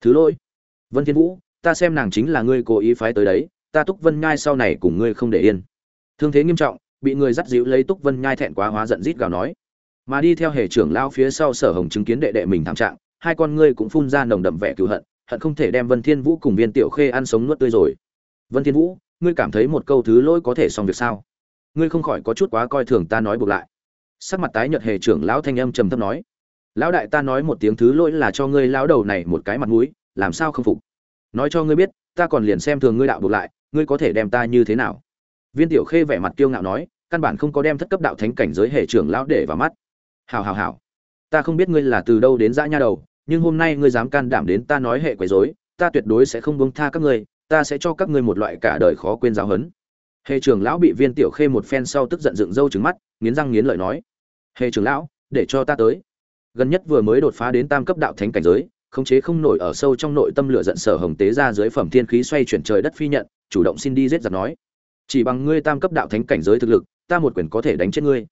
thứ lỗi. Vân thiên vũ, ta xem nàng chính là ngươi cố ý phái tới đấy, ta túc vân nhai sau này cùng ngươi không để yên. Thương thế nghiêm trọng, bị người dắt dịu lấy túc vân nhai thẹn quá hóa giận rít gào nói. Mà đi theo hệ trưởng lao phía sau sở hồng chứng kiến đệ đệ mình thảm trạng, hai con ngươi cũng phun ra nồng đậm vẻ cựu hận hận không thể đem vân thiên vũ cùng viên tiểu khê ăn sống nuốt tươi rồi. Vân thiên vũ, ngươi cảm thấy một câu thứ lỗi có thể xong việc sao? Ngươi không khỏi có chút quá coi thường ta nói buộc lại. Sắc mặt tái nhợt hề trưởng lão thanh âm trầm thấp nói lão đại ta nói một tiếng thứ lỗi là cho ngươi lão đầu này một cái mặt mũi, làm sao không phục? Nói cho ngươi biết, ta còn liền xem thường ngươi đạo buộc lại, ngươi có thể đem ta như thế nào? Viên tiểu khê vẻ mặt kiêu ngạo nói, căn bản không có đem thất cấp đạo thánh cảnh giới hệ trưởng lão để vào mắt. Hào hào hào ta không biết ngươi là từ đâu đến dã nha đầu, nhưng hôm nay ngươi dám can đảm đến ta nói hệ quấy rối, ta tuyệt đối sẽ không buông tha các ngươi, ta sẽ cho các ngươi một loại cả đời khó quên giáo hấn. hệ trưởng lão bị viên tiểu khê một phen sau tức giận dựng râu trứng mắt, nghiến răng nghiến lợi nói, hệ trưởng lão, để cho ta tới gần nhất vừa mới đột phá đến tam cấp đạo thánh cảnh giới, khống chế không nổi ở sâu trong nội tâm lửa giận sở hồng tế ra dưới phẩm thiên khí xoay chuyển trời đất phi nhận, chủ động xin đi giết giặc nói. Chỉ bằng ngươi tam cấp đạo thánh cảnh giới thực lực, ta một quyền có thể đánh chết ngươi.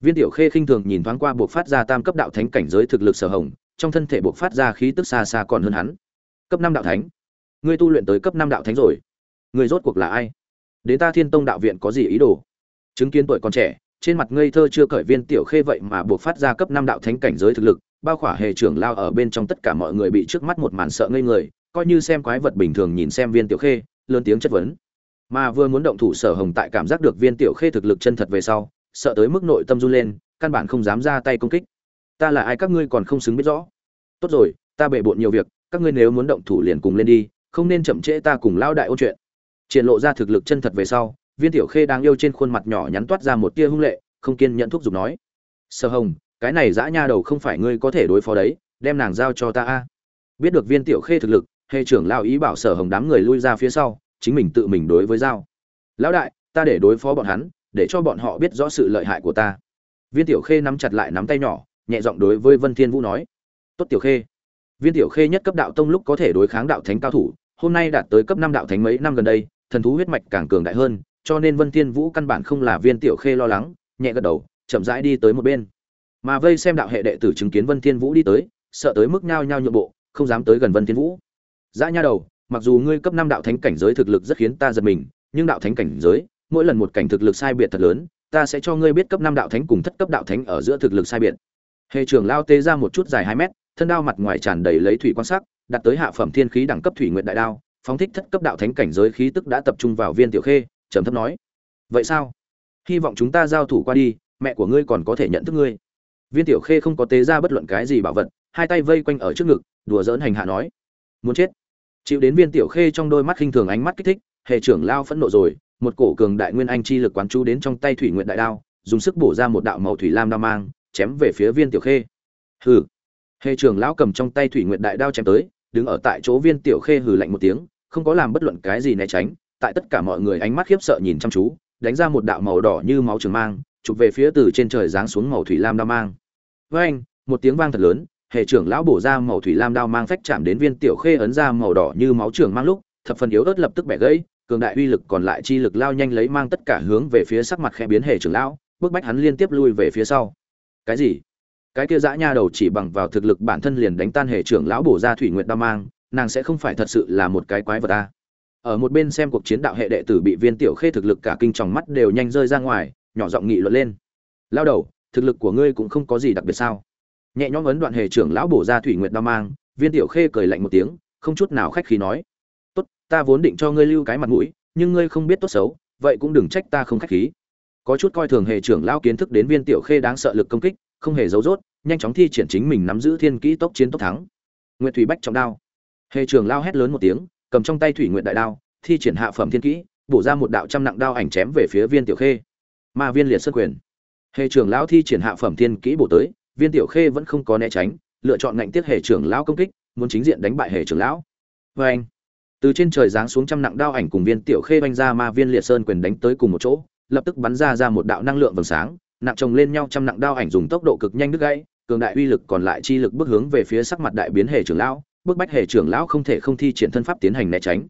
Viên tiểu khê khinh thường nhìn thoáng qua buộc phát ra tam cấp đạo thánh cảnh giới thực lực sở hồng, trong thân thể buộc phát ra khí tức xa xa còn hơn hắn. Cấp năm đạo thánh. Ngươi tu luyện tới cấp năm đạo thánh rồi. Ngươi rốt cuộc là ai? Đến ta thiên tông đạo viện có gì ý đồ? Chứng kiến tuổi còn trẻ trên mặt ngây thơ chưa cởi viên tiểu khê vậy mà buộc phát ra cấp năm đạo thánh cảnh giới thực lực, bao khỏa hề trưởng lao ở bên trong tất cả mọi người bị trước mắt một màn sợ ngây người, coi như xem quái vật bình thường nhìn xem viên tiểu khê, lớn tiếng chất vấn. Mà vừa muốn động thủ sở hồng tại cảm giác được viên tiểu khê thực lực chân thật về sau, sợ tới mức nội tâm run lên, căn bản không dám ra tay công kích. Ta là ai các ngươi còn không xứng biết rõ. Tốt rồi, ta bệ bộn nhiều việc, các ngươi nếu muốn động thủ liền cùng lên đi, không nên chậm trễ ta cùng lao đại ôn chuyện. Triển lộ ra thực lực chân thật về sau viên tiểu khê đang yêu trên khuôn mặt nhỏ nhắn toát ra một tia hung lệ, không kiên nhẫn thúc giục nói. Sở hồng, cái này dã nha đầu không phải ngươi có thể đối phó đấy, đem nàng giao cho ta a. Biết được viên tiểu khê thực lực hệ trưởng lao ý bảo sở hồng đám người lui ra phía sau, chính mình tự mình đối với giao. Lão đại, ta để đối phó bọn hắn, để cho bọn họ biết rõ sự lợi hại của ta. Viên tiểu khê nắm chặt lại nắm tay nhỏ, nhẹ giọng đối với vân thiên vũ nói. Tốt tiểu khê. Viên tiểu khê nhất cấp đạo tông lúc có thể đối kháng đạo thánh cao thủ, hôm nay đạt tới cấp năm đạo thánh mấy năm gần đây, thần thú huyết mạch càng cường đại hơn cho nên vân thiên vũ căn bản không là viên tiểu khê lo lắng, nhẹ gật đầu, chậm rãi đi tới một bên. Mà vây xem đạo hệ đệ tử chứng kiến vân thiên vũ đi tới, sợ tới mức nhao nhao nhượng bộ, không dám tới gần vân thiên vũ. Dã nha đầu, mặc dù ngươi cấp năm đạo thánh cảnh giới thực lực rất khiến ta giật mình, nhưng đạo thánh cảnh giới, mỗi lần một cảnh thực lực sai biệt thật lớn, ta sẽ cho ngươi biết cấp năm đạo thánh cùng thất cấp đạo thánh ở giữa thực lực sai biệt. Hệ trưởng lao tê ra một chút dài hai mét, thân đao mặt ngoài tràn đầy lấy thủy quan sắc, đặt tới hạ phẩm thiên khí đẳng cấp thủy nguyện đại đao, phóng thích thất cấp đạo thánh cảnh giới khí tức đã tập trung vào viên tiểu khê trầm thấp nói, vậy sao? Hy vọng chúng ta giao thủ qua đi, mẹ của ngươi còn có thể nhận thức ngươi. Viên tiểu khê không có tế ra bất luận cái gì bảo vật, hai tay vây quanh ở trước ngực, đùa dỡn hành hạ nói, muốn chết. Chịu đến viên tiểu khê trong đôi mắt khinh thường ánh mắt kích thích, hệ trưởng lao phẫn nộ rồi, một cổ cường đại nguyên anh chi lực quán chú đến trong tay thủy nguyện đại đao, dùng sức bổ ra một đạo màu thủy lam đao mang, chém về phía viên tiểu khê. Hừ. Hệ trưởng lão cầm trong tay thủy nguyện đại đao chém tới, đứng ở tại chỗ viên tiểu khê hừ lạnh một tiếng, không có làm bất luận cái gì né tránh tại tất cả mọi người ánh mắt khiếp sợ nhìn chăm chú, đánh ra một đạo màu đỏ như máu trường mang, chụp về phía từ trên trời giáng xuống màu thủy lam đao mang. Với anh, một tiếng vang thật lớn, hệ trưởng lão bổ ra màu thủy lam đao mang phách chạm đến viên tiểu khê ấn ra màu đỏ như máu trường mang lúc, thập phần yếu ớt lập tức bẻ gãy, cường đại uy lực còn lại chi lực lao nhanh lấy mang tất cả hướng về phía sắc mặt khẽ biến hệ trưởng lão bước bách hắn liên tiếp lui về phía sau. Cái gì? Cái kia dã nha đầu chỉ bằng vào thực lực bản thân liền đánh tan hệ trưởng lão bổ ra thủy nguyệt đao mang, nàng sẽ không phải thật sự là một cái quái vật ta ở một bên xem cuộc chiến đạo hệ đệ tử bị viên tiểu khê thực lực cả kinh tròng mắt đều nhanh rơi ra ngoài, nhỏ giọng nghị luận lên. Lao đầu, thực lực của ngươi cũng không có gì đặc biệt sao? Nhẹ nhõm ấn đoạn hệ trưởng lão bổ ra thủy nguyệt đao mang, viên tiểu khê cười lạnh một tiếng, không chút nào khách khí nói. Tốt, ta vốn định cho ngươi lưu cái mặt mũi, nhưng ngươi không biết tốt xấu, vậy cũng đừng trách ta không khách khí. Có chút coi thường hệ trưởng lão kiến thức đến viên tiểu khê đáng sợ lực công kích, không hề giấu rốt, nhanh chóng thi triển chính mình nắm giữ thiên kỹ tốc chiến tốc thắng. Nguyệt thủy bách trọng đao. Hệ trưởng lao hét lớn một tiếng cầm trong tay thủy nguyện đại đao, thi triển hạ phẩm thiên kỹ, bổ ra một đạo trăm nặng đao ảnh chém về phía viên tiểu khê. Ma viên liệt sơn quyền. Hệ trưởng lão thi triển hạ phẩm thiên kỹ bổ tới, viên tiểu khê vẫn không có né tránh, lựa chọn ngạnh tiết hệ trưởng lão công kích, muốn chính diện đánh bại hệ trưởng lão. Vê anh, từ trên trời giáng xuống trăm nặng đao ảnh cùng viên tiểu khê banh ra ma viên liệt sơn quyền đánh tới cùng một chỗ, lập tức bắn ra ra một đạo năng lượng vầng sáng, nặng chồng lên nhau trăm nặng đao ảnh dùng tốc độ cực nhanh đứt gãy, cường đại uy lực còn lại chi lực bước hướng về phía sắc mặt đại biến hệ trưởng lão bức bách hệ trưởng lão không thể không thi triển thân pháp tiến hành né tránh.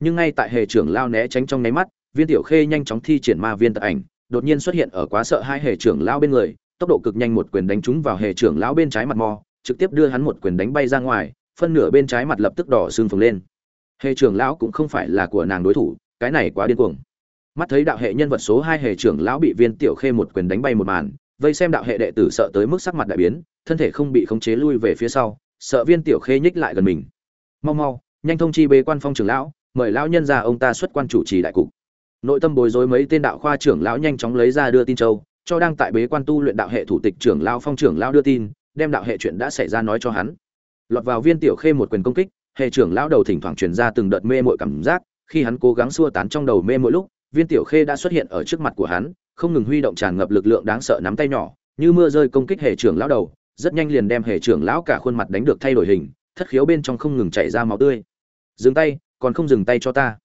Nhưng ngay tại hệ trưởng lao né tránh trong nháy mắt, viên tiểu khê nhanh chóng thi triển ma viên tật ảnh, đột nhiên xuất hiện ở quá sợ hai hệ trưởng lão bên người, tốc độ cực nhanh một quyền đánh trúng vào hệ trưởng lão bên trái mặt mò, trực tiếp đưa hắn một quyền đánh bay ra ngoài, phân nửa bên trái mặt lập tức đỏ sưng phồng lên. Hệ trưởng lão cũng không phải là của nàng đối thủ, cái này quá điên cuồng. Mắt thấy đạo hệ nhân vật số hai hệ trưởng lão bị viên tiểu khê một quyền đánh bay một màn, vây xem đạo hệ đệ tử sợ tới mức sắc mặt đại biến, thân thể không bị khống chế lui về phía sau sợ viên tiểu khê nhích lại gần mình. Mau mau, nhanh thông chi bế quan phong trưởng lão, mời lão nhân ra ông ta xuất quan chủ trì đại cục. Nội tâm bối rối mấy tên đạo khoa trưởng lão nhanh chóng lấy ra đưa tin châu, cho đang tại bế quan tu luyện đạo hệ thủ tịch trưởng lão phong trưởng lão đưa tin, đem đạo hệ chuyện đã xảy ra nói cho hắn. Lọt vào viên tiểu khê một quyền công kích, hệ trưởng lão đầu thỉnh thoảng truyền ra từng đợt mê mội cảm giác, khi hắn cố gắng xua tán trong đầu mê mỗi lúc, viên tiểu khê đã xuất hiện ở trước mặt của hắn, không ngừng huy động tràn ngập lực lượng đáng sợ nắm tay nhỏ, như mưa rơi công kích hệ trưởng lão đầu rất nhanh liền đem hệ trưởng lão cả khuôn mặt đánh được thay đổi hình, thất khiếu bên trong không ngừng chảy ra máu tươi. Dừng tay, còn không dừng tay cho ta.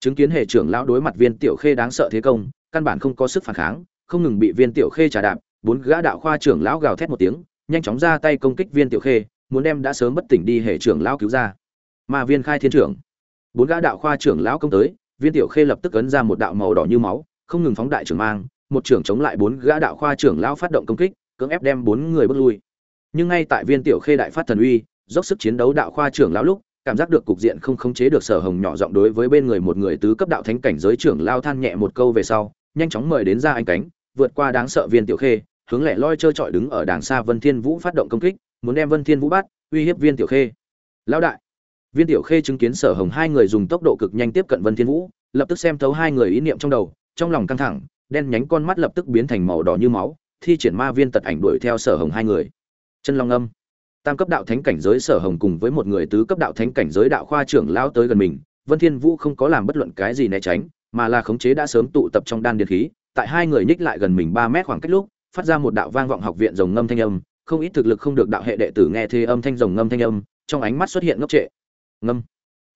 Chứng kiến hệ trưởng lão đối mặt viên tiểu khê đáng sợ thế công, căn bản không có sức phản kháng, không ngừng bị viên tiểu khê trả đạp, bốn gã đạo khoa trưởng lão gào thét một tiếng, nhanh chóng ra tay công kích viên tiểu khê, muốn đem đã sớm bất tỉnh đi hệ trưởng lão cứu ra. Mà viên khai thiên trưởng. Bốn gã đạo khoa trưởng lão công tới, viên tiểu khê lập tức ấn ra một đạo màu đỏ như máu, không ngừng phóng đại trưởng mang, một trưởng chống lại bốn gã đạo khoa trưởng lão phát động công kích, cưỡng ép đem bốn người bước lui nhưng ngay tại viên tiểu khê đại phát thần uy, dốc sức chiến đấu đạo khoa trưởng lão lúc, cảm giác được cục diện không khống chế được sở hồng nhỏ giọng đối với bên người một người tứ cấp đạo thánh cảnh giới trưởng lao than nhẹ một câu về sau, nhanh chóng mời đến ra anh cánh, vượt qua đáng sợ viên tiểu khê, hướng lẻ loi trơ trọi đứng ở đàng xa vân thiên vũ phát động công kích, muốn đem vân thiên vũ bắt, uy hiếp viên tiểu khê. Lão đại. Viên tiểu khê chứng kiến sở hồng hai người dùng tốc độ cực nhanh tiếp cận vân thiên vũ, lập tức xem thấu hai người ý niệm trong đầu, trong lòng căng thẳng, đen nhánh con mắt lập tức biến thành màu đỏ như máu, thi triển ma viên tật ảnh đuổi theo sở hồng hai người chân long âm. Tam cấp đạo thánh cảnh giới sở hồng cùng với một người tứ cấp đạo thánh cảnh giới đạo khoa trưởng lao tới gần mình, vân thiên vũ không có làm bất luận cái gì né tránh, mà là khống chế đã sớm tụ tập trong đan điện khí, tại hai người nhích lại gần mình 3 mét khoảng cách lúc, phát ra một đạo vang vọng học viện rồng ngâm thanh âm, không ít thực lực không được đạo hệ đệ tử nghe thế âm thanh rồng ngâm thanh âm, trong ánh mắt xuất hiện ngốc trệ. Ngâm.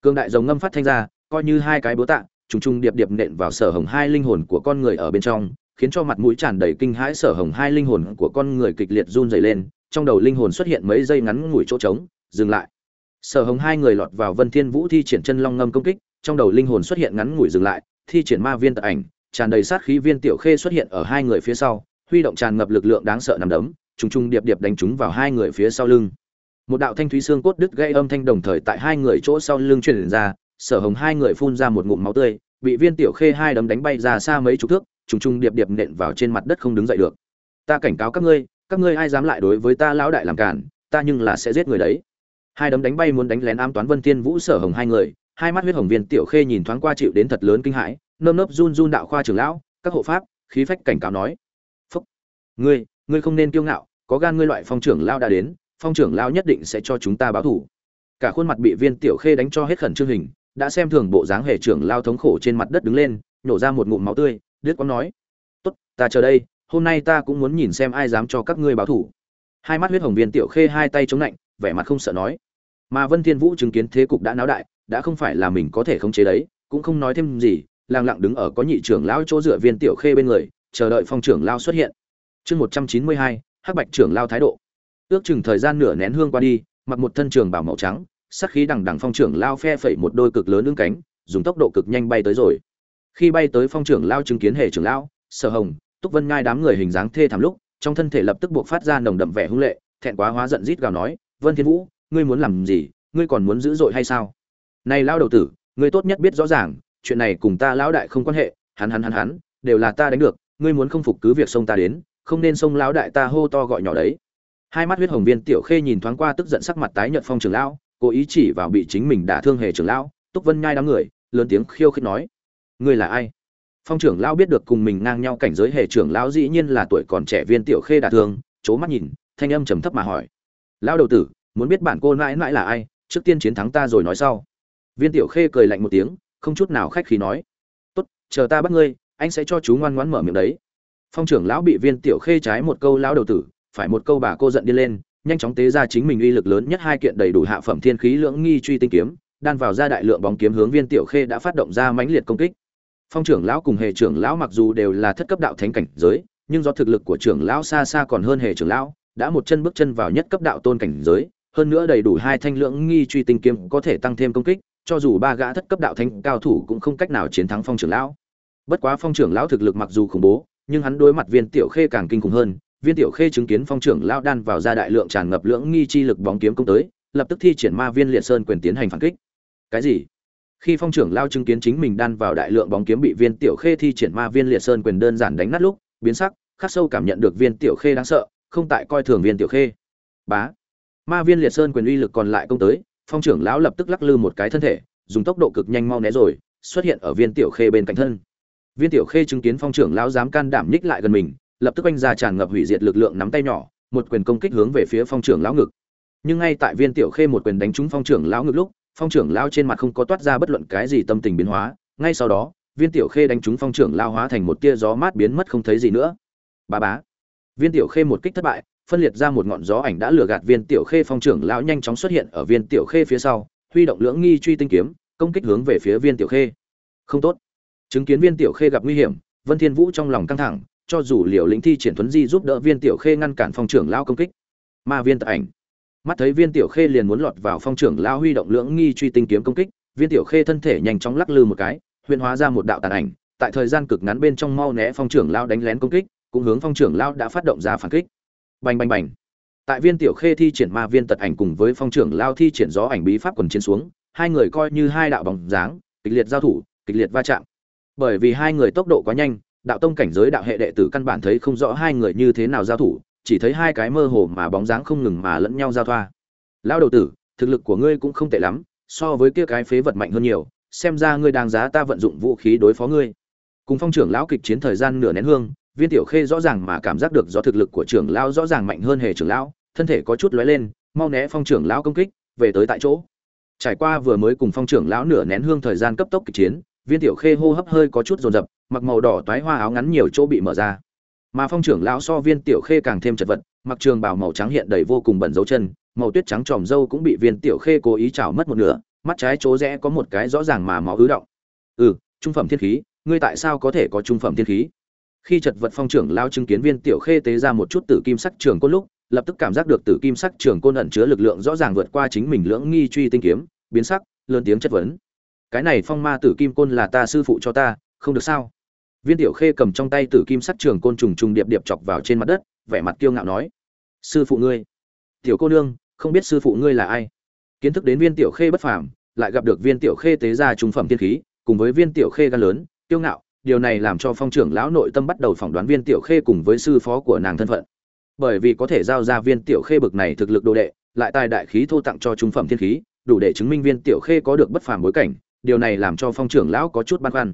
Cương đại rồng ngâm phát thanh ra, coi như hai cái búa tạ, trùng trùng điệp điệp nện vào sở hồng hai linh hồn của con người ở bên trong, khiến cho mặt mũi tràn đầy kinh hãi sở hồng hai linh hồn của con người kịch liệt run rẩy lên trong đầu linh hồn xuất hiện mấy giây ngắn ngủi chỗ trống, dừng lại. Sở hồng hai người lọt vào vân thiên vũ thi triển chân long ngâm công kích, trong đầu linh hồn xuất hiện ngắn ngủi dừng lại, thi triển ma viên tật ảnh, tràn đầy sát khí viên tiểu khê xuất hiện ở hai người phía sau, huy động tràn ngập lực lượng đáng sợ nằm đấm, trùng trùng điệp điệp đánh trúng vào hai người phía sau lưng. Một đạo thanh thúy xương cốt đứt gây âm thanh đồng thời tại hai người chỗ sau lưng truyền ra, sở hồng hai người phun ra một ngụm máu tươi, bị viên tiểu khê hai đấm đánh bay ra xa mấy chục thước, trùng trùng điệp điệp nện vào trên mặt đất không đứng dậy được. Ta cảnh cáo các ngươi các ngươi ai dám lại đối với ta lão đại làm cản, ta nhưng là sẽ giết người đấy. Hai đấm đánh bay muốn đánh lén ám toán vân thiên vũ sở hồng hai người, hai mắt huyết hồng viên tiểu khê nhìn thoáng qua chịu đến thật lớn kinh hãi, nơm nớp run run đạo khoa trưởng lão, các hộ pháp, khí phách cảnh cáo nói. Phúc, ngươi ngươi không nên kiêu ngạo, có gan ngươi loại phong trưởng lao đã đến, phong trưởng lao nhất định sẽ cho chúng ta báo thù cả khuôn mặt bị viên tiểu khê đánh cho hết khẩn trương hình, đã xem thường bộ dáng hệ trưởng lao thống khổ trên mặt đất đứng lên nhổ ra một ngụm máu tươi, đứt quãng nói. Tốt, ta chờ đây hôm nay ta cũng muốn nhìn xem ai dám cho các ngươi báo thù hai mắt huyết hồng viên tiểu khê hai tay chống lạnh, vẻ mặt không sợ nói. Mà vân thiên vũ chứng kiến thế cục đã náo đại, đã không phải là mình có thể khống chế đấy, cũng không nói thêm gì, lặng lặng đứng ở có nhị trưởng lão chỗ dựa viên tiểu khê bên người, chờ đợi phong trưởng lao xuất hiện. Chương một trăm chín mươi hai, hắc bạch trưởng lao thái độ. Ước chừng thời gian nửa nén hương qua đi, mặc một thân trường bảo màu trắng, sắc khí đằng đằng phong trưởng lao phe phẩy một đôi cực lớn lưng cánh, dùng tốc độ cực nhanh bay tới rồi. Khi bay tới phong trưởng lao chứng kiến hệ trưởng lao sở hồng túc vân ngai đám người hình dáng thê thảm lúc, trong thân thể lập tức buộc phát ra nồng đậm vẻ hung lệ, thẹn quá hóa giận rít gào nói, vân thiên vũ, ngươi muốn làm gì? Ngươi còn muốn giữ dội hay sao? Này lao đầu tử, ngươi tốt nhất biết rõ ràng, chuyện này cùng ta lão đại không quan hệ, hắn hắn hắn hắn, đều là ta đánh được, ngươi muốn không phục cứ việc xông ta đến, không nên xông lão đại ta hô to gọi nhỏ đấy. Hai mắt huyết hồng viên tiểu khê nhìn thoáng qua tức giận sắc mặt tái nhợt phong trưởng lão, cố ý chỉ vào bị chính mình đả thương hề trưởng lão, túc vân nhai đám người, lớn tiếng khiêu khích nói, ngươi là ai? Phong trưởng lão biết được cùng mình ngang nhau cảnh giới hệ trưởng lão dĩ nhiên là tuổi còn trẻ viên tiểu khê đả thương, chố mắt nhìn, thanh âm trầm thấp mà hỏi. Lão đầu tử, muốn biết bản cô mãi mãi là ai, trước tiên chiến thắng ta rồi nói sau. Viên tiểu khê cười lạnh một tiếng, không chút nào khách khí nói. Tốt, chờ ta bắt ngươi, anh sẽ cho chú ngoan ngoãn mở miệng đấy. Phong trưởng lão bị viên tiểu khê trái một câu lão đầu tử, phải một câu bà cô giận đi lên, nhanh chóng tế ra chính mình uy lực lớn nhất hai kiện đầy đủ hạ phẩm thiên khí lưỡng nghi truy tinh kiếm, đan vào ra đại lượng bóng kiếm hướng viên tiểu khê đã phát động ra mãnh liệt công kích phong trưởng lão cùng hệ trưởng lão mặc dù đều là thất cấp đạo thánh cảnh giới, nhưng do thực lực của trưởng lão xa xa còn hơn hệ trưởng lão, đã một chân bước chân vào nhất cấp đạo tôn cảnh giới, hơn nữa đầy đủ hai thanh lưỡng nghi truy tinh kiếm có thể tăng thêm công kích, cho dù ba gã thất cấp đạo thánh cao thủ cũng không cách nào chiến thắng phong trưởng lão. Bất quá phong trưởng lão thực lực mặc dù khủng bố, nhưng hắn đối mặt viên tiểu khê càng kinh khủng hơn, viên tiểu khê chứng kiến phong trưởng lão đan vào ra đại lượng tràn ngập lưỡng nghi chi lực bóng kiếm công tới, lập tức thi triển ma viên liệt sơn quyền tiến hành phản kích. Cái gì? Khi phong trưởng lao chứng kiến chính mình đan vào đại lượng bóng kiếm bị viên tiểu khê thi triển ma viên liệt sơn quyền đơn giản đánh nát lúc, biến sắc, khắc sâu cảm nhận được viên tiểu khê đáng sợ, không tại coi thường viên tiểu khê. Bá! Ma viên liệt sơn quyền uy lực còn lại công tới, phong trưởng lão lập tức lắc lư một cái thân thể, dùng tốc độ cực nhanh mau né rồi, xuất hiện ở viên tiểu khê bên cạnh thân. Viên tiểu khê chứng kiến phong trưởng lão dám can đảm nhích lại gần mình, lập tức anh ra tràn ngập hủy diệt lực lượng nắm tay nhỏ, một quyền công kích hướng về phía phong trưởng lão ngực. Nhưng ngay tại viên tiểu khê một quyền đánh trúng phong trưởng lão ngực lúc phong trưởng lão trên mặt không có toát ra bất luận cái gì tâm tình biến hóa. Ngay sau đó, viên tiểu khê đánh trúng phong trưởng lão hóa thành một tia gió mát biến mất không thấy gì nữa. Ba bá. Viên tiểu khê một kích thất bại, phân liệt ra một ngọn gió ảnh đã lừa gạt viên tiểu khê. Phong trưởng lão nhanh chóng xuất hiện ở viên tiểu khê phía sau, huy động lưỡng nghi truy tinh kiếm, công kích hướng về phía viên tiểu khê. Không tốt. Chứng kiến viên tiểu khê gặp nguy hiểm, vân thiên vũ trong lòng căng thẳng, cho dù liều lĩnh thi triển thuấn di giúp đỡ viên tiểu khê ngăn cản phong trưởng lão công kích, ma viên tật ảnh mắt thấy viên tiểu khê liền muốn lọt vào phong trưởng lao huy động lưỡng nghi truy tinh kiếm công kích, viên tiểu khê thân thể nhanh chóng lắc lư một cái, huyền hóa ra một đạo tàn ảnh, tại thời gian cực ngắn bên trong mau né phong trưởng lao đánh lén công kích, cũng hướng phong trưởng lao đã phát động ra phản kích. Bành bành bành. Tại viên tiểu khê thi triển ma viên tật ảnh cùng với phong trưởng lao thi triển gió ảnh bí pháp quần chiến xuống, hai người coi như hai đạo bóng dáng, kịch liệt giao thủ, kịch liệt va chạm. Bởi vì hai người tốc độ quá nhanh, đạo tông cảnh giới đạo hệ đệ tử căn bản thấy không rõ hai người như thế nào giao thủ chỉ thấy hai cái mơ hồ mà bóng dáng không ngừng mà lẫn nhau giao thoa. Lão đầu tử, thực lực của ngươi cũng không tệ lắm, so với kia cái phế vật mạnh hơn nhiều, xem ra ngươi đang giá ta vận dụng vũ khí đối phó ngươi. Cùng phong trưởng lão kịch chiến thời gian nửa nén hương, viên tiểu khê rõ ràng mà cảm giác được do thực lực của trưởng lão rõ ràng mạnh hơn hề trưởng lão, thân thể có chút lóe lên, mau né phong trưởng lão công kích, về tới tại chỗ. Trải qua vừa mới cùng phong trưởng lão nửa nén hương thời gian cấp tốc kịch chiến, viên tiểu khê hô hấp hơi có chút dồn dập, mặc màu đỏ toái hoa áo ngắn nhiều chỗ bị mở ra mà phong trưởng lão so viên tiểu khê càng thêm chật vật, mặc trường bào màu trắng hiện đầy vô cùng bẩn dấu chân, màu tuyết trắng tròm râu cũng bị viên tiểu khê cố ý chảo mất một nửa, mắt trái chỗ rẽ có một cái rõ ràng mà máu ứ động. Ừ trung phẩm thiên khí, ngươi tại sao có thể có trung phẩm thiên khí? Khi chật vật phong trưởng lao chứng kiến viên tiểu khê tế ra một chút tử kim sắc trường côn lúc, lập tức cảm giác được tử kim sắc trường côn ẩn chứa lực lượng rõ ràng vượt qua chính mình lưỡng nghi truy tinh kiếm, biến sắc, lớn tiếng chất vấn. Cái này phong ma tử kim côn là ta sư phụ cho ta, không được sao? Viên tiểu khê cầm trong tay tử kim sắt trường côn trùng trùng điệp điệp chọc vào trên mặt đất, vẻ mặt kiêu ngạo nói, sư phụ ngươi, tiểu cô nương, không biết sư phụ ngươi là ai? Kiến thức đến viên tiểu khê bất phàm, lại gặp được viên tiểu khê tế ra trung phẩm thiên khí, cùng với viên tiểu khê gan lớn, kiêu ngạo, điều này làm cho phong trưởng lão nội tâm bắt đầu phỏng đoán viên tiểu khê cùng với sư phó của nàng thân phận. Bởi vì có thể giao ra viên tiểu khê bực này thực lực đồ đệ, lại tài đại khí thô tặng cho trung phẩm thiên khí, đủ để chứng minh viên tiểu khê có được bất phàm bối cảnh, điều này làm cho phong trưởng lão có chút băn khoăn.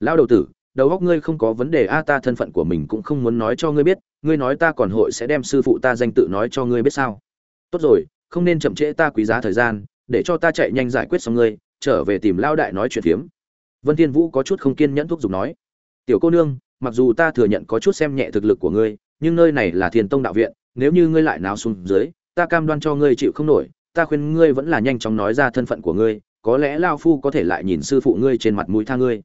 Lão đầu tử đầu óc ngươi không có vấn đề, a, ta thân phận của mình cũng không muốn nói cho ngươi biết, ngươi nói ta còn hội sẽ đem sư phụ ta danh tự nói cho ngươi biết sao? Tốt rồi, không nên chậm trễ ta quý giá thời gian, để cho ta chạy nhanh giải quyết xong ngươi, trở về tìm lao đại nói chuyện phiếm. Vân thiên vũ có chút không kiên nhẫn thúc giục nói. Tiểu cô nương, mặc dù ta thừa nhận có chút xem nhẹ thực lực của ngươi, nhưng nơi này là thiên tông đạo viện, nếu như ngươi lại náo xuống dưới, ta cam đoan cho ngươi chịu không nổi, ta khuyên ngươi vẫn là nhanh chóng nói ra thân phận của ngươi, có lẽ lao phu có thể lại nhìn sư phụ ngươi trên mặt mũi tha ngươi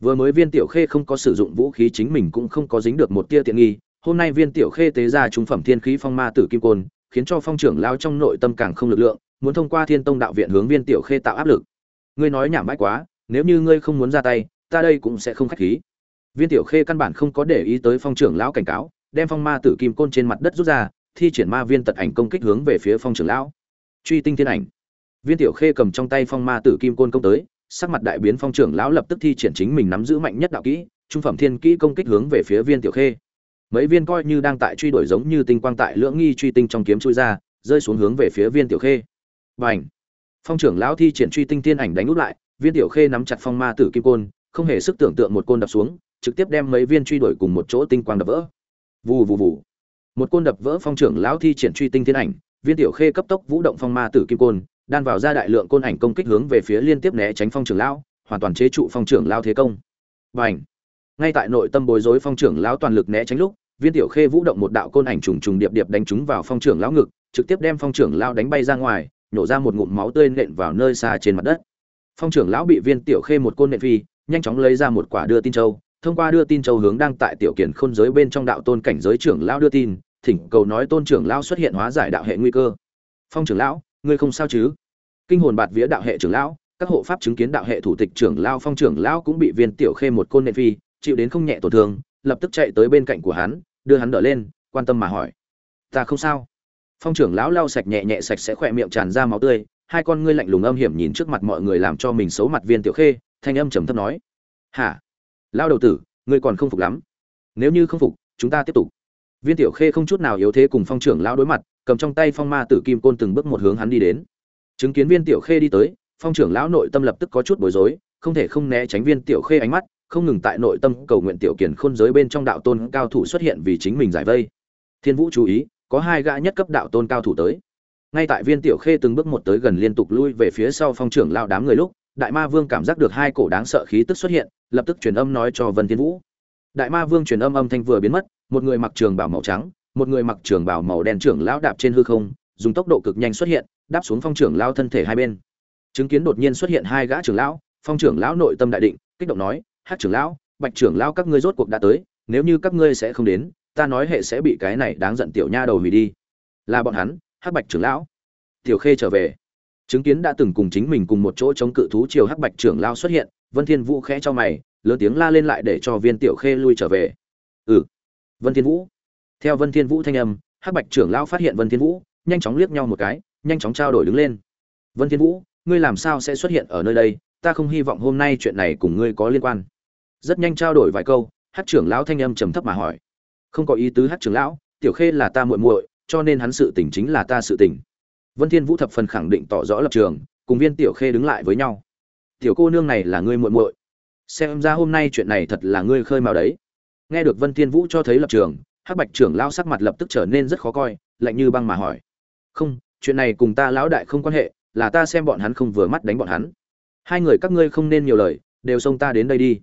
vừa mới viên tiểu khê không có sử dụng vũ khí chính mình cũng không có dính được một tia tiện nghi. Hôm nay viên tiểu khê tế ra trung phẩm thiên khí phong ma tử kim côn, khiến cho phong trưởng lao trong nội tâm càng không lực lượng, muốn thông qua thiên tông đạo viện hướng viên tiểu khê tạo áp lực. Ngươi nói nhảm bãi quá, nếu như ngươi không muốn ra tay, ta đây cũng sẽ không khách khí. Viên tiểu khê căn bản không có để ý tới phong trưởng lão cảnh cáo, đem phong ma tử kim côn trên mặt đất rút ra, thi triển ma viên tật ảnh công kích hướng về phía phong trưởng lão. Truy tinh thiên ảnh. Viên tiểu khê cầm trong tay phong ma tử kim côn công tới sắc mặt đại biến phong trưởng lão lập tức thi triển chính mình nắm giữ mạnh nhất đạo kỹ, trung phẩm thiên kỹ công kích hướng về phía viên tiểu khê. Mấy viên coi như đang tại truy đuổi giống như tinh quang tại lưỡng nghi truy tinh trong kiếm chui ra, rơi xuống hướng về phía viên tiểu khê. Và ảnh phong trưởng lão thi triển truy tinh tiên ảnh đánh úp lại, viên tiểu khê nắm chặt phong ma tử kim côn, không hề sức tưởng tượng một côn đập xuống, trực tiếp đem mấy viên truy đuổi cùng một chỗ tinh quang đập vỡ. Vù vù vù. Một côn đập vỡ phong trưởng lão thi triển truy tinh thiên ảnh, viên tiểu khê cấp tốc vũ động phong ma tử kim côn đan vào ra đại lượng côn ảnh công kích hướng về phía liên tiếp né tránh phong trưởng lão, hoàn toàn chế trụ phong trưởng lão thế công. Và ảnh ngay tại nội tâm bối rối phong trưởng lão toàn lực né tránh lúc, viên tiểu khê vũ động một đạo côn ảnh trùng trùng điệp điệp đánh trúng vào phong trưởng lão ngực, trực tiếp đem phong trưởng lão đánh bay ra ngoài nhổ ra một ngụm máu tươi nện vào nơi xa trên mặt đất. Phong trưởng lão bị viên tiểu khê một côn nện phi, nhanh chóng lấy ra một quả đưa tin châu, thông qua đưa tin châu hướng đang tại tiểu kiển khôn giới bên trong đạo tôn cảnh giới trưởng lão đưa tin, thỉnh cầu nói tôn trưởng lão xuất hiện hóa giải đạo hệ nguy cơ. Phong trưởng lão ngươi không sao chứ? Kinh hồn bạt vía đạo hệ trưởng lão, các hộ pháp chứng kiến đạo hệ thủ tịch trưởng lão phong trưởng lão cũng bị viên tiểu khê một côn nện phi, chịu đến không nhẹ tổn thương, lập tức chạy tới bên cạnh của hắn, đưa hắn đỡ lên, quan tâm mà hỏi. Ta không sao. Phong trưởng lão lau sạch nhẹ nhẹ sạch sẽ khỏe miệng tràn ra máu tươi, hai con ngươi lạnh lùng âm hiểm nhìn trước mặt mọi người làm cho mình xấu mặt viên tiểu khê, thanh âm trầm thấp nói. Hả? Lao đầu tử, ngươi còn không phục lắm. Nếu như không phục, chúng ta tiếp tục. Viên tiểu khê không chút nào yếu thế cùng phong trưởng lão đối mặt cầm trong tay phong ma tử kim côn từng bước một hướng hắn đi đến. Chứng kiến viên tiểu khê đi tới, phong trưởng lão nội tâm lập tức có chút bối rối, không thể không né tránh viên tiểu khê ánh mắt, không ngừng tại nội tâm cầu nguyện tiểu kiền khôn giới bên trong đạo tôn cao thủ xuất hiện vì chính mình giải vây. Thiên vũ chú ý, có hai gã nhất cấp đạo tôn cao thủ tới. Ngay tại viên tiểu khê từng bước một tới gần liên tục lui về phía sau phong trưởng lao đám người lúc, đại ma vương cảm giác được hai cổ đáng sợ khí tức xuất hiện, lập tức truyền âm nói cho vân thiên vũ. Đại ma vương truyền âm âm thanh vừa biến mất, một người mặc trường bảo màu trắng một người mặc trưởng bào màu đen trưởng lão đạp trên hư không, dùng tốc độ cực nhanh xuất hiện, đáp xuống phong trưởng lao thân thể hai bên. Chứng kiến đột nhiên xuất hiện hai gã trưởng lão, phong trưởng lão nội tâm đại định, kích động nói, hát trưởng lão, bạch trưởng lão các ngươi rốt cuộc đã tới, nếu như các ngươi sẽ không đến, ta nói hệ sẽ bị cái này đáng giận tiểu nha đầu hủy đi. Là bọn hắn hắc bạch trưởng lão. Tiểu khê trở về. Chứng kiến đã từng cùng chính mình cùng một chỗ chống cự thú triều hắc bạch trưởng lão xuất hiện, vân thiên vũ khẽ cho mày, lớn tiếng la lên lại để cho viên tiểu khê lui trở về. Ừ. Vân thiên vũ theo vân thiên vũ thanh âm, hắc bạch trưởng lão phát hiện vân thiên vũ, nhanh chóng liếc nhau một cái, nhanh chóng trao đổi đứng lên. Vân thiên vũ, ngươi làm sao sẽ xuất hiện ở nơi đây? Ta không hy vọng hôm nay chuyện này cùng ngươi có liên quan. Rất nhanh trao đổi vài câu, Hắc trưởng lão thanh âm trầm thấp mà hỏi. Không có ý tứ, Hắc trưởng lão, tiểu khê là ta muội muội, cho nên hắn sự tình chính là ta sự tình. Vân thiên vũ thập phần khẳng định tỏ rõ lập trường, cùng viên tiểu khê đứng lại với nhau. Tiểu cô nương này là ngươi muội muội. Xem ra hôm nay chuyện này thật là ngươi khơi mào đấy. Nghe được vân thiên vũ cho thấy lập trường hắc bạch trưởng lao sắc mặt lập tức trở nên rất khó coi, lạnh như băng mà hỏi. Không, chuyện này cùng ta lão đại không quan hệ, là ta xem bọn hắn không vừa mắt đánh bọn hắn. Hai người các ngươi không nên nhiều lời, đều xông ta đến đây đi.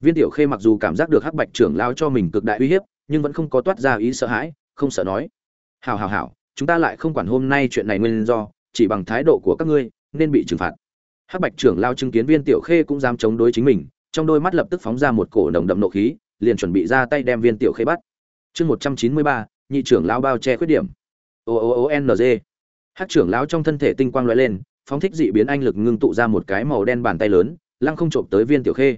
Viên tiểu khê mặc dù cảm giác được hắc bạch trưởng lao cho mình cực đại uy hiếp, nhưng vẫn không có toát ra ý sợ hãi, không sợ nói. Hào hào hào chúng ta lại không quản hôm nay chuyện này nguyên do, chỉ bằng thái độ của các ngươi, nên bị trừng phạt. Hắc bạch trưởng lao chứng kiến viên tiểu khê cũng dám chống đối chính mình, trong đôi mắt lập tức phóng ra một cổ nồng đậm nộ khí, liền chuẩn bị ra tay đem viên tiểu khê bắt chương một trăm chín mươi ba, nhị trưởng lão bao che khuyết điểm. O o o n g. Hắc trưởng lão trong thân thể tinh quang lóe lên, phóng thích dị biến anh lực ngưng tụ ra một cái màu đen bàn tay lớn, lăng không trộm tới viên tiểu khê.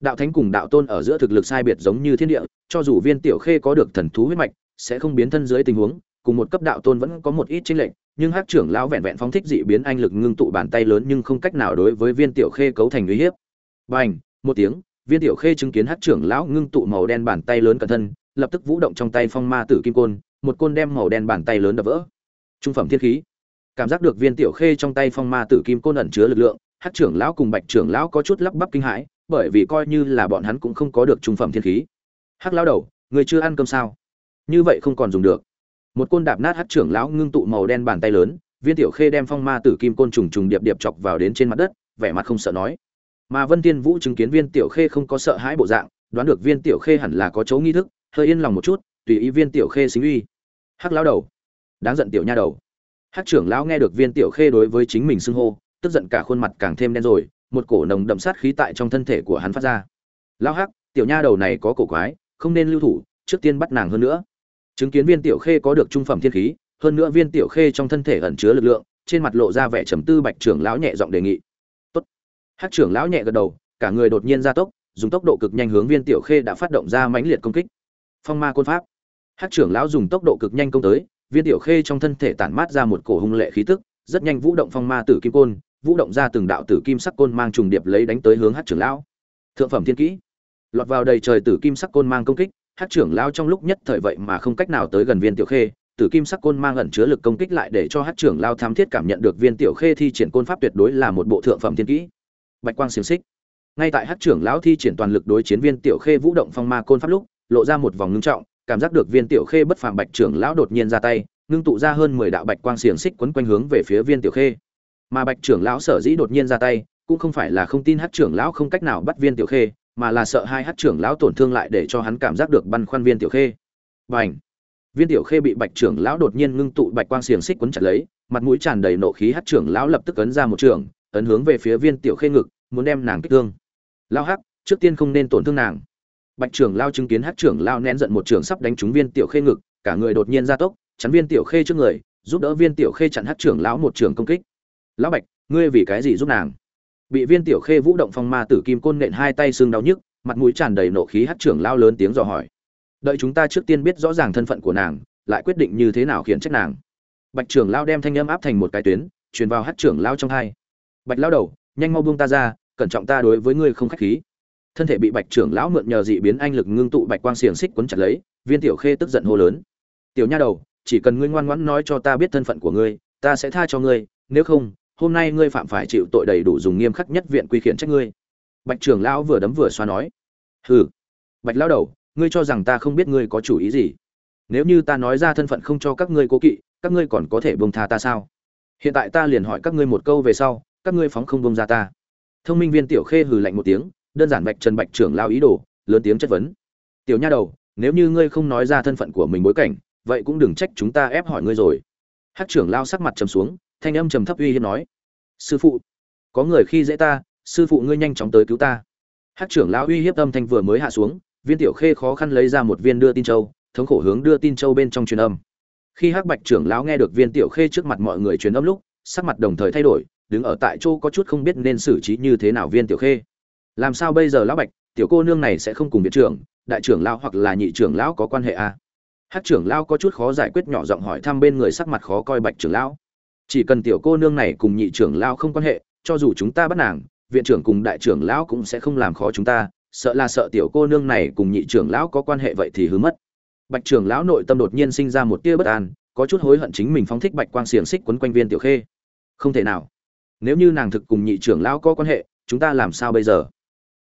Đạo thánh cùng đạo tôn ở giữa thực lực sai biệt giống như thiên địa, cho dù viên tiểu khê có được thần thú huyết mạch, sẽ không biến thân dưới tình huống, cùng một cấp đạo tôn vẫn có một ít chênh lệch, nhưng hắc trưởng lão vẹn vẹn phóng thích dị biến anh lực ngưng tụ bàn tay lớn nhưng không cách nào đối với viên tiểu khê cấu thành uy hiếp. Bành, một tiếng, viên tiểu khê chứng kiến hắc trưởng lão ngưng tụ màu đen bàn tay lớn cẩn thân lập tức vũ động trong tay phong ma tử kim côn, một côn đem màu đen bàn tay lớn đập vỡ. Trung phẩm thiên khí. Cảm giác được viên tiểu khê trong tay phong ma tử kim côn ẩn chứa lực lượng, hắc trưởng lão cùng bạch trưởng lão có chút lắp bắp kinh hãi, bởi vì coi như là bọn hắn cũng không có được trung phẩm thiên khí. Hắc lão đầu, người chưa ăn cơm sao? Như vậy không còn dùng được. Một côn đạp nát hắc trưởng lão ngưng tụ màu đen bàn tay lớn, viên tiểu khê đem phong ma tử kim côn trùng trùng điệp điệp chọc vào đến trên mặt đất, vẻ mặt không sợ nói. Mà vân tiên vũ chứng kiến viên tiểu khê không có sợ hãi bộ dạng, đoán được viên tiểu khê hẳn là có chấu nghi thức hơi yên lòng một chút, tùy ý viên tiểu khê xính uy. Hắc lão đầu. Đáng giận tiểu nha đầu. Hắc trưởng lão nghe được viên tiểu khê đối với chính mình xưng hô, tức giận cả khuôn mặt càng thêm đen rồi, một cổ nồng đậm sát khí tại trong thân thể của hắn phát ra. Lão hắc, tiểu nha đầu này có cổ quái, không nên lưu thủ, trước tiên bắt nàng hơn nữa. Chứng kiến viên tiểu khê có được trung phẩm thiên khí, hơn nữa viên tiểu khê trong thân thể ẩn chứa lực lượng, trên mặt lộ ra vẻ trầm tư bạch trưởng lão nhẹ giọng đề nghị. Tốt. Hắc trưởng lão nhẹ gật đầu, cả người đột nhiên gia tốc, dùng tốc độ cực nhanh hướng viên tiểu khê đã phát động ra mãnh liệt công kích phong ma côn pháp. Hát trưởng lão dùng tốc độ cực nhanh công tới, viên tiểu khê trong thân thể tản mát ra một cổ hung lệ khí tức, rất nhanh vũ động phong ma tử kim côn, vũ động ra từng đạo tử kim sắc côn mang trùng điệp lấy đánh tới hướng hát trưởng lão. Thượng phẩm thiên kỹ. Lọt vào đầy trời tử kim sắc côn mang công kích hát trưởng lão trong lúc nhất thời vậy mà không cách nào tới gần viên tiểu khê, tử kim sắc côn mang ẩn chứa lực công kích lại để cho hát trưởng lao tham thiết cảm nhận được viên tiểu khê thi triển côn pháp tuyệt đối là một bộ thượng phẩm thiên kỹ. Bạch quang xiềng xích. Ngay tại hát trưởng lão thi triển toàn lực đối chiến viên tiểu khê vũ động phong ma côn pháp lúc lộ ra một vòng ngưng trọng, cảm giác được viên tiểu khê bất phàm bạch trưởng lão đột nhiên ra tay, ngưng tụ ra hơn mười đạo bạch quang xiềng xích quấn quanh hướng về phía viên tiểu khê. Mà bạch trưởng lão sở dĩ đột nhiên ra tay, cũng không phải là không tin hát trưởng lão không cách nào bắt viên tiểu khê, mà là sợ hai hát trưởng lão tổn thương lại để cho hắn cảm giác được băn khoăn viên tiểu khê. Và ảnh viên tiểu khê bị bạch trưởng lão đột nhiên ngưng tụ bạch quang xiềng xích quấn chặt lấy, mặt mũi tràn đầy nộ khí hát trưởng lão lập tức ấn ra một trường, ấn hướng về phía viên tiểu khê ngực, muốn đem nàng kích thương. Lao hắc, trước tiên không nên tổn thương nàng bạch trưởng lao chứng kiến hát trưởng lao nén giận một trường sắp đánh trúng viên tiểu khê ngực, cả người đột nhiên ra tốc, chắn viên tiểu khê trước người, giúp đỡ viên tiểu khê chặn hát trưởng lão một trường công kích. Lão bạch, ngươi vì cái gì giúp nàng? Bị viên tiểu khê vũ động phong ma tử kim côn nện hai tay xương đau nhức, mặt mũi tràn đầy nộ khí hát trưởng lao lớn tiếng dò hỏi. Đợi chúng ta trước tiên biết rõ ràng thân phận của nàng, lại quyết định như thế nào khiển trách nàng. Bạch trưởng lao đem thanh âm áp thành một cái tuyến, truyền vào hát trưởng lao trong hai. Bạch lao đầu, nhanh mau buông ta ra, cẩn trọng ta đối với ngươi không khách khí thân thể bị bạch trưởng lão mượn nhờ dị biến anh lực ngưng tụ bạch quang xiềng xích quấn chặt lấy, viên tiểu khê tức giận hô lớn. Tiểu nha đầu, chỉ cần ngươi ngoan ngoãn nói cho ta biết thân phận của ngươi, ta sẽ tha cho ngươi, nếu không, hôm nay ngươi phạm phải chịu tội đầy đủ dùng nghiêm khắc nhất viện quy khiển trách ngươi. Bạch trưởng lão vừa đấm vừa xoa nói. Hừ, bạch lão đầu, ngươi cho rằng ta không biết ngươi có chủ ý gì? Nếu như ta nói ra thân phận không cho các ngươi cố kỵ, các ngươi còn có thể bông tha ta sao? Hiện tại ta liền hỏi các ngươi một câu về sau, các ngươi phóng không bông ra ta. Thông minh viên tiểu khê hừ lạnh một tiếng đơn giản bạch trần bạch trưởng lao ý đồ, lớn tiếng chất vấn. Tiểu nha đầu, nếu như ngươi không nói ra thân phận của mình bối cảnh, vậy cũng đừng trách chúng ta ép hỏi ngươi rồi. Hát trưởng lao sắc mặt trầm xuống, thanh âm trầm thấp uy hiếp nói. Sư phụ, có người khi dễ ta, sư phụ ngươi nhanh chóng tới cứu ta. Hát trưởng lao uy hiếp âm thanh vừa mới hạ xuống, viên tiểu khê khó khăn lấy ra một viên đưa tin châu, thống khổ hướng đưa tin châu bên trong truyền âm. Khi hắc bạch trưởng lão nghe được viên tiểu khê trước mặt mọi người truyền âm lúc, sắc mặt đồng thời thay đổi, đứng ở tại chỗ có chút không biết nên xử trí như thế nào viên tiểu khê làm sao bây giờ lão bạch, tiểu cô nương này sẽ không cùng viện trưởng, đại trưởng lão hoặc là nhị trưởng lão có quan hệ à? hát trưởng lão có chút khó giải quyết nhỏ giọng hỏi thăm bên người sắc mặt khó coi bạch trưởng lão. Chỉ cần tiểu cô nương này cùng nhị trưởng lão không quan hệ, cho dù chúng ta bắt nàng, viện trưởng cùng đại trưởng lão cũng sẽ không làm khó chúng ta, sợ là sợ tiểu cô nương này cùng nhị trưởng lão có quan hệ vậy thì hứa mất. Bạch trưởng lão nội tâm đột nhiên sinh ra một tia bất an, có chút hối hận chính mình phóng thích bạch quang xiềng xích quấn quanh viên tiểu khê. Không thể nào. Nếu như nàng thực cùng nhị trưởng lão có quan hệ, chúng ta làm sao bây giờ?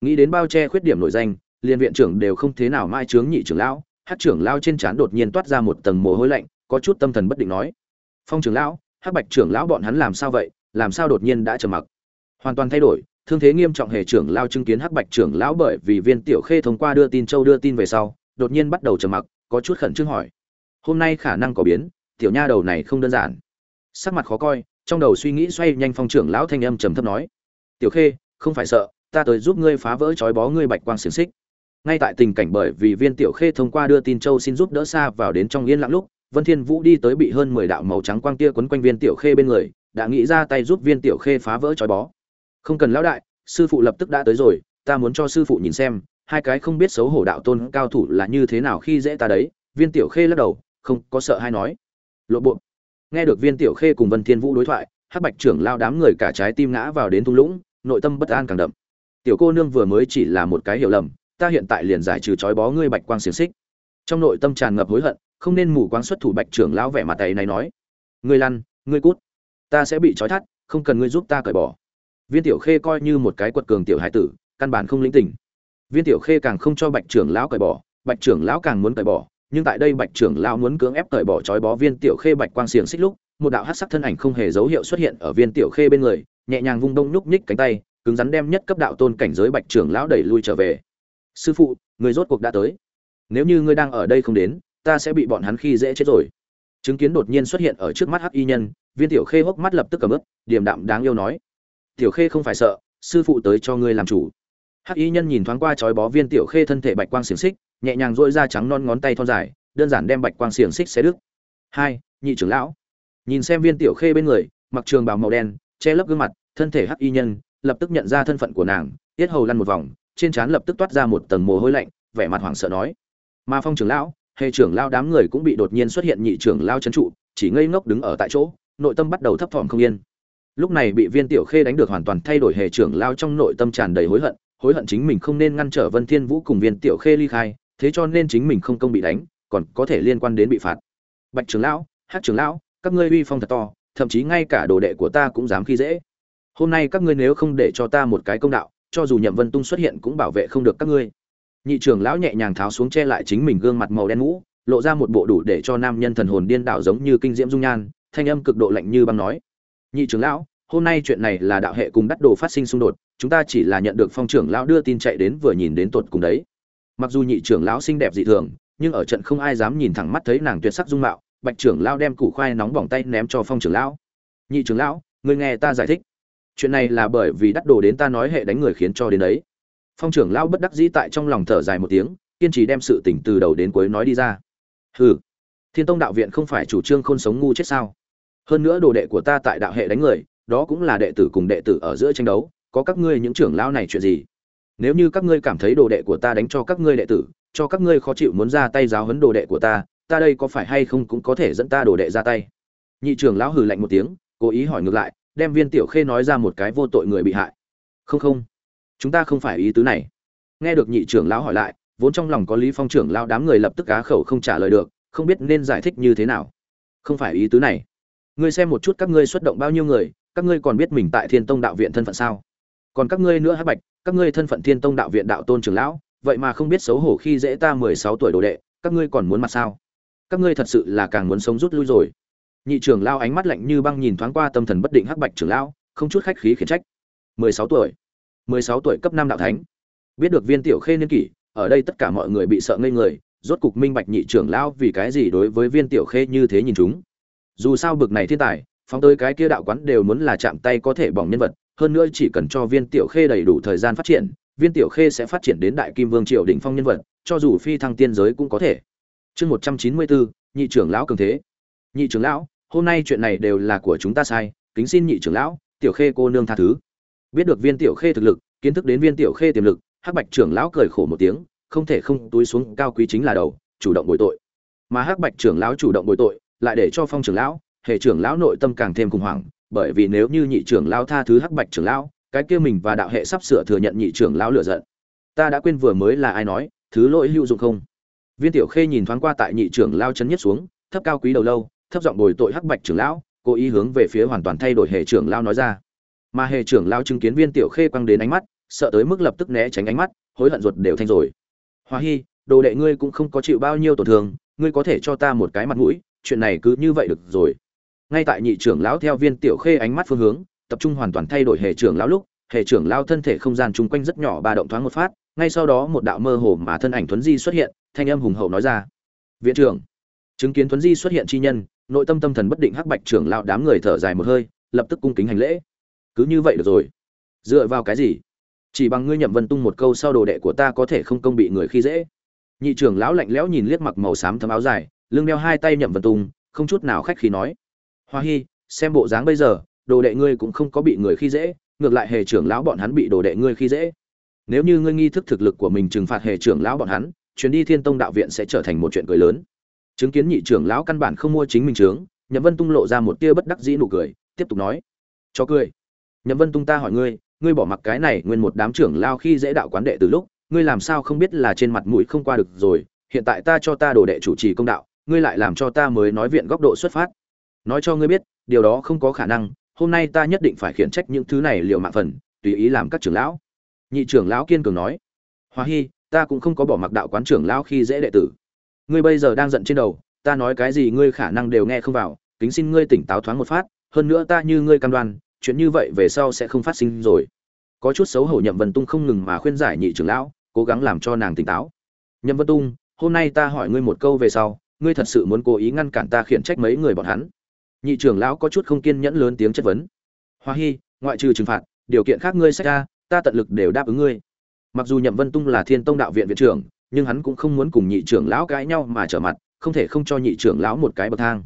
Nghĩ đến bao che khuyết điểm nội danh, liền viện trưởng đều không thế nào mai trướng nhị trưởng lão, hát trưởng lão trên trán đột nhiên toát ra một tầng mồ hôi lạnh, có chút tâm thần bất định nói. Phong trưởng lão, hát bạch trưởng lão bọn hắn làm sao vậy, làm sao đột nhiên đã trầm mặc? Hoàn toàn thay đổi, thương thế nghiêm trọng hề trưởng lao chứng kiến hắc bạch trưởng lão bởi vì viên tiểu khê thông qua đưa tin châu đưa tin về sau, đột nhiên bắt đầu trầm mặc, có chút khẩn trương hỏi. Hôm nay khả năng có biến, tiểu nha đầu này không đơn giản. Sắc mặt khó coi, trong đầu suy nghĩ xoay nhanh phong trưởng lão thanh âm trầm thấp nói. Tiểu khê, không phải sợ ta tới giúp ngươi phá vỡ trói bó ngươi bạch quang xiềng xích. Ngay tại tình cảnh bởi vì viên tiểu khê thông qua đưa tin châu xin giúp đỡ xa vào đến trong yên lặng lúc, vân thiên vũ đi tới bị hơn mười đạo màu trắng quang tia quấn quanh viên tiểu khê bên người, đã nghĩ ra tay giúp viên tiểu khê phá vỡ trói bó. Không cần lão đại, sư phụ lập tức đã tới rồi, ta muốn cho sư phụ nhìn xem, hai cái không biết xấu hổ đạo tôn cao thủ là như thế nào khi dễ ta đấy. Viên tiểu khê lắc đầu, không có sợ hay nói. Lộ bộ. Nghe được viên tiểu khê cùng vân thiên vũ đối thoại, hắc bạch trưởng lao đám người cả trái tim ngã vào đến thung lũng, nội tâm bất an càng đậm tiểu cô nương vừa mới chỉ là một cái hiểu lầm, ta hiện tại liền giải trừ trói bó ngươi bạch quang xiềng xích. Trong nội tâm tràn ngập hối hận, không nên mù quáng xuất thủ bạch trưởng lão vẻ mặt tay này nói. Ngươi lăn, ngươi cút. Ta sẽ bị trói thắt, không cần ngươi giúp ta cởi bỏ. Viên tiểu khê coi như một cái quật cường tiểu hải tử, căn bản không lĩnh tỉnh viên tiểu khê càng không cho bạch trưởng lão cởi bỏ, bạch trưởng lão càng muốn cởi bỏ, nhưng tại đây bạch trưởng lão muốn cưỡng ép cởi bỏ trói bó viên tiểu khê bạch quang xiềng xích lúc, một đạo hắc sắc thân ảnh không hề dấu hiệu xuất hiện ở viên tiểu khê bên người, nhẹ nhàng vung đông nhúc nhích cánh tay cứng rắn đem nhất cấp đạo tôn cảnh giới bạch trưởng lão đẩy lui trở về. Sư phụ, người rốt cuộc đã tới. Nếu như ngươi đang ở đây không đến, ta sẽ bị bọn hắn khi dễ chết rồi. Chứng kiến đột nhiên xuất hiện ở trước mắt hắc y nhân, viên tiểu khê hốc mắt lập tức cầm ướp điềm đạm đáng yêu nói. Tiểu khê không phải sợ, sư phụ tới cho ngươi làm chủ. Hắc y nhân nhìn thoáng qua trói bó viên tiểu khê thân thể bạch quang xiềng xích, nhẹ nhàng dỗi ra trắng non ngón tay thon dài, đơn giản đem bạch quang xiềng xích xé đứt. Hai, nhị trưởng lão. Nhìn xem viên tiểu khê bên người, mặc trường bào màu đen, che lấp gương mặt, thân thể hắc y nhân lập tức nhận ra thân phận của nàng, tiết hầu lăn một vòng, trên trán lập tức toát ra một tầng mồ hôi lạnh, vẻ mặt hoảng sợ nói. Mà phong trưởng lão hệ trưởng lao đám người cũng bị đột nhiên xuất hiện nhị trưởng lao trấn trụ, chỉ ngây ngốc đứng ở tại chỗ, nội tâm bắt đầu thấp thỏm không yên. Lúc này bị viên tiểu khê đánh được hoàn toàn thay đổi hệ trưởng lao trong nội tâm tràn đầy hối hận hối hận chính mình không nên ngăn trở vân thiên vũ cùng viên tiểu khê ly khai, thế cho nên chính mình không công bị đánh, còn có thể liên quan đến bị phạt. Bạch trưởng lão hát trưởng lão, các ngươi uy phong thật to, thậm chí ngay cả đồ đệ của ta cũng dám khi dễ hôm nay các ngươi nếu không để cho ta một cái công đạo, cho dù nhậm vân tung xuất hiện cũng bảo vệ không được các ngươi. Nhị trưởng lão nhẹ nhàng tháo xuống che lại chính mình gương mặt màu đen mũ lộ ra một bộ đủ để cho nam nhân thần hồn điên đảo giống như kinh diễm dung nhan, thanh âm cực độ lạnh như băng nói. Nhị trưởng lão, hôm nay chuyện này là đạo hệ cùng đắt đồ phát sinh xung đột, chúng ta chỉ là nhận được phong trưởng lão đưa tin chạy đến vừa nhìn đến tột cùng đấy. Mặc dù nhị trưởng lão xinh đẹp dị thường, nhưng ở trận không ai dám nhìn thẳng mắt thấy nàng tuyệt sắc dung mạo, bạch trưởng lão đem củ khoai nóng bỏng tay ném cho phong trưởng lão. Nhị trưởng lão, người nghe ta giải thích chuyện này là bởi vì đắt đồ đến ta nói hệ đánh người khiến cho đến đấy. Phong trưởng lão bất đắc dĩ tại trong lòng thở dài một tiếng, kiên trì đem sự tình từ đầu đến cuối nói đi ra. Hừ, thiên tông đạo viện không phải chủ trương khôn sống ngu chết sao? Hơn nữa đồ đệ của ta tại đạo hệ đánh người, đó cũng là đệ tử cùng đệ tử ở giữa tranh đấu, có các ngươi những trưởng lão này chuyện gì? Nếu như các ngươi cảm thấy đồ đệ của ta đánh cho các ngươi đệ tử, cho các ngươi khó chịu muốn ra tay giáo huấn đồ đệ của ta ta đây có phải hay không cũng có thể dẫn ta đồ đệ ra tay? Nhị trưởng lão hừ lạnh một tiếng, cố ý hỏi ngược lại đem viên tiểu khê nói ra một cái vô tội người bị hại. Không không. Chúng ta không phải ý tứ này. Nghe được nhị trưởng lão hỏi lại, vốn trong lòng có lý phong trưởng lão đám người lập tức cá khẩu không trả lời được, không biết nên giải thích như thế nào. Không phải ý tứ này. Ngươi xem một chút các ngươi xuất động bao nhiêu người, các ngươi còn biết mình tại thiên tông đạo viện thân phận sao? Còn các ngươi nữa hắc bạch, các ngươi thân phận thiên tông đạo viện đạo tôn trưởng lão, vậy mà không biết xấu hổ khi dễ ta mười sáu tuổi đồ đệ, các ngươi còn muốn mặt sao? Các ngươi thật sự là càng muốn sống rút lui rồi nhị trưởng lão ánh mắt lạnh như băng nhìn thoáng qua tâm thần bất định hắc bạch trưởng lão, không chút khách khí khiển trách. Mười sáu tuổi. Mười sáu tuổi cấp năm đạo thánh. Biết được viên tiểu khê niên kỷ, ở đây tất cả mọi người bị sợ ngây người, rốt cục minh bạch nhị trưởng lão vì cái gì đối với viên tiểu khê như thế nhìn chúng. Dù sao bực này thiên tài, phóng tới cái kia đạo quán đều muốn là chạm tay có thể bỏng nhân vật, hơn nữa chỉ cần cho viên tiểu khê đầy đủ thời gian phát triển, viên tiểu khê sẽ phát triển đến đại kim vương triều đỉnh phong nhân vật, cho dù phi thăng tiên giới cũng có thể. Chương một trăm chín mươi bốn, nhị trưởng lão cường thế nhị trưởng lão, hôm nay chuyện này đều là của chúng ta sai, kính xin nhị trưởng lão, tiểu khê cô nương tha thứ. Biết được viên tiểu khê thực lực, kiến thức đến viên tiểu khê tiềm lực, hắc bạch trưởng lão cười khổ một tiếng, không thể không túi xuống cao quý chính là đầu, chủ động bồi tội. Mà hắc bạch trưởng lão chủ động bồi tội, lại để cho phong trưởng lão hệ trưởng lão nội tâm càng thêm khủng hoảng, bởi vì nếu như nhị trưởng lão tha thứ hắc bạch trưởng lão, cái kia mình và đạo hệ sắp sửa thừa nhận nhị trưởng lão lựa giận. Ta đã quên vừa mới là ai nói, thứ lỗi hữu dụng không? Viên tiểu khê nhìn thoáng qua tại nhị trưởng lão chấn nhất xuống, thấp cao quý đầu lâu thấp giọng bồi tội hắc bạch trưởng lão, cố ý hướng về phía hoàn toàn thay đổi hệ trưởng lão nói ra. Mà hệ trưởng lão chứng kiến viên tiểu khê quăng đến ánh mắt, sợ tới mức lập tức né tránh ánh mắt, hối hận ruột đều thanh rồi. Hoa hi, đồ đệ ngươi cũng không có chịu bao nhiêu tổn thương, ngươi có thể cho ta một cái mặt mũi, chuyện này cứ như vậy được rồi. Ngay tại nhị trưởng lão theo viên tiểu khê ánh mắt phương hướng, tập trung hoàn toàn thay đổi hệ trưởng lão lúc, hệ trưởng lão thân thể không gian chung quanh rất nhỏ ba động thoáng một phát, ngay sau đó một đạo mơ hồ mà thân ảnh thuấn di xuất hiện, thanh âm hùng hậu nói ra. Viện trưởng, chứng kiến thuấn di xuất hiện chi nhân nội tâm tâm thần bất định hắc bạch trưởng lão đám người thở dài một hơi, lập tức cung kính hành lễ. Cứ như vậy được rồi. Dựa vào cái gì? Chỉ bằng ngươi nhậm vân tung một câu sau đồ đệ của ta có thể không công bị người khi dễ. Nhị trưởng lão lạnh lẽo nhìn liếc mặc màu xám thấm áo dài, lưng đeo hai tay nhậm vân tung, không chút nào khách khí nói. Hoa hi, xem bộ dáng bây giờ, đồ đệ ngươi cũng không có bị người khi dễ, ngược lại hề trưởng lão bọn hắn bị đồ đệ ngươi khi dễ. Nếu như ngươi nghi thức thực lực của mình trừng phạt hề trưởng lão bọn hắn, chuyến đi thiên tông đạo viện sẽ trở thành một chuyện cười lớn chứng kiến nhị trưởng lão căn bản không mua chính mình trướng, nhậm vân tung lộ ra một tia bất đắc dĩ nụ cười, tiếp tục nói, cho cười. Nhậm vân tung ta hỏi ngươi ngươi bỏ mặc cái này nguyên một đám trưởng lao khi dễ đạo quán đệ từ lúc, ngươi làm sao không biết là trên mặt mũi không qua được rồi, hiện tại ta cho ta đồ đệ chủ trì công đạo, ngươi lại làm cho ta mới nói viện góc độ xuất phát. Nói cho ngươi biết, điều đó không có khả năng, hôm nay ta nhất định phải khiển trách những thứ này liệu mạng phần, tùy ý làm các trưởng lão. Nhị trưởng lão kiên cường nói, hoa hy ta cũng không có bỏ mặc đạo quán trưởng lão khi dễ đệ tử ngươi bây giờ đang giận trên đầu, ta nói cái gì ngươi khả năng đều nghe không vào, kính xin ngươi tỉnh táo thoáng một phát, hơn nữa ta như ngươi cam đoan, chuyện như vậy về sau sẽ không phát sinh rồi. Có chút xấu hổ nhậm vân tung không ngừng mà khuyên giải nhị trưởng lão, cố gắng làm cho nàng tỉnh táo. Nhậm vân tung, hôm nay ta hỏi ngươi một câu về sau, ngươi thật sự muốn cố ý ngăn cản ta khiển trách mấy người bọn hắn? Nhị trưởng lão có chút không kiên nhẫn lớn tiếng chất vấn. Hoa hy ngoại trừ trừng phạt, điều kiện khác ngươi sách ra, ta tận lực đều đáp ứng ngươi. Mặc dù nhậm vân tung là thiên tông đạo viện viện trưởng nhưng hắn cũng không muốn cùng nhị trưởng lão cãi nhau mà trở mặt, không thể không cho nhị trưởng lão một cái bậc thang.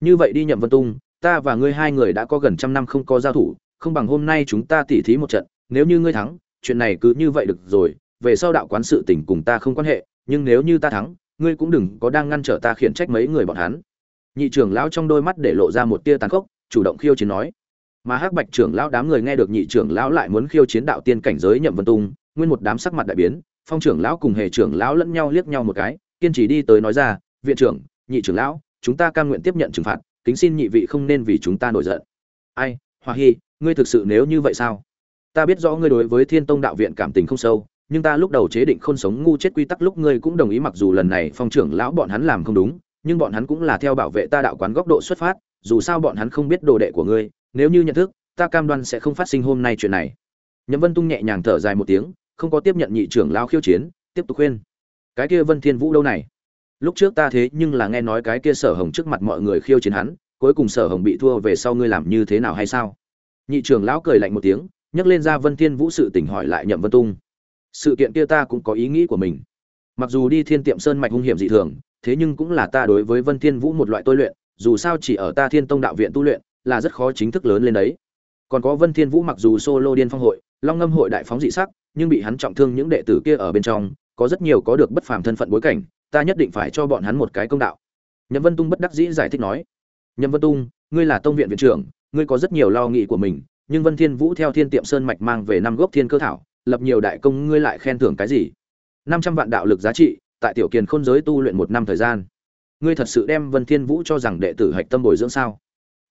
Như vậy đi nhậm vân tung, ta và ngươi hai người đã có gần trăm năm không có giao thủ, không bằng hôm nay chúng ta tỉ thí một trận, nếu như ngươi thắng, chuyện này cứ như vậy được rồi, về sau đạo quán sự tình cùng ta không quan hệ, nhưng nếu như ta thắng, ngươi cũng đừng có đang ngăn trở ta khiển trách mấy người bọn hắn. Nhị trưởng lão trong đôi mắt để lộ ra một tia tàn khốc, chủ động khiêu chiến nói. Mà hắc bạch trưởng lão đám người nghe được nhị trưởng lão lại muốn khiêu chiến đạo tiên cảnh giới nhậm vân tung, nguyên một đám sắc mặt đại biến phong trưởng lão cùng hề trưởng lão lẫn nhau liếc nhau một cái, kiên trì đi tới nói ra, viện trưởng, nhị trưởng lão, chúng ta cam nguyện tiếp nhận trừng phạt, kính xin nhị vị không nên vì chúng ta nổi giận. Ai, hoa hy ngươi thực sự nếu như vậy sao? Ta biết rõ ngươi đối với thiên tông đạo viện cảm tình không sâu, nhưng ta lúc đầu chế định không sống ngu chết quy tắc lúc ngươi cũng đồng ý mặc dù lần này phong trưởng lão bọn hắn làm không đúng, nhưng bọn hắn cũng là theo bảo vệ ta đạo quán góc độ xuất phát, dù sao bọn hắn không biết đồ đệ của ngươi, nếu như nhận thức, ta cam đoan sẽ không phát sinh hôm nay chuyện này. Nhậm vân tung nhẹ nhàng thở dài một tiếng không có tiếp nhận nhị trưởng lao khiêu chiến, tiếp tục khuyên. Cái kia vân thiên vũ đâu này? Lúc trước ta thế nhưng là nghe nói cái kia sở hồng trước mặt mọi người khiêu chiến hắn, cuối cùng sở hồng bị thua về sau ngươi làm như thế nào hay sao? Nhị trưởng lão cười lạnh một tiếng, nhắc lên ra vân thiên vũ sự tình hỏi lại nhậm vân tung. Sự kiện kia ta cũng có ý nghĩ của mình. Mặc dù đi thiên tiệm sơn mạch hung hiểm dị thường, thế nhưng cũng là ta đối với vân thiên vũ một loại tôi luyện, dù sao chỉ ở ta thiên tông đạo viện tu luyện, là rất khó chính thức lớn lên đấy. Còn có vân thiên vũ mặc dù solo điên phong hội long ngâm hội đại phóng dị sắc, nhưng bị hắn trọng thương những đệ tử kia ở bên trong, có rất nhiều có được bất phàm thân phận bối cảnh, ta nhất định phải cho bọn hắn một cái công đạo. Nhậm vân tung bất đắc dĩ giải thích nói. Nhậm vân tung, ngươi là tông viện viện trưởng, ngươi có rất nhiều lo nghĩ của mình, nhưng vân thiên vũ theo thiên tiệm sơn mạch mang về năm gốc thiên cơ thảo, lập nhiều đại công, ngươi lại khen thưởng cái gì? Năm trăm vạn đạo lực giá trị, tại tiểu kiền khôn giới tu luyện một năm thời gian. Ngươi thật sự đem vân thiên vũ cho rằng đệ tử hạch tâm bồi dưỡng sao?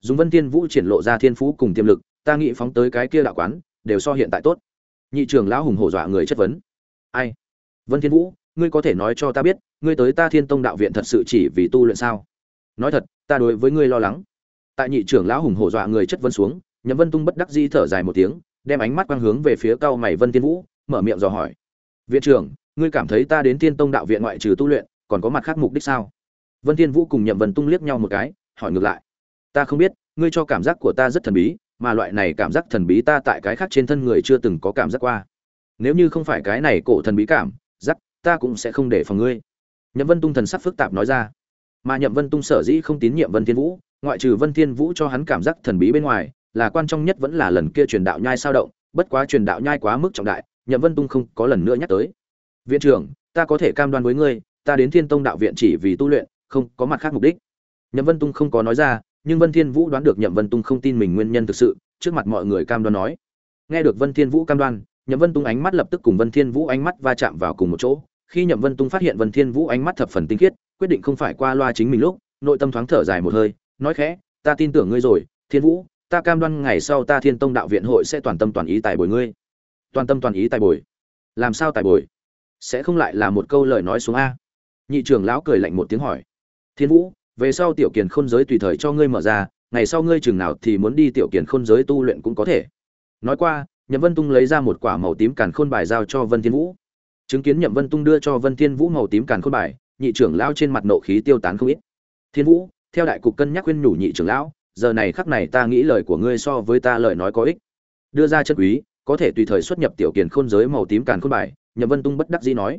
Dùng vân thiên vũ triển lộ ra thiên phú cùng tiềm lực, ta nghĩ phóng tới cái kia đạo quán đều so hiện tại tốt. Nhị trưởng lão hùng hổ dọa người chất vấn. Ai? Vân thiên vũ, ngươi có thể nói cho ta biết, ngươi tới ta thiên tông đạo viện thật sự chỉ vì tu luyện sao? Nói thật, ta đối với ngươi lo lắng. Tại nhị trưởng lão hùng hổ dọa người chất vấn xuống, nhậm vân tung bất đắc di thở dài một tiếng, đem ánh mắt quang hướng về phía cao mày vân thiên vũ, mở miệng dò hỏi. Viện trưởng, ngươi cảm thấy ta đến thiên tông đạo viện ngoại trừ tu luyện, còn có mặt khác mục đích sao? Vân thiên vũ cùng nhậm vân tung liếc nhau một cái, hỏi ngược lại. Ta không biết, ngươi cho cảm giác của ta rất thần bí mà loại này cảm giác thần bí ta tại cái khác trên thân người chưa từng có cảm giác qua. Nếu như không phải cái này cổ thần bí cảm, giác, ta cũng sẽ không để phòng ngươi. Nhậm vân tung thần sắc phức tạp nói ra. Mà nhậm vân tung sở dĩ không tín nhiệm vân thiên vũ, ngoại trừ vân thiên vũ cho hắn cảm giác thần bí bên ngoài, là quan trọng nhất vẫn là lần kia truyền đạo nhai sao động, bất quá truyền đạo nhai quá mức trọng đại, nhậm vân tung không có lần nữa nhắc tới. Viện trưởng, ta có thể cam đoan với ngươi, ta đến thiên tông đạo viện chỉ vì tu luyện, không có mặt khác mục đích. Nhậm vân tung không có nói ra nhưng vân thiên vũ đoán được nhậm vân tung không tin mình nguyên nhân thực sự, trước mặt mọi người cam đoan nói. Nghe được vân thiên vũ cam đoan, nhậm vân tung ánh mắt lập tức cùng vân thiên vũ ánh mắt va chạm vào cùng một chỗ. Khi nhậm vân tung phát hiện vân thiên vũ ánh mắt thập phần tinh khiết, quyết định không phải qua loa chính mình lúc, nội tâm thoáng thở dài một hơi, nói khẽ, ta tin tưởng ngươi rồi, thiên vũ, ta cam đoan ngày sau ta thiên tông đạo viện hội sẽ toàn tâm toàn ý tài bồi ngươi. Toàn tâm toàn ý tài bồi? Làm sao tài bồi? Sẽ không lại là một câu lời nói xuống a? Nhị trưởng lão cười lạnh một tiếng hỏi. Thiên vũ về sau tiểu kiền khôn giới tùy thời cho ngươi mở ra, ngày sau ngươi chừng nào thì muốn đi tiểu kiền khôn giới tu luyện cũng có thể. Nói qua, nhậm vân tung lấy ra một quả màu tím càn khôn bài giao cho vân thiên vũ. Chứng kiến nhậm vân tung đưa cho vân thiên vũ màu tím càn khôn bài, nhị trưởng lão trên mặt nộ khí tiêu tán không ít. Thiên vũ, theo đại cục cân nhắc khuyên nhủ nhị trưởng lão, giờ này khắc này ta nghĩ lời của ngươi so với ta lời nói có ích. Đưa ra chân quý, có thể tùy thời xuất nhập tiểu kiền khôn giới màu tím càn khôn bài, nhậm vân tung bất đắc dĩ nói.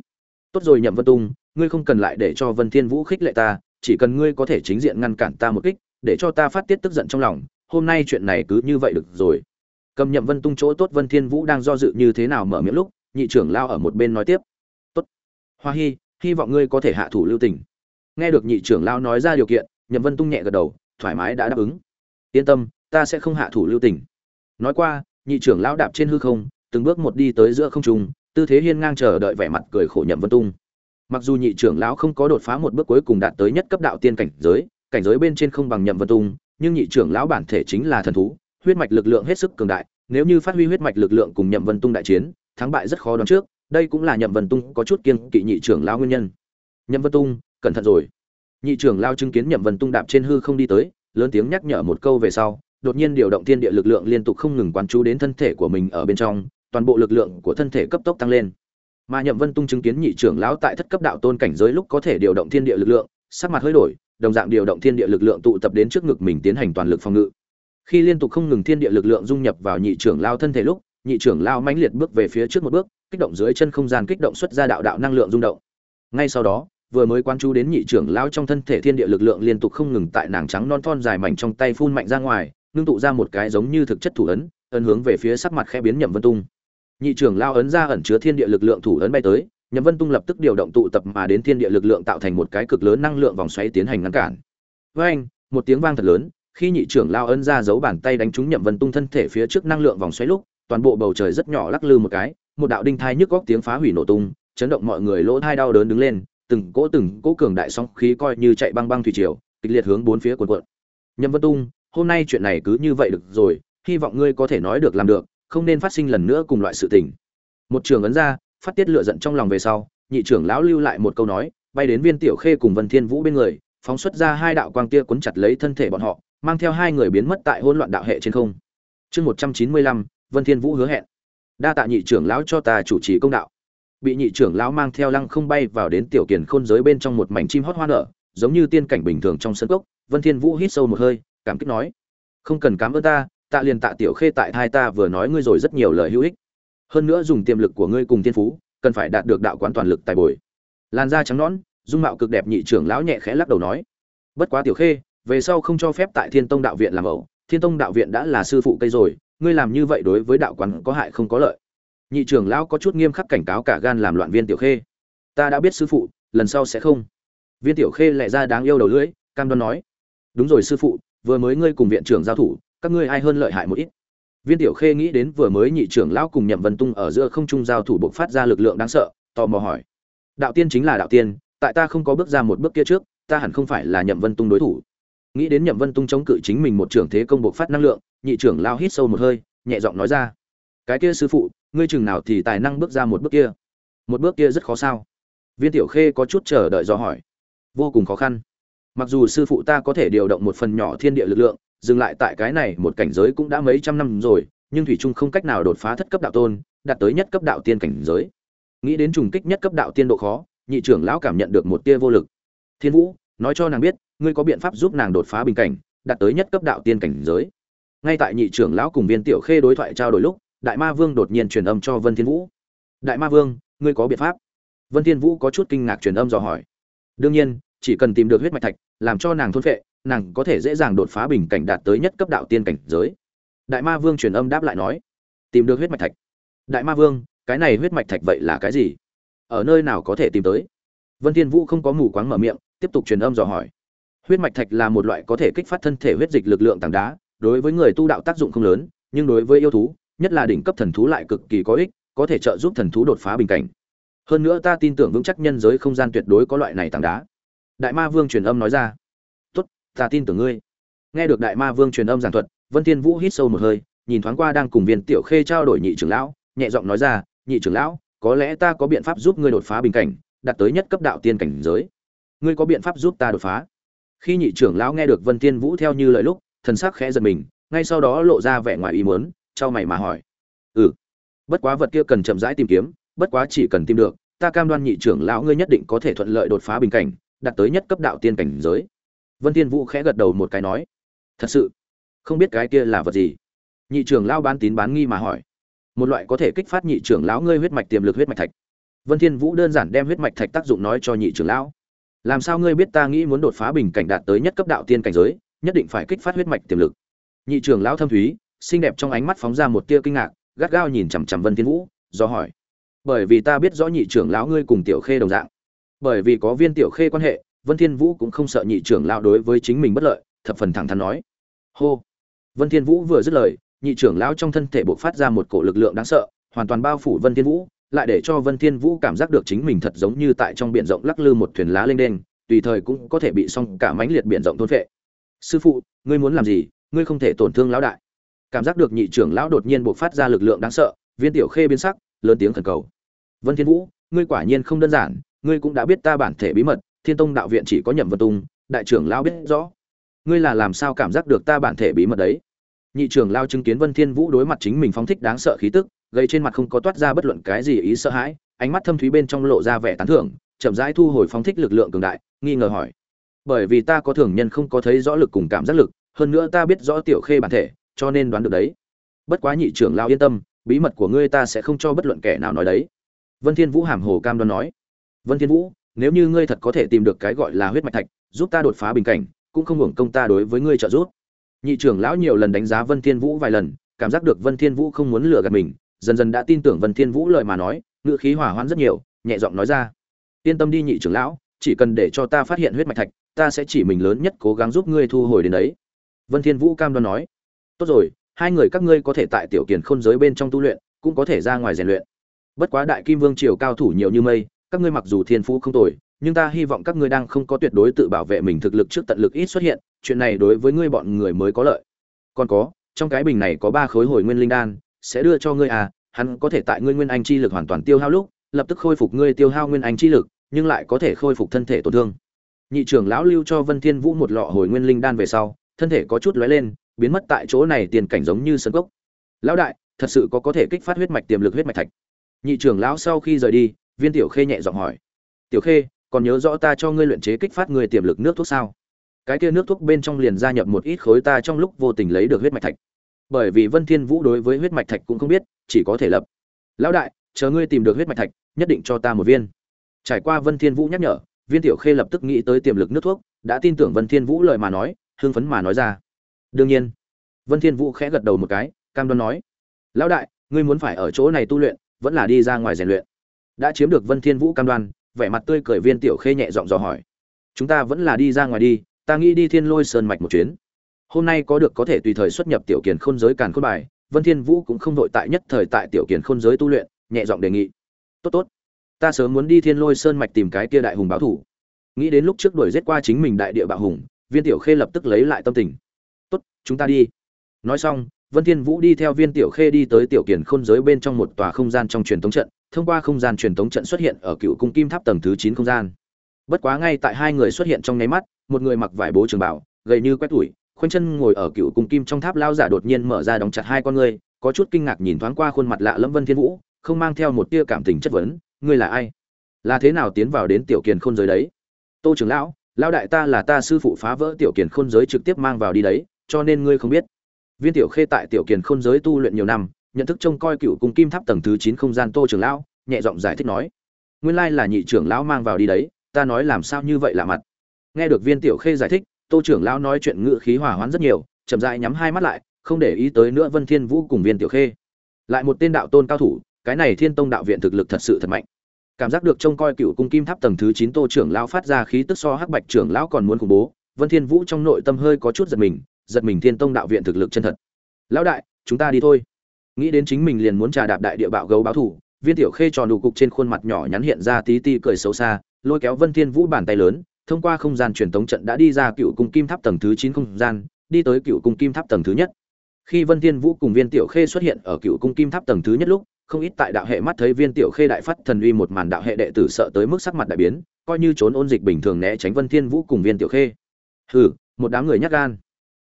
Tốt rồi nhậm vân tung, ngươi không cần lại để cho vân thiên vũ khích lệ ta chỉ cần ngươi có thể chính diện ngăn cản ta một kích để cho ta phát tiết tức giận trong lòng hôm nay chuyện này cứ như vậy được rồi. Cầm nhậm vân tung chỗ tốt vân thiên vũ đang do dự như thế nào mở miệng lúc nhị trưởng lao ở một bên nói tiếp. Tốt. Hoa Hi, hy vọng ngươi có thể hạ thủ lưu tình. Nghe được nhị trưởng lao nói ra điều kiện nhậm vân tung nhẹ gật đầu thoải mái đã đáp ứng. Yên tâm ta sẽ không hạ thủ lưu tình. Nói qua nhị trưởng lão đạp trên hư không từng bước một đi tới giữa không trung tư thế hiên ngang chờ đợi vẻ mặt cười khổ nhậm vân tung mặc dù nhị trưởng lão không có đột phá một bước cuối cùng đạt tới nhất cấp đạo tiên cảnh giới cảnh giới bên trên không bằng nhậm vân tung, nhưng nhị trưởng lão bản thể chính là thần thú, huyết mạch lực lượng hết sức cường đại, nếu như phát huy huyết mạch lực lượng cùng nhậm vân tung đại chiến, thắng bại rất khó đoán trước, đây cũng là nhậm vân tung có chút kiên kỵ nhị trưởng lão nguyên nhân. Nhậm vân tung, cẩn thận rồi. Nhị trưởng lão chứng kiến nhậm vân tung đạp trên hư không đi tới, lớn tiếng nhắc nhở một câu về sau, đột nhiên điều động thiên địa lực lượng liên tục không ngừng quán chú đến thân thể của mình ở bên trong, toàn bộ lực lượng của thân thể cấp tốc tăng lên mà nhậm vân tung chứng kiến nhị trưởng lão tại thất cấp đạo tôn cảnh giới lúc có thể điều động thiên địa lực lượng, sắc mặt hơi đổi, đồng dạng điều động thiên địa lực lượng tụ tập đến trước ngực mình tiến hành toàn lực phòng ngự. Khi liên tục không ngừng thiên địa lực lượng dung nhập vào nhị trưởng lao thân thể lúc, nhị trưởng lao mãnh liệt bước về phía trước một bước, kích động dưới chân không gian kích động xuất ra đạo đạo năng lượng rung động. Ngay sau đó, vừa mới quan chú đến nhị trưởng lao trong thân thể thiên địa lực lượng liên tục không ngừng tại nàng trắng non thon dài mảnh trong tay phun mạnh ra ngoài, ngưng tụ ra một cái giống như thực chất thủ ấn ấn hướng về phía sắc mặt khẽ biến nhậm vân tung nhị trưởng lao ấn ra ẩn chứa thiên địa lực lượng thủ ấn bay tới, nhậm vân tung lập tức điều động tụ tập mà đến thiên địa lực lượng tạo thành một cái cực lớn năng lượng vòng xoáy tiến hành ngăn cản. Với anh một tiếng vang thật lớn, khi nhị trưởng lao ấn ra giấu bàn tay đánh trúng nhậm vân tung thân thể phía trước năng lượng vòng xoáy lúc, toàn bộ bầu trời rất nhỏ lắc lư một cái, một đạo đinh thai nhức góc tiếng phá hủy nổ tung, chấn động mọi người lỗ thai đau đớn đứng lên, từng cỗ từng cỗ cường đại sóng khí coi như chạy băng băng thủy triều, kịch liệt hướng bốn phía cuộn cuộn. Nhậm vân tung, hôm nay chuyện này cứ như vậy được rồi, hy vọng ngươi có thể nói được làm được không nên phát sinh lần nữa cùng loại sự tình. Một trường ấn ra, phát tiết lửa giận trong lòng về sau, nhị trưởng lão lưu lại một câu nói, bay đến viên tiểu khê cùng vân thiên vũ bên người, phóng xuất ra hai đạo quang tia cuốn chặt lấy thân thể bọn họ, mang theo hai người biến mất tại hỗn loạn đạo hệ trên không. Chương một trăm chín mươi lăm, vân thiên vũ hứa hẹn. Đa tạ nhị trưởng lão cho ta chủ trì công đạo. Bị nhị trưởng lão mang theo lăng không bay vào đến tiểu kiền khôn giới bên trong một mảnh chim hót hoa nở, giống như tiên cảnh bình thường trong sân cốc, vân thiên vũ hít sâu một hơi, cảm kích nói, không cần cảm ơn ta tạ liền tạ tiểu khê tại hai ta vừa nói ngươi rồi rất nhiều lời hữu ích. Hơn nữa dùng tiềm lực của ngươi cùng thiên phú, cần phải đạt được đạo quán toàn lực tài bồi. Làn da trắng nõn, dung mạo cực đẹp nhị trưởng lão nhẹ khẽ lắc đầu nói. Bất quá tiểu khê, về sau không cho phép tại thiên tông đạo viện làm ẩu. Thiên tông đạo viện đã là sư phụ cây rồi, ngươi làm như vậy đối với đạo quán có hại không có lợi. Nhị trưởng lão có chút nghiêm khắc cảnh cáo cả gan làm loạn viên tiểu khê. Ta đã biết sư phụ, lần sau sẽ không. Viên tiểu khê lại ra đáng yêu đầu lưỡi, cam đoan nói. Đúng rồi sư phụ, vừa mới ngươi cùng viện trưởng giao thủ các ngươi ai hơn lợi hại một ít. Viên tiểu khê nghĩ đến vừa mới nhị trưởng lão cùng nhậm vân tung ở giữa không trung giao thủ bộc phát ra lực lượng đáng sợ, tò mò hỏi. Đạo tiên chính là đạo tiên, tại ta không có bước ra một bước kia trước, ta hẳn không phải là nhậm vân tung đối thủ. Nghĩ đến nhậm vân tung chống cự chính mình một trưởng thế công bộc phát năng lượng, nhị trưởng lao hít sâu một hơi, nhẹ giọng nói ra. Cái kia sư phụ, ngươi chừng nào thì tài năng bước ra một bước kia? Một bước kia rất khó sao? Viên tiểu khê có chút chờ đợi do hỏi. Vô cùng khó khăn. Mặc dù sư phụ ta có thể điều động một phần nhỏ thiên địa lực lượng dừng lại tại cái này một cảnh giới cũng đã mấy trăm năm rồi, nhưng thủy trung không cách nào đột phá thất cấp đạo tôn, đạt tới nhất cấp đạo tiên cảnh giới. Nghĩ đến trùng kích nhất cấp đạo tiên độ khó, nhị trưởng lão cảm nhận được một tia vô lực. Thiên vũ, nói cho nàng biết, ngươi có biện pháp giúp nàng đột phá bình cảnh, đạt tới nhất cấp đạo tiên cảnh giới. Ngay tại nhị trưởng lão cùng viên tiểu khê đối thoại trao đổi lúc, đại ma vương đột nhiên truyền âm cho vân thiên vũ. Đại ma vương, ngươi có biện pháp? Vân thiên vũ có chút kinh ngạc truyền âm dò hỏi. Đương nhiên, chỉ cần tìm được huyết mạch thạch, làm cho nàng thôn phệ nàng có thể dễ dàng đột phá bình cảnh đạt tới nhất cấp đạo tiên cảnh giới. Đại ma vương truyền âm đáp lại nói, tìm được huyết mạch thạch. Đại ma vương, cái này huyết mạch thạch vậy là cái gì? Ở nơi nào có thể tìm tới? Vân thiên vũ không có mù quáng mở miệng, tiếp tục truyền âm dò hỏi. Huyết mạch thạch là một loại có thể kích phát thân thể huyết dịch lực lượng tảng đá, đối với người tu đạo tác dụng không lớn, nhưng đối với yêu thú, nhất là đỉnh cấp thần thú lại cực kỳ có ích, có thể trợ giúp thần thú đột phá bình cảnh. Hơn nữa ta tin tưởng vững chắc nhân giới không gian tuyệt đối có loại này tảng đá. Đại ma vương truyền âm nói ra ta tin tưởng ngươi. Nghe được đại ma vương truyền âm giảng thuật, vân thiên vũ hít sâu một hơi, nhìn thoáng qua đang cùng viên tiểu khê trao đổi nhị trưởng lão, nhẹ giọng nói ra, nhị trưởng lão, có lẽ ta có biện pháp giúp ngươi đột phá bình cảnh, đạt tới nhất cấp đạo tiên cảnh giới. Ngươi có biện pháp giúp ta đột phá? Khi nhị trưởng lão nghe được vân thiên vũ theo như lời lúc, thần sắc khẽ giật mình, ngay sau đó lộ ra vẻ ngoài ý muốn, trao mày mà hỏi ừ bất quá vật kia cần chậm rãi tìm kiếm, bất quá chỉ cần tìm được, ta cam đoan nhị trưởng lão ngươi nhất định có thể thuận lợi đột phá bình cảnh, đạt tới nhất cấp đạo tiên cảnh giới vân thiên vũ khẽ gật đầu một cái nói, thật sự, không biết cái kia là vật gì? Nhị trưởng lão bán tín bán nghi mà hỏi, một loại có thể kích phát nhị trưởng lão ngươi huyết mạch tiềm lực huyết mạch thạch. Vân thiên vũ đơn giản đem huyết mạch thạch tác dụng nói cho nhị trưởng lão, làm sao ngươi biết ta nghĩ muốn đột phá bình cảnh đạt tới nhất cấp đạo tiên cảnh giới, nhất định phải kích phát huyết mạch tiềm lực? Nhị trưởng lão thâm thúy, xinh đẹp trong ánh mắt phóng ra một tia kinh ngạc, gắt gao nhìn chằm chằm vân thiên vũ, do hỏi, bởi vì ta biết rõ nhị trưởng lão ngươi cùng tiểu khê đồng dạng, bởi vì có viên tiểu khê quan hệ vân thiên vũ cũng không sợ nhị trưởng lão đối với chính mình bất lợi thập phần thẳng thắn nói. Hô. Vân thiên vũ vừa dứt lời nhị trưởng lão trong thân thể bộc phát ra một cổ lực lượng đáng sợ hoàn toàn bao phủ vân thiên vũ lại để cho vân thiên vũ cảm giác được chính mình thật giống như tại trong biển rộng lắc lư một thuyền lá lên đen, tùy thời cũng có thể bị xong cả mãnh liệt biển rộng thôn phệ. Sư phụ ngươi muốn làm gì? Ngươi không thể tổn thương lão đại. Cảm giác được nhị trưởng lão đột nhiên bộc phát ra lực lượng đáng sợ viên tiểu khê biến sắc lớn tiếng khẩn cầu. Vân thiên vũ ngươi quả nhiên không đơn giản ngươi cũng đã biết ta bản thể bí mật thiên tông đạo viện chỉ có nhậm vân tung, đại trưởng lão biết rõ. Ngươi là làm sao cảm giác được ta bản thể bí mật đấy? Nhị trưởng lão chứng kiến vân thiên vũ đối mặt chính mình phóng thích đáng sợ khí tức gây trên mặt không có toát ra bất luận cái gì ý sợ hãi, ánh mắt thâm thúy bên trong lộ ra vẻ tán thưởng, chậm rãi thu hồi phóng thích lực lượng cường đại, nghi ngờ hỏi. Bởi vì ta có thường nhân không có thấy rõ lực cùng cảm giác lực, hơn nữa ta biết rõ tiểu khê bản thể, cho nên đoán được đấy. Bất quá nhị trưởng lão yên tâm, bí mật của ngươi ta sẽ không cho bất luận kẻ nào nói đấy. Vân thiên vũ hàm hồ cam đoan nói. Vân thiên vũ nếu như ngươi thật có thể tìm được cái gọi là huyết mạch thạch, giúp ta đột phá bình cảnh, cũng không hưởng công ta đối với ngươi trợ giúp. Nhị trưởng lão nhiều lần đánh giá vân thiên vũ vài lần, cảm giác được vân thiên vũ không muốn lừa gạt mình, dần dần đã tin tưởng vân thiên vũ lời mà nói, ngựa khí hỏa hoãn rất nhiều, nhẹ giọng nói ra. Yên tâm đi nhị trưởng lão, chỉ cần để cho ta phát hiện huyết mạch thạch, ta sẽ chỉ mình lớn nhất cố gắng giúp ngươi thu hồi đến đấy. Vân thiên vũ cam đoan nói. Tốt rồi, hai người các ngươi có thể tại tiểu kiền khôn giới bên trong tu luyện, cũng có thể ra ngoài rèn luyện. Bất quá đại kim vương triều cao thủ nhiều như mây các ngươi mặc dù thiên phú không tồi, nhưng ta hy vọng các ngươi đang không có tuyệt đối tự bảo vệ mình thực lực trước tận lực ít xuất hiện, chuyện này đối với ngươi bọn người mới có lợi. Còn có, trong cái bình này có ba khối hồi nguyên linh đan, sẽ đưa cho ngươi à hắn có thể tại ngươi nguyên anh chi lực hoàn toàn tiêu hao lúc, lập tức khôi phục ngươi tiêu hao nguyên anh chi lực, nhưng lại có thể khôi phục thân thể tổn thương. Nhị trưởng lão lưu cho vân thiên vũ một lọ hồi nguyên linh đan về sau, thân thể có chút lóe lên, biến mất tại chỗ này tiền cảnh giống như sân gốc lão đại, thật sự có có thể kích phát huyết mạch tiềm lực huyết mạch thạch. Nhị trưởng lão sau khi rời đi viên tiểu khê nhẹ giọng hỏi. Tiểu khê, còn nhớ rõ ta cho ngươi luyện chế kích phát người tiềm lực nước thuốc sao? Cái kia nước thuốc bên trong liền gia nhập một ít khối ta trong lúc vô tình lấy được huyết mạch thạch. Bởi vì vân thiên vũ đối với huyết mạch thạch cũng không biết, chỉ có thể lập. Lão đại, chờ ngươi tìm được huyết mạch thạch, nhất định cho ta một viên. Trải qua vân thiên vũ nhắc nhở, viên tiểu khê lập tức nghĩ tới tiềm lực nước thuốc, đã tin tưởng vân thiên vũ lời mà nói, hưng phấn mà nói ra. Đương nhiên. Vân thiên vũ khẽ gật đầu một cái, cam đoan nói. Lão đại, ngươi muốn phải ở chỗ này tu luyện, vẫn là đi ra ngoài rèn luyện đã chiếm được vân thiên vũ cam đoan, vẻ mặt tươi cười viên tiểu khê nhẹ giọng dò hỏi. Chúng ta vẫn là đi ra ngoài đi, ta nghĩ đi thiên lôi sơn mạch một chuyến. Hôm nay có được có thể tùy thời xuất nhập tiểu kiền khôn giới càn khôn bài, vân thiên vũ cũng không vội tại nhất thời tại tiểu kiền khôn giới tu luyện, nhẹ giọng đề nghị. Tốt tốt. Ta sớm muốn đi thiên lôi sơn mạch tìm cái kia đại hùng báo thủ. Nghĩ đến lúc trước đuổi giết qua chính mình đại địa bạo hùng, viên tiểu khê lập tức lấy lại tâm tình. Tốt, chúng ta đi. Nói xong, vân thiên vũ đi theo viên tiểu khê đi tới tiểu kiền khôn giới bên trong một tòa không gian trong truyền thống trận thông qua không gian truyền thống trận xuất hiện ở cựu cung kim tháp tầng thứ chín không gian. Bất quá ngay tại hai người xuất hiện trong nháy mắt, một người mặc vải bố trường bảo, gầy như quét tuổi khoanh chân ngồi ở cựu cung kim trong tháp lao giả đột nhiên mở ra đóng chặt hai con ngươi, có chút kinh ngạc nhìn thoáng qua khuôn mặt lạ lẫm vân thiên vũ, không mang theo một tia cảm tình chất vấn, ngươi là ai? Là thế nào tiến vào đến tiểu kiền khôn giới đấy? Tô trưởng lão lão đại ta là ta sư phụ phá vỡ tiểu kiền khôn giới trực tiếp mang vào đi đấy, cho nên ngươi không biết. Viên tiểu khê tại tiểu kiền khôn giới tu luyện nhiều năm nhận thức trông coi cựu cung kim tháp tầng thứ chín không gian tô trưởng lão, nhẹ giọng giải thích nói, nguyên lai là nhị trưởng lão mang vào đi đấy, ta nói làm sao như vậy lạ mặt. Nghe được viên tiểu khê giải thích, tô trưởng lão nói chuyện ngự khí hòa hoãn rất nhiều, chậm rãi nhắm hai mắt lại, không để ý tới nữa vân thiên vũ cùng viên tiểu khê. Lại một tên đạo tôn cao thủ, cái này thiên tông đạo viện thực lực thật sự thật mạnh. Cảm giác được trông coi cựu cung kim tháp tầng thứ chín tô trưởng lão phát ra khí tức so hắc bạch trưởng lão còn muốn khủng bố, vân thiên vũ trong nội tâm hơi có chút giật mình giật mình thiên tông đạo viện thực lực chân thật. Lão đại, chúng ta đi thôi nghĩ đến chính mình liền muốn trà đạp đại địa bạo gấu báo thủ, viên tiểu khê tròn đủ cục trên khuôn mặt nhỏ nhắn hiện ra tí ti cười xấu xa, lôi kéo vân thiên vũ bàn tay lớn, thông qua không gian truyền tống trận đã đi ra cựu cung kim tháp tầng thứ chín không gian, đi tới cựu cung kim tháp tầng thứ nhất. Khi vân thiên vũ cùng viên tiểu khê xuất hiện ở cựu cung kim tháp tầng thứ nhất lúc, không ít tại đạo hệ mắt thấy viên tiểu khê đại phát thần uy một màn đạo hệ đệ tử sợ tới mức sắc mặt đại biến, coi như trốn ôn dịch bình thường né tránh vân thiên vũ cùng viên tiểu khê. Hừ, một đám người nhát gan.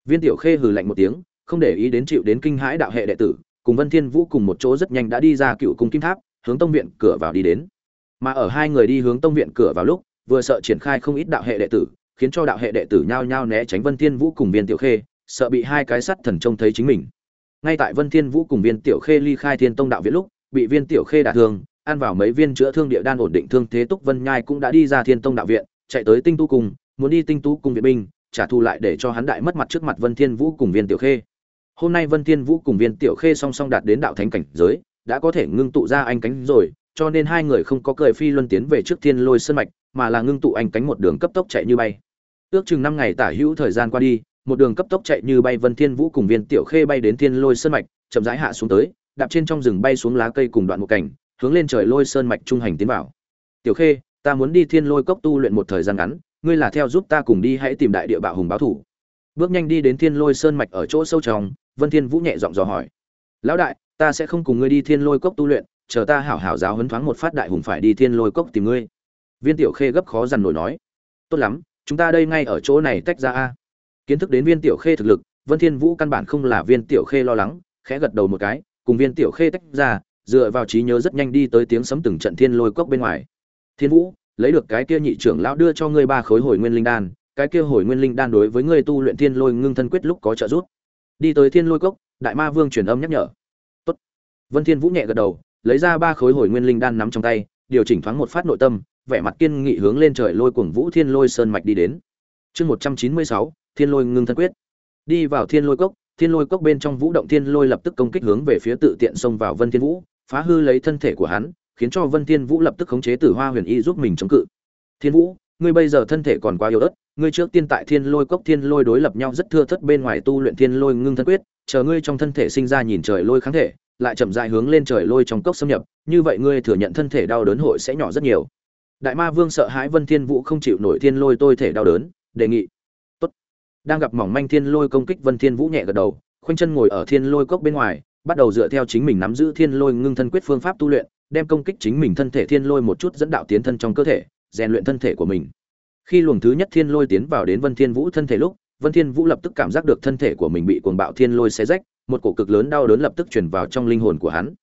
Viên tiểu khê hừ lạnh một tiếng, không để ý đến chịu đến kinh hãi đạo hệ đệ tử cùng vân thiên vũ cùng một chỗ rất nhanh đã đi ra cựu cung kim tháp hướng tông viện cửa vào đi đến. Mà ở hai người đi hướng tông viện cửa vào lúc vừa sợ triển khai không ít đạo hệ đệ tử khiến cho đạo hệ đệ tử nhao nhao né tránh vân thiên vũ cùng viên tiểu khê sợ bị hai cái sắt thần trông thấy chính mình. Ngay tại vân thiên vũ cùng viên tiểu khê ly khai thiên tông đạo viện lúc bị viên tiểu khê đả thương ăn vào mấy viên chữa thương địa đan ổn định thương thế túc vân nhai cũng đã đi ra thiên tông đạo viện chạy tới tinh tu cùng, muốn đi tinh tu cùng viện binh trả thù lại để cho hắn đại mất mặt trước mặt vân thiên vũ cùng viên tiểu khê hôm nay vân thiên vũ cùng viên tiểu khê song song đạt đến đạo thánh cảnh giới, đã có thể ngưng tụ ra anh cánh rồi, cho nên hai người không có cười phi luân tiến về trước thiên lôi sơn mạch, mà là ngưng tụ anh cánh một đường cấp tốc chạy như bay. Ước chừng năm ngày tả hữu thời gian qua đi, một đường cấp tốc chạy như bay vân thiên vũ cùng viên tiểu khê bay đến thiên lôi sơn mạch, chậm rãi hạ xuống tới, đạp trên trong rừng bay xuống lá cây cùng đoạn một cảnh, hướng lên trời lôi sơn mạch trung hành tiến vào. Tiểu khê, ta muốn đi thiên lôi cốc tu luyện một thời gian ngắn, ngươi là theo giúp ta cùng đi hãy tìm đại địa bạo hùng báo thủ. Bước nhanh đi đến thiên lôi sơn mạch ở chỗ sâu trong vân thiên vũ nhẹ giọng dò hỏi. Lão đại, ta sẽ không cùng ngươi đi thiên lôi cốc tu luyện, chờ ta hảo hảo giáo huấn thoáng một phát đại hùng phải đi thiên lôi cốc tìm ngươi. Viên tiểu khê gấp khó dằn nổi nói. Tốt lắm, chúng ta đây ngay ở chỗ này tách ra a. Kiến thức đến viên tiểu khê thực lực, vân thiên vũ căn bản không là viên tiểu khê lo lắng, khẽ gật đầu một cái, cùng viên tiểu khê tách ra, dựa vào trí nhớ rất nhanh đi tới tiếng sấm từng trận thiên lôi cốc bên ngoài. Thiên vũ, lấy được cái kia nhị trưởng lão đưa cho ngươi ba khối hồi nguyên linh đan, cái kia hồi nguyên linh đan đối với ngươi tu luyện thiên lôi ngưng thân quyết lúc có trợ giúp đi tới thiên lôi cốc, đại ma vương truyền âm nhắc nhở. Tốt. vân thiên vũ nhẹ gật đầu, lấy ra ba khối hồi nguyên linh đan nắm trong tay, điều chỉnh thoáng một phát nội tâm, vẻ mặt kiên nghị hướng lên trời lôi cuồng vũ thiên lôi sơn mạch đi đến. Chương một trăm chín mươi sáu, thiên lôi ngưng thân quyết. Đi vào thiên lôi cốc, thiên lôi cốc bên trong vũ động thiên lôi lập tức công kích hướng về phía tự tiện xông vào vân thiên vũ, phá hư lấy thân thể của hắn, khiến cho vân thiên vũ lập tức khống chế tử hoa huyền y giúp mình chống cự. Thiên vũ, ngươi bây giờ thân thể còn quá yếu ớt ngươi trước tiên tại thiên lôi cốc thiên lôi đối lập nhau rất thưa thất bên ngoài tu luyện thiên lôi ngưng thân quyết, chờ ngươi trong thân thể sinh ra nhìn trời lôi kháng thể, lại chậm rãi hướng lên trời lôi trong cốc xâm nhập, như vậy ngươi thừa nhận thân thể đau đớn hội sẽ nhỏ rất nhiều. Đại ma vương sợ hãi vân thiên vũ không chịu nổi thiên lôi tôi thể đau đớn, đề nghị. Tốt. Đang gặp mỏng manh thiên lôi công kích vân thiên vũ nhẹ gật đầu, khoanh chân ngồi ở thiên lôi cốc bên ngoài, bắt đầu dựa theo chính mình nắm giữ thiên lôi ngưng thân quyết phương pháp tu luyện, đem công kích chính mình thân thể thiên lôi một chút dẫn đạo tiến thân trong cơ thể, rèn luyện thân thể của mình khi luồng thứ nhất thiên lôi tiến vào đến vân thiên vũ thân thể lúc, vân thiên vũ lập tức cảm giác được thân thể của mình bị cuồng bạo thiên lôi xé rách, một cổ cực lớn đau đớn lập tức truyền vào trong linh hồn của hắn.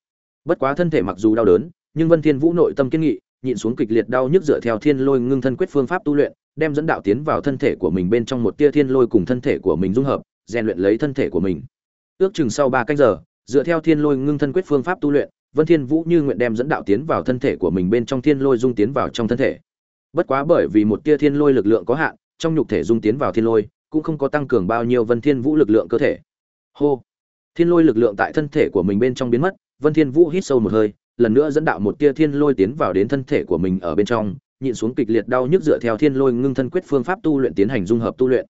Bất quá thân thể mặc dù đau đớn, nhưng vân thiên vũ nội tâm kiên nghị, nhịn xuống kịch liệt đau nhức dựa theo thiên lôi ngưng thân quyết phương pháp tu luyện, đem dẫn đạo tiến vào thân thể của mình bên trong một tia thiên lôi cùng thân thể của mình dung hợp, rèn luyện lấy thân thể của mình. Ước chừng sau ba canh giờ, dựa theo thiên lôi ngưng thân quyết phương pháp tu luyện, vân thiên vũ như nguyện đem dẫn đạo tiến vào thân thể của mình bên trong thiên lôi dung tiến vào trong thân thể bất quá bởi vì một tia thiên lôi lực lượng có hạn trong nhục thể dung tiến vào thiên lôi cũng không có tăng cường bao nhiêu vân thiên vũ lực lượng cơ thể hô thiên lôi lực lượng tại thân thể của mình bên trong biến mất vân thiên vũ hít sâu một hơi lần nữa dẫn đạo một tia thiên lôi tiến vào đến thân thể của mình ở bên trong nhịn xuống kịch liệt đau nhức dựa theo thiên lôi ngưng thân quyết phương pháp tu luyện tiến hành dung hợp tu luyện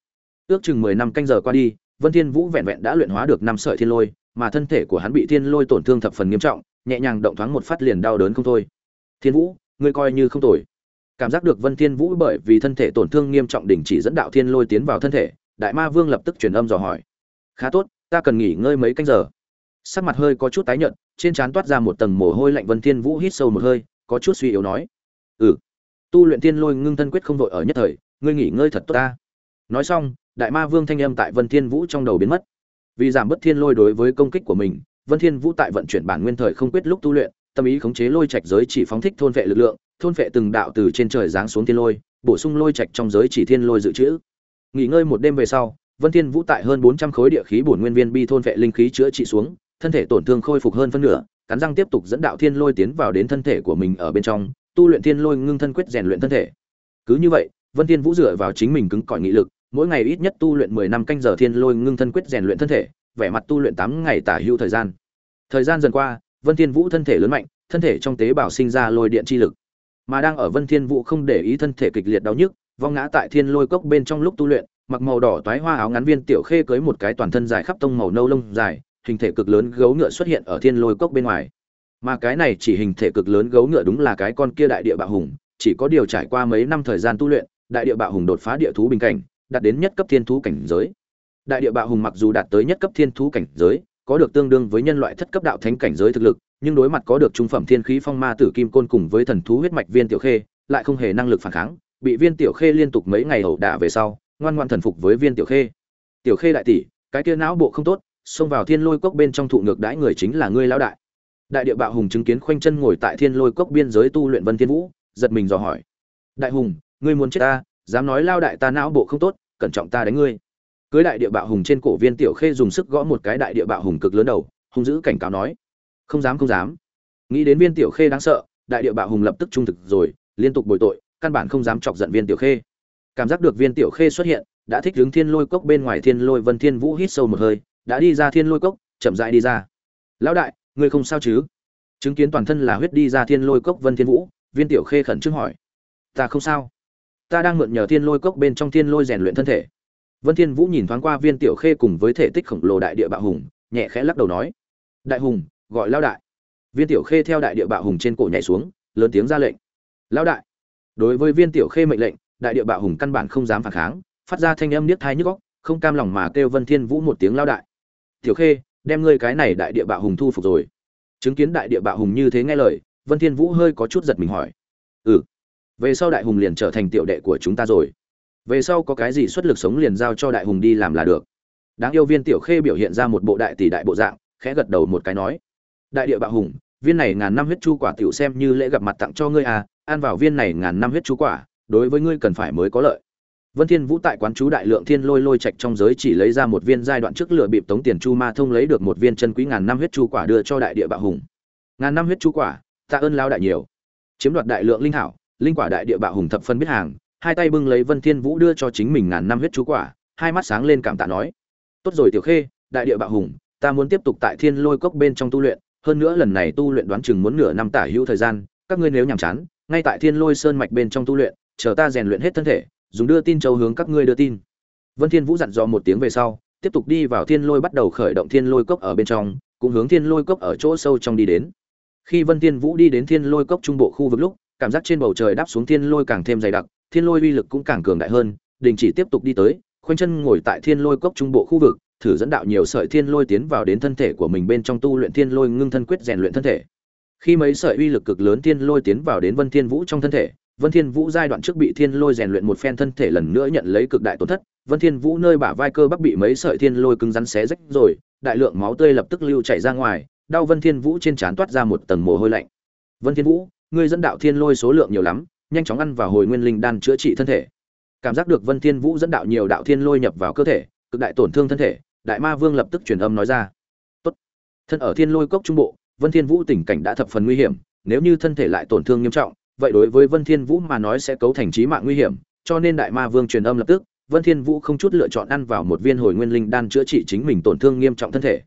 ước chừng mười năm canh giờ qua đi Vân Thiên Vũ vẹn vẹn đã luyện hóa được năm sợi thiên lôi, mà thân thể của hắn bị thiên lôi tổn thương thập phần nghiêm trọng, nhẹ nhàng động thoáng một phát liền đau đớn không thôi. Thiên Vũ, ngươi coi như không tồi. Cảm giác được Vân Thiên Vũ bởi vì thân thể tổn thương nghiêm trọng đình chỉ dẫn đạo thiên lôi tiến vào thân thể, Đại Ma Vương lập tức truyền âm dò hỏi. Khá tốt, ta cần nghỉ ngơi mấy canh giờ. Sắc mặt hơi có chút tái nhợt, trên trán toát ra một tầng mồ hôi lạnh Vân Thiên Vũ hít sâu một hơi, có chút suy yếu nói: "Ừ, tu luyện thiên lôi ngưng thân quyết không vội ở nhất thời, ngươi nghỉ ngơi thật tốt ta." Nói xong, Đại Ma Vương thanh âm tại Vân Thiên Vũ trong đầu biến mất. Vì giảm bớt thiên lôi đối với công kích của mình, Vân Thiên Vũ tại vận chuyển bản nguyên thời không quyết lúc tu luyện, tâm ý khống chế lôi trạch giới chỉ phóng thích thôn vệ lực lượng, thôn vệ từng đạo từ trên trời giáng xuống thiên lôi, bổ sung lôi trạch trong giới chỉ thiên lôi dự trữ. Nghỉ ngơi một đêm về sau, Vân Thiên Vũ tại hơn 400 khối địa khí bổn nguyên viên bi thôn vệ linh khí chữa trị xuống, thân thể tổn thương khôi phục hơn phân nửa, cắn răng tiếp tục dẫn đạo thiên lôi tiến vào đến thân thể của mình ở bên trong, tu luyện thiên lôi ngưng thân quyết rèn luyện thân thể. Cứ như vậy, Vân Thiên Vũ dựa vào chính mình cứng cỏi nghị lực, mỗi ngày ít nhất tu luyện 10 năm canh giờ thiên lôi ngưng thân quyết rèn luyện thân thể, vẻ mặt tu luyện 8 ngày tả hữu thời gian. Thời gian dần qua, Vân Thiên Vũ thân thể lớn mạnh, thân thể trong tế bào sinh ra lôi điện chi lực. Mà đang ở Vân Thiên Vũ không để ý thân thể kịch liệt đau nhức, vong ngã tại thiên lôi cốc bên trong lúc tu luyện, mặc màu đỏ toái hoa áo ngắn viên tiểu khê cưới một cái toàn thân dài khắp tông màu nâu lông dài, hình thể cực lớn gấu ngựa xuất hiện ở thiên lôi cốc bên ngoài. Mà cái này chỉ hình thể cực lớn gấu ngựa đúng là cái con kia đại địa bạo hùng, chỉ có điều trải qua mấy năm thời gian tu luyện, đại địa bạo hùng đột phá địa thú bình cảnh, đạt đến nhất cấp thiên thú cảnh giới. Đại địa bạo hùng mặc dù đạt tới nhất cấp thiên thú cảnh giới, có được tương đương với nhân loại thất cấp đạo thánh cảnh giới thực lực, nhưng đối mặt có được trung phẩm thiên khí phong ma tử kim côn cùng với thần thú huyết mạch viên tiểu khê, lại không hề năng lực phản kháng, bị viên tiểu khê liên tục mấy ngày ẩu đả về sau, ngoan ngoan thần phục với viên tiểu khê. Tiểu khê đại tỷ, cái kia não bộ không tốt, xông vào thiên lôi cốc bên trong thụ ngược đãi người chính là ngươi lão đại. Đại địa bạo hùng chứng kiến khoanh chân ngồi tại thiên lôi cốc biên giới tu luyện vân thiên vũ, giật mình dò hỏi: "Đại hùng, ngươi muốn chết ta, dám nói lao đại ta não bộ không tốt, cẩn trọng ta đánh ngươi." Cưới đại địa bạo hùng trên cổ viên tiểu khê dùng sức gõ một cái đại địa bạo hùng cực lớn đầu, hung dữ cảnh cáo nói: "Không dám không dám." Nghĩ đến viên tiểu khê đáng sợ, đại địa bạo hùng lập tức trung thực rồi, liên tục bồi tội, căn bản không dám chọc giận viên tiểu khê. Cảm giác được viên tiểu khê xuất hiện, đã thích hướng thiên lôi cốc bên ngoài thiên lôi vân thiên vũ hít sâu một hơi, đã đi ra thiên lôi cốc, chậm rãi đi ra. "Lão đại, ngươi không sao chứ?" Chứng kiến toàn thân là huyết đi ra thiên lôi cốc vân thiên vũ, viên tiểu khê khẩn trương hỏi: "Ta không sao, ta đang mượn nhờ thiên lôi cốc bên trong thiên lôi rèn luyện thân thể." Vân Thiên Vũ nhìn thoáng qua Viên Tiểu Khê cùng với thể tích khổng lồ đại địa bạo hùng, nhẹ khẽ lắc đầu nói: "Đại hùng, gọi lão đại." Viên Tiểu Khê theo đại địa bạo hùng trên cổ nhảy xuống, lớn tiếng ra lệnh: "Lão đại!" Đối với Viên Tiểu Khê mệnh lệnh, đại địa bạo hùng căn bản không dám phản kháng, phát ra thanh âm niết thai nhức óc, không cam lòng mà kêu Vân Thiên Vũ một tiếng lão đại. "Tiểu Khê, đem ngươi cái này đại địa bạo hùng thu phục rồi." Chứng kiến đại địa bạo hùng như thế nghe lời, Vân Thiên Vũ hơi có chút giật mình hỏi: "Ừ, về sau đại hùng liền trở thành tiểu đệ của chúng ta rồi?" Về sau có cái gì xuất lực sống liền giao cho đại hùng đi làm là được. Đáng yêu viên tiểu khê biểu hiện ra một bộ đại tỷ đại bộ dạng, khẽ gật đầu một cái nói. Đại địa bạo hùng, viên này ngàn năm huyết chu quả tiểu xem như lễ gặp mặt tặng cho ngươi à ăn vào viên này ngàn năm huyết chu quả, đối với ngươi cần phải mới có lợi. Vân thiên vũ tại quán chú đại lượng thiên lôi lôi trạch trong giới chỉ lấy ra một viên giai đoạn trước lựa bịp tống tiền chu ma thông lấy được một viên chân quý ngàn năm huyết chu quả đưa cho đại địa bạo hùng. Ngàn năm huyết chu quả, tạ ơn lao đại nhiều. Chiếm đoạt đại lượng linh hảo, linh quả đại địa bạo hùng thập phân biết hàng hai tay bưng lấy Vân Thiên Vũ đưa cho chính mình ngàn năm huyết chú quả, hai mắt sáng lên cảm tạ nói: "Tốt rồi Tiểu Khê, đại địa bạo hùng, ta muốn tiếp tục tại Thiên Lôi Cốc bên trong tu luyện, hơn nữa lần này tu luyện đoán chừng muốn nửa năm tả hữu thời gian, các ngươi nếu nhàm chán, ngay tại Thiên Lôi Sơn mạch bên trong tu luyện, chờ ta rèn luyện hết thân thể, dùng đưa tin châu hướng các ngươi đưa tin." Vân Thiên Vũ dặn dò một tiếng về sau, tiếp tục đi vào Thiên Lôi bắt đầu khởi động Thiên Lôi Cốc ở bên trong, cũng hướng Thiên Lôi Cốc ở chỗ sâu trong đi đến. Khi Vân Thiên Vũ đi đến Thiên Lôi Cốc trung bộ khu vực lúc, cảm giác trên bầu trời đáp xuống Thiên Lôi càng thêm dày đặc, thiên lôi uy lực cũng càng cường đại hơn đình chỉ tiếp tục đi tới khoanh chân ngồi tại thiên lôi cốc trung bộ khu vực thử dẫn đạo nhiều sợi thiên lôi tiến vào đến thân thể của mình bên trong tu luyện thiên lôi ngưng thân quyết rèn luyện thân thể. Khi mấy sợi uy lực cực lớn thiên lôi tiến vào đến vân thiên vũ trong thân thể vân thiên vũ giai đoạn trước bị thiên lôi rèn luyện một phen thân thể lần nữa nhận lấy cực đại tổn thất vân thiên vũ nơi bả vai cơ bắp bị mấy sợi thiên lôi cứng rắn xé rách rồi đại lượng máu tươi lập tức lưu chảy ra ngoài đau vân thiên vũ trên trán toát ra một tầng mồ hôi lạnh. Vân thiên vũ ngươi dẫn đạo thiên lôi số lượng nhiều lắm, nhanh chóng ăn vào hồi nguyên linh đan chữa trị thân thể. Cảm giác được vân thiên vũ dẫn đạo nhiều đạo thiên lôi nhập vào cơ thể, cực đại tổn thương thân thể, đại ma vương lập tức truyền âm nói ra. Tốt. Thân ở thiên lôi cốc trung bộ, vân thiên vũ tình cảnh đã thập phần nguy hiểm, nếu như thân thể lại tổn thương nghiêm trọng, vậy đối với vân thiên vũ mà nói sẽ cấu thành chí mạng nguy hiểm, cho nên đại ma vương truyền âm lập tức, vân thiên vũ không chút lựa chọn ăn vào một viên hồi nguyên linh đan chữa trị chính mình tổn thương nghiêm trọng thân thể.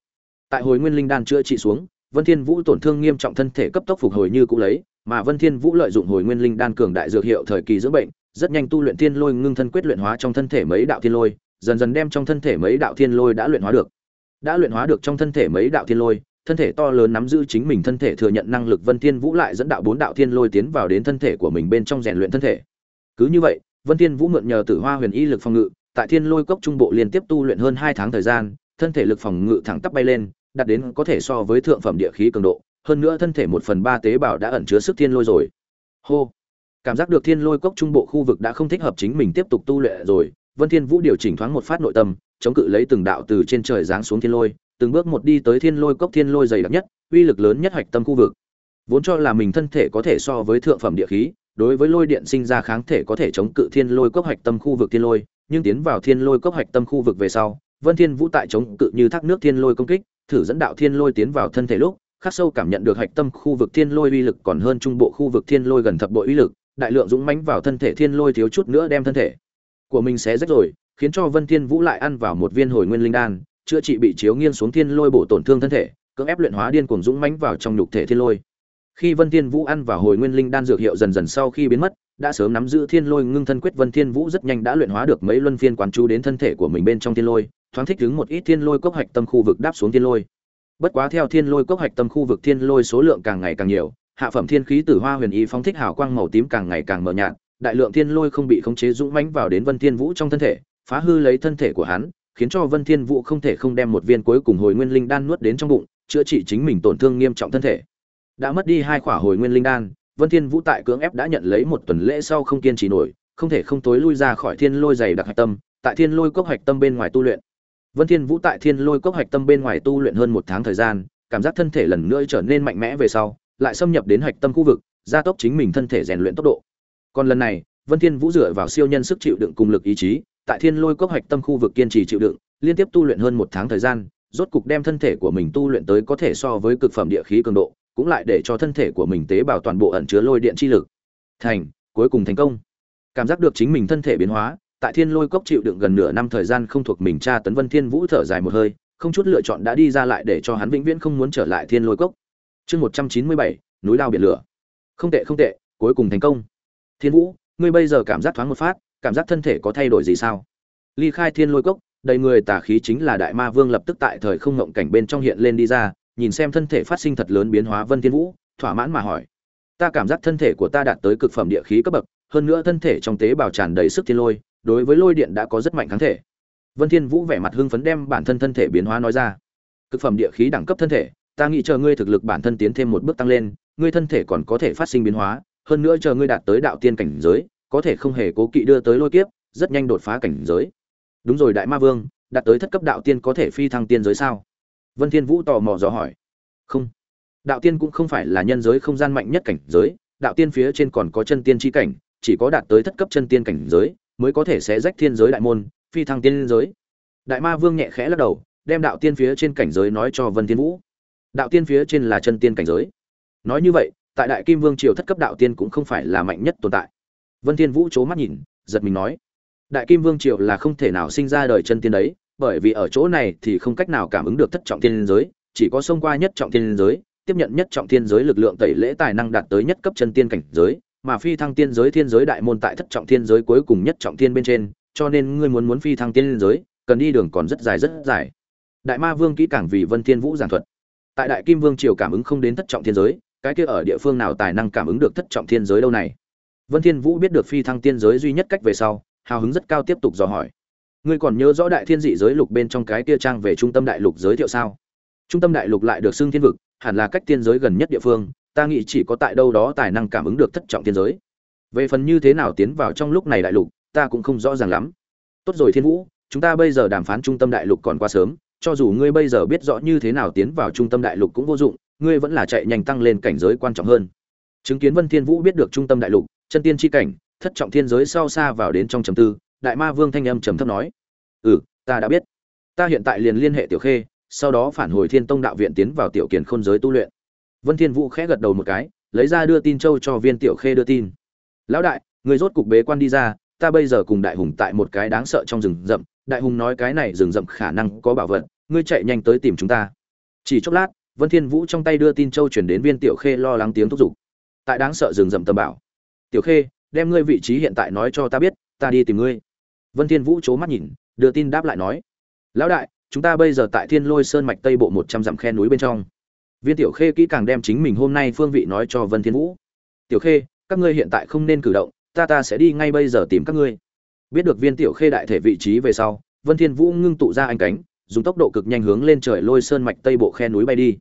Tại hồi nguyên linh đan chữa trị xuống, vân thiên vũ tổn thương nghiêm trọng thân thể cấp tốc phục hồi như cũ lấy mà Vân Thiên Vũ lợi dụng hồi nguyên linh đan cường đại dược hiệu thời kỳ dưỡng bệnh, rất nhanh tu luyện thiên lôi ngưng thân quyết luyện hóa trong thân thể mấy đạo thiên lôi, dần dần đem trong thân thể mấy đạo thiên lôi đã luyện hóa được. Đã luyện hóa được trong thân thể mấy đạo thiên lôi thân thể to lớn nắm giữ chính mình thân thể thừa nhận năng lực vân thiên vũ lại dẫn đạo bốn đạo thiên lôi tiến vào đến thân thể của mình bên trong rèn luyện thân thể. Cứ như vậy vân thiên vũ mượn nhờ tử hoa huyền y lực phòng ngự tại thiên lôi cốc trung bộ liên tiếp tu luyện hơn hai tháng thời gian thân thể lực phòng ngự thẳng tắp bay lên đạt đến có thể so với thượng phẩm địa khí cường độ hơn nữa thân thể một phần ba tế bào đã ẩn chứa sức thiên lôi rồi. Hô. Cảm giác được thiên lôi cốc trung bộ khu vực đã không thích hợp chính mình tiếp tục tu luyện rồi, vân thiên vũ điều chỉnh thoáng một phát nội tâm, chống cự lấy từng đạo từ trên trời giáng xuống thiên lôi, từng bước một đi tới thiên lôi cốc thiên lôi dày đặc nhất, uy lực lớn nhất hoạch tâm khu vực. Vốn cho là mình thân thể có thể so với thượng phẩm địa khí, đối với lôi điện sinh ra kháng thể có thể chống cự thiên lôi cốc hoạch tâm khu vực thiên lôi, nhưng tiến vào thiên lôi cốc hoạch tâm khu vực về sau, vân thiên vũ tại chống cự như thác nước thiên lôi công kích, thử dẫn đạo thiên lôi tiến vào thân thể lúc khắc sâu cảm nhận được hạch tâm khu vực thiên lôi uy lực còn hơn trung bộ khu vực thiên lôi gần thập bội uy lực, đại lượng dũng mãnh vào thân thể thiên lôi thiếu chút nữa đem thân thể của mình xé rách rồi, khiến cho vân thiên vũ lại ăn vào một viên hồi nguyên linh đan, chữa trị bị chiếu nghiêng xuống thiên lôi bổ tổn thương thân thể, cưỡng ép luyện hóa điên cuồng dũng mãnh vào trong nhục thể thiên lôi. Khi vân thiên vũ ăn vào hồi nguyên linh đan dược hiệu dần dần sau khi biến mất, đã sớm nắm giữ thiên lôi ngưng thân quyết, vân thiên vũ rất nhanh đã luyện hóa được mấy luân phiên quán chú đến thân thể của mình bên trong thiên lôi, thoáng thích ứng một ít thiên lôi cốc hạch tâm khu vực đáp xuống thiên lôi bất quá theo thiên lôi cốc hạch tâm khu vực thiên lôi số lượng càng ngày càng nhiều, hạ phẩm thiên khí tử hoa huyền y phóng thích hào quang màu tím càng ngày càng mờ nhạt, đại lượng thiên lôi không bị khống chế dũng mãnh vào đến vân thiên vũ trong thân thể, phá hư lấy thân thể của hắn, khiến cho vân thiên vũ không thể không đem một viên cuối cùng hồi nguyên linh đan nuốt đến trong bụng, chữa trị chính mình tổn thương nghiêm trọng thân thể. Đã mất đi hai khỏa hồi nguyên linh đan, vân thiên vũ tại cưỡng ép đã nhận lấy một tuần lễ sau không kiên trì nổi, không thể không tối lui ra khỏi thiên lôi dày đặc hạch tâm, tại thiên lôi cốc hạch tâm bên ngoài tu luyện vân thiên vũ tại thiên lôi cốc hạch tâm bên ngoài tu luyện hơn một tháng thời gian, cảm giác thân thể lần nữa trở nên mạnh mẽ về sau, lại xâm nhập đến hạch tâm khu vực, gia tốc chính mình thân thể rèn luyện tốc độ. Còn lần này, vân thiên vũ dựa vào siêu nhân sức chịu đựng cùng lực ý chí, tại thiên lôi cốc hạch tâm khu vực kiên trì chịu đựng, liên tiếp tu luyện hơn một tháng thời gian, rốt cục đem thân thể của mình tu luyện tới có thể so với cực phẩm địa khí cường độ, cũng lại để cho thân thể của mình tế bào toàn bộ ẩn chứa lôi điện chi lực. Thành, cuối cùng thành công. Cảm giác được chính mình thân thể biến hóa tại thiên lôi cốc chịu đựng gần nửa năm thời gian không thuộc mình cha tấn vân thiên vũ thở dài một hơi, không chút lựa chọn đã đi ra lại để cho hắn vĩnh viễn không muốn trở lại thiên lôi cốc. Chương một trăm chín mươi bảy, núi lao biển lửa. Không tệ không tệ, cuối cùng thành công. Thiên vũ, ngươi bây giờ cảm giác thoáng một phát, cảm giác thân thể có thay đổi gì sao? Ly khai thiên lôi cốc, đầy người tà khí chính là đại ma vương lập tức tại thời không ngộng cảnh bên trong hiện lên đi ra, nhìn xem thân thể phát sinh thật lớn biến hóa vân thiên vũ, thỏa mãn mà hỏi. Ta cảm giác thân thể của ta đạt tới cực phẩm địa khí cấp bậc, hơn nữa thân thể trong tế bào tràn đầy sức thiên lôi đối với lôi điện đã có rất mạnh kháng thể. Vân thiên vũ vẻ mặt hưng phấn đem bản thân thân thể biến hóa nói ra. Cực phẩm địa khí đẳng cấp thân thể, ta nghĩ chờ ngươi thực lực bản thân tiến thêm một bước tăng lên, ngươi thân thể còn có thể phát sinh biến hóa, hơn nữa chờ ngươi đạt tới đạo tiên cảnh giới, có thể không hề cố kỵ đưa tới lôi kiếp, rất nhanh đột phá cảnh giới. Đúng rồi đại ma vương, đạt tới thất cấp đạo tiên có thể phi thăng tiên giới sao? Vân thiên vũ tò mò dò hỏi. Không. Đạo tiên cũng không phải là nhân giới không gian mạnh nhất cảnh giới, đạo tiên phía trên còn có chân tiên chi cảnh, chỉ có đạt tới thất cấp chân tiên cảnh giới mới có thể sẽ rách thiên giới đại môn, phi thăng tiên giới. Đại ma vương nhẹ khẽ lắc đầu, đem đạo tiên phía trên cảnh giới nói cho vân thiên vũ. Đạo tiên phía trên là chân tiên cảnh giới. Nói như vậy, tại đại kim vương triều thất cấp đạo tiên cũng không phải là mạnh nhất tồn tại. Vân thiên vũ chố mắt nhìn, giật mình nói, đại kim vương triều là không thể nào sinh ra đời chân tiên đấy, bởi vì ở chỗ này thì không cách nào cảm ứng được thất trọng tiên giới, chỉ có xông qua nhất trọng tiên giới, tiếp nhận nhất trọng tiên giới lực lượng tẩy lễ tài năng đạt tới nhất cấp chân tiên cảnh giới mà phi thăng tiên giới thiên giới đại môn tại thất trọng thiên giới cuối cùng nhất trọng thiên bên trên, cho nên ngươi muốn muốn phi thăng tiên giới, cần đi đường còn rất dài rất dài. Đại ma vương kỹ càng vì vân thiên vũ giảng thuật. Tại đại kim vương triều cảm ứng không đến thất trọng thiên giới, cái kia ở địa phương nào tài năng cảm ứng được thất trọng thiên giới đâu này? Vân thiên vũ biết được phi thăng tiên giới duy nhất cách về sau, hào hứng rất cao tiếp tục dò hỏi. Ngươi còn nhớ rõ đại thiên dị giới lục bên trong cái kia trang về trung tâm đại lục giới thiệu sao? Trung tâm đại lục lại được xưng thiên vực, hẳn là cách tiên giới gần nhất địa phương ta nghĩ chỉ có tại đâu đó tài năng cảm ứng được thất trọng thiên giới. Về phần như thế nào tiến vào trong lúc này đại lục, ta cũng không rõ ràng lắm. Tốt rồi thiên vũ, chúng ta bây giờ đàm phán trung tâm đại lục còn quá sớm, cho dù ngươi bây giờ biết rõ như thế nào tiến vào trung tâm đại lục cũng vô dụng, ngươi vẫn là chạy nhanh tăng lên cảnh giới quan trọng hơn. Chứng kiến vân thiên vũ biết được trung tâm đại lục, chân tiên chi cảnh, thất trọng thiên giới sau xa vào đến trong trầm tư, đại ma vương thanh âm trầm thấp nói ừ ta đã biết. Ta hiện tại liền liên hệ tiểu khê, sau đó phản hồi thiên tông đạo viện tiến vào tiểu kiền khôn giới tu luyện vân thiên vũ khẽ gật đầu một cái, lấy ra đưa tin châu cho viên tiểu khê đưa tin. Lão đại, người rốt cục bế quan đi ra, ta bây giờ cùng đại hùng tại một cái đáng sợ trong rừng rậm. Đại hùng nói cái này rừng rậm khả năng có bảo vật, ngươi chạy nhanh tới tìm chúng ta. Chỉ chốc lát, vân thiên vũ trong tay đưa tin châu chuyển đến viên tiểu khê lo lắng tiếng thúc giục. Tại đáng sợ rừng rậm tầm bảo. Tiểu khê, đem ngươi vị trí hiện tại nói cho ta biết, ta đi tìm ngươi. Vân thiên vũ chố mắt nhìn, đưa tin đáp lại nói, lão đại, chúng ta bây giờ tại thiên lôi sơn mạch tây bộ một trăm dặm khe núi bên trong viên tiểu khê kỹ càng đem chính mình hôm nay phương vị nói cho vân thiên vũ. Tiểu khê, các ngươi hiện tại không nên cử động, ta ta sẽ đi ngay bây giờ tìm các ngươi. Biết được viên tiểu khê đại thể vị trí về sau, vân thiên vũ ngưng tụ ra anh cánh, dùng tốc độ cực nhanh hướng lên trời lôi sơn mạch tây bộ khe núi bay đi.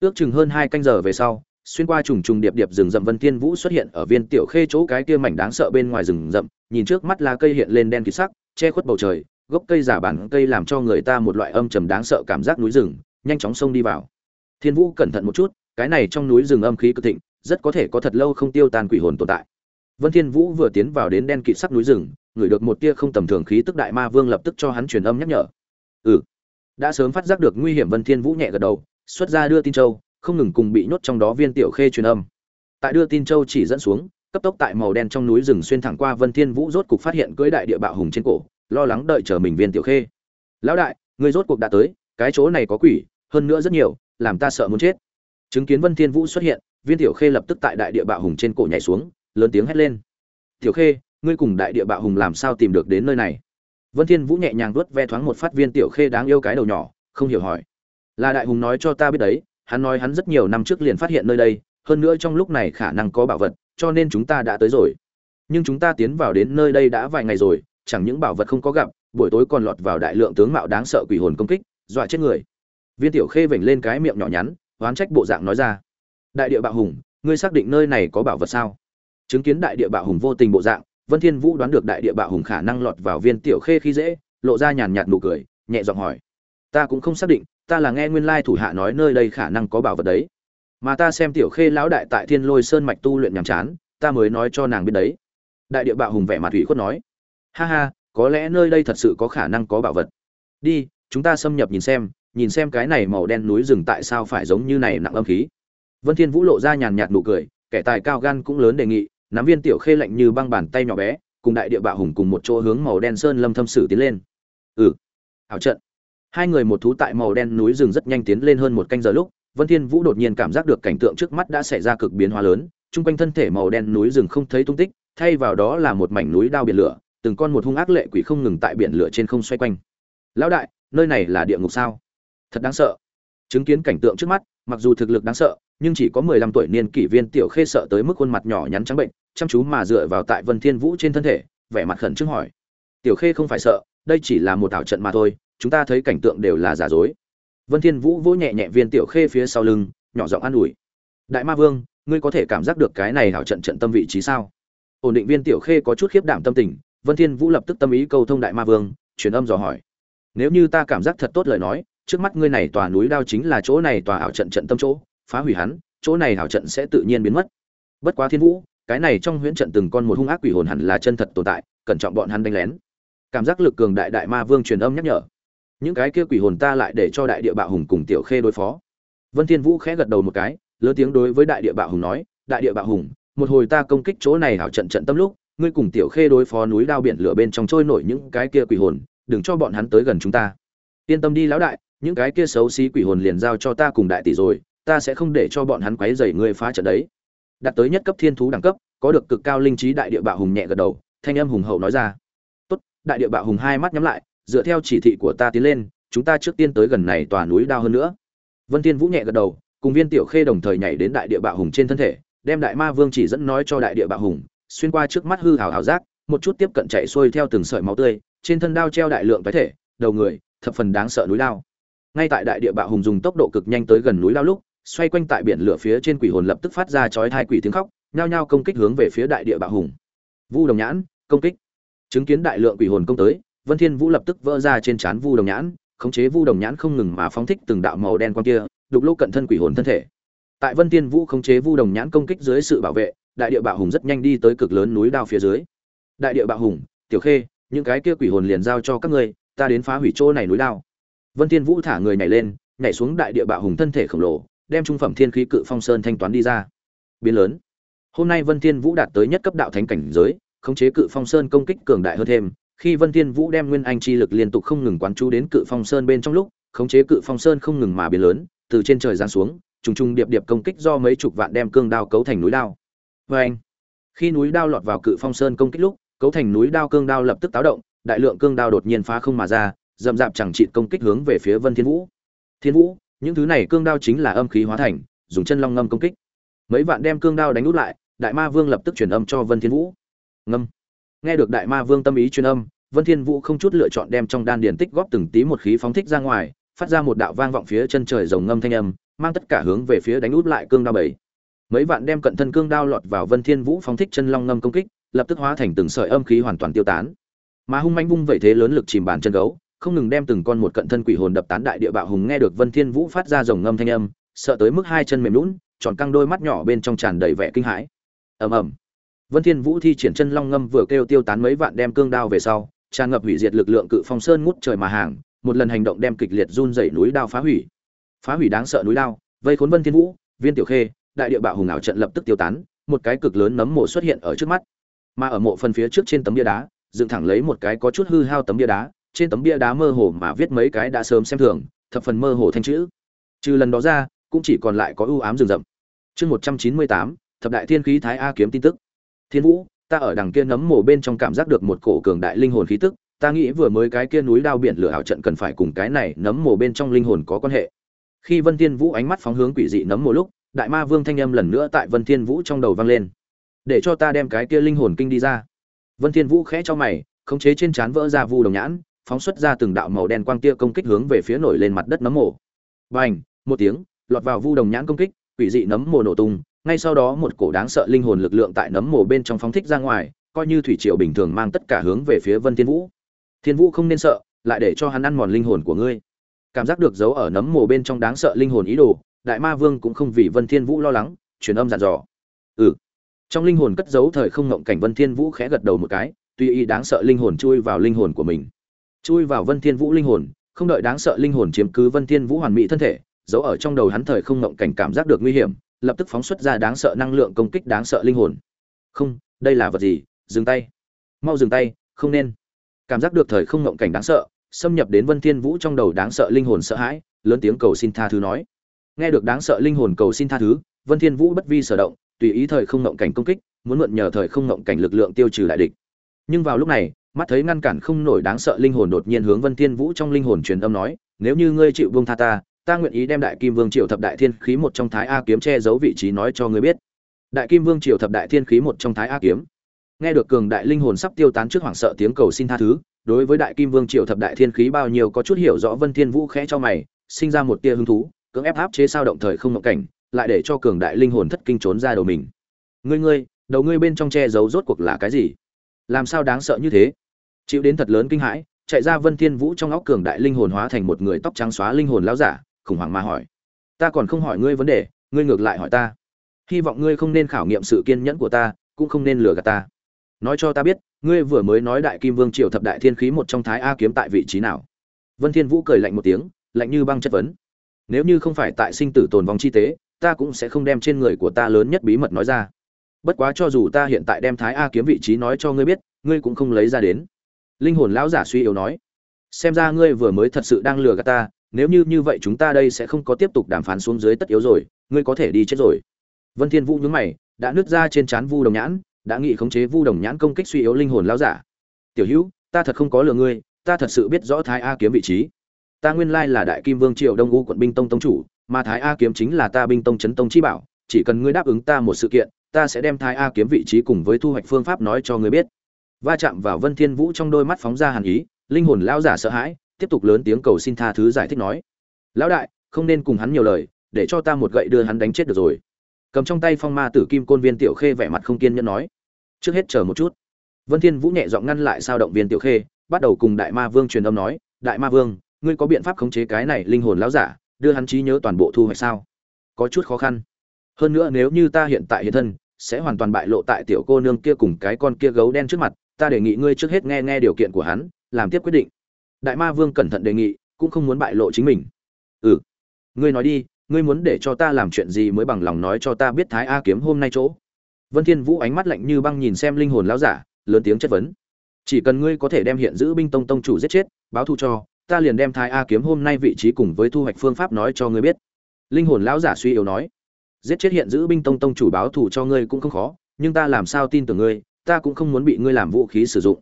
Ước chừng hơn hai canh giờ về sau, xuyên qua trùng trùng điệp điệp rừng rậm vân thiên vũ xuất hiện ở viên tiểu khê chỗ cái kia mảnh đáng sợ bên ngoài rừng rậm, nhìn trước mắt lá cây hiện lên đen kịt sắc, che khuất bầu trời, gốc cây giả bản cây làm cho người ta một loại âm trầm đáng sợ cảm giác núi rừng, nhanh chóng xông đi vào thiên vũ cẩn thận một chút, cái này trong núi rừng âm khí cực thịnh, rất có thể có thật lâu không tiêu tan quỷ hồn tồn tại. Vân thiên vũ vừa tiến vào đến đen kịt sắc núi rừng, ngửi được một tia không tầm thường khí tức đại ma vương lập tức cho hắn truyền âm nhắc nhở. Ừ. Đã sớm phát giác được nguy hiểm, vân thiên vũ nhẹ gật đầu, xuất ra đưa tin châu, không ngừng cùng bị nhốt trong đó viên tiểu khê truyền âm. Tại đưa tin châu chỉ dẫn xuống, cấp tốc tại màu đen trong núi rừng xuyên thẳng qua vân thiên vũ rốt cục phát hiện cưỡi đại địa bạo hùng trên cổ, lo lắng đợi chờ mình viên tiểu khê. Lão đại người rốt cuộc đã tới, cái chỗ này có quỷ, hơn nữa rất nhiều làm ta sợ muốn chết. Chứng kiến vân thiên vũ xuất hiện, viên tiểu khê lập tức tại đại địa bạo hùng trên cổ nhảy xuống, lớn tiếng hét lên. Tiểu khê, ngươi cùng đại địa bạo hùng làm sao tìm được đến nơi này? Vân thiên vũ nhẹ nhàng vuốt ve thoáng một phát viên tiểu khê đáng yêu cái đầu nhỏ, không hiểu hỏi. Là đại hùng nói cho ta biết đấy, hắn nói hắn rất nhiều năm trước liền phát hiện nơi đây, hơn nữa trong lúc này khả năng có bảo vật, cho nên chúng ta đã tới rồi. Nhưng chúng ta tiến vào đến nơi đây đã vài ngày rồi, chẳng những bảo vật không có gặp, buổi tối còn lọt vào đại lượng tướng mạo đáng sợ quỷ hồn công kích, dọa chết người viên tiểu khê vểnh lên cái miệng nhỏ nhắn, oán trách bộ dạng nói ra. Đại địa bạo hùng, ngươi xác định nơi này có bảo vật sao? Chứng kiến đại địa bạo hùng vô tình bộ dạng, vân thiên vũ đoán được đại địa bạo hùng khả năng lọt vào viên tiểu khê khi dễ, lộ ra nhàn nhạt nụ cười, nhẹ giọng hỏi. Ta cũng không xác định, ta là nghe nguyên lai thủ hạ nói nơi đây khả năng có bảo vật đấy. Mà ta xem tiểu khê lão đại tại thiên lôi sơn mạch tu luyện nhàm chán, ta mới nói cho nàng biết đấy. Đại địa bạo hùng vẻ mặt thủy khuất nói. Ha ha, có lẽ nơi đây thật sự có khả năng có bảo vật. Đi, chúng ta xâm nhập nhìn xem nhìn xem cái này màu đen núi rừng tại sao phải giống như này nặng âm khí. Vân thiên vũ lộ ra nhàn nhạt nụ cười, kẻ tài cao gan cũng lớn đề nghị, nắm viên tiểu khê lạnh như băng bàn tay nhỏ bé, cùng đại địa bạo hùng cùng một chỗ hướng màu đen sơn lâm thâm sử tiến lên. Ừ. Ảo trận. Hai người một thú tại màu đen núi rừng rất nhanh tiến lên hơn một canh giờ lúc, vân thiên vũ đột nhiên cảm giác được cảnh tượng trước mắt đã xảy ra cực biến hóa lớn trung quanh thân thể màu đen núi rừng không thấy tung tích, thay vào đó là một mảnh núi đao biển lửa, từng con một hung ác lệ quỷ không ngừng tại biển lửa trên không xoay quanh. Lão đại, nơi này là địa ngục sao? Thật đáng sợ. Chứng kiến cảnh tượng trước mắt, mặc dù thực lực đáng sợ, nhưng chỉ có mười lăm tuổi niên kỷ viên tiểu khê sợ tới mức khuôn mặt nhỏ nhắn trắng bệnh, chăm chú mà dựa vào tại vân thiên vũ trên thân thể, vẻ mặt khẩn trương hỏi. Tiểu khê không phải sợ, đây chỉ là một ảo trận mà thôi, chúng ta thấy cảnh tượng đều là giả dối. Vân thiên vũ vỗ nhẹ nhẹ viên tiểu khê phía sau lưng, nhỏ giọng an ủi. Đại ma vương, ngươi có thể cảm giác được cái này ảo trận trận tâm vị trí sao? Ổn định viên tiểu khê có chút khiếp đảm tâm tình, vân thiên vũ lập tức tâm ý câu thông đại ma vương, truyền âm dò hỏi. Nếu như ta cảm giác thật tốt lời nói trước mắt ngươi này tòa núi đao chính là chỗ này tòa ảo trận trận tâm chỗ, phá hủy hắn, chỗ này ảo trận sẽ tự nhiên biến mất. Bất quá thiên vũ, cái này trong huyễn trận từng con một hung ác quỷ hồn hẳn là chân thật tồn tại, cẩn trọng bọn hắn đánh lén. Cảm giác lực cường đại đại ma vương truyền âm nhắc nhở. Những cái kia quỷ hồn ta lại để cho đại địa bạo hùng cùng tiểu khê đối phó. Vân thiên vũ khẽ gật đầu một cái, lớn tiếng đối với đại địa bạo hùng nói, đại địa bạo hùng, một hồi ta công kích chỗ này hảo trận trận tâm lúc, ngươi cùng tiểu khê đối phó núi đao biển lửa bên trong trôi nổi những cái kia quỷ hồn, đừng cho bọn hắn tới gần chúng ta. Yên tâm đi lão đại những cái kia xấu xí quỷ hồn liền giao cho ta cùng đại tỷ rồi, ta sẽ không để cho bọn hắn quấy rầy ngươi phá trận đấy. Đạt tới nhất cấp thiên thú đẳng cấp, có được cực cao linh trí đại địa bạo hùng nhẹ gật đầu, thanh âm hùng hậu nói ra. Tốt, đại địa bạo hùng hai mắt nhắm lại, dựa theo chỉ thị của ta tiến lên, chúng ta trước tiên tới gần này tòa núi đao hơn nữa. Vân thiên vũ nhẹ gật đầu, cùng viên tiểu khê đồng thời nhảy đến đại địa bạo hùng trên thân thể, đem đại ma vương chỉ dẫn nói cho đại địa bạo hùng, xuyên qua trước mắt hư hào hào giác, một chút tiếp cận chạy xuôi theo từng sợi máu tươi, trên thân đao treo đại lượng vái thể, đầu người, thập phần đáng sợ núi đao ngay tại đại địa bạo hùng dùng tốc độ cực nhanh tới gần núi đao lúc, xoay quanh tại biển lửa phía trên quỷ hồn lập tức phát ra chói tai quỷ tiếng khóc, nhao nhao công kích hướng về phía đại địa bạo hùng. Vu đồng nhãn, công kích. Chứng kiến đại lượng quỷ hồn công tới, vân thiên vũ lập tức vỡ ra trên chán vu đồng nhãn, khống chế vu đồng nhãn không ngừng mà phóng thích từng đạo màu đen quang kia, đục lỗ cận thân quỷ hồn thân thể. Tại vân thiên vũ khống chế vu đồng nhãn công kích dưới sự bảo vệ, đại địa bạo hùng rất nhanh đi tới cực lớn núi đao phía dưới. Đại địa bạo hùng, tiểu khê, những cái kia quỷ hồn liền giao cho các ngươi, ta đến phá hủy chỗ này núi đao vân thiên vũ thả người nhảy lên, nhảy xuống đại địa bạo hùng thân thể khổng lồ, đem trung phẩm thiên khí cự phong sơn thanh toán đi ra. Biến lớn. Hôm nay vân thiên vũ đạt tới nhất cấp đạo thánh cảnh giới, khống chế cự phong sơn công kích cường đại hơn thêm, khi vân thiên vũ đem nguyên anh chi lực liên tục không ngừng quán chú đến cự phong sơn bên trong lúc, khống chế cự phong sơn không ngừng mà biến lớn, từ trên trời giáng xuống, trùng trùng điệp điệp công kích do mấy chục vạn đem cương đao cấu thành núi đao. Với anh, khi núi đao lọt vào cự phong sơn công kích lúc, cấu thành núi đao cương đao lập tức táo động, đại lượng cương đao đột nhiên phá không mà ra dậm dạp chẳng trị công kích hướng về phía vân thiên vũ. Thiên vũ, những thứ này cương đao chính là âm khí hóa thành, dùng chân long ngâm công kích. Mấy vạn đem cương đao đánh út lại, đại ma vương lập tức truyền âm cho vân thiên vũ. Ngâm. Nghe được đại ma vương tâm ý truyền âm, vân thiên vũ không chút lựa chọn đem trong đan điền tích góp từng tí một khí phóng thích ra ngoài, phát ra một đạo vang vọng phía chân trời rồng ngâm thanh âm, mang tất cả hướng về phía đánh út lại cương đao bảy. Mấy vạn đem cận thân cương đao lọt vào vân thiên vũ phóng thích chân long ngâm công kích, lập tức hóa thành từng sợi âm khí hoàn toàn tiêu tán. Mà hung manh vung vậy thế lớn lực chìm bàn chân gấu không ngừng đem từng con một cận thân quỷ hồn đập tán đại địa bạo hùng nghe được vân thiên vũ phát ra rồng ngâm thanh âm, sợ tới mức hai chân mềm lún tròn căng đôi mắt nhỏ bên trong tràn đầy vẻ kinh hãi. Ầm ầm. Vân thiên vũ thi triển chân long ngâm vừa kêu tiêu tán mấy vạn đem cương đao về sau, tràn ngập hủy diệt lực lượng cự phong sơn ngút trời mà hàng, một lần hành động đem kịch liệt run rẩy núi đao phá hủy. Phá hủy đáng sợ núi đao, vây khốn vân thiên vũ, viên tiểu khê, đại địa bạo hùng ảo trận lập tức tiêu tán, một cái cực lớn nấm mộ xuất hiện ở trước mắt. Mà ở mộ phần phía trước trên tấm bia đá, dựng thẳng lấy một cái có chút hư hao tấm bia đá trên tấm bia đá mơ hồ mà viết mấy cái đã sớm xem thường, thập phần mơ hồ thanh chữ. Trừ lần đó ra, cũng chỉ còn lại có ưu ám rừng rậm. Chương một trăm chín mươi tám, thập đại thiên khí thái a kiếm tin tức. Thiên vũ, ta ở đằng kia nấm mồ bên trong cảm giác được một cổ cường đại linh hồn khí tức, ta nghĩ vừa mới cái kia núi đao biển lửa ảo trận cần phải cùng cái này nấm mồ bên trong linh hồn có quan hệ. Khi vân thiên vũ ánh mắt phóng hướng quỷ dị nấm mồ lúc, đại ma vương thanh âm lần nữa tại vân thiên vũ trong đầu vang lên. Để cho ta đem cái kia linh hồn kinh đi ra. Vân thiên vũ khẽ cho mày, khống chế trên chán vỡ ra vu đồng nhãn phóng xuất ra từng đạo màu đen quang tia công kích hướng về phía nổi lên mặt đất nấm mồ. Bành, một tiếng, lọt vào vu đồng nhãn công kích, quỷ dị nấm mồ nổ tung, ngay sau đó một cổ đáng sợ linh hồn lực lượng tại nấm mồ bên trong phóng thích ra ngoài, coi như thủy triều bình thường mang tất cả hướng về phía vân thiên vũ. Thiên vũ không nên sợ, lại để cho hắn ăn mòn linh hồn của ngươi. Cảm giác được giấu ở nấm mồ bên trong đáng sợ linh hồn ý đồ, đại ma vương cũng không vì vân thiên vũ lo lắng, truyền âm dặn dò. Ừ. Trong linh hồn cất giấu thời không ngộng cảnh vân thiên vũ khẽ gật đầu một cái tuy y đáng sợ linh hồn chui vào linh hồn của mình chui vào vân thiên vũ linh hồn, không đợi đáng sợ linh hồn chiếm cứ vân thiên vũ hoàn mỹ thân thể, giấu ở trong đầu hắn thời không ngộng cảnh cảm giác được nguy hiểm, lập tức phóng xuất ra đáng sợ năng lượng công kích đáng sợ linh hồn. Không, đây là vật gì? Dừng tay. Mau dừng tay, không nên. Cảm giác được thời không ngộng cảnh đáng sợ, xâm nhập đến vân thiên vũ trong đầu đáng sợ linh hồn sợ hãi, lớn tiếng cầu xin tha thứ nói. Nghe được đáng sợ linh hồn cầu xin tha thứ, vân thiên vũ bất vi sở động, tùy ý thời không ngộng cảnh công kích, muốn mượn nhờ thời không ngộng cảnh lực lượng tiêu trừ đại địch. Nhưng vào lúc này mắt thấy ngăn cản không nổi đáng sợ linh hồn đột nhiên hướng vân thiên vũ trong linh hồn truyền âm nói, nếu như ngươi chịu buông tha ta ta nguyện ý đem đại kim vương triều thập đại thiên khí một trong thái a kiếm che giấu vị trí nói cho ngươi biết. Đại kim vương triều thập đại thiên khí một trong thái a kiếm. Nghe được cường đại linh hồn sắp tiêu tán trước hoảng sợ tiếng cầu xin tha thứ, đối với đại kim vương triều thập đại thiên khí bao nhiêu có chút hiểu rõ vân thiên vũ khẽ cho mày, sinh ra một tia hứng thú, cưỡng ép áp chế sao động thời không ngộ cảnh, lại để cho cường đại linh hồn thất kinh trốn ra đầu mình. Ngươi ngươi, đầu ngươi bên trong che giấu rốt cuộc là cái gì? Làm sao đáng sợ như thế? Chịu đến thật lớn kinh hãi, chạy ra vân thiên vũ trong óc cường đại linh hồn hóa thành một người tóc trắng xóa linh hồn lão giả, khủng hoảng mà hỏi. Ta còn không hỏi ngươi vấn đề, ngươi ngược lại hỏi ta. Hy vọng ngươi không nên khảo nghiệm sự kiên nhẫn của ta, cũng không nên lừa gạt ta. Nói cho ta biết, ngươi vừa mới nói đại kim vương triều thập đại thiên khí một trong thái a kiếm tại vị trí nào? Vân thiên vũ cười lạnh một tiếng, lạnh như băng chất vấn. Nếu như không phải tại sinh tử tồn vong chi tế, ta cũng sẽ không đem trên người của ta lớn nhất bí mật nói ra. Bất quá cho dù ta hiện tại đem thái a kiếm vị trí nói cho ngươi biết, ngươi cũng không lấy ra đến linh hồn lão giả suy yếu nói. Xem ra ngươi vừa mới thật sự đang lừa gạt ta, nếu như như vậy chúng ta đây sẽ không có tiếp tục đàm phán xuống dưới tất yếu rồi, ngươi có thể đi chết rồi. Vân thiên vũ nhướng mày, đã nứt ra trên chán vu đồng nhãn, đã nghị khống chế vu đồng nhãn công kích suy yếu linh hồn lão giả. Tiểu hữu, ta thật không có lừa ngươi, ta thật sự biết rõ thái a kiếm vị trí. Ta nguyên lai là đại kim vương triều đông u quận binh tông tông chủ, mà thái a kiếm chính là ta binh tông chấn tông chi bảo, chỉ cần ngươi đáp ứng ta một sự kiện, ta sẽ đem thái a kiếm vị trí cùng với thu hoạch phương pháp nói cho ngươi biết va chạm vào vân thiên vũ trong đôi mắt phóng ra hàn ý, linh hồn lão giả sợ hãi, tiếp tục lớn tiếng cầu xin tha thứ giải thích nói, lão đại, không nên cùng hắn nhiều lời, để cho ta một gậy đưa hắn đánh chết được rồi. Cầm trong tay phong ma tử kim côn viên tiểu khê vẻ mặt không kiên nhẫn nói, trước hết chờ một chút. Vân thiên vũ nhẹ giọng ngăn lại sao động viên tiểu khê, bắt đầu cùng đại ma vương truyền âm nói, đại ma vương, ngươi có biện pháp khống chế cái này linh hồn lão giả, đưa hắn trí nhớ toàn bộ thu hoạch sao? Có chút khó khăn. Hơn nữa nếu như ta hiện tại hiện thân, sẽ hoàn toàn bại lộ tại tiểu cô nương kia cùng cái con kia gấu đen trước mặt ta đề nghị ngươi trước hết nghe nghe điều kiện của hắn, làm tiếp quyết định. Đại ma vương cẩn thận đề nghị, cũng không muốn bại lộ chính mình. Ừ. Ngươi nói đi, ngươi muốn để cho ta làm chuyện gì mới bằng lòng nói cho ta biết thái a kiếm hôm nay chỗ? Vân thiên vũ ánh mắt lạnh như băng nhìn xem linh hồn lão giả, lớn tiếng chất vấn. Chỉ cần ngươi có thể đem hiện giữ binh tông tông chủ giết chết, báo thù cho, ta liền đem thái a kiếm hôm nay vị trí cùng với thu hoạch phương pháp nói cho ngươi biết. Linh hồn lão giả suy yếu nói. Giết chết hiện giữ binh tông tông chủ báo thù cho ngươi cũng không khó, nhưng ta làm sao tin tưởng ngươi ta cũng không muốn bị ngươi làm vũ khí sử dụng.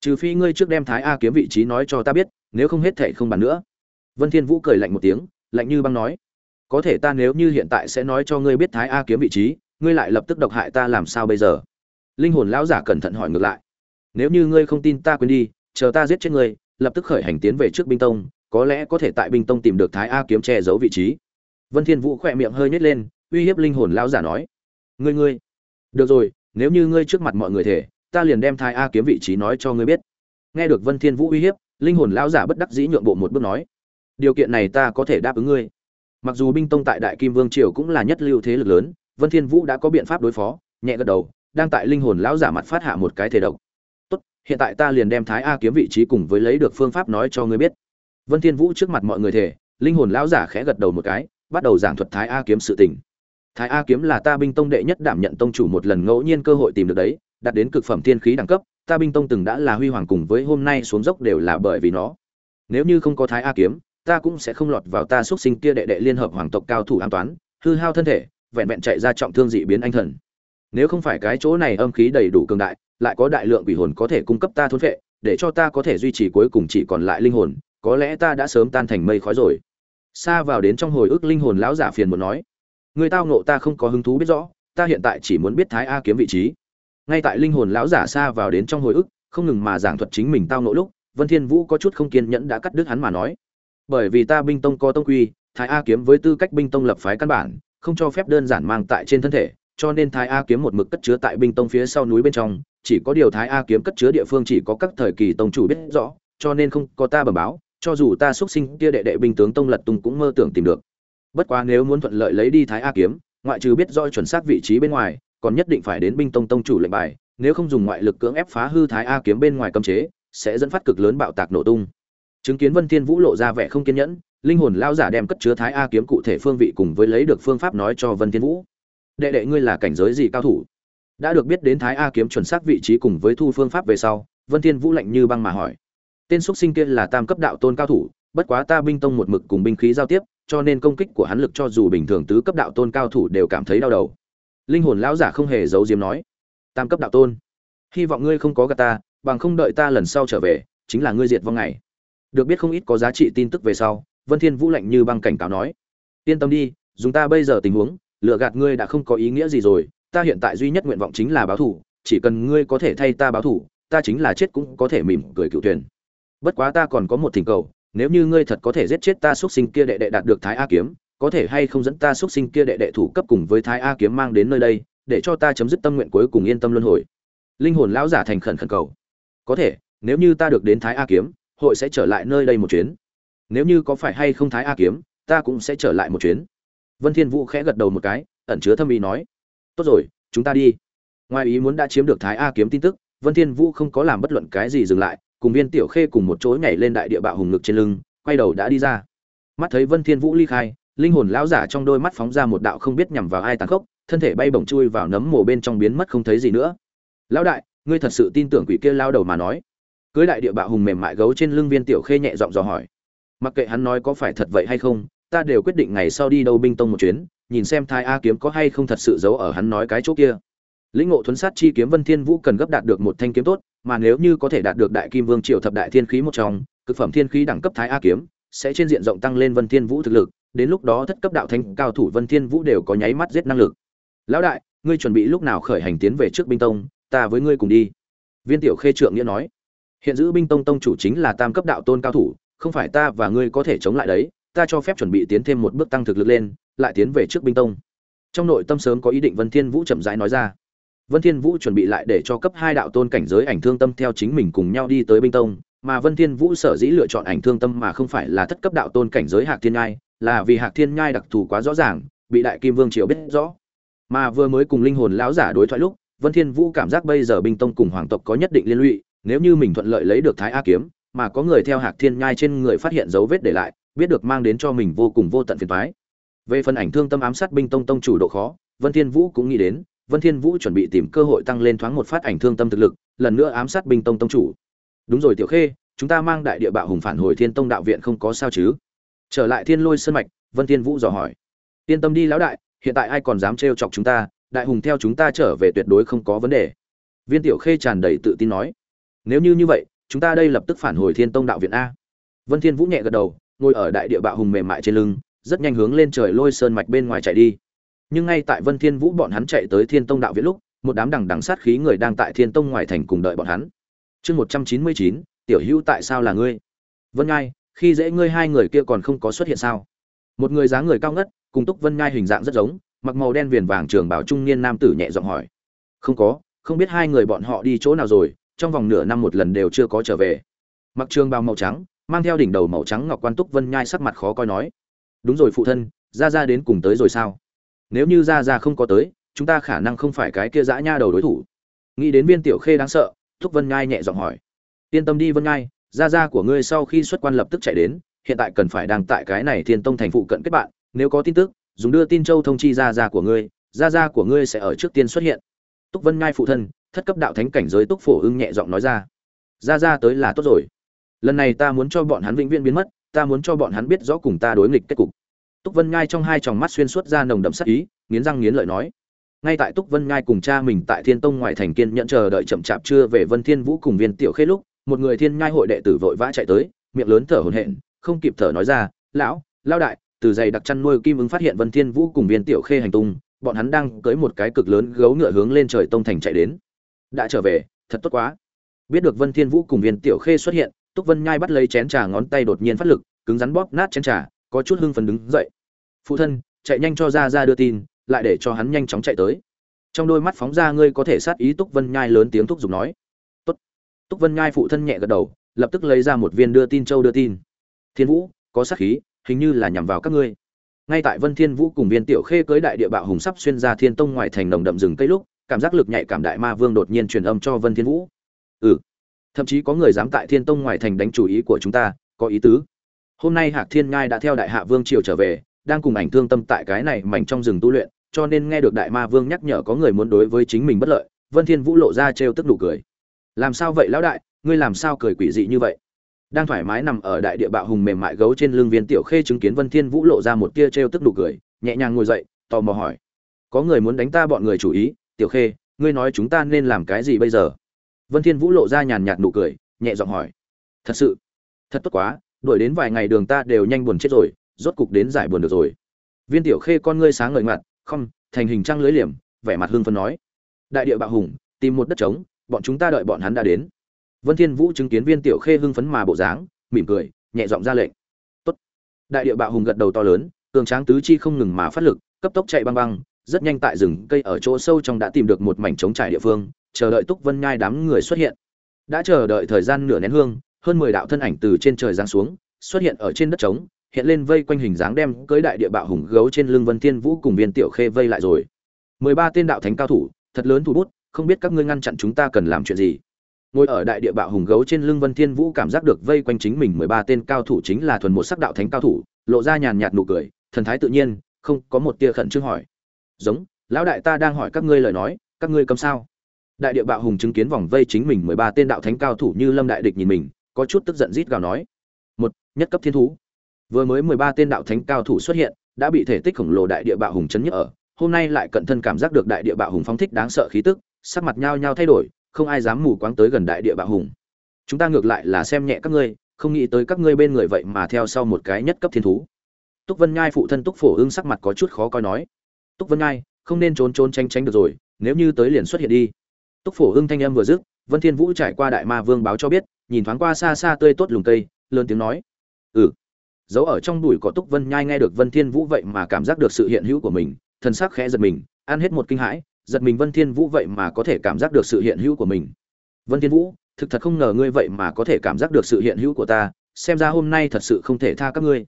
Trừ phi ngươi trước đem thái a kiếm vị trí nói cho ta biết, nếu không hết thệ không bàn nữa. Vân thiên vũ cười lạnh một tiếng, lạnh như băng nói, có thể ta nếu như hiện tại sẽ nói cho ngươi biết thái a kiếm vị trí, ngươi lại lập tức độc hại ta làm sao bây giờ? Linh hồn lão giả cẩn thận hỏi ngược lại, nếu như ngươi không tin ta quên đi, chờ ta giết chết ngươi, lập tức khởi hành tiến về trước binh tông, có lẽ có thể tại binh tông tìm được thái a kiếm che giấu vị trí. Vân thiên vũ khoe miệng hơi nhếch lên, uy hiếp linh hồn lão giả nói, ngươi ngươi. Được rồi nếu như ngươi trước mặt mọi người thể ta liền đem thái a kiếm vị trí nói cho ngươi biết. Nghe được vân thiên vũ uy hiếp, linh hồn lão giả bất đắc dĩ nhượng bộ một bước nói, điều kiện này ta có thể đáp ứng ngươi. Mặc dù binh tông tại đại kim vương triều cũng là nhất lưu thế lực lớn, vân thiên vũ đã có biện pháp đối phó, nhẹ gật đầu, đang tại linh hồn lão giả mặt phát hạ một cái thể độc. Tốt, hiện tại ta liền đem thái a kiếm vị trí cùng với lấy được phương pháp nói cho ngươi biết. Vân thiên vũ trước mặt mọi người thể linh hồn lão giả khẽ gật đầu một cái, bắt đầu giảng thuật thái a kiếm sự tình thái a kiếm là ta binh tông đệ nhất đảm nhận tông chủ một lần ngẫu nhiên cơ hội tìm được đấy, đạt đến cực phẩm thiên khí đẳng cấp, ta binh tông từng đã là huy hoàng cùng với hôm nay xuống dốc đều là bởi vì nó. Nếu như không có thái a kiếm, ta cũng sẽ không lọt vào ta xuất sinh kia đệ đệ liên hợp hoàng tộc cao thủ an toán, hư hao thân thể, vẹn vẹn chạy ra trọng thương dị biến anh thần. Nếu không phải cái chỗ này âm khí đầy đủ cường đại, lại có đại lượng quỷ hồn có thể cung cấp ta thôn vệ để cho ta có thể duy trì cuối cùng chỉ còn lại linh hồn, có lẽ ta đã sớm tan thành mây khói rồi. Xa vào đến trong hồi ức linh hồn lão giả phiền muốn nói người tao nộ ta không có hứng thú biết rõ, ta hiện tại chỉ muốn biết thái a kiếm vị trí. Ngay tại linh hồn lão giả xa vào đến trong hồi ức, không ngừng mà giảng thuật chính mình tao nộ lúc, vân thiên vũ có chút không kiên nhẫn đã cắt đứt hắn mà nói. Bởi vì ta binh tông có tông quy, thái a kiếm với tư cách binh tông lập phái căn bản, không cho phép đơn giản mang tại trên thân thể, cho nên thái a kiếm một mực cất chứa tại binh tông phía sau núi bên trong, chỉ có điều thái a kiếm cất chứa địa phương chỉ có các thời kỳ tông chủ biết rõ, cho nên không có ta bẩm báo, cho dù ta xuất sinh kia đệ đệ binh tướng tông lật tung cũng mơ tưởng tìm được bất quá nếu muốn thuận lợi lấy đi thái a kiếm, ngoại trừ biết rõ chuẩn xác vị trí bên ngoài, còn nhất định phải đến binh tông tông chủ lệnh bài, nếu không dùng ngoại lực cưỡng ép phá hư thái a kiếm bên ngoài cấm chế, sẽ dẫn phát cực lớn bạo tạc nổ tung. Chứng kiến vân thiên vũ lộ ra vẻ không kiên nhẫn, linh hồn lao giả đem cất chứa thái a kiếm cụ thể phương vị cùng với lấy được phương pháp nói cho vân thiên vũ. Đệ đệ ngươi là cảnh giới gì cao thủ? Đã được biết đến thái a kiếm chuẩn xác vị trí cùng với thu phương pháp về sau, vân thiên vũ lạnh như băng mà hỏi. Tên xuất sinh kia là tam cấp đạo tôn cao thủ, bất quá ta binh tông một mực cùng binh khí giao tiếp cho nên công kích của hắn lực cho dù bình thường tứ cấp đạo tôn cao thủ đều cảm thấy đau đầu. Linh hồn lão giả không hề giấu diếm nói, tam cấp đạo tôn, hy vọng ngươi không có gạt ta, bằng không đợi ta lần sau trở về, chính là ngươi diệt vong ngày. Được biết không ít có giá trị tin tức về sau, vân thiên vũ lạnh như băng cảnh cáo nói, yên tâm đi, dùng ta bây giờ tình huống, lừa gạt ngươi đã không có ý nghĩa gì rồi, ta hiện tại duy nhất nguyện vọng chính là báo thù, chỉ cần ngươi có thể thay ta báo thù, ta chính là chết cũng có thể mỉm cười cựu tuyển bất quá ta còn có một thỉnh cầu nếu như ngươi thật có thể giết chết ta xuất sinh kia đệ đệ đạt được thái a kiếm, có thể hay không dẫn ta xuất sinh kia đệ đệ thủ cấp cùng với thái a kiếm mang đến nơi đây, để cho ta chấm dứt tâm nguyện cuối cùng yên tâm luân hồi. Linh hồn lão giả thành khẩn khẩn cầu. Có thể, nếu như ta được đến thái a kiếm, hội sẽ trở lại nơi đây một chuyến. Nếu như có phải hay không thái a kiếm, ta cũng sẽ trở lại một chuyến. Vân thiên vũ khẽ gật đầu một cái, ẩn chứa thâm ý nói. Tốt rồi, chúng ta đi. Ngoài ý muốn đã chiếm được thái a kiếm tin tức, vân thiên vũ không có làm bất luận cái gì dừng lại cùng viên tiểu khê cùng một chỗ nhảy lên đại địa bạo hùng ngực trên lưng, quay đầu đã đi ra. Mắt thấy vân thiên vũ ly khai, linh hồn lão giả trong đôi mắt phóng ra một đạo không biết nhằm vào ai tàn khốc, thân thể bay bổng chui vào nấm mồ bên trong biến mất không thấy gì nữa. Lão đại, ngươi thật sự tin tưởng quỷ kia lao đầu mà nói? Cưới đại địa bạo hùng mềm mại gấu trên lưng viên tiểu khê nhẹ giọng dò hỏi. Mặc kệ hắn nói có phải thật vậy hay không, ta đều quyết định ngày sau đi đâu binh tông một chuyến, nhìn xem thai a kiếm có hay không thật sự giấu ở hắn nói cái chỗ kia. Lĩnh ngộ thuấn sát chi kiếm vân thiên vũ cần gấp đạt được một thanh kiếm tốt mà nếu như có thể đạt được đại kim vương triều thập đại thiên khí một trong, cực phẩm thiên khí đẳng cấp thái a kiếm, sẽ trên diện rộng tăng lên vân thiên vũ thực lực, đến lúc đó thất cấp đạo thanh cao thủ vân thiên vũ đều có nháy mắt giết năng lực. Lão đại, ngươi chuẩn bị lúc nào khởi hành tiến về trước binh tông, ta với ngươi cùng đi. Viên tiểu khê trượng nghĩa nói. Hiện giữ binh tông tông chủ chính là tam cấp đạo tôn cao thủ, không phải ta và ngươi có thể chống lại đấy, ta cho phép chuẩn bị tiến thêm một bước tăng thực lực lên, lại tiến về trước binh tông. Trong nội tâm sớm có ý định, vân thiên vũ chậm rãi nói ra vân thiên vũ chuẩn bị lại để cho cấp hai đạo tôn cảnh giới ảnh thương tâm theo chính mình cùng nhau đi tới binh tông, mà vân thiên vũ sở dĩ lựa chọn ảnh thương tâm mà không phải là thất cấp đạo tôn cảnh giới hạc thiên nhai, là vì hạc thiên nhai đặc thù quá rõ ràng, bị đại kim vương triều biết rõ. Mà vừa mới cùng linh hồn lão giả đối thoại lúc, vân thiên vũ cảm giác bây giờ binh tông cùng hoàng tộc có nhất định liên lụy, nếu như mình thuận lợi lấy được thái a kiếm, mà có người theo hạc thiên nhai trên người phát hiện dấu vết để lại, biết được mang đến cho mình vô cùng vô tận phiền toái. Về phần ảnh thương tâm ám sát binh tông tông chủ độ khó, vân thiên vũ cũng nghĩ đến vân thiên vũ chuẩn bị tìm cơ hội tăng lên thoáng một phát ảnh thương tâm thực lực, lần nữa ám sát binh tông tông chủ. Đúng rồi tiểu khê, chúng ta mang đại địa bạo hùng phản hồi thiên tông đạo viện không có sao chứ? Trở lại thiên lôi sơn mạch, vân thiên vũ dò hỏi. Yên tâm đi lão đại, hiện tại ai còn dám trêu chọc chúng ta, đại hùng theo chúng ta trở về tuyệt đối không có vấn đề. Viên tiểu khê tràn đầy tự tin nói. Nếu như như vậy, chúng ta đây lập tức phản hồi thiên tông đạo viện a. Vân thiên vũ nhẹ gật đầu, ngồi ở đại địa bạo hùng mềm mại trên lưng, rất nhanh hướng lên trời lôi sơn mạch bên ngoài chạy đi nhưng ngay tại vân thiên vũ bọn hắn chạy tới thiên tông đạo viện lúc, một đám đằng đằng sát khí người đang tại thiên tông ngoài thành cùng đợi bọn hắn. Chương một trăm chín mươi chín, tiểu hữu tại sao là ngươi? Vân ngai, khi dễ ngươi hai người kia còn không có xuất hiện sao? Một người dáng người cao ngất, cùng túc vân ngai hình dạng rất giống, mặc màu đen viền vàng trường bảo trung niên nam tử nhẹ giọng hỏi. Không có, không biết hai người bọn họ đi chỗ nào rồi, trong vòng nửa năm một lần đều chưa có trở về. Mặc trường bào màu trắng, mang theo đỉnh đầu màu trắng ngọc quan túc vân nhai sắc mặt khó coi nói. Đúng rồi phụ thân, ra ra đến cùng tới rồi sao? Nếu như ra ra không có tới, chúng ta khả năng không phải cái kia dã nha đầu đối thủ. Nghĩ đến viên tiểu khê đáng sợ túc vân nhai nhẹ giọng hỏi. Yên tâm đi vân nhai, ra ra của ngươi sau khi xuất quan lập tức chạy đến, hiện tại cần phải đang tại cái này thiên tông thành phụ cận kết bạn, nếu có tin tức, dùng đưa tin châu thông chi ra ra của ngươi, ra ra của ngươi sẽ ở trước tiên xuất hiện. Túc vân nhai phụ thân, thất cấp đạo thánh cảnh giới túc phổ ưng nhẹ giọng nói ra. Ra ra tới là tốt rồi. Lần này ta muốn cho bọn hắn vĩnh viễn biến mất, ta muốn cho bọn hắn biết rõ cùng ta đối nghịch kết cục túc vân nhai trong hai tròng mắt xuyên suốt ra nồng đậm sắc ý, nghiến răng nghiến lợi nói. Ngay tại túc vân nhai cùng cha mình tại thiên tông ngoại thành kiên nhận chờ đợi chậm chạp chưa về vân thiên vũ cùng viên tiểu khê lúc, một người thiên nhai hội đệ tử vội vã chạy tới, miệng lớn thở hổn hển, không kịp thở nói ra, lão lao đại, từ giày đặc chăn nuôi kim ứng phát hiện vân thiên vũ cùng viên tiểu khê hành tung, bọn hắn đang cưỡi một cái cực lớn gấu ngựa hướng lên trời tông thành chạy đến. Đã trở về, thật tốt quá. Biết được vân thiên vũ cùng viên tiểu khê xuất hiện, túc vân nhai bắt lấy chén trà ngón tay đột nhiên phát lực, cứng rắn bóp nát chén trà có chút hưng phấn đứng dậy. Phụ thân, chạy nhanh cho ra ra đưa tin, lại để cho hắn nhanh chóng chạy tới. Trong đôi mắt phóng ra ngươi có thể sát ý túc vân nhai lớn tiếng thúc giục nói. Tốt. Túc vân nhai phụ thân nhẹ gật đầu, lập tức lấy ra một viên đưa tin châu đưa tin. Thiên vũ, có sát khí, hình như là nhằm vào các ngươi. Ngay tại vân thiên vũ cùng viên tiểu khê cưới đại địa bạo hùng sắp xuyên ra thiên tông ngoài thành đồng đậm rừng cây lúc, cảm giác lực nhạy cảm đại ma vương đột nhiên truyền âm cho vân thiên vũ. Ừ. Thậm chí có người dám tại thiên tông ngoài thành đánh chủ ý của chúng ta, có ý tứ hôm nay hạc thiên ngai đã theo đại hạ vương triều trở về, đang cùng ảnh thương tâm tại cái này mảnh trong rừng tu luyện, cho nên nghe được đại ma vương nhắc nhở có người muốn đối với chính mình bất lợi, vân thiên vũ lộ ra trêu tức đủ cười. Làm sao vậy, lão đại? Ngươi làm sao cười quỷ dị như vậy? Đang thoải mái nằm ở đại địa bạo hùng mềm mại gấu trên lưng viên tiểu khê chứng kiến vân thiên vũ lộ ra một tia trêu tức đủ cười, nhẹ nhàng ngồi dậy, tò mò hỏi. Có người muốn đánh ta bọn người chủ ý? Tiểu khê, ngươi nói chúng ta nên làm cái gì bây giờ? Vân thiên vũ lộ ra nhàn nhạt nụ cười, nhẹ giọng hỏi. Thật sự? Thật tốt quá đuổi đến vài ngày đường ta đều nhanh buồn chết rồi, rốt cục đến giải buồn được rồi. Viên tiểu khê con ngươi sáng ngời mặt không, thành hình trăng lưới liềm, vẻ mặt hưng phấn nói. Đại địa bạo hùng, tìm một đất trống, bọn chúng ta đợi bọn hắn đã đến. Vân thiên vũ chứng kiến viên tiểu khê hưng phấn mà bộ dáng, mỉm cười, nhẹ giọng ra lệnh. Tốt. Đại địa bạo hùng gật đầu to lớn, cường tráng tứ chi không ngừng mà phát lực, cấp tốc chạy băng băng, rất nhanh tại rừng cây ở chỗ sâu trong đã tìm được một mảnh trống trải địa phương, chờ đợi túc vân nhai đám người xuất hiện. Đã chờ đợi thời gian nửa nén hương hơn mười đạo thân ảnh từ trên trời giáng xuống, xuất hiện ở trên đất trống, hiện lên vây quanh hình dáng đem cưới đại địa bạo hùng gấu trên lưng vân thiên vũ cùng viên tiểu khê vây lại rồi. Mười ba tên đạo thánh cao thủ, thật lớn thủ bút, không biết các ngươi ngăn chặn chúng ta cần làm chuyện gì. Ngồi ở đại địa bạo hùng gấu trên lưng vân thiên vũ cảm giác được vây quanh chính mình mười ba tên cao thủ chính là thuần một sắc đạo thánh cao thủ, lộ ra nhàn nhạt nụ cười, thần thái tự nhiên, không có một tia khẩn trương hỏi. Giống, lão đại ta đang hỏi các ngươi lời nói, các ngươi cầm sao? Đại địa bạo hùng chứng kiến vòng vây chính mình mười ba tên đạo thánh cao thủ như lâm đại địch nhìn mình có chút tức giận rít gào nói. Một, nhất cấp thiên thú. Vừa mới mười ba tên đạo thánh cao thủ xuất hiện, đã bị thể tích khổng lồ đại địa bạo hùng chấn nhức ở. Hôm nay lại cận thân cảm giác được đại địa bạo hùng phóng thích đáng sợ khí tức, sắc mặt nhao nhao thay đổi, không ai dám mù quáng tới gần đại địa bạo hùng. Chúng ta ngược lại là xem nhẹ các ngươi, không nghĩ tới các ngươi bên người vậy mà theo sau một cái nhất cấp thiên thú. Túc vân nhai phụ thân túc phổ ưng sắc mặt có chút khó coi nói. Túc vân nhai, không nên trốn trốn tranh tránh được rồi, nếu như tới liền xuất hiện đi. Túc phổ ưng thanh âm vừa dứt vân thiên vũ trải qua đại ma vương báo cho biết, nhìn thoáng qua xa xa tươi tốt lùng cây, lớn tiếng nói ừ. Giấu ở trong bụi cỏ túc vân nhai nghe được vân thiên vũ vậy mà cảm giác được sự hiện hữu của mình, thần sắc khẽ giật mình, ăn hết một kinh hãi, giật mình vân thiên vũ vậy mà có thể cảm giác được sự hiện hữu của mình. Vân thiên vũ, thực thật không ngờ ngươi vậy mà có thể cảm giác được sự hiện hữu của ta, xem ra hôm nay thật sự không thể tha các ngươi.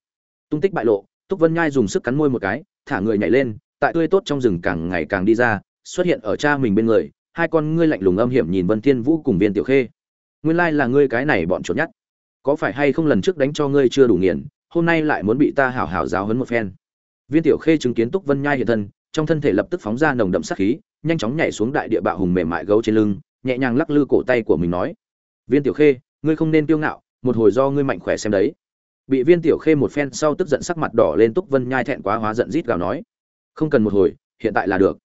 Tung tích bại lộ, túc vân nhai dùng sức cắn môi một cái, thả người nhảy lên, tại tươi tốt trong rừng càng ngày càng đi ra, xuất hiện ở cha mình bên người hai con ngươi lạnh lùng âm hiểm nhìn vân thiên vũ cùng viên tiểu khê. Nguyên lai là ngươi cái này bọn chuột nhắt. Có phải hay không lần trước đánh cho ngươi chưa đủ nghiền, hôm nay lại muốn bị ta hảo hảo giáo huấn một phen? Viên tiểu khê chứng kiến túc vân nhai hiện thân, trong thân thể lập tức phóng ra nồng đậm sát khí, nhanh chóng nhảy xuống đại địa bạo hùng mềm mại gấu trên lưng, nhẹ nhàng lắc lư cổ tay của mình nói, viên tiểu khê, ngươi không nên kiêu ngạo, một hồi do ngươi mạnh khỏe xem đấy. Bị viên tiểu khê một phen sau tức giận sắc mặt đỏ lên, túc vân nhai thẹn quá hóa giận rít gào nói, không cần một hồi, hiện tại là được.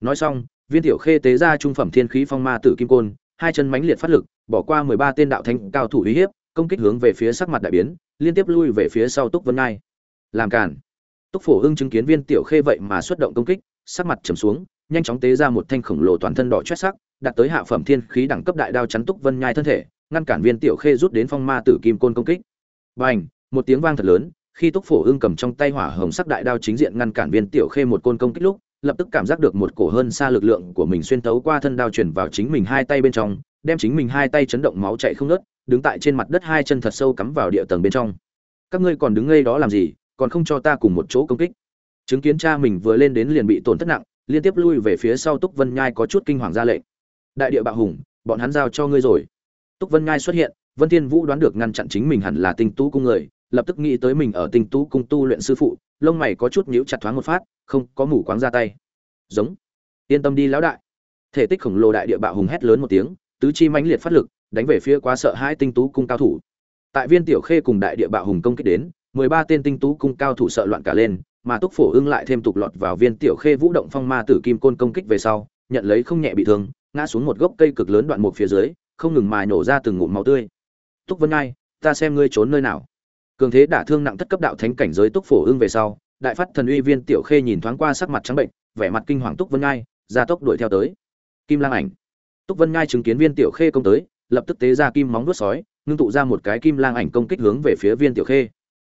Nói xong viên tiểu khê tế ra trung phẩm thiên khí phong ma tử kim côn, hai chân mãnh liệt phát lực, bỏ qua mười ba tên đạo thánh cao thủ uy hiếp, công kích hướng về phía sắc mặt đại biến, liên tiếp lui về phía sau túc vân ngai. Làm cản túc phổ hưng chứng kiến viên tiểu khê vậy mà xuất động công kích, sắc mặt trầm xuống, nhanh chóng tế ra một thanh khổng lồ toàn thân đỏ chót sắc đặt tới hạ phẩm thiên khí đẳng cấp đại đao chắn túc vân nhai thân thể, ngăn cản viên tiểu khê rút đến phong ma tử kim côn công kích. Bành! Một tiếng vang thật lớn, khi túc phổ hưng cầm trong tay hỏa hồng sắc đại đao chính diện ngăn cản viên tiểu khê một côn công kích lúc lập tức cảm giác được một cổ hơn xa lực lượng của mình xuyên tấu qua thân đao chuyển vào chính mình hai tay bên trong, đem chính mình hai tay chấn động máu chạy không ngớt, đứng tại trên mặt đất hai chân thật sâu cắm vào địa tầng bên trong. Các ngươi còn đứng ngây đó làm gì, còn không cho ta cùng một chỗ công kích? Chứng kiến cha mình vừa lên đến liền bị tổn thất nặng, liên tiếp lui về phía sau túc vân nhai có chút kinh hoàng ra lệnh. Đại địa bạo hùng, bọn hắn giao cho ngươi rồi. Túc vân nhai xuất hiện, vân thiên vũ đoán được ngăn chặn chính mình hẳn là tinh tú cung người lập tức nghĩ tới mình ở tinh tú cung tu luyện sư phụ, lông mày có chút nhíu chặt thoáng một phát, không có mủ quáng ra tay. Giống. Yên tâm đi lão đại. Thể tích khổng lồ đại địa bạo hùng hét lớn một tiếng, tứ chi mãnh liệt phát lực, đánh về phía quá sợ hai tinh tú cung cao thủ. Tại viên tiểu khê cùng đại địa bạo hùng công kích đến, mười ba tên tinh tú cung cao thủ sợ loạn cả lên, mà túc phổ ưng lại thêm tục lọt vào viên tiểu khê vũ động phong ma tử kim côn công kích về sau, nhận lấy không nhẹ bị thương, ngã xuống một gốc cây cực lớn đoạn một phía dưới, không ngừng mài nổ ra từng ngụm máu tươi. Túc vân ai ta xem ngươi trốn nơi nào cường thế đả thương nặng thất cấp đạo thánh cảnh giới túc phổ ưng về sau, đại phát thần uy viên tiểu khê nhìn thoáng qua sắc mặt trắng bệnh, vẻ mặt kinh hoàng túc vân ngai ra tốc đuổi theo tới. Kim lang ảnh. Túc vân ngai chứng kiến viên tiểu khê công tới, lập tức tế ra kim móng vuốt sói, ngưng tụ ra một cái kim lang ảnh công kích hướng về phía viên tiểu khê.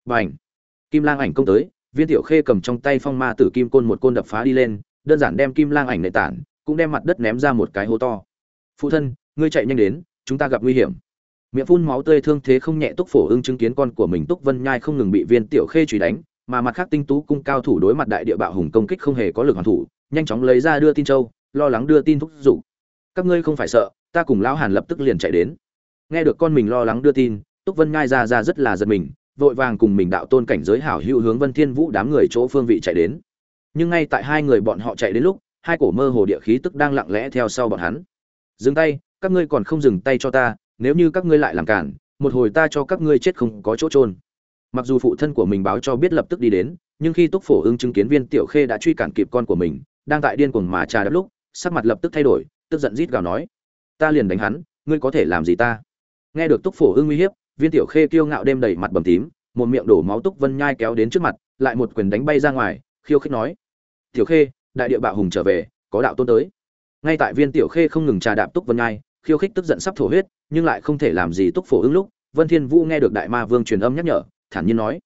Bành! Kim lang ảnh công tới, viên tiểu khê cầm trong tay phong ma tử kim côn một côn đập phá đi lên, đơn giản đem kim lang ảnh nệ tản, cũng đem mặt đất ném ra một cái hố to. Phụ thân, ngươi chạy nhanh đến, chúng ta gặp nguy hiểm miệng phun máu tươi thương thế không nhẹ túc phổ ưng chứng kiến con của mình túc vân nhai không ngừng bị viên tiểu khê truy đánh, mà mặt khác tinh tú cung cao thủ đối mặt đại địa bạo hùng công kích không hề có lực hoàn thủ, nhanh chóng lấy ra đưa tin châu, lo lắng đưa tin thúc giục. Các ngươi không phải sợ, ta cùng lão hàn lập tức liền chạy đến. Nghe được con mình lo lắng đưa tin, túc vân nhai ra ra rất là giật mình, vội vàng cùng mình đạo tôn cảnh giới hảo hữu hướng vân thiên vũ đám người chỗ phương vị chạy đến. Nhưng ngay tại hai người bọn họ chạy đến lúc, hai cổ mơ hồ địa khí tức đang lặng lẽ theo sau bọn hắn. Dừng tay, các ngươi còn không dừng tay cho ta nếu như các ngươi lại làm cản, một hồi ta cho các ngươi chết không có chỗ trôn mặc dù phụ thân của mình báo cho biết lập tức đi đến, nhưng khi túc phổ ưng chứng kiến viên tiểu khê đã truy cản kịp con của mình, đang tại điên cuồng mà trà đắp lúc, sắc mặt lập tức thay đổi, tức giận rít gào nói, ta liền đánh hắn, ngươi có thể làm gì ta? Nghe được túc phổ ưng uy hiếp, viên tiểu khê kiêu ngạo đêm đầy mặt bầm tím, một miệng đổ máu túc vân nhai kéo đến trước mặt, lại một quyền đánh bay ra ngoài, khiêu khích nói, tiểu khê, đại địa bạo hùng trở về, có đạo tôn tới. Ngay tại viên tiểu khê không ngừng trà đạp túc vân nhai, khiêu khích tức giận sắp thổ huyết nhưng lại không thể làm gì túc phổ ứng lúc, vân thiên vũ nghe được đại ma vương truyền âm nhắc nhở, thản nhiên nói,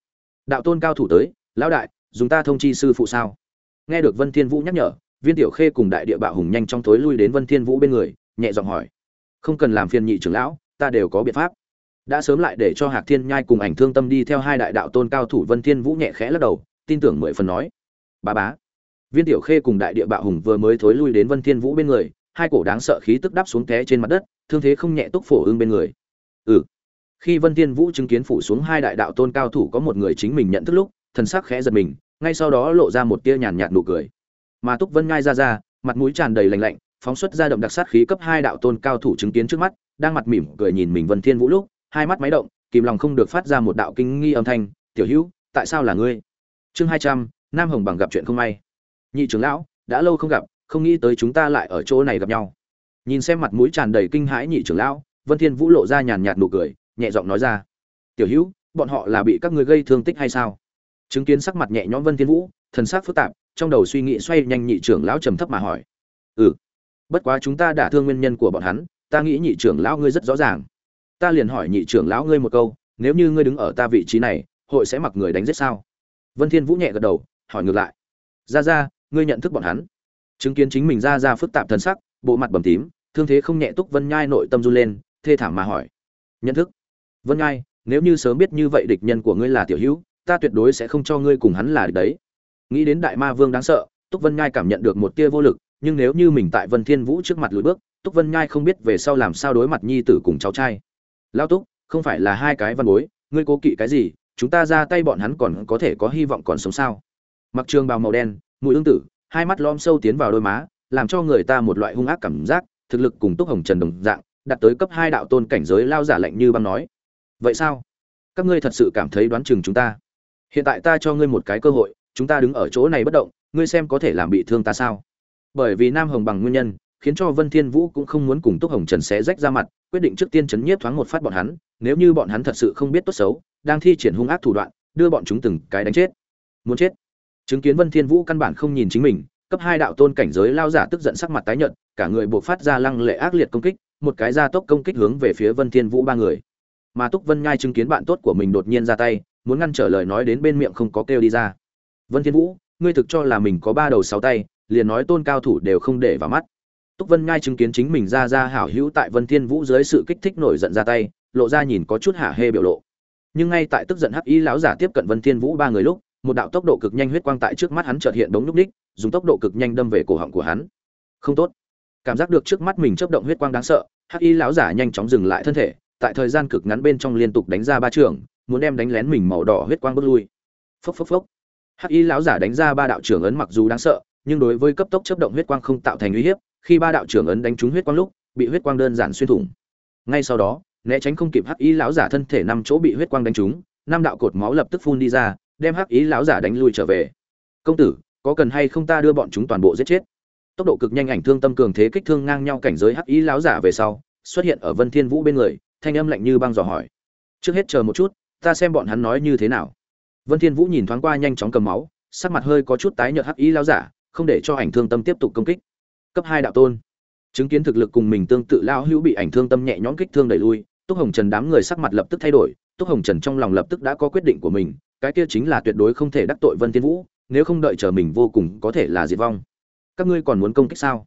đạo tôn cao thủ tới, lão đại, dùng ta thông chi sư phụ sao? Nghe được vân thiên vũ nhắc nhở, viên tiểu khê cùng đại địa bạo hùng nhanh trong tối lui đến vân thiên vũ bên người, nhẹ giọng hỏi, không cần làm phiền nhị trưởng lão, ta đều có biện pháp. Đã sớm lại để cho hạc thiên nhai cùng ảnh thương tâm đi theo hai đại đạo tôn cao thủ, vân thiên vũ nhẹ khẽ lắc đầu, tin tưởng mười phần nói, bá bá. Viên tiểu khê cùng đại địa bạo hùng vừa mới thối lui đến vân thiên vũ bên người, hai cổ đáng sợ khí tức đắp xuống té trên mặt đất thương thế không nhẹ túc phổ ương bên người. Ừ. Khi vân thiên vũ chứng kiến phủ xuống hai đại đạo tôn cao thủ có một người chính mình nhận thức lúc, thần sắc khẽ giật mình, ngay sau đó lộ ra một tia nhàn nhạt nụ cười. Mà túc vân ngai ra ra, mặt mũi tràn đầy lạnh lạnh, phóng xuất ra động đặc sát khí cấp hai đạo tôn cao thủ chứng kiến trước mắt, đang mặt mỉm cười nhìn mình vân thiên vũ lúc, hai mắt máy động, kìm lòng không được phát ra một đạo kinh nghi âm thanh, tiểu hữu, tại sao là ngươi? Chương hai trăm, nam hồng bằng gặp chuyện không may. Nhị trưởng lão, đã lâu không gặp, không nghĩ tới chúng ta lại ở chỗ này gặp nhau nhìn xem mặt mũi tràn đầy kinh hãi nhị trưởng lão, vân thiên vũ lộ ra nhàn nhạt nụ cười, nhẹ giọng nói ra, tiểu hữu, bọn họ là bị các ngươi gây thương tích hay sao? Chứng kiến sắc mặt nhẹ nhõm vân thiên vũ, thần sắc phức tạp, trong đầu suy nghĩ xoay nhanh nhị trưởng lão trầm thấp mà hỏi ừ bất quá chúng ta đã thương nguyên nhân của bọn hắn, ta nghĩ nhị trưởng lão ngươi rất rõ ràng. Ta liền hỏi nhị trưởng lão ngươi một câu, nếu như ngươi đứng ở ta vị trí này, hội sẽ mặc người đánh giết sao? Vân thiên vũ nhẹ gật đầu, hỏi ngược lại, ra ra, ngươi nhận thức bọn hắn. Chứng kiến chính mình ra ra phức tạp thần sắc bộ mặt bầm tím, thương thế không nhẹ túc vân nhai nội tâm run lên, thê thảm mà hỏi. Nhận thức. Vân nhai, nếu như sớm biết như vậy địch nhân của ngươi là tiểu hữu, ta tuyệt đối sẽ không cho ngươi cùng hắn là địch đấy. Nghĩ đến đại ma vương đáng sợ, túc vân nhai cảm nhận được một tia vô lực, nhưng nếu như mình tại vân thiên vũ trước mặt lùi bước, túc vân nhai không biết về sau làm sao đối mặt nhi tử cùng cháu trai. Lao túc, không phải là hai cái văn bối, ngươi cố kỵ cái gì, chúng ta ra tay bọn hắn còn có thể có hy vọng còn sống sao? Mặc trường bào màu đen, mùi ương tử, hai mắt lom sâu tiến vào đôi má làm cho người ta một loại hung ác cảm giác thực lực cùng túc hồng trần đồng dạng đạt tới cấp hai đạo tôn cảnh giới lao giả lạnh như băng nói vậy sao các ngươi thật sự cảm thấy đoán chừng chúng ta hiện tại ta cho ngươi một cái cơ hội chúng ta đứng ở chỗ này bất động ngươi xem có thể làm bị thương ta sao bởi vì nam hồng bằng nguyên nhân khiến cho Vân Thiên Vũ cũng không muốn cùng Túc Hồng Trần xé rách ra mặt, quyết định trước tiên chấn nhiếp thoáng một phát bọn hắn, nếu như bọn hắn thật sự không biết tốt xấu, đang thi triển hung ác thủ đoạn, đưa bọn chúng từng cái đánh chết. Muốn chết. Chứng kiến Vân Thiên Vũ căn bản không nhìn chính mình, cấp hai đạo tôn cảnh giới lao giả tức giận sắc mặt tái nhợt, cả người buộc phát ra lăng lệ ác liệt công kích, một cái gia tốc công kích hướng về phía Vân Thiên Vũ ba người. Mà Túc Vân Nhai chứng kiến bạn tốt của mình đột nhiên ra tay, muốn ngăn trở lời nói đến bên miệng không có kêu đi ra. Vân Thiên Vũ, ngươi thực cho là mình có ba đầu sáu tay, liền nói tôn cao thủ đều không để vào mắt. Túc Vân Nhai chứng kiến chính mình ra ra hảo hữu tại Vân Thiên Vũ dưới sự kích thích nổi giận ra tay, lộ ra nhìn có chút hả hê biểu lộ. Nhưng ngay tại tức giận hắc y lão giả tiếp cận Vân Thiên Vũ ba người lúc, một đạo tốc độ cực nhanh huyết quang tại trước mắt hắn chợt hiện đống lúc đích, dùng tốc độ cực nhanh đâm về cổ họng của hắn. Không tốt. Cảm giác được trước mắt mình chớp động huyết quang đáng sợ, hắc y lão giả nhanh chóng dừng lại thân thể, tại thời gian cực ngắn bên trong liên tục đánh ra ba trường, muốn đem đánh lén mình màu đỏ huyết quang bước lui. Phốc phốc phốc. Hắc y lão giả đánh ra ba đạo trưởng ấn mặc dù đáng sợ, nhưng đối với cấp tốc chớp động huyết quang không tạo thành uy hiếp, khi ba đạo trưởng ấn đánh trúng huyết quang lúc, bị huyết quang đơn giản xuyên thủng. Ngay sau đó, né tránh không kịp hắc y lão giả thân thể năm chỗ bị huyết quang đánh trúng, năm đạo cột máu lập tức phun đi ra, đem hắc y lão giả đánh lui trở về. "Công tử, có cần hay không ta đưa bọn chúng toàn bộ giết chết?" Tốc độ cực nhanh ảnh thương tâm cường thế kích thương ngang nhau cảnh giới hắc y lão giả về sau, xuất hiện ở Vân Thiên Vũ bên người, thanh âm lạnh như băng dò hỏi. "Trước hết chờ một chút, ta xem bọn hắn nói như thế nào." Vân Thiên Vũ nhìn thoáng qua nhanh chóng cầm máu, sắc mặt hơi có chút tái nhợt hắc y lão giả, không để cho ảnh thương tâm tiếp tục công kích cấp hai đạo tôn chứng kiến thực lực cùng mình tương tự lão hữu bị ảnh thương tâm nhẹ nhõm kích thương đẩy lui túc hồng trần đám người sắc mặt lập tức thay đổi túc hồng trần trong lòng lập tức đã có quyết định của mình cái kia chính là tuyệt đối không thể đắc tội vân thiên vũ, nếu không đợi chờ mình vô cùng có thể là diệt vong. Các ngươi còn muốn công kích sao?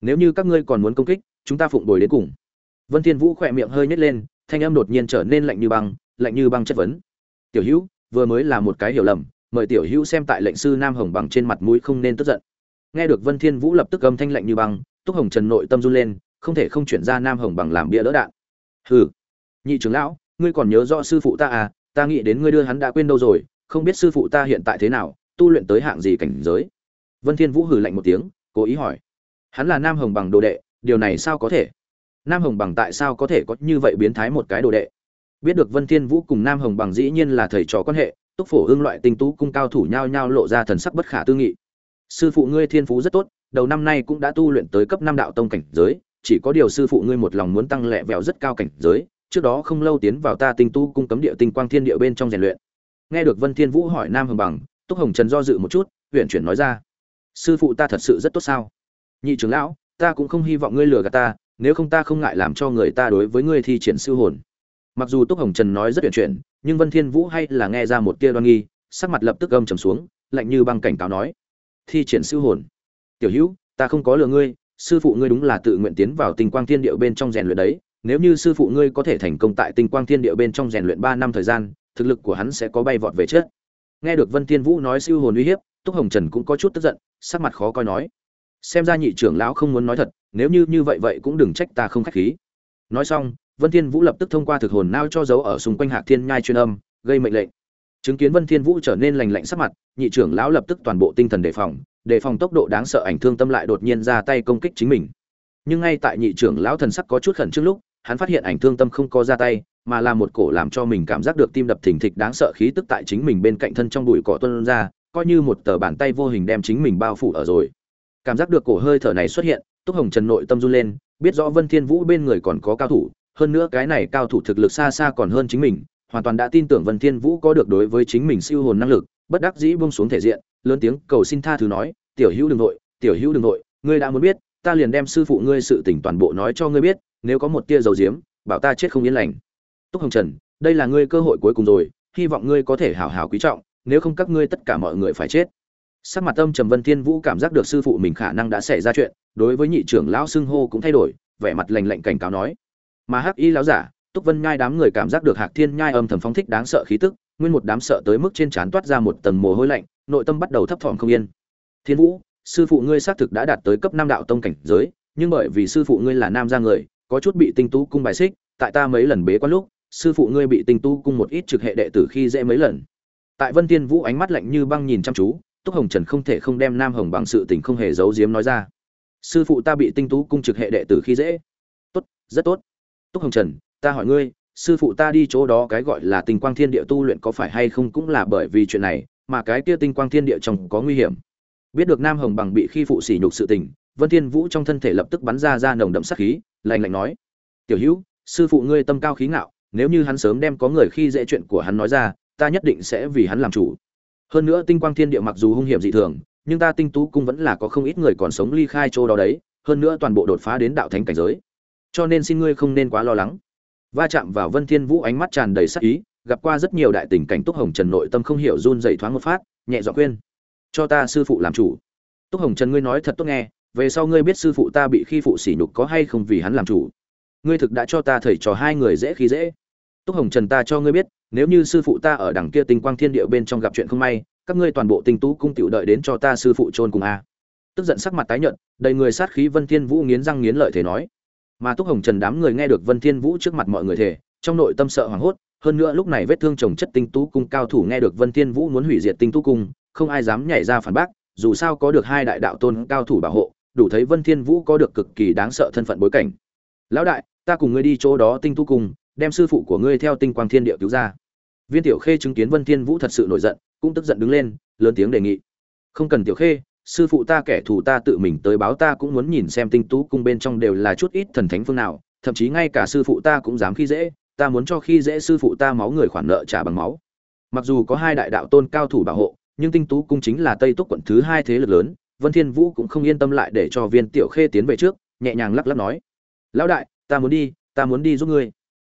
Nếu như các ngươi còn muốn công kích, chúng ta phụng bồi đến cùng. Vân thiên vũ khẽ miệng hơi nhếch lên, thanh âm đột nhiên trở nên lạnh như băng, lạnh như băng chất vấn. Tiểu hữu, vừa mới là một cái hiểu lầm, mời tiểu hữu xem tại lệnh sư nam hồng bằng trên mặt mũi không nên tức giận. Nghe được vân thiên vũ lập tức âm thanh lạnh như băng, túc hồng trần nội tâm run lên, không thể không chuyển ra nam hồng bằng làm bia đỡ đạn. Hừ, nhị trưởng lão, ngươi còn nhớ rõ sư phụ ta à ta nghĩ đến ngươi đưa hắn đã quên đâu rồi, không biết sư phụ ta hiện tại thế nào, tu luyện tới hạng gì cảnh giới. Vân thiên vũ hừ lạnh một tiếng, cố ý hỏi. Hắn là nam hồng bằng đồ đệ, điều này sao có thể? Nam hồng bằng tại sao có thể có như vậy biến thái một cái đồ đệ? Biết được vân thiên vũ cùng nam hồng bằng dĩ nhiên là thầy trò quan hệ, túc phổ ương loại tinh tú cung cao thủ nhao nhao lộ ra thần sắc bất khả tư nghị. Sư phụ ngươi thiên phú rất tốt, đầu năm nay cũng đã tu luyện tới cấp năm đạo tông cảnh giới, chỉ có điều sư phụ ngươi một lòng muốn tăng lẹ vẹo rất cao cảnh giới trước đó không lâu tiến vào ta tinh tu cung cấm địa tinh quang thiên địa bên trong rèn luyện. Nghe được vân thiên vũ hỏi nam hồng bằng, túc hồng trần do dự một chút huyện chuyển nói ra, sư phụ ta thật sự rất tốt sao? Nhị trưởng lão, ta cũng không hy vọng ngươi lừa gạt ta, nếu không ta không ngại làm cho người ta đối với ngươi thi triển siêu hồn. Mặc dù túc hồng trần nói rất huyện chuyển, nhưng vân thiên vũ hay là nghe ra một tia đoan nghi, sắc mặt lập tức âm trầm xuống, lạnh như băng cảnh cáo nói, thi triển siêu hồn? Tiểu hữu, ta không có lừa ngươi, sư phụ ngươi đúng là tự nguyện tiến vào tinh quang thiên địa bên trong rèn luyện đấy nếu như sư phụ ngươi có thể thành công tại tinh quang thiên địa bên trong rèn luyện ba năm thời gian, thực lực của hắn sẽ có bay vọt về trước. Nghe được vân thiên vũ nói siêu hồn uy hiếp, túc hồng trần cũng có chút tức giận, sắc mặt khó coi nói, xem ra nhị trưởng lão không muốn nói thật, nếu như như vậy vậy cũng đừng trách ta không khách khí. Nói xong, vân thiên vũ lập tức thông qua thực hồn nao cho dấu ở xung quanh hạc thiên nhai truyền âm, gây mệnh lệnh. Chứng kiến vân thiên vũ trở nên lành lạnh sắc mặt, nhị trưởng lão lập tức toàn bộ tinh thần đề phòng đề phòng tốc độ đáng sợ ảnh thương tâm lại đột nhiên ra tay công kích chính mình. Nhưng ngay tại nhị trưởng lão thần sắc có chút khẩn trương lúc hắn phát hiện ảnh thương tâm không có ra tay mà là một cổ làm cho mình cảm giác được tim đập thình thịch đáng sợ khí tức tại chính mình bên cạnh thân trong bụi cỏ tuôn ra coi như một tờ bàn tay vô hình đem chính mình bao phủ ở rồi. Cảm giác được cổ hơi thở này xuất hiện túc hồng trần nội tâm run lên biết rõ vân thiên vũ bên người còn có cao thủ hơn nữa cái này cao thủ thực lực xa xa còn hơn chính mình hoàn toàn đã tin tưởng Vân Thiên Vũ có được đối với chính mình siêu hồn năng lực, bất đắc dĩ buông xuống thể diện, lớn tiếng cầu xin tha thứ nói, "Tiểu Hữu đừng nội, tiểu Hữu đừng nội, ngươi đã muốn biết, ta liền đem sư phụ ngươi sự tình toàn bộ nói cho ngươi biết, nếu có một tia dầu diếm, bảo ta chết không yên lành." Túc Hồng Trần, đây là ngươi cơ hội cuối cùng rồi, hy vọng ngươi có thể hảo hảo quý trọng, nếu không các ngươi tất cả mọi người phải chết. Sắc mặt âm trầm Vân Thiên Vũ cảm giác được sư phụ mình khả năng đã xảy ra chuyện, đối với nhị trưởng lão xưng hô cũng thay đổi, vẻ mặt lạnh lạnh cảnh cáo nói. Mà Hắc Y lão giả, Túc Vân Nhai đám người cảm giác được Hạc Thiên Nhai âm thầm phóng thích đáng sợ khí tức, nguyên một đám sợ tới mức trên trán toát ra một tầng mồ hôi lạnh, nội tâm bắt đầu thấp thỏm không yên. Thiên Vũ, sư phụ ngươi xác thực đã đạt tới cấp năm đạo tông cảnh giới, nhưng bởi vì sư phụ ngươi là nam gia người, có chút bị Tinh Tú cung bài xích, tại ta mấy lần bế quan lúc, sư phụ ngươi bị Tinh Tú cung một ít trực hệ đệ tử khi dễ mấy lần. Tại Vân Tiên Vũ ánh mắt lạnh như băng nhìn chăm chú, Túc Hồng Trần không thể không đem Nam Hồng bằng sự tình không hề giấu giếm nói ra. Sư phụ ta bị Tinh Tú cung trực hệ đệ tử khi dễ. Tốt, rất tốt. Túc Hồng Trần, ta hỏi ngươi sư phụ ta đi chỗ đó cái gọi là tinh quang thiên địa tu luyện có phải hay không cũng là bởi vì chuyện này mà cái kia tinh quang thiên địa trong có nguy hiểm biết được nam hồng bằng bị khi phụ sỉ nhục sự tình vân thiên vũ trong thân thể lập tức bắn ra ra nồng đậm sát khí lạnh lạnh nói, tiểu hữu, sư phụ ngươi tâm cao khí ngạo, nếu như hắn sớm đem có người khi dễ chuyện của hắn nói ra, ta nhất định sẽ vì hắn làm chủ. Hơn nữa tinh quang thiên địa mặc dù hung hiểm dị thường, nhưng ta tinh tú cung vẫn là có không ít người còn sống ly khai chỗ đó đấy, hơn nữa toàn bộ đột phá đến đạo thánh cảnh giới. Cho nên xin ngươi không nên quá lo lắng. Va chạm vào vân thiên vũ ánh mắt tràn đầy sắc ý, gặp qua rất nhiều đại tình cảnh túc hồng trần nội tâm không hiểu run dậy thoáng một phát, nhẹ giọng khuyên, cho ta sư phụ làm chủ. Túc hồng trần ngươi nói thật tốt nghe về sau ngươi biết sư phụ ta bị khi phụ sỉ nhục có hay không vì hắn làm chủ. Ngươi thực đã cho ta thầy trò hai người dễ khi dễ. Túc hồng trần ta cho ngươi biết, nếu như sư phụ ta ở đằng kia tinh quang thiên địa bên trong gặp chuyện không may, các ngươi toàn bộ tinh tú cung tiểu đợi đến cho ta sư phụ chôn cùng a. Tức giận sắc mặt tái nhợt, đầy người sát khí vân thiên vũ nghiến răng nghiến lợi thể nói. Mà túc hồng trần đám người nghe được vân thiên vũ trước mặt mọi người thể trong nội tâm sợ hoảng hốt, hơn nữa lúc này vết thương chồng chất tinh tú cung cao thủ nghe được vân thiên vũ muốn hủy diệt tinh tú cung, không ai dám nhảy ra phản bác, dù sao có được hai đại đạo tôn cao thủ bảo hộ đủ thấy vân thiên vũ có được cực kỳ đáng sợ thân phận bối cảnh. Lão đại, ta cùng ngươi đi chỗ đó tinh tú cung đem sư phụ của ngươi theo tinh quang thiên địa cứu ra. Viên tiểu khê chứng kiến vân thiên vũ thật sự nổi giận, cũng tức giận đứng lên, lớn tiếng đề nghị. Không cần tiểu khê, sư phụ ta kẻ thù ta tự mình tới báo ta cũng muốn nhìn xem tinh tú cung bên trong đều là chút ít thần thánh phương nào, thậm chí ngay cả sư phụ ta cũng dám khi dễ, ta muốn cho khi dễ sư phụ ta máu người khoản nợ trả bằng máu. Mặc dù có hai đại đạo tôn cao thủ bảo hộ, nhưng tinh tú cung chính là tây túc quận thứ hai thế lực lớn vân thiên vũ cũng không yên tâm lại để cho viên tiểu khê tiến về trước, nhẹ nhàng lắc lắc nói, lão đại, ta muốn đi, ta muốn đi giúp ngươi.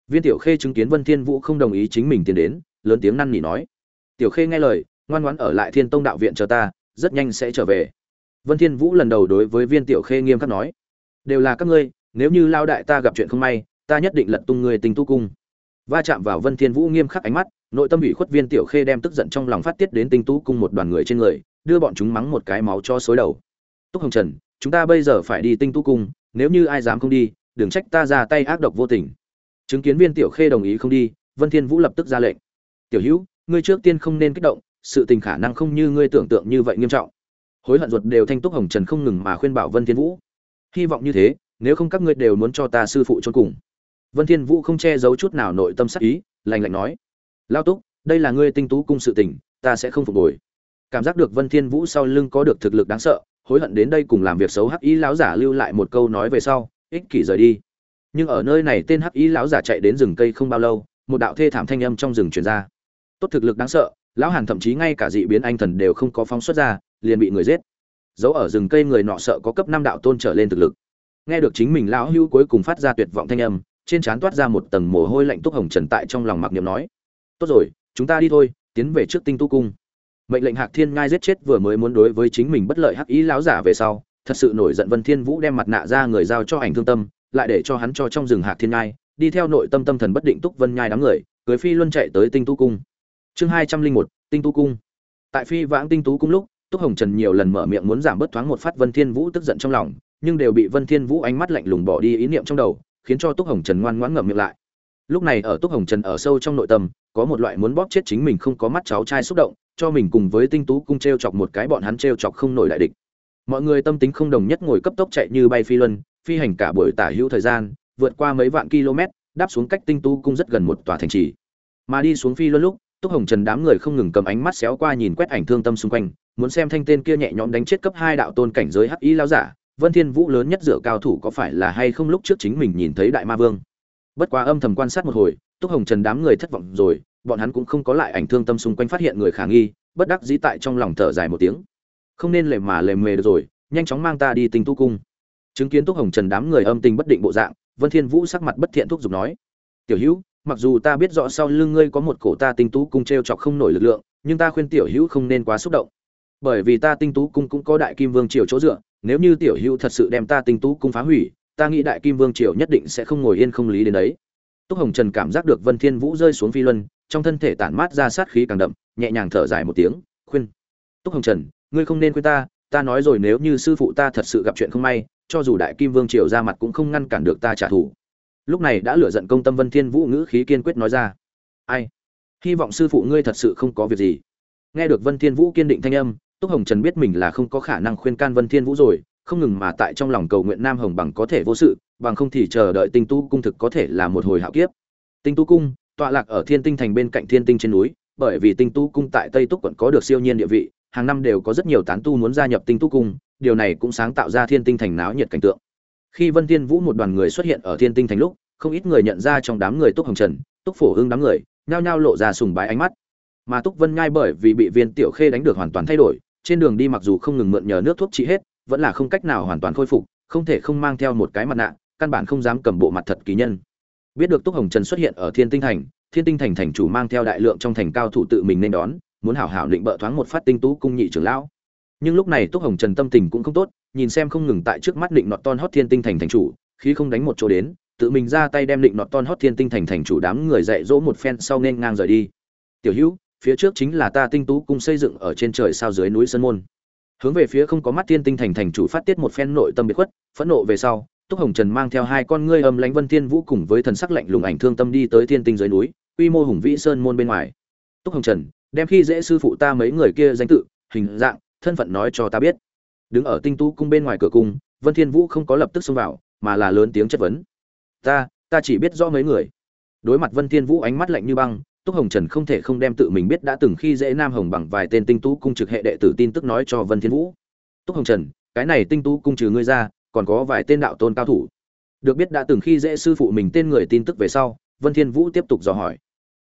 Viên tiểu khê chứng kiến vân thiên vũ không đồng ý chính mình tiến đến, lớn tiếng năn nỉ nói, tiểu khê nghe lời, ngoan ngoãn ở lại thiên tông đạo viện chờ ta, rất nhanh sẽ trở về. Vân thiên vũ lần đầu đối với viên tiểu khê nghiêm khắc nói, đều là các ngươi, nếu như Lão đại ta gặp chuyện không may, ta nhất định lật tung ngươi tình tu cung. Va chạm vào vân thiên vũ nghiêm khắc ánh mắt, nội tâm ủy khuất viên tiểu khê đem tức giận trong lòng phát tiết đến tinh tú cung một đoàn người trên người đưa bọn chúng mắng một cái máu cho xối đầu. Túc hồng trần, chúng ta bây giờ phải đi tinh tú cung, nếu như ai dám không đi, đừng trách ta ra tay ác độc vô tình. Chứng kiến viên tiểu khê đồng ý không đi, vân thiên vũ lập tức ra lệnh. Tiểu hữu, ngươi trước tiên không nên kích động, sự tình khả năng không như ngươi tưởng tượng như vậy nghiêm trọng. Hối hận ruột đều thanh túc hồng trần không ngừng mà khuyên bảo vân thiên vũ. Hy vọng như thế, nếu không các ngươi đều muốn cho ta sư phụ trốn cùng. Vân thiên vũ không che giấu chút nào nội tâm sắc ý, lạnh lạnh nói. Lao túc, đây là ngươi tinh tú cung sự tình, ta sẽ không phục hồi cảm giác được vân thiên vũ sau lưng có được thực lực đáng sợ, hối hận đến đây cùng làm việc xấu hắc ý lão giả lưu lại một câu nói về sau, ích kỷ rời đi. Nhưng ở nơi này tên hắc ý lão giả chạy đến rừng cây không bao lâu, một đạo thê thảm thanh âm trong rừng truyền ra. Tốt thực lực đáng sợ, lão hàn thậm chí ngay cả dị biến anh thần đều không có phóng xuất ra, liền bị người giết. Giấu ở rừng cây người nọ sợ có cấp năm đạo tôn trở lên thực lực. Nghe được chính mình lão hưu cuối cùng phát ra tuyệt vọng thanh âm, trên trán toát ra một tầng mồ hôi lạnh túc hồng trần tại trong lòng mặc niệm nói, tốt rồi, chúng ta đi thôi, tiến về trước tinh tu cung mệnh lệnh hạc thiên ngai giết chết vừa mới muốn đối với chính mình bất lợi hắc ý lão giả về sau, thật sự nổi giận vân thiên vũ đem mặt nạ ra người giao cho ảnh thương tâm, lại để cho hắn cho trong rừng hạc thiên ngai đi theo nội tâm tâm thần bất định túc vân nhai đám người, cưới phi luân chạy tới tinh tu cung. Chương hai trăm linh một, tinh tu cung. Tại phi vãng tinh tú cung lúc, túc hồng trần nhiều lần mở miệng muốn giảm bớt thoáng một phát vân thiên vũ tức giận trong lòng, nhưng đều bị vân thiên vũ ánh mắt lạnh lùng bỏ đi ý niệm trong đầu, khiến cho túc hồng trần ngoan ngoãn ngậm miệng lại. Lúc này ở túc hồng trần ở sâu trong nội tâm, có một loại muốn bóp chết chính mình không có mắt cháu trai xúc động cho mình cùng với tinh tú cung treo chọc một cái bọn hắn treo chọc không nổi đại địch. Mọi người tâm tính không đồng nhất ngồi cấp tốc chạy như bay phi luân, phi hành cả buổi tả hữu thời gian, vượt qua mấy vạn km, đáp xuống cách tinh tú cung rất gần một tòa thành trì. Mà đi xuống phi luân lúc, túc hồng trần đám người không ngừng cầm ánh mắt xéo qua nhìn quét ảnh thương tâm xung quanh, muốn xem thanh tên kia nhẹ nhõm đánh chết cấp hai đạo tôn cảnh giới hắc y lao giả, vân thiên vũ lớn nhất dựa cao thủ có phải là hay không lúc trước chính mình nhìn thấy đại ma vương. Bất quá âm thầm quan sát một hồi, túc hồng trần đám người thất vọng rồi bọn hắn cũng không có lại ảnh thương tâm xung quanh phát hiện người khả nghi, bất đắc dĩ tại trong lòng thở dài một tiếng. Không nên lề mà lề mề được rồi, nhanh chóng mang ta đi tinh tu cung. Chứng kiến túc hồng trần đám người âm tình bất định bộ dạng, vân thiên vũ sắc mặt bất thiện thúc giục nói, tiểu hữu, mặc dù ta biết rõ sau lưng ngươi có một cổ ta tinh tú cung t r e o chọc không nổi lực lượng, nhưng ta khuyên tiểu hữu không nên quá xúc động. Bởi vì ta tinh tú cung cũng có đại kim vương triều chỗ dựa, nếu như tiểu hữu thật sự đem ta tinh tú cung phá hủy, ta nghĩ đại kim vương triều nhất định sẽ không ngồi yên không lý đến đấy. Túc hồng trần cảm giác được vân thiên vũ rơi xuống phi luân trong thân thể tản mát ra sát khí càng đậm, nhẹ nhàng thở dài một tiếng, khuyên. Túc hồng trần, ngươi không nên khuyên ta ta nói rồi nếu như sư phụ ta thật sự gặp chuyện không may, cho dù đại kim vương triều ra mặt cũng không ngăn cản được ta trả thù. Lúc này đã lửa giận công tâm vân thiên vũ ngữ khí kiên quyết nói ra. Ai? Hy vọng sư phụ ngươi thật sự không có việc gì. Nghe được vân thiên vũ kiên định thanh âm, túc hồng trần biết mình là không có khả năng khuyên can vân thiên vũ rồi, không ngừng mà tại trong lòng cầu nguyện nam hồng bằng có thể vô sự, bằng không thì chờ đợi tinh tu cung thực có thể là một hồi hạo kiếp. Tinh tu cung tọa lạc ở thiên tinh thành bên cạnh thiên tinh trên núi, bởi vì tinh tu cung tại tây túc quận có được siêu nhiên địa vị, hàng năm đều có rất nhiều tán tu muốn gia nhập tinh tu cung, điều này cũng sáng tạo ra thiên tinh thành náo nhiệt cảnh tượng. Khi vân thiên vũ một đoàn người xuất hiện ở thiên tinh thành lúc, không ít người nhận ra trong đám người túc hồng trần, túc phổ hưng đám người, nhao nhao lộ ra sùng bái ánh mắt. Mà túc vân nhai bởi vì bị viên tiểu khê đánh được hoàn toàn thay đổi, trên đường đi mặc dù không ngừng mượn nhờ nước thuốc trị hết, vẫn là không cách nào hoàn toàn khôi phục, không thể không mang theo một cái mặt nạ, căn bản không dám cầm bộ mặt thật kỳ nhân biết được túc hồng trần xuất hiện ở thiên tinh thành, thiên tinh thành thành chủ mang theo đại lượng trong thành cao thủ tự mình nên đón, muốn hảo hảo định bợ thoáng một phát tinh tú cung nhị trưởng lão. Nhưng lúc này túc hồng trần tâm tình cũng không tốt, nhìn xem không ngừng tại trước mắt định nọt ton hót thiên tinh thành thành chủ khi không đánh một chỗ đến, tự mình ra tay đem định nọt ton hót thiên tinh thành thành chủ đám người dạy dỗ một phen sau nên ngang rời đi. Tiểu hữu, phía trước chính là ta tinh tú cung xây dựng ở trên trời sao dưới núi sơn môn. Hướng về phía không có mắt thiên tinh thành thành chủ phát tiết một phen nội tâm biệt khuất, phẫn nộ về sau túc hồng trần mang theo hai con ngươi âm lãnh vân thiên vũ cùng với thần sắc lạnh lùng ảnh thương tâm đi tới thiên tinh dưới núi, quy mô hùng vĩ sơn môn bên ngoài. Túc hồng trần, đem khi dễ sư phụ ta mấy người kia danh tự, hình dạng, thân phận nói cho ta biết. Đứng ở tinh tú cung bên ngoài cửa cung, vân thiên vũ không có lập tức xông vào, mà là lớn tiếng chất vấn. Ta ta chỉ biết rõ mấy người. Đối mặt vân thiên vũ ánh mắt lạnh như băng, túc hồng trần không thể không đem tự mình biết đã từng khi dễ nam hồng bằng vài tên tinh tú cung trực hệ đệ tử tin tức nói cho vân thiên vũ. Túc hồng trần, cái này tinh tú cung trừ ngươi ra còn có vài tên đạo tôn cao thủ. Được biết đã từng khi dễ sư phụ mình tên người tin tức về sau, vân thiên vũ tiếp tục dò hỏi.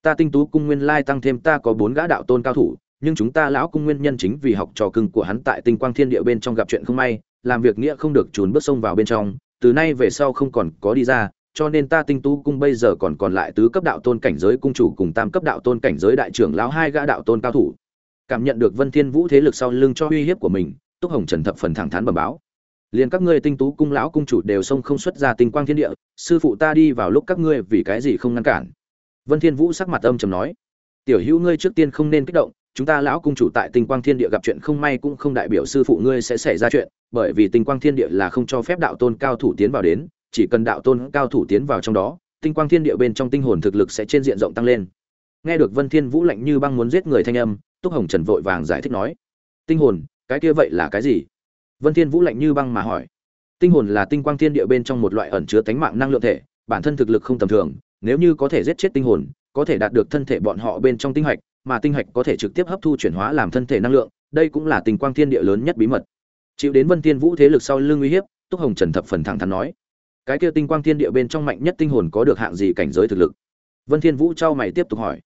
Ta tinh tú cung nguyên lai tăng thêm ta có bốn gã đạo tôn cao thủ, nhưng chúng ta lão cung nguyên nhân chính vì học trò cưng của hắn tại tinh quang thiên địa bên trong gặp chuyện không may, làm việc nghĩa không được trốn bước sông vào bên trong, từ nay về sau không còn có đi ra, cho nên ta tinh tú cung bây giờ còn còn lại tứ cấp đạo tôn cảnh giới cung chủ cùng tam cấp đạo tôn cảnh giới đại trưởng lão hai gã đạo tôn cao thủ. Cảm nhận được vân thiên vũ thế lực sau lưng cho uy hiếp của mình, túc hồng trần thập phần thẳng thắn bẩm báo liền các ngươi tinh tú cung lão cung chủ đều xông không xuất ra tinh quang thiên địa, sư phụ ta đi vào lúc các ngươi vì cái gì không ngăn cản? Vân thiên vũ sắc mặt âm trầm nói, tiểu hữu ngươi trước tiên không nên kích động, chúng ta lão cung chủ tại tinh quang thiên địa gặp chuyện không may cũng không đại biểu sư phụ ngươi sẽ xảy ra chuyện, bởi vì tinh quang thiên địa là không cho phép đạo tôn cao thủ tiến vào đến, chỉ cần đạo tôn cao thủ tiến vào trong đó, tinh quang thiên địa bên trong tinh hồn thực lực sẽ trên diện rộng tăng lên. Nghe được vân thiên vũ lạnh như băng muốn giết người thanh âm, túc hồng trần vội vàng giải thích nói, tinh hồn, cái kia vậy là cái gì? Vân thiên vũ lạnh như băng mà hỏi. Tinh hồn là tinh quang thiên địa bên trong một loại ẩn chứa tánh mạng năng lượng thể, bản thân thực lực không tầm thường, nếu như có thể giết chết tinh hồn, có thể đạt được thân thể bọn họ bên trong tinh hạch, mà tinh hạch có thể trực tiếp hấp thu chuyển hóa làm thân thể năng lượng, đây cũng là tinh quang thiên địa lớn nhất bí mật. Chịu đến vân thiên vũ thế lực sau lưng uy hiếp, túc hồng trần thập phần thẳng thắn nói. Cái kia tinh quang thiên địa bên trong mạnh nhất tinh hồn có được hạng gì cảnh giới thực lực? Vân thiên vũ trao mày tiếp tục hỏi.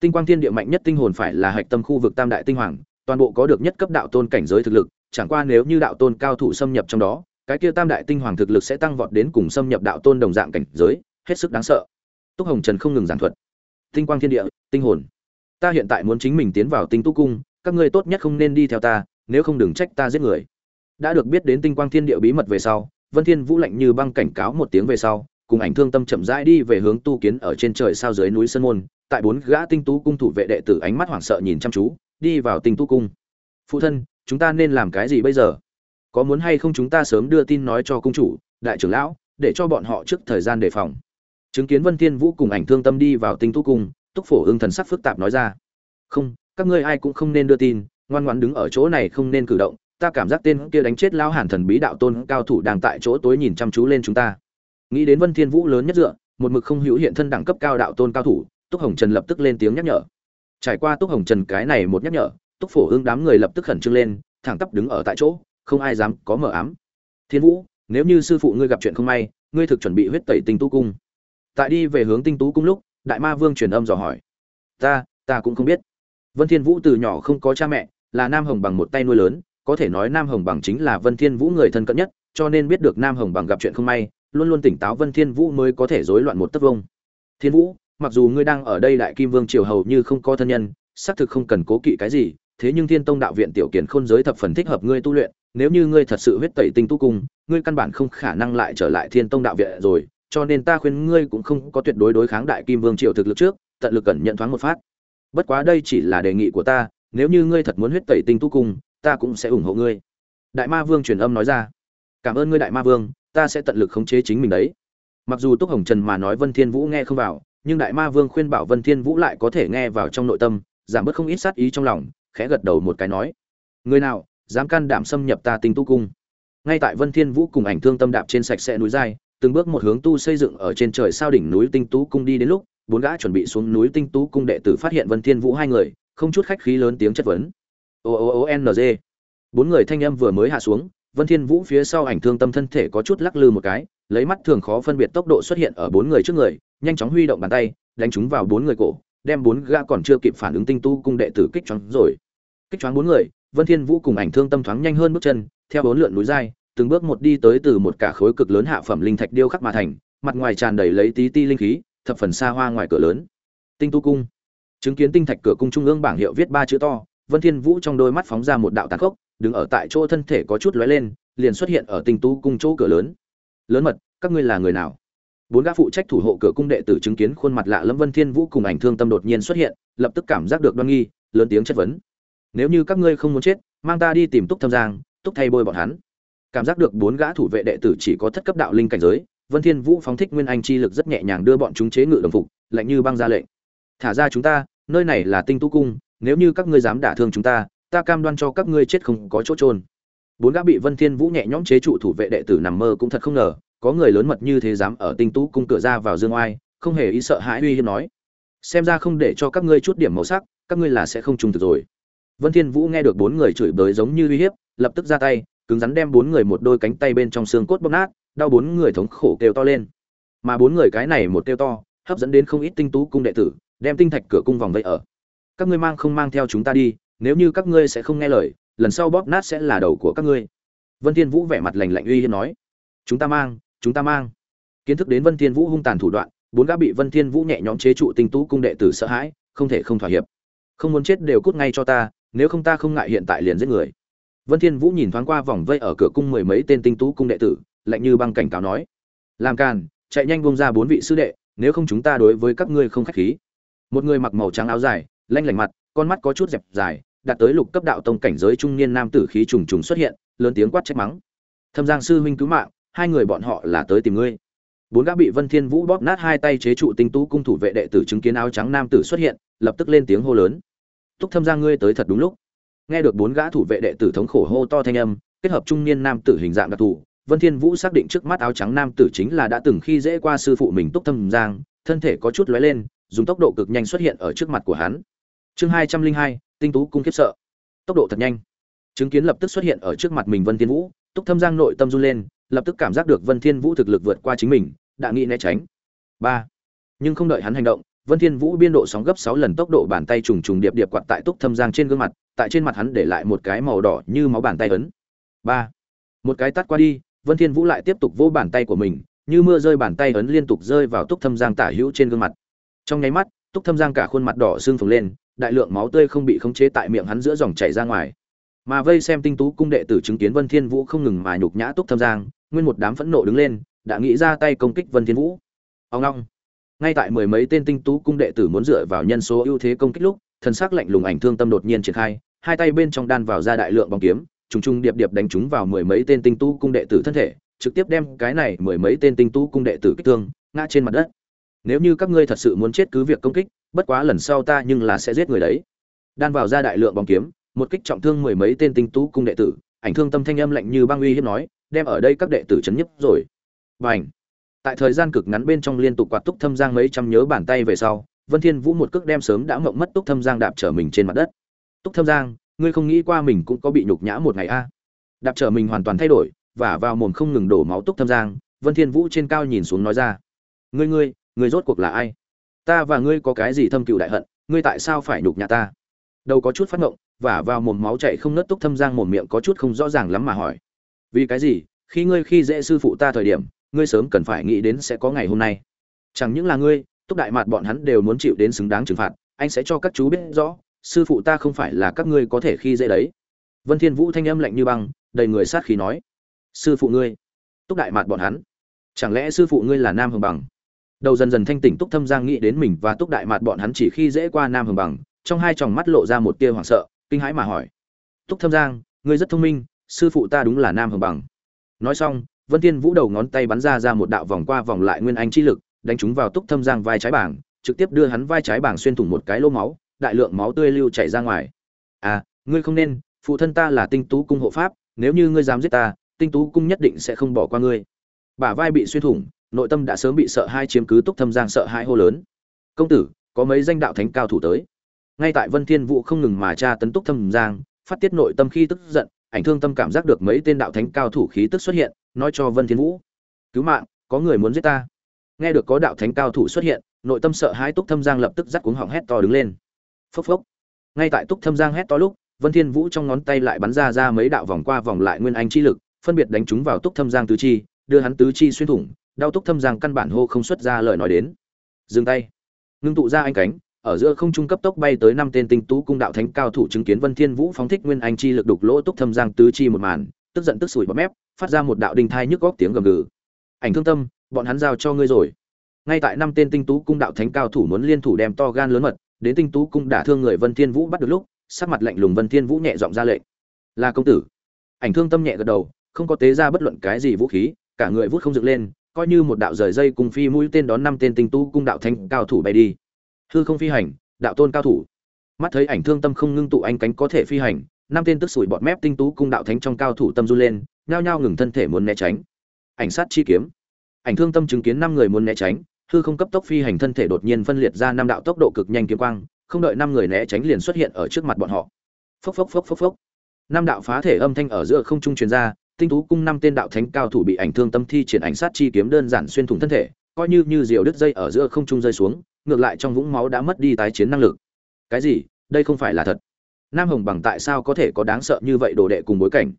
Tinh quang thiên địa mạnh nhất tinh hồn phải là hạch tâm khu vực tam đại tinh hoàng toàn bộ có được nhất cấp đạo tôn cảnh giới thực lực, chẳng qua nếu như đạo tôn cao thủ xâm nhập trong đó, cái kia tam đại tinh hoàng thực lực sẽ tăng vọt đến cùng xâm nhập đạo tôn đồng dạng cảnh giới, hết sức đáng sợ. Túc hồng trần không ngừng giảng thuật. Tinh quang thiên địa, tinh hồn. Ta hiện tại muốn chính mình tiến vào tinh tú cung, các ngươi tốt nhất không nên đi theo ta, nếu không đừng trách ta giết người. Đã được biết đến tinh quang thiên địa bí mật về sau, vân thiên vũ lạnh như băng cảnh cáo một tiếng về sau, cùng ảnh thương tâm chậm rãi đi về hướng tu kiến ở trên trời sao dưới núi sơn môn, tại bốn gã tinh tú cung thủ vệ đệ tử ánh mắt hoảng sợ nhìn chăm chú đi vào tinh tu cung. Phụ thân, chúng ta nên làm cái gì bây giờ? Có muốn hay không chúng ta sớm đưa tin nói cho cung chủ, đại trưởng lão, để cho bọn họ trước thời gian đề phòng. Chứng kiến vân thiên vũ cùng ảnh thương tâm đi vào tinh tu cung, túc phổ hưng thần sắc phức tạp nói ra. Không, các ngươi ai cũng không nên đưa tin, ngoan ngoãn đứng ở chỗ này không nên cử động, ta cảm giác tên kia đánh chết lão hàn thần bí đạo tôn cao thủ đang tại chỗ tối nhìn chăm chú lên chúng ta. Nghĩ đến vân thiên vũ lớn nhất dựa, một mực không hữu hiện thân đẳng cấp cao đạo tôn cao thủ, túc hồng trần lập tức lên tiếng nhắc nhở trải qua túc hồng trần cái này một nhắc nhở, túc phổ ưng đám người lập tức khẩn trương lên, thẳng tắp đứng ở tại chỗ, không ai dám có mờ ám. Thiên vũ, nếu như sư phụ ngươi gặp chuyện không may, ngươi thực chuẩn bị huyết tẩy tinh tú cung. Tại đi về hướng tinh tú cung lúc, đại ma vương truyền âm dò hỏi. Ta ta cũng không biết. Vân thiên vũ từ nhỏ không có cha mẹ, là nam hồng bằng một tay nuôi lớn, có thể nói nam hồng bằng chính là vân thiên vũ người thân cận nhất, cho nên biết được nam hồng bằng gặp chuyện không may, luôn luôn tỉnh táo vân thiên vũ mới có thể rối loạn một tấc vông thiên vũ mặc dù ngươi đang ở đây đại kim vương triều hầu như không có thân nhân, xác thực không cần cố kỵ cái gì, thế nhưng thiên tông đạo viện tiểu kiển khôn giới thập phần thích hợp ngươi tu luyện, nếu như ngươi thật sự huyết tẩy tinh tu cung ngươi căn bản không khả năng lại trở lại thiên tông đạo viện rồi, cho nên ta khuyên ngươi cũng không có tuyệt đối đối kháng đại kim vương triều thực lực trước, tận lực cẩn nhận thoáng một phát. Bất quá đây chỉ là đề nghị của ta, nếu như ngươi thật muốn huyết tẩy tinh tu cung ta cũng sẽ ủng hộ ngươi. Đại ma vương truyền âm nói ra. Cảm ơn ngươi đại ma vương, ta sẽ tận lực khống chế chính mình đấy. Mặc dù túc hồng trần mà nói vân thiên vũ nghe không vào nhưng đại ma vương khuyên bảo vân thiên vũ lại có thể nghe vào trong nội tâm, giảm bớt không ít sát ý trong lòng, khẽ gật đầu một cái nói, người nào, dám can đảm xâm nhập ta tinh tu cung? Ngay tại vân thiên vũ cùng ảnh thương tâm đạp trên sạch sẽ núi dài từng bước một hướng tu xây dựng ở trên trời sao đỉnh núi tinh tú cung đi đến lúc, bốn gã chuẩn bị xuống núi tinh tú cung đệ tử phát hiện vân thiên vũ hai người, không chút khách khí lớn tiếng chất vấn. O o o n g. Bốn người thanh âm vừa mới hạ xuống, vân thiên vũ phía sau ảnh thương tâm thân thể có chút lắc lư một cái lấy mắt thường khó phân biệt tốc độ xuất hiện ở bốn người trước người, nhanh chóng huy động bàn tay, đánh chúng vào bốn người cổ, đem bốn gã còn chưa kịp phản ứng tinh tu cung đệ tử kích choáng rồi. Kích choáng bốn người, vân thiên vũ cùng ảnh thương tâm thoáng nhanh hơn bước chân, theo bốn lượn núi dai, từng bước một đi tới từ một cả khối cực lớn hạ phẩm linh thạch điêu khắc mà thành, mặt ngoài tràn đầy lấy tí ti linh khí, thập phần xa hoa ngoài cửa lớn. Tinh tu cung. Chứng kiến tinh thạch cửa cung trung ương bảng hiệu viết ba chữ to, vân thiên vũ trong đôi mắt phóng ra một đạo tàn khốc, đứng ở tại chỗ thân thể có chút lóe lên, liền xuất hiện ở tinh tu cung chỗ cửa lớn lớn mật, các ngươi là người nào? Bốn gã phụ trách thủ hộ cửa cung đệ tử chứng kiến khuôn mặt lạ lâm vân thiên vũ cùng ảnh thương tâm đột nhiên xuất hiện, lập tức cảm giác được đoan nghi, lớn tiếng chất vấn. Nếu như các ngươi không muốn chết, mang ta đi tìm túc thâm giang, túc thay bôi bọn hắn. Cảm giác được bốn gã thủ vệ đệ tử chỉ có thất cấp đạo linh cảnh giới, vân thiên vũ phóng thích nguyên anh chi lực rất nhẹ nhàng đưa bọn chúng chế ngự đồng phục, lạnh như băng ra lệnh. Thả ra chúng ta, nơi này là tinh tu cung, nếu như các ngươi dám đả thương chúng ta ta cam đoan cho các ngươi chết không có chỗ trôn bốn gã bị vân thiên vũ nhẹ nhõm chế trụ thủ vệ đệ tử nằm mơ cũng thật không ngờ, có người lớn mật như thế dám ở tinh tú cung cửa ra vào dương oai, không hề ý sợ hãi uy hiếp nói. Xem ra không để cho các ngươi chút điểm màu sắc, các ngươi là sẽ không trung thực rồi. Vân thiên vũ nghe được bốn người chửi bới giống như uy hiếp, lập tức ra tay, cứng rắn đem bốn người một đôi cánh tay bên trong xương cốt bóp nát, đau bốn người thống khổ kêu to lên. Mà bốn người cái này một kêu to, hấp dẫn đến không ít tinh tú cung đệ tử, đem tinh thạch cửa cung vòng vây ở. Các ngươi mang không mang theo chúng ta đi, nếu như các ngươi sẽ không nghe lời lần sau bóp nát sẽ là đầu của các ngươi. Vân thiên vũ vẻ mặt lạnh lạnh uy hiếp nói. Chúng ta mang, chúng ta mang. Kiến thức đến vân thiên vũ hung tàn thủ đoạn, bốn gã bị vân thiên vũ nhẹ nhõm chế trụ tinh tú cung đệ tử sợ hãi, không thể không thỏa hiệp. Không muốn chết đều cút ngay cho ta, nếu không ta không ngại hiện tại liền giết người. Vân thiên vũ nhìn thoáng qua vòng vây ở cửa cung mười mấy tên tinh tú cung đệ tử, lạnh như băng cảnh cáo nói. Làm càn, chạy nhanh buông ra bốn vị sư đệ, nếu không chúng ta đối với các ngươi không khách khí. Một người mặc màu trắng áo dài, lanh lảnh mặt, con mắt có chút dẹp dài đạt tới lục cấp đạo tông cảnh giới trung niên nam tử khí trùng trùng xuất hiện, lớn tiếng quát trách mắng. Thâm giang sư huynh cứu mạng, hai người bọn họ là tới tìm ngươi. Bốn gã bị vân thiên vũ bóp nát hai tay chế trụ tinh tú cung thủ vệ đệ tử chứng kiến áo trắng nam tử xuất hiện, lập tức lên tiếng hô lớn. Túc thâm giang ngươi tới thật đúng lúc. Nghe được bốn gã thủ vệ đệ tử thống khổ hô to thanh âm, kết hợp trung niên nam tử hình dạng đặc thù, vân thiên vũ xác định trước mắt áo trắng nam tử chính là đã từng khi dễ qua sư phụ mình túc thâm giang, thân thể có chút lóe lên, dùng tốc độ cực nhanh xuất hiện ở trước mặt của hắn. Chương hai trăm linh hai tinh tú cung khiếp sợ. Tốc độ thật nhanh. Chứng kiến lập tức xuất hiện ở trước mặt mình vân thiên vũ, túc thâm giang nội tâm run lên, lập tức cảm giác được vân thiên vũ thực lực vượt qua chính mình, đã nghĩ né tránh. Ba. Nhưng không đợi hắn hành động, vân thiên vũ biên độ sóng gấp 6 lần tốc độ bàn tay trùng trùng điệp điệp quạt tại túc thâm giang trên gương mặt, tại trên mặt hắn để lại một cái màu đỏ như máu bàn tay ấn. Ba. Một cái tát qua đi, vân thiên vũ lại tiếp tục vỗ bàn tay của mình, như mưa rơi bàn tay ấn liên tục rơi vào túc thâm giang tả hữu trên gương mặt. Trong nháy mắt, túc thâm giang cả khuôn mặt đỏ sưng phồng lên đại lượng máu tươi không bị khống chế tại miệng hắn giữa dòng chảy ra ngoài. Mà vây xem tinh tú cung đệ tử chứng kiến vân thiên vũ không ngừng mà nhục nhã túc thâm giang, nguyên một đám phẫn nộ đứng lên, đã nghĩ ra tay công kích vân thiên vũ. Ông long ngay tại mười mấy tên tinh tú cung đệ tử muốn dựa vào nhân số ưu thế công kích lúc, thần sắc lạnh lùng ảnh thương tâm đột nhiên triển khai, hai tay bên trong đan vào ra đại lượng bóng kiếm, trùng trùng điệp điệp đánh chúng vào mười mấy tên tinh tú cung đệ tử thân thể, trực tiếp đem cái này mười mấy tên tinh tú cung đệ tử kích thương, ngã trên mặt đất. Nếu như các ngươi thật sự muốn chết cứ việc công kích bất quá lần sau ta nhưng là sẽ giết người đấy. Đan vào ra đại lượng bóng kiếm, một kích trọng thương mười mấy tên tinh tú cung đệ tử, ảnh thương tâm thanh âm lạnh như băng uy hiếp nói, đem ở đây các đệ tử chấn nhấp rồi. Và ảnh tại thời gian cực ngắn bên trong liên tục quạt túc thâm giang mấy trăm nhớ bàn tay về sau, vân thiên vũ một cước đem sớm đã mộng mất túc thâm giang đạp trở mình trên mặt đất. Túc thâm giang, ngươi không nghĩ qua mình cũng có bị nhục nhã một ngày a? Đạp trở mình hoàn toàn thay đổi và vào mồm không ngừng đổ máu túc thâm giang, vân thiên vũ trên cao nhìn xuống nói ra. Ngươi ngươi ngươi rốt cuộc là ai? Ta và ngươi có cái gì thâm cựu đại hận, ngươi tại sao phải nhục nhã ta? Đầu có chút phát ngộng và vào mồm máu chảy không nớt túc thâm giang mồm miệng có chút không rõ ràng lắm mà hỏi. Vì cái gì? Khi ngươi khi dễ sư phụ ta thời điểm, ngươi sớm cần phải nghĩ đến sẽ có ngày hôm nay. Chẳng những là ngươi, túc đại mạt bọn hắn đều muốn chịu đến xứng đáng trừng phạt, anh sẽ cho các chú biết rõ, sư phụ ta không phải là các ngươi có thể khi dễ đấy. Vân thiên vũ thanh âm lạnh như băng, đầy người sát khí nói. Sư phụ ngươi, túc đại mạt bọn hắn, chẳng lẽ sư phụ ngươi là nam hồng bằng? Đầu dần dần thanh tỉnh túc thâm giang nghĩ đến mình và túc đại mạt bọn hắn chỉ khi dễ qua nam hồng bằng, trong hai tròng mắt lộ ra một tia hoảng sợ, kinh hãi mà hỏi. Túc thâm giang, ngươi rất thông minh, sư phụ ta đúng là nam hồng bằng. Nói xong, vân thiên vũ đầu ngón tay bắn ra ra một đạo vòng qua vòng lại nguyên anh chi lực, đánh trúng vào túc thâm giang vai trái bảng, trực tiếp đưa hắn vai trái bảng xuyên thủng một cái lỗ máu, đại lượng máu tươi lưu chảy ra ngoài. À ngươi không nên, phụ thân ta là tinh tú cung hộ pháp, nếu như ngươi dám giết ta, tinh tú cung nhất định sẽ không bỏ qua ngươi. Bả vai bị xuyên thủng nội tâm đã sớm bị sợ hai chiếm cứ túc thâm giang sợ hãi hô lớn. Công tử, có mấy danh đạo thánh cao thủ tới? Ngay tại vân thiên vũ không ngừng mà tra tấn túc thâm giang, phát tiết nội tâm khi tức giận, ảnh thương tâm cảm giác được mấy tên đạo thánh cao thủ khí tức xuất hiện, nói cho vân thiên vũ, cứu mạng, có người muốn giết ta. Nghe được có đạo thánh cao thủ xuất hiện, nội tâm sợ hãi túc thâm giang lập tức dắt cuống họng hét to đứng lên. Phốc phốc. Ngay tại túc thâm giang hét to lúc, vân thiên vũ trong ngón tay lại bắn ra ra mấy đạo vòng qua vòng lại nguyên anh chi lực, phân biệt đánh chúng vào túc thâm giang tứ chi, đưa hắn tứ chi xuyên thủng đau túc thâm giang căn bản hô không xuất ra lời nói đến dừng tay ngưng tụ ra anh cánh ở giữa không trung cấp tốc bay tới năm tên tinh tú cung đạo thánh cao thủ chứng kiến Vân Thiên Vũ phóng thích nguyên anh chi lực đục lỗ túc thâm giang tứ chi một màn, tức giận tức sủi bọt mép, phát ra một đạo đinh thai nhức góc tiếng gầm gừ. Ảnh thương tâm, bọn hắn giao cho ngươi rồi. Ngay tại năm tên tinh tú cung đạo thánh cao thủ muốn liên thủ đem to gan lớn mật, đến tinh tú cung đả thương người Vân Thiên Vũ bắt được lúc, sắc mặt lạnh lùng Vân Thiên Vũ nhẹ giọng ra lệnh. "Là công tử." Ảnh thương tâm nhẹ gật đầu, không có tế ra bất luận cái gì vũ khí, cả người vút không dựng lên, coi như một đạo rời dây cùng phi mũi tên đón năm tên tinh tú cung đạo thánh cao thủ bay đi. Hư không phi hành, đạo tôn cao thủ. Mắt thấy ảnh thương tâm không ngưng tụ anh cánh có thể phi hành năm tên tức sủi bọt mép tinh tú cung đạo thánh trong cao thủ tâm run lên nhao nhao ngừng thân thể muốn né tránh. Ảnh sát chi kiếm. Ảnh thương tâm chứng kiến năm người muốn né tránh hư không cấp tốc phi hành thân thể đột nhiên phân liệt ra năm đạo tốc độ cực nhanh kiếm quang không đợi năm người né tránh liền xuất hiện ở trước mặt bọn họ. Phốc phốc phốc phốc phốc. Năm đạo phá thể âm thanh ở giữa không trung truyền ra tinh tú cung năm tên đạo thánh cao thủ bị ảnh thương tâm thi triển ảnh sát chi kiếm đơn giản xuyên thủng thân thể, coi như như diều đứt dây ở giữa không trung rơi xuống, ngược lại trong vũng máu đã mất đi tái chiến năng lực. Cái gì? Đây không phải là thật. Nam hồng bằng tại sao có thể có đáng sợ như vậy đồ đệ cùng bối cảnh?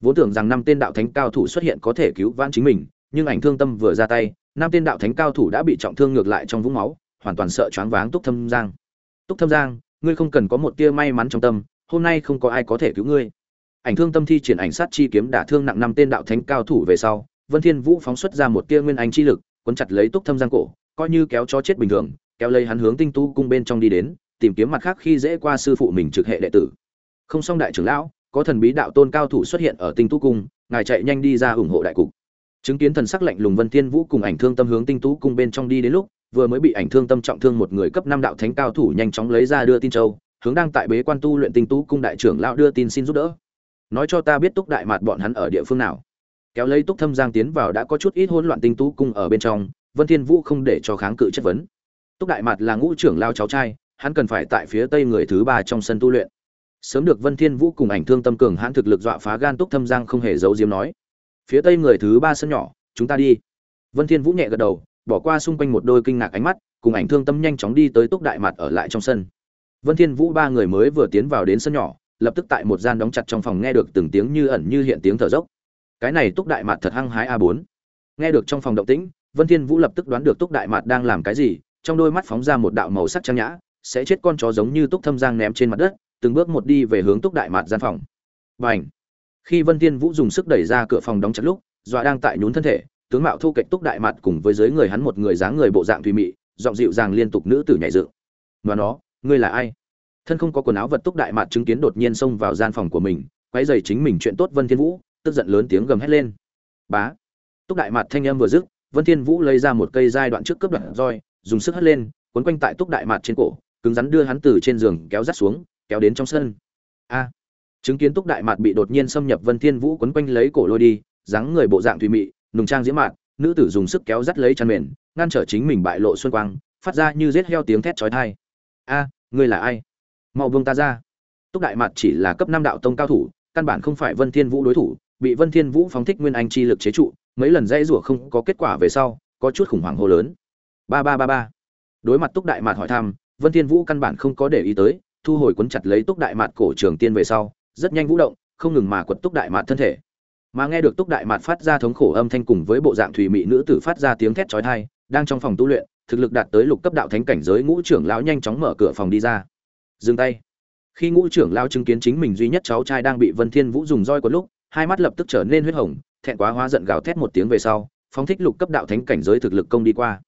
Vốn tưởng rằng năm tên đạo thánh cao thủ xuất hiện có thể cứu vãn chính mình, nhưng ảnh thương tâm vừa ra tay, năm tên đạo thánh cao thủ đã bị trọng thương ngược lại trong vũng máu, hoàn toàn sợ choáng váng túc thâm giang. Túc thâm giang, ngươi không cần có một tia may mắn trong tâm, hôm nay không có ai có thể cứu ngươi ảnh thương tâm thi triển ảnh sát chi kiếm đả thương nặng năm tên đạo thánh cao thủ về sau, vân thiên vũ phóng xuất ra một tia nguyên anh chi lực cuốn chặt lấy túc thâm giang cổ, coi như kéo cho chết bình thường, kéo lấy hắn hướng tinh tu cung bên trong đi đến, tìm kiếm mặt khác khi dễ qua sư phụ mình trực hệ đệ tử. Không xong đại trưởng lão, có thần bí đạo tôn cao thủ xuất hiện ở tinh tu cung, ngài chạy nhanh đi ra ủng hộ đại cục. Chứng kiến thần sắc lạnh lùng vân thiên vũ cùng ảnh thương tâm hướng tinh tú cung bên trong đi đến lúc, vừa mới bị ảnh thương tâm trọng thương một người cấp năm đạo thánh cao thủ nhanh chóng lấy ra đưa tin châu, hướng đang tại bế quan tu luyện tinh tú cung đại trưởng lão đưa tin xin giúp đỡ nói cho ta biết túc đại mạt bọn hắn ở địa phương nào. Kéo lấy túc thâm giang tiến vào đã có chút ít hỗn loạn tinh tú cung ở bên trong, vân thiên vũ không để cho kháng cự chất vấn. Túc đại mạt là ngũ trưởng lao cháu trai, hắn cần phải tại phía tây người thứ ba trong sân tu luyện. Sớm được vân thiên vũ cùng ảnh thương tâm cường hãn thực lực dọa phá gan túc thâm giang không hề giấu diếm nói. Phía tây người thứ ba sân nhỏ, chúng ta đi. Vân thiên vũ nhẹ gật đầu, bỏ qua xung quanh một đôi kinh ngạc ánh mắt, cùng ảnh thương tâm nhanh chóng đi tới túc đại mặt ở lại trong sân. Vân thiên vũ ba người mới vừa tiến vào đến sân nhỏ lập tức tại một gian đóng chặt trong phòng nghe được từng tiếng như ẩn như hiện tiếng thở dốc. Cái này túc đại mạt thật hăng hái a 4 nghe được trong phòng động tĩnh vân thiên vũ lập tức đoán được túc đại mạt đang làm cái gì trong đôi mắt phóng ra một đạo màu sắc trang nhã sẽ chết con chó giống như túc thâm giang ném trên mặt đất từng bước một đi về hướng túc đại mạt gian phòng. Bành, khi vân thiên vũ dùng sức đẩy ra cửa phòng đóng chặt lúc dọa đang tại nhún thân thể tướng mạo thu kịch túc đại mạt cùng với dưới người hắn một người dáng người bộ dạng thùy mị giọng dịu dàng liên tục nữ tử nhảy dựng. Và nó ngươi là ai? Thân không có quần áo vật túc đại mạt chứng kiến đột nhiên xông vào gian phòng của mình, quấy dày chính mình chuyện tốt vân thiên vũ, tức giận lớn tiếng gầm hét lên. Bá! Túc đại mạt thanh âm vừa dứt, vân thiên vũ lấy ra một cây giai đoạn trước cướp đoạn roi, dùng sức hất lên, quấn quanh tại túc đại mạt trên cổ, cứng rắn đưa hắn từ trên giường kéo dắt xuống, kéo đến trong sân. A! Chứng kiến túc đại mạt bị đột nhiên xâm nhập, vân thiên vũ quấn quanh lấy cổ lôi đi, dáng người bộ dạng thùy mị, nùng trang diễm mạt, nữ tử dùng sức kéo dắt lấy chăn mền, ngăn trở chính mình bại lộ xuân quang, phát ra như giết heo tiếng thét chói tai. A, ngươi là ai? Mau buông ta ra túc đại mạt chỉ là cấp năm đạo tông cao thủ căn bản không phải vân thiên vũ đối thủ bị vân thiên vũ phóng thích nguyên anh chi lực chế trụ mấy lần dây rủa không có kết quả về sau có chút khủng hoảng hô lớn ba ba ba ba đối mặt túc đại mạt hỏi thăm Vân Thiên Vũ căn bản không có để ý tới, thu hồi cuốn chặt lấy Túc Đại Mạt cổ trường tiên về sau, rất nhanh vũ động, không ngừng mà quật Túc Đại Mạt thân thể. Mà nghe được Túc Đại Mạt phát ra thống khổ âm thanh cùng với bộ dạng thủy mị nữ tử phát ra tiếng thét chói tai, đang trong phòng tu luyện, thực lực đạt tới lục cấp đạo thánh cảnh giới ngũ trưởng lão nhanh chóng mở cửa phòng đi ra. Dừng tay. Khi ngũ trưởng lão chứng kiến chính mình duy nhất cháu trai đang bị Vân Thiên Vũ dùng roi quấn lúc, hai mắt lập tức trở nên huyết hồng, thẹn quá hóa giận gào thét một tiếng về sau, phóng thích lục cấp đạo thánh cảnh giới thực lực công đi qua.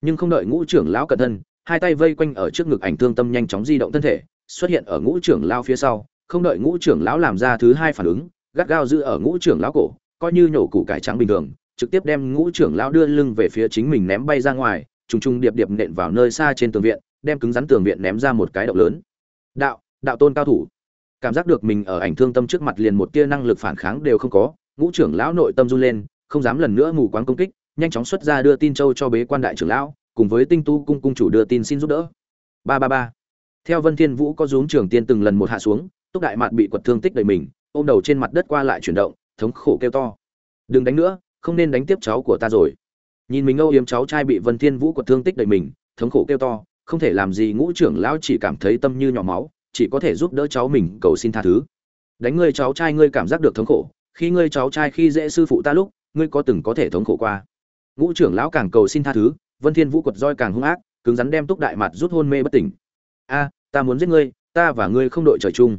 Nhưng không đợi ngũ trưởng lão cẩn thân, hai tay vây quanh ở trước ngực ảnh thương tâm nhanh chóng di động thân thể xuất hiện ở ngũ trưởng lao phía sau không đợi ngũ trưởng lão làm ra thứ hai phản ứng gắt gao giữ ở ngũ trưởng lão cổ coi như nhổ củ cải trắng bình thường trực tiếp đem ngũ trưởng lão đưa lưng về phía chính mình ném bay ra ngoài trùng trùng điệp điệp nện vào nơi xa trên tường viện đem cứng rắn tường viện ném ra một cái động lớn đạo đạo tôn cao thủ. Cảm giác được mình ở ảnh thương tâm trước mặt liền một tia năng lực phản kháng đều không có, ngũ trưởng lão nội tâm run lên, không dám lần nữa mù quáng công kích, nhanh chóng xuất ra đưa tin châu cho bế quan đại trưởng lão, cùng với tinh tu cung cung chủ đưa tin xin giúp đỡ. Ba ba ba. Theo vân thiên vũ có rúm trưởng tiên từng lần một hạ xuống, túc đại mạt bị quật thương tích đầy mình, ôm đầu trên mặt đất qua lại chuyển động, thống khổ kêu to. Đừng đánh nữa, không nên đánh tiếp cháu của ta rồi. Nhìn mình âu yếm cháu trai bị vân thiên vũ quật thương tích đầy mình, thống khổ kêu to không thể làm gì ngũ trưởng lão chỉ cảm thấy tâm như nhỏ máu, chỉ có thể giúp đỡ cháu mình, cầu xin tha thứ. Đánh ngươi cháu trai ngươi cảm giác được thống khổ, khi ngươi cháu trai khi dễ sư phụ ta lúc, ngươi có từng có thể thống khổ qua. Ngũ trưởng lão càng cầu xin tha thứ, vân thiên vũ quật roi càng hung ác, cứng rắn đem túc đại mặt rút hôn mê bất tỉnh. A, ta muốn giết ngươi, ta và ngươi không đội trời chung.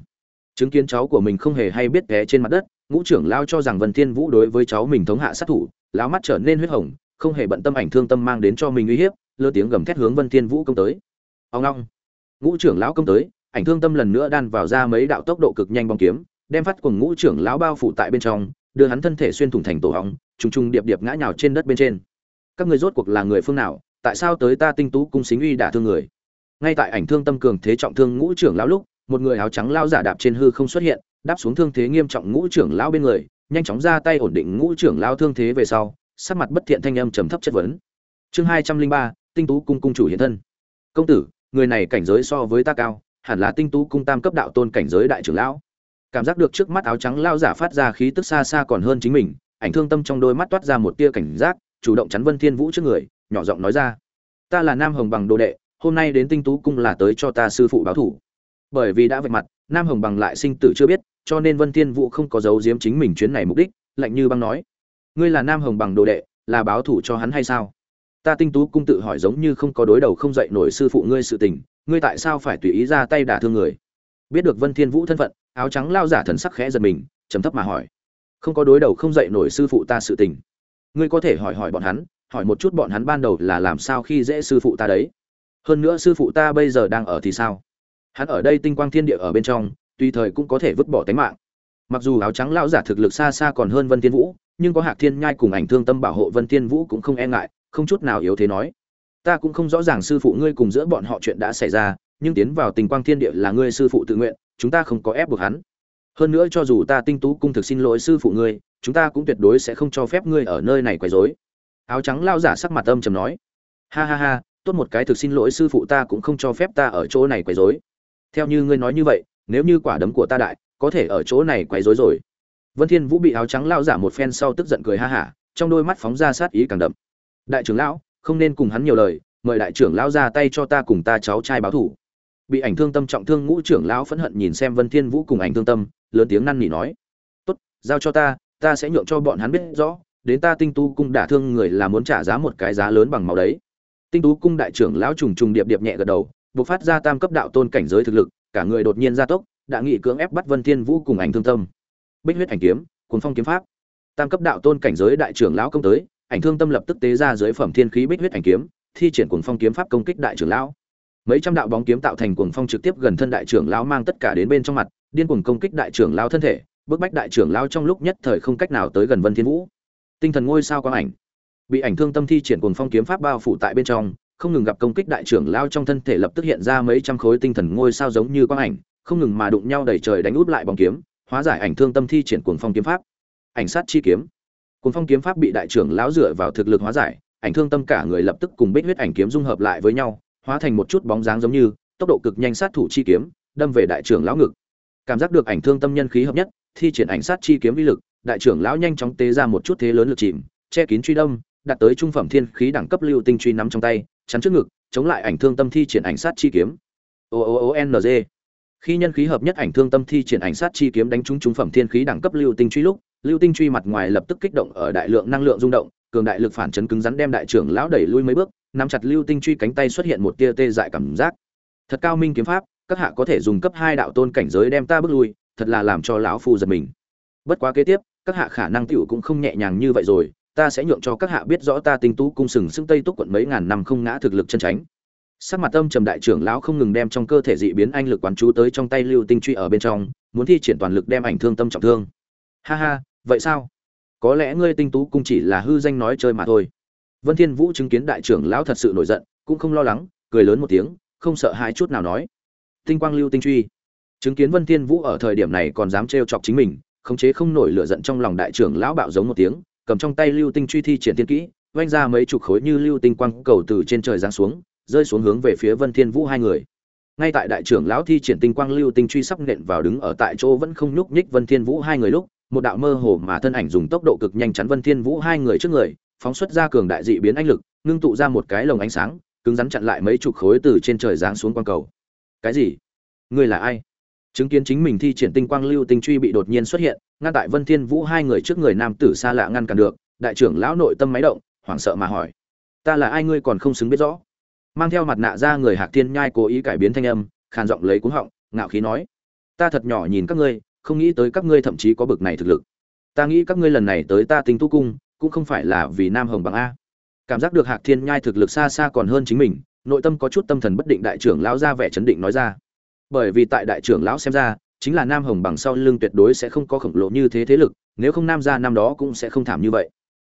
Chứng kiến cháu của mình không hề hay biết té trên mặt đất, ngũ trưởng lao cho rằng vân thiên vũ đối với cháu mình thống hạ sát thủ, lão mắt trở nên huyết hồng, không hề bận tâm ảnh thương tâm mang đến cho mình uy hiếp lơ tiếng gầm thét hướng vân thiên vũ công tới. Ông long ngũ trưởng lão công tới ảnh thương tâm lần nữa đan vào ra mấy đạo tốc độ cực nhanh bóng kiếm đem phát cuồng ngũ trưởng lão bao phủ tại bên trong đưa hắn thân thể xuyên thủng thành tổ ong, trùng trùng điệp điệp ngã nhào trên đất bên trên. Các ngươi rốt cuộc là người phương nào tại sao tới ta tinh tú cung xính uy đả thương người? Ngay tại ảnh thương tâm cường thế trọng thương ngũ trưởng lão lúc một người áo trắng lao giả đạp trên hư không xuất hiện đáp xuống thương thế nghiêm trọng ngũ trưởng lão bên người nhanh chóng ra tay ổn định ngũ trưởng lão thương thế về sau sắc mặt bất thiện thanh âm trầm thấp chất vấn. Chương hai trăm linh ba tinh tú cung cung chủ hiện thân. Công tử, người này cảnh giới so với ta cao, hẳn là tinh tú cung tam cấp đạo tôn cảnh giới đại trưởng lão. Cảm giác được trước mắt áo trắng lao giả phát ra khí tức xa xa còn hơn chính mình, ảnh thương tâm trong đôi mắt toát ra một tia cảnh giác, chủ động chắn vân thiên vũ trước người, nhỏ giọng nói ra. Ta là nam hồng bằng đồ đệ, hôm nay đến tinh tú cung là tới cho ta sư phụ báo thủ. Bởi vì đã vạch mặt, nam hồng bằng lại sinh tử chưa biết, cho nên vân thiên vũ không có giấu giếm chính mình chuyến này mục đích, lạnh như băng nói. Ngươi là nam hồng bằng đồ đệ, là báo thủ cho hắn hay sao? Ta tinh tú cung tự hỏi giống như không có đối đầu không dậy nổi sư phụ ngươi sự tình, ngươi tại sao phải tùy ý ra tay đả thương người? Biết được vân thiên vũ thân phận, áo trắng lao giả thần sắc khẽ giật mình, trầm thấp mà hỏi. Không có đối đầu không dậy nổi sư phụ ta sự tình. Ngươi có thể hỏi hỏi bọn hắn, hỏi một chút bọn hắn ban đầu là làm sao khi dễ sư phụ ta đấy. Hơn nữa sư phụ ta bây giờ đang ở thì sao? Hắn ở đây tinh quang thiên địa ở bên trong, tùy thời cũng có thể vứt bỏ tính mạng. Mặc dù áo trắng lão giả thực lực xa xa còn hơn vân thiên vũ, nhưng có hạc thiên nhai cùng ảnh thương tâm bảo hộ vân thiên vũ cũng không e ngại không chút nào yếu thế nói. Ta cũng không rõ ràng sư phụ ngươi cùng giữa bọn họ chuyện đã xảy ra, nhưng tiến vào tình quang thiên địa là ngươi sư phụ tự nguyện, chúng ta không có ép buộc hắn. Hơn nữa cho dù ta tinh tú cung thực xin lỗi sư phụ ngươi, chúng ta cũng tuyệt đối sẽ không cho phép ngươi ở nơi này quấy rối. Áo trắng lao giả sắc mặt âm trầm nói. Ha ha ha, tốt một cái thực xin lỗi sư phụ ta cũng không cho phép ta ở chỗ này quấy rối. Theo như ngươi nói như vậy, nếu như quả đấm của ta đại, có thể ở chỗ này quấy rối rồi. Vân thiên vũ bị áo trắng lao giả một phen sau tức giận cười ha hả, trong đôi mắt phóng ra sát ý càng đậm đại trưởng lão, không nên cùng hắn nhiều lời, mời đại trưởng lão ra tay cho ta cùng ta cháu trai báo thủ. Bị ảnh thương tâm trọng thương ngũ trưởng lão phẫn hận nhìn xem vân thiên vũ cùng ảnh thương tâm, lớn tiếng năn nỉ nói. Tốt, giao cho ta ta sẽ nhượng cho bọn hắn biết rõ, đến ta tinh tú cung đả thương người là muốn trả giá một cái giá lớn bằng máu đấy. Tinh tú cung đại trưởng lão trùng trùng điệp điệp nhẹ gật đầu bộc phát ra tam cấp đạo tôn cảnh giới thực lực, cả người đột nhiên gia tốc, đã nghị cưỡng ép bắt vân thiên vũ cùng ảnh thương tâm. Bích huyết ảnh kiếm cuốn phong kiếm pháp. Tam cấp đạo tôn cảnh giới đại trưởng lão công tới ảnh thương tâm lập tức tế ra dưới phẩm thiên khí bích huyết ảnh kiếm, thi triển cuồng phong kiếm pháp công kích đại trưởng lão. Mấy trăm đạo bóng kiếm tạo thành cuồng phong trực tiếp gần thân đại trưởng lão mang tất cả đến bên trong mặt, điên cuồng công kích đại trưởng lão thân thể, bức bách đại trưởng lão trong lúc nhất thời không cách nào tới gần vân thiên vũ. Tinh thần ngôi sao quang ảnh. Bị ảnh thương tâm thi triển cuồng phong kiếm pháp bao phủ tại bên trong, không ngừng gặp công kích đại trưởng lão trong thân thể lập tức hiện ra mấy trăm khối tinh thần ngôi sao giống như quang ảnh, không ngừng mà đụng nhau đẩy trời đánh út lại bóng kiếm, hóa giải ảnh thương tâm thi triển cuồng phong kiếm pháp. Ảnh sát chi kiếm cuồng phong kiếm pháp bị đại trưởng lão dựa vào thực lực hóa giải, ảnh thương tâm cả người lập tức cùng bích huyết ảnh kiếm dung hợp lại với nhau, hóa thành một chút bóng dáng giống như, tốc độ cực nhanh sát thủ chi kiếm, đâm về đại trưởng lão ngực. Cảm giác được ảnh thương tâm nhân khí hợp nhất, thi triển ảnh sát chi kiếm uy lực, đại trưởng lão nhanh chóng tế ra một chút thế lớn lực chìm, che kín truy đâm đặt tới trung phẩm thiên khí đẳng cấp lưu tinh truy nắm trong tay, chắn trước ngực, chống lại ảnh thương tâm thi triển ảnh sát chi kiếm. O o o n g. Khi nhân khí hợp nhất ảnh thương tâm thi triển ảnh sát chi kiếm đánh trúng trung phẩm thiên khí đẳng cấp lưu tinh truy lúc lưu tinh truy mặt ngoài lập tức kích động ở đại lượng năng lượng rung động, cường đại lực phản chấn cứng rắn đem đại trưởng lão đẩy lui mấy bước, nắm chặt lưu tinh truy cánh tay xuất hiện một tia tê dại cảm giác. Thật cao minh kiếm pháp, các hạ có thể dùng cấp hai đạo tôn cảnh giới đem ta bước lui, thật là làm cho lão phu giật mình. Bất quá kế tiếp, các hạ khả năng tiểu cũng không nhẹ nhàng như vậy rồi, ta sẽ nhượng cho các hạ biết rõ ta tinh tú cung sừng sững tây túc quận mấy ngàn năm không ngã thực lực chân tránh sắc mặt tâm trầm đại trưởng lão không ngừng đem trong cơ thể dị biến anh lực quán chú tới trong tay lưu tinh truy ở bên trong, muốn thi triển toàn lực đem ảnh thương tâm trọng thương ha ha, vậy sao? Có lẽ ngươi tinh tú cung chỉ là hư danh nói chơi mà thôi. Vân thiên vũ chứng kiến đại trưởng lão thật sự nổi giận, cũng không lo lắng, cười lớn một tiếng, không sợ hãi chút nào nói. Tinh quang lưu tinh truy. Chứng kiến vân thiên vũ ở thời điểm này còn dám trêu chọc chính mình, khống chế không nổi lửa giận trong lòng đại trưởng lão bạo giống một tiếng, cầm trong tay lưu tinh truy thi triển tiên kỹ vang ra mấy chục khối như lưu tinh quang cầu từ trên trời giáng xuống, rơi xuống hướng về phía vân thiên vũ hai người. Ngay tại đại trưởng lão thi triển tinh quang lưu tinh truy sắp nện vào đứng ở tại chỗ vẫn không nhúc nhích vân thiên vũ hai người lúc một đạo mơ hồ mà thân ảnh dùng tốc độ cực nhanh chắn vân thiên vũ hai người trước người, phóng xuất ra cường đại dị biến ánh lực, ngưng tụ ra một cái lồng ánh sáng, cứng rắn chặn lại mấy chục khối từ trên trời giáng xuống quang cầu. Cái gì? Ngươi là ai? Chứng kiến chính mình thi triển tinh quang lưu tinh truy bị đột nhiên xuất hiện, ngăn tại vân thiên vũ hai người trước người nam tử xa lạ ngăn cản được, đại trưởng lão nội tâm máy động, hoảng sợ mà hỏi. Ta là ai ngươi còn không xứng biết rõ? Mang theo mặt nạ ra người hạc thiên nhai cố ý cải biến thanh âm, khàn giọng lấy cuống họng, ngạo khí nói. Ta thật nhỏ nhìn các ngươi không nghĩ tới các ngươi thậm chí có bực này thực lực. Ta nghĩ các ngươi lần này tới ta tinh tu cung, cũng không phải là vì nam hồng bằng a. Cảm giác được hạc thiên nhai thực lực xa xa còn hơn chính mình, nội tâm có chút tâm thần bất định đại trưởng lão ra vẻ chấn định nói ra. Bởi vì tại đại trưởng lão xem ra, chính là nam hồng bằng sau lưng tuyệt đối sẽ không có khổng lồ như thế thế lực, nếu không nam gia năm đó cũng sẽ không thảm như vậy.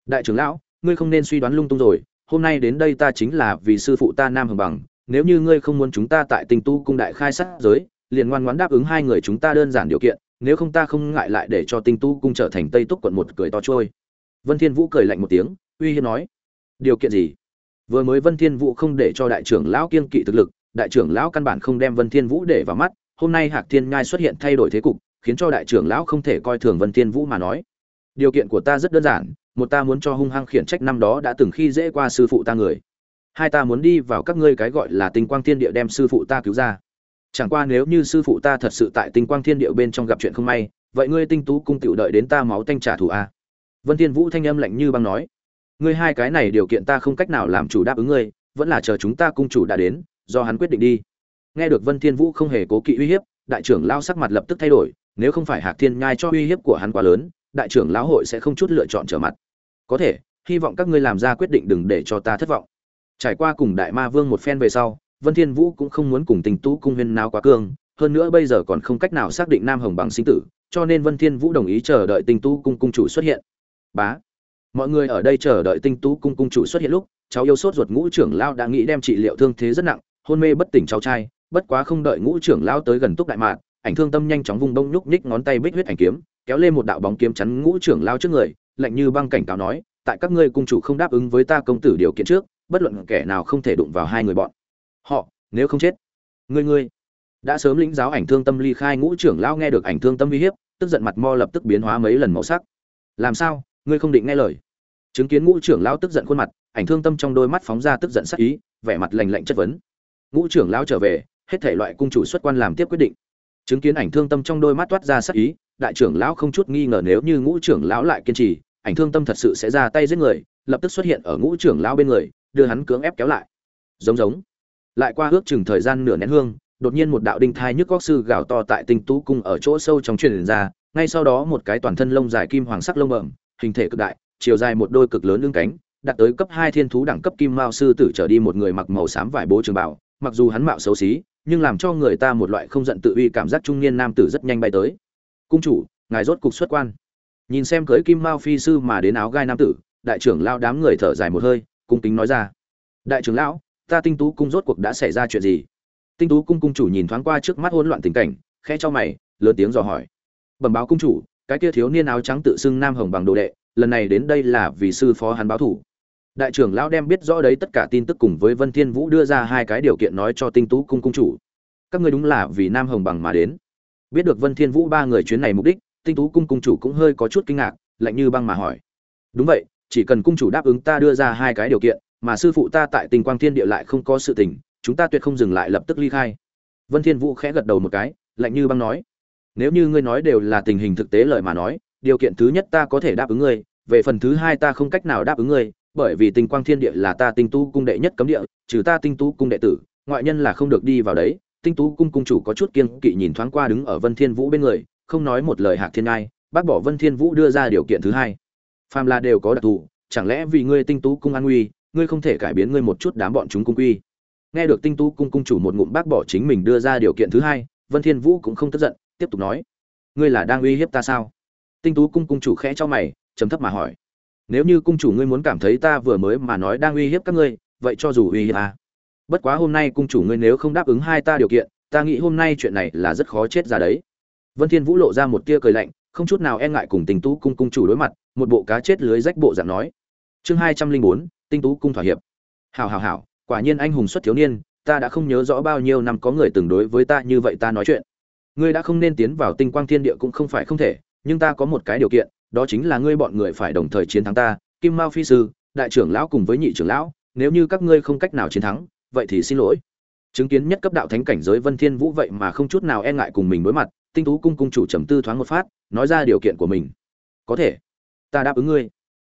Đại trưởng lão, ngươi không nên suy đoán lung tung rồi, hôm nay đến đây ta chính là vì sư phụ ta nam hồng bằng nếu như ngươi không muốn chúng ta tại tinh tu cung đại khai sát giới, liền ngoan ngoãn đáp ứng hai người chúng ta đơn giản điều kiện nếu không ta không ngại lại để cho tinh tu cung trở thành tây túc quận một cười to trôi. Vân thiên vũ cười lạnh một tiếng, uy hiếp nói, điều kiện gì? Vừa mới vân thiên vũ không để cho đại trưởng lão kiên kỵ thực lực, đại trưởng lão căn bản không đem vân thiên vũ để vào mắt, hôm nay hạc thiên nhai xuất hiện thay đổi thế cục, khiến cho đại trưởng lão không thể coi thường vân thiên vũ mà nói, điều kiện của ta rất đơn giản, một ta muốn cho hung hăng khiển trách năm đó đã từng khi dễ qua sư phụ ta người, hai ta muốn đi vào các ngươi cái gọi là tinh quang thiên địa đem sư phụ ta cứu ra chẳng qua nếu như sư phụ ta thật sự tại tinh quang thiên địa bên trong gặp chuyện không may, vậy ngươi tinh tú cung tiểu đợi đến ta máu tanh trả thù a vân thiên vũ thanh âm lạnh như băng nói, ngươi hai cái này điều kiện ta không cách nào làm chủ đáp ứng ngươi, vẫn là chờ chúng ta cung chủ đã đến, do hắn quyết định đi. Nghe được vân thiên vũ không hề cố kỵ uy hiếp, đại trưởng lao sắc mặt lập tức thay đổi, nếu không phải hạc thiên nhai cho uy hiếp của hắn quá lớn, đại trưởng lão hội sẽ không chút lựa chọn trở mặt. Có thể, hy vọng các ngươi làm ra quyết định đừng để cho ta thất vọng. Trải qua cùng đại ma vương một phen về sau vân thiên vũ cũng không muốn cùng tình tú cung huyên nào quá cương, hơn nữa bây giờ còn không cách nào xác định nam hồng bằng sinh tử, cho nên vân thiên vũ đồng ý chờ đợi tình tú cung cung chủ xuất hiện. Bá! Mọi người ở đây chờ đợi tinh tú cung cung chủ xuất hiện lúc, cháu yêu sốt ruột ngũ trưởng lao đã nghĩ đem trị liệu thương thế rất nặng, hôn mê bất tỉnh cháu trai, bất quá không đợi ngũ trưởng lao tới gần túc đại mạn, ảnh thương tâm nhanh chóng vung đông nhúc nhích ngón tay bích huyết ảnh kiếm, kéo lên một đạo bóng kiếm chắn ngũ trưởng lao trước người, lạnh như băng cảnh cáo nói, tại các ngươi cung chủ không đáp ứng với ta công tử điều kiện trước, bất luận kẻ nào không thể đụng vào hai người bọn họ, nếu không chết. Ngươi ngươi. Đã sớm lĩnh giáo ảnh thương tâm ly khai, ngũ trưởng lão nghe được ảnh thương tâm uy hiếp, tức giận mặt mo lập tức biến hóa mấy lần màu sắc. Làm sao? Ngươi không định nghe lời. Chứng kiến ngũ trưởng lão tức giận khuôn mặt, ảnh thương tâm trong đôi mắt phóng ra tức giận sắc ý, vẻ mặt lành lạnh chất vấn. Ngũ trưởng lão trở về, hết thể loại cung chủ xuất quan làm tiếp quyết định. Chứng kiến ảnh thương tâm trong đôi mắt toát ra sắc ý, đại trưởng lão không chút nghi ngờ nếu như ngũ trưởng lão lại kiên trì, ảnh thương tâm thật sự sẽ ra tay giết người, lập tức xuất hiện ở ngũ trưởng lão bên người, đưa hắn cưỡng ép kéo lại. Giống giống lại qua ước chừng thời gian nửa nén hương, đột nhiên một đạo đinh thai nhức góc sư gào to tại tinh tú cung ở chỗ sâu trong truyền ra, ngay sau đó một cái toàn thân lông dài kim hoàng sắc lông bẩm, hình thể cực đại, chiều dài một đôi cực lớn lưng cánh đạt tới cấp hai thiên thú đẳng cấp kim mao sư tử trở đi một người mặc màu xám vải bố trường bảo, mặc dù hắn mạo xấu xí, nhưng làm cho người ta một loại không giận tự uy cảm giác trung niên nam tử rất nhanh bay tới. Cung chủ, ngài rốt cục xuất quan. Nhìn xem cưới kim mao phi sư mà đến áo gai nam tử, đại trưởng lao đám người thở dài một hơi, cung kính nói ra. Đại trưởng lão ta tinh tú cung rốt cuộc đã xảy ra chuyện gì? Tinh tú cung cung chủ nhìn thoáng qua trước mắt hỗn loạn tình cảnh, khẽ cho mày, lớn tiếng dò hỏi. Bẩm báo cung chủ, cái kia thiếu niên áo trắng tự xưng nam hồng bằng đồ đệ, lần này đến đây là vì sư phó hắn báo thủ. Đại trưởng lão đem biết rõ đấy tất cả tin tức cùng với vân thiên vũ đưa ra hai cái điều kiện nói cho tinh tú cung cung chủ. Các ngươi đúng là vì nam hồng bằng mà đến. Biết được vân thiên vũ ba người chuyến này mục đích, tinh tú cung cung chủ cũng hơi có chút kinh ngạc, lạnh như băng mà hỏi. Đúng vậy, chỉ cần cung chủ đáp ứng ta đưa ra hai cái điều kiện mà sư phụ ta tại Tình quang thiên địa lại không có sự tình, chúng ta tuyệt không dừng lại lập tức ly khai. Vân thiên vũ khẽ gật đầu một cái, lạnh như băng nói, nếu như ngươi nói đều là tình hình thực tế lời mà nói, điều kiện thứ nhất ta có thể đáp ứng ngươi, về phần thứ hai ta không cách nào đáp ứng ngươi, bởi vì tinh quang thiên địa là ta tinh Tu cung đệ nhất cấm địa, trừ ta tinh Tu cung đệ tử, ngoại nhân là không được đi vào đấy. Tinh tú cung cung chủ có chút kiên kỵ nhìn thoáng qua đứng ở vân thiên vũ bên người, không nói một lời hạc thiên ngai, bác bỏ vân thiên vũ đưa ra điều kiện thứ hai. Phàm là đều có đặc thù, chẳng lẽ vì ngươi tinh tú cung an nguy ngươi không thể cải biến ngươi một chút đám bọn chúng cung quy. Nghe được tinh tú cung cung chủ một ngụm bác bỏ chính mình đưa ra điều kiện thứ hai, vân thiên vũ cũng không tức giận, tiếp tục nói, ngươi là đang uy hiếp ta sao? Tinh tú cung cung chủ khẽ cho mày, trầm thấp mà hỏi, nếu như cung chủ ngươi muốn cảm thấy ta vừa mới mà nói đang uy hiếp các ngươi, vậy cho dù uy hiếp à. bất quá hôm nay cung chủ ngươi nếu không đáp ứng hai ta điều kiện, ta nghĩ hôm nay chuyện này là rất khó chết ra đấy. Vân thiên vũ lộ ra một tia cười lạnh, không chút nào e ngại cùng tinh tú cung cung chủ đối mặt, một bộ cá chết lưới rách bộ dạng nói chương hai trăm linh bốn, tinh tú cung thỏa hiệp. Hảo hảo hảo, quả nhiên anh hùng xuất thiếu niên, ta đã không nhớ rõ bao nhiêu năm có người từng đối với ta như vậy ta nói chuyện. Ngươi đã không nên tiến vào tinh quang thiên địa cũng không phải không thể, nhưng ta có một cái điều kiện, đó chính là ngươi bọn người phải đồng thời chiến thắng ta, kim mao phi sư, đại trưởng lão cùng với nhị trưởng lão, nếu như các ngươi không cách nào chiến thắng, vậy thì xin lỗi. Chứng kiến nhất cấp đạo thánh cảnh giới vân thiên vũ vậy mà không chút nào e ngại cùng mình đối mặt, tinh tú cung cung chủ trầm tư thoáng một phát, nói ra điều kiện của mình. Có thể, ta đáp ứng ngươi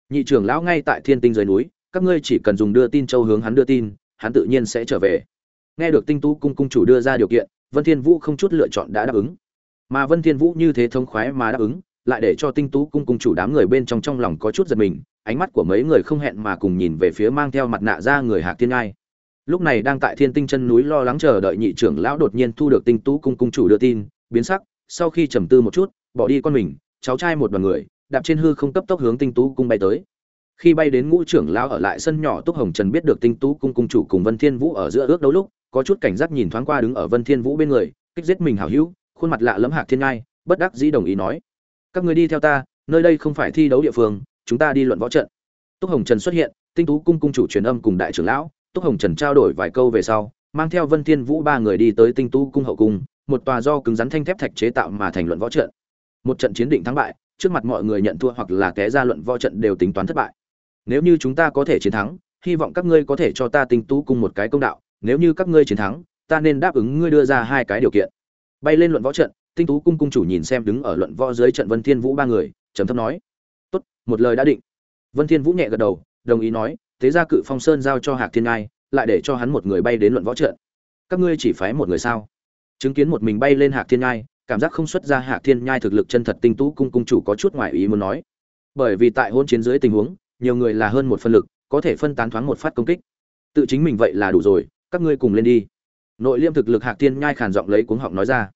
nhị trưởng lão ngay tại thiên tinh dưới núi, các ngươi chỉ cần dùng đưa tin châu hướng hắn đưa tin, hắn tự nhiên sẽ trở về. Nghe được tinh tú cung cung chủ đưa ra điều kiện, vân thiên vũ không chút lựa chọn đã đáp ứng. Mà vân thiên vũ như thế thông khoái mà đáp ứng, lại để cho tinh tú cung cung chủ đám người bên trong trong lòng có chút giật mình, ánh mắt của mấy người không hẹn mà cùng nhìn về phía mang theo mặt nạ ra người hạc thiên ngai. Lúc này đang tại thiên tinh chân núi lo lắng chờ đợi nhị trưởng lão đột nhiên thu được tinh tú cung cung chủ đưa tin, biến sắc, sau khi trầm tư một chút, bỏ đi con mình, cháu trai một đoàn người đạp trên hư không cấp tốc hướng tinh tú cung bay tới. Khi bay đến ngũ trưởng lão ở lại sân nhỏ, túc hồng trần biết được tinh tú cung cung chủ cùng vân thiên vũ ở giữa ước đấu lúc, có chút cảnh giác nhìn thoáng qua đứng ở vân thiên vũ bên người, kích giết mình hảo hữu, khuôn mặt lạ lẫm hạc thiên ngai, bất đắc dĩ đồng ý nói, các người đi theo ta, nơi đây không phải thi đấu địa phương, chúng ta đi luận võ trận. Túc hồng trần xuất hiện, tinh tú cung cung chủ truyền âm cùng đại trưởng lão, túc hồng trần trao đổi vài câu về sau, mang theo vân thiên vũ ba người đi tới tinh tú cung hậu cung, một tòa do cứng rắn thanh thép thạch chế tạo mà thành luận võ trận. Một trận chiến định thắng bại trước mặt mọi người nhận thua hoặc là té ra luận võ trận đều tính toán thất bại. Nếu như chúng ta có thể chiến thắng, hy vọng các ngươi có thể cho ta tinh tú cung một cái công đạo. Nếu như các ngươi chiến thắng, ta nên đáp ứng ngươi đưa ra hai cái điều kiện. Bay lên luận võ trận, tinh tú cung cung chủ nhìn xem đứng ở luận võ dưới trận vân thiên vũ ba người, trầm thấp nói. Tốt, một lời đã định. Vân thiên vũ nhẹ gật đầu, đồng ý nói, thế ra cự phong sơn giao cho hạc thiên ngai, lại để cho hắn một người bay đến luận võ trận. Các ngươi chỉ phái một người sao? Chứng kiến một mình bay lên hạc thiên ngai cảm giác không xuất ra hạ thiên nhai thực lực chân thật tinh tú cung cung chủ có chút ngoài ý muốn nói. Bởi vì tại hôn chiến dưới tình huống, nhiều người là hơn một phân lực, có thể phân tán thoáng một phát công kích. Tự chính mình vậy là đủ rồi, các ngươi cùng lên đi. Nội liêm thực lực hạc thiên nhai khàn giọng lấy cuống họng nói ra.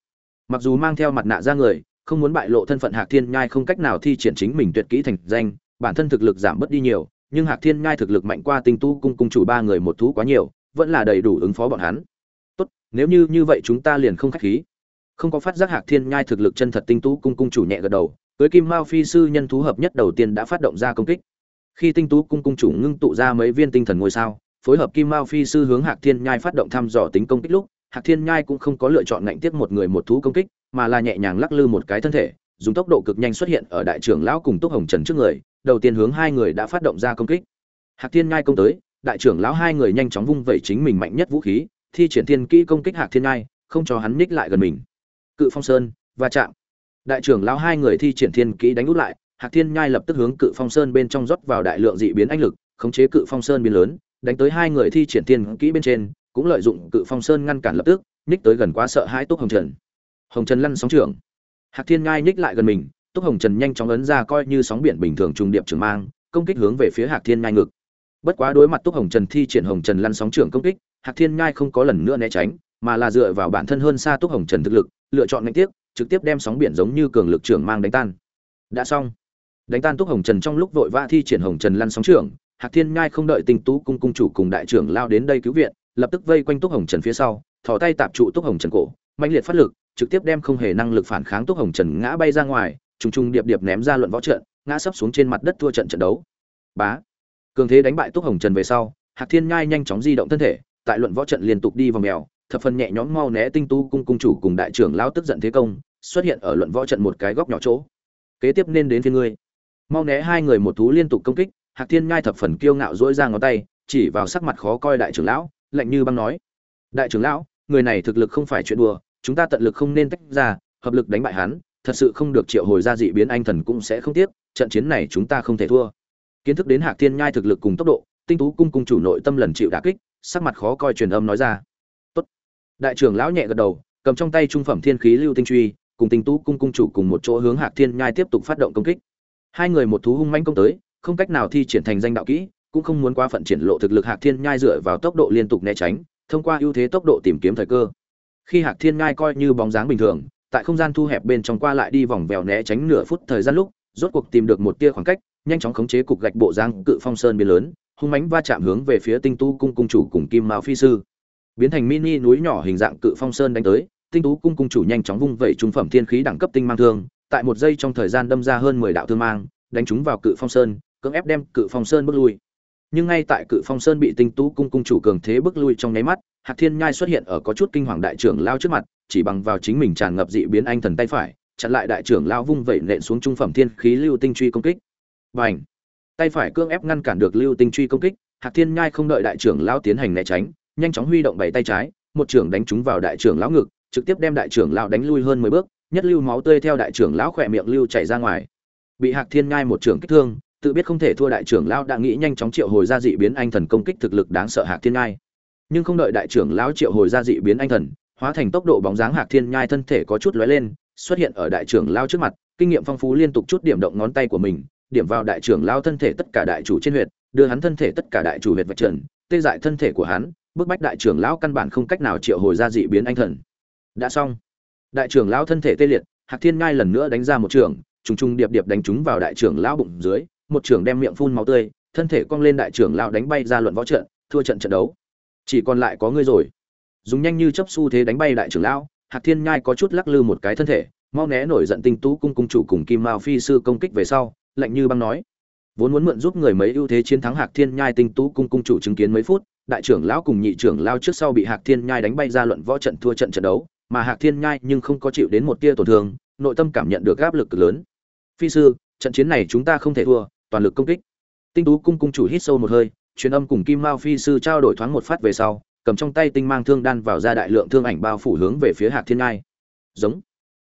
Mặc dù mang theo mặt nạ ra người, không muốn bại lộ thân phận hạc thiên nhai không cách nào thi triển chính mình tuyệt kỹ thành danh, bản thân thực lực giảm bớt đi nhiều, nhưng hạc thiên nhai thực lực mạnh qua tinh tu cung cung chủ ba người một thú quá nhiều, vẫn là đầy đủ ứng phó bọn hắn. Tốt, nếu như như vậy chúng ta liền không khách khí không có phát giác hạc thiên nhai thực lực chân thật tinh tú cung cung chủ nhẹ gật đầu, cưới kim mao phi sư nhân thú hợp nhất đầu tiên đã phát động ra công kích. Khi tinh tú cung cung chủ ngưng tụ ra mấy viên tinh thần ngôi sao, phối hợp kim mao phi sư hướng hạc thiên nhai phát động thăm dò tính công kích lúc, hạc thiên nhai cũng không có lựa chọn ngạnh tiếp một người một thú công kích, mà là nhẹ nhàng lắc lư một cái thân thể, dùng tốc độ cực nhanh xuất hiện ở đại trưởng lão cùng túc hồng trần trước người, đầu tiên hướng hai người đã phát động ra công kích. Hạc thiên nhai công tới, đại trưởng lão hai người nhanh chóng vung vẩy chính mình mạnh nhất vũ khí, thi triển thiên kỹ công kích hạc thiên nhai, không cho hắn ních lại gần mình cự phong sơn, va chạm. Đại trưởng lão hai người thi triển thiên kỹ đánh út lại, hạc thiên nhai lập tức hướng cự phong sơn bên trong rót vào đại lượng dị biến anh lực, khống chế cự phong sơn biến lớn, đánh tới hai người thi triển thiên kỹ bên trên, cũng lợi dụng cự phong sơn ngăn cản lập tức ních tới gần quá sợ hãi túc hồng trần. Hồng trần lăn sóng trưởng. Hạc thiên nhai ních lại gần mình, túc hồng trần nhanh chóng ấn ra coi như sóng biển bình thường trùng điệp trường mang, công kích hướng về phía hạc thiên nhai ngực. Bất quá đối mặt túc hồng trần thi triển hồng trần lăn sóng trưởng công kích, hạc thiên nhai không có lần nữa né tránh, mà là dựa vào bản thân hơn xa túc hồng trần thực lực lựa chọn mạnh tiếp, trực tiếp đem sóng biển giống như cường lực trưởng mang đánh tan. Đã xong. Đánh tan túc hồng trần trong lúc vội vã thi triển hồng trần lăn sóng trưởng, hạc thiên nhai không đợi tinh tú cung cung chủ cùng đại trưởng lao đến đây cứu viện, lập tức vây quanh túc hồng trần phía sau, thò tay tạp trụ túc hồng trần cổ mạnh liệt phát lực, trực tiếp đem không hề năng lực phản kháng túc hồng trần ngã bay ra ngoài, trùng trùng điệp điệp ném ra luận võ trận, ngã sấp xuống trên mặt đất thua trận trận đấu. Bá. Cường thế đánh bại túc hồng trần về sau, hạc thiên nhai nhanh chóng di động thân thể, tại luận võ trận liên tục đi vòng mèo thập phần nhẹ nhõm mau né tinh tu cung cung chủ cùng đại trưởng lao tức giận thế công, xuất hiện ở luận võ trận một cái góc nhỏ chỗ. Kế tiếp nên đến phía ngươi. Mau né hai người một thú liên tục công kích, hạc thiên nhai thập phần kiêu ngạo dỗi ra ngón tay, chỉ vào sắc mặt khó coi đại trưởng lão, lạnh như băng nói. Đại trưởng lão, người này thực lực không phải chuyện đùa, chúng ta tận lực không nên tách ra, hợp lực đánh bại hắn, thật sự không được triệu hồi ra dị biến anh thần cũng sẽ không tiếc, trận chiến này chúng ta không thể thua. Kiến thức đến hạc thiên nhai thực lực cùng tốc độ, tinh tú cung cung chủ nội tâm lần chịu đả kích, sắc mặt khó coi truyền âm nói ra đại trưởng lão nhẹ gật đầu, cầm trong tay trung phẩm thiên khí lưu tinh truy, cùng tinh tú cung cung chủ cùng một chỗ hướng hạc thiên nhai tiếp tục phát động công kích. Hai người một thú hung manh công tới, không cách nào thi triển thành danh đạo kỹ, cũng không muốn quá phận triển lộ thực lực hạc thiên nhai dựa vào tốc độ liên tục né tránh, thông qua ưu thế tốc độ tìm kiếm thời cơ. Khi hạc thiên nhai coi như bóng dáng bình thường, tại không gian thu hẹp bên trong qua lại đi vòng vèo né tránh nửa phút thời gian lúc, rốt cuộc tìm được một tia khoảng cách, nhanh chóng khống chế cục gạch bộ giang cự phong sơn biên lớn, hung mãnh va chạm hướng về phía tinh tu cung cung chủ cùng kim mao phi sư biến thành mini núi nhỏ hình dạng cự phong sơn đánh tới, tinh tú cung cung chủ nhanh chóng vung vẩy trung phẩm thiên khí đẳng cấp tinh mang thương, tại một giây trong thời gian đâm ra hơn mười đạo thương mang, đánh chúng vào cự phong sơn, cưỡng ép đem cự phong sơn bước lui. Nhưng ngay tại cự phong sơn bị tinh tú cung cung chủ cường thế bước lui trong nháy mắt, hạc thiên nhai xuất hiện ở có chút kinh hoàng đại trưởng lao trước mặt, chỉ bằng vào chính mình tràn ngập dị biến anh thần tay phải, chặn lại đại trưởng lao vung vẩy nện xuống trung phẩm thiên khí lưu tinh truy công kích. Và ảnh tay phải cưỡng ép ngăn cản được lưu tinh truy công kích, hạc thiên nhai không đợi đại trưởng lao tiến hành né tránh nhanh chóng huy động bảy tay trái, một trưởng đánh trúng vào đại trưởng lão ngực, trực tiếp đem đại trưởng lão đánh lui hơn mười bước, nhất lưu máu tươi theo đại trưởng lão khỏe miệng lưu chảy ra ngoài. Bị hạc thiên nhai một trưởng kích thương, tự biết không thể thua đại trưởng lão đã nghĩ nhanh chóng triệu hồi ra dị biến anh thần công kích thực lực đáng sợ hạc thiên nhai nhưng không đợi đại trưởng lão triệu hồi ra dị biến anh thần, hóa thành tốc độ bóng dáng hạc thiên nhai thân thể có chút lóe lên, xuất hiện ở đại trưởng lão trước mặt, kinh nghiệm phong phú liên tục chút điểm động ngón tay của mình, điểm vào đại trưởng lão thân thể tất cả đại chủ trên huyệt, đưa hắn thân thể tất cả đại chủ huyệt vạch trần, tê dại thân thể của hắn bức bách đại trưởng lão căn bản không cách nào triệu hồi ra dị biến anh thần. Đã xong. Đại trưởng lão thân thể tê liệt, hạc thiên ngai lần nữa đánh ra một trường, trùng trùng điệp điệp đánh trúng vào đại trưởng lão bụng dưới, một trường đem miệng phun máu tươi, thân thể cong lên đại trưởng lão đánh bay ra luận võ trận, thua trận trận đấu. Chỉ còn lại có ngươi rồi. Dùng nhanh như chấp xu thế đánh bay đại trưởng lão, hạc thiên nhai có chút lắc lư một cái thân thể, mau né nổi giận tinh tú cung cung chủ cùng kim mao phi sư công kích về sau, lạnh như băng nói. Vốn muốn mượn giúp người mấy ưu thế chiến thắng hạc thiên nhai tinh tú cung cung chủ chứng kiến mấy phút đại trưởng lão cùng nhị trưởng lao trước sau bị hạc thiên nhai đánh bay ra luận võ trận thua trận trận đấu, mà hạc thiên nhai nhưng không có chịu đến một tia tổn thương, nội tâm cảm nhận được áp lực lớn. Phi sư, trận chiến này chúng ta không thể thua, toàn lực công kích. Tinh tú cung cung chủ hít sâu một hơi, truyền âm cùng kim mao phi sư trao đổi thoáng một phát về sau, cầm trong tay tinh mang thương đan vào ra đại lượng thương ảnh bao phủ hướng về phía hạc thiên nhai. Giống.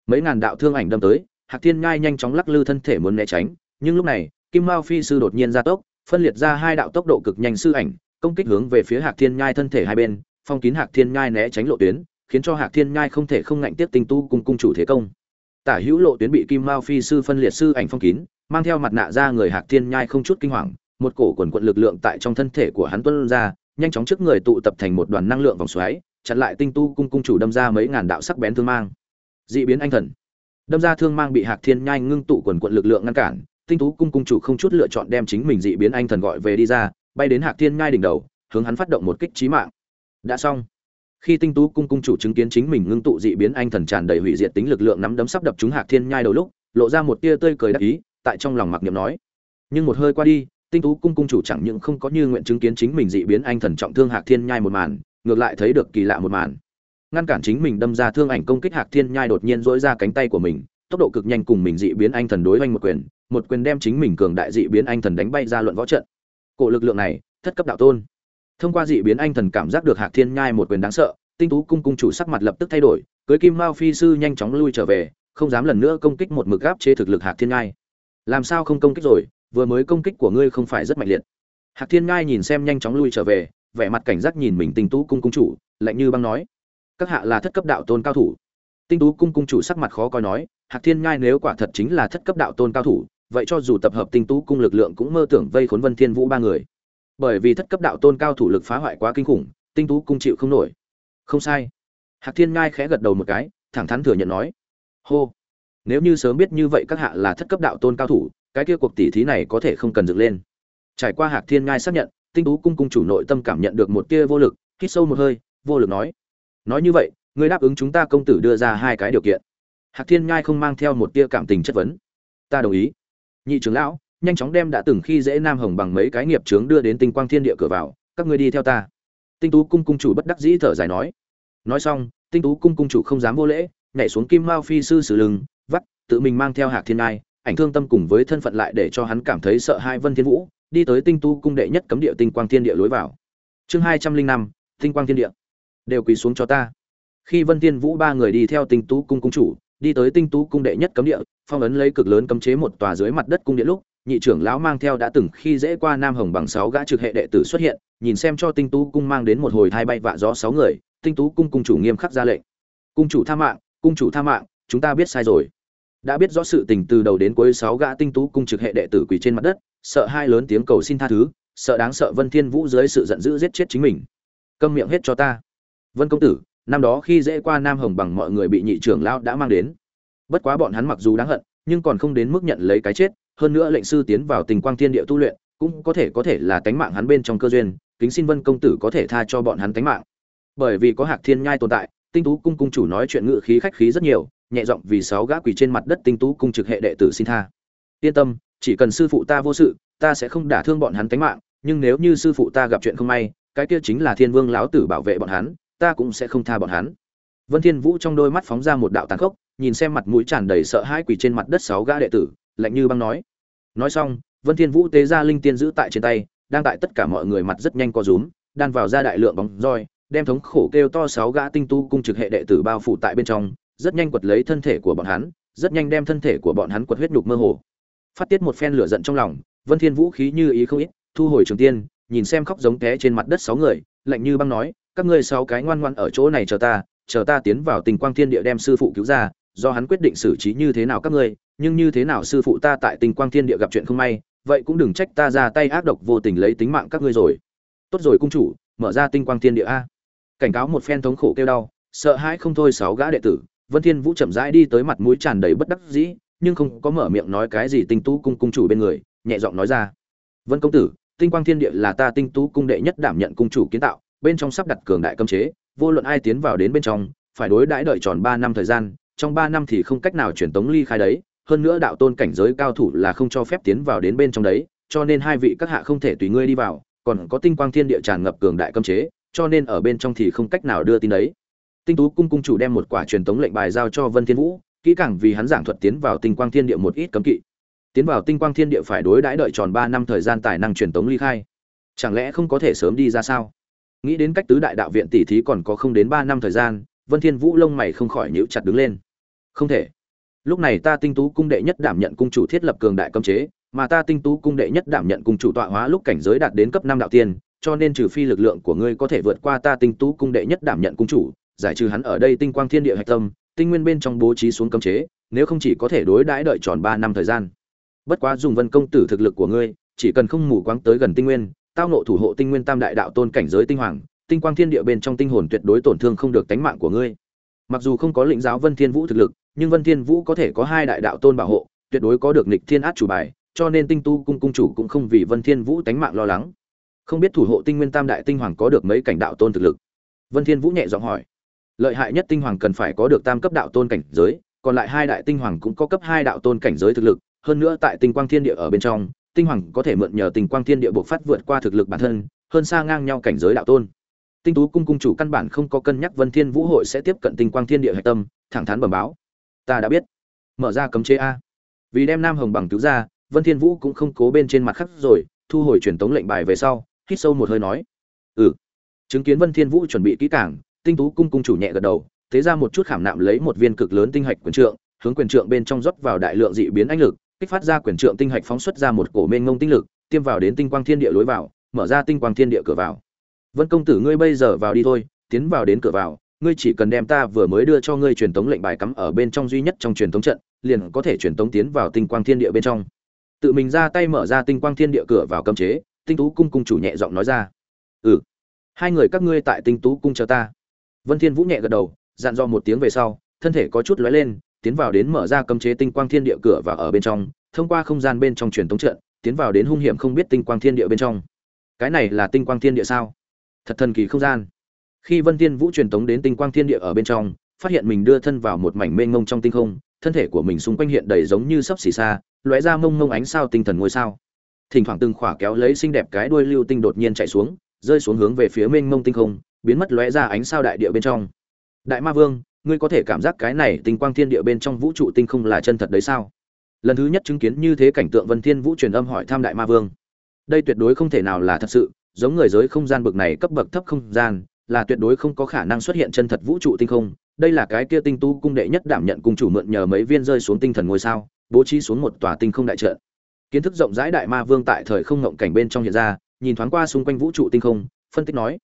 Mấy ngàn đạo thương ảnh đâm tới, hạc thiên nhai nhanh chóng lắc lư thân thể muốn né tránh, nhưng lúc này, kim mao phi sư đột nhiên ra tốc, phân liệt ra hai đạo tốc độ cực nhanh sư ảnh công kích hướng về phía hạc thiên nhai thân thể hai bên, phong kín hạc thiên nhai né tránh lộ tuyến, khiến cho hạc thiên nhai không thể không ngạnh tiếp tinh tu cùng cung chủ thế công. Tả hữu lộ tuyến bị kim mao phi sư phân liệt sư ảnh phong kín, mang theo mặt nạ ra người hạc thiên nhai không chút kinh hoàng, một cổ quần quật lực lượng tại trong thân thể của hắn tuôn ra, nhanh chóng trước người tụ tập thành một đoàn năng lượng vòng xoáy, chặn lại tinh tu cung cung chủ đâm ra mấy ngàn đạo sắc bén thương mang. Dị biến anh thần. Đâm ra thương mang bị hạc thiên nhai ngưng tụ quần quật lực lượng ngăn cản, tinh tú cung cung chủ không chút lựa chọn đem chính mình dị biến anh thần gọi về đi ra bay đến hạc thiên nhai đỉnh đầu, hướng hắn phát động một kích trí mạng. Đã xong. Khi tinh tú cung cung chủ chứng kiến chính mình ngưng tụ dị biến anh thần tràn đầy hủy diệt tính lực lượng nắm đấm sắp đập trúng hạc thiên nhai đầu lúc, lộ ra một tia tươi cười đắc ý, tại trong lòng mặc niệm nói. Nhưng một hơi qua đi, tinh tú cung cung chủ chẳng những không có như nguyện chứng kiến chính mình dị biến anh thần trọng thương hạc thiên nhai một màn, ngược lại thấy được kỳ lạ một màn. Ngăn cản chính mình đâm ra thương ảnh công kích hạc thiên nhai đột nhiên dỗi ra cánh tay của mình, tốc độ cực nhanh cùng mình dị biến anh thần đối hoành một quyền một quyền đem chính mình cường đại dị biến anh thần đánh bay ra luận võ trận cổ lực lượng này, thất cấp đạo tôn. Thông qua dị biến anh thần cảm giác được hạc thiên nhai một quyền đáng sợ, tinh tú cung cung chủ sắc mặt lập tức thay đổi, cưới kim mao phi sư nhanh chóng lui trở về, không dám lần nữa công kích một mực gáp chế thực lực hạc thiên nhai. Làm sao không công kích rồi, vừa mới công kích của ngươi không phải rất mạnh liệt. Hạc thiên nhai nhìn xem nhanh chóng lui trở về, vẻ mặt cảnh giác nhìn mình tinh tú cung cung chủ, lạnh như băng nói. Các hạ là thất cấp đạo tôn cao thủ. Tinh tú cung cung chủ sắc mặt khó coi nói, hạc thiên nhai nếu quả thật chính là thất cấp đạo tôn cao thủ vậy cho dù tập hợp tinh tú cung lực lượng cũng mơ tưởng vây khốn vân thiên vũ ba người. Bởi vì thất cấp đạo tôn cao thủ lực phá hoại quá kinh khủng, tinh tú cung chịu không nổi. Không sai. Hạc thiên ngai khẽ gật đầu một cái, thẳng thắn thừa nhận nói, hô, nếu như sớm biết như vậy các hạ là thất cấp đạo tôn cao thủ, cái kia cuộc tỉ thí này có thể không cần dựng lên. Trải qua hạc thiên ngai xác nhận, tinh tú cung cung chủ nội tâm cảm nhận được một tia vô lực, hít sâu một hơi, vô lực nói nói như vậy, ngươi đáp ứng chúng ta công tử đưa ra hai cái điều kiện. Hạc thiên ngai không mang theo một tia cảm tình chất vấn. Ta đồng ý nhị trưởng lão, nhanh chóng đem đã từng khi dễ nam hồng bằng mấy cái nghiệp trướng đưa đến tinh quang thiên địa cửa vào, các ngươi đi theo ta. Tinh tú cung cung chủ bất đắc dĩ thở dài nói. Nói xong, tinh tú cung cung chủ không dám vô lễ, nhảy xuống kim mao phi sư sử lưng, vắt, tự mình mang theo hạc thiên nai ảnh thương tâm cùng với thân phận lại để cho hắn cảm thấy sợ hai vân thiên vũ, đi tới tinh tú cung đệ nhất cấm địa tinh quang thiên địa lối vào. Chương hai trăm linh năm, tinh quang thiên địa. Đều quỳ xuống cho ta. Khi vân thiên vũ ba người đi theo tinh tú cung cung chủ đi tới tinh tú cung đệ nhất cấm địa, phong ấn lấy cực lớn cấm chế một tòa dưới mặt đất cung điện lúc, nhị trưởng lão mang theo đã từng khi dễ qua nam hồng bằng sáu gã trực hệ đệ tử xuất hiện, nhìn xem cho tinh tú cung mang đến một hồi thai bay vạ gió sáu người, tinh tú cung cung chủ nghiêm khắc ra lệnh. Cung chủ tha mạng, cung chủ tha mạng, chúng ta biết sai rồi. Đã biết rõ sự tình từ đầu đến cuối sáu gã tinh tú cung trực hệ đệ tử quỳ trên mặt đất, sợ hai lớn tiếng cầu xin tha thứ, sợ đáng sợ vân thiên vũ dưới sự giận dữ giết chết chính mình. Câm miệng hết cho ta. Vân công tử năm đó khi dễ qua nam hồng bằng mọi người bị nhị trưởng lão đã mang đến. Bất quá bọn hắn mặc dù đáng hận, nhưng còn không đến mức nhận lấy cái chết, hơn nữa lệnh sư tiến vào tình quang thiên địa tu luyện, cũng có thể có thể là tánh mạng hắn bên trong cơ duyên, kính xin vân công tử có thể tha cho bọn hắn tánh mạng. Bởi vì có hạc thiên nhai tồn tại, tinh tú cung cung chủ nói chuyện ngự khí khách khí rất nhiều, nhẹ giọng vì sáu gã quỳ trên mặt đất tinh tú cung trực hệ đệ tử xin tha. Yên tâm, chỉ cần sư phụ ta vô sự, ta sẽ không đả thương bọn hắn tánh mạng, nhưng nếu như sư phụ ta gặp chuyện không may, cái kia chính là thiên vương lão tử bảo vệ bọn hắn ta cũng sẽ không tha bọn hắn. Vân thiên vũ trong đôi mắt phóng ra một đạo tàn khốc, nhìn xem mặt mũi tràn đầy sợ hãi quỳ trên mặt đất sáu gã đệ tử, lạnh như băng nói. Nói xong, vân thiên vũ tế ra linh tiên giữ tại trên tay, đang tại tất cả mọi người mặt rất nhanh co rúm, đan vào ra đại lượng bóng roi, đem thống khổ kêu to sáu gã tinh tu cung trực hệ đệ tử bao phủ tại bên trong, rất nhanh quật lấy thân thể của bọn hắn, rất nhanh đem thân thể của bọn hắn quật huyết nhục mơ hồ. Phát tiết một phen lửa giận trong lòng, vân thiên vũ khí như ý không ít, thu hồi trường tiên, nhìn xem khóc giống té trên mặt đất sáu người, lạnh như băng nói các ngươi sáu cái ngoan ngoan ở chỗ này chờ ta chờ ta tiến vào tình quang thiên địa đem sư phụ cứu ra, do hắn quyết định xử trí như thế nào các ngươi, nhưng như thế nào sư phụ ta tại tình quang thiên địa gặp chuyện không may, vậy cũng đừng trách ta ra tay ác độc vô tình lấy tính mạng các ngươi rồi. Tốt rồi cung chủ, mở ra tinh quang thiên địa a. Cảnh cáo một phen thống khổ kêu đau, sợ hãi không thôi sáu gã đệ tử, vân thiên vũ chậm rãi đi tới mặt mũi tràn đầy bất đắc dĩ, nhưng không có mở miệng nói cái gì tinh tú cung cung chủ bên người, nhẹ giọng nói ra. Vân công tử, tinh quang thiên địa là ta tinh tú cung đệ nhất đảm nhận cung chủ kiến tạo bên trong sắp đặt cường đại cấm chế, vô luận ai tiến vào đến bên trong, phải đối đãi đợi tròn ba năm thời gian, trong ba năm thì không cách nào truyền tống ly khai đấy, hơn nữa đạo tôn cảnh giới cao thủ là không cho phép tiến vào đến bên trong đấy, cho nên hai vị các hạ không thể tùy ngươi đi vào, còn có tinh quang thiên địa tràn ngập cường đại cấm chế, cho nên ở bên trong thì không cách nào đưa tin đấy. Tinh tú cung cung chủ đem một quả truyền tống lệnh bài giao cho vân thiên vũ, kỹ càng vì hắn giảng thuật tiến vào tinh quang thiên địa một ít cấm kỵ. Tiến vào tinh quang thiên địa phải đối đãi đợi tròn ba năm thời gian tài năng truyền tống ly khai. Chẳng lẽ không có thể sớm đi ra sao? Nghĩ đến cách tứ đại đạo viện tỷ thí còn có không đến ba năm thời gian, vân thiên vũ lông mày không khỏi nhíu chặt đứng lên. Không thể. Lúc này ta tinh tú cung đệ nhất đảm nhận cung chủ thiết lập cường đại cấm chế, mà ta tinh tú cung đệ nhất đảm nhận cung chủ tọa hóa lúc cảnh giới đạt đến cấp năm đạo tiên, cho nên trừ phi lực lượng của ngươi có thể vượt qua ta tinh tú cung đệ nhất đảm nhận cung chủ, giải trừ hắn ở đây tinh quang thiên địa hạch tâm, tinh nguyên bên trong bố trí xuống cấm chế, nếu không chỉ có thể đối đãi đợi tròn ba năm thời gian. Bất quá dùng vân công tử thực lực của ngươi, chỉ cần không mù quáng tới gần tinh nguyên tao nộ thủ hộ tinh nguyên tam đại đạo tôn cảnh giới tinh hoàng, tinh quang thiên địa bên trong tinh hồn tuyệt đối tổn thương không được tánh mạng của ngươi. Mặc dù không có lĩnh giáo vân thiên vũ thực lực, nhưng vân thiên vũ có thể có hai đại đạo tôn bảo hộ, tuyệt đối có được nịch thiên át chủ bài, cho nên tinh tu cung cung chủ cũng không vì vân thiên vũ tánh mạng lo lắng. Không biết thủ hộ tinh nguyên tam đại tinh hoàng có được mấy cảnh đạo tôn thực lực? Vân thiên vũ nhẹ giọng hỏi. Lợi hại nhất tinh hoàng cần phải có được tam cấp đạo tôn cảnh giới, còn lại hai đại tinh hoàng cũng có cấp hai đạo tôn cảnh giới thực lực, hơn nữa tại tinh quang thiên địa ở bên trong tinh hoàng có thể mượn nhờ tình quang thiên địa buộc phát vượt qua thực lực bản thân, hơn xa ngang nhau cảnh giới đạo tôn. Tinh tú cung cung chủ căn bản không có cân nhắc vân thiên vũ hội sẽ tiếp cận tinh quang thiên địa hạch tâm, thẳng thắn bẩm báo. Ta đã biết. Mở ra cấm chế a. Vì đem nam hồng bằng cứu ra, vân thiên vũ cũng không cố bên trên mặt khắc rồi, thu hồi truyền tống lệnh bài về sau, hít sâu một hơi nói. Ừ. Chứng kiến vân thiên vũ chuẩn bị kỹ càng, tinh tú cung cung chủ nhẹ gật đầu, thế ra một chút khảm nạm lấy một viên cực lớn tinh hạch quyền trượng, hướng quyền trượng bên trong rót vào đại lượng dị biến ánh lực kích phát ra quyền trượng tinh hạch phóng xuất ra một cổ mênh ngông tinh lực, tiêm vào đến tinh quang thiên địa lối vào, mở ra tinh quang thiên địa cửa vào. Vân công tử ngươi bây giờ vào đi thôi, tiến vào đến cửa vào, ngươi chỉ cần đem ta vừa mới đưa cho ngươi truyền tống lệnh bài cắm ở bên trong duy nhất trong truyền tống trận, liền có thể truyền tống tiến vào tinh quang thiên địa bên trong. Tự mình ra tay mở ra tinh quang thiên địa cửa vào cấm chế, tinh tú cung cung chủ nhẹ giọng nói ra. Ừ. Hai người các ngươi tại tinh tú cung chờ ta. Vân thiên vũ nhẹ gật đầu, dặn dò một tiếng về sau, thân thể có chút lóe lên tiến vào đến mở ra cấm chế tinh quang thiên địa cửa và ở bên trong, thông qua không gian bên trong truyền tống trận, tiến vào đến hung hiểm không biết tinh quang thiên địa bên trong. Cái này là tinh quang thiên địa sao? Thật thần kỳ không gian. Khi vân tiên vũ truyền tống đến tinh quang thiên địa ở bên trong, phát hiện mình đưa thân vào một mảnh mênh mông trong tinh không, thân thể của mình xung quanh hiện đầy giống như sắp xỉ xa, lóe ra mông mông ánh sao tinh thần ngôi sao. Thỉnh thoảng từng khỏa kéo lấy xinh đẹp cái đuôi lưu tinh đột nhiên chạy xuống, rơi xuống hướng về phía mênh mông tinh không, biến mất lóe ra ánh sao đại địa bên trong. Đại ma vương ngươi có thể cảm giác cái này tinh quang thiên địa bên trong vũ trụ tinh không là chân thật đấy sao? Lần thứ nhất chứng kiến như thế cảnh tượng vân thiên vũ truyền âm hỏi tham đại ma vương. Đây tuyệt đối không thể nào là thật sự, giống người giới không gian bậc này cấp bậc thấp không gian, là tuyệt đối không có khả năng xuất hiện chân thật vũ trụ tinh không. Đây là cái kia tinh tu cung đệ nhất đảm nhận cung chủ mượn nhờ mấy viên rơi xuống tinh thần ngôi sao, bố trí xuống một tòa tinh không đại trận. Kiến thức rộng rãi đại ma vương tại thời không ngộng cảnh bên trong hiện ra, nhìn thoáng qua xung quanh vũ trụ tinh không, phân tích nói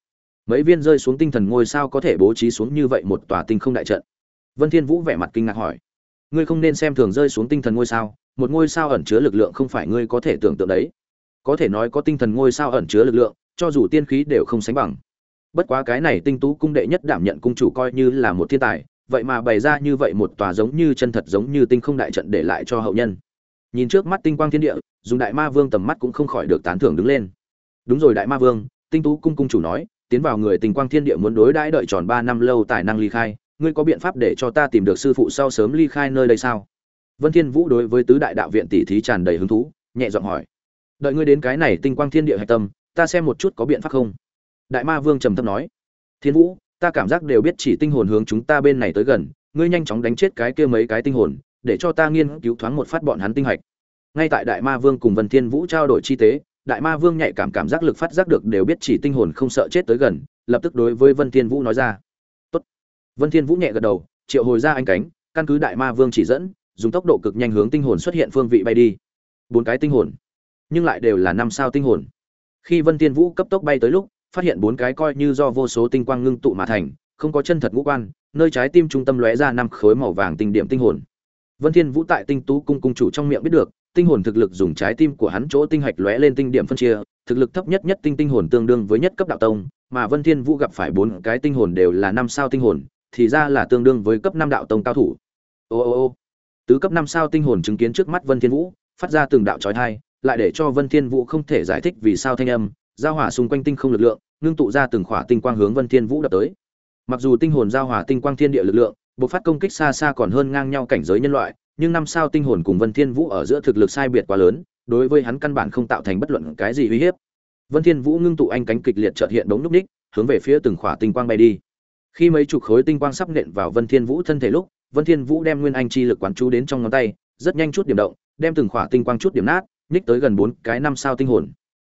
mấy viên rơi xuống tinh thần ngôi sao có thể bố trí xuống như vậy một tòa tinh không đại trận? Vân thiên vũ vẻ mặt kinh ngạc hỏi. Ngươi không nên xem thường rơi xuống tinh thần ngôi sao, một ngôi sao ẩn chứa lực lượng không phải ngươi có thể tưởng tượng đấy. Có thể nói có tinh thần ngôi sao ẩn chứa lực lượng, cho dù tiên khí đều không sánh bằng. Bất quá cái này tinh tú cung đệ nhất đảm nhận cung chủ coi như là một thiên tài, vậy mà bày ra như vậy một tòa giống như chân thật giống như tinh không đại trận để lại cho hậu nhân. Nhìn trước mắt tinh quang thiên địa, dùng đại ma vương tầm mắt cũng không khỏi được tán thưởng đứng lên. Đúng rồi đại ma vương, tinh tú cung cung chủ nói tiến vào người tinh quang thiên địa muốn đối đãi đợi tròn ba năm lâu tài năng ly khai, ngươi có biện pháp để cho ta tìm được sư phụ sau sớm ly khai nơi đây sao? Vân thiên vũ đối với tứ đại đạo viện tỷ thí tràn đầy hứng thú, nhẹ giọng hỏi. Đợi ngươi đến cái này tinh quang thiên địa hạch tâm, ta xem một chút có biện pháp không? Đại ma vương trầm thấp nói. Thiên vũ, ta cảm giác đều biết chỉ tinh hồn hướng chúng ta bên này tới gần, ngươi nhanh chóng đánh chết cái kia mấy cái tinh hồn, để cho ta nghiên cứu thoáng một phát bọn hắn tinh hạch. Ngay tại đại ma vương cùng vân thiên vũ trao đổi chi tế đại ma vương nhạy cảm cảm giác lực phát giác được đều biết chỉ tinh hồn không sợ chết tới gần, lập tức đối với vân thiên vũ nói ra. Tốt. Vân thiên vũ nhẹ gật đầu, triệu hồi ra anh cánh, căn cứ đại ma vương chỉ dẫn, dùng tốc độ cực nhanh hướng tinh hồn xuất hiện phương vị bay đi. Bốn cái tinh hồn, nhưng lại đều là năm sao tinh hồn. Khi vân thiên vũ cấp tốc bay tới lúc, phát hiện bốn cái coi như do vô số tinh quang ngưng tụ mà thành, không có chân thật ngũ quan, nơi trái tim trung tâm lóe ra năm khối màu vàng tinh điểm tinh hồn vân thiên vũ tại tinh tú cung cung chủ trong miệng biết được, tinh hồn thực lực dùng trái tim của hắn chỗ tinh hạch lóe lên tinh điểm phân chia, thực lực thấp nhất nhất tinh tinh hồn tương đương với nhất cấp đạo tông, mà vân thiên vũ gặp phải bốn cái tinh hồn đều là năm sao tinh hồn, thì ra là tương đương với cấp năm đạo tông cao thủ. Ô ô ô, tứ cấp năm sao tinh hồn chứng kiến trước mắt vân thiên vũ, phát ra từng đạo chói tai, lại để cho vân thiên vũ không thể giải thích vì sao thanh âm, giao hỏa xung quanh tinh không lực lượng, ngưng tụ ra từng khỏa tinh quang hướng vân thiên vũ đập tới. Mặc dù tinh hồn giao hỏa tinh quang thiên địa lực lượng bộc phát công kích xa xa còn hơn ngang nhau cảnh giới nhân loại, nhưng năm sao tinh hồn cùng vân thiên vũ ở giữa thực lực sai biệt quá lớn, đối với hắn căn bản không tạo thành bất luận cái gì uy hiếp. Vân thiên vũ ngưng tụ anh cánh kịch liệt chợt hiện đống núc ních hướng về phía từng khỏa tinh quang bay đi. Khi mấy chục khối tinh quang sắp nện vào vân thiên vũ thân thể lúc, vân thiên vũ đem nguyên anh chi lực quán chú đến trong ngón tay, rất nhanh chút điểm động, đem từng khỏa tinh quang chút điểm nát ních tới gần bốn cái năm sao tinh hồn.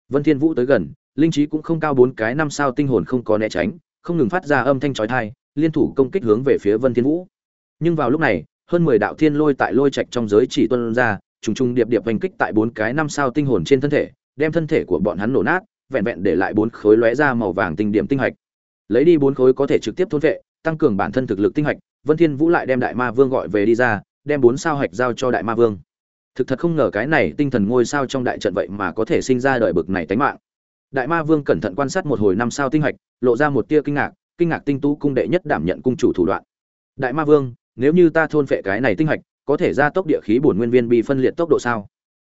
Vân thiên vũ tới gần, linh trí cũng không cao bốn cái năm sao tinh hồn không có né tránh, không ngừng phát ra âm thanh chói tai liên thủ công kích hướng về phía vân thiên vũ. Nhưng vào lúc này, hơn mười đạo thiên lôi tại lôi trạch trong giới chỉ tuôn ra, trùng trùng điệp điệp hành kích tại bốn cái năm sao tinh hồn trên thân thể, đem thân thể của bọn hắn nổ nát, vẹn vẹn để lại bốn khối lóe ra màu vàng tinh điểm tinh hạch. Lấy đi bốn khối có thể trực tiếp thôn vệ, tăng cường bản thân thực lực tinh hạch, vân thiên vũ lại đem đại ma vương gọi về đi ra, đem bốn sao hạch giao cho đại ma vương. Thực thật không ngờ cái này tinh thần ngôi sao trong đại trận vậy mà có thể sinh ra đời bực này tánh mạng. Đại ma vương cẩn thận quan sát một hồi năm sao tinh hạch, lộ ra một tia kinh ngạc kinh ngạc tinh tú cung đệ nhất đảm nhận cung chủ thủ đoạn. Đại ma vương, nếu như ta thôn phệ cái này tinh hạch, có thể gia tốc địa khí bổn nguyên viên bị phân liệt tốc độ sao?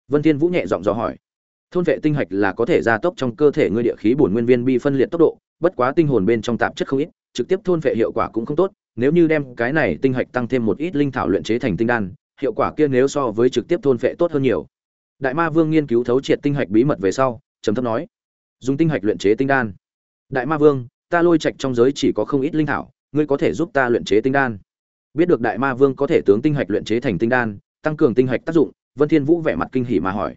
Vân thiên vũ nhẹ giọng dò hỏi. Thôn phệ tinh hạch là có thể gia tốc trong cơ thể ngươi địa khí bổn nguyên viên bi phân liệt tốc độ, bất quá tinh hồn bên trong tạp chất không ít, trực tiếp thôn phệ hiệu quả cũng không tốt, nếu như đem cái này tinh hạch tăng thêm một ít linh thảo luyện chế thành tinh đan, hiệu quả kia nếu so với trực tiếp thôn phệ tốt hơn nhiều. Đại ma vương nghiên cứu thấu triệt tinh hạch bí mật về sau, trầm thấp nói. Dùng tinh hạch luyện chế tinh đan. Đại ma vương ta lôi trạch trong giới chỉ có không ít linh thảo, ngươi có thể giúp ta luyện chế tinh đan. Biết được đại ma vương có thể tướng tinh hạch luyện chế thành tinh đan, tăng cường tinh hạch tác dụng, vân thiên vũ vẻ mặt kinh hỉ mà hỏi.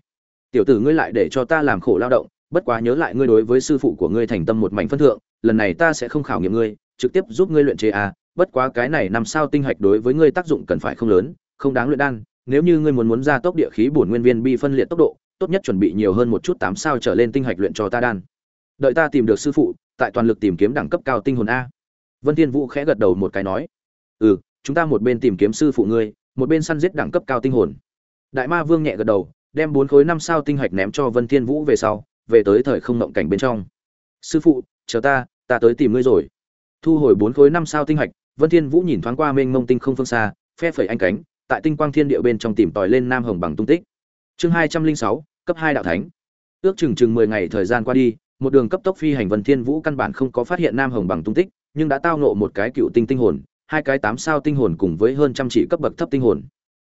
Tiểu tử ngươi lại để cho ta làm khổ lao động, bất quá nhớ lại ngươi đối với sư phụ của ngươi thành tâm một mảnh phân thượng, lần này ta sẽ không khảo nghiệm ngươi, trực tiếp giúp ngươi luyện chế à bất quá cái này năm sao tinh hạch đối với ngươi tác dụng cần phải không lớn, không đáng luyện đan, nếu như ngươi muốn muốn gia tốc địa khí bổn nguyên viên bi phân liệt tốc độ, tốt nhất chuẩn bị nhiều hơn một chút tám sao trở lên tinh hạch luyện cho ta đan. Đợi ta tìm được sư phụ tại toàn lực tìm kiếm đẳng cấp cao tinh hồn a. Vân thiên vũ khẽ gật đầu một cái nói ừ chúng ta một bên tìm kiếm sư phụ ngươi, một bên săn giết đẳng cấp cao tinh hồn. Đại ma vương nhẹ gật đầu, đem bốn khối năm sao tinh hạch ném cho vân thiên vũ về sau, về tới thời không ngộng cảnh bên trong. Sư phụ, chờ ta ta tới tìm ngươi rồi. Thu hồi bốn khối năm sao tinh hạch, vân thiên vũ nhìn thoáng qua mênh mông tinh không phương xa, phe phẩy anh cánh, tại tinh quang thiên địa bên trong tìm tòi lên nam hồng bằng tung tích. Chương hai trăm linh sáu, cấp hai đạo thánh. Ước chừng chừng mười ngày thời gian qua đi một đường cấp tốc phi hành vân thiên vũ căn bản không có phát hiện nam hồng bằng tung tích, nhưng đã tao nộ một cái cựu tinh tinh hồn, hai cái tám sao tinh hồn cùng với hơn trăm chỉ cấp bậc thấp tinh hồn.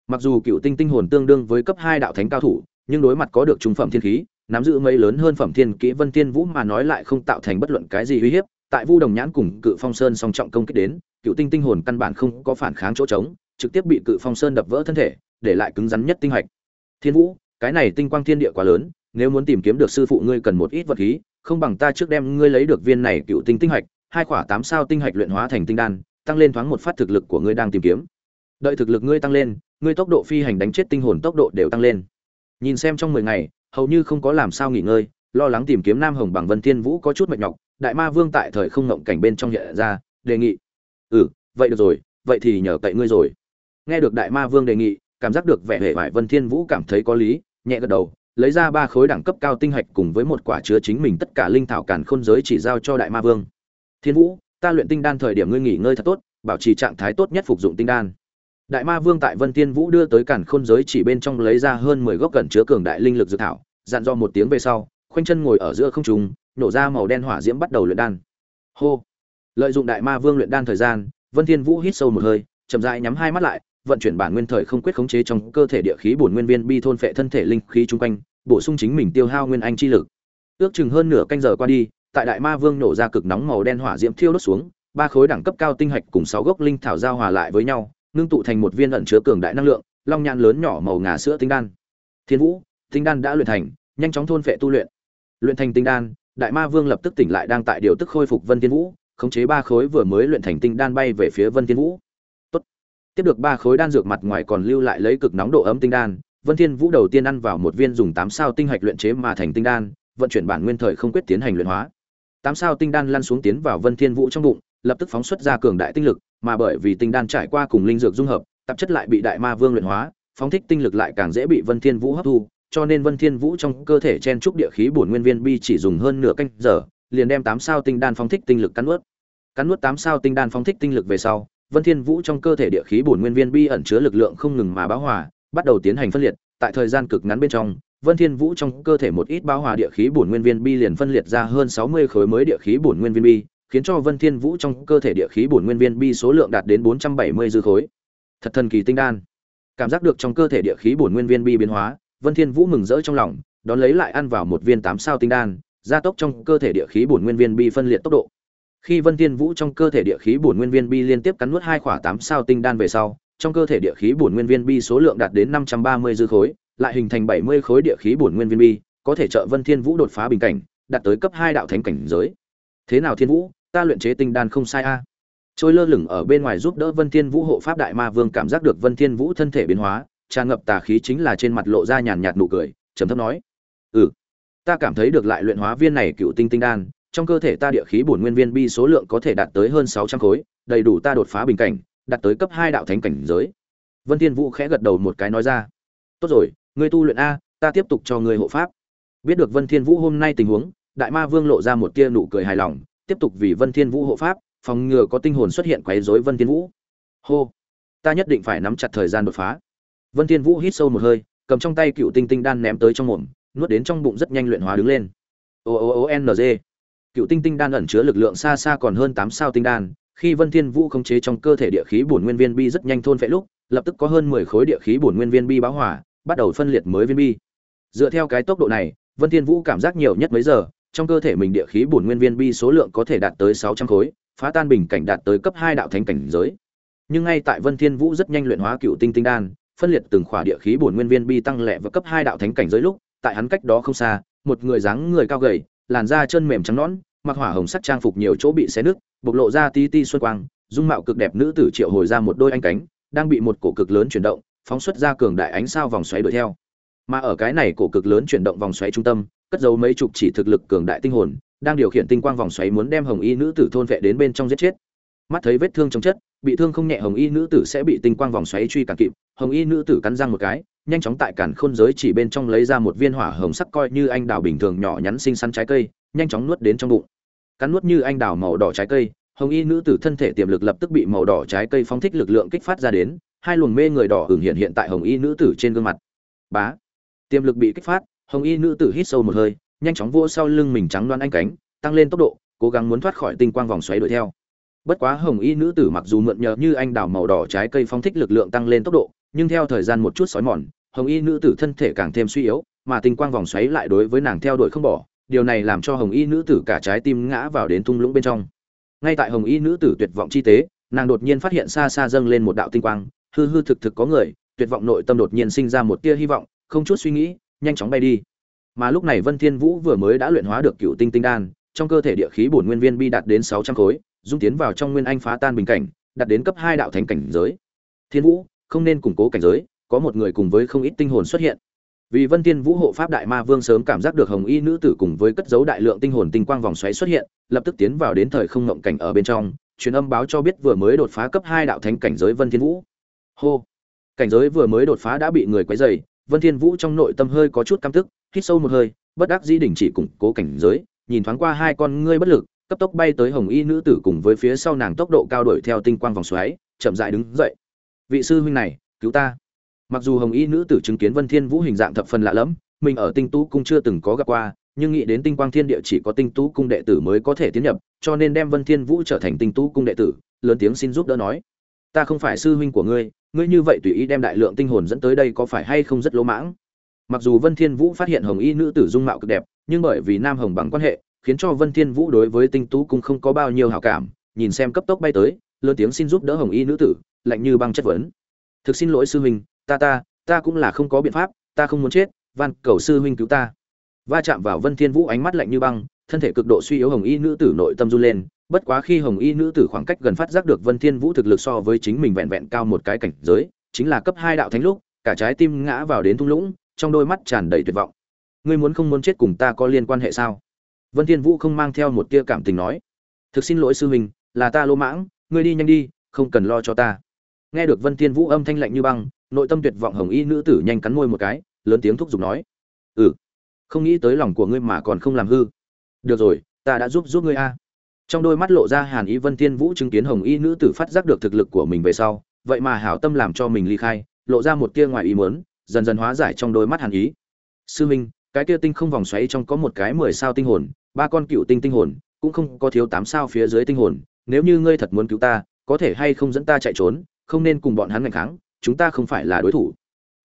Mặc dù cựu tinh tinh hồn tương đương với cấp hai đạo thánh cao thủ, nhưng đối mặt có được trung phẩm thiên khí, nắm giữ mấy lớn hơn phẩm thiên kỹ vân thiên vũ mà nói lại không tạo thành bất luận cái gì uy hiếp, tại vu đồng nhãn cùng cự phong sơn song trọng công kích đến, cựu tinh tinh hồn căn bản không có phản kháng chỗ trống, trực tiếp bị cự phong sơn đập vỡ thân thể, để lại cứng rắn nhất tinh hạch. Thiên vũ, cái này tinh quang thiên địa quá lớn nếu muốn tìm kiếm được sư phụ ngươi cần một ít vật khí, không bằng ta trước đem ngươi lấy được viên này cựu tinh tinh hạch, hai quả tám sao tinh hạch luyện hóa thành tinh đan, tăng lên thoáng một phát thực lực của ngươi đang tìm kiếm. Đợi thực lực ngươi tăng lên, ngươi tốc độ phi hành đánh chết tinh hồn tốc độ đều tăng lên. Nhìn xem trong mười ngày, hầu như không có làm sao nghỉ ngơi, lo lắng tìm kiếm nam hồng bằng vân thiên vũ có chút mệt nhọc, đại ma vương tại thời không ngộng cảnh bên trong hiện ra, đề nghị. Ừ vậy được rồi, vậy thì nhờ cậy ngươi rồi. Nghe được đại ma vương đề nghị, cảm giác được vẻ hệ vải vân thiên vũ cảm thấy có lý, nhẹ gật đầu lấy ra ba khối đẳng cấp cao tinh hạch cùng với một quả chứa chính mình tất cả linh thảo càn khôn giới chỉ giao cho đại ma vương. Thiên vũ, ta luyện tinh đan thời điểm ngươi nghỉ ngơi thật tốt, bảo trì trạng thái tốt nhất phục dụng tinh đan. Đại ma vương tại vân tiên vũ đưa tới cản khôn giới chỉ bên trong lấy ra hơn mười gốc cẩn chứa cường đại linh lực dự thảo, dặn do một tiếng về sau, khoanh chân ngồi ở giữa không trung, nổ ra màu đen hỏa diễm bắt đầu luyện đan. Hô! Lợi dụng đại ma vương luyện đan thời gian, vân thiên vũ hít sâu một hơi, chậm rãi nhắm hai mắt lại vận chuyển bản nguyên thời không quyết khống chế trong cơ thể địa khí bổn nguyên viên bi thôn phệ thân thể linh khí trung quanh, bổ sung chính mình tiêu hao nguyên anh chi lực. Ước chừng hơn nửa canh giờ qua đi, tại đại ma vương nổ ra cực nóng màu đen hỏa diễm thiêu đốt xuống, ba khối đẳng cấp cao tinh hạch cùng sáu gốc linh thảo giao hòa lại với nhau, ngưng tụ thành một viên ẩn chứa cường đại năng lượng, long nhãn lớn nhỏ màu ngà sữa tinh đan. Thiên vũ, tinh đan đã luyện thành, nhanh chóng thôn phệ tu luyện. Luyện thành tinh đan, đại ma vương lập tức tỉnh lại đang tại điều tức khôi phục vân thiên vũ, khống chế ba khối vừa mới luyện thành tinh đan bay về phía vân thiên vũ tiếp được ba khối đan dược mặt ngoài còn lưu lại lấy cực nóng độ ấm tinh đan, vân thiên vũ đầu tiên ăn vào một viên dùng tám sao tinh hạch luyện chế mà thành tinh đan, vận chuyển bản nguyên thời không quyết tiến hành luyện hóa. Tám sao tinh đan lăn xuống tiến vào vân thiên vũ trong bụng, lập tức phóng xuất ra cường đại tinh lực, mà bởi vì tinh đan trải qua cùng linh dược dung hợp, tạp chất lại bị đại ma vương luyện hóa, phóng thích tinh lực lại càng dễ bị vân thiên vũ hấp thu, cho nên vân thiên vũ trong cơ thể chen trúc địa khí bổn nguyên viên bi chỉ dùng hơn nửa canh giờ, liền đem tám sao tinh đan phóng thích tinh lực cắn nuốt. Cắn nuốt tám sao tinh đan phóng thích tinh lực về sau vân thiên vũ trong cơ thể địa khí bổn nguyên viên bi ẩn chứa lực lượng không ngừng mà bão hòa bắt đầu tiến hành phân liệt tại thời gian cực ngắn bên trong Vân Thiên Vũ trong cơ thể một ít bão hòa địa khí bổn nguyên viên bi liền phân liệt ra hơn 60 khối mới địa khí bổn nguyên viên bi, khiến cho Vân Thiên Vũ trong cơ thể địa khí bổn nguyên viên bi số lượng đạt đến 470 dư khối. Thật thần kỳ tinh đan. Cảm giác được trong cơ thể địa khí bổn nguyên viên bi biến hóa, Vân Thiên Vũ mừng rỡ trong lòng, đón lấy lại ăn vào một viên 8 sao tinh đan, gia tốc trong cơ thể địa khí bổn nguyên viên bi phân liệt tốc độ. Khi Vân Thiên Vũ trong cơ thể địa khí bổn nguyên viên bi liên tiếp cắn nuốt hai khỏa tám sao tinh đan về sau, trong cơ thể địa khí bổn nguyên viên bi số lượng đạt đến 530 dư khối, lại hình thành 70 khối địa khí bổn nguyên viên bi, có thể trợ Vân Thiên Vũ đột phá bình cảnh, đạt tới cấp 2 đạo thánh cảnh giới. Thế nào Thiên Vũ, ta luyện chế tinh đan không sai a. Trôi lơ lửng ở bên ngoài giúp đỡ Vân Thiên Vũ hộ pháp đại ma vương cảm giác được Vân Thiên Vũ thân thể biến hóa, tràn ngập tà khí chính là trên mặt lộ ra nhàn nhạt nụ cười, trầm thấp nói: "Ừ, ta cảm thấy được lại luyện hóa viên này cựu tinh tinh đan, trong cơ thể ta địa khí bổn nguyên viên bi số lượng có thể đạt tới hơn 600 khối, đầy đủ ta đột phá bình cảnh, đạt tới cấp 2 đạo thánh cảnh giới." Vân Thiên Vũ khẽ gật đầu một cái nói ra: "Tốt rồi, ngươi tu luyện a ta tiếp tục cho ngươi hộ pháp. Biết được vân thiên vũ hôm nay tình huống đại ma vương lộ ra một tia nụ cười hài lòng tiếp tục vì vân thiên vũ hộ pháp phòng ngừa có tinh hồn xuất hiện quấy rối vân thiên vũ. Hô ta nhất định phải nắm chặt thời gian đột phá. Vân thiên vũ hít sâu một hơi cầm trong tay cựu tinh tinh đan ném tới trong mồm nuốt đến trong bụng rất nhanh luyện hóa đứng lên. O o o n g cựu tinh tinh đan ẩn chứa lực lượng xa xa còn hơn tám sao tinh đan, khi vân thiên vũ khống chế trong cơ thể địa khí bổn nguyên viên bi rất nhanh thôn phệ lúc, lập tức có hơn 10 khối địa khí bổn nguyên viên bi báo hỏa bắt đầu phân liệt mới viên bi. Dựa theo cái tốc độ này, vân thiên vũ cảm giác nhiều nhất mấy giờ, trong cơ thể mình địa khí bổn nguyên viên bi số lượng có thể đạt tới 600 khối, phá tan bình cảnh đạt tới cấp hai đạo thánh cảnh giới. Nhưng ngay tại vân thiên vũ rất nhanh luyện hóa cựu tinh tinh đan, phân liệt từng khỏa địa khí bổn nguyên viên bi tăng lệ và cấp hai đạo thánh cảnh giới lúc, tại hắn cách đó không xa, một người dáng người cao gầy, làn da chân mềm trắng nõn mặc hỏa hồng sắc trang phục nhiều chỗ bị xé nứt bộc lộ ra tí ti xuân quang dung mạo cực đẹp nữ tử triệu hồi ra một đôi anh cánh đang bị một cổ cực lớn chuyển động phóng xuất ra cường đại ánh sao vòng xoáy đuổi theo. Mà ở cái này cổ cực lớn chuyển động vòng xoáy trung tâm, cất giấu mấy chục chỉ thực lực cường đại tinh hồn, đang điều khiển tinh quang vòng xoáy muốn đem Hồng Y nữ tử thôn vệ đến bên trong giết chết. Mắt thấy vết thương trong chất, bị thương không nhẹ Hồng Y nữ tử sẽ bị tinh quang vòng xoáy truy cản kịp, Hồng Y nữ tử cắn răng một cái, nhanh chóng tại cản khôn giới chỉ bên trong lấy ra một viên hỏa hồng sắc coi như anh đào bình thường nhỏ nhắn xinh xắn trái cây, nhanh chóng nuốt đến trong bụng. Cắn nuốt như anh đào màu đỏ trái cây, Hồng Y nữ tử thân thể tiềm lực lập tức bị màu đỏ trái cây phóng thích lực lượng kích phát ra đến, hai luồng mê người đỏ hưởng hiện hiện tại hồng y nữ tử trên gương mặt. Bá! Tiềm lực bị kích phát hồng y nữ tử hít sâu một hơi nhanh chóng vỗ sau lưng mình trắng loan anh cánh tăng lên tốc độ cố gắng muốn thoát khỏi tinh quang vòng xoáy đuổi theo. Bất quá hồng y nữ tử mặc dù mượn nhờ như anh đào màu đỏ trái cây phóng thích lực lượng tăng lên tốc độ nhưng theo thời gian một chút sói mòn hồng y nữ tử thân thể càng thêm suy yếu mà tinh quang vòng xoáy lại đối với nàng theo đuổi không bỏ điều này làm cho hồng y nữ tử cả trái tim ngã vào đến thung lũng bên trong. Ngay tại hồng y nữ tử tuyệt vọng chi tế, nàng đột nhiên phát hiện xa xa dâng lên một đạo tinh quang, hư hư thực thực có người, tuyệt vọng nội tâm đột nhiên sinh ra một tia hy vọng, không chút suy nghĩ, nhanh chóng bay đi. Mà lúc này vân thiên vũ vừa mới đã luyện hóa được cựu tinh tinh đan, trong cơ thể địa khí bổn nguyên viên bi đạt đến 600 khối, dung tiến vào trong nguyên anh phá tan bình cảnh, đạt đến cấp hai đạo thánh cảnh giới. Thiên vũ, không nên củng cố cảnh giới, có một người cùng với không ít tinh hồn xuất hiện vì vân thiên vũ hộ pháp đại ma vương sớm cảm giác được hồng y nữ tử cùng với cất giấu đại lượng tinh hồn tinh quang vòng xoáy xuất hiện, lập tức tiến vào đến thời không ngộng cảnh ở bên trong, truyền âm báo cho biết vừa mới đột phá cấp hai đạo thánh cảnh giới vân thiên vũ. Hô! Cảnh giới vừa mới đột phá đã bị người quấy rầy. vân thiên vũ trong nội tâm hơi có chút căm tức, hít sâu một hơi, bất đắc dĩ đình chỉ củng cố cảnh giới, nhìn thoáng qua hai con ngươi bất lực, cấp tốc bay tới hồng y nữ tử cùng với phía sau nàng tốc độ cao đuổi theo tinh quang vòng xoáy, chậm rãi đứng dậy. Vị sư huynh này, cứu ta! Mặc dù hồng y nữ tử chứng kiến vân thiên vũ hình dạng thập phần lạ lẫm, mình ở tinh tú cung chưa từng có gặp qua, nhưng nghĩ đến tinh quang thiên địa chỉ có tinh tú cung đệ tử mới có thể tiến nhập, cho nên đem vân thiên vũ trở thành tinh tú cung đệ tử, lớn tiếng xin giúp đỡ nói. Ta không phải sư huynh của ngươi ngươi như vậy tùy ý đem đại lượng tinh hồn dẫn tới đây có phải hay không rất lỗ mãng? Mặc dù vân thiên vũ phát hiện hồng y nữ tử dung mạo cực đẹp, nhưng bởi vì nam hồng bằng quan hệ, khiến cho vân thiên vũ đối với tinh tú cung không có bao nhiêu hảo cảm, nhìn xem cấp tốc bay tới, lớn tiếng xin giúp đỡ hồng y nữ tử, lạnh như băng chất vấn. Thực xin lỗi sư huynh ta ta ta cũng là không có biện pháp, ta không muốn chết, van, cầu sư huynh cứu ta. Va chạm vào vân thiên vũ ánh mắt lạnh như băng, thân thể cực độ suy yếu hồng y nữ tử nội tâm run lên, bất quá khi hồng y nữ tử khoảng cách gần phát giác được vân thiên vũ thực lực so với chính mình vẹn vẹn cao một cái cảnh giới, chính là cấp hai đạo thánh lúc, cả trái tim ngã vào đến thung lũng, trong đôi mắt tràn đầy tuyệt vọng. Ngươi muốn không muốn chết cùng ta có liên quan hệ sao? Vân thiên vũ không mang theo một tia cảm tình nói. Thực xin lỗi sư huynh, là ta lỗ mãng, ngươi đi nhanh đi, không cần lo cho ta. Nghe được vân thiên vũ âm thanh lạnh như băng nội tâm tuyệt vọng hồng y nữ tử nhanh cắn môi một cái, lớn tiếng thúc giục nói. Ừ không nghĩ tới lòng của ngươi mà còn không làm hư. Được rồi, ta đã giúp giúp ngươi a. Trong đôi mắt lộ ra hàn ý vân thiên vũ chứng kiến hồng y nữ tử phát giác được thực lực của mình về sau, vậy mà hảo tâm làm cho mình ly khai, lộ ra một tia ngoài ý muốn, dần dần hóa giải trong đôi mắt hàn ý sư minh, cái tia tinh không vòng xoáy trong có một cái mười sao tinh hồn, ba con cựu tinh tinh hồn, cũng không có thiếu tám sao phía dưới tinh hồn, nếu như ngươi thật muốn cứu ta, có thể hay không dẫn ta chạy trốn, không nên cùng bọn hắn ngành kháng chúng ta không phải là đối thủ.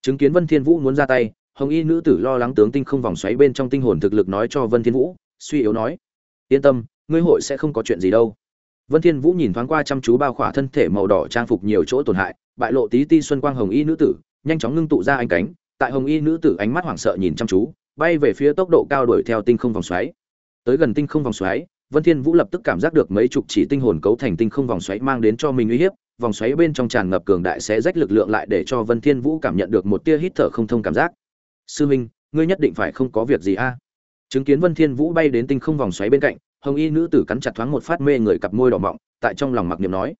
Chứng kiến vân thiên vũ muốn ra tay, hồng y nữ tử lo lắng tướng tinh không vòng xoáy bên trong tinh hồn thực lực nói cho vân thiên vũ, suy yếu nói, yên tâm, ngươi hội sẽ không có chuyện gì đâu. Vân thiên vũ nhìn thoáng qua chăm chú bao khỏa thân thể màu đỏ trang phục nhiều chỗ tổn hại, bại lộ tí ti xuân quang hồng y nữ tử, nhanh chóng ngưng tụ ra anh cánh, tại hồng y nữ tử ánh mắt hoảng sợ nhìn chăm chú, bay về phía tốc độ cao đuổi theo tinh không vòng xoáy. Tới gần tinh không vòng xoáy, vân thiên vũ lập tức cảm giác được mấy chục chỉ tinh hồn cấu thành tinh không vòng xoáy mang đến cho mình uy hiếp vòng xoáy bên trong tràn ngập cường đại sẽ rách lực lượng lại để cho vân thiên vũ cảm nhận được một tia hít thở không thông cảm giác. Sư minh, ngươi nhất định phải không có việc gì a. Chứng kiến vân thiên vũ bay đến tinh không vòng xoáy bên cạnh, hồng y nữ tử cắn chặt thoáng một phát mê người cặp môi đỏ mọng, tại trong lòng mặc niệm nói.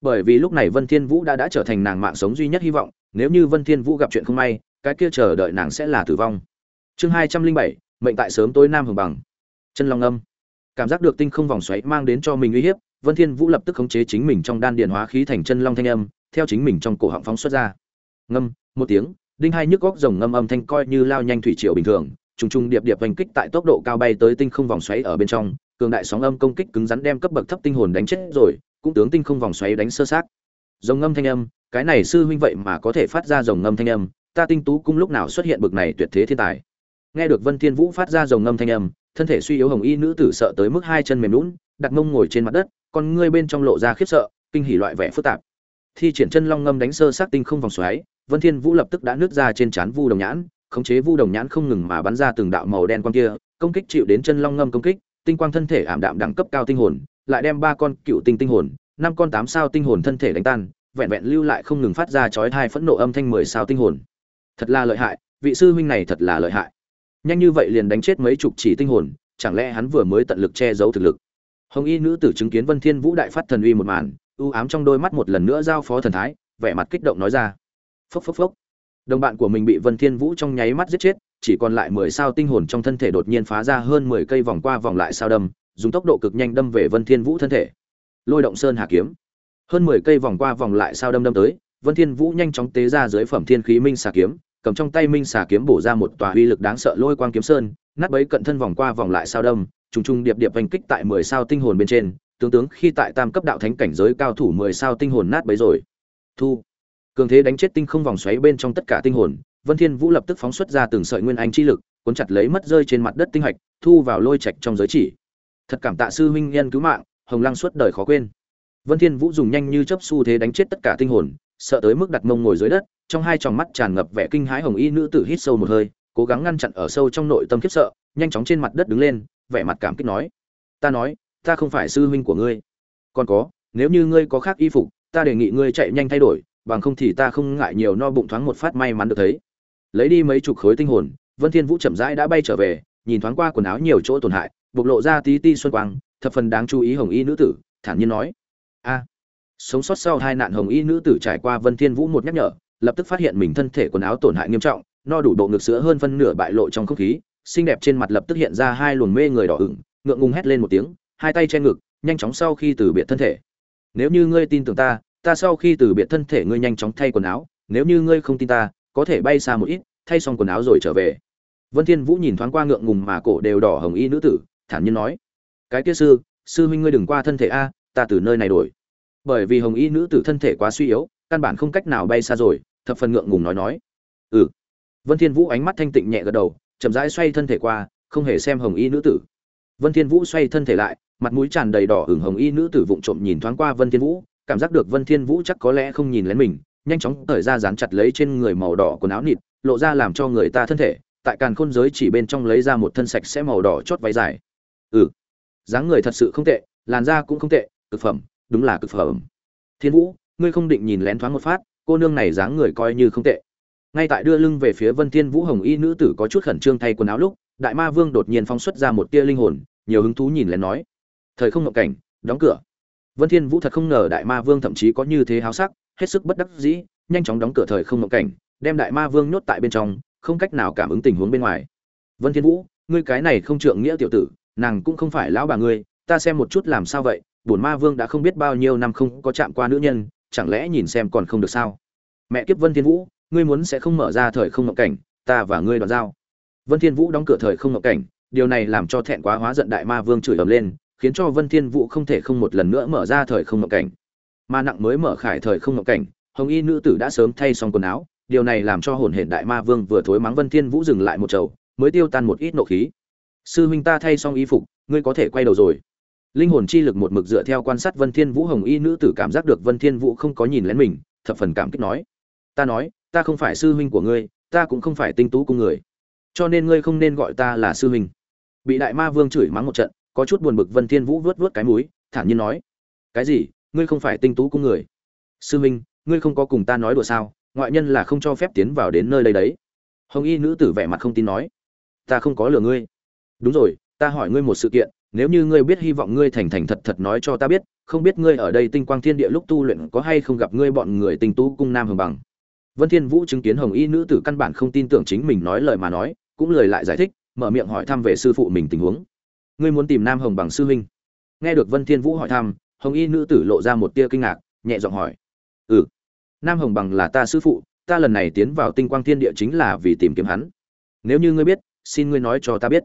Bởi vì lúc này vân thiên vũ đã đã trở thành nàng mạng sống duy nhất hy vọng, nếu như vân thiên vũ gặp chuyện không may, cái kia chờ đợi nàng sẽ là tử vong. Chương hai trăm linh bảy, mệnh tại sớm tối nam hưởng bằng. Chân long âm. Cảm giác được tinh không vòng xoáy mang đến cho mình uy hiếp vân thiên vũ lập tức khống chế chính mình trong đan điền hóa khí thành chân long thanh âm theo chính mình trong cổ họng phóng xuất ra. Ngâm một tiếng đinh hai nhức góc rồng ngâm âm thanh coi như lao nhanh thủy triều bình thường trùng trùng điệp điệp vành kích tại tốc độ cao bay tới tinh không vòng xoáy ở bên trong cường đại sóng âm công kích cứng rắn đem cấp bậc thấp tinh hồn đánh chết rồi cũng tướng tinh không vòng xoáy đánh sơ sát. Rồng ngâm thanh âm cái này sư huynh vậy mà có thể phát ra rồng ngâm thanh âm ta tinh tú cung lúc nào xuất hiện bực này tuyệt thế thiên tài. Nghe được vân thiên vũ phát ra rồng ngâm thanh âm thân thể suy yếu hồng y nữ tử sợ tới mức hai chân mềm nhũn, đặt mông ngồi trên mặt đất con ngươi bên trong lộ ra khiếp sợ, kinh hỉ loại vẻ phức tạp. Thi triển chân long ngâm đánh sơ sát tinh không vòng xoáy, vân thiên vũ lập tức đã nứt ra trên chán vu đồng nhãn, khống chế vu đồng nhãn không ngừng mà bắn ra từng đạo màu đen quang kia, công kích chịu đến chân long ngâm công kích, tinh quang thân thể ảm đạm đẳng cấp cao tinh hồn, lại đem ba con cựu tinh tinh hồn, năm con tám sao tinh hồn thân thể đánh tan, vẹn vẹn lưu lại không ngừng phát ra chói tai phẫn nộ âm thanh mười sao tinh hồn. Thật là lợi hại, vị sư huynh này thật là lợi hại. Nhanh như vậy liền đánh chết mấy chục chỉ tinh hồn, chẳng lẽ hắn vừa mới tận lực che giấu thực lực? Hồng y nữ tử chứng kiến vân thiên vũ đại phát thần uy một màn ưu ám trong đôi mắt một lần nữa giao phó thần thái, vẻ mặt kích động nói ra. Phốc phốc phốc. Đồng bạn của mình bị vân thiên vũ trong nháy mắt giết chết, chỉ còn lại mười sao tinh hồn trong thân thể đột nhiên phá ra hơn mười cây vòng qua vòng lại sao đâm, dùng tốc độ cực nhanh đâm về vân thiên vũ thân thể. Lôi động sơn hà kiếm. Hơn mười cây vòng qua vòng lại sao đâm đâm tới, vân thiên vũ nhanh chóng tế ra dưới phẩm thiên khí minh xà kiếm, cầm trong tay minh xà kiếm bổ ra một tòa uy lực đáng sợ lôi quang kiếm sơn, nát bấy cận thân vòng qua vòng lại sao đâm trùng trùng điệp điệp vành kích tại mười sao tinh hồn bên trên, tướng tướng khi tại tam cấp đạo thánh cảnh giới cao thủ mười sao tinh hồn nát bấy rồi. Thu. Cường thế đánh chết tinh không vòng xoáy bên trong tất cả tinh hồn, vân thiên vũ lập tức phóng xuất ra từng sợi nguyên anh chi lực, cuốn chặt lấy mất rơi trên mặt đất tinh hạch, thu vào lôi trạch trong giới chỉ. Thật cảm tạ sư huynh nhân cứu mạng, hồng lăng suốt đời khó quên. Vân thiên vũ dùng nhanh như chớp xu thế đánh chết tất cả tinh hồn, sợ tới mức đặt mông ngồi dưới đất, trong hai tròng mắt tràn ngập vẻ kinh hãi hồng y nữ tử hít sâu một hơi, cố gắng ngăn chặn ở sâu trong nội tâm khiếp sợ, nhanh chóng trên mặt đất đứng lên vẻ mặt cảm kích nói, ta nói, ta không phải sư huynh của ngươi. Còn có, nếu như ngươi có khác y phục, ta đề nghị ngươi chạy nhanh thay đổi, bằng không thì ta không ngại nhiều no bụng thoáng một phát may mắn được thấy. Lấy đi mấy chục khối tinh hồn, vân thiên vũ chậm rãi đã bay trở về, nhìn thoáng qua quần áo nhiều chỗ tổn hại, bộc lộ ra tí ti xuân quang, thập phần đáng chú ý hồng y nữ tử, thản nhiên nói, a. Sống sót sau hai nạn hồng y nữ tử trải qua vân thiên vũ một nhắc nhở, lập tức phát hiện mình thân thể quần áo tổn hại nghiêm trọng, no đủ bộ ngực sữa hơn phân nửa bại lộ trong không khí xinh đẹp trên mặt lập tức hiện ra hai luồng mê người đỏ ửng, ngượng ngùng hét lên một tiếng, hai tay che ngực, nhanh chóng sau khi từ biệt thân thể. Nếu như ngươi tin tưởng ta ta sau khi từ biệt thân thể ngươi nhanh chóng thay quần áo, nếu như ngươi không tin ta, có thể bay xa một ít, thay xong quần áo rồi trở về. Vân thiên vũ nhìn thoáng qua ngượng ngùng mà cổ đều đỏ hồng y nữ tử, thản nhiên nói, cái kia sư sư huynh ngươi đừng qua thân thể a, ta từ nơi này đổi. Bởi vì hồng y nữ tử thân thể quá suy yếu, căn bản không cách nào bay xa rồi, thập phần ngượng ngùng nói nói ừ. Vân thiên vũ ánh mắt thanh tịnh nhẹ gật đầu chậm rãi xoay thân thể qua, không hề xem hồng y nữ tử. Vân thiên vũ xoay thân thể lại, mặt mũi tràn đầy đỏ hửng hồng y nữ tử vụng trộm nhìn thoáng qua vân thiên vũ, cảm giác được vân thiên vũ chắc có lẽ không nhìn lén mình, nhanh chóng thời ra dán chặt lấy trên người màu đỏ quần áo nịt, lộ ra làm cho người ta thân thể, tại càn khôn giới chỉ bên trong lấy ra một thân sạch sẽ màu đỏ chót váy dài. Ừ dáng người thật sự không tệ, làn da cũng không tệ, cực phẩm, đúng là cực phẩm. Thiên vũ, ngươi không định nhìn lén thoáng một phát, cô nương này dáng người coi như không tệ ngay tại đưa lưng về phía vân thiên vũ hồng y nữ tử có chút khẩn trương thay quần áo lúc, đại ma vương đột nhiên phóng xuất ra một tia linh hồn, nhiều hứng thú nhìn lén nói, thời không ngậm cảnh, đóng cửa. Vân thiên vũ thật không ngờ đại ma vương thậm chí có như thế háo sắc, hết sức bất đắc dĩ, nhanh chóng đóng cửa thời không ngậm cảnh, đem đại ma vương nhốt tại bên trong, không cách nào cảm ứng tình huống bên ngoài. Vân thiên vũ, ngươi cái này không trượng nghĩa tiểu tử, nàng cũng không phải lão bà ngươi, ta xem một chút làm sao vậy, bổn ma vương đã không biết bao nhiêu năm không có chạm qua nữ nhân, chẳng lẽ nhìn xem còn không được sao? Mẹ kiếp vân thiên vũ ngươi muốn sẽ không mở ra thời không ngộng cảnh, ta và ngươi đoạn giao. Vân thiên vũ đóng cửa thời không ngộng cảnh, điều này làm cho thẹn quá hóa giận đại ma vương chửi ầm lên, khiến cho vân thiên vũ không thể không một lần nữa mở ra thời không ngộng cảnh. Ma nặng mới mở khải thời không ngộng cảnh, hồng y nữ tử đã sớm thay xong quần áo, điều này làm cho hồn hển đại ma vương vừa thối mắng vân thiên vũ dừng lại một chầu, mới tiêu tan một ít nộ khí. Sư huynh ta thay xong y phục, ngươi có thể quay đầu rồi. Linh hồn chi lực một mực dựa theo quan sát vân thiên vũ, hồng y nữ tử cảm giác được vân thiên vũ không có nhìn lén mình, thập phần cảm kích nói. Ta nói ta không phải sư huynh của ngươi, ta cũng không phải tinh tú cung người. Cho nên ngươi không nên gọi ta là sư huynh. Bị đại ma vương chửi mắng một trận, có chút buồn bực vân thiên vũ vớt vớt cái mũi, thản nhiên nói, cái gì? Ngươi không phải tinh tú cung người. Sư huynh, ngươi không có cùng ta nói đùa sao? Ngoại nhân là không cho phép tiến vào đến nơi đây đấy. Hồng y nữ tử vẻ mặt không tin nói, ta không có lừa ngươi. Đúng rồi, ta hỏi ngươi một sự kiện, nếu như ngươi biết hy vọng ngươi thành thành thật thật nói cho ta biết, không biết ngươi ở đây tinh quang thiên địa lúc tu luyện có hay không gặp ngươi bọn người tinh tú cung nam hồng bằng? Vân thiên vũ chứng kiến hồng y nữ tử căn bản không tin tưởng chính mình nói lời mà nói, cũng lời lại giải thích, mở miệng hỏi thăm về sư phụ mình tình huống. Ngươi muốn tìm nam hồng bằng sư huynh? Nghe được vân thiên vũ hỏi thăm, hồng y nữ tử lộ ra một tia kinh ngạc, nhẹ giọng hỏi. Ừ. Nam hồng bằng là ta sư phụ, ta lần này tiến vào tinh quang thiên địa chính là vì tìm kiếm hắn. Nếu như ngươi biết, xin ngươi nói cho ta biết.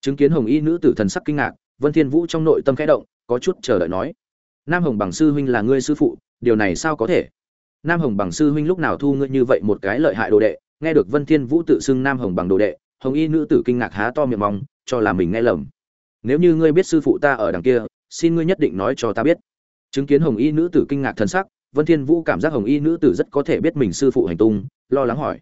Chứng kiến hồng y nữ tử thần sắc kinh ngạc, vân thiên vũ trong nội tâm khẽ động, có chút chờ đợi nói. Nam hồng bằng sư huynh là ngươi sư phụ, điều này sao có thể? Nam hồng bằng sư huynh lúc nào thu ngươi như vậy một cái lợi hại đồ đệ? Nghe được vân thiên vũ tự xưng nam hồng bằng đồ đệ, hồng y nữ tử kinh ngạc há to miệng mong, cho là mình nghe lầm. Nếu như ngươi biết sư phụ ta ở đằng kia, xin ngươi nhất định nói cho ta biết. Chứng kiến hồng y nữ tử kinh ngạc thần sắc, vân thiên vũ cảm giác hồng y nữ tử rất có thể biết mình sư phụ hành tung, lo lắng hỏi.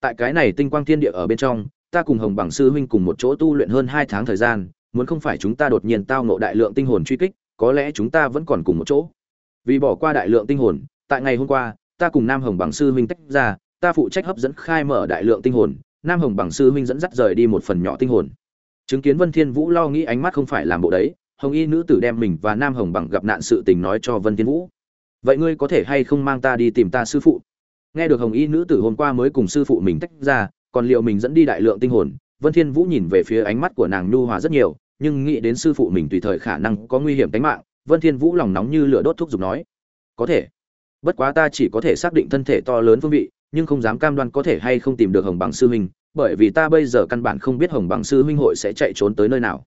Tại cái này tinh quang thiên địa ở bên trong, ta cùng hồng bằng sư huynh cùng một chỗ tu luyện hơn hai tháng thời gian, muốn không phải chúng ta đột nhiên tao ngộ đại lượng tinh hồn truy kích, có lẽ chúng ta vẫn còn cùng một chỗ. Vì bỏ qua đại lượng tinh hồn tại ngày hôm qua, ta cùng nam hồng bằng sư huynh tách ra, ta phụ trách hấp dẫn khai mở đại lượng tinh hồn, nam hồng bằng sư huynh dẫn dắt rời đi một phần nhỏ tinh hồn. Chứng kiến vân thiên vũ lo nghĩ ánh mắt không phải làm bộ đấy, hồng y nữ tử đem mình và nam hồng bằng gặp nạn sự tình nói cho vân thiên vũ. Vậy ngươi có thể hay không mang ta đi tìm ta sư phụ? Nghe được hồng y nữ tử hôm qua mới cùng sư phụ mình tách ra, còn liệu mình dẫn đi đại lượng tinh hồn, vân thiên vũ nhìn về phía ánh mắt của nàng nhu hòa rất nhiều, nhưng nghĩ đến sư phụ mình tùy thời khả năng có nguy hiểm tính mạng, vân thiên vũ lòng nóng như lửa đốt thuốc giục nói, có thể bất quá ta chỉ có thể xác định thân thể to lớn phương vị, nhưng không dám cam đoan có thể hay không tìm được hồng bằng sư huynh, bởi vì ta bây giờ căn bản không biết hồng bằng sư huynh hội sẽ chạy trốn tới nơi nào.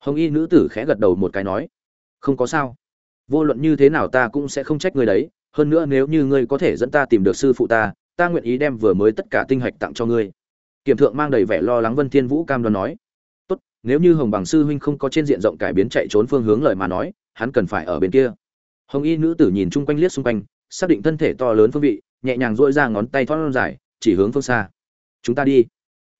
Hồng y nữ tử khẽ gật đầu một cái nói, không có sao. Vô luận như thế nào ta cũng sẽ không trách người đấy, hơn nữa nếu như ngươi có thể dẫn ta tìm được sư phụ ta ta nguyện ý đem vừa mới tất cả tinh hạch tặng cho ngươi. Kiểm thượng mang đầy vẻ lo lắng vân thiên vũ cam đoan nói, tốt, nếu như hồng bằng sư huynh không có trên diện rộng cải biến chạy trốn phương hướng lời mà nói, hắn cần phải ở bên kia. Hồng y nữ tử nhìn chung quanh liếc xung quanh xác định thân thể to lớn phương vị, nhẹ nhàng duỗi ra ngón tay thon dài, chỉ hướng phương xa. Chúng ta đi.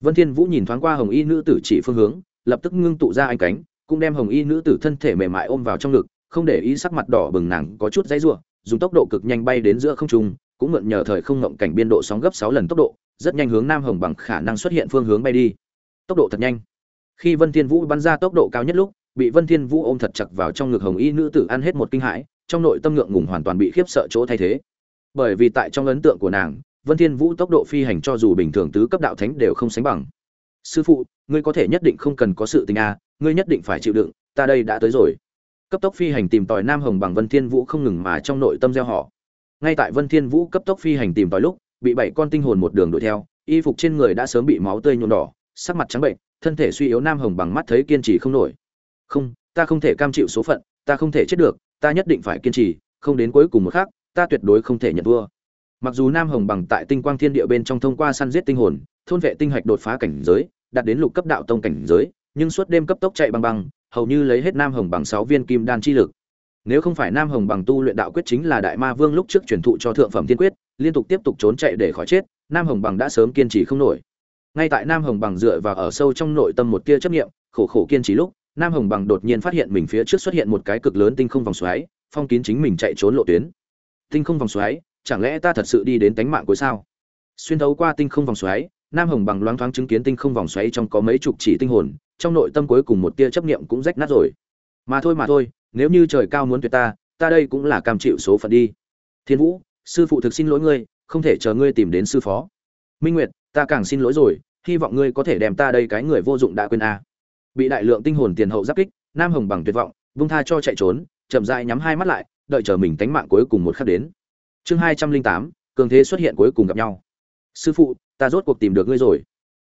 Vân thiên vũ nhìn thoáng qua hồng y nữ tử chỉ phương hướng, lập tức ngưng tụ ra anh cánh, cũng đem hồng y nữ tử thân thể mềm mại ôm vào trong ngực, không để ý sắc mặt đỏ bừng nàng có chút dãy rủa, dùng tốc độ cực nhanh bay đến giữa không trung, cũng mượn nhờ thời không ngộng cảnh biên độ sóng gấp 6 lần tốc độ, rất nhanh hướng nam hồng bằng khả năng xuất hiện phương hướng bay đi. Tốc độ thật nhanh. Khi vân thiên vũ bắn ra tốc độ cao nhất lúc, bị vân thiên vũ ôm thật chặt vào trong ngực hồng y nữ tử ăn hết một kinh hãi trong nội tâm ngượng ngùng hoàn toàn bị khiếp sợ chỗ thay thế. Bởi vì tại trong ấn tượng của nàng vân thiên vũ tốc độ phi hành cho dù bình thường tứ cấp đạo thánh đều không sánh bằng. Sư phụ ngươi có thể nhất định không cần có sự tình a à, ngươi nhất định phải chịu đựng ta đây đã tới rồi. Cấp tốc phi hành tìm tòi nam hồng bằng vân thiên vũ không ngừng mà trong nội tâm gieo họ. Ngay tại vân thiên vũ cấp tốc phi hành tìm tòi lúc bị bảy con tinh hồn một đường đuổi theo y phục trên người đã sớm bị máu tươi nhuộm đỏ sắc mặt trắng bệnh thân thể suy yếu nam hồng bằng mắt thấy kiên trì không nổi. Không ta không thể cam chịu số phận ta không thể chết được ta nhất định phải kiên trì không đến cuối cùng một khắc ta tuyệt đối không thể nhận thua. Mặc dù nam hồng bằng tại tinh quang thiên địa bên trong thông qua săn giết tinh hồn thôn vệ tinh hạch đột phá cảnh giới đạt đến lục cấp đạo tông cảnh giới nhưng suốt đêm cấp tốc chạy băng băng hầu như lấy hết nam hồng bằng sáu viên kim đan chi lực. Nếu không phải nam hồng bằng tu luyện đạo quyết chính là đại ma vương lúc trước truyền thụ cho thượng phẩm thiên quyết liên tục tiếp tục trốn chạy để khỏi chết nam hồng bằng đã sớm kiên trì không nổi. Ngay tại nam hồng bằng dựa vào ở sâu trong nội tâm một tia chấp niệm, khổ khổ kiên trì lúc nam hồng bằng đột nhiên phát hiện mình phía trước xuất hiện một cái cực lớn tinh không vòng xoáy, phong kín chính mình chạy trốn lộ tuyến. Tinh không vòng xoáy, chẳng lẽ ta thật sự đi đến tánh mạng cuối sao? Xuyên thấu qua tinh không vòng xoáy, nam hồng bằng loáng thoáng chứng kiến tinh không vòng xoáy trong có mấy chục chỉ tinh hồn, trong nội tâm cuối cùng một tia chấp niệm cũng rách nát rồi. Mà thôi mà thôi, nếu như trời cao muốn tuyệt ta ta đây cũng là cam chịu số phận đi. Thiên vũ, sư phụ thực xin lỗi ngươi, không thể chờ ngươi tìm đến sư phó. Minh nguyệt, ta càng xin lỗi rồi, hy vọng ngươi có thể đem ta đây cái người vô dụng đã quên a bị đại lượng tinh hồn tiền hậu giáp kích, nam hồng bằng tuyệt vọng, vung tha cho chạy trốn, chậm rãi nhắm hai mắt lại, đợi chờ mình tánh mạng cuối cùng một khắc đến. Chương hai trăm linh tám, cường thế xuất hiện cuối cùng gặp nhau. Sư phụ, ta rốt cuộc tìm được ngươi rồi.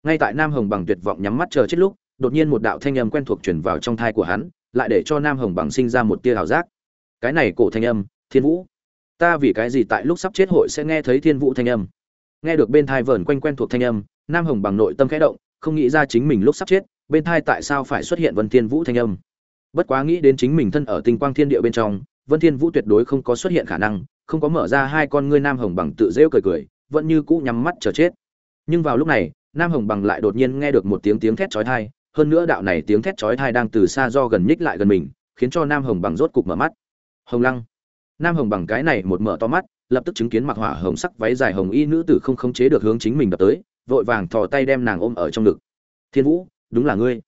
Ngay tại nam hồng bằng tuyệt vọng nhắm mắt chờ chết lúc, đột nhiên một đạo thanh âm quen thuộc truyền vào trong thai của hắn, lại để cho nam hồng bằng sinh ra một tia ảo giác. Cái này cổ thanh âm, thiên vũ. Ta vì cái gì tại lúc sắp chết hội sẽ nghe thấy thiên vũ thanh âm? Nghe được bên thai vờn quanh quen thuộc thanh âm, nam hồng bằng nội tâm khẽ động, không nghĩ ra chính mình lúc sắp chết bên thai tại sao phải xuất hiện vân thiên vũ thanh âm? Bất quá nghĩ đến chính mình thân ở tinh quang thiên địa bên trong, vân thiên vũ tuyệt đối không có xuất hiện khả năng, không có mở ra hai con ngươi nam hồng bằng tự rêu cười cười, vẫn như cũ nhắm mắt chờ chết. Nhưng vào lúc này, nam hồng bằng lại đột nhiên nghe được một tiếng tiếng thét chói tai, hơn nữa đạo này tiếng thét chói tai đang từ xa do gần nhích lại gần mình, khiến cho nam hồng bằng rốt cục mở mắt. Hồng lăng. Nam hồng bằng cái này một mở to mắt, lập tức chứng kiến mặc hỏa hồng sắc váy dài hồng y nữ tử không khống chế được hướng chính mình đập tới, vội vàng thò tay đem nàng ôm ở trong ngực. Thiên vũ đúng là ngươi.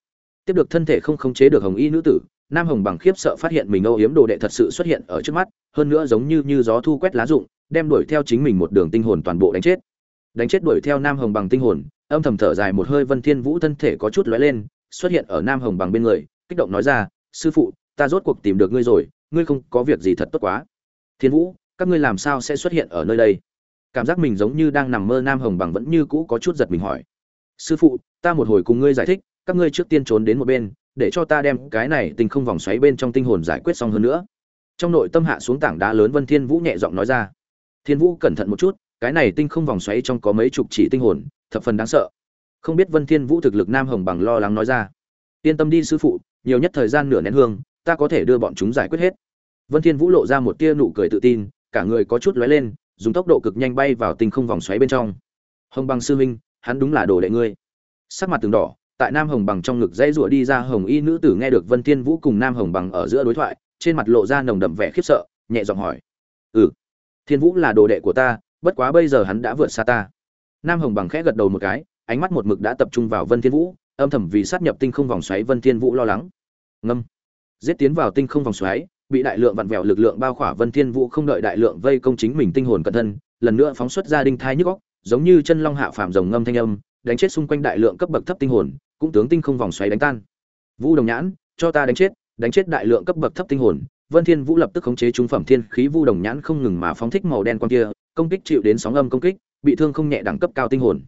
Tiếp được thân thể không khống chế được hồng y nữ tử, nam hồng bằng khiếp sợ phát hiện mình âu yếm đồ đệ thật sự xuất hiện ở trước mắt, hơn nữa giống như như gió thu quét lá rụng, đem đuổi theo chính mình một đường tinh hồn toàn bộ đánh chết. Đánh chết đuổi theo nam hồng bằng tinh hồn, âm thầm thở dài một hơi vân thiên vũ thân thể có chút lóe lên, xuất hiện ở nam hồng bằng bên người, kích động nói ra, sư phụ, ta rốt cuộc tìm được ngươi rồi, ngươi không có việc gì thật tốt quá. Thiên vũ, các ngươi làm sao sẽ xuất hiện ở nơi đây? Cảm giác mình giống như đang nằm mơ nam hồng bằng vẫn như cũ có chút giật mình hỏi. Sư phụ, ta một hồi cùng ngươi giải thích các ngươi trước tiên trốn đến một bên, để cho ta đem cái này tình không vòng xoáy bên trong tinh hồn giải quyết xong hơn nữa. Trong nội tâm hạ xuống tảng đá lớn, vân thiên vũ nhẹ giọng nói ra. Thiên vũ, cẩn thận một chút, cái này tinh không vòng xoáy trong có mấy chục chỉ tinh hồn, thập phần đáng sợ. Không biết vân thiên vũ thực lực nam hồng bằng lo lắng nói ra. Yên tâm đi sư phụ, nhiều nhất thời gian nửa nén hương, ta có thể đưa bọn chúng giải quyết hết. Vân thiên vũ lộ ra một tia nụ cười tự tin, cả người có chút lóe lên, dùng tốc độ cực nhanh bay vào tinh không vòng xoáy bên trong. Hồng bằng sư minh hắn đúng là đồ đệ ngươi. Sắc mặt từng đỏ tại nam hồng bằng trong ngực dây rủa đi ra hồng y nữ tử nghe được vân thiên vũ cùng nam hồng bằng ở giữa đối thoại, trên mặt lộ ra nồng đậm vẻ khiếp sợ, nhẹ giọng hỏi. Ừ thiên vũ là đồ đệ của ta, bất quá bây giờ hắn đã vượt xa ta. Nam hồng bằng khẽ gật đầu một cái, ánh mắt một mực đã tập trung vào vân thiên vũ, âm thầm vì sát nhập tinh không vòng xoáy vân thiên vũ lo lắng. Ngâm. Giết tiến vào tinh không vòng xoáy, bị đại lượng vặn vẹo lực lượng bao khỏa vân thiên vũ không đợi đại lượng vây công chính mình tinh hồn cẩn thân, lần nữa phóng xuất ra đinh thai nhức óc, giống như chân long hạ phàm rồng ngâm thanh âm, đánh chết xung quanh đại lượng cấp bậc thấp tinh hồn cũng tướng tinh không vòng xoáy đánh tan. Vũ đồng nhãn, cho ta đánh chết đánh chết đại lượng cấp bậc thấp tinh hồn. Vân thiên vũ lập tức khống chế trung phẩm thiên khí vu đồng nhãn không ngừng mà phóng thích màu đen quang kia, công kích chịu đến sóng âm công kích, bị thương không nhẹ đẳng cấp cao tinh hồn.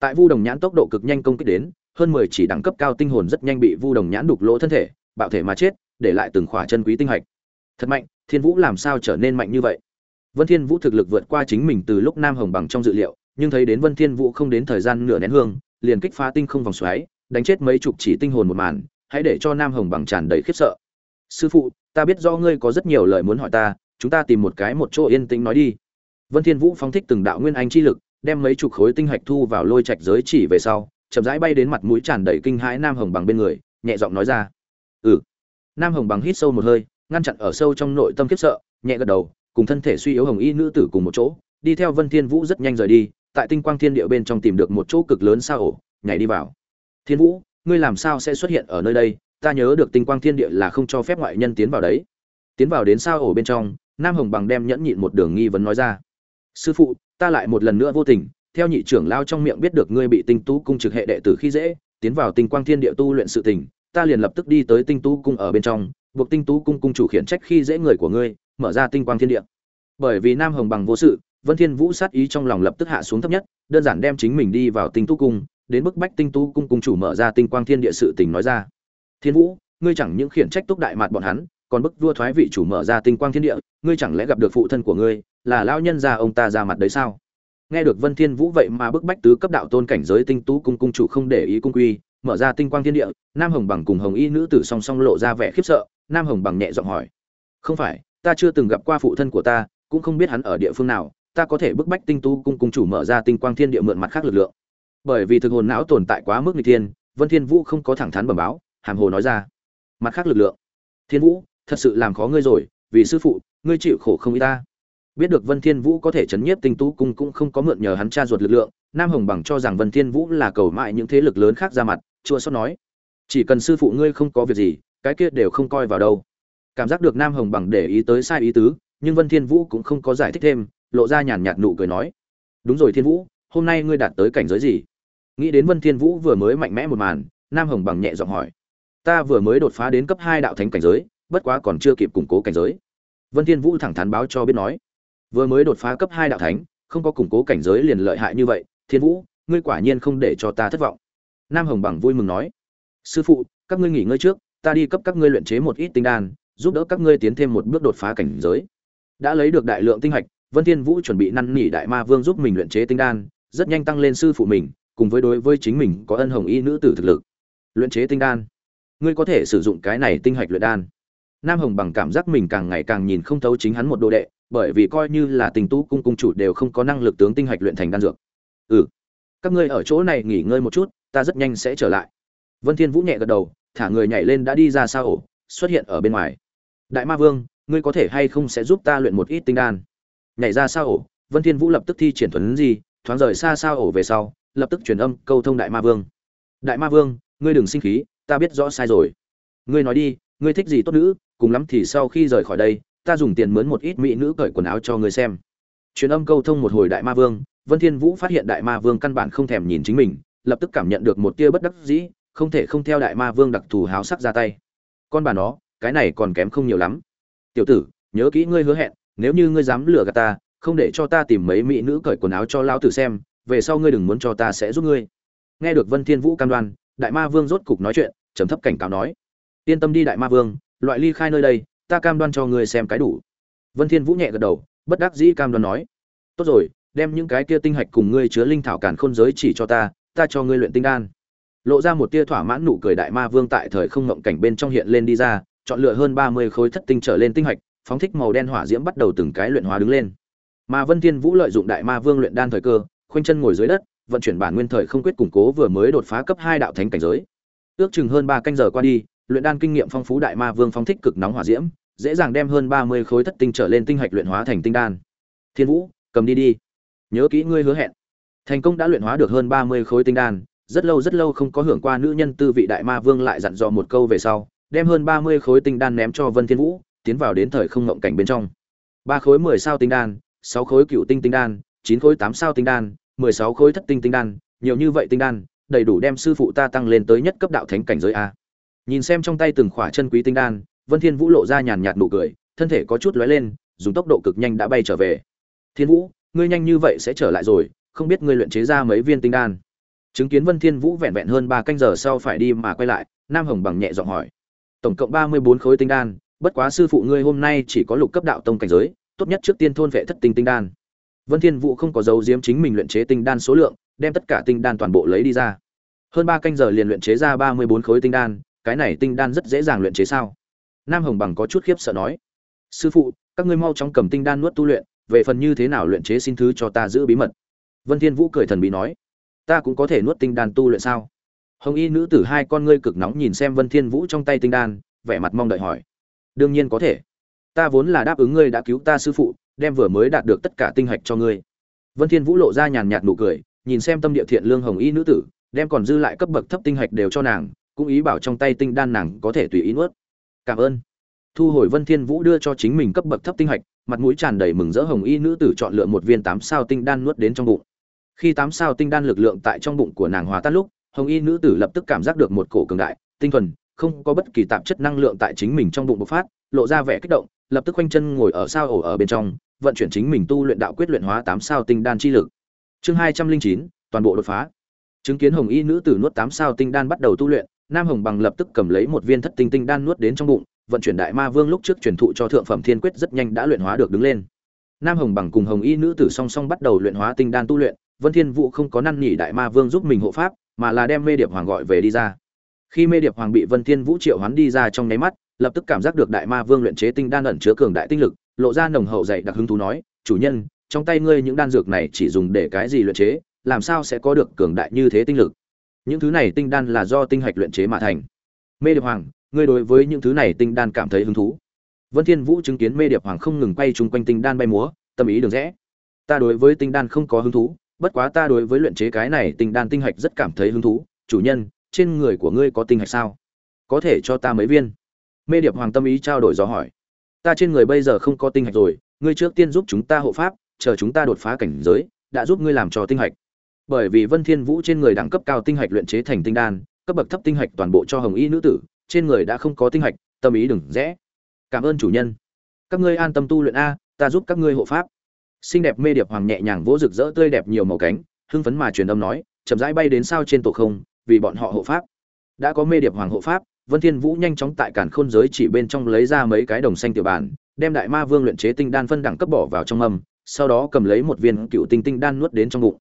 Tại vu đồng nhãn tốc độ cực nhanh công kích đến, hơn 10 chỉ đẳng cấp cao tinh hồn rất nhanh bị vu đồng nhãn đục lỗ thân thể, bạo thể mà chết, để lại từng khỏa chân quý tinh hạch. Thật mạnh, thiên vũ làm sao trở nên mạnh như vậy? Vân thiên vũ thực lực vượt qua chính mình từ lúc nam hồng bằng trong dự liệu, nhưng thấy đến vân thiên vũ không đến thời gian nửa nén hương, liền kích phá tinh không vòng xoáy đánh chết mấy chục chỉ tinh hồn một màn, hãy để cho nam hồng bằng tràn đầy khiếp sợ. Sư phụ, ta biết do ngươi có rất nhiều lời muốn hỏi ta, chúng ta tìm một cái một chỗ yên tĩnh nói đi. Vân thiên vũ phóng thích từng đạo nguyên anh chi lực, đem mấy chục khối tinh hạch thu vào lôi trạch giới chỉ về sau, chậm rãi bay đến mặt mũi tràn đầy kinh hãi nam hồng bằng bên người, nhẹ giọng nói ra. Ừ. Nam hồng bằng hít sâu một hơi, ngăn chặn ở sâu trong nội tâm khiếp sợ, nhẹ gật đầu, cùng thân thể suy yếu hồng y nữ tử cùng một chỗ, đi theo vân thiên vũ rất nhanh rời đi, tại tinh quang thiên địa bên trong tìm được một chỗ cực lớn sao ổ, nhảy đi vào thiên vũ, ngươi làm sao sẽ xuất hiện ở nơi đây? Ta nhớ được tinh quang thiên địa là không cho phép ngoại nhân tiến vào đấy. Tiến vào đến sao ổ bên trong, nam hồng bằng đem nhẫn nhịn một đường nghi vấn nói ra. Sư phụ, ta lại một lần nữa vô tình, theo nhị trưởng lao trong miệng biết được ngươi bị tinh tú cung trực hệ đệ tử khi dễ, tiến vào tinh quang thiên địa tu luyện sự tình, ta liền lập tức đi tới tinh tú cung ở bên trong, buộc tinh tú cung cung chủ khiển trách khi dễ người của ngươi, mở ra tinh quang thiên địa. Bởi vì nam hồng bằng vô sự, vân thiên vũ sát ý trong lòng lập tức hạ xuống thấp nhất, đơn giản đem chính mình đi vào tinh tú cung đến bức bách tinh tú cung cung chủ mở ra tinh quang thiên địa sự tình nói ra. Thiên vũ, ngươi chẳng những khiển trách túc đại mạt bọn hắn, còn bức vua thoái vị chủ mở ra tinh quang thiên địa, ngươi chẳng lẽ gặp được phụ thân của ngươi, là lão nhân gia ông ta ra mặt đấy sao? Nghe được vân thiên vũ vậy mà bức bách tứ cấp đạo tôn cảnh giới tinh tú cung cung chủ không để ý cung quy, mở ra tinh quang thiên địa, nam hồng bằng cùng hồng y nữ tử song song lộ ra vẻ khiếp sợ, nam hồng bằng nhẹ giọng hỏi, không phải, ta chưa từng gặp qua phụ thân của ta, cũng không biết hắn ở địa phương nào, ta có thể bức bách tinh tu cung cung chủ mở ra tinh quang thiên địa mượn mặt khác lực lượng bởi vì thực hồn não tồn tại quá mức n thiên, vân thiên vũ không có thẳng thắn bẩm báo, hàm hồ nói ra. Mặt khác lực lượng. Thiên vũ, thật sự làm khó ngươi rồi, vì sư phụ, ngươi chịu khổ không y ta. Biết được vân thiên vũ có thể chấn nhiếp tinh tú cung cũng không có mượn nhờ hắn cha ruột lực lượng, nam hồng bằng cho rằng vân thiên vũ là cầu mại những thế lực lớn khác ra mặt, chua xót nói. Chỉ cần sư phụ ngươi không có việc gì, cái kia đều không coi vào đâu. Cảm giác được nam hồng bằng để ý tới sai ý tứ, nhưng vân thiên vũ cũng không có giải thích thêm, lộ ra nhàn nhạt nụ cười nói. Đúng rồi thiên vũ, hôm nay ngươi đạt tới cảnh giới gì? Nghĩ đến vân thiên vũ vừa mới mạnh mẽ một màn, nam hồng bằng nhẹ giọng hỏi, ta vừa mới đột phá đến cấp hai đạo thánh cảnh giới, bất quá còn chưa kịp củng cố cảnh giới. Vân thiên vũ thẳng thắn báo cho biết nói, vừa mới đột phá cấp hai đạo thánh, không có củng cố cảnh giới liền lợi hại như vậy, thiên vũ, ngươi quả nhiên không để cho ta thất vọng. Nam hồng bằng vui mừng nói, sư phụ, các ngươi nghỉ ngơi trước, ta đi cấp các ngươi luyện chế một ít tinh đan, giúp đỡ các ngươi tiến thêm một bước đột phá cảnh giới. Đã lấy được đại lượng tinh hạch, vân thiên vũ chuẩn bị năn nỉ đại ma vương giúp mình luyện chế tinh đan, rất nhanh tăng lên sư phụ mình cùng với đối với chính mình có ân hồng y nữ tử thực lực. Luyện chế tinh đan. Ngươi có thể sử dụng cái này tinh hạch luyện đan. Nam hồng bằng cảm giác mình càng ngày càng nhìn không thấu chính hắn một đồ đệ, bởi vì coi như là tình tú cung cung chủ đều không có năng lực tướng tinh hạch luyện thành đan dược. Ừ. Các ngươi ở chỗ này nghỉ ngơi một chút, ta rất nhanh sẽ trở lại. Vân thiên vũ nhẹ gật đầu, thả người nhảy lên đã đi ra xa ổ, xuất hiện ở bên ngoài. Đại ma vương, ngươi có thể hay không sẽ giúp ta luyện một ít tinh đan? Nhảy ra xa ổ, vân thiên vũ lập tức thi triển thuấn gì, thoáng rời xa xa ổ về sau lập tức truyền âm câu thông đại ma vương. Đại ma vương, ngươi đừng sinh khí, ta biết rõ sai rồi. Ngươi nói đi, ngươi thích gì tốt nữ, cùng lắm thì sau khi rời khỏi đây, ta dùng tiền mướn một ít mỹ nữ cởi quần áo cho ngươi xem. Truyền âm câu thông một hồi đại ma vương, vân thiên vũ phát hiện đại ma vương căn bản không thèm nhìn chính mình, lập tức cảm nhận được một tia bất đắc dĩ, không thể không theo đại ma vương đặc thù háo sắc ra tay. Con bà nó, cái này còn kém không nhiều lắm. Tiểu tử, nhớ kỹ ngươi hứa hẹn, nếu như ngươi dám lừa gạt ta, không để cho ta tìm mấy mỹ nữ cởi quần áo cho lão tử xem về sau ngươi đừng muốn cho ta sẽ giúp ngươi. Nghe được vân thiên vũ cam đoan, đại ma vương rốt cục nói chuyện, trầm thấp cảnh cáo nói, yên tâm đi đại ma vương, loại ly khai nơi đây, ta cam đoan cho ngươi xem cái đủ. Vân thiên vũ nhẹ gật đầu, bất đắc dĩ cam đoan nói, tốt rồi, đem những cái kia tinh hạch cùng ngươi chứa linh thảo cản khôn giới chỉ cho ta ta cho ngươi luyện tinh đan. Lộ ra một tia thỏa mãn nụ cười đại ma vương tại thời không ngộng cảnh bên trong hiện lên đi ra, chọn lựa hơn 30 khối thất tinh trở lên tinh hạch, phóng thích màu đen hỏa diễm bắt đầu từng cái luyện hóa đứng lên. Mà vân thiên vũ lợi dụng đại ma vương luyện đan thời cơ khoanh chân ngồi dưới đất, vận chuyển bản nguyên thời không quyết củng cố vừa mới đột phá cấp hai đạo thánh cảnh giới. Ước chừng hơn ba canh giờ qua đi, luyện đan kinh nghiệm phong phú đại ma vương phóng thích cực nóng hỏa diễm, dễ dàng đem hơn ba mươi khối thất tinh trở lên tinh hạch luyện hóa thành tinh đan. Thiên vũ, cầm đi đi. Nhớ kỹ ngươi hứa hẹn. Thành công đã luyện hóa được hơn ba mươi khối tinh đan, rất lâu rất lâu không có hưởng qua nữ nhân tư vị đại ma vương lại dặn dò một câu về sau, đem hơn ba mươi khối tinh đan ném cho vân thiên vũ, tiến vào đến thời không ngộng cảnh bên trong. ba khối mười sao tinh đan, sáu khối cựu tinh tinh đan, chín khối tám sao tinh đan mười sáu khối thất tinh tinh đan, nhiều như vậy tinh đan, đầy đủ đem sư phụ ta tăng lên tới nhất cấp đạo thánh cảnh giới a. Nhìn xem trong tay từng khỏa chân quý tinh đan, vân thiên vũ lộ ra nhàn nhạt nụ cười, thân thể có chút lóe lên, dùng tốc độ cực nhanh đã bay trở về. Thiên vũ, ngươi nhanh như vậy sẽ trở lại rồi, không biết ngươi luyện chế ra mấy viên tinh đan? Chứng kiến vân thiên vũ vẹn vẹn hơn ba canh giờ sau phải đi mà quay lại, nam hồng bằng nhẹ giọng hỏi. Tổng cộng ba mươi bốn khối tinh đan, bất quá sư phụ ngươi hôm nay chỉ có lục cấp đạo tông cảnh giới, tốt nhất trước tiên thôn vệ thất tinh tinh đan vân thiên vũ không có dấu diếm chính mình luyện chế tinh đan số lượng, đem tất cả tinh đan toàn bộ lấy đi ra. Hơn ba canh giờ liền luyện chế ra ba mươi bốn khối tinh đan, cái này tinh đan rất dễ dàng luyện chế sao? Nam hồng bằng có chút khiếp sợ nói. Sư phụ, các ngươi mau chóng cầm tinh đan nuốt tu luyện, về phần như thế nào luyện chế xin thứ cho ta giữ bí mật. Vân thiên vũ cười thần bí nói. Ta cũng có thể nuốt tinh đan tu luyện sao? Hồng y nữ tử hai con ngươi cực nóng nhìn xem vân thiên vũ trong tay tinh đan, vẻ mặt mong đợi hỏi. Đương nhiên có thể. Ta vốn là đáp ứng ngươi đã cứu ta sư phụ đem vừa mới đạt được tất cả tinh hạch cho ngươi. Vân thiên vũ lộ ra nhàn nhạt nụ cười, nhìn xem tâm địa thiện lương hồng y nữ tử, đem còn dư lại cấp bậc thấp tinh hạch đều cho nàng, cũng ý bảo trong tay tinh đan nàng có thể tùy ý nuốt. Cảm ơn. Thu hồi vân thiên vũ đưa cho chính mình cấp bậc thấp tinh hạch, mặt mũi tràn đầy mừng rỡ hồng y nữ tử chọn lựa một viên tám sao tinh đan nuốt đến trong bụng. Khi tám sao tinh đan lực lượng tại trong bụng của nàng hòa tan lúc, hồng y nữ tử lập tức cảm giác được một cổ cường đại, tinh thuần, không có bất kỳ tạp chất năng lượng tại chính mình trong bụng bộc phát, lộ ra vẻ kích động lập tức quanh chân ngồi ở sao ổ ở bên trong, vận chuyển chính mình tu luyện đạo quyết luyện hóa tám sao tinh đan chi lực. Chương hai trăm linh chín, toàn bộ đột phá. Chứng kiến hồng y nữ tử nuốt tám sao tinh đan bắt đầu tu luyện, nam hồng bằng lập tức cầm lấy một viên thất tinh tinh đan nuốt đến trong bụng, vận chuyển đại ma vương lúc trước truyền thụ cho thượng phẩm thiên quyết rất nhanh đã luyện hóa được đứng lên. Nam hồng bằng cùng hồng y nữ tử song song bắt đầu luyện hóa tinh đan tu luyện, vân thiên vũ không có năn nỉ đại ma vương giúp mình hộ pháp, mà là đem mê điệp hoàng gọi về đi ra. Khi mê điệp hoàng bị vân thiên vũ triệu hoán đi ra trong nháy mắt lập tức cảm giác được đại ma vương luyện chế tinh đan ẩn chứa cường đại tinh lực, lộ ra nồng hậu dày đặc hứng thú nói, chủ nhân, trong tay ngươi những đan dược này chỉ dùng để cái gì luyện chế, làm sao sẽ có được cường đại như thế tinh lực? Những thứ này tinh đan là do tinh hạch luyện chế mà thành. Mê điệp hoàng, ngươi đối với những thứ này tinh đan cảm thấy hứng thú. Vân thiên vũ chứng kiến mê điệp hoàng không ngừng quay chung quanh tinh đan bay múa, tâm ý đường rẽ. Ta đối với tinh đan không có hứng thú, bất quá ta đối với luyện chế cái này tinh đan tinh hạch rất cảm thấy hứng thú. Chủ nhân, trên người của ngươi có tinh hạch sao? Có thể cho ta mấy viên? Mê điệp hoàng tâm ý trao đổi dò hỏi. Ta trên người bây giờ không có tinh hạch rồi, ngươi trước tiên giúp chúng ta hộ pháp, chờ chúng ta đột phá cảnh giới, đã giúp ngươi làm cho tinh hạch. Bởi vì vân thiên vũ trên người đẳng cấp cao tinh hạch luyện chế thành tinh đan, cấp bậc thấp tinh hạch toàn bộ cho hồng y nữ tử, trên người đã không có tinh hạch, tâm ý đừng rẽ. Cảm ơn chủ nhân. Các ngươi an tâm tu luyện a, ta giúp các ngươi hộ pháp. Xinh đẹp mê điệp hoàng nhẹ nhàng vỗ rực rỡ tươi đẹp nhiều màu cánh, hưng phấn mà truyền âm nói, chậm rãi bay đến sao trên tổ không, vì bọn họ hộ pháp. Đã có mê điệp hoàng hộ pháp vân thiên vũ nhanh chóng tại cản khôn giới chỉ bên trong lấy ra mấy cái đồng xanh tiểu bản đem đại ma vương luyện chế tinh đan phân đẳng cấp bỏ vào trong âm sau đó cầm lấy một viên cựu tinh tinh đan nuốt đến trong bụng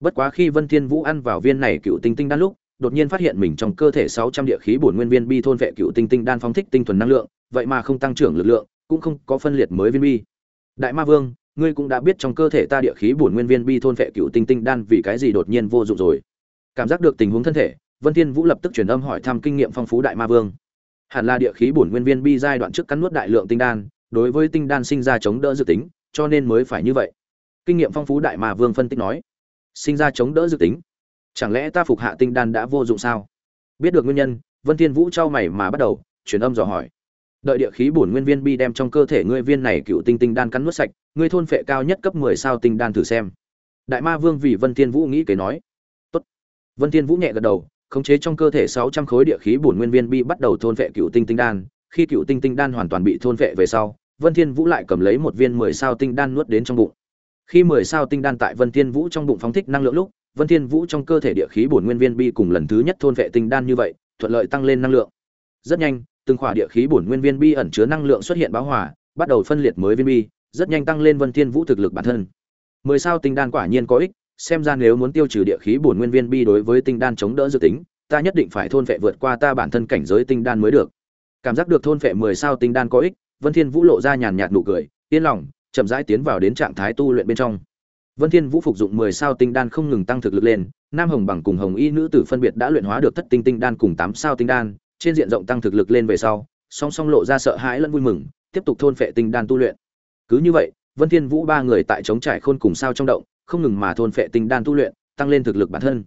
bất quá khi vân thiên vũ ăn vào viên này cựu tinh tinh đan lúc đột nhiên phát hiện mình trong cơ thể 600 địa khí bổn nguyên viên bi thôn vệ cựu tinh tinh đan phóng thích tinh thuần năng lượng, vậy mà không tăng trưởng lực lượng, cũng không có phân liệt mới viên bi. Đại Ma Vương, ngươi cũng đã biết trong cơ thể ta địa khí bổn nguyên viên bi thôn vệ cựu tinh tinh đan vì cái gì đột nhiên vô dụng rồi. Cảm giác được tình huống thân thể, Vân Thiên Vũ lập tức truyền âm hỏi thăm kinh nghiệm phong phú Đại Ma Vương. Hẳn là địa khí bổn nguyên viên bi giai đoạn trước cắn nuốt đại lượng tinh đan, đối với tinh đan sinh ra chống đỡ dự tính, cho nên mới phải như vậy. Kinh nghiệm phong phú Đại Ma Vương phân tích nói, sinh ra chống đỡ dự tính. Chẳng lẽ ta phục hạ tinh đan đã vô dụng sao? biết được nguyên nhân vân thiên vũ trao mày mà bắt đầu truyền âm dò hỏi đợi địa khí bổn nguyên viên bi đem trong cơ thể ngươi viên này cựu tinh tinh đan cắn nuốt sạch ngươi thôn phệ cao nhất cấp 10 sao tinh đan thử xem đại ma vương vì vân thiên vũ nghĩ kế nói tốt vân thiên vũ nhẹ gật đầu khống chế trong cơ thể 600 khối địa khí bổn nguyên viên bi bắt đầu thôn vệ cựu tinh tinh đan khi cựu tinh tinh đan hoàn toàn bị thôn vệ về sau vân thiên vũ lại cầm lấy một viên 10 sao tinh đan nuốt đến trong bụng khi 10 sao tinh đan tại vân thiên vũ trong bụng phóng thích năng lượng lúc Vân Thiên Vũ trong cơ thể địa khí bổn nguyên viên bi cùng lần thứ nhất thôn vệ tinh đan như vậy, thuận lợi tăng lên năng lượng. Rất nhanh, từng khỏa địa khí bổn nguyên viên bi ẩn chứa năng lượng xuất hiện bão hòa bắt đầu phân liệt mới viên bi, rất nhanh tăng lên Vân Thiên Vũ thực lực bản thân. Mười sao tinh đan quả nhiên có ích, xem ra nếu muốn tiêu trừ địa khí bổn nguyên viên bi đối với tinh đan chống đỡ dự tính, ta nhất định phải thôn phệ vượt qua ta bản thân cảnh giới tinh đan mới được. Cảm giác được thôn phệ mười sao tinh đan có ích, Vân Thiên Vũ lộ ra nhàn nhạt nụ cười, yên lòng, chậm rãi tiến vào đến trạng thái tu luyện bên trong. Vân Thiên Vũ phục dụng 10 sao tinh đan không ngừng tăng thực lực lên, Nam Hồng bằng cùng Hồng Y nữ tử phân biệt đã luyện hóa được thất tinh tinh đan cùng 8 sao tinh đan, trên diện rộng tăng thực lực lên về sau, song song lộ ra sợ hãi lẫn vui mừng, tiếp tục thôn phệ tinh đan tu luyện. Cứ như vậy, Vân Thiên Vũ ba người tại chống trải khôn cùng sao trong động, không ngừng mà thôn phệ tinh đan tu luyện, tăng lên thực lực bản thân.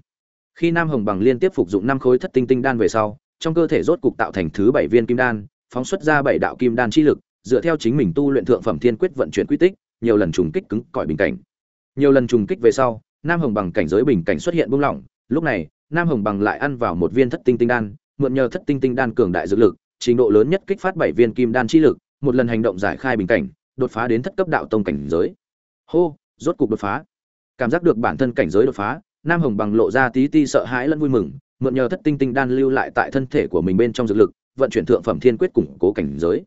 Khi Nam Hồng bằng liên tiếp phục dụng 5 khối thất tinh tinh đan về sau, trong cơ thể rốt cục tạo thành thứ 7 viên kim đan, phóng xuất ra 7 đạo kim đan chi lực, dựa theo chính mình tu luyện thượng phẩm thiên quyết vận chuyển quy tích, nhiều lần trùng kích cứng cỏi bình cảnh. Nhiều lần trùng kích về sau nam hồng bằng cảnh giới bình cảnh xuất hiện buông lỏng lúc này nam hồng bằng lại ăn vào một viên thất tinh tinh đan mượn nhờ thất tinh tinh đan cường đại dược lực trình độ lớn nhất kích phát bảy viên kim đan chi lực một lần hành động giải khai bình cảnh đột phá đến thất cấp đạo tông cảnh giới. Hô rốt cục đột phá cảm giác được bản thân cảnh giới đột phá nam hồng bằng lộ ra tí ti sợ hãi lẫn vui mừng mượn nhờ thất tinh tinh đan lưu lại tại thân thể của mình bên trong dược lực vận chuyển thượng phẩm thiên quyết củng cố cảnh giới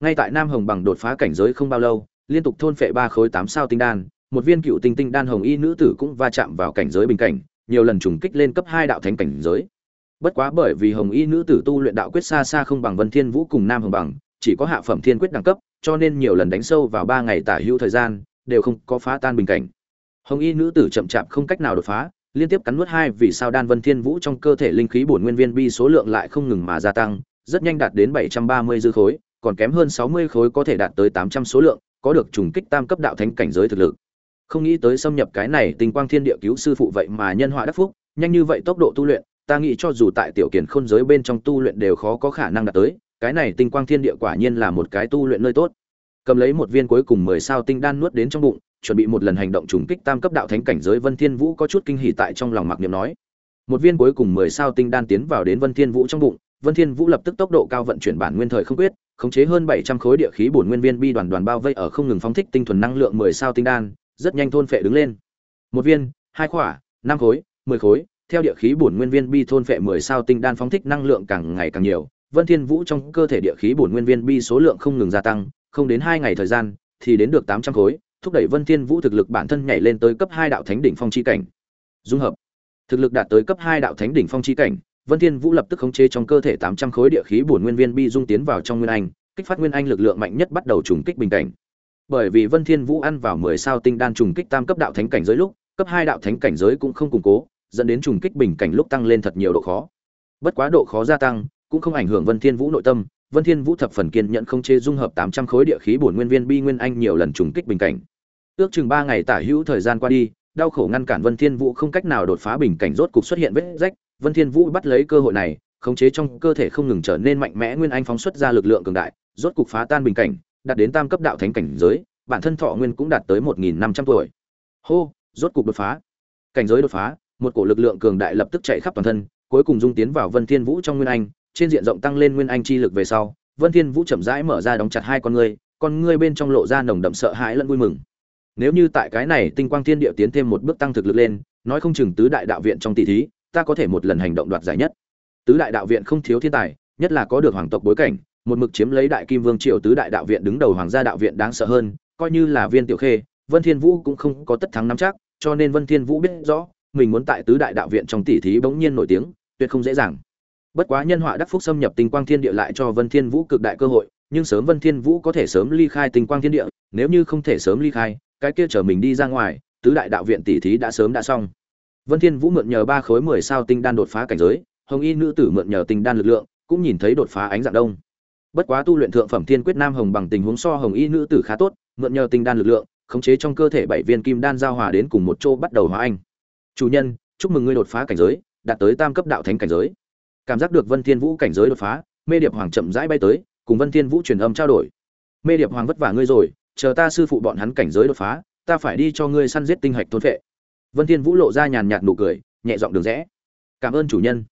ngay tại nam hồng bằng đột phá cảnh giới không bao lâu liên tục thôn phệ ba khối tám sao tinh đan một viên cựu tinh tinh đan hồng y nữ tử cũng va chạm vào cảnh giới bình cảnh, nhiều lần trùng kích lên cấp hai đạo thánh cảnh giới. Bất quá bởi vì hồng y nữ tử tu luyện đạo quyết xa xa không bằng Vân Thiên Vũ cùng Nam Hồng bằng, chỉ có hạ phẩm thiên quyết đẳng cấp, cho nên nhiều lần đánh sâu vào ba ngày tả hữu thời gian, đều không có phá tan bình cảnh. Hồng y nữ tử chậm chạp không cách nào đột phá, liên tiếp cắn nuốt hai vì sao đan Vân Thiên Vũ trong cơ thể linh khí bổn nguyên viên bi số lượng lại không ngừng mà gia tăng, rất nhanh đạt đến 730 dư khối, còn kém hơn 60 khối có thể đạt tới 800 số lượng, có được trùng kích tam cấp đạo thánh cảnh giới thực lực. Không nghĩ tới xâm nhập cái này tinh quang thiên địa cứu sư phụ vậy mà nhân họa đắc phúc nhanh như vậy tốc độ tu luyện ta nghĩ cho dù tại tiểu kiền khôn giới bên trong tu luyện đều khó có khả năng đạt tới cái này tinh quang thiên địa quả nhiên là một cái tu luyện nơi tốt. Cầm lấy một viên cuối cùng mười sao tinh đan nuốt đến trong bụng chuẩn bị một lần hành động trùng kích tam cấp đạo thánh cảnh giới vân thiên vũ có chút kinh hỉ tại trong lòng mặc niệm nói một viên cuối cùng mười sao tinh đan tiến vào đến vân thiên vũ trong bụng vân thiên vũ lập tức tốc độ cao vận chuyển bản nguyên thời không quyết khống chế hơn 700 khối địa khí bổn nguyên viên bi đoàn đoàn bao vây ở không ngừng phóng thích tinh thuần năng lượng 10 sao tinh đan rất nhanh thôn phệ đứng lên. Một viên, hai quả, năm khối, mười khối, theo địa khí bổn nguyên viên bi thôn phệ mười sao tinh đan phóng thích năng lượng càng ngày càng nhiều, Vân Thiên Vũ trong cơ thể địa khí bổn nguyên viên bi số lượng không ngừng gia tăng, không đến hai ngày thời gian thì đến được tám trăm khối, thúc đẩy Vân Thiên Vũ thực lực bản thân nhảy lên tới cấp hai đạo thánh đỉnh phong chi cảnh. Dung hợp. thực lực đạt tới cấp hai đạo thánh đỉnh phong chi cảnh, vân thiên vũ lập tức khống chế trong cơ thể 800 khối địa khí bổn nguyên viên bi dung tiến vào trong nguyên anh, kích phát nguyên anh lực lượng mạnh nhất bắt đầu trùng kích bình cảnh bởi vì vân thiên vũ ăn vào 10 sao tinh đan trùng kích tam cấp đạo thánh cảnh giới lúc, cấp hai đạo thánh cảnh giới cũng không củng cố, dẫn đến trùng kích bình cảnh lúc tăng lên thật nhiều độ khó bất quá độ khó gia tăng, cũng không ảnh hưởng vân thiên vũ nội tâm, vân thiên vũ thập phần kiên nhẫn không chế dung hợp 800 khối địa khí bổn nguyên viên bi nguyên anh nhiều lần trùng kích bình cảnh ước chừng ba ngày tả hữu thời gian qua đi, đau khổ ngăn cản vân thiên vũ không cách nào đột phá bình cảnh rốt cục xuất hiện vết rách. Vân thiên vũ bắt lấy cơ hội này, khống chế trong cơ thể không ngừng trở nên mạnh mẽ, nguyên anh phóng xuất ra lực lượng cường đại, rốt cục phá tan bình cảnh, đạt đến tam cấp đạo thánh cảnh giới, bản thân thọ nguyên cũng đạt tới 1.500 tuổi. Hô, rốt cục đột phá. Cảnh giới đột phá, một cổ lực lượng cường đại lập tức chạy khắp toàn thân, cuối cùng dung tiến vào vân thiên vũ trong nguyên anh, trên diện rộng tăng lên nguyên anh chi lực về sau, vân thiên vũ chậm rãi mở ra đóng chặt hai con ngươi con ngươi bên trong lộ ra nồng đậm sợ hãi lẫn vui mừng nếu như tại cái này tinh quang thiên địa tiến thêm một bước tăng thực lực lên, nói không chừng tứ đại đạo viện trong tỷ thí, ta có thể một lần hành động đoạt giải nhất. Tứ đại đạo viện không thiếu thiên tài, nhất là có được hoàng tộc bối cảnh, một mực chiếm lấy đại kim vương triều tứ đại đạo viện đứng đầu hoàng gia đạo viện đáng sợ hơn, coi như là viên tiểu khê, vân thiên vũ cũng không có tất thắng nắm chắc, cho nên vân thiên vũ biết rõ, mình muốn tại tứ đại đạo viện trong tỷ thí bỗng nhiên nổi tiếng, tuyệt không dễ dàng. Bất quá nhân họa đắc phúc xâm nhập tinh quang thiên địa lại cho vân thiên vũ cực đại cơ hội, nhưng sớm vân thiên vũ có thể sớm ly khai tinh quang thiên địa, nếu như không thể sớm ly khai cái kia chờ mình đi ra ngoài, tứ đại đạo viện tỷ thí đã sớm đã xong. Vân thiên vũ mượn nhờ ba khối mười sao tinh đan đột phá cảnh giới, hồng y nữ tử mượn nhờ tinh đan lực lượng, cũng nhìn thấy đột phá ánh dạng đông. Bất quá tu luyện thượng phẩm thiên quyết nam hồng bằng tình huống so hồng y nữ tử khá tốt, mượn nhờ tinh đan lực lượng, khống chế trong cơ thể bảy viên kim đan giao hòa đến cùng một chỗ bắt đầu hóa anh. Chủ nhân, chúc mừng ngươi đột phá cảnh giới, đạt tới tam cấp đạo thánh cảnh giới. Cảm giác được vân thiên vũ cảnh giới đột phá, mê điệp hoàng chậm rãi bay tới, cùng vân thiên vũ truyền âm trao đổi. Mê điệp hoàng vất vả ngươi rồi chờ ta sư phụ bọn hắn cảnh giới đột phá, ta phải đi cho ngươi săn giết tinh hạch thôn phệ. Vân thiên vũ lộ ra nhàn nhạt nụ cười, nhẹ giọng đường rẽ. Cảm ơn chủ nhân.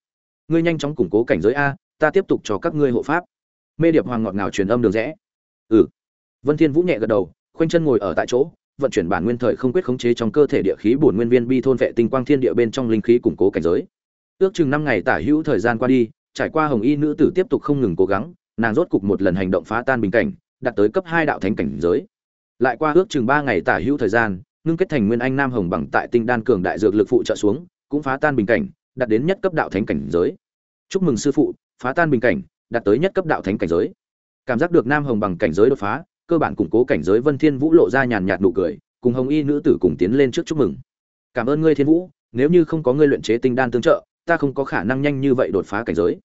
Ngươi nhanh chóng củng cố cảnh giới a, ta tiếp tục cho các ngươi hộ pháp. Mê điệp hoàng ngọt ngào truyền âm đường rẽ. Ừ. Vân thiên vũ nhẹ gật đầu, khoanh chân ngồi ở tại chỗ, vận chuyển bản nguyên thời không quyết khống chế trong cơ thể địa khí bổn nguyên viên bi thôn vệ tinh quang thiên địa bên trong linh khí củng cố cảnh giới. Ước chừng năm ngày tả hữu thời gian qua đi, trải qua hồng y nữ tử tiếp tục không ngừng cố gắng, nàng rốt cục một lần hành động phá tan bình cảnh, đạt tới cấp hai đạo thánh cảnh giới lại qua ước chừng ba ngày tả hữu thời gian, ngưng kết thành nguyên anh nam hồng bằng tại tinh đan cường đại dược lực phụ trợ xuống, cũng phá tan bình cảnh, đạt đến nhất cấp đạo thánh cảnh giới. Chúc mừng sư phụ, phá tan bình cảnh, đạt tới nhất cấp đạo thánh cảnh giới. Cảm giác được nam hồng bằng cảnh giới đột phá, cơ bản củng cố cảnh giới vân thiên vũ lộ ra nhàn nhạt nụ cười, cùng hồng y nữ tử cùng tiến lên trước chúc mừng. Cảm ơn ngươi thiên vũ, nếu như không có ngươi luyện chế tinh đan tương trợ, ta không có khả năng nhanh như vậy đột phá cảnh giới.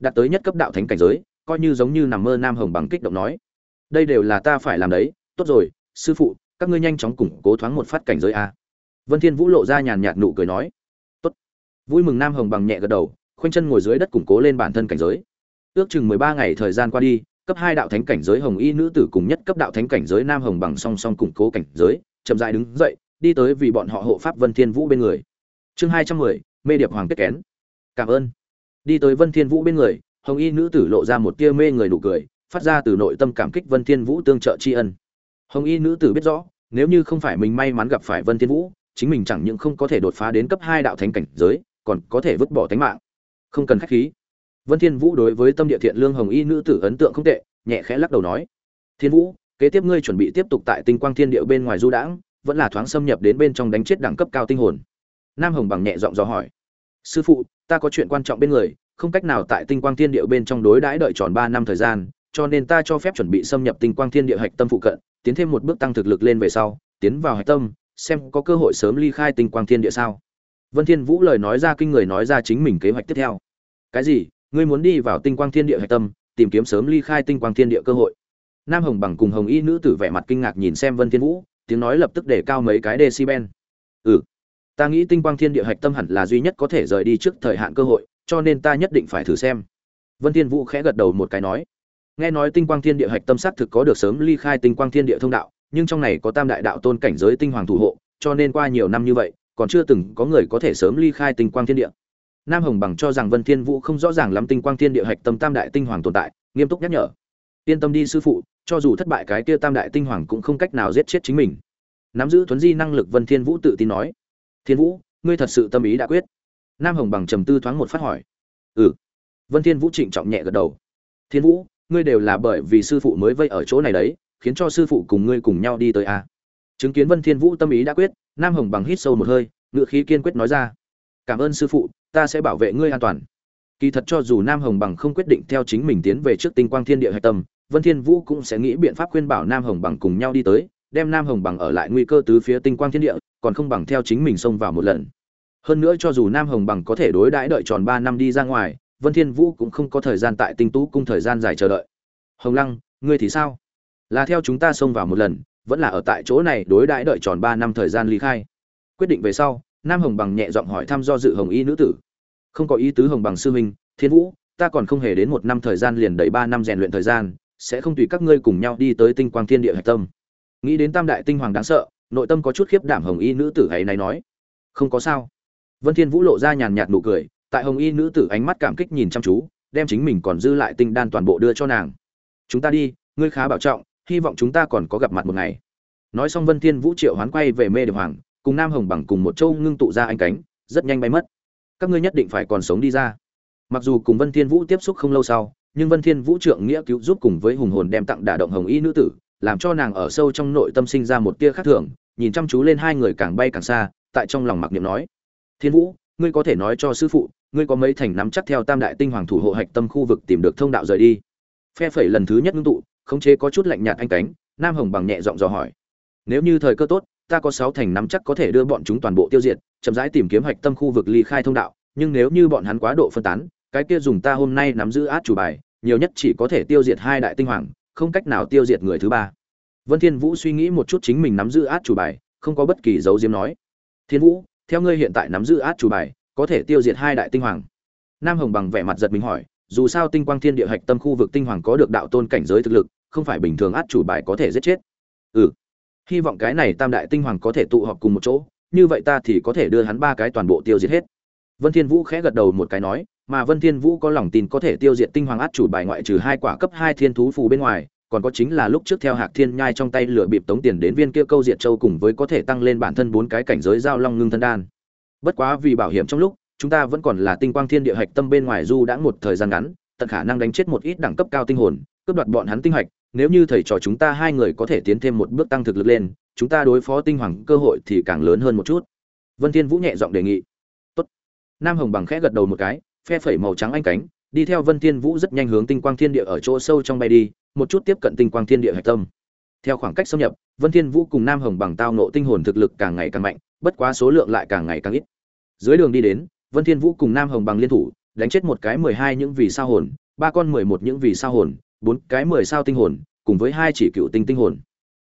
Đạt tới nhất cấp đạo thánh cảnh giới, coi như giống như nằm mơ nam hồng bằng kích động nói. Đây đều là ta phải làm đấy tốt rồi sư phụ các ngươi nhanh chóng củng cố thoáng một phát cảnh giới a. Vân thiên vũ lộ ra nhàn nhạt nụ cười nói tốt. Vui mừng nam hồng bằng nhẹ gật đầu khoanh chân ngồi dưới đất củng cố lên bản thân cảnh giới. Ước chừng 13 ngày thời gian qua đi cấp hai đạo thánh cảnh giới hồng y nữ tử cùng nhất cấp đạo thánh cảnh giới nam hồng bằng song song củng cố cảnh giới chậm rãi đứng dậy đi tới vì bọn họ hộ pháp vân thiên vũ bên người. Chương 210, mê điệp hoàng kết kén. Cảm ơn. Đi tới vân thiên vũ bên người hồng y nữ tử lộ ra một tia mê người nụ cười phát ra từ nội tâm cảm kích vân thiên vũ tương trợ tri ân hồng y nữ tử biết rõ, nếu như không phải mình may mắn gặp phải vân thiên vũ, chính mình chẳng những không có thể đột phá đến cấp hai đạo thánh cảnh giới, còn có thể vứt bỏ tính mạng. Không cần khách khí. Vân thiên vũ đối với tâm địa thiện lương hồng y nữ tử ấn tượng không tệ, nhẹ khẽ lắc đầu nói, thiên vũ, kế tiếp ngươi chuẩn bị tiếp tục tại tinh quang thiên địa bên ngoài du đãng, vẫn là thoáng xâm nhập đến bên trong đánh chết đẳng cấp cao tinh hồn. Nam hồng bằng nhẹ giọng dò hỏi, sư phụ, ta có chuyện quan trọng bên người, không cách nào tại tinh quang thiên địa bên trong đối đãi đợi tròn ba năm thời gian cho nên ta cho phép chuẩn bị xâm nhập tinh quang thiên địa hạch tâm phụ cận, tiến thêm một bước tăng thực lực lên về sau, tiến vào hạch tâm, xem có cơ hội sớm ly khai tinh quang thiên địa sao. Vân thiên vũ lời nói ra kinh người nói ra chính mình kế hoạch tiếp theo. Cái gì? Ngươi muốn đi vào tinh quang thiên địa hạch tâm, tìm kiếm sớm ly khai tinh quang thiên địa cơ hội? Nam hồng bằng cùng hồng y nữ tử vẻ mặt kinh ngạc nhìn xem vân thiên vũ, tiếng nói lập tức để cao mấy cái decibel. Ừ ta nghĩ tinh quang thiên địa hạch tâm hẳn là duy nhất có thể rời đi trước thời hạn cơ hội, cho nên ta nhất định phải thử xem. Vân thiên vũ khẽ gật đầu một cái nói nghe nói tinh quang thiên địa hạch tâm sát thực có được sớm ly khai tinh quang thiên địa thông đạo, nhưng trong này có tam đại đạo tôn cảnh giới tinh hoàng thủ hộ, cho nên qua nhiều năm như vậy, còn chưa từng có người có thể sớm ly khai tinh quang thiên địa. Nam hồng bằng cho rằng vân thiên vũ không rõ ràng lắm tinh quang thiên địa hạch tâm tam đại tinh hoàng tồn tại, nghiêm túc nhắc nhở. Yên tâm đi, sư phụ, cho dù thất bại cái kia tam đại tinh hoàng cũng không cách nào giết chết chính mình. Nắm giữ thuấn di năng lực, vân thiên vũ tự tin nói. Thiên vũ, ngươi thật sự tâm ý đã quyết. Nam hồng bằng trầm tư thoáng một phát hỏi. Ừ. Vân thiên vũ trịnh trọng nhẹ gật đầu. Thiên vũ ngươi đều là bởi vì sư phụ mới vây ở chỗ này đấy, khiến cho sư phụ cùng ngươi cùng nhau đi tới a. Chứng kiến vân thiên vũ tâm ý đã quyết, nam hồng bằng hít sâu một hơi ngựa khí kiên quyết nói ra. Cảm ơn sư phụ, ta sẽ bảo vệ ngươi an toàn. Kỳ thật cho dù nam hồng bằng không quyết định theo chính mình tiến về trước tinh quang thiên địa hạch tâm, vân thiên vũ cũng sẽ nghĩ biện pháp khuyên bảo nam hồng bằng cùng nhau đi tới, đem nam hồng bằng ở lại nguy cơ tứ phía tinh quang thiên địa, còn không bằng theo chính mình xông vào một lần. Hơn nữa cho dù nam hồng bằng có thể đối đãi đợi tròn ba năm đi ra ngoài vân thiên vũ cũng không có thời gian tại tinh tú cung thời gian dài chờ đợi. Hồng lăng, ngươi thì sao? Là theo chúng ta xông vào một lần, vẫn là ở tại chỗ này đối đãi đợi tròn ba năm thời gian ly khai. Quyết định về sau, nam hồng bằng nhẹ giọng hỏi thăm do dự hồng y nữ tử. Không có ý tứ hồng bằng sư huynh, thiên vũ, ta còn không hề đến một năm thời gian liền đầy ba năm rèn luyện thời gian, sẽ không tùy các ngươi cùng nhau đi tới tinh quang thiên địa hạch tâm. Nghĩ đến tam đại tinh hoàng đáng sợ, nội tâm có chút khiếp đảm hồng y nữ tử ấy này nói. Không có sao. Vân thiên vũ lộ ra nhàn nhạt nụ cười tại hồng y nữ tử ánh mắt cảm kích nhìn chăm chú, đem chính mình còn dư lại tinh đan toàn bộ đưa cho nàng. Chúng ta đi, ngươi khá bảo trọng, hy vọng chúng ta còn có gặp mặt một ngày. Nói xong vân thiên vũ triệu hoán quay về mê điệp hoàng, cùng nam hồng bằng cùng một châu ngưng tụ ra anh cánh, rất nhanh bay mất. Các ngươi nhất định phải còn sống đi ra. Mặc dù cùng vân thiên vũ tiếp xúc không lâu sau, nhưng vân thiên vũ trượng nghĩa cứu giúp cùng với hùng hồn đem tặng đả động hồng y nữ tử, làm cho nàng ở sâu trong nội tâm sinh ra một tia khác thường, nhìn chăm chú lên hai người càng bay càng xa, tại trong lòng mặc niệm nói, thiên vũ, ngươi có thể nói cho sư phụ ngươi có mấy thành nắm chắc theo tam đại tinh hoàng thủ hộ hạch tâm khu vực tìm được thông đạo rời đi. Phe phẩy lần thứ nhất ngưng tụ, khống chế có chút lạnh nhạt anh cánh, nam hồng bằng nhẹ giọng dò hỏi. Nếu như thời cơ tốt, ta có sáu thành nắm chắc có thể đưa bọn chúng toàn bộ tiêu diệt, chậm rãi tìm kiếm hạch tâm khu vực ly khai thông đạo, nhưng nếu như bọn hắn quá độ phân tán, cái kia dùng ta hôm nay nắm giữ át chủ bài, nhiều nhất chỉ có thể tiêu diệt hai đại tinh hoàng, không cách nào tiêu diệt người thứ ba. Vân thiên vũ suy nghĩ một chút chính mình nắm giữ át chủ bài, không có bất kỳ dấu diếm nói. Thiên vũ, theo ngươi hiện tại nắm giữ át chủ bài có thể tiêu diệt hai đại tinh hoàng. Nam hồng bằng vẻ mặt giật mình hỏi, dù sao tinh quang thiên địa hạch tâm khu vực tinh hoàng có được đạo tôn cảnh giới thực lực, không phải bình thường át chủ bài có thể giết chết. Ừ hy vọng cái này tam đại tinh hoàng có thể tụ họp cùng một chỗ, như vậy ta thì có thể đưa hắn ba cái toàn bộ tiêu diệt hết. Vân thiên vũ khẽ gật đầu một cái nói, mà vân thiên vũ có lòng tin có thể tiêu diệt tinh hoàng át chủ bài ngoại trừ hai quả cấp hai thiên thú phù bên ngoài, còn có chính là lúc trước theo hạc thiên nhai trong tay lửa bịp tống tiền đến viên kia câu diệt châu cùng với có thể tăng lên bản thân bốn cái cảnh giới giao long ngưng thân đan bất quá vì bảo hiểm trong lúc, chúng ta vẫn còn là tinh quang thiên địa hạch tâm bên ngoài du đã một thời gian ngắn, tận khả năng đánh chết một ít đẳng cấp cao tinh hồn, cướp đoạt bọn hắn tinh hạch. Nếu như thầy trò chúng ta hai người có thể tiến thêm một bước tăng thực lực lên, chúng ta đối phó tinh hoàng cơ hội thì càng lớn hơn một chút. Vân thiên vũ nhẹ giọng đề nghị. Tốt. Nam hồng bằng khẽ gật đầu một cái, phe phẩy màu trắng anh cánh, đi theo vân thiên vũ rất nhanh hướng tinh quang thiên địa ở chỗ sâu trong bay đi, một chút tiếp cận tinh quang thiên địa hạch tâm. Theo khoảng cách xâm nhập, vân thiên vũ cùng nam hồng bằng tao nộ tinh hồn thực lực càng ngày càng mạnh, bất quá số lượng lại càng ngày càng ít dưới đường đi đến, vân thiên vũ cùng nam hồng bằng liên thủ, đánh chết một cái mười hai những vì sao hồn, ba con mười một những vì sao hồn, bốn cái mười sao tinh hồn, cùng với hai chỉ cựu tinh tinh hồn.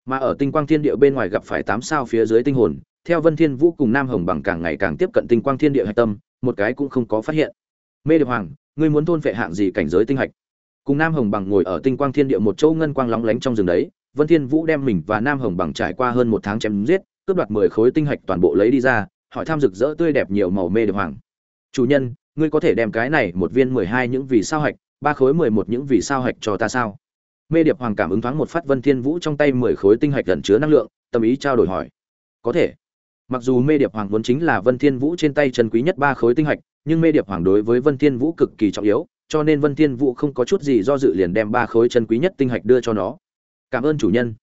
Mà ở tinh quang thiên địa bên ngoài gặp phải tám sao phía dưới tinh hồn, theo vân thiên vũ cùng nam hồng bằng càng ngày càng tiếp cận tinh quang thiên địa hạch tâm, một cái cũng không có phát hiện. Mê điệp hoàng, ngươi muốn thôn phệ hạng gì cảnh giới tinh hạch? Cùng nam hồng bằng ngồi ở tinh quang thiên địa một châu ngân quang lóng lánh trong rừng đấy, vân thiên vũ đem mình và nam hồng bằng trải qua hơn một tháng chém giết, cướp đoạt mười khối tinh hạch toàn bộ lấy đi ra hỏi tham rực rỡ tươi đẹp nhiều màu mê được hoàng. Chủ nhân, ngươi có thể đem cái này một viên mười hai những vì sao hạch, ba khối mười một những vì sao hạch cho ta sao? Mê điệp hoàng cảm ứng thoáng một phát vân thiên vũ trong tay mười khối tinh hạch gần chứa năng lượng, tâm ý trao đổi hỏi. Có thể. Mặc dù mê điệp hoàng vốn chính là vân thiên vũ trên tay chân quý nhất ba khối tinh hạch, nhưng mê điệp hoàng đối với vân thiên vũ cực kỳ trọng yếu, cho nên vân thiên vũ không có chút gì do dự liền đem ba khối chân quý nhất tinh hạch đưa cho nó. Cảm ơn chủ nhân.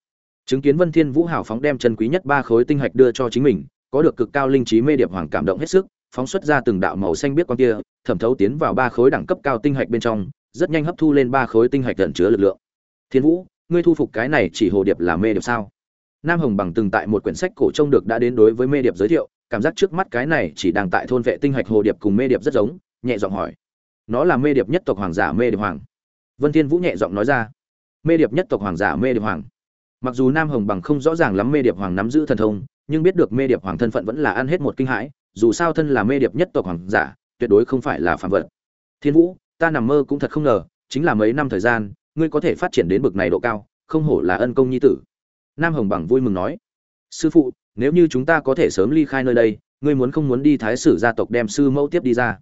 Chứng kiến vân thiên vũ hào phóng đem chân quý nhất ba khối tinh hạch đưa cho chính mình có được cực cao linh trí mê điệp hoàng cảm động hết sức, phóng xuất ra từng đạo màu xanh biết con kia, thẩm thấu tiến vào ba khối đẳng cấp cao tinh hạch bên trong, rất nhanh hấp thu lên ba khối tinh hạch ẩn chứa lực lượng. Thiên vũ, ngươi thu phục cái này chỉ hồ điệp là mê điệp sao? Nam hồng bằng từng tại một quyển sách cổ trông được đã đến đối với mê điệp giới thiệu, cảm giác trước mắt cái này chỉ đang tại thôn vệ tinh hạch hồ điệp cùng mê điệp rất giống, nhẹ giọng hỏi. Nó là mê điệp nhất tộc hoàng giả mê điệp hoàng. Vân thiên vũ nhẹ giọng nói ra. Mê điệp nhất tộc hoàng giả mê điệp hoàng. Mặc dù nam hồng bằng không rõ ràng lắm mê điệp hoàng nắm giữ thần thông nhưng biết được mê điệp hoàng thân phận vẫn là ăn hết một kinh hãi, dù sao thân là mê điệp nhất tộc hoàng giả, tuyệt đối không phải là phạm vật. Thiên vũ, ta nằm mơ cũng thật không ngờ, chính là mấy năm thời gian, ngươi có thể phát triển đến bực này độ cao, không hổ là ân công nhi tử. Nam hồng bằng vui mừng nói. Sư phụ, nếu như chúng ta có thể sớm ly khai nơi đây, ngươi muốn không muốn đi thái sử gia tộc đem sư mẫu tiếp đi ra?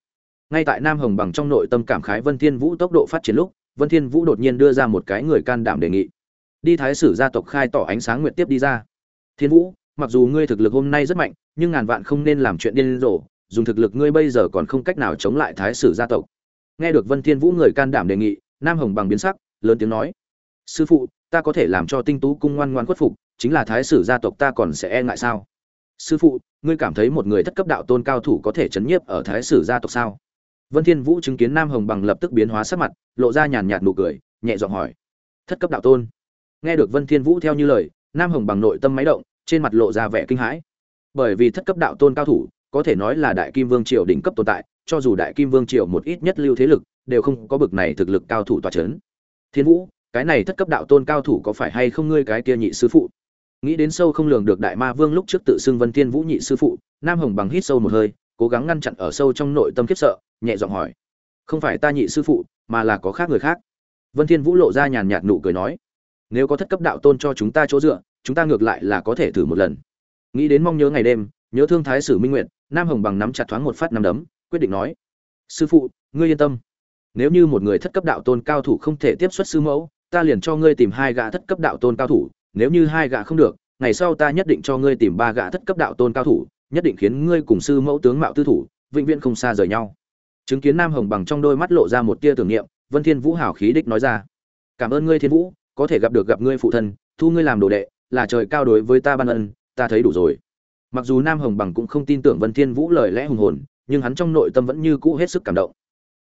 Ngay tại nam hồng bằng trong nội tâm cảm khái vân thiên vũ tốc độ phát triển lúc, vân thiên vũ đột nhiên đưa ra một cái người can đảm đề nghị. Đi thái sử gia tộc khai tỏ ánh sáng nguyệt tiếp đi ra. Thiên vũ mặc dù ngươi thực lực hôm nay rất mạnh, nhưng ngàn vạn không nên làm chuyện điên rồ, dùng thực lực ngươi bây giờ còn không cách nào chống lại thái sử gia tộc. Nghe được vân thiên vũ người can đảm đề nghị, nam hồng bằng biến sắc, lớn tiếng nói, sư phụ, ta có thể làm cho tinh tú cung ngoan ngoan khuất phục, chính là thái sử gia tộc ta còn sẽ e ngại sao? Sư phụ, ngươi cảm thấy một người thất cấp đạo tôn cao thủ có thể chấn nhiếp ở thái sử gia tộc sao? Vân thiên vũ chứng kiến nam hồng bằng lập tức biến hóa sắc mặt, lộ ra nhàn nhạt nụ cười, nhẹ giọng hỏi, thất cấp đạo tôn? Nghe được vân thiên vũ theo như lời, nam hồng bằng nội tâm máy động trên mặt lộ ra vẻ kinh hãi. Bởi vì thất cấp đạo tôn cao thủ, có thể nói là đại kim vương triều đỉnh cấp tồn tại, cho dù đại kim vương triều một ít nhất lưu thế lực, đều không có bực này thực lực cao thủ tỏa chấn. Thiên vũ, cái này thất cấp đạo tôn cao thủ có phải hay không ngươi cái kia nhị sư phụ? Nghĩ đến sâu không lường được đại ma vương lúc trước tự xưng vân thiên vũ nhị sư phụ, nam hồng bằng hít sâu một hơi, cố gắng ngăn chặn ở sâu trong nội tâm khiếp sợ, nhẹ giọng hỏi. Không phải ta nhị sư phụ, mà là có khác người khác. Vân thiên vũ lộ ra nhàn nhạt nụ cười nói. Nếu có thất cấp đạo tôn cho chúng ta chỗ dựa chúng ta ngược lại là có thể thử một lần. Nghĩ đến mong nhớ ngày đêm, nhớ thương thái sử minh nguyện nam hồng bằng nắm chặt thoáng một phát nắm đấm, quyết định nói, sư phụ, ngươi yên tâm. Nếu như một người thất cấp đạo tôn cao thủ không thể tiếp xuất sư mẫu, ta liền cho ngươi tìm hai gã thất cấp đạo tôn cao thủ, nếu như hai gã không được, ngày sau ta nhất định cho ngươi tìm ba gã thất cấp đạo tôn cao thủ, nhất định khiến ngươi cùng sư mẫu tướng mạo tư thủ, vĩnh viễn không xa rời nhau. Chứng kiến nam hồng bằng trong đôi mắt lộ ra một tia tưởng niệm, vân thiên vũ hảo khí đích nói ra, cảm ơn ngươi, thiên vũ, có thể gặp được gặp ngươi phụ thân, thu ngươi làm đồ đệ là trời cao đối với ta ban ân, ta thấy đủ rồi. Mặc dù nam hồng bằng cũng không tin tưởng vân thiên vũ lời lẽ hùng hồn, nhưng hắn trong nội tâm vẫn như cũ hết sức cảm động.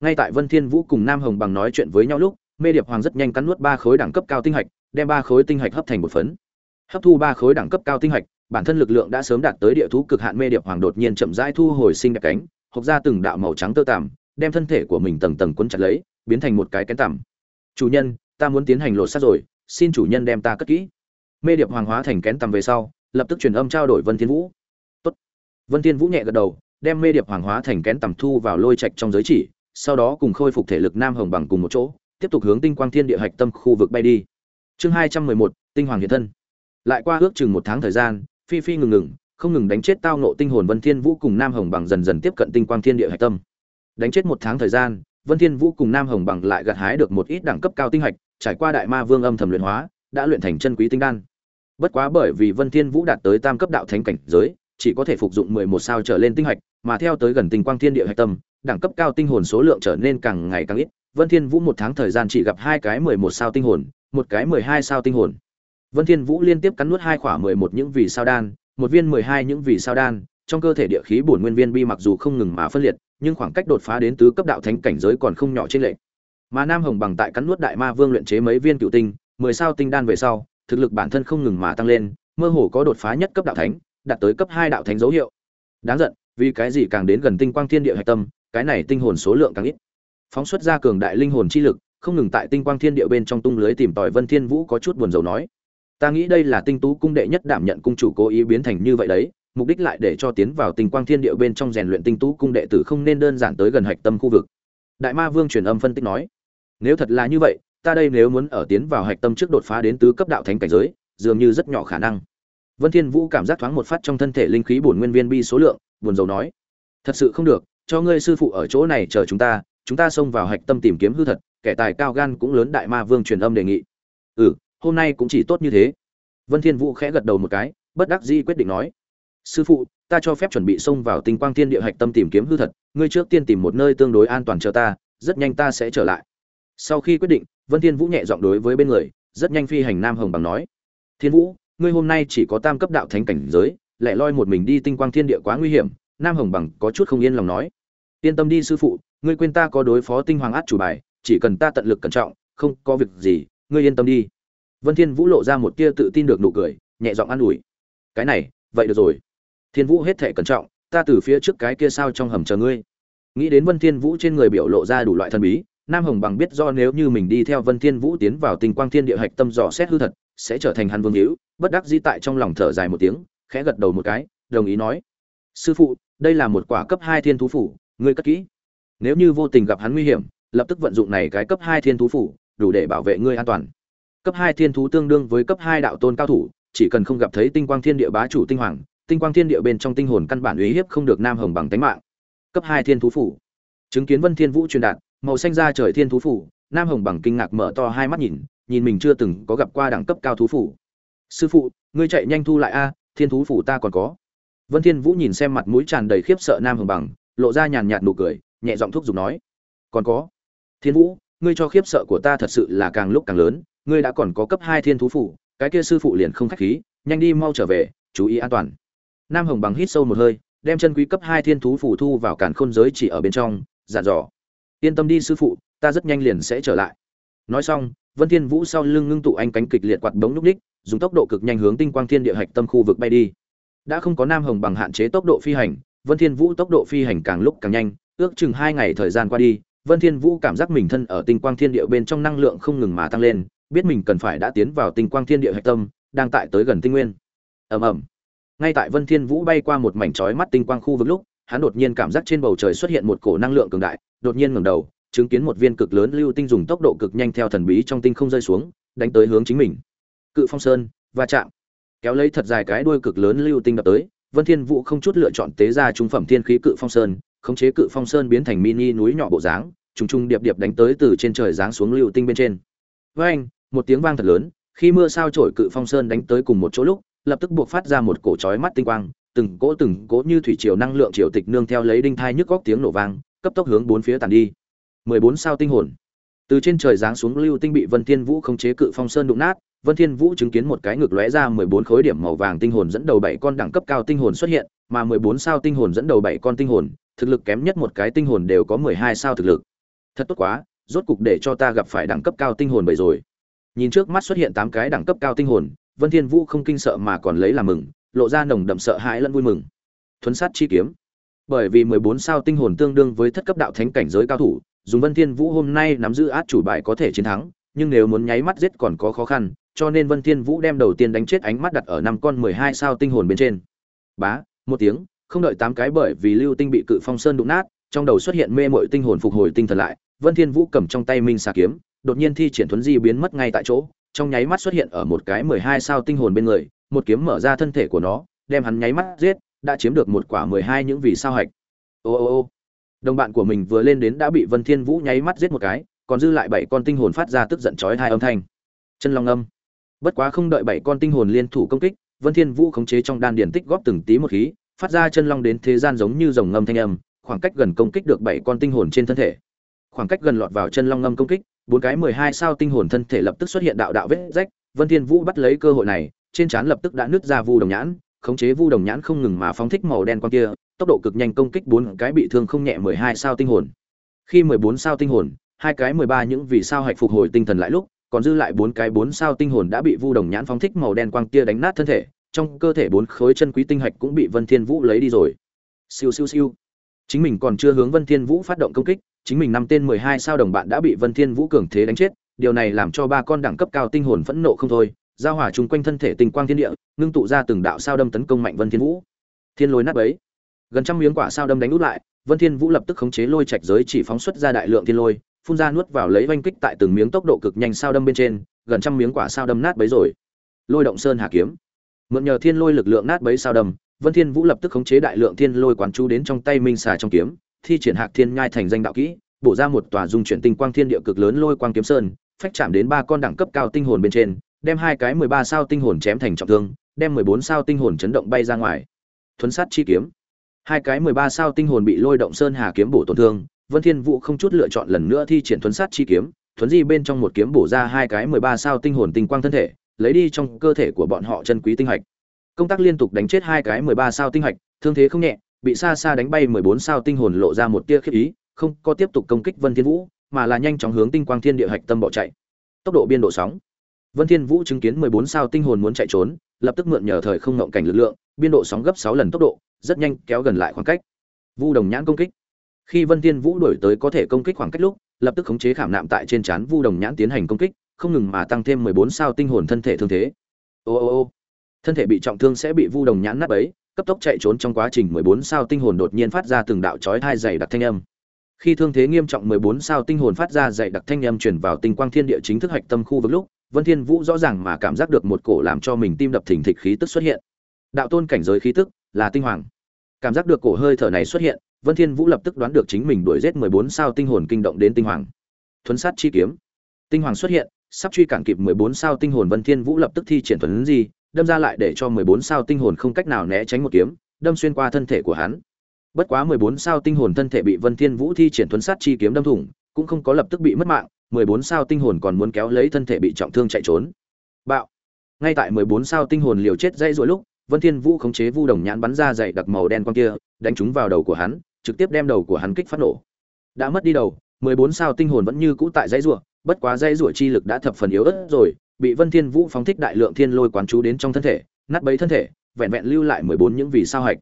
Ngay tại vân thiên vũ cùng nam hồng bằng nói chuyện với nhau lúc, mê điệp hoàng rất nhanh cắn nuốt ba khối đẳng cấp cao tinh hạch, đem ba khối tinh hạch hấp thành một phấn. Hấp thu ba khối đẳng cấp cao tinh hạch, bản thân lực lượng đã sớm đạt tới địa thú cực hạn, mê điệp hoàng đột nhiên chậm rãi thu hồi sinh đẹp cánh, hộc ra từng đạo màu trắng tơ tằm, đem thân thể của mình tầng tầng quấn chặt lấy, biến thành một cái kén tằm. Chủ nhân, ta muốn tiến hành lột xác rồi, xin chủ nhân đem ta cất kỹ mê điệp hoàng hóa thành kén tầm về sau, lập tức truyền âm trao đổi vân thiên vũ. Tốt. vân thiên vũ nhẹ gật đầu, đem mê điệp hoàng hóa thành kén tầm thu vào lôi trạch trong giới chỉ, sau đó cùng khôi phục thể lực nam hồng bằng cùng một chỗ, tiếp tục hướng tinh quang thiên địa hạch tâm khu vực bay đi. Chương hai trăm mười một, tinh hoàng hiện thân. Lại qua ước chừng một tháng thời gian, phi phi ngừng ngừng, không ngừng đánh chết tao nộ tinh hồn vân thiên vũ cùng nam hồng bằng dần dần tiếp cận tinh quang thiên địa hạch tâm. Đánh chết một tháng thời gian, vân thiên vũ cùng nam hồng bằng lại gặt hái được một ít đẳng cấp cao tinh hạch, trải qua đại ma vương âm thầm luyện hóa, đã luyện thành chân quý tinh đan bất quá bởi vì vân thiên vũ đạt tới tam cấp đạo thánh cảnh giới, chỉ có thể phục dụng 11 sao trở lên tinh hạch, mà theo tới gần tinh quang thiên địa hạch tâm, đẳng cấp cao tinh hồn số lượng trở nên càng ngày càng ít. Vân thiên vũ một tháng thời gian chỉ gặp hai cái 11 sao tinh hồn, một cái 12 sao tinh hồn. Vân thiên vũ liên tiếp cắn nuốt hai quả 11 những vì sao đan, một viên 12 những vì sao đan, trong cơ thể địa khí bổn nguyên viên bi mặc dù không ngừng mà phân liệt, nhưng khoảng cách đột phá đến tứ cấp đạo thánh cảnh giới còn không nhỏ trên lệ mà nam hồng bằng tại cắn nuốt đại ma vương luyện chế mấy viên cựu tinh, mười sao tinh đan về sau thực lực bản thân không ngừng mà tăng lên, mơ hồ có đột phá nhất cấp đạo thánh, đạt tới cấp hai đạo thánh dấu hiệu. Đáng giận, vì cái gì càng đến gần tinh quang thiên địa hạch tâm, cái này tinh hồn số lượng càng ít. Phóng xuất ra cường đại linh hồn chi lực, không ngừng tại tinh quang thiên địa bên trong tung lưới tìm tòi vân thiên vũ có chút buồn rầu nói. Ta nghĩ đây là tinh tú cung đệ nhất đảm nhận cung chủ cố ý biến thành như vậy đấy, mục đích lại để cho tiến vào tinh quang thiên địa bên trong rèn luyện tinh tú cung đệ tử không nên đơn giản tới gần hạch tâm khu vực. Đại ma vương truyền âm phân tích nói, nếu thật là như vậy ta đây nếu muốn ở tiến vào hạch tâm trước đột phá đến tứ cấp đạo thánh cảnh giới, dường như rất nhỏ khả năng. Vân thiên vũ cảm giác thoáng một phát trong thân thể linh khí bổn nguyên viên bi số lượng, buồn rầu nói, thật sự không được, cho ngươi sư phụ ở chỗ này chờ chúng ta chúng ta xông vào hạch tâm tìm kiếm hư thật, kẻ tài cao gan cũng lớn đại ma vương truyền âm đề nghị. Ừ hôm nay cũng chỉ tốt như thế. Vân thiên vũ khẽ gật đầu một cái, bất đắc dĩ quyết định nói, sư phụ, ta cho phép chuẩn bị xông vào tinh quang thiên địa hạch tâm tìm kiếm hư thật, ngươi trước tiên tìm một nơi tương đối an toàn chờ ta, rất nhanh ta sẽ trở lại sau khi quyết định, vân thiên vũ nhẹ giọng đối với bên người, rất nhanh phi hành nam hồng bằng nói, thiên vũ, ngươi hôm nay chỉ có tam cấp đạo thánh cảnh giới, lẻ loi một mình đi tinh quang thiên địa quá nguy hiểm. Nam hồng bằng có chút không yên lòng nói, yên tâm đi sư phụ, ngươi quên ta có đối phó tinh hoàng át chủ bài, chỉ cần ta tận lực cẩn trọng, không có việc gì, ngươi yên tâm đi. Vân thiên vũ lộ ra một tia tự tin được nụ cười, nhẹ giọng an ủi, cái này, vậy được rồi. Thiên vũ hết thảy cẩn trọng, ta từ phía trước cái kia sao trong hầm chờ ngươi. Nghĩ đến vân thiên vũ trên người biểu lộ ra đủ loại thần bí nam hồng bằng biết do nếu như mình đi theo vân thiên vũ tiến vào tinh quang thiên địa hạch tâm dò xét hư thật, sẽ trở thành hắn vương hữu. Bất đắc dĩ tại trong lòng thở dài một tiếng, khẽ gật đầu một cái, đồng ý nói. Sư phụ, đây là một quả cấp hai thiên thú phủ, ngươi cất kỹ. Nếu như vô tình gặp hắn nguy hiểm, lập tức vận dụng này cái cấp hai thiên thú phủ, đủ để bảo vệ ngươi an toàn. Cấp hai thiên thú tương đương với cấp hai đạo tôn cao thủ, chỉ cần không gặp thấy tinh quang thiên địa bá chủ tinh hoàng, tinh quang thiên địa bên trong tinh hồn căn bản uy hiếp không được nam hồng bằng tánh mạng. Cấp hai thiên thú phủ. Chứng kiến vân thiên vũ truyền đạt màu xanh da trời thiên thú phủ, nam hồng bằng kinh ngạc mở to hai mắt nhìn nhìn mình chưa từng có gặp qua đẳng cấp cao thú phủ. Sư phụ, ngươi chạy nhanh thu lại a, thiên thú phủ ta còn có. Vân thiên vũ nhìn xem mặt mũi tràn đầy khiếp sợ nam hồng bằng, lộ ra nhàn nhạt nụ cười, nhẹ giọng thúc giục nói. Còn có. Thiên vũ, ngươi cho khiếp sợ của ta thật sự là càng lúc càng lớn, ngươi đã còn có cấp hai thiên thú phủ, cái kia sư phụ liền không khách khí, nhanh đi mau trở về, chú ý an toàn. Nam hồng bằng hít sâu một hơi, đem chân quý cấp hai thiên thú phủ thu vào càn khôn giới chỉ ở bên trong, dặn dò yên tâm đi sư phụ, ta rất nhanh liền sẽ trở lại. Nói xong, vân thiên vũ sau lưng ngưng tụ anh cánh kịch liệt quạt bóng núp ních, dùng tốc độ cực nhanh hướng tinh quang thiên địa hạch tâm khu vực bay đi. Đã không có nam hồng bằng hạn chế tốc độ phi hành, vân thiên vũ tốc độ phi hành càng lúc càng nhanh, ước chừng hai ngày thời gian qua đi, vân thiên vũ cảm giác mình thân ở tinh quang thiên địa bên trong năng lượng không ngừng mà tăng lên, biết mình cần phải đã tiến vào tinh quang thiên địa hạch tâm, đang tại tới gần tinh nguyên. Ầm ầm. Ngay tại vân thiên vũ bay qua một mảnh chói mắt tinh quang khu vực lúc, hắn đột nhiên cảm giác trên bầu trời xuất hiện một cổ năng lượng cường đại đột nhiên ngẩng đầu, chứng kiến một viên cực lớn lưu tinh dùng tốc độ cực nhanh theo thần bí trong tinh không rơi xuống, đánh tới hướng chính mình. Cự phong sơn, va chạm. Kéo lấy thật dài cái đuôi cực lớn lưu tinh đập tới, vân thiên vũ không chút lựa chọn tế ra trung phẩm thiên khí cự phong sơn, khống chế cự phong sơn biến thành mini núi nhỏ bộ dáng, trùng trùng điệp điệp đánh tới từ trên trời giáng xuống lưu tinh bên trên. Với anh một tiếng vang thật lớn, khi mưa sao trổi cự phong sơn đánh tới cùng một chỗ lúc, lập tức buộc phát ra một cổ chói mắt tinh quang, từng cỗ từng cỗ như thủy triều năng lượng triều tịch nương theo lấy đinh thai nhức góc tiếng nổ vang cấp tốc hướng bốn phía tàn đi. 14 sao tinh hồn. Từ trên trời giáng xuống lưu tinh bị vân thiên vũ khống chế cự phong sơn đụng nát, vân thiên vũ chứng kiến một cái ngược lóe ra 14 khối điểm màu vàng tinh hồn dẫn đầu bảy con đẳng cấp cao tinh hồn xuất hiện, mà 14 sao tinh hồn dẫn đầu bảy con tinh hồn, thực lực kém nhất một cái tinh hồn đều có 12 sao thực lực. Thật tốt quá, rốt cục để cho ta gặp phải đẳng cấp cao tinh hồn bảy rồi. Nhìn trước mắt xuất hiện tám cái đẳng cấp cao tinh hồn, vân thiên vũ không kinh sợ mà còn lấy làm mừng, lộ ra nồng đậm sợ hãi lẫn vui mừng. Thuấn sát chi kiếm bởi vì 14 sao tinh hồn tương đương với thất cấp đạo thánh cảnh giới cao thủ dùng Vân Thiên Vũ hôm nay nắm giữ át chủ bài có thể chiến thắng, nhưng nếu muốn nháy mắt giết còn có khó khăn, cho nên Vân Thiên Vũ đem đầu tiên đánh chết ánh mắt đặt ở năm con 12 sao tinh hồn bên trên. Bá, một tiếng, không đợi tám cái bởi vì lưu tinh bị cự phong sơn đụng nát, trong đầu xuất hiện mê muội tinh hồn phục hồi tinh thần lại, Vân Thiên Vũ cầm trong tay minh xà kiếm, đột nhiên thi triển thuấn di biến mất ngay tại chỗ, trong nháy mắt xuất hiện ở một cái 12 sao tinh hồn bên người, một kiếm mở ra thân thể của nó, đem hắn nháy mắt giết, đã chiếm được một quả 12 những vì sao hạch. Ô ô ô. Đồng bạn của mình vừa lên đến đã bị vân thiên vũ nháy mắt giết một cái, còn dư lại bảy con tinh hồn phát ra tức giận chói hai âm thanh. Chân long âm. Bất quá không đợi bảy con tinh hồn liên thủ công kích, vân thiên vũ khống chế trong đan điển tích góp từng tí một khí, phát ra chân long đến thế gian giống như rồng ngâm thanh âm, khoảng cách gần công kích được bảy con tinh hồn trên thân thể. Khoảng cách gần lọt vào chân long ngâm công kích, bốn cái mười hai sao tinh hồn thân thể lập tức xuất hiện đạo đạo vết rách, vân thiên vũ bắt lấy cơ hội này, trên trán lập tức đã nứt ra vu đồng nhãn khống chế vu đồng nhãn không ngừng mà phóng thích màu đen quang kia tốc độ cực nhanh công kích bốn cái bị thương không nhẹ mười hai sao tinh hồn. Khi mười bốn sao tinh hồn, hai cái mười ba những vì sao hạch phục hồi tinh thần lại lúc, còn dư lại bốn cái bốn sao tinh hồn đã bị Vu Đồng Nhãn phóng thích màu đen quang kia đánh nát thân thể, trong cơ thể bốn khối chân quý tinh hạch cũng bị Vân Thiên Vũ lấy đi rồi. Siêu siêu siêu. Chính mình còn chưa hướng Vân Thiên Vũ phát động công kích, chính mình năm tên mười hai sao đồng bạn đã bị Vân Thiên Vũ cường thế đánh chết, điều này làm cho ba con đẳng cấp cao tinh hồn phẫn nộ không thôi, giao hỏa chung quanh thân thể tinh quang thiên địa, ngưng tụ ra từng đạo sao đâm tấn công mạnh Vân Thiên Vũ. Thiên lôi nát bấy. Gần trăm miếng quả sao đâm đánh út lại vân thiên vũ lập tức khống chế lôi trạch giới chỉ phóng xuất ra đại lượng thiên lôi phun ra nuốt vào lấy vanh kích tại từng miếng tốc độ cực nhanh sao đâm bên trên gần trăm miếng quả sao đâm nát bấy rồi. Lôi động sơn hà kiếm. Mượn nhờ thiên lôi lực lượng nát bấy sao đâm vân thiên vũ lập tức khống chế đại lượng thiên lôi quán chú đến trong tay minh xà trong kiếm thi triển hạc thiên nhai thành danh đạo kỹ bổ ra một tòa dung chuyển tinh quang thiên địa cực lớn lôi quang kiếm sơn phách chạm đến ba con đẳng cấp cao tinh hồn bên trên đem hai cái mười ba sao tinh hồn chém thành trọng thương, đem mười bốn sao tinh hồn chấn động bay ra ngoài. Thuấn sát chi kiếm. Hai cái mười ba sao tinh hồn bị lôi động sơn hà kiếm bổ tổn thương, vân thiên vũ không chút lựa chọn lần nữa thi triển thuấn sát chi kiếm, thuấn di bên trong một kiếm bổ ra hai cái mười ba sao tinh hồn tinh quang thân thể, lấy đi trong cơ thể của bọn họ chân quý tinh hạch. Công tác liên tục đánh chết hai cái mười ba sao tinh hạch, thương thế không nhẹ, bị xa xa đánh bay mười bốn sao tinh hồn lộ ra một tia khiếp ý, không có tiếp tục công kích vân thiên vũ, mà là nhanh chóng hướng tinh quang thiên địa hạch tâm bỏ chạy. Tốc độ biên độ sóng vân thiên vũ chứng kiến mười bốn sao tinh hồn muốn chạy trốn, lập tức mượn nhờ thời không ngộng cảnh lực lượng, biên độ sóng gấp sáu lần tốc độ, rất nhanh kéo gần lại khoảng cách. Vu đồng nhãn công kích. Khi vân Thiên vũ đổi tới có thể công kích khoảng cách lúc, lập tức khống chế khảm nạm tại trên trán vu đồng nhãn tiến hành công kích, không ngừng mà tăng thêm mười bốn sao tinh hồn thân thể thương thế. Ô ô ô. Thân thể bị trọng thương sẽ bị vu đồng nhãn nát bấy, cấp tốc chạy trốn trong quá trình mười bốn sao tinh hồn đột nhiên phát ra từng đạo chói tai dày đặc thanh âm. Khi thương thế nghiêm trọng mười bốn sao tinh hồn phát ra dày đặc thanh âm truyền vào tinh quang thiên địa chính thức hạch tâm khu vực lúc vân thiên vũ rõ ràng mà cảm giác được một cổ làm cho mình tim đập thình thịch khí tức xuất hiện. Đạo tôn cảnh giới khí tức là tinh hoàng. Cảm giác được cổ hơi thở này xuất hiện, vân thiên vũ lập tức đoán được chính mình đuổi giết 14 sao tinh hồn kinh động đến tinh hoàng. Thuấn sát chi kiếm. Tinh hoàng xuất hiện, sắp truy cản kịp 14 sao tinh hồn, vân thiên vũ lập tức thi triển thuần gì đâm ra lại để cho 14 sao tinh hồn không cách nào né tránh một kiếm, đâm xuyên qua thân thể của hắn. Bất quá 14 sao tinh hồn thân thể bị vân thiên vũ thi triển thuần sát chi kiếm đâm thủng, cũng không có lập tức bị mất mạng 14 sao tinh hồn còn muốn kéo lấy thân thể bị trọng thương chạy trốn. Bạo. Ngay tại 14 sao tinh hồn liều chết dây rồi lúc, vân thiên vũ khống chế vu đồng nhãn bắn ra dày đặc màu đen quang kia, đánh trúng vào đầu của hắn, trực tiếp đem đầu của hắn kích phát nổ. Đã mất đi đầu 14 sao tinh hồn vẫn như cũ tại dãy rủa, bất quá dãy rủa chi lực đã thập phần yếu ớt rồi, bị vân thiên vũ phóng thích đại lượng thiên lôi quán chú đến trong thân thể, nát bấy thân thể, vẹn vẹn lưu lại 14 những vì sao hạch.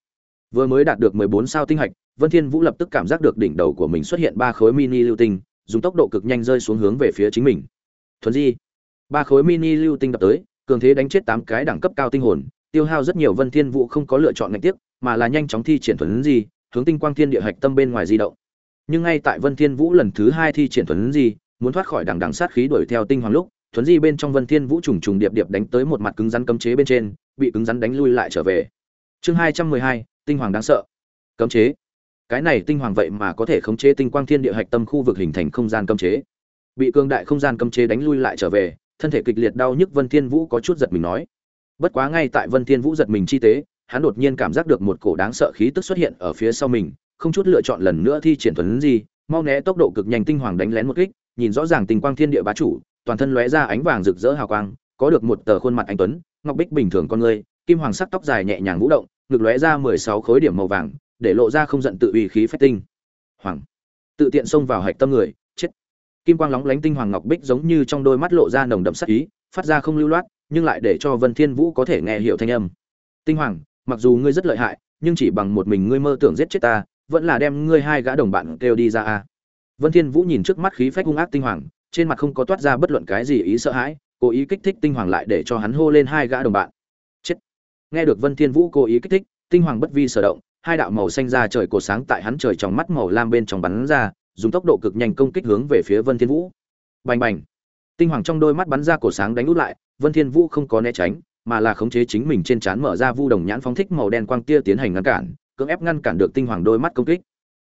Vừa mới đạt được 14 sao tinh hạch, vân thiên vũ lập tức cảm giác được đỉnh đầu của mình xuất hiện ba khối mini lưu tinh dùng tốc độ cực nhanh rơi xuống hướng về phía chính mình. Thuần di, ba khối mini lưu tinh đập tới, cường thế đánh chết tám cái đẳng cấp cao tinh hồn, tiêu hao rất nhiều vân thiên vũ không có lựa chọn ngạch tiếp, mà là nhanh chóng thi triển thuần di, hướng tinh quang thiên địa hạch tâm bên ngoài di động. Nhưng ngay tại vân thiên vũ lần thứ hai thi triển thuần di, muốn thoát khỏi đằng đằng sát khí đuổi theo tinh hoàng lúc, thuần di bên trong vân thiên vũ trùng trùng điệp điệp đánh tới một mặt cứng rắn cấm chế bên trên, bị cứng rắn đánh lui lại trở về. Chương hai trăm mười hai, tinh hoàng đáng sợ. Cấm chế cái này tinh hoàng vậy mà có thể khống chế tinh quang thiên địa hạch tâm khu vực hình thành không gian cấm chế. Bị cương đại không gian cấm chế đánh lui lại trở về, thân thể kịch liệt đau nhức vân thiên vũ có chút giật mình nói. Bất quá ngay tại vân thiên vũ giật mình chi tế, hắn đột nhiên cảm giác được một cổ đáng sợ khí tức xuất hiện ở phía sau mình, không chút lựa chọn lần nữa thi triển thuần gì mau né tốc độ cực nhanh tinh hoàng đánh lén một kích, nhìn rõ ràng tinh quang thiên địa bá chủ, toàn thân lóe ra ánh vàng rực rỡ hào quang, có được một tờ khuôn mặt anh tuấn, ngọc bích bình thường con người, kim hoàng sắc tóc dài nhẹ nhàng vũ động, ngực lóe ra mười sáu khối điểm màu vàng để lộ ra không giận tự uy khí phách tinh. Hoàng. Tự tiện xông vào hạch tâm người, chết. Kim quang lóng lánh tinh hoàng ngọc bích giống như trong đôi mắt lộ ra nồng đậm sắc ý, phát ra không lưu loát, nhưng lại để cho vân thiên vũ có thể nghe hiểu thanh âm. Tinh hoàng, mặc dù ngươi rất lợi hại, nhưng chỉ bằng một mình ngươi mơ tưởng giết chết ta, vẫn là đem ngươi hai gã đồng bạn kêu đi ra a. Vân thiên vũ nhìn trước mắt khí phách hung ác tinh hoàng, trên mặt không có toát ra bất luận cái gì ý sợ hãi, cố ý kích thích tinh hoàng lại để cho hắn hô lên hai gã đồng bạn. Chết. Nghe được vân thiên vũ cố ý kích thích, tinh hoàng bất vi sở động hai đạo màu xanh ra trời cột sáng tại hắn trời trong mắt màu lam bên trong bắn ra, dùng tốc độ cực nhanh công kích hướng về phía vân thiên vũ. Bành bành. Tinh hoàng trong đôi mắt bắn ra cột sáng đánh út lại, vân thiên vũ không có né tránh, mà là khống chế chính mình trên trán mở ra vu đồng nhãn phóng thích màu đen quang tia tiến hành ngăn cản, cưỡng ép ngăn cản được tinh hoàng đôi mắt công kích.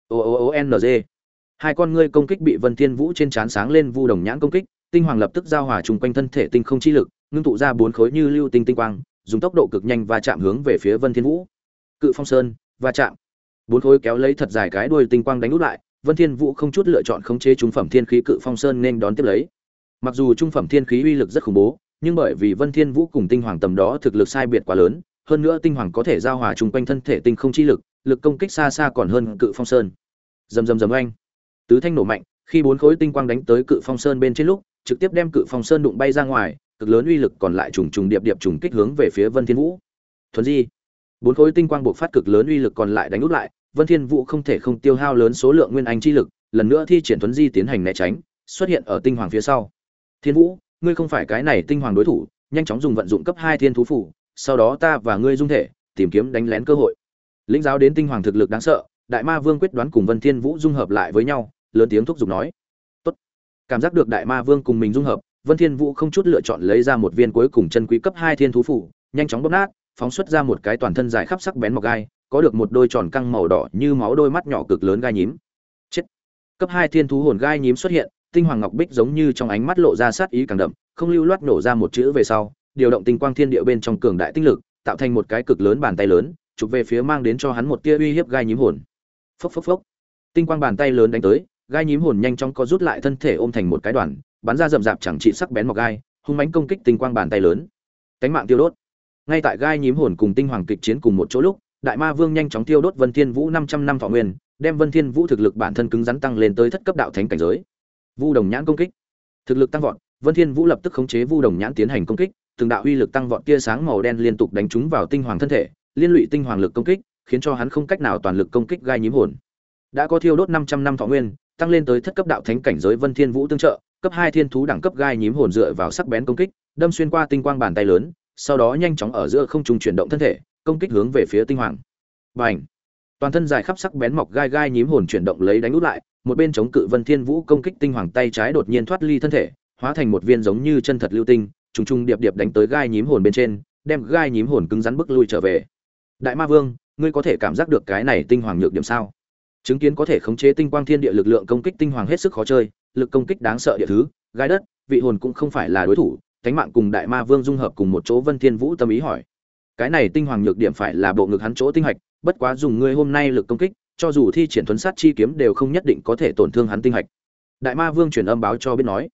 O o o n g. Hai con ngươi công kích bị vân thiên vũ trên trán sáng lên vu đồng nhãn công kích, tinh hoàng lập tức giao hòa trùng quanh thân thể tinh không chi lực, ngưng tụ ra bốn khối như lưu tinh tinh quang, dùng tốc độ cực nhanh và chạm hướng về phía vân thiên vũ. Cự phong sơn và chạm. Bốn khối kéo lấy thật dài cái đuôi tinh quang đánh út lại, vân thiên vũ không chút lựa chọn khống chế trung phẩm thiên khí cự phong sơn nên đón tiếp lấy. Mặc dù trung phẩm thiên khí uy lực rất khủng bố, nhưng bởi vì vân thiên vũ cùng tinh hoàng tầm đó thực lực sai biệt quá lớn, hơn nữa tinh hoàng có thể giao hòa chung quanh thân thể tinh không chi lực lực công kích xa xa còn hơn cự phong sơn. Rầm rầm rầm anh tứ thanh nổ mạnh, khi bốn khối tinh quang đánh tới cự phong sơn bên trên lúc, trực tiếp đem cự phong sơn đụng bay ra ngoài, cực lớn uy lực còn lại trùng trùng điệp điệp trùng kích hướng về phía vân thiên vũ. Thuần di bốn khối tinh quang buộc phát cực lớn uy lực còn lại đánh út lại, vân thiên vũ không thể không tiêu hao lớn số lượng nguyên anh chi lực, lần nữa thi triển thuấn di tiến hành né tránh, xuất hiện ở tinh hoàng phía sau. Thiên vũ, ngươi không phải cái này tinh hoàng đối thủ, nhanh chóng dùng vận dụng cấp hai thiên thú phủ, sau đó ta và ngươi dung thể, tìm kiếm đánh lén cơ hội. Lĩnh giáo đến tinh hoàng thực lực đáng sợ, đại ma vương quyết đoán cùng vân thiên vũ dung hợp lại với nhau, lớn tiếng thúc giục nói. Tốt. Cảm giác được đại ma vương cùng mình dung hợp, vân thiên vũ không chút lựa chọn lấy ra một viên cuối cùng chân quý cấp hai thiên thú phủ, nhanh chóng bóp nát phóng xuất ra một cái toàn thân dài khắp sắc bén mọc gai, có được một đôi tròn căng màu đỏ như máu đôi mắt nhỏ cực lớn gai nhím. Chết! Cấp hai thiên thú hồn gai nhím xuất hiện, tinh hoàng ngọc bích giống như trong ánh mắt lộ ra sát ý càng đậm, không lưu loát nổ ra một chữ về sau, điều động tinh quang thiên địa bên trong cường đại tinh lực, tạo thành một cái cực lớn bàn tay lớn, chụp về phía mang đến cho hắn một tia uy hiếp gai nhím hồn. Phốc phốc phốc! Tinh quang bàn tay lớn đánh tới, gai nhím hồn nhanh chóng có rút lại thân thể ôm thành một cái đoàn, bắn ra rậm rạp chẳng trị sắc bén mọc gai, hung mãnh công kích tinh quang bàn tay lớn. Cánh mạng tiêu đốt! Ngay tại gai nhím hồn cùng tinh hoàng kịch chiến cùng một chỗ lúc, đại ma vương nhanh chóng tiêu đốt vân thiên vũ 500 năm thọ nguyên, đem vân thiên vũ thực lực bản thân cứng rắn tăng lên tới thất cấp đạo thánh cảnh giới. Vu đồng nhãn công kích. Thực lực tăng vọt, vân thiên vũ lập tức khống chế vu đồng nhãn tiến hành công kích, từng đạo uy lực tăng vọt tia sáng màu đen liên tục đánh trúng vào tinh hoàng thân thể, liên lụy tinh hoàng lực công kích, khiến cho hắn không cách nào toàn lực công kích gai nhím hồn. Đã có thiêu đốt 500 năm thọ nguyên, tăng lên tới thất cấp đạo thánh cảnh giới vân thiên vũ tương trợ, cấp hai thiên thú đẳng cấp gai nhím hồn dựa vào sắc bén công kích, đâm xuyên qua tinh quang bàn tay lớn sau đó nhanh chóng ở giữa không trung chuyển động thân thể, công kích hướng về phía tinh hoàng. Bành! Toàn thân dài khắp sắc bén mọc gai gai nhím hồn chuyển động lấy đánh út lại, một bên chống cự vân thiên vũ công kích tinh hoàng tay trái đột nhiên thoát ly thân thể, hóa thành một viên giống như chân thật lưu tinh, trùng trùng điệp điệp đánh tới gai nhím hồn bên trên, đem gai nhím hồn cứng rắn bức lui trở về. Đại ma vương, ngươi có thể cảm giác được cái này tinh hoàng nhược điểm sao? Chứng kiến có thể khống chế tinh quang thiên địa lực lượng công kích tinh hoàng hết sức khó chơi, lực công kích đáng sợ địa thứ, gai đất, vị hồn cũng không phải là đối thủ cánh mạng cùng đại ma vương dung hợp cùng một chỗ vân thiên vũ tâm ý hỏi. Cái này tinh hoàng nhược điểm phải là bộ ngực hắn chỗ tinh hạch, bất quá dùng ngươi hôm nay lực công kích, cho dù thi triển thuấn sát chi kiếm đều không nhất định có thể tổn thương hắn tinh hạch. Đại ma vương truyền âm báo cho biết nói,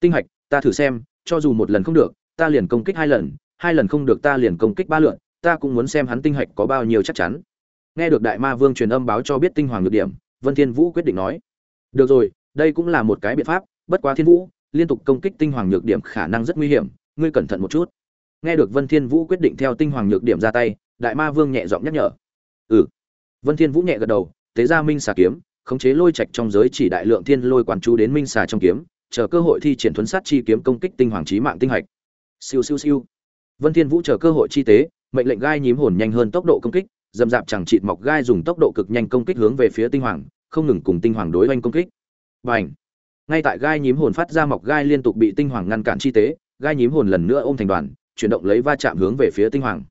tinh hạch, ta thử xem, cho dù một lần không được, ta liền công kích hai lần hai lần không được ta liền công kích ba lượn, ta cũng muốn xem hắn tinh hạch có bao nhiêu chắc chắn. Nghe được đại ma vương truyền âm báo cho biết tinh hoàng nhược điểm, vân thiên vũ quyết định nói, được rồi, đây cũng là một cái biện pháp, bất quá thiên vũ liên tục công kích tinh hoàng nhược điểm khả năng rất nguy hiểm, ngươi cẩn thận một chút. Nghe được vân thiên vũ quyết định theo tinh hoàng nhược điểm ra tay, đại ma vương nhẹ giọng nhắc nhở. Ừ. Vân thiên vũ nhẹ gật đầu, tế ra minh xà kiếm, khống chế lôi trạch trong giới chỉ đại lượng thiên lôi quán chú đến minh xà trong kiếm, chờ cơ hội thi triển thuấn sát chi kiếm công kích tinh hoàng chí mạng tinh hạch. Siêu siêu siêu. Vân thiên vũ chờ cơ hội chi tế, mệnh lệnh gai nhím hồn nhanh hơn tốc độ công kích, dầm dạp chẳng chịt mọc gai dùng tốc độ cực nhanh công kích hướng về phía tinh hoàng, không ngừng cùng tinh hoàng đối oanh công kích. Bành ngay tại gai nhím hồn phát ra mọc gai liên tục bị tinh hoàng ngăn cản chi tế, gai nhím hồn lần nữa ôm thành đoàn, chuyển động lấy va chạm hướng về phía tinh hoàng.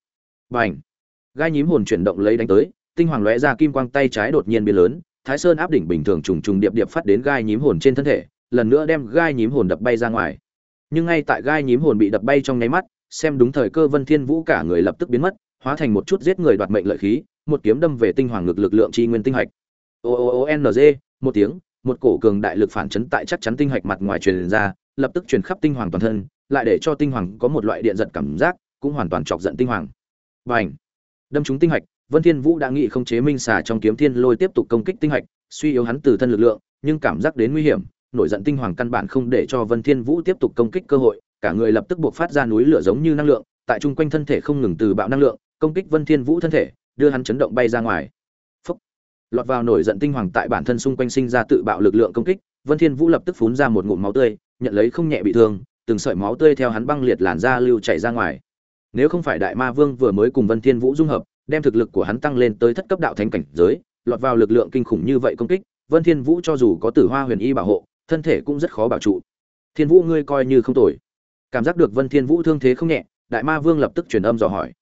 Bành! Gai nhím hồn chuyển động lấy đánh tới, tinh hoàng lóe ra kim quang tay trái đột nhiên biến lớn, thái sơn áp đỉnh bình thường trùng trùng điệp điệp phát đến gai nhím hồn trên thân thể, lần nữa đem gai nhím hồn đập bay ra ngoài. Nhưng ngay tại gai nhím hồn bị đập bay trong nháy mắt, xem đúng thời cơ vân thiên vũ cả người lập tức biến mất, hóa thành một chút giết người đoạt mệnh lợi khí, một kiếm đâm về tinh hoàng ngực lực lượng chi nguyên tinh hạch. O o o n g, một tiếng một cổ cường đại lực phản chấn tại chắc chắn tinh hạch mặt ngoài truyền ra lập tức truyền khắp tinh hoàng toàn thân lại để cho tinh hoàng có một loại điện giật cảm giác cũng hoàn toàn chọc giận tinh hoàng. Bành, đâm trúng tinh hạch vân thiên vũ đã nghĩ không chế minh xà trong kiếm thiên lôi tiếp tục công kích tinh hạch suy yếu hắn từ thân lực lượng nhưng cảm giác đến nguy hiểm nổi giận tinh hoàng căn bản không để cho vân thiên vũ tiếp tục công kích cơ hội cả người lập tức buộc phát ra núi lửa giống như năng lượng tại trung quanh thân thể không ngừng từ bạo năng lượng công kích vân thiên vũ thân thể đưa hắn chấn động bay ra ngoài lọt vào nổi giận tinh hoàng tại bản thân xung quanh sinh ra tự bạo lực lượng công kích, vân thiên vũ lập tức phun ra một ngụm máu tươi, nhận lấy không nhẹ bị thương, từng sợi máu tươi theo hắn băng liệt làn da lưu chảy ra ngoài. Nếu không phải đại ma vương vừa mới cùng vân thiên vũ dung hợp, đem thực lực của hắn tăng lên tới thất cấp đạo thánh cảnh giới, lọt vào lực lượng kinh khủng như vậy công kích, vân thiên vũ cho dù có tử hoa huyền y bảo hộ, thân thể cũng rất khó bảo trụ. Thiên vũ ngươi coi như không tồi. Cảm giác được vân thiên vũ thương thế không nhẹ, đại ma vương lập tức truyền âm dò hỏi.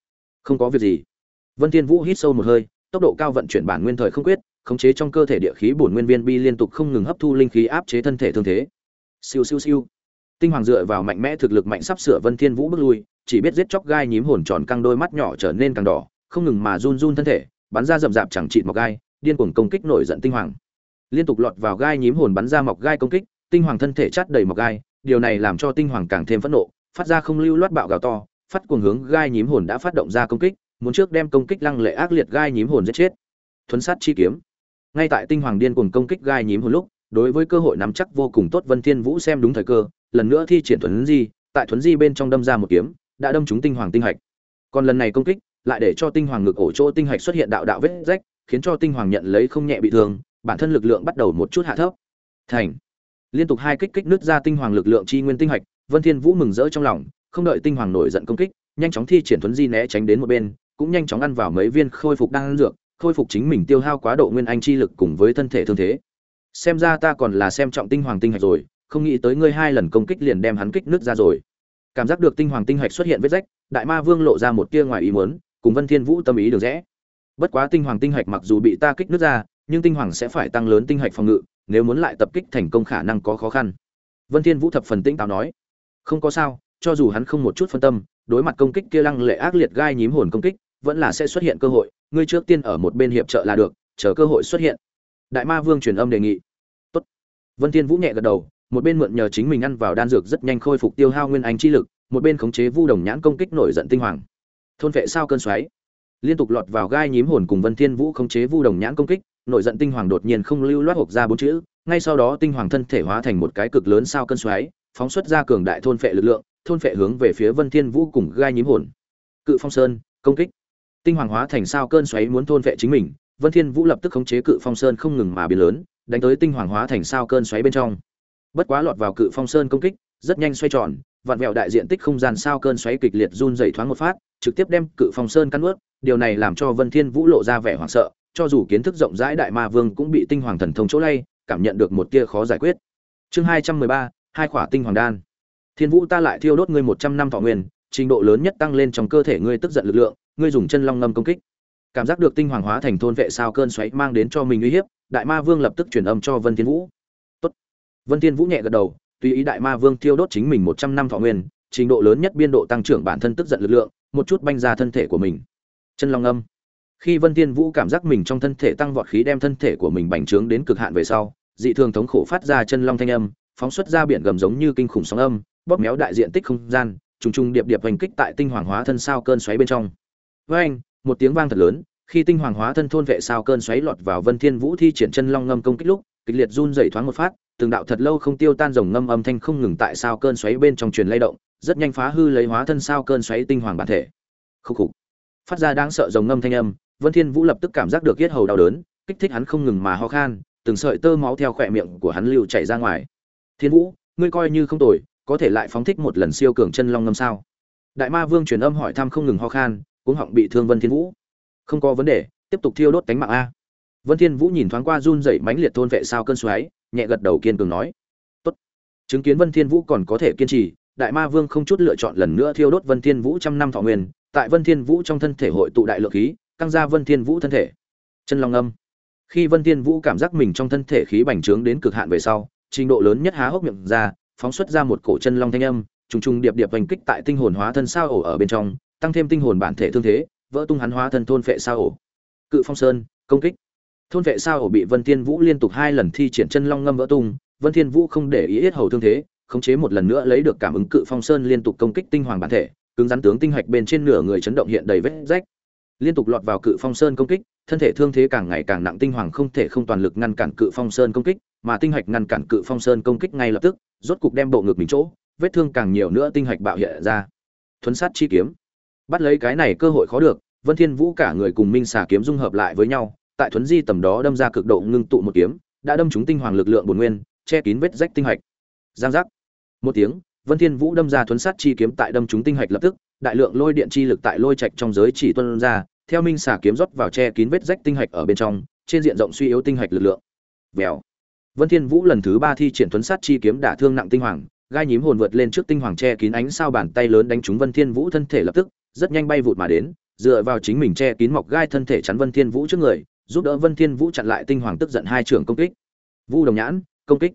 Không có việc gì. Vân thiên vũ hít sâu một hơi tốc độ cao vận chuyển bản nguyên thời không quyết, khống chế trong cơ thể địa khí bổn nguyên viên bi liên tục không ngừng hấp thu linh khí áp chế thân thể thương thế. Siêu siêu siêu. Tinh hoàng dựa vào mạnh mẽ thực lực mạnh sắp sửa vân thiên vũ bước lui, chỉ biết giết chóc gai nhím hồn tròn căng đôi mắt nhỏ trở nên càng đỏ, không ngừng mà run run thân thể, bắn ra rậm rạp chẳng trị mọc gai, điên cuồng công kích nổi giận tinh hoàng. Liên tục lọt vào gai nhím hồn bắn ra mọc gai công kích, tinh hoàng thân thể chát đầy mọc gai, điều này làm cho tinh hoàng càng thêm phẫn nộ, phát ra không lưu loát bạo gào to, phát cuồng hướng gai nhím hồn đã phát động ra công kích muốn trước đem công kích lăng lệ ác liệt gai nhím hồn giết chết. Thuấn sát chi kiếm. Ngay tại tinh hoàng điên cuồng công kích gai nhím hồn lúc, đối với cơ hội nắm chắc vô cùng tốt vân thiên vũ xem đúng thời cơ, lần nữa thi triển thuấn di, tại thuấn di bên trong đâm ra một kiếm, đã đâm trúng tinh hoàng tinh hạch. Còn lần này công kích, lại để cho tinh hoàng ngực ổ chỗ tinh hạch xuất hiện đạo đạo vết rách, khiến cho tinh hoàng nhận lấy không nhẹ bị thương, bản thân lực lượng bắt đầu một chút hạ thấp. Thành. Liên tục hai kích kích nứt ra tinh hoàng lực lượng chi nguyên tinh hạch, vân thiên vũ mừng rỡ trong lòng, không đợi tinh hoàng nổi giận công kích, nhanh chóng thi triển thuấn di né tránh đến một bên cũng nhanh chóng ăn vào mấy viên khôi phục đang ăn dược, khôi phục chính mình tiêu hao quá độ nguyên anh chi lực cùng với thân thể thương thế. Xem ra ta còn là xem trọng tinh hoàng tinh hạch rồi, không nghĩ tới ngươi hai lần công kích liền đem hắn kích nứt ra rồi. Cảm giác được tinh hoàng tinh hạch xuất hiện vết rách, đại ma vương lộ ra một tia ngoài ý muốn, cùng vân thiên vũ tâm ý được rẽ. Bất quá tinh hoàng tinh hạch mặc dù bị ta kích nứt ra, nhưng tinh hoàng sẽ phải tăng lớn tinh hạch phòng ngự, nếu muốn lại tập kích thành công khả năng có khó khăn. Vân thiên vũ thập phần tĩnh táo nói. Không có sao, cho dù hắn không một chút phân tâm, đối mặt công kích kia lăng lệ ác liệt gai nhím hồn công kích vẫn là sẽ xuất hiện cơ hội, ngươi trước tiên ở một bên hiệp trợ là được, chờ cơ hội xuất hiện. Đại ma vương truyền âm đề nghị. Tốt. vân thiên vũ nhẹ gật đầu, một bên mượn nhờ chính mình ăn vào đan dược rất nhanh khôi phục tiêu hao nguyên anh chi lực, một bên khống chế vu đồng nhãn công kích nổi giận tinh hoàng. Thôn vệ sao cơn xoáy? Liên tục lọt vào gai nhím hồn cùng vân thiên vũ khống chế vu đồng nhãn công kích, nổi giận tinh hoàng đột nhiên không lưu loát hộp ra bốn chữ, ngay sau đó tinh hoàng thân thể hóa thành một cái cực lớn sao cơn xoáy, phóng xuất ra cường đại thôn phệ lực lượng, thôn phệ hướng về phía vân thiên vũ cùng gai nhím hồn. Cự phong sơn, công kích tinh hoàng hóa thành sao cơn xoáy muốn thôn vệ chính mình, vân thiên vũ lập tức khống chế cự phong sơn không ngừng mà biến lớn, đánh tới tinh hoàng hóa thành sao cơn xoáy bên trong. Bất quá lọt vào cự phong sơn công kích, rất nhanh xoay tròn vặn vẹo đại diện tích không gian sao cơn xoáy kịch liệt run rẩy thoáng một phát, trực tiếp đem cự phong sơn cắn nuốt, điều này làm cho vân thiên vũ lộ ra vẻ hoảng sợ, cho dù kiến thức rộng rãi đại ma vương cũng bị tinh hoàng thần thông chỗ lay, cảm nhận được một tia khó giải quyết. Chương hai trăm mười ba, hai khỏa tinh hoàng đan. Thiên vũ ta lại thiêu đốt ngươi một trăm năm thọ nguyên trình độ lớn nhất tăng lên trong cơ thể ngươi tức giận lực lượng, ngươi dùng chân long ngâm công kích. Cảm giác được tinh hoàng hóa thành thôn vệ sao cơn xoáy mang đến cho mình uy hiếp, đại ma vương lập tức truyền âm cho vân thiên vũ. Tốt. vân thiên vũ nhẹ gật đầu, tùy ý đại ma vương thiêu đốt chính mình một trăm năm thọ nguyên, trình độ lớn nhất biên độ tăng trưởng bản thân tức giận lực lượng, một chút banh ra thân thể của mình. Chân long âm khi vân thiên vũ cảm giác mình trong thân thể tăng vọt khí đem thân thể của mình bành trướng đến cực hạn về sau, dị thường thống khổ phát ra chân long thanh âm, phóng xuất ra biển gầm giống như kinh khủng sóng âm, bóp méo đại diện tích không gian trùng trùng điệp điệp hành kích tại tinh hoàng hóa thân sao cơn xoáy bên trong. Với anh, một tiếng vang thật lớn, khi tinh hoàng hóa thân thôn vệ sao cơn xoáy lọt vào vân thiên vũ thi triển chân long ngâm công kích lúc, kịch liệt run rẩy thoáng một phát, từng đạo thật lâu không tiêu tan rồng ngâm âm thanh không ngừng tại sao cơn xoáy bên trong truyền lay động, rất nhanh phá hư lấy hóa thân sao cơn xoáy tinh hoàng bản thể. Khục khục. Phát ra đáng sợ rồng ngâm thanh âm, vân thiên vũ lập tức cảm giác được yết hầu đau đớn, kích thích hắn không ngừng mà ho khan, từng sợi tơ máu theo khóe miệng của hắn lưu chảy ra ngoài. Thiên vũ, ngươi coi như không tồi có thể lại phóng thích một lần siêu cường chân long ngâm sao? Đại ma vương truyền âm hỏi thăm không ngừng ho khan cũng họng bị thương vân thiên vũ. Không có vấn đề, tiếp tục thiêu đốt cánh mạng a. Vân thiên vũ nhìn thoáng qua run rẩy mãnh liệt thôn vệ sao cơn xoáy, nhẹ gật đầu kiên cường nói, tốt. Chứng kiến vân thiên vũ còn có thể kiên trì, đại ma vương không chút lựa chọn lần nữa thiêu đốt vân thiên vũ trăm năm thọ nguyên. Tại vân thiên vũ trong thân thể hội tụ đại lượng khí, căng ra vân thiên vũ thân thể. Chân long âm khi vân thiên vũ cảm giác mình trong thân thể khí bành trướng đến cực hạn về sau, trình độ lớn nhất há hốc miệng ra phóng xuất ra một cổ chân long thanh âm, trùng trùng điệp điệp hành kích tại tinh hồn hóa thân sao ổ ở bên trong, tăng thêm tinh hồn bản thể thương thế, vỡ tung hắn hóa thân thôn phệ sao ổ. Cự phong sơn, công kích. Thôn vệ sao ổ bị vân thiên vũ liên tục hai lần thi triển chân long ngâm vỡ tung, vân thiên vũ không để ý yết hầu thương thế, khống chế một lần nữa lấy được cảm ứng cự phong sơn liên tục công kích tinh hoàng bản thể, cứng rắn tướng tinh hạch bên trên nửa người chấn động hiện đầy vết rách. Liên tục lọt vào cự phong sơn công kích thân thể thương thế càng ngày càng nặng, tinh hoàng không thể không toàn lực ngăn cản cự phong sơn công kích, mà tinh hạch ngăn cản cự phong sơn công kích ngay lập tức, rốt cục đem bộ ngực mình chỗ, vết thương càng nhiều nữa tinh hạch bạo hiện ra. Thuấn sát chi kiếm. Bắt lấy cái này cơ hội khó được, vân thiên vũ cả người cùng minh xà kiếm dung hợp lại với nhau, tại thuấn di tầm đó đâm ra cực độ ngưng tụ một kiếm, đã đâm trúng tinh hoàng lực lượng bổn nguyên, che kín vết rách tinh hạch. Giang giác. Một tiếng, vân thiên vũ đâm ra thuấn sát chi kiếm tại đâm trúng tinh hạch lập tức, đại lượng lôi điện chi lực tại lôi trạch trong giới chỉ tuôn ra theo minh xà kiếm rót vào che kín vết rách tinh hạch ở bên trong trên diện rộng suy yếu tinh hạch lực lượng vèo vân thiên vũ lần thứ ba thi triển tuấn sát chi kiếm đả thương nặng tinh hoàng gai nhím hồn vượt lên trước tinh hoàng che kín ánh sao bàn tay lớn đánh trúng vân thiên vũ thân thể lập tức rất nhanh bay vụt mà đến dựa vào chính mình che kín mọc gai thân thể chắn vân thiên vũ trước người giúp đỡ Vân Thiên Vũ chặn lại tinh hoàng tức giận hai trường công kích. Vu Đồng Nhãn, công kích.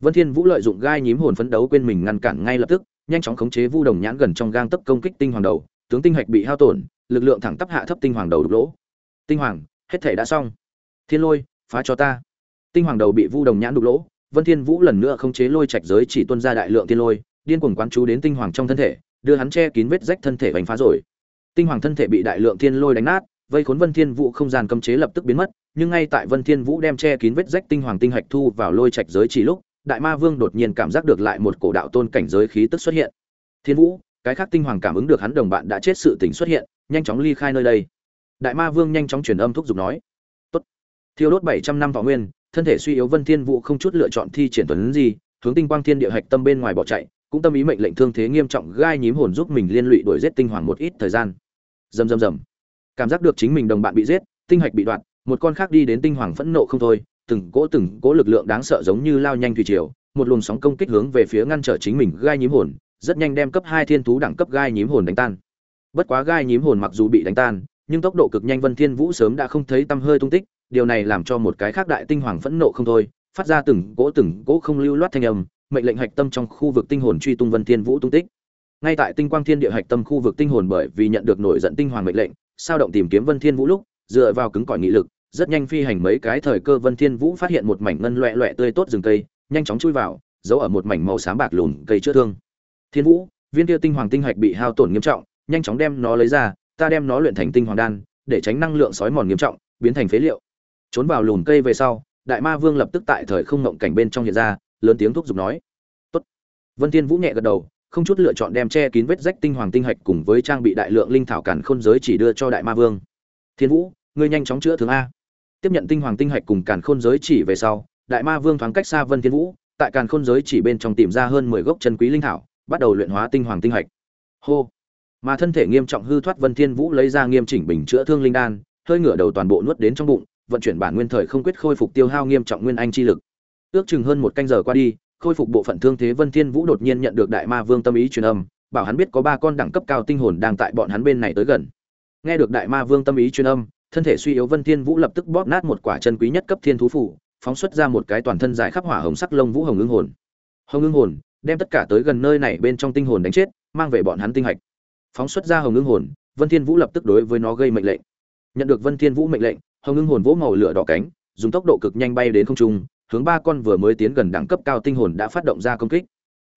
Vân Thiên Vũ lợi dụng gai nhím hồn phấn đấu quên mình ngăn cản ngay lập tức, nhanh chóng khống chế Vu Đồng Nhãn gần trong gang tấc công kích tinh hoàng đầu, tướng tinh hạch bị hao tổn, lực lượng thẳng tắp hạ thấp tinh hoàng đầu đục lỗ. Tinh hoàng, hết thể đã xong. Thiên Lôi, phá cho ta. Tinh hoàng đầu bị Vu Đồng Nhãn đục lỗ, Vân Thiên Vũ lần nữa không chế lôi trạch giới chỉ tuôn ra đại lượng thiên lôi, điên cuồng quán chú đến tinh hoàng trong thân thể, đưa hắn che kín vết rách thân thể vành phá rồi. Tinh hoàng thân thể bị đại lượng thiên lôi đánh nát, vây khốn Vân Thiên Vũ không gian cấm chế lập tức biến mất, nhưng ngay tại Vân Thiên Vũ đem che kín vết rách tinh hoàng tinh hạch thu vào lôi trạch giới chỉ lúc, Đại Ma Vương đột nhiên cảm giác được lại một cổ đạo tôn cảnh giới khí tức xuất hiện. Thiên Vũ, cái khác tinh hoàng cảm ứng được hắn đồng bạn đã chết sự tình xuất hiện, nhanh chóng ly khai nơi đây. Đại Ma Vương nhanh chóng truyền âm thúc giục nói: "Tốt." Thiêu đốt 700 năm võ nguyên, thân thể suy yếu Vân Thiên Vũ không chút lựa chọn thi triển tuấn gì, hướng tinh quang thiên địa hạch tâm bên ngoài bỏ chạy, cũng tâm ý mệnh lệnh thương thế nghiêm trọng gai nhím hồn giúp mình liên lụy đuổi giết tinh hoàng một ít thời gian. Rầm rầm rầm cảm giác được chính mình đồng bạn bị giết tinh hạch bị đoạt một con khác đi đến tinh hoàng phẫn nộ không thôi từng cỗ từng cỗ lực lượng đáng sợ giống như lao nhanh thủy triều một luồng sóng công kích hướng về phía ngăn trở chính mình gai nhím hồn rất nhanh đem cấp hai thiên thú đẳng cấp gai nhím hồn đánh tan bất quá gai nhím hồn mặc dù bị đánh tan nhưng tốc độ cực nhanh vân thiên vũ sớm đã không thấy tâm hơi tung tích điều này làm cho một cái khác đại tinh hoàng phẫn nộ không thôi phát ra từng cỗ từng cỗ không lưu loát thanh âm mệnh lệnh hạch tâm trong khu vực tinh hồn truy tung vân thiên vũ tung tích ngay tại tinh quang thiên địa hạch tâm khu vực tinh hồn bởi vì nhận được nổi giận tinh hoàng mệnh lệnh sao động tìm kiếm Vân Thiên Vũ lúc, dựa vào cứng cỏi nghị lực, rất nhanh phi hành mấy cái thời cơ Vân Thiên Vũ phát hiện một mảnh ngân loẹt loẹt tươi tốt rừng cây, nhanh chóng chui vào, giấu ở một mảnh màu xám bạc lùn cây chữa thương. Thiên Vũ, viên kia tinh hoàng tinh hạch bị hao tổn nghiêm trọng, nhanh chóng đem nó lấy ra, ta đem nó luyện thành tinh hoàng đan, để tránh năng lượng sói mòn nghiêm trọng, biến thành phế liệu. Trốn vào lùn cây về sau, Đại Ma Vương lập tức tại thời không ngộng cảnh bên trong hiện ra, lớn tiếng thúc giục nói: "Tốt." Vân Thiên Vũ nhẹ gật đầu, không chút lựa chọn đem che kín vết rách tinh hoàng tinh hạch cùng với trang bị đại lượng linh thảo cản khôn giới chỉ đưa cho đại ma vương. Thiên vũ ngươi nhanh chóng chữa thương a. Tiếp nhận tinh hoàng tinh hạch cùng cản khôn giới chỉ về sau đại ma vương thoáng cách xa vân thiên vũ tại càn khôn giới chỉ bên trong tìm ra hơn mười gốc chân quý linh thảo bắt đầu luyện hóa tinh hoàng tinh hạch. Hô mà thân thể nghiêm trọng hư thoát vân thiên vũ lấy ra nghiêm chỉnh bình chữa thương linh đan hơi ngửa đầu toàn bộ nuốt đến trong bụng vận chuyển bản nguyên thời không quyết khôi phục tiêu hao nghiêm trọng nguyên anh chi lực ước chừng hơn một canh giờ qua đi khôi phục bộ phận thương thế Vân Thiên Vũ đột nhiên nhận được Đại Ma Vương tâm ý truyền âm, bảo hắn biết có ba con đẳng cấp cao tinh hồn đang tại bọn hắn bên này tới gần. Nghe được Đại Ma Vương tâm ý truyền âm, thân thể suy yếu Vân Thiên Vũ lập tức bóp nát một quả chân quý nhất cấp thiên thú phủ, phóng xuất ra một cái toàn thân dài khắp hỏa hồng sắc lông vũ hồng ngưng hồn. Hồng ngưng hồn, đem tất cả tới gần nơi này bên trong tinh hồn đánh chết, mang về bọn hắn tinh hạch. Phóng xuất ra hồng ngưng hồn, Vân Thiên Vũ lập tức đối với nó gây mệnh lệnh. Nhận được Vân Thiên Vũ mệnh lệnh, hồng ngưng hồn vỗ màu lửa đỏ cánh, dùng tốc độ cực nhanh bay đến không trung, hướng ba con vừa mới tiến gần đẳng cấp cao tinh hồn đã phát động ra công kích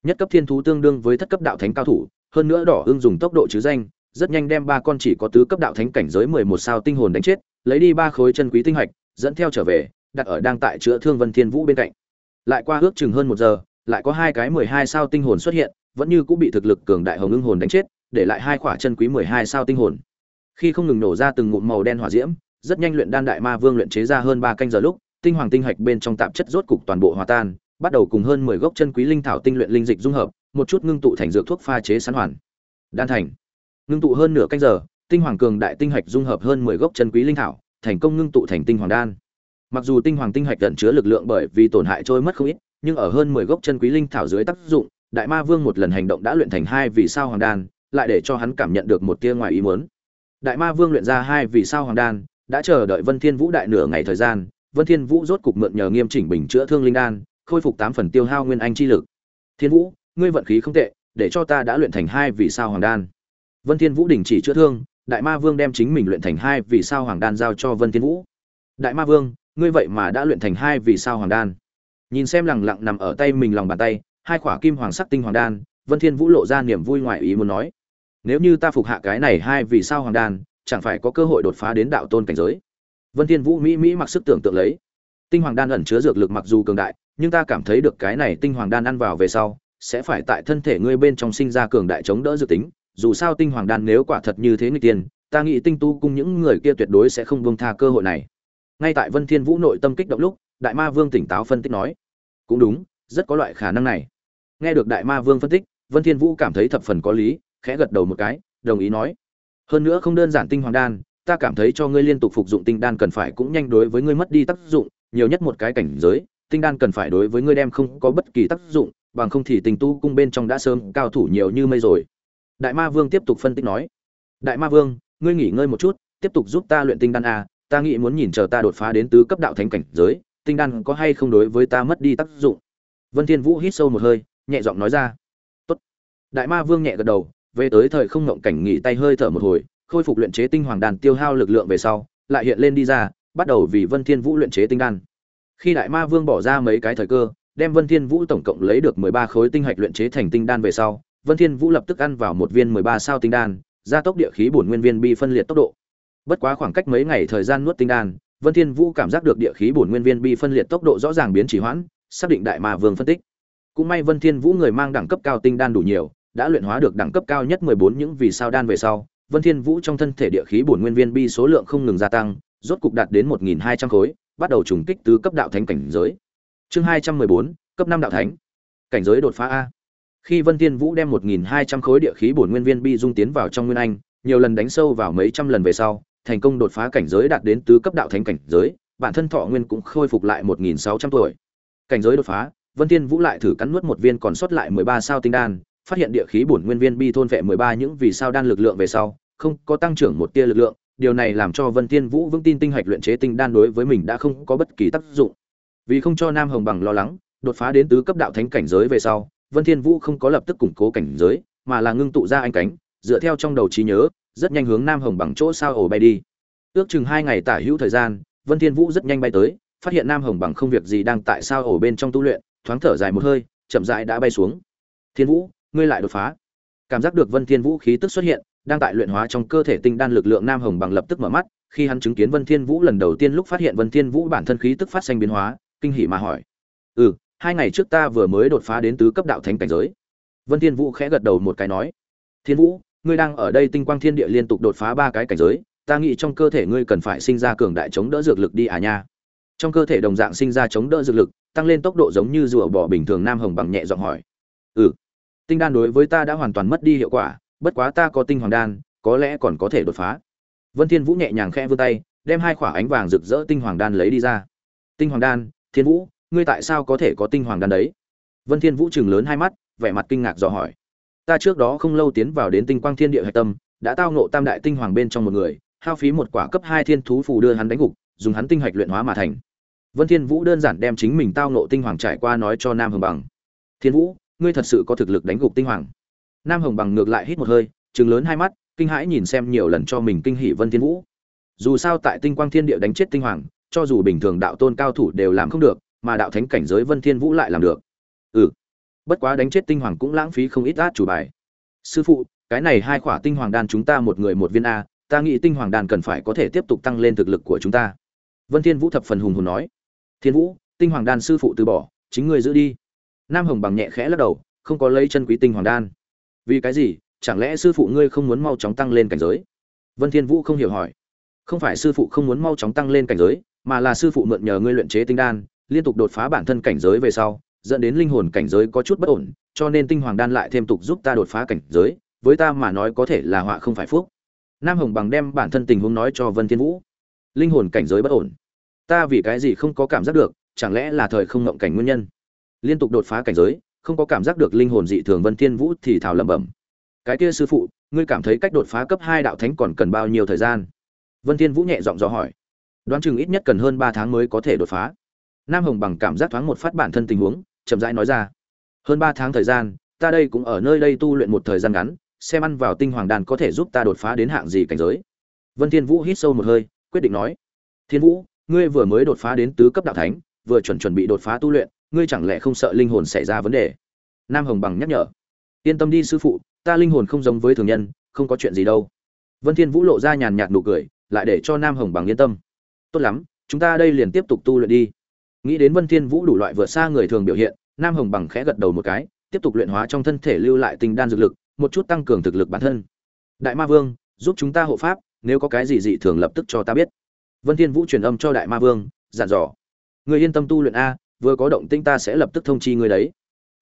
nhất cấp thiên thú tương đương với thất cấp đạo thánh cao thủ hơn nữa đỏ ương dùng tốc độ chứ danh rất nhanh đem ba con chỉ có tứ cấp đạo thánh cảnh giới mười một sao tinh hồn đánh chết lấy đi ba khối chân quý tinh hạch dẫn theo trở về đặt ở đang tại chữa thương vân thiên vũ bên cạnh lại qua ước chừng hơn một giờ lại có hai cái mười hai sao tinh hồn xuất hiện vẫn như cũng bị thực lực cường đại hồng ưng hồn đánh chết để lại hai quả chân quý mười hai sao tinh hồn. Khi không ngừng nổ ra từng ngụm màu đen hỏa diễm, rất nhanh luyện đan đại ma vương luyện chế ra hơn ba canh giờ lúc, tinh hoàng tinh hạch bên trong tạp chất rốt cục toàn bộ hòa tan, bắt đầu cùng hơn mười gốc chân quý linh thảo tinh luyện linh dịch dung hợp, một chút ngưng tụ thành dược thuốc pha chế sẵn hoàn. Đan thành. Ngưng tụ hơn nửa canh giờ, tinh hoàng cường đại tinh hạch dung hợp hơn mười gốc chân quý linh thảo, thành công ngưng tụ thành tinh hoàng đan. Mặc dù tinh hoàng tinh hạch ẩn chứa lực lượng bởi vì tổn hại trôi mất không ít, nhưng ở hơn mười gốc chân quý linh thảo dưới tác dụng, đại ma vương một lần hành động đã luyện thành hai vì sao hoàng đan lại để cho hắn cảm nhận được một tia ngoài ý muốn. Đại ma vương luyện ra hai vì sao hoàng đan, đã chờ đợi vân thiên vũ đại nửa ngày thời gian, vân thiên vũ rốt cục mượn nhờ nghiêm chỉnh bình chữa thương linh đan, khôi phục tám phần tiêu hao nguyên anh chi lực. Thiên vũ, ngươi vận khí không tệ, để cho ta đã luyện thành hai vì sao hoàng đan. Vân thiên vũ đình chỉ chữa thương, đại ma vương đem chính mình luyện thành hai vì sao hoàng đan giao cho vân thiên vũ. Đại ma vương, ngươi vậy mà đã luyện thành hai vì sao hoàng đan. Nhìn xem lẳng lặng nằm ở tay mình lòng bàn tay, hai khỏa kim hoàng sắc tinh hoàng đan, vân thiên vũ lộ ra niềm vui ngoại ý muốn nói nếu như ta phục hạ cái này hai vì sao hoàng đan, chẳng phải có cơ hội đột phá đến đạo tôn cảnh giới? Vân thiên vũ mỹ mỹ mặc sức tưởng tượng lấy. Tinh hoàng đan ẩn chứa dược lực mặc dù cường đại, nhưng ta cảm thấy được cái này tinh hoàng đan ăn vào về sau, sẽ phải tại thân thể ngươi bên trong sinh ra cường đại chống đỡ dược tính. Dù sao tinh hoàng đan nếu quả thật như thế người tiên, ta nghĩ tinh tu cung những người kia tuyệt đối sẽ không buông tha cơ hội này. Ngay tại vân thiên vũ nội tâm kích động lúc, đại ma vương tỉnh táo phân tích nói, cũng đúng, rất có loại khả năng này. Nghe được đại ma vương phân tích, vân thiên vũ cảm thấy thập phần có lý khẽ gật đầu một cái, đồng ý nói. Hơn nữa không đơn giản tinh hoàng đan, ta cảm thấy cho ngươi liên tục phục dụng tinh đan cần phải cũng nhanh đối với ngươi mất đi tác dụng, nhiều nhất một cái cảnh giới, tinh đan cần phải đối với ngươi đem không có bất kỳ tác dụng, bằng không thì tình tu cung bên trong đã sớm cao thủ nhiều như mây rồi. Đại ma vương tiếp tục phân tích nói. Đại ma vương, ngươi nghỉ ngơi một chút, tiếp tục giúp ta luyện tinh đan a ta nghĩ muốn nhìn chờ ta đột phá đến tứ cấp đạo thánh cảnh giới, tinh đan có hay không đối với ta mất đi tác dụng? Vân thiên vũ hít sâu một hơi, nhẹ giọng nói ra. Tốt. Đại ma vương nhẹ gật đầu về tới thời không ngộng cảnh nghỉ tay hơi thở một hồi, khôi phục luyện chế tinh hoàng đan tiêu hao lực lượng về sau, lại hiện lên đi ra, bắt đầu vì vân thiên vũ luyện chế tinh đan. Khi đại ma vương bỏ ra mấy cái thời cơ, đem vân thiên vũ tổng cộng lấy được 13 khối tinh hạch luyện chế thành tinh đan về sau, vân thiên vũ lập tức ăn vào một viên 13 sao tinh đan, gia tốc địa khí bổn nguyên viên bi phân liệt tốc độ. Bất quá khoảng cách mấy ngày thời gian nuốt tinh đan, vân thiên vũ cảm giác được địa khí bổn nguyên viên bi phân liệt tốc độ rõ ràng biến chỉ hoãn, xác định đại ma vương phân tích. Cũng may vân thiên vũ người mang đẳng cấp cao tinh đan đủ nhiều đã luyện hóa được đẳng cấp cao nhất 14 những vì sao đan về sau vân thiên vũ trong thân thể địa khí bổn nguyên viên bi số lượng không ngừng gia tăng rốt cục đạt đến 1.200 khối bắt đầu trùng kích tứ cấp đạo thánh cảnh giới. Chương 214, cấp 5 đạo thánh. Cảnh giới đột phá a. Khi vân thiên vũ đem 1.200 khối địa khí bổn nguyên viên bi dung tiến vào trong nguyên anh nhiều lần đánh sâu vào mấy trăm lần về sau thành công đột phá cảnh giới đạt đến tứ cấp đạo thánh cảnh giới bản thân thọ nguyên cũng khôi phục lại 1.600 tuổi. Cảnh giới đột phá vân thiên vũ lại thử cắn nuốt một viên còn sót lại 13 sao tinh đan phát hiện địa khí bổn nguyên viên bi thôn vệ 13 những vì sao đan lực lượng về sau, không có tăng trưởng một tia lực lượng, điều này làm cho vân thiên vũ vững tin tinh hạch luyện chế tinh đan đối với mình đã không có bất kỳ tác dụng. Vì không cho nam hồng bằng lo lắng, đột phá đến tứ cấp đạo thánh cảnh giới về sau, vân thiên vũ không có lập tức củng cố cảnh giới, mà là ngưng tụ ra anh cánh, dựa theo trong đầu trí nhớ, rất nhanh hướng nam hồng bằng chỗ sao ổ bay đi. Ước chừng hai ngày tả hữu thời gian, vân thiên vũ rất nhanh bay tới, phát hiện nam hồng bằng không việc gì đang tại sao ổ bên trong tu luyện, thoáng thở dài một hơi, chậm rãi đã bay xuống. Thiên vũ ngươi lại đột phá. Cảm giác được vân thiên vũ khí tức xuất hiện, đang tại luyện hóa trong cơ thể tinh đan lực lượng nam hồng bằng lập tức mở mắt, khi hắn chứng kiến vân thiên vũ lần đầu tiên lúc phát hiện vân thiên vũ bản thân khí tức phát sinh biến hóa, kinh hỉ mà hỏi. Ừ hai ngày trước ta vừa mới đột phá đến tứ cấp đạo thánh cảnh giới. Vân thiên vũ khẽ gật đầu một cái nói. Thiên vũ, ngươi đang ở đây tinh quang thiên địa liên tục đột phá ba cái cảnh giới, ta nghĩ trong cơ thể ngươi cần phải sinh ra cường đại chống đỡ dược lực đi à nha. Trong cơ thể đồng dạng sinh ra chống đỡ dược lực, tăng lên tốc độ giống như rùa bò bình thường nam hồng bằng nhẹ giọng hỏi. Ừ tinh đan đối với ta đã hoàn toàn mất đi hiệu quả, bất quá ta có tinh hoàng đan, có lẽ còn có thể đột phá. Vân thiên vũ nhẹ nhàng khẽ vươn tay, đem hai quả ánh vàng rực rỡ tinh hoàng đan lấy đi ra. Tinh hoàng đan, thiên vũ, ngươi tại sao có thể có tinh hoàng đan đấy? Vân thiên vũ chừng lớn hai mắt, vẻ mặt kinh ngạc dò hỏi. Ta trước đó không lâu tiến vào đến tinh quang thiên địa Hạch tâm, đã tao ngộ tam đại tinh hoàng bên trong một người, hao phí một quả cấp hai thiên thú phù đưa hắn đánh gục, dùng hắn tinh hạch luyện hóa mà thành. Vân thiên vũ đơn giản đem chính mình tao ngộ tinh hoàng trải qua nói cho nam Hường bằng. Thiên vũ ngươi thật sự có thực lực đánh gục tinh hoàng. Nam hồng bằng ngược lại hít một hơi chừng lớn hai mắt, kinh hãi nhìn xem nhiều lần cho mình kinh hỉ vân thiên vũ. Dù sao tại tinh quang thiên địa đánh chết tinh hoàng, cho dù bình thường đạo tôn cao thủ đều làm không được, mà đạo thánh cảnh giới vân thiên vũ lại làm được. Ừ bất quá đánh chết tinh hoàng cũng lãng phí không ít át chủ bài. Sư phụ, cái này hai khỏa tinh hoàng đan chúng ta một người một viên a, ta nghĩ tinh hoàng đan cần phải có thể tiếp tục tăng lên thực lực của chúng ta. Vân thiên vũ thập phần hùng hồn nói. Thiên vũ, tinh hoàng đan sư phụ từ bỏ, chính ngươi giữ đi nam hồng bằng nhẹ khẽ lắc đầu, không có lấy chân quý tinh hoàng đan. Vì cái gì? Chẳng lẽ sư phụ ngươi không muốn mau chóng tăng lên cảnh giới? Vân thiên vũ không hiểu hỏi. Không phải sư phụ không muốn mau chóng tăng lên cảnh giới, mà là sư phụ mượn nhờ ngươi luyện chế tinh đan, liên tục đột phá bản thân cảnh giới về sau, dẫn đến linh hồn cảnh giới có chút bất ổn, cho nên tinh hoàng đan lại thêm tục giúp ta đột phá cảnh giới, với ta mà nói có thể là họa không phải phúc. Nam hồng bằng đem bản thân tình huống nói cho vân thiên vũ. Linh hồn cảnh giới bất ổn. Ta vì cái gì không có cảm giác được, chẳng lẽ là thời không ngộng cảnh nguyên nhân? Liên tục đột phá cảnh giới, không có cảm giác được linh hồn dị thường vân thiên vũ thì thào lẩm bẩm. Cái kia sư phụ, ngươi cảm thấy cách đột phá cấp hai đạo thánh còn cần bao nhiêu thời gian? Vân thiên vũ nhẹ giọng dò hỏi. Đoán chừng ít nhất cần hơn ba tháng mới có thể đột phá. Nam hồng bằng cảm giác thoáng một phát bản thân tình huống, chậm rãi nói ra. Hơn ba tháng thời gian, ta đây cũng ở nơi đây tu luyện một thời gian ngắn, xem ăn vào tinh hoàng đan có thể giúp ta đột phá đến hạng gì cảnh giới. Vân thiên vũ hít sâu một hơi, quyết định nói. Thiên vũ, ngươi vừa mới đột phá đến tứ cấp đạo thánh, vừa chuẩn chuẩn bị đột phá tu luyện ngươi chẳng lẽ không sợ linh hồn xảy ra vấn đề? Nam hồng bằng nhắc nhở. Yên tâm đi, sư phụ, ta linh hồn không giống với thường nhân, không có chuyện gì đâu. Vân thiên vũ lộ ra nhàn nhạt nụ cười, lại để cho nam hồng bằng yên tâm. Tốt lắm, chúng ta đây liền tiếp tục tu luyện đi. Nghĩ đến vân thiên vũ đủ loại vượt xa người thường biểu hiện, nam hồng bằng khẽ gật đầu một cái, tiếp tục luyện hóa trong thân thể lưu lại tinh đan dược lực, một chút tăng cường thực lực bản thân. Đại ma vương, giúp chúng ta hộ pháp, nếu có cái gì dị thường lập tức cho ta biết. Vân thiên vũ truyền âm cho đại ma vương, dặn dò. Người yên tâm tu luyện a vừa có động tĩnh ta sẽ lập tức thông chi người đấy.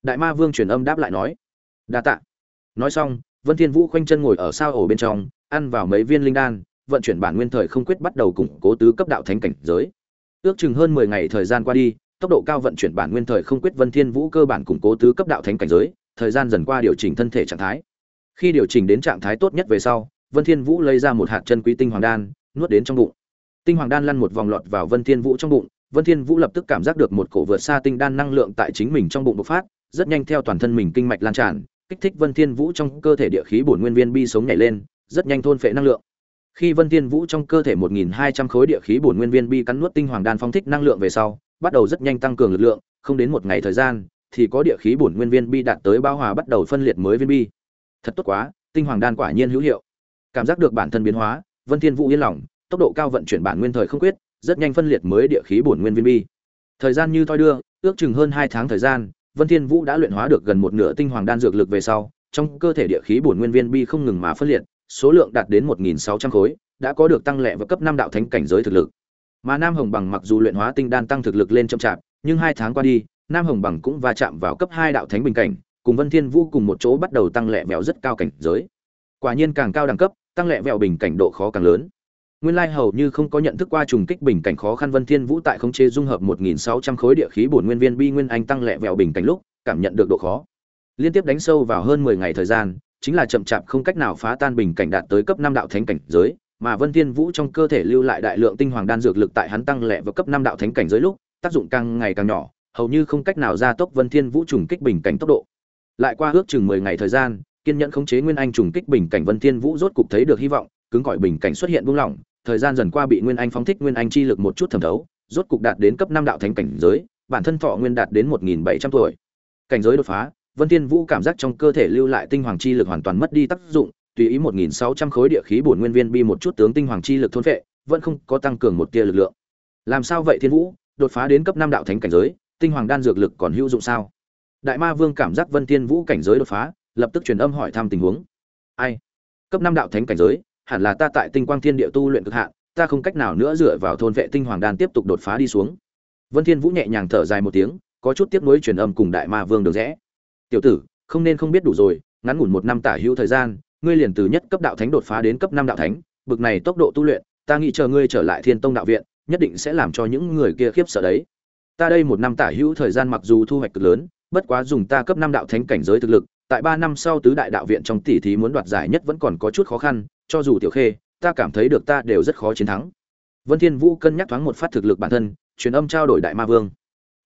Đại ma vương truyền âm đáp lại nói. Đa tạ. Nói xong, vân thiên vũ khoanh chân ngồi ở sao ổ bên trong, ăn vào mấy viên linh đan, vận chuyển bản nguyên thời không quyết bắt đầu củng cố tứ cấp đạo thánh cảnh giới. Ước chừng hơn 10 ngày thời gian qua đi, tốc độ cao vận chuyển bản nguyên thời không quyết vân thiên vũ cơ bản củng cố tứ cấp đạo thánh cảnh giới, thời gian dần qua điều chỉnh thân thể trạng thái. Khi điều chỉnh đến trạng thái tốt nhất về sau, vân thiên vũ lấy ra một hạt chân quý tinh hoàng đan, nuốt đến trong bụng. Tinh hoàng đan lăn một vòng lọt vào vân thiên vũ trong bụng vân thiên vũ lập tức cảm giác được một cổ vượt xa tinh đan năng lượng tại chính mình trong bụng bộc phát, rất nhanh theo toàn thân mình kinh mạch lan tràn, kích thích vân thiên vũ trong cơ thể địa khí bổn nguyên viên bi sống nhảy lên, rất nhanh thôn phệ năng lượng. Khi vân thiên vũ trong cơ thể 1.200 khối địa khí bổn nguyên viên bi cắn nuốt tinh hoàng đan phong thích năng lượng về sau, bắt đầu rất nhanh tăng cường lực lượng, không đến một ngày thời gian, thì có địa khí bổn nguyên viên bi đạt tới bao hòa bắt đầu phân liệt mới viên bi. Thật tốt quá, tinh hoàng đan quả nhiên hữu hiệu. Cảm giác được bản thân biến hóa, vân thiên vũ yên lòng, tốc độ cao vận chuyển bản nguyên thời không quyết rất nhanh phân liệt mới địa khí bổn nguyên viên bi. Thời gian như thoi đưa, ước chừng hơn hai tháng thời gian, vân thiên vũ đã luyện hóa được gần một nửa tinh hoàng đan dược lực về sau, trong cơ thể địa khí bổn nguyên viên bi không ngừng mà phân liệt, số lượng đạt đến 1.600 khối, đã có được tăng lệ và cấp năm đạo thánh cảnh giới thực lực. Mà nam hồng bằng mặc dù luyện hóa tinh đan tăng thực lực lên chậm chạp, nhưng hai tháng qua đi, nam hồng bằng cũng va chạm vào cấp hai đạo thánh bình cảnh, cùng vân thiên vũ cùng một chỗ bắt đầu tăng lệ vẹo rất cao cảnh giới. Quả nhiên càng cao đẳng cấp, tăng lệ vẹo bình cảnh độ khó càng lớn nguyên lai hầu như không có nhận thức qua trùng kích bình cảnh khó khăn vân thiên vũ tại khống chế dung hợp 1.600 khối địa khí bổn nguyên viên bi nguyên anh tăng lệ vẹo bình cảnh lúc, cảm nhận được độ khó. Liên tiếp đánh sâu vào hơn 10 ngày thời gian, chính là chậm chạp không cách nào phá tan bình cảnh đạt tới cấp năm đạo thánh cảnh giới, mà vân thiên vũ trong cơ thể lưu lại đại lượng tinh hoàng đan dược lực tại hắn tăng lệ vào cấp năm đạo thánh cảnh giới lúc, tác dụng càng ngày càng nhỏ, hầu như không cách nào gia tốc vân thiên vũ trùng kích bình cảnh tốc độ. Lại qua ước chừng 10 ngày thời gian, kiên nhẫn khống chế nguyên anh trùng kích bình cảnh, vân thiên vũ rốt cục thấy được hy vọng cứng cỏi bình cảnh xuất hiện buông lỏng, thời gian dần qua bị nguyên anh phóng thích nguyên anh chi lực một chút thẩm thấu, rốt cục đạt đến cấp năm đạo thánh cảnh giới, bản thân thọ nguyên đạt đến một nghìn bảy trăm tuổi. Cảnh giới đột phá, vân thiên vũ cảm giác trong cơ thể lưu lại tinh hoàng chi lực hoàn toàn mất đi tác dụng, tùy ý một nghìn sáu trăm khối địa khí bổn nguyên viên bi một chút tướng tinh hoàng chi lực thôn phệ, vẫn không có tăng cường một tia lực lượng. Làm sao vậy thiên vũ? Đột phá đến cấp năm đạo thánh cảnh giới, tinh hoàng đan dược lực còn hữu dụng sao? Đại ma vương cảm giác vân thiên vũ cảnh giới đột phá, lập tức truyền âm hỏi thăm tình huống. Ai? Cấp năm đạo thánh cảnh giới hẳn là ta tại tinh quang thiên địa tu luyện cực hạn, ta không cách nào nữa dựa vào thôn vệ tinh hoàng đan tiếp tục đột phá đi xuống. Vân thiên vũ nhẹ nhàng thở dài một tiếng, có chút tiếc nuối truyền âm cùng đại ma vương được rẽ. Tiểu tử, không nên không biết đủ rồi, ngắn ngủn một năm tả hữu thời gian, ngươi liền từ nhất cấp đạo thánh đột phá đến cấp năm đạo thánh, bực này tốc độ tu luyện, ta nghĩ chờ ngươi trở lại thiên tông đạo viện, nhất định sẽ làm cho những người kia khiếp sợ đấy. Ta đây một năm tả hữu thời gian mặc dù thu hoạch cực lớn, bất quá dùng ta cấp năm đạo thánh cảnh giới thực lực tại ba năm sau tứ đại đạo viện trong tỷ thí muốn đoạt giải nhất vẫn còn có chút khó khăn, cho dù tiểu khê, ta cảm thấy được ta đều rất khó chiến thắng. Vân thiên vũ cân nhắc thoáng một phát thực lực bản thân, truyền âm trao đổi đại ma vương.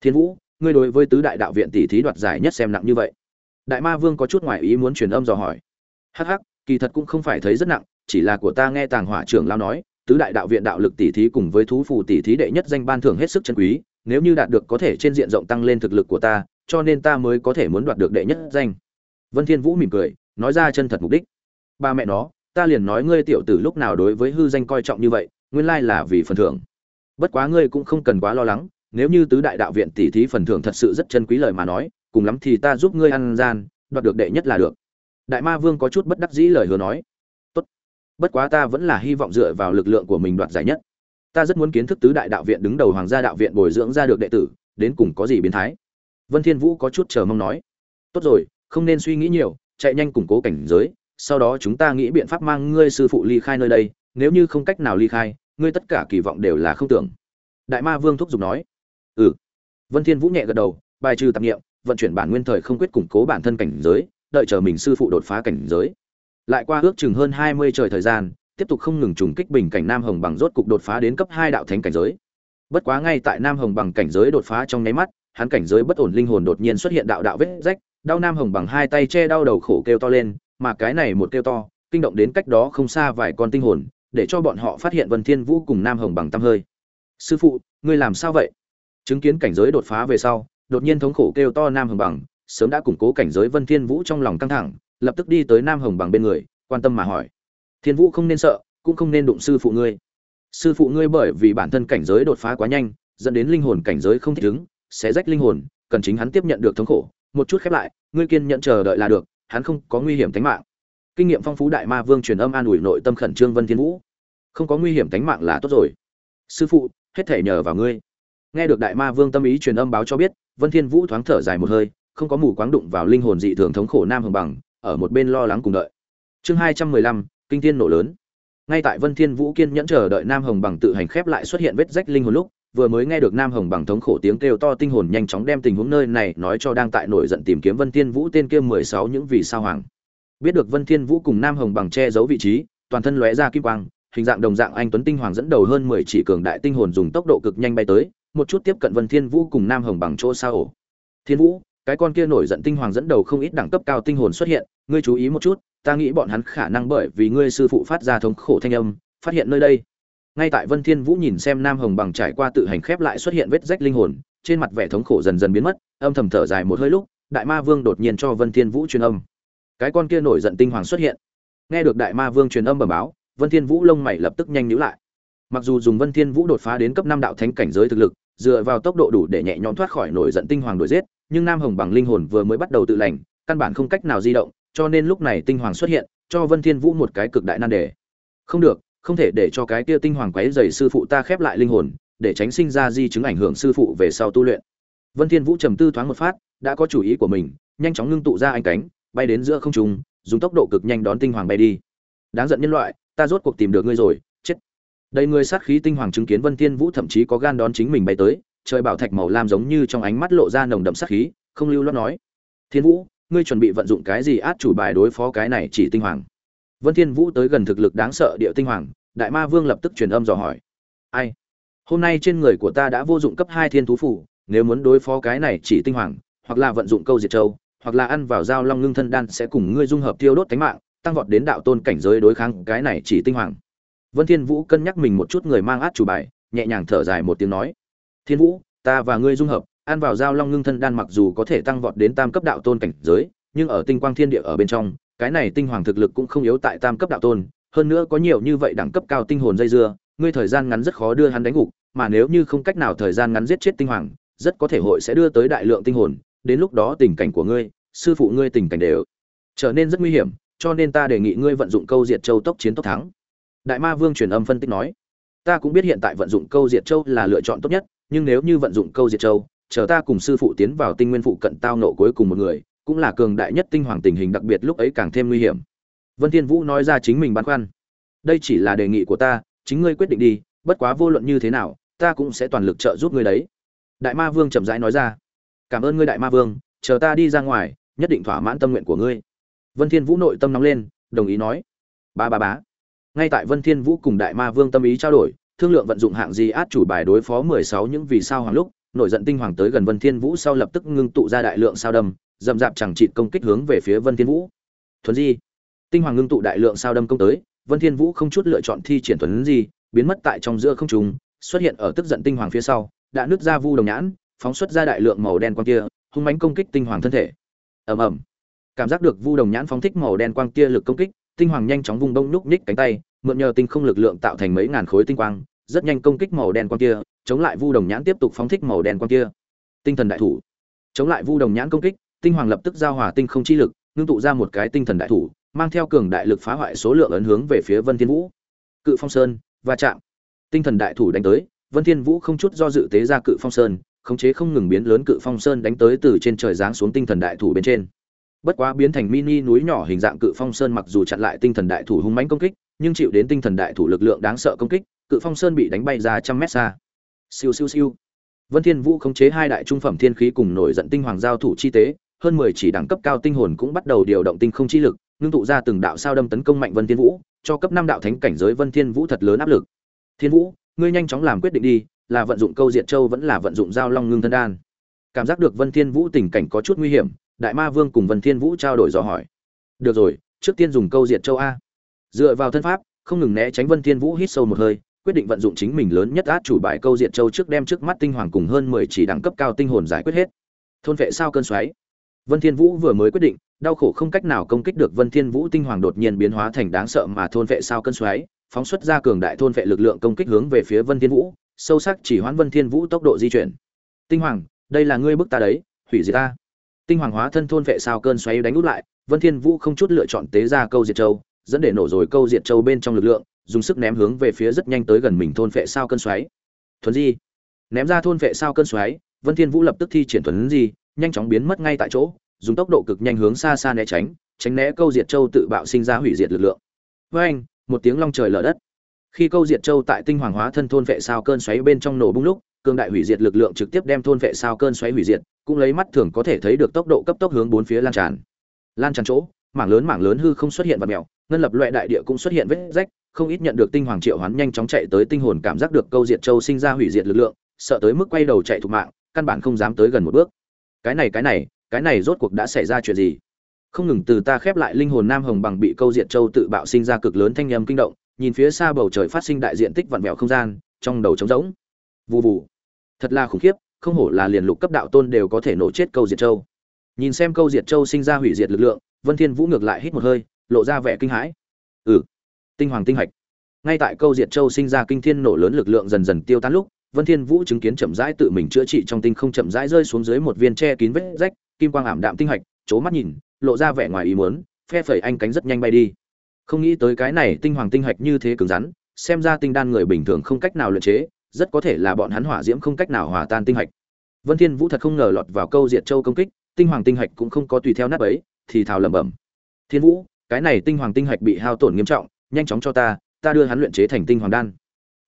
Thiên vũ, ngươi đối với tứ đại đạo viện tỷ thí đoạt giải nhất xem nặng như vậy. Đại ma vương có chút ngoài ý muốn truyền âm dò hỏi. Hắc hắc, kỳ thật cũng không phải thấy rất nặng, chỉ là của ta nghe tàng hỏa trưởng lao nói, tứ đại đạo viện đạo lực tỷ thí cùng với thú phù tỷ thí đệ nhất danh ban thưởng hết sức chân quý, nếu như đạt được có thể trên diện rộng tăng lên thực lực của ta, cho nên ta mới có thể muốn đoạt được đệ nhất danh vân thiên vũ mỉm cười, nói ra chân thật mục đích. Ba mẹ nó, ta liền nói ngươi tiểu tử lúc nào đối với hư danh coi trọng như vậy, nguyên lai là vì phần thưởng. Bất quá ngươi cũng không cần quá lo lắng, nếu như tứ đại đạo viện tỷ thí phần thưởng thật sự rất chân quý lời mà nói, cùng lắm thì ta giúp ngươi ăn gian, đoạt được đệ nhất là được. Đại ma vương có chút bất đắc dĩ lời hứa nói. Tốt. Bất quá ta vẫn là hy vọng dựa vào lực lượng của mình đoạt giải nhất. Ta rất muốn kiến thức tứ đại đạo viện đứng đầu hoàng gia đạo viện bồi dưỡng ra được đệ tử, đến cùng có gì biến thái. Vân thiên vũ có chút chờ mong nói. Tốt rồi không nên suy nghĩ nhiều, chạy nhanh củng cố cảnh giới, sau đó chúng ta nghĩ biện pháp mang ngươi sư phụ ly khai nơi đây, nếu như không cách nào ly khai, ngươi tất cả kỳ vọng đều là không tưởng. Đại ma vương thúc giục nói. Ừ. Vân thiên vũ nhẹ gật đầu, bài trừ tạp nghiệm, vận chuyển bản nguyên thời không quyết củng cố bản thân cảnh giới, đợi chờ mình sư phụ đột phá cảnh giới. Lại qua ước chừng hơn 20 trời thời gian, tiếp tục không ngừng trùng kích bình cảnh nam hồng bằng rốt cục đột phá đến cấp hai đạo thánh cảnh giới. Bất quá ngay tại nam hồng bằng cảnh giới đột phá trong nháy mắt, hắn cảnh giới bất ổn linh hồn đột nhiên xuất hiện đạo đạo vết rách đau nam hồng bằng hai tay che đau đầu khổ kêu to lên, mà cái này một kêu to, kinh động đến cách đó không xa vài con tinh hồn, để cho bọn họ phát hiện vân thiên vũ cùng nam hồng bằng tâm hơi. Sư phụ, ngươi làm sao vậy? Chứng kiến cảnh giới đột phá về sau, đột nhiên thống khổ kêu to nam hồng bằng, sớm đã củng cố cảnh giới vân thiên vũ trong lòng căng thẳng, lập tức đi tới nam hồng bằng bên người, quan tâm mà hỏi, thiên vũ không nên sợ, cũng không nên đụng sư phụ ngươi. Sư phụ ngươi bởi vì bản thân cảnh giới đột phá quá nhanh, dẫn đến linh hồn cảnh giới không thích ứng, sẽ rách linh hồn, cần chính hắn tiếp nhận được thống khổ một chút khép lại, ngươi kiên nhận chờ đợi là được, hắn không có nguy hiểm tính mạng. Kinh nghiệm phong phú đại ma vương truyền âm an ủi nội tâm khẩn trương vân thiên vũ. Không có nguy hiểm tính mạng là tốt rồi. Sư phụ, hết thể nhờ vào ngươi. Nghe được đại ma vương tâm ý truyền âm báo cho biết, vân thiên vũ thoáng thở dài một hơi, không có mù quáng đụng vào linh hồn dị thường thống khổ nam hồng bằng, ở một bên lo lắng cùng đợi. Chương hai trăm mười lăm, kinh thiên nổ lớn. Ngay tại vân thiên vũ kiên nhẫn chờ đợi nam hồng bằng tự hành khép lại xuất hiện vết rách linh hồn lúc vừa mới nghe được nam hồng bằng thống khổ tiếng kêu to tinh hồn nhanh chóng đem tình huống nơi này nói cho đang tại nổi giận tìm kiếm vân thiên vũ tên kia mười sáu những vì sao hoàng. Biết được vân thiên vũ cùng nam hồng bằng che giấu vị trí, toàn thân lóe ra kim quang, hình dạng đồng dạng anh tuấn tinh hoàng dẫn đầu hơn mười chỉ cường đại tinh hồn dùng tốc độ cực nhanh bay tới, một chút tiếp cận vân thiên vũ cùng nam hồng bằng chỗ sao ổ. Thiên vũ, cái con kia nổi giận tinh hoàng dẫn đầu không ít đẳng cấp cao tinh hồn xuất hiện, ngươi chú ý một chút, ta nghĩ bọn hắn khả năng bởi vì ngươi sư phụ phát ra thống khổ thanh âm, phát hiện nơi đây ngay tại vân thiên vũ nhìn xem nam hồng bằng trải qua tự hành khép lại xuất hiện vết rách linh hồn, trên mặt vẻ thống khổ dần dần biến mất, âm thầm thở dài một hơi lúc, đại ma vương đột nhiên cho vân thiên vũ truyền âm. Cái con kia nổi giận tinh hoàng xuất hiện. Nghe được đại ma vương truyền âm bẩm báo, vân thiên vũ lông mày lập tức nhanh nhíu lại. Mặc dù dùng vân thiên vũ đột phá đến cấp năm đạo thánh cảnh giới thực lực, dựa vào tốc độ đủ để nhẹ nhõm thoát khỏi nổi giận tinh hoàng đuổi giết, nhưng nam hồng bằng linh hồn vừa mới bắt đầu tự lành, căn bản không cách nào di động, cho nên lúc này tinh hoàng xuất hiện, cho vân thiên vũ một cái cực đại nan đề. Không được không thể để cho cái kia tinh hoàng quấy rầy sư phụ ta khép lại linh hồn, để tránh sinh ra di chứng ảnh hưởng sư phụ về sau tu luyện. Vân thiên vũ trầm tư thoáng một phát, đã có chủ ý của mình, nhanh chóng ngưng tụ ra anh cánh, bay đến giữa không trung, dùng tốc độ cực nhanh đón tinh hoàng bay đi. Đáng giận nhân loại, ta rốt cuộc tìm được ngươi rồi, chết. Đầy người sát khí tinh hoàng chứng kiến vân thiên vũ thậm chí có gan đón chính mình bay tới, trời bảo thạch màu lam giống như trong ánh mắt lộ ra nồng đậm sát khí, không lưu loát nói. Thiên vũ, ngươi chuẩn bị vận dụng cái gì át chủ bài đối phó cái này chỉ tinh hoàng? Vân thiên vũ tới gần thực lực đáng sợ địa tinh hoàng, đại ma vương lập tức truyền âm dò hỏi. Ai? Hôm nay trên người của ta đã vô dụng cấp hai thiên thú phủ, nếu muốn đối phó cái này chỉ tinh hoàng, hoặc là vận dụng câu diệt châu, hoặc là ăn vào dao long ngưng thân đan sẽ cùng ngươi dung hợp tiêu đốt thánh mạng, tăng vọt đến đạo tôn cảnh giới đối kháng cái này chỉ tinh hoàng. Vân thiên vũ cân nhắc mình một chút người mang át chủ bài, nhẹ nhàng thở dài một tiếng nói. Thiên vũ, ta và ngươi dung hợp, ăn vào dao long ngưng thân đan mặc dù có thể tăng vọt đến tam cấp đạo tôn cảnh giới, nhưng ở tinh quang thiên địa ở bên trong cái này tinh hoàng thực lực cũng không yếu tại tam cấp đạo tôn, hơn nữa có nhiều như vậy đẳng cấp cao tinh hồn dây dưa, ngươi thời gian ngắn rất khó đưa hắn đánh gục, mà nếu như không cách nào thời gian ngắn giết chết tinh hoàng, rất có thể hội sẽ đưa tới đại lượng tinh hồn, đến lúc đó tình cảnh của ngươi, sư phụ ngươi tình cảnh đều trở nên rất nguy hiểm, cho nên ta đề nghị ngươi vận dụng câu diệt châu tốc chiến tốc thắng. Đại ma vương truyền âm phân tích nói. Ta cũng biết hiện tại vận dụng câu diệt châu là lựa chọn tốt nhất, nhưng nếu như vận dụng câu diệt châu, chờ ta cùng sư phụ tiến vào tinh nguyên phụ cận tao nộ cuối cùng một người cũng là cường đại nhất tinh hoàng tình hình đặc biệt lúc ấy càng thêm nguy hiểm. Vân thiên vũ nói ra chính mình băn khoăn. Đây chỉ là đề nghị của ta, chính ngươi quyết định đi, bất quá vô luận như thế nào, ta cũng sẽ toàn lực trợ giúp ngươi đấy. Đại ma vương chậm rãi nói ra. Cảm ơn ngươi đại ma vương, chờ ta đi ra ngoài, nhất định thỏa mãn tâm nguyện của ngươi. Vân thiên vũ nội tâm nóng lên, đồng ý nói. Ba ba bá ngay tại vân thiên vũ cùng đại ma vương tâm ý trao đổi, thương lượng vận dụng hạng gì át chủ bài đối phó 16 những vì sao hoàng lúc nổi giận tinh hoàng tới gần vân thiên vũ sau lập tức ngưng tụ ra đại lượng sao đâm dầm dạp chẳng chịt công kích hướng về phía vân thiên vũ. Thuần di. Tinh hoàng ngưng tụ đại lượng sao đâm công tới, vân thiên vũ không chút lựa chọn thi triển thuần di, biến mất tại trong giữa không trung, xuất hiện ở tức giận tinh hoàng phía sau, đã nứt ra vu đồng nhãn, phóng xuất ra đại lượng màu đen quang kia, hung mãnh công kích tinh hoàng thân thể. Ầm ầm. Cảm giác được vu đồng nhãn phóng thích màu đen quang kia lực công kích, tinh hoàng nhanh chóng vung bông núc ních cánh tay, mượn nhờ tinh không lực lượng tạo thành mấy ngàn khối tinh quang rất nhanh công kích màu đen quang kia, chống lại vu đồng nhãn tiếp tục phóng thích màu đen quang kia. Tinh thần đại thủ. Chống lại vu đồng nhãn công kích, tinh hoàng lập tức giao hòa tinh không chi lực, ngưng tụ ra một cái tinh thần đại thủ, mang theo cường đại lực phá hoại số lượng ấn hướng về phía vân thiên vũ. Cự phong sơn, va chạm. Tinh thần đại thủ đánh tới, vân thiên vũ không chút do dự tế ra cự phong sơn, khống chế không ngừng biến lớn cự phong sơn đánh tới từ trên trời giáng xuống tinh thần đại thủ bên trên. Bất quá biến thành mini núi nhỏ hình dạng cự phong sơn mặc dù chặn lại tinh thần đại thủ hung mãnh công kích, nhưng chịu đến tinh thần đại thủ lực lượng đáng sợ công kích cự phong sơn bị đánh bay ra trăm mét xa. Siêu siêu siêu. Vân thiên vũ khống chế hai đại trung phẩm thiên khí cùng nổi giận tinh hoàng giao thủ chi tế, hơn 10 chỉ đẳng cấp cao tinh hồn cũng bắt đầu điều động tinh không chi lực, ngưng tụ ra từng đạo sao đâm tấn công mạnh vân thiên vũ, cho cấp năm đạo thánh cảnh giới vân thiên vũ thật lớn áp lực. Thiên vũ, ngươi nhanh chóng làm quyết định đi, là vận dụng câu diệt châu vẫn là vận dụng giao long ngưng thân đan. Cảm giác được vân thiên vũ tình cảnh có chút nguy hiểm, đại ma vương cùng vân thiên vũ trao đổi dò hỏi. Được rồi, trước tiên dùng câu diệt châu a. Dựa vào thân pháp, không ngừng né tránh vân thiên vũ hít sâu một hơi quyết định vận dụng chính mình lớn nhất át chủ bài câu diệt châu trước đem trước mắt tinh hoàng cùng hơn 10 chỉ đẳng cấp cao tinh hồn giải quyết hết. Thôn vệ sao cơn xoáy. Vân thiên vũ vừa mới quyết định, đau khổ không cách nào công kích được vân thiên vũ tinh hoàng đột nhiên biến hóa thành đáng sợ mà thôn vệ sao cơn xoáy, phóng xuất ra cường đại thôn vệ lực lượng công kích hướng về phía vân thiên vũ, sâu sắc chỉ hoãn vân thiên vũ tốc độ di chuyển. Tinh hoàng, đây là ngươi bức ta đấy, hủy diệt ta. Tinh hoàng hóa thân thôn vệ sao cơn xoáy đánh út lại, vân thiên vũ không chút lựa chọn tế ra câu diệt châu, dẫn để nổ rồi câu diệt châu bên trong lực lượng dùng sức ném hướng về phía rất nhanh tới gần mình thôn vệ sao cơn xoáy. Thuấn di. Ném ra thôn vệ sao cơn xoáy, vân thiên vũ lập tức thi triển thuấn di, nhanh chóng biến mất ngay tại chỗ, dùng tốc độ cực nhanh hướng xa xa né tránh tránh né câu diệt châu tự bạo sinh ra hủy diệt lực lượng. Với anh, một tiếng long trời lở đất. Khi câu diệt châu tại tinh hoàng hóa thân thôn vệ sao cơn xoáy bên trong nổ bung lúc, cường đại hủy diệt lực lượng trực tiếp đem thôn vệ sao cơn xoáy hủy diệt, cũng lấy mắt thường có thể thấy được tốc độ cấp tốc hướng bốn phía lan tràn. Lan tràn chỗ, mảng lớn mảng lớn hư không xuất hiện và mèo, ngân lập loại đại địa cũng xuất hiện vết rách không ít nhận được tinh hoàng triệu hoán nhanh chóng chạy tới tinh hồn cảm giác được câu diệt châu sinh ra hủy diệt lực lượng, sợ tới mức quay đầu chạy thục mạng, căn bản không dám tới gần một bước. Cái này cái này cái này rốt cuộc đã xảy ra chuyện gì? Không ngừng từ ta khép lại linh hồn nam hồng bằng bị câu diệt châu tự bạo sinh ra cực lớn thanh âm kinh động, nhìn phía xa bầu trời phát sinh đại diện tích vặn vẹo không gian, trong đầu trống rỗng. Vù vù. Thật là khủng khiếp, không hổ là liền lục cấp đạo tôn đều có thể nổ chết câu diệt châu. Nhìn xem câu diệt châu sinh ra hủy diệt lực lượng, vân thiên vũ ngược lại hít một hơi, lộ ra vẻ kinh hãi. Ừ tinh hoàng tinh hạch. Ngay tại câu diệt châu sinh ra kinh thiên nổ lớn lực lượng dần dần tiêu tán lúc, vân thiên vũ chứng kiến chậm rãi tự mình chữa trị trong tinh không chậm rãi rơi xuống dưới một viên che kín vết rách, kim quang ảm đạm tinh hạch, chố mắt nhìn, lộ ra vẻ ngoài ý muốn, phe phẩy anh cánh rất nhanh bay đi. Không nghĩ tới cái này tinh hoàng tinh hạch như thế cứng rắn, xem ra tinh đan người bình thường không cách nào luyện chế, rất có thể là bọn hắn hỏa diễm không cách nào hòa tan tinh hạch. Vân thiên vũ thật không ngờ lọt vào câu diệt châu công kích, tinh hoàng tinh hạch cũng không có tùy theo nát ấy thì thào lẩm bẩm. Thiên vũ, cái này tinh hoàng tinh hạch bị hao tổn nghiêm trọng nhanh chóng cho ta ta đưa hắn luyện chế thành tinh hoàng đan.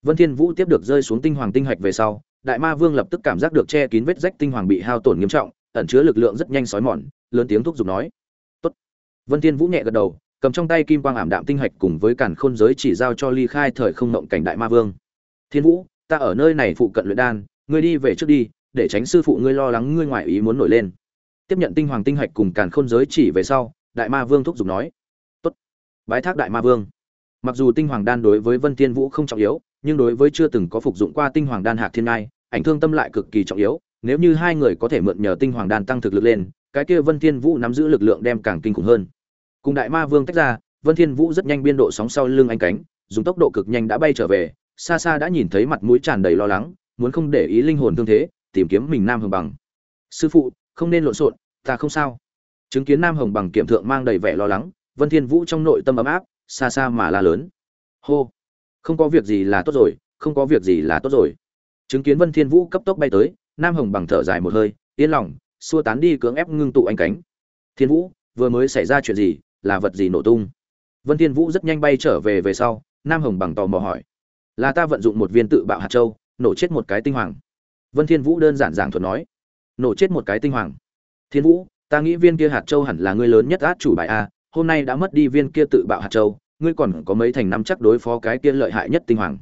Vân thiên vũ tiếp được rơi xuống tinh hoàng tinh hạch về sau, đại ma vương lập tức cảm giác được che kín vết rách tinh hoàng bị hao tổn nghiêm trọng, ẩn chứa lực lượng rất nhanh sói mòn, lớn tiếng thúc giục nói. Tốt. Vân thiên vũ nhẹ gật đầu, cầm trong tay kim quang ảm đạm tinh hạch cùng với càn khôn giới chỉ giao cho ly khai thời không động cảnh đại ma vương. Thiên vũ, ta ở nơi này phụ cận luyện đan, ngươi đi về trước đi, để tránh sư phụ ngươi lo lắng ngươi ngoại ý muốn nổi lên. Tiếp nhận tinh hoàng tinh hạch cùng càn khôn giới chỉ về sau, đại ma vương thúc giục nói. Tốt. Bái thác đại ma vương mặc dù tinh hoàng đan đối với vân thiên vũ không trọng yếu, nhưng đối với chưa từng có phục dụng qua tinh hoàng đan hạc thiên ngai, ảnh thương tâm lại cực kỳ trọng yếu. Nếu như hai người có thể mượn nhờ tinh hoàng đan tăng thực lực lên, cái kia vân thiên vũ nắm giữ lực lượng đem càng kinh khủng hơn. Cùng đại ma vương tách ra, vân thiên vũ rất nhanh biên độ sóng sau lưng anh cánh, dùng tốc độ cực nhanh đã bay trở về, xa xa đã nhìn thấy mặt mũi tràn đầy lo lắng, muốn không để ý linh hồn thương thế, tìm kiếm mình nam hồng bằng. Sư phụ, không nên lộn xộn, ta không sao. Chứng kiến nam hồng bằng kiểm thượng mang đầy vẻ lo lắng, vân thiên vũ trong nội tâm ấm áp xa xa mà la lớn. Hô. Không có việc gì là tốt rồi, không có việc gì là tốt rồi. Chứng kiến vân thiên vũ cấp tốc bay tới, nam hồng bằng thở dài một hơi, yên lòng, xua tán đi cưỡng ép ngưng tụ anh cánh. Thiên vũ, vừa mới xảy ra chuyện gì, là vật gì nổ tung? Vân thiên vũ rất nhanh bay trở về về sau, nam hồng bằng tò mò hỏi. Là ta vận dụng một viên tự bạo hạt châu, nổ chết một cái tinh hoàng. Vân thiên vũ đơn giản giảng thuật nói. Nổ chết một cái tinh hoàng. Thiên vũ, ta nghĩ viên kia hạt châu hẳn là ngươi lớn nhất át chủ bài a, hôm nay đã mất đi viên kia tự bạo hạt châu ngươi còn có mấy thành năm chắc đối phó cái kia lợi hại nhất tinh hoàng.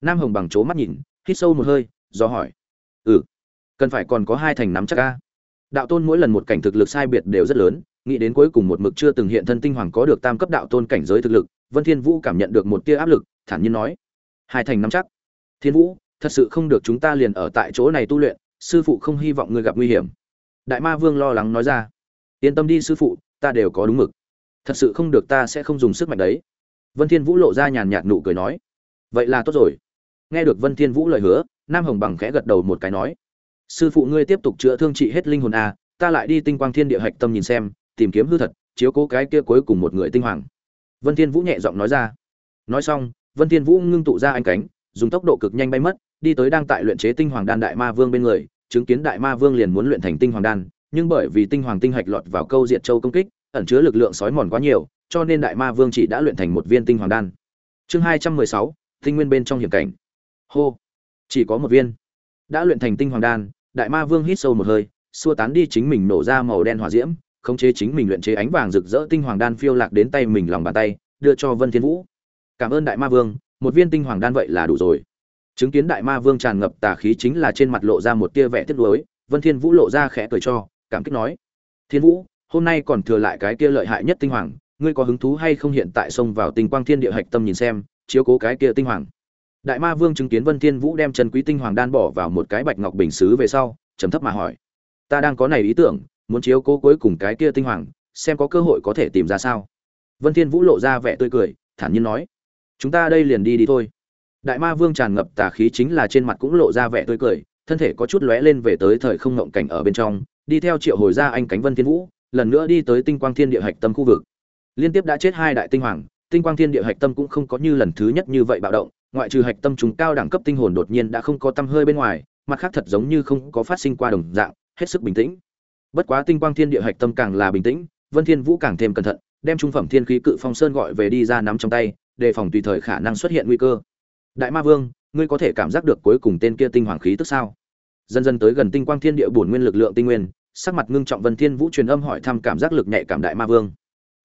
Nam hồng bằng chố mắt nhìn, hít sâu một hơi, do hỏi. Ừ cần phải còn có hai thành nắm chắc a. Đạo tôn mỗi lần một cảnh thực lực sai biệt đều rất lớn, nghĩ đến cuối cùng một mực chưa từng hiện thân tinh hoàng có được tam cấp đạo tôn cảnh giới thực lực, vân thiên vũ cảm nhận được một tia áp lực, thản nhiên nói. Hai thành nắm chắc. Thiên vũ, thật sự không được chúng ta liền ở tại chỗ này tu luyện, sư phụ không hy vọng ngươi gặp nguy hiểm. Đại ma vương lo lắng nói ra. Yên tâm đi sư phụ, ta đều có đúng mực. Thật sự không được ta sẽ không dùng sức mạnh đấy vân thiên vũ lộ ra nhàn nhạt nụ cười nói, vậy là tốt rồi. Nghe được vân thiên vũ lời hứa, nam hồng bằng khẽ gật đầu một cái nói, sư phụ ngươi tiếp tục chữa thương trị hết linh hồn a ta lại đi tinh quang thiên địa hạch tâm nhìn xem, tìm kiếm hư thật, chiếu cố cái kia cuối cùng một người tinh hoàng. Vân thiên vũ nhẹ giọng nói ra. Nói xong, vân thiên vũ ngưng tụ ra anh cánh, dùng tốc độ cực nhanh bay mất, đi tới đang tại luyện chế tinh hoàng đan đại ma vương bên người, chứng kiến đại ma vương liền muốn luyện thành tinh hoàng đan, nhưng bởi vì tinh hoàng tinh hạch lọt vào câu diệt châu công kích, ẩn chứa lực lượng sói mòn quá nhiều cho nên đại ma vương chỉ đã luyện thành một viên tinh hoàng đan. Chương hai trăm mười sáu, tinh nguyên bên trong hiểm cảnh. Hô, chỉ có một viên. Đã luyện thành tinh hoàng đan, đại ma vương hít sâu một hơi, xua tán đi chính mình nổ ra màu đen hỏa diễm, khống chế chính mình luyện chế ánh vàng rực rỡ tinh hoàng đan phiêu lạc đến tay mình lòng bàn tay, đưa cho vân thiên vũ. Cảm ơn đại ma vương, một viên tinh hoàng đan vậy là đủ rồi. Chứng kiến đại ma vương tràn ngập tà khí chính là trên mặt lộ ra một tia vẻ tiếc nuối, vân thiên vũ lộ ra khẽ cười cho, cảm kích nói, thiên vũ, hôm nay còn thừa lại cái kia lợi hại nhất tinh hoàng ngươi có hứng thú hay không hiện tại xông vào tinh quang thiên địa hạch tâm nhìn xem, chiếu cố cái kia tinh hoàng. Đại ma vương chứng kiến vân thiên vũ đem Trần quý tinh hoàng đan bỏ vào một cái bạch ngọc bình sứ về sau, trầm thấp mà hỏi, ta đang có này ý tưởng, muốn chiếu cố cuối cùng cái kia tinh hoàng, xem có cơ hội có thể tìm ra sao? Vân thiên vũ lộ ra vẻ tươi cười, thản nhiên nói, chúng ta đây liền đi đi thôi. Đại ma vương tràn ngập tà khí chính là trên mặt cũng lộ ra vẻ tươi cười, thân thể có chút lóe lên về tới thời không ngộng cảnh ở bên trong, đi theo triệu hồi ra anh cánh vân thiên vũ, lần nữa đi tới tinh quang thiên địa hạch tâm khu vực liên tiếp đã chết hai đại tinh hoàng, tinh quang thiên địa hạch tâm cũng không có như lần thứ nhất như vậy bạo động, ngoại trừ hạch tâm chúng cao đẳng cấp tinh hồn đột nhiên đã không có tâm hơi bên ngoài, mặt khác thật giống như không có phát sinh qua đồng dạng, hết sức bình tĩnh. Bất quá tinh quang thiên địa hạch tâm càng là bình tĩnh, vân thiên vũ càng thêm cẩn thận, đem trung phẩm thiên khí cự phong sơn gọi về đi ra nắm trong tay, đề phòng tùy thời khả năng xuất hiện nguy cơ. Đại ma vương, ngươi có thể cảm giác được cuối cùng tên kia tinh hoàng khí tức sao? Dần dần tới gần tinh quang thiên địa bổn nguyên lực lượng tinh nguyên, sắc mặt ngưng trọng vân thiên vũ truyền âm hỏi thăm cảm giác lực nhạy cảm đại ma vương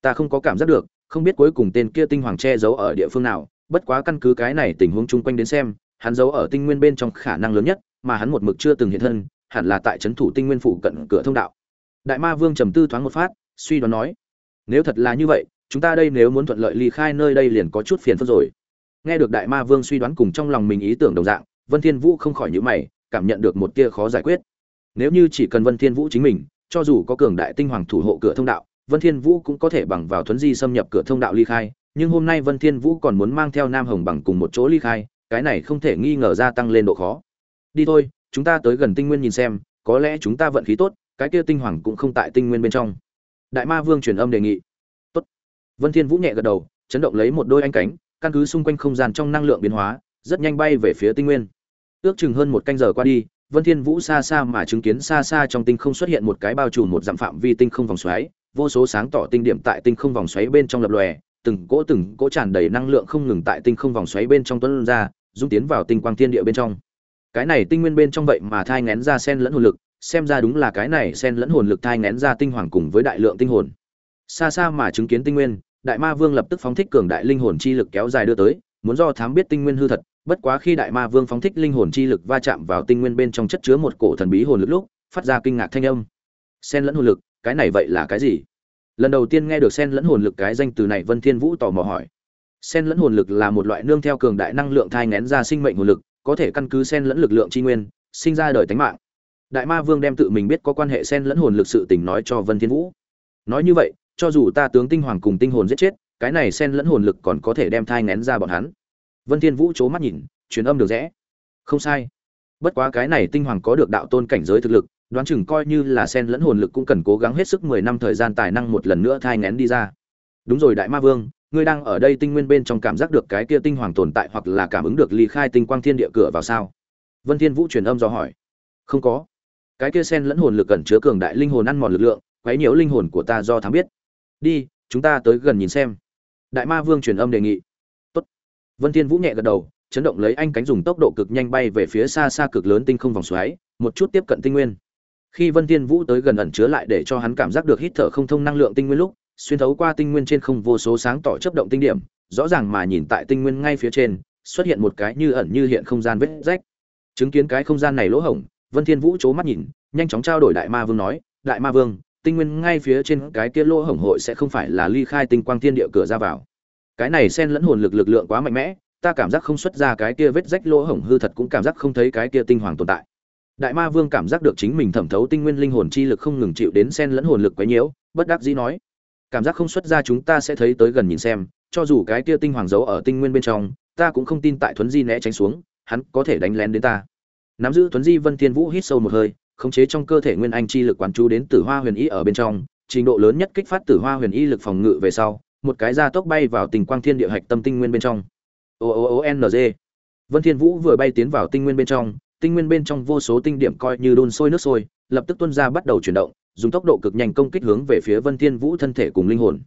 ta không có cảm giác được, không biết cuối cùng tên kia tinh hoàng che giấu ở địa phương nào, bất quá căn cứ cái này tình huống chung quanh đến xem, hắn giấu ở tinh nguyên bên trong khả năng lớn nhất, mà hắn một mực chưa từng hiện thân, hẳn là tại trấn thủ tinh nguyên phụ cận cửa thông đạo. Đại ma vương trầm tư thoáng một phát, suy đoán nói, nếu thật là như vậy, chúng ta đây nếu muốn thuận lợi ly khai nơi đây liền có chút phiền phức rồi. Nghe được đại ma vương suy đoán cùng trong lòng mình ý tưởng đồng dạng, vân thiên vũ không khỏi nhíu mày, cảm nhận được một tia khó giải quyết. Nếu như chỉ cần vân thiên vũ chính mình, cho dù có cường đại tinh hoàng thủ hộ cửa thông đạo vân thiên vũ cũng có thể bằng vào thuấn di xâm nhập cửa thông đạo ly khai, nhưng hôm nay vân thiên vũ còn muốn mang theo nam hồng bằng cùng một chỗ ly khai, cái này không thể nghi ngờ gia tăng lên độ khó. Đi thôi, chúng ta tới gần tinh nguyên nhìn xem, có lẽ chúng ta vận khí tốt, cái kia tinh hoàng cũng không tại tinh nguyên bên trong. Đại ma vương truyền âm đề nghị. Tốt. Vân thiên vũ nhẹ gật đầu, chấn động lấy một đôi anh cánh, căn cứ xung quanh không gian trong năng lượng biến hóa, rất nhanh bay về phía tinh nguyên. Ước chừng hơn một canh giờ qua đi, vân thiên vũ xa xa mà chứng kiến xa xa trong tinh không xuất hiện một cái bao trùm một dặm phạm vi tinh không vòng xoáy vô số sáng tỏ tinh điểm tại tinh không vòng xoáy bên trong lập lòe, từng cỗ từng cỗ tràn đầy năng lượng không ngừng tại tinh không vòng xoáy bên trong tuôn ra, dung tiến vào tinh quang thiên địa bên trong. Cái này tinh nguyên bên trong vậy mà thai ngén ra sen lẫn hồn lực, xem ra đúng là cái này sen lẫn hồn lực thai ngén ra tinh hoàng cùng với đại lượng tinh hồn. Xa xa mà chứng kiến tinh nguyên, đại ma vương lập tức phóng thích cường đại linh hồn chi lực kéo dài đưa tới, muốn do thám biết tinh nguyên hư thật, bất quá khi đại ma vương phóng thích linh hồn chi lực va chạm vào tinh nguyên bên trong chất chứa một cổ thần bí hồn lực lúc, phát ra kinh ngạc thanh âm. Sen lẫn hồn lực cái này vậy là cái gì? Lần đầu tiên nghe được sen lẫn hồn lực cái danh từ này, vân thiên vũ tò mò hỏi. Sen lẫn hồn lực là một loại nương theo cường đại năng lượng thai ngén ra sinh mệnh hồn lực, có thể căn cứ sen lẫn lực lượng tri nguyên, sinh ra đời tánh mạng. Đại ma vương đem tự mình biết có quan hệ sen lẫn hồn lực sự tình nói cho vân thiên vũ. Nói như vậy, cho dù ta tướng tinh hoàng cùng tinh hồn giết chết, cái này sen lẫn hồn lực còn có thể đem thai ngén ra bọn hắn. Vân thiên vũ chố mắt nhìn, truyền âm được rẽ. Không sai. Bất quá cái này tinh hoàng có được đạo tôn cảnh giới thực lực đoán chừng coi như là sen lẫn hồn lực cũng cần cố gắng hết sức mười năm thời gian tài năng một lần nữa thai ngén đi ra. Đúng rồi đại ma vương, ngươi đang ở đây tinh nguyên bên trong cảm giác được cái kia tinh hoàng tồn tại hoặc là cảm ứng được ly khai tinh quang thiên địa cửa vào sao? Vân thiên vũ truyền âm do hỏi. Không có. Cái kia sen lẫn hồn lực cần chứa cường đại linh hồn ăn mòn lực lượng, quấy nhiễu linh hồn của ta do thám biết. Đi, chúng ta tới gần nhìn xem. Đại ma vương truyền âm đề nghị. Tốt. vân thiên vũ nhẹ gật đầu, chấn động lấy anh cánh dùng tốc độ cực nhanh bay về phía xa xa cực lớn tinh không vòng xoáy, một chút tiếp cận tinh nguyên khi vân thiên vũ tới gần ẩn chứa lại để cho hắn cảm giác được hít thở không thông năng lượng tinh nguyên lúc, xuyên thấu qua tinh nguyên trên không vô số sáng tỏ chớp động tinh điểm, rõ ràng mà nhìn tại tinh nguyên ngay phía trên, xuất hiện một cái như ẩn như hiện không gian vết rách. Chứng kiến cái không gian này lỗ hổng, vân thiên vũ chố mắt nhìn, nhanh chóng trao đổi đại ma vương nói, đại ma vương, tinh nguyên ngay phía trên cái kia lỗ hổng hội sẽ không phải là ly khai tinh quang thiên địa cửa ra vào. Cái này xen lẫn hồn lực lực lượng quá mạnh mẽ, ta cảm giác không xuất ra cái kia vết rách lỗ hổng hư thật cũng cảm giác không thấy cái kia tinh hoàng tồn tại đại ma vương cảm giác được chính mình thẩm thấu tinh nguyên linh hồn chi lực không ngừng chịu đến xen lẫn hồn lực quấy nhiễu, bất đắc dĩ nói, cảm giác không xuất ra chúng ta sẽ thấy tới gần nhìn xem, cho dù cái kia tinh hoàng giấu ở tinh nguyên bên trong, ta cũng không tin tại thuấn di né tránh xuống, hắn có thể đánh lén đến ta. Nắm giữ thuấn di vân thiên vũ hít sâu một hơi, khống chế trong cơ thể nguyên anh chi lực quán chú đến tử hoa huyền ý ở bên trong, trình độ lớn nhất kích phát tử hoa huyền y lực phòng ngự về sau, một cái gia tốc bay vào tình quang thiên địa hạch tâm tinh nguyên bên trong. O o o n g. Vân thiên vũ vừa bay tiến vào tinh nguyên bên trong tinh nguyên bên trong vô số tinh điểm coi như đun sôi nước sôi, lập tức tuôn ra bắt đầu chuyển động, dùng tốc độ cực nhanh công kích hướng về phía vân thiên vũ thân thể cùng linh hồn.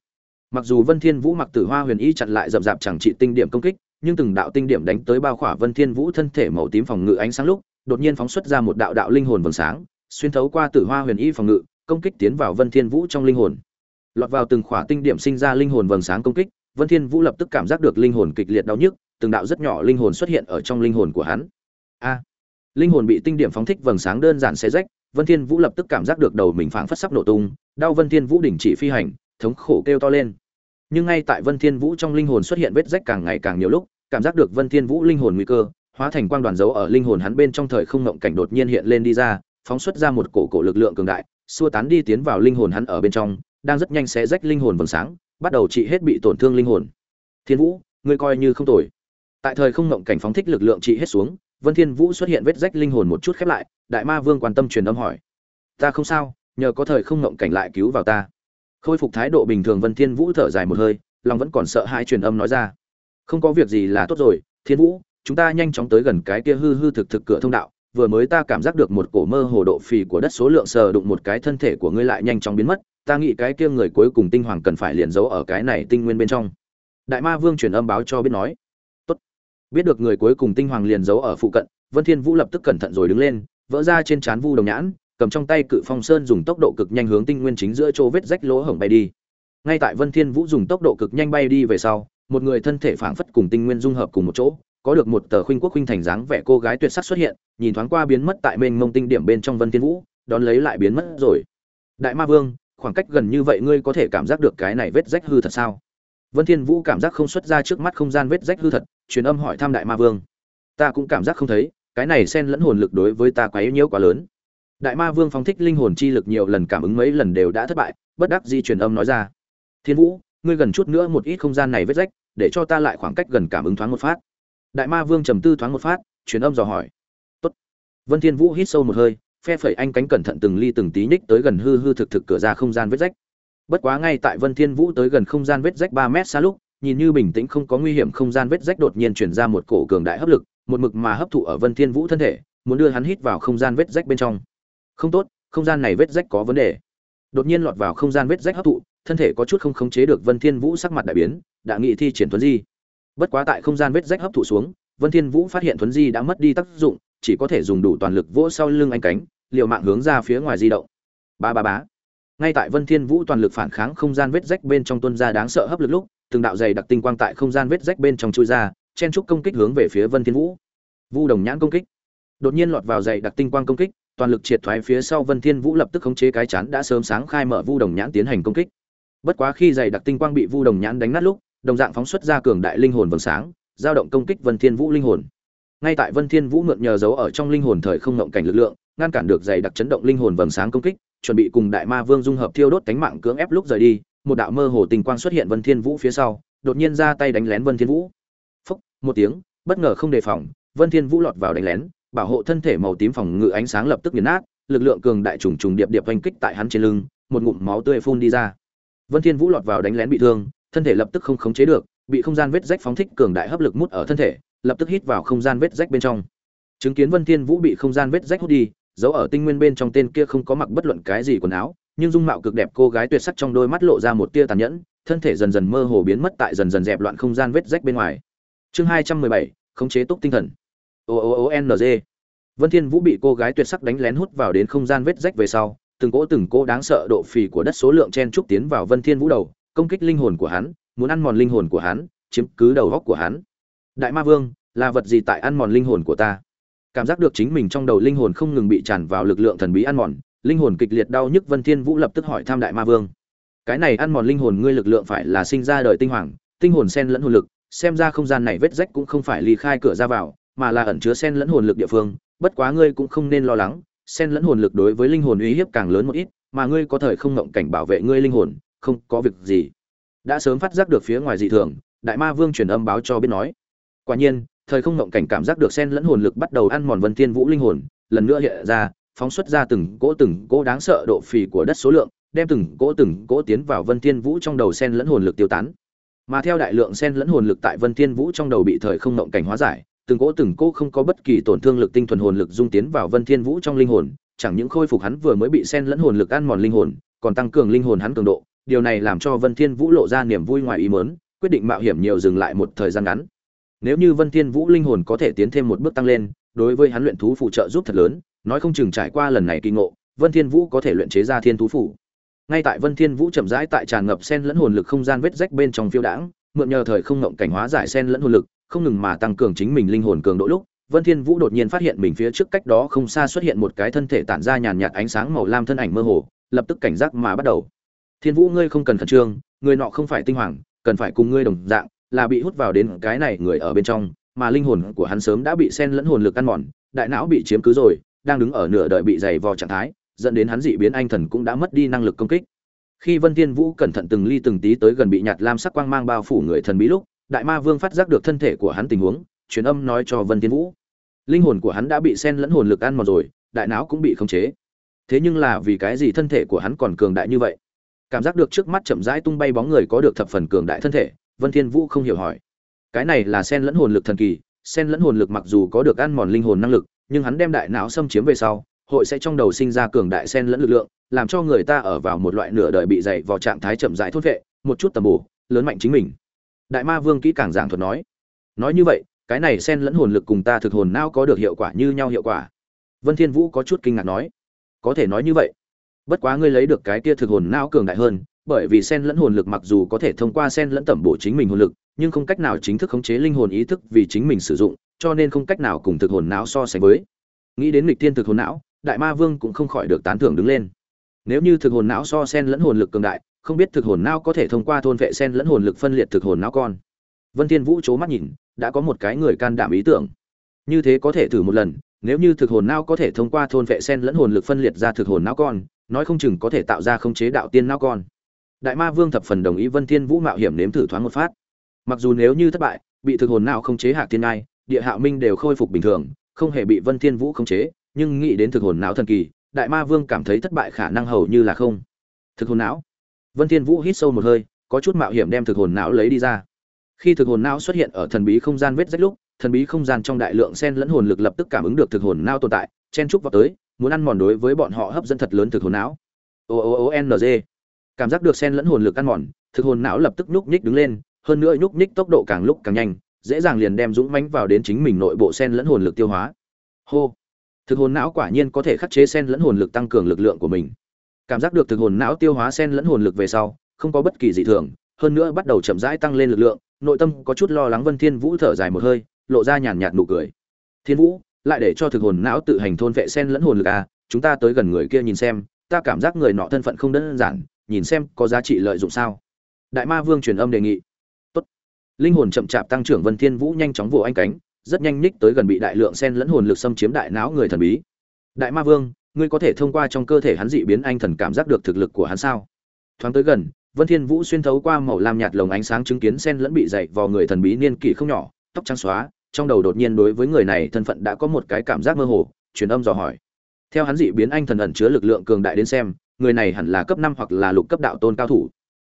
Mặc dù vân thiên vũ mặc tử hoa huyền y chặn lại dập dạp chẳng trị tinh điểm công kích, nhưng từng đạo tinh điểm đánh tới bao khỏa vân thiên vũ thân thể màu tím phòng ngự ánh sáng lúc, đột nhiên phóng xuất ra một đạo đạo linh hồn vầng sáng, xuyên thấu qua tử hoa huyền y phòng ngự, công kích tiến vào vân thiên vũ trong linh hồn. Lọt vào từng khỏa tinh điểm sinh ra linh hồn vầng sáng công kích, vân thiên vũ lập tức cảm giác được linh hồn kịch liệt đau nhức, từng đạo rất nhỏ linh hồn xuất hiện ở trong linh hồn của hắn. A! Linh hồn bị tinh điểm phóng thích vầng sáng đơn giản xé rách, vân thiên vũ lập tức cảm giác được đầu mình phảng phất sắp nổ tung, đau vân thiên vũ đình chỉ phi hành, thống khổ kêu to lên. Nhưng ngay tại vân thiên vũ trong linh hồn xuất hiện vết rách càng ngày càng nhiều lúc, cảm giác được vân thiên vũ linh hồn nguy cơ, hóa thành quang đoàn dấu ở linh hồn hắn bên trong thời không ngộng cảnh đột nhiên hiện lên đi ra, phóng xuất ra một cổ cổ lực lượng cường đại, xua tán đi tiến vào linh hồn hắn ở bên trong, đang rất nhanh xé rách linh hồn vầng sáng, bắt đầu trị hết bị tổn thương linh hồn. Thiên vũ, ngươi coi như không tồi. Tại thời không ngộng cảnh phóng thích lực lượng trị hết xuống vân thiên vũ xuất hiện vết rách linh hồn một chút khép lại, đại ma vương quan tâm truyền âm hỏi. Ta không sao, nhờ có thời không ngộng cảnh lại cứu vào ta. Khôi phục thái độ bình thường vân thiên vũ thở dài một hơi, lòng vẫn còn sợ hãi truyền âm nói ra. Không có việc gì là tốt rồi, thiên vũ, chúng ta nhanh chóng tới gần cái kia hư hư thực thực cửa thông đạo, vừa mới ta cảm giác được một cổ mơ hồ độ phì của đất số lượng sờ đụng một cái thân thể của ngươi lại nhanh chóng biến mất, ta nghĩ cái kia người cuối cùng tinh hoàng cần phải liền giấu ở cái này tinh nguyên bên trong. Đại ma vương truyền âm báo cho biết nói biết được người cuối cùng tinh hoàng liền giấu ở phụ cận, vân thiên vũ lập tức cẩn thận rồi đứng lên, vỡ ra trên chán vu đồng nhãn, cầm trong tay cự phong sơn dùng tốc độ cực nhanh hướng tinh nguyên chính giữa chỗ vết rách lỗ hổng bay đi. Ngay tại vân thiên vũ dùng tốc độ cực nhanh bay đi về sau, một người thân thể phảng phất cùng tinh nguyên dung hợp cùng một chỗ, có được một tờ khuynh quốc khuynh thành dáng vẻ cô gái tuyệt sắc xuất hiện, nhìn thoáng qua biến mất tại mênh mông tinh điểm bên trong vân thiên vũ, đón lấy lại biến mất rồi. Đại ma vương, khoảng cách gần như vậy ngươi có thể cảm giác được cái này vết rách hư thật sao? Vân thiên vũ cảm giác không xuất ra trước mắt không gian vết rách hư thật, truyền âm hỏi thăm đại ma vương. Ta cũng cảm giác không thấy, cái này xen lẫn hồn lực đối với ta quá yếu nhiễu quá lớn. Đại ma vương phóng thích linh hồn chi lực nhiều lần cảm ứng mấy lần đều đã thất bại, bất đắc di truyền âm nói ra. Thiên vũ, ngươi gần chút nữa một ít không gian này vết rách, để cho ta lại khoảng cách gần cảm ứng thoáng một phát. Đại ma vương trầm tư thoáng một phát, truyền âm dò hỏi. Tốt. Vân thiên vũ hít sâu một hơi, phe phẩy anh cánh cẩn thận từng ly từng tí nhích tới gần hư hư thực thực cửa ra không gian vết rách bất quá ngay tại vân thiên vũ tới gần không gian vết rách 3 mét xa lúc, nhìn như bình tĩnh không có nguy hiểm, không gian vết rách đột nhiên truyền ra một cổ cường đại hấp lực, một mực mà hấp thụ ở vân thiên vũ thân thể, muốn đưa hắn hít vào không gian vết rách bên trong. Không tốt, không gian này vết rách có vấn đề. Đột nhiên lọt vào không gian vết rách hấp thụ, thân thể có chút không khống chế được vân thiên vũ sắc mặt đại biến, đã nghị thi triển tuấn di. Bất quá tại không gian vết rách hấp thụ xuống, vân thiên vũ phát hiện thuấn di đã mất đi tác dụng, chỉ có thể dùng đủ toàn lực vỗ sau lưng anh cánh, liều mạng hướng ra phía ngoài di động. Ba ba bá ngay tại vân thiên vũ toàn lực phản kháng không gian vết rách bên trong tuân ra đáng sợ hấp lực lúc, từng đạo dày đặc tinh quang tại không gian vết rách bên trong chui ra, chen trúc công kích hướng về phía vân thiên vũ. Vu đồng nhãn công kích. Đột nhiên lọt vào dày đặc tinh quang công kích, toàn lực triệt thoái phía sau vân thiên vũ lập tức khống chế cái chắn đã sớm sáng khai mở vu đồng nhãn tiến hành công kích. Bất quá khi dày đặc tinh quang bị vu đồng nhãn đánh nát lúc, đồng dạng phóng xuất ra cường đại linh hồn vầng sáng giao động công kích vân thiên vũ linh hồn. Ngay tại vân thiên vũ mượn nhờ dấu ở trong linh hồn thời không ngọng cảnh lực lượng, ngăn cản được dày đặc chấn động linh hồn vầng sáng công kích chuẩn bị cùng đại ma vương dung hợp thiêu đốt cánh mạng cưỡng ép lúc rời đi, một đạo mơ hồ tình quang xuất hiện vân thiên vũ phía sau, đột nhiên ra tay đánh lén vân thiên vũ. Phúc, một tiếng, bất ngờ không đề phòng, vân thiên vũ lọt vào đánh lén, bảo hộ thân thể màu tím phòng ngự ánh sáng lập tức nghiền nát, lực lượng cường đại trùng trùng điệp điệp oanh kích tại hắn trên lưng, một ngụm máu tươi phun đi ra. Vân thiên vũ lọt vào đánh lén bị thương, thân thể lập tức không khống chế được, bị không gian vết rách phóng thích cường đại hấp lực mút ở thân thể, lập tức hít vào không gian vết rách bên trong. Chứng kiến vân thiên vũ bị không gian vết rách hút đi dấu ở tinh nguyên bên trong tên kia không có mặc bất luận cái gì quần áo, nhưng dung mạo cực đẹp cô gái tuyệt sắc trong đôi mắt lộ ra một tia tàn nhẫn, thân thể dần dần mơ hồ biến mất tại dần dần dẹp loạn không gian vết rách bên ngoài. Chương hai trăm mười bảy, khống chế túc tinh thần. O o o n g. Vân thiên vũ bị cô gái tuyệt sắc đánh lén hút vào đến không gian vết rách về sau, từng cỗ từng cỗ đáng sợ độ phì của đất số lượng chen trúc tiến vào vân thiên vũ đầu, công kích linh hồn của hắn, muốn ăn mòn linh hồn của hắn, chiếm cứ đầu góc của hắn. Đại ma vương, là vật gì tại ăn mòn linh hồn của ta? Cảm giác được chính mình trong đầu linh hồn không ngừng bị tràn vào lực lượng thần bí ăn mòn, linh hồn kịch liệt đau nhức vân thiên vũ lập tức hỏi tham đại ma vương. Cái này ăn mòn linh hồn ngươi lực lượng phải là sinh ra đời tinh hoàng, tinh hồn sen lẫn hồn lực, xem ra không gian này vết rách cũng không phải ly khai cửa ra vào, mà là ẩn chứa sen lẫn hồn lực địa phương, bất quá ngươi cũng không nên lo lắng, sen lẫn hồn lực đối với linh hồn uy hiếp càng lớn một ít, mà ngươi có thời không ngộng cảnh bảo vệ ngươi linh hồn, không có việc gì. Đã sớm phát giác được phía ngoài dị thường, đại ma vương truyền âm báo cho biết nói. Quả nhiên thời không ngộng cảnh cảm giác được sen lẫn hồn lực bắt đầu ăn mòn vân thiên vũ linh hồn, lần nữa hiện ra, phóng xuất ra từng cỗ từng cỗ đáng sợ độ phì của đất số lượng, đem từng cỗ từng cỗ tiến vào vân thiên vũ trong đầu sen lẫn hồn lực tiêu tán. Mà theo đại lượng sen lẫn hồn lực tại vân thiên vũ trong đầu bị thời không ngộng cảnh hóa giải, từng cỗ từng cỗ không có bất kỳ tổn thương lực tinh thuần hồn lực dung tiến vào vân thiên vũ trong linh hồn, chẳng những khôi phục hắn vừa mới bị sen lẫn hồn lực ăn mòn linh hồn, còn tăng cường linh hồn hắn cường độ, điều này làm cho vân thiên vũ lộ ra niềm vui ngoài ý muốn, quyết định mạo hiểm nhiều dừng lại một thời gian ngắn nếu như vân thiên vũ linh hồn có thể tiến thêm một bước tăng lên, đối với hắn luyện thú phụ trợ giúp thật lớn, nói không chừng trải qua lần này kỳ ngộ, vân thiên vũ có thể luyện chế ra thiên thú phủ ngay tại vân thiên vũ chậm rãi tại tràn ngập sen lẫn hồn lực không gian vết rách bên trong phiêu đãng, mượn nhờ thời không ngộng cảnh hóa giải sen lẫn hồn lực, không ngừng mà tăng cường chính mình linh hồn cường độ lúc, vân thiên vũ đột nhiên phát hiện mình phía trước cách đó không xa xuất hiện một cái thân thể tản ra nhàn nhạt ánh sáng màu lam thân ảnh mơ hồ, lập tức cảnh giác mà bắt đầu. Thiên vũ, ngươi không cần khẩn trương, người nọ không phải tinh hoàng, cần phải cùng ngươi đồng dạng là bị hút vào đến cái này người ở bên trong, mà linh hồn của hắn sớm đã bị sen lẫn hồn lực ăn mòn, đại não bị chiếm cứ rồi, đang đứng ở nửa đợi bị dày vò trạng thái, dẫn đến hắn dị biến anh thần cũng đã mất đi năng lực công kích. Khi vân thiên vũ cẩn thận từng ly từng tí tới gần bị nhạt lam sắc quang mang bao phủ người thần bí lúc, đại ma vương phát giác được thân thể của hắn tình huống, truyền âm nói cho vân thiên vũ. Linh hồn của hắn đã bị sen lẫn hồn lực ăn mòn rồi, đại não cũng bị khống chế. Thế nhưng là vì cái gì thân thể của hắn còn cường đại như vậy? Cảm giác được trước mắt chậm rãi tung bay bóng người có được thập phần cường đại thân thể vân thiên vũ không hiểu hỏi. Cái này là sen lẫn hồn lực thần kỳ, sen lẫn hồn lực mặc dù có được ăn mòn linh hồn năng lực, nhưng hắn đem đại não xâm chiếm về sau, hội sẽ trong đầu sinh ra cường đại sen lẫn lực lượng, làm cho người ta ở vào một loại nửa đời bị dày vào trạng thái chậm rãi thốt vệ, một chút tầm bổ, lớn mạnh chính mình. Đại ma vương kỹ càng giảng thuật nói. Nói như vậy, cái này sen lẫn hồn lực cùng ta thực hồn não có được hiệu quả như nhau hiệu quả. Vân thiên vũ có chút kinh ngạc nói. Có thể nói như vậy. Bất quá ngươi lấy được cái kia thực hồn não cường đại hơn bởi vì sen lẫn hồn lực mặc dù có thể thông qua sen lẫn tẩm bổ chính mình hồn lực, nhưng không cách nào chính thức khống chế linh hồn ý thức vì chính mình sử dụng, cho nên không cách nào cùng thực hồn não so sánh với. Nghĩ đến lịch tiên thực hồn não, đại ma vương cũng không khỏi được tán thưởng đứng lên. Nếu như thực hồn não so sen lẫn hồn lực cường đại, không biết thực hồn não có thể thông qua thôn vệ sen lẫn hồn lực phân liệt thực hồn não con. Vân thiên vũ c mắt nhìn, đã có một cái người can đảm ý tưởng. Như thế có thể thử một lần, nếu như thực hồn não có thể thông qua thôn vệ sen lẫn hồn lực phân liệt ra thực hồn não con, nói không chừng có thể tạo ra khống chế đạo tiên não con đại ma vương thập phần đồng ý vân thiên vũ mạo hiểm nếm thử thoáng một phát. Mặc dù nếu như thất bại, bị thực hồn não không chế hạ thiên ai địa hạo minh đều khôi phục bình thường, không hề bị vân thiên vũ không chế, nhưng nghĩ đến thực hồn não thần kỳ, đại ma vương cảm thấy thất bại khả năng hầu như là không. Thực hồn não? Vân thiên vũ hít sâu một hơi, có chút mạo hiểm đem thực hồn não lấy đi ra. Khi thực hồn não xuất hiện ở thần bí không gian vết rách lúc, thần bí không gian trong đại lượng sen lẫn hồn lực lập tức cảm ứng được thực hồn não tồn tại, chen trúc vào tới, muốn ăn mòn đối với bọn họ hấp dẫn thật lớn thực hồn não. O o o n g cảm giác được sen lẫn hồn lực ăn mòn, thực hồn não lập tức nhúc nhích đứng lên, hơn nữa nhúc nhích tốc độ càng lúc càng nhanh, dễ dàng liền đem dũng mãnh vào đến chính mình nội bộ sen lẫn hồn lực tiêu hóa. Hô! Thực hồn não quả nhiên có thể khắc chế sen lẫn hồn lực tăng cường lực lượng của mình. Cảm giác được thực hồn não tiêu hóa sen lẫn hồn lực về sau, không có bất kỳ dị thường, hơn nữa bắt đầu chậm rãi tăng lên lực lượng, nội tâm có chút lo lắng vân thiên vũ thở dài một hơi, lộ ra nhàn nhạt nụ cười. Thiên vũ, lại để cho thực hồn não tự hành thôn vệ sen lẫn hồn lực à? Chúng ta tới gần người kia nhìn xem, ta cảm giác người nọ thân phận không đơn giản nhìn xem có giá trị lợi dụng sao. Đại ma vương truyền âm đề nghị. Tốt. linh hồn chậm chạp tăng trưởng vân thiên vũ nhanh chóng vỗ anh cánh, rất nhanh ních tới gần bị đại lượng sen lẫn hồn lực xâm chiếm đại não người thần bí. Đại ma vương, ngươi có thể thông qua trong cơ thể hắn dị biến anh thần cảm giác được thực lực của hắn sao? Thoáng tới gần, vân thiên vũ xuyên thấu qua màu lam nhạt lồng ánh sáng chứng kiến sen lẫn bị dày vào người thần bí niên kỷ không nhỏ, tóc trắng xóa, trong đầu đột nhiên đối với người này thân phận đã có một cái cảm giác mơ hồ, truyền âm dò hỏi. Theo hắn dị biến anh thần ẩn chứa lực lượng cường đại đến xem người này hẳn là cấp năm hoặc là lục cấp đạo tôn cao thủ.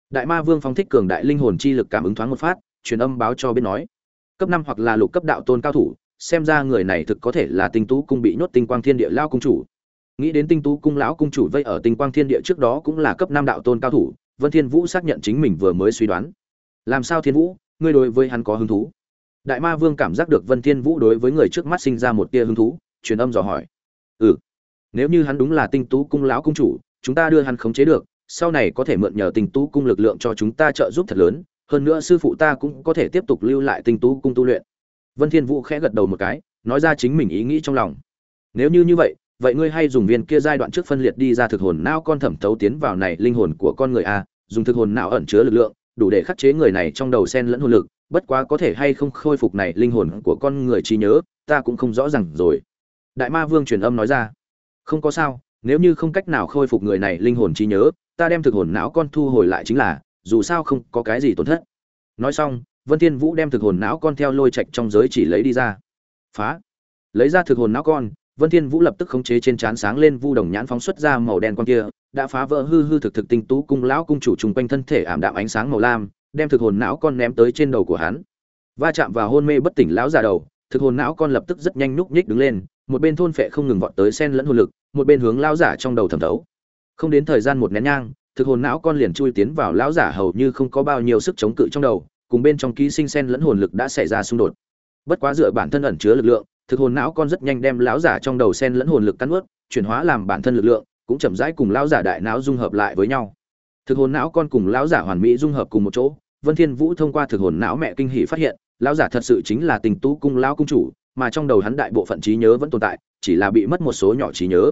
Đại ma vương phong thích cường đại linh hồn chi lực cảm ứng thoáng một phát, truyền âm báo cho biết nói, cấp năm hoặc là lục cấp đạo tôn cao thủ, xem ra người này thực có thể là tinh tú cung bị nhốt tinh quang thiên địa lao cung chủ. Nghĩ đến tinh tú cung lão cung chủ vây ở tinh quang thiên địa trước đó cũng là cấp năm đạo tôn cao thủ, vân thiên vũ xác nhận chính mình vừa mới suy đoán. Làm sao thiên vũ, ngươi đối với hắn có hứng thú? Đại ma vương cảm giác được vân thiên vũ đối với người trước mắt sinh ra một tia hứng thú, truyền âm dò hỏi. Ừ nếu như hắn đúng là tinh tú cung lão cung chủ chúng ta đưa hắn khống chế được, sau này có thể mượn nhờ tình tú cung lực lượng cho chúng ta trợ giúp thật lớn, hơn nữa sư phụ ta cũng có thể tiếp tục lưu lại tinh tú cung tu luyện. Vân thiên vũ khẽ gật đầu một cái, nói ra chính mình ý nghĩ trong lòng. Nếu như như vậy vậy ngươi hay dùng viên kia giai đoạn trước phân liệt đi ra thực hồn não con thẩm thấu tiến vào này linh hồn của con người a, dùng thực hồn não ẩn chứa lực lượng, đủ để khắc chế người này trong đầu sen lẫn hồn lực, bất quá có thể hay không khôi phục này linh hồn của con người trí nhớ, ta cũng không rõ ràng rồi. Đại ma vương truyền âm nói ra. Không có sao nếu như không cách nào khôi phục người này linh hồn trí nhớ, ta đem thực hồn não con thu hồi lại chính là, dù sao không có cái gì tổn thất. Nói xong, vân thiên vũ đem thực hồn não con theo lôi trạch trong giới chỉ lấy đi ra. Phá. Lấy ra thực hồn não con, vân thiên vũ lập tức khống chế trên chán sáng lên vu đồng nhãn phóng xuất ra màu đen con kia, đã phá vỡ hư hư thực thực tinh tú cung lão cung chủ trùng quanh thân thể ảm đạm ánh sáng màu lam, đem thực hồn não con ném tới trên đầu của hắn. Va chạm vào hôn mê bất tỉnh lão già đầu, thực hồn não con lập tức rất nhanh núp nhích đứng lên một bên thôn phệ không ngừng vọt tới sen lẫn hồn lực, một bên hướng lão giả trong đầu thẩm thấu. Không đến thời gian một nén nhang, thực hồn não con liền chui tiến vào lão giả hầu như không có bao nhiêu sức chống cự trong đầu, cùng bên trong ký sinh sen lẫn hồn lực đã xảy ra xung đột. Bất quá dựa bản thân ẩn chứa lực lượng, thực hồn não con rất nhanh đem lão giả trong đầu sen lẫn hồn lực cắn ướt chuyển hóa làm bản thân lực lượng, cũng chậm rãi cùng lão giả đại não dung hợp lại với nhau. Thực hồn não con cùng lão giả hoàn mỹ dung hợp cùng một chỗ, vân thiên vũ thông qua thực hồn não mẹ kinh hỉ phát hiện, lão giả thật sự chính là tình tú cung lão cung chủ mà trong đầu hắn đại bộ phận trí nhớ vẫn tồn tại, chỉ là bị mất một số nhỏ trí nhớ.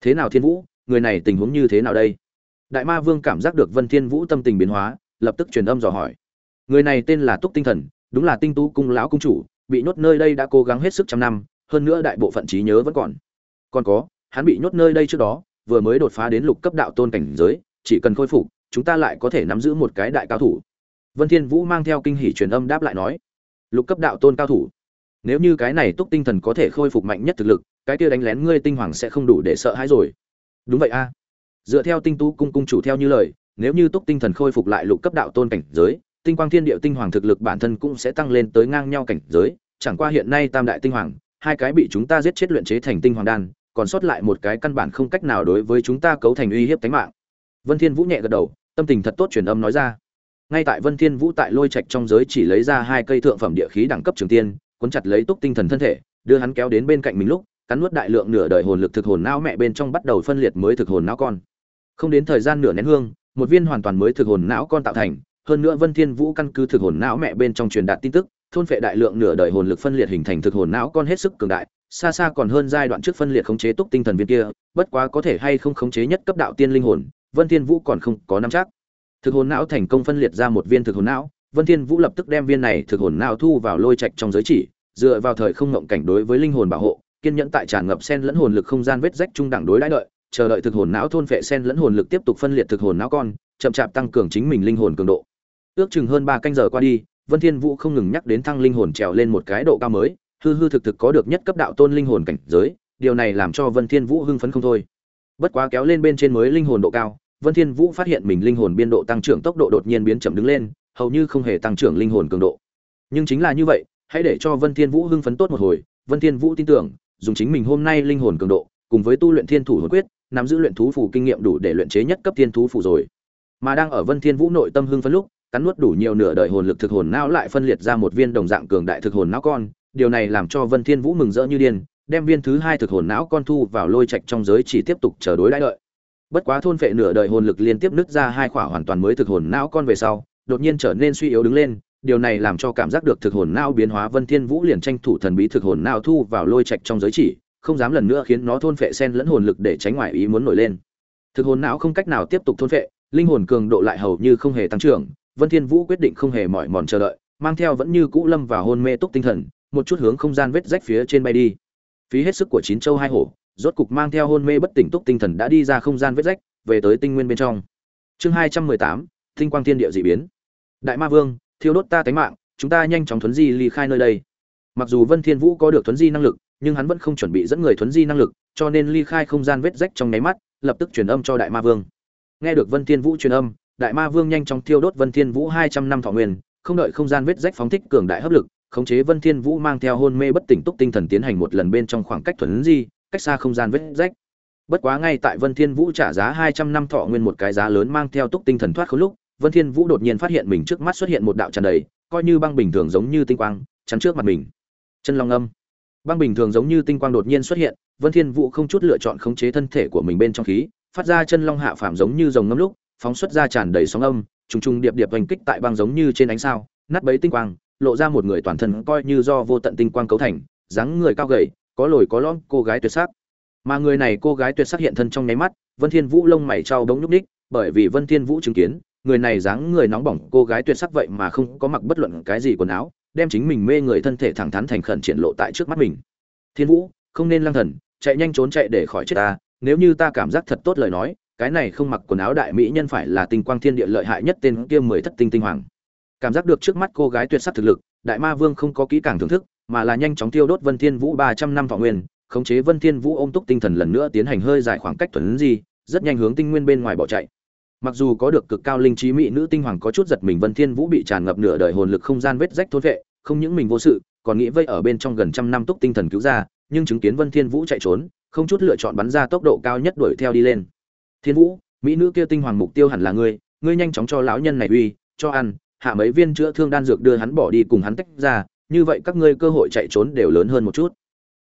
Thế nào thiên vũ, người này tình huống như thế nào đây? Đại ma vương cảm giác được vân thiên vũ tâm tình biến hóa, lập tức truyền âm dò hỏi. Người này tên là túc tinh thần, đúng là tinh tú cung lão cung chủ, bị nhốt nơi đây đã cố gắng hết sức trăm năm, hơn nữa đại bộ phận trí nhớ vẫn còn. Còn có, hắn bị nhốt nơi đây trước đó, vừa mới đột phá đến lục cấp đạo tôn cảnh giới, chỉ cần khôi phục, chúng ta lại có thể nắm giữ một cái đại cao thủ. Vân thiên vũ mang theo kinh hỉ truyền âm đáp lại nói. Lục cấp đạo tôn cao thủ nếu như cái này túc tinh thần có thể khôi phục mạnh nhất thực lực, cái kia đánh lén ngươi tinh hoàng sẽ không đủ để sợ hãi rồi. Đúng vậy a. Dựa theo tinh tú cung cung chủ theo như lời, nếu như túc tinh thần khôi phục lại lục cấp đạo tôn cảnh giới, tinh quang thiên địa tinh hoàng thực lực bản thân cũng sẽ tăng lên tới ngang nhau cảnh giới. Chẳng qua hiện nay tam đại tinh hoàng, hai cái bị chúng ta giết chết luyện chế thành tinh hoàng đan, còn sót lại một cái căn bản không cách nào đối với chúng ta cấu thành uy hiếp tính mạng. Vân thiên vũ nhẹ gật đầu, tâm tình thật tốt truyền âm nói ra. Ngay tại vân thiên vũ tại lôi trạch trong giới chỉ lấy ra hai cây thượng phẩm địa khí đẳng cấp trường tiên cuốn chặt lấy túc tinh thần thân thể, đưa hắn kéo đến bên cạnh mình lúc, cắn nuốt đại lượng nửa đời hồn lực thực hồn não mẹ bên trong bắt đầu phân liệt mới thực hồn não con. Không đến thời gian nửa nén hương, một viên hoàn toàn mới thực hồn não con tạo thành, hơn nữa vân thiên vũ căn cứ thực hồn não mẹ bên trong truyền đạt tin tức, thôn phệ đại lượng nửa đời hồn lực phân liệt hình thành thực hồn não con hết sức cường đại, xa xa còn hơn giai đoạn trước phân liệt khống chế túc tinh thần viên kia, bất quá có thể hay không khống chế nhất cấp đạo tiên linh hồn, vân thiên vũ còn không có nắm chắc. Thực hồn não thành công phân liệt ra một viên thực hồn não vân thiên vũ lập tức đem viên này thực hồn não thu vào lôi trạch trong giới chỉ, dựa vào thời không ngộng cảnh đối với linh hồn bảo hộ, kiên nhẫn tại tràn ngập sen lẫn hồn lực không gian vết rách trung đẳng đối đãi đợi, chờ đợi thực hồn não thôn phệ sen lẫn hồn lực tiếp tục phân liệt thực hồn não con, chậm chạp tăng cường chính mình linh hồn cường độ. Ước chừng hơn ba canh giờ qua đi, vân thiên vũ không ngừng nhắc đến thăng linh hồn trèo lên một cái độ cao mới, hư hư thực thực có được nhất cấp đạo tôn linh hồn cảnh giới, điều này làm cho vân thiên vũ hưng phấn không thôi. Bất quá kéo lên bên trên mới linh hồn độ cao, vân thiên vũ phát hiện mình linh hồn biên độ tăng trưởng tốc độ đột nhiên biến chậm đứng lên hầu như không hề tăng trưởng linh hồn cường độ. Nhưng chính là như vậy, hãy để cho vân thiên vũ hưng phấn tốt một hồi. Vân thiên vũ tin tưởng, dùng chính mình hôm nay linh hồn cường độ, cùng với tu luyện thiên thủ hồn quyết, nắm giữ luyện thú phù kinh nghiệm đủ để luyện chế nhất cấp thiên thú phù rồi. Mà đang ở vân thiên vũ nội tâm hưng phấn lúc, cắn nuốt đủ nhiều nửa đời hồn lực thực hồn não lại phân liệt ra một viên đồng dạng cường đại thực hồn não con. Điều này làm cho vân thiên vũ mừng rỡ như điên, đem viên thứ hai thực hồn não con thu vào lôi trạch trong giới chỉ tiếp tục chờ đối đãi đợi. Bất quá thôn phệ nửa đời hồn lực liên tiếp nứt ra hai khỏa hoàn toàn mới thực hồn não con về sau đột nhiên trở nên suy yếu đứng lên, điều này làm cho cảm giác được thực hồn não biến hóa vân thiên vũ liền tranh thủ thần bí thực hồn não thu vào lôi trạch trong giới chỉ, không dám lần nữa khiến nó thôn phệ sen lẫn hồn lực để tránh ngoại ý muốn nổi lên. Thực hồn não không cách nào tiếp tục thôn phệ, linh hồn cường độ lại hầu như không hề tăng trưởng, vân thiên vũ quyết định không hề mỏi mòn chờ đợi, mang theo vẫn như cũ lâm vào hôn mê túc tinh thần, một chút hướng không gian vết rách phía trên bay đi. Phí hết sức của chín châu hai hổ, rốt cục mang theo hôn mê bất tỉnh túc tinh thần đã đi ra không gian vết rách, về tới tinh nguyên bên trong. Chương hai trăm mười tám, tinh quang thiên địa dị biến đại ma vương, thiêu đốt ta tánh mạng, chúng ta nhanh chóng thuấn di ly khai nơi đây. Mặc dù vân thiên vũ có được thuấn di năng lực, nhưng hắn vẫn không chuẩn bị dẫn người thuấn di năng lực, cho nên ly khai không gian vết rách trong nháy mắt, lập tức truyền âm cho đại ma vương. Nghe được vân thiên vũ truyền âm, đại ma vương nhanh chóng thiêu đốt vân thiên vũ hai trăm năm thọ nguyên, không đợi không gian vết rách phóng thích cường đại hấp lực, khống chế vân thiên vũ mang theo hôn mê bất tỉnh túc tinh thần tiến hành một lần bên trong khoảng cách thuấn di, cách xa không gian vết rách. Bất quá ngay tại vân thiên vũ trả giá hai trăm năm thọ nguyên một cái giá lớn mang theo túc tinh thần thoát khốn lúc vân thiên vũ đột nhiên phát hiện mình trước mắt xuất hiện một đạo tràn đầy coi như băng bình thường giống như tinh quang chắn trước mặt mình. Chân long âm. Băng bình thường giống như tinh quang đột nhiên xuất hiện vân thiên vũ không chút lựa chọn khống chế thân thể của mình bên trong khí phát ra chân long hạ phàm giống như rồng ngâm lúc phóng xuất ra tràn đầy sóng âm trùng trùng điệp điệp hành kích tại băng giống như trên ánh sao nát bấy tinh quang lộ ra một người toàn thân coi như do vô tận tinh quang cấu thành dáng người cao gầy có lồi có lõm cô gái tuyệt sắc. Mà người này cô gái tuyệt sắc hiện thân trong nháy mắt vân thiên vũ lông mày trao đống nhúc nhích, bởi vì vân thiên vũ chứng kiến người này dáng người nóng bỏng, cô gái tuyệt sắc vậy mà không có mặc bất luận cái gì quần áo, đem chính mình mê người thân thể thẳng thắn thành khẩn triển lộ tại trước mắt mình. Thiên vũ, không nên lang thần, chạy nhanh trốn chạy để khỏi chết ta, nếu như ta cảm giác thật tốt lời nói, cái này không mặc quần áo đại mỹ nhân phải là tinh quang thiên địa lợi hại nhất tên kia mười thất tinh tinh hoàng. Cảm giác được trước mắt cô gái tuyệt sắc thực lực, đại ma vương không có kỹ càng thưởng thức, mà là nhanh chóng tiêu đốt vân thiên vũ ba trăm năm thọ nguyên, khống chế vân thiên vũ ôm túc tinh thần lần nữa tiến hành hơi dài khoảng cách thuần di, rất nhanh hướng tinh nguyên bên ngoài bỏ chạy mặc dù có được cực cao linh trí mỹ nữ tinh hoàng có chút giật mình vân thiên vũ bị tràn ngập nửa đời hồn lực không gian vết rách thôn vệ, không những mình vô sự, còn nghĩ vây ở bên trong gần trăm năm túc tinh thần cứu ra, nhưng chứng kiến vân thiên vũ chạy trốn, không chút lựa chọn bắn ra tốc độ cao nhất đuổi theo đi lên. Thiên vũ, mỹ nữ kia tinh hoàng mục tiêu hẳn là ngươi ngươi nhanh chóng cho lão nhân này uy, cho ăn, hạ mấy viên chữa thương đan dược đưa hắn bỏ đi cùng hắn tách ra, như vậy các ngươi cơ hội chạy trốn đều lớn hơn một chút.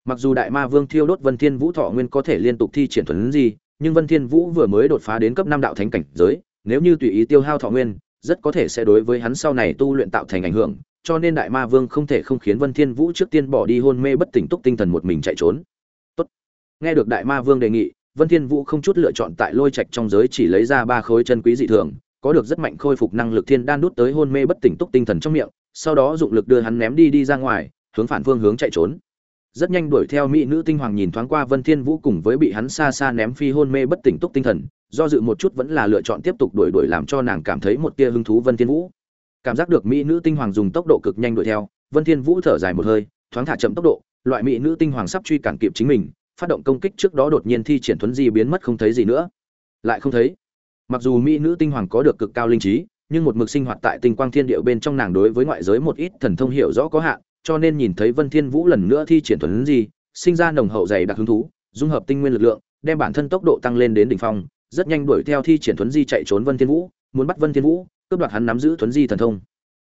Mặc dù đại ma vương thiêu đốt vân thiên vũ thọ nguyên có thể liên tục thi triển thuần gì nhưng vân thiên vũ vừa mới đột phá đến cấp năm đạo thánh cảnh giới, nếu như tùy ý tiêu hao thọ nguyên, rất có thể sẽ đối với hắn sau này tu luyện tạo thành ảnh hưởng, cho nên đại ma vương không thể không khiến vân thiên vũ trước tiên bỏ đi hôn mê bất tỉnh túc tinh thần một mình chạy trốn Tốt. nghe được đại ma vương đề nghị, vân thiên vũ không chút lựa chọn tại lôi trạch trong giới chỉ lấy ra ba khối chân quý dị thường, có được rất mạnh khôi phục năng lực thiên đan đút tới hôn mê bất tỉnh túc tinh thần trong miệng, sau đó dụng lực đưa hắn ném đi đi ra ngoài, hướng phản phương hướng chạy trốn rất nhanh đuổi theo mỹ nữ tinh hoàng nhìn thoáng qua vân thiên vũ cùng với bị hắn xa xa ném phi hôn mê bất tỉnh túc tinh thần, do dự một chút vẫn là lựa chọn tiếp tục đuổi đuổi làm cho nàng cảm thấy một tia hứng thú vân thiên vũ. Cảm giác được mỹ nữ tinh hoàng dùng tốc độ cực nhanh đuổi theo, vân thiên vũ thở dài một hơi, thoáng thả chậm tốc độ, loại mỹ nữ tinh hoàng sắp truy cản kịp chính mình, phát động công kích trước đó đột nhiên thi triển thuấn di biến mất không thấy gì nữa. Lại không thấy. Mặc dù mỹ nữ tinh hoàng có được cực cao linh trí, nhưng một mực sinh hoạt tại tinh quang thiên địa bên trong nàng đối với ngoại giới một ít thần thông hiểu rõ có hạn cho nên nhìn thấy vân thiên vũ lần nữa thi triển thuấn di, sinh ra nồng hậu dày đặc hứng thú, dung hợp tinh nguyên lực lượng, đem bản thân tốc độ tăng lên đến đỉnh phong, rất nhanh đuổi theo thi triển thuấn di chạy trốn vân thiên vũ, muốn bắt vân thiên vũ, cướp đoạt hắn nắm giữ thuấn di thần thông.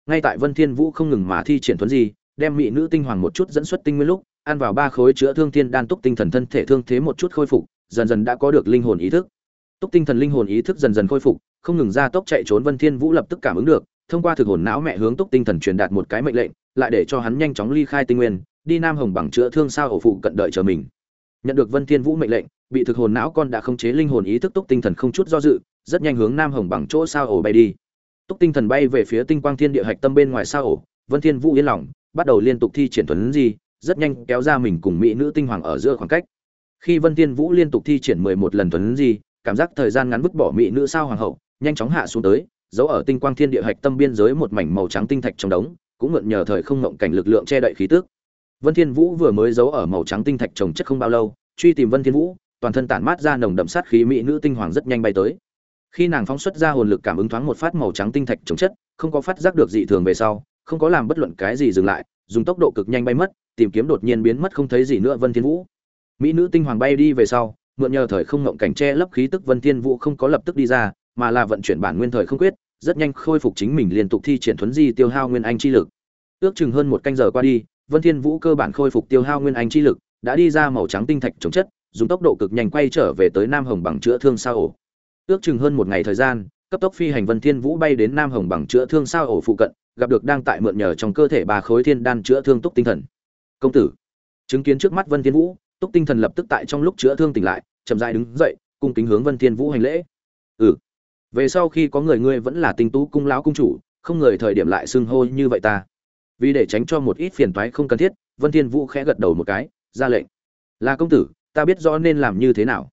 Ngay tại vân thiên vũ không ngừng mà thi triển thuấn di, đem mỹ nữ tinh hoàng một chút dẫn xuất tinh nguyên lúc, ăn vào ba khối chữa thương thiên đan túc tinh thần thân thể thương thế một chút khôi phục, dần dần đã có được linh hồn ý thức. Túc tinh thần linh hồn ý thức dần dần khôi phục, không ngừng ra tốc chạy trốn vân thiên vũ lập tức cảm ứng được, thông qua thực hồn não mẹ hướng túc tinh thần truyền đạt một cái mệnh lệnh lại để cho hắn nhanh chóng ly khai tinh nguyên, đi nam hồng bằng chữa thương sao ổ phụ cận đợi chờ mình. Nhận được vân thiên vũ mệnh lệnh, bị thực hồn não con đã khống chế linh hồn ý thức túc tinh thần không chút do dự, rất nhanh hướng nam hồng bằng chỗ sao ổ bay đi. Túc tinh thần bay về phía tinh quang thiên địa hạch tâm bên ngoài sao ổ vân thiên vũ yên lòng, bắt đầu liên tục thi triển thuần di, rất nhanh kéo ra mình cùng mỹ nữ tinh hoàng ở giữa khoảng cách. Khi vân thiên vũ liên tục thi triển 11 lần thuần di, cảm giác thời gian ngắn vứt bỏ mỹ nữ sao hoàng hậu, nhanh chóng hạ xuống tới, giấu ở tinh quang thiên địa hạch tâm biên giới một mảnh màu trắng tinh thạch trong đống cũng mượn nhờ thời không ngộng cảnh lực lượng che đậy khí tức. Vân thiên vũ vừa mới giấu ở màu trắng tinh thạch trồng chất không bao lâu, truy tìm vân thiên vũ, toàn thân tản mát ra nồng đậm sát khí mỹ nữ tinh hoàng rất nhanh bay tới. Khi nàng phóng xuất ra hồn lực cảm ứng thoáng một phát màu trắng tinh thạch trồng chất, không có phát giác được dị thường về sau, không có làm bất luận cái gì dừng lại, dùng tốc độ cực nhanh bay mất, tìm kiếm đột nhiên biến mất không thấy gì nữa vân thiên vũ. Mỹ nữ tinh hoàng bay đi về sau, mượn nhờ thời không ngộng cảnh che lấp khí tức vân thiên vũ không có lập tức đi ra, mà là vận chuyển bản nguyên thời không quyết rất nhanh khôi phục chính mình liên tục thi triển thuấn di tiêu hao nguyên anh chi lực. Ước chừng hơn một canh giờ qua đi, vân thiên vũ cơ bản khôi phục tiêu hao nguyên anh chi lực, đã đi ra màu trắng tinh thạch chống chất, dùng tốc độ cực nhanh quay trở về tới nam hồng bằng chữa thương sao ổ. Ước chừng hơn một ngày thời gian, cấp tốc phi hành vân thiên vũ bay đến nam hồng bằng chữa thương sao ổ phụ cận, gặp được đang tại mượn nhờ trong cơ thể bà khối thiên đan chữa thương túc tinh thần. Công tử, chứng kiến trước mắt vân thiên vũ, túc tinh thần lập tức tại trong lúc chữa thương tỉnh lại, chậm rãi đứng dậy, cung kính hướng vân thiên vũ hành lễ về sau khi có người ngươi vẫn là tinh tú cung lão cung chủ, không người thời điểm lại xưng hô như vậy ta. Vì để tránh cho một ít phiền toái không cần thiết, vân thiên vũ khẽ gật đầu một cái, ra lệnh. Là công tử, ta biết rõ nên làm như thế nào.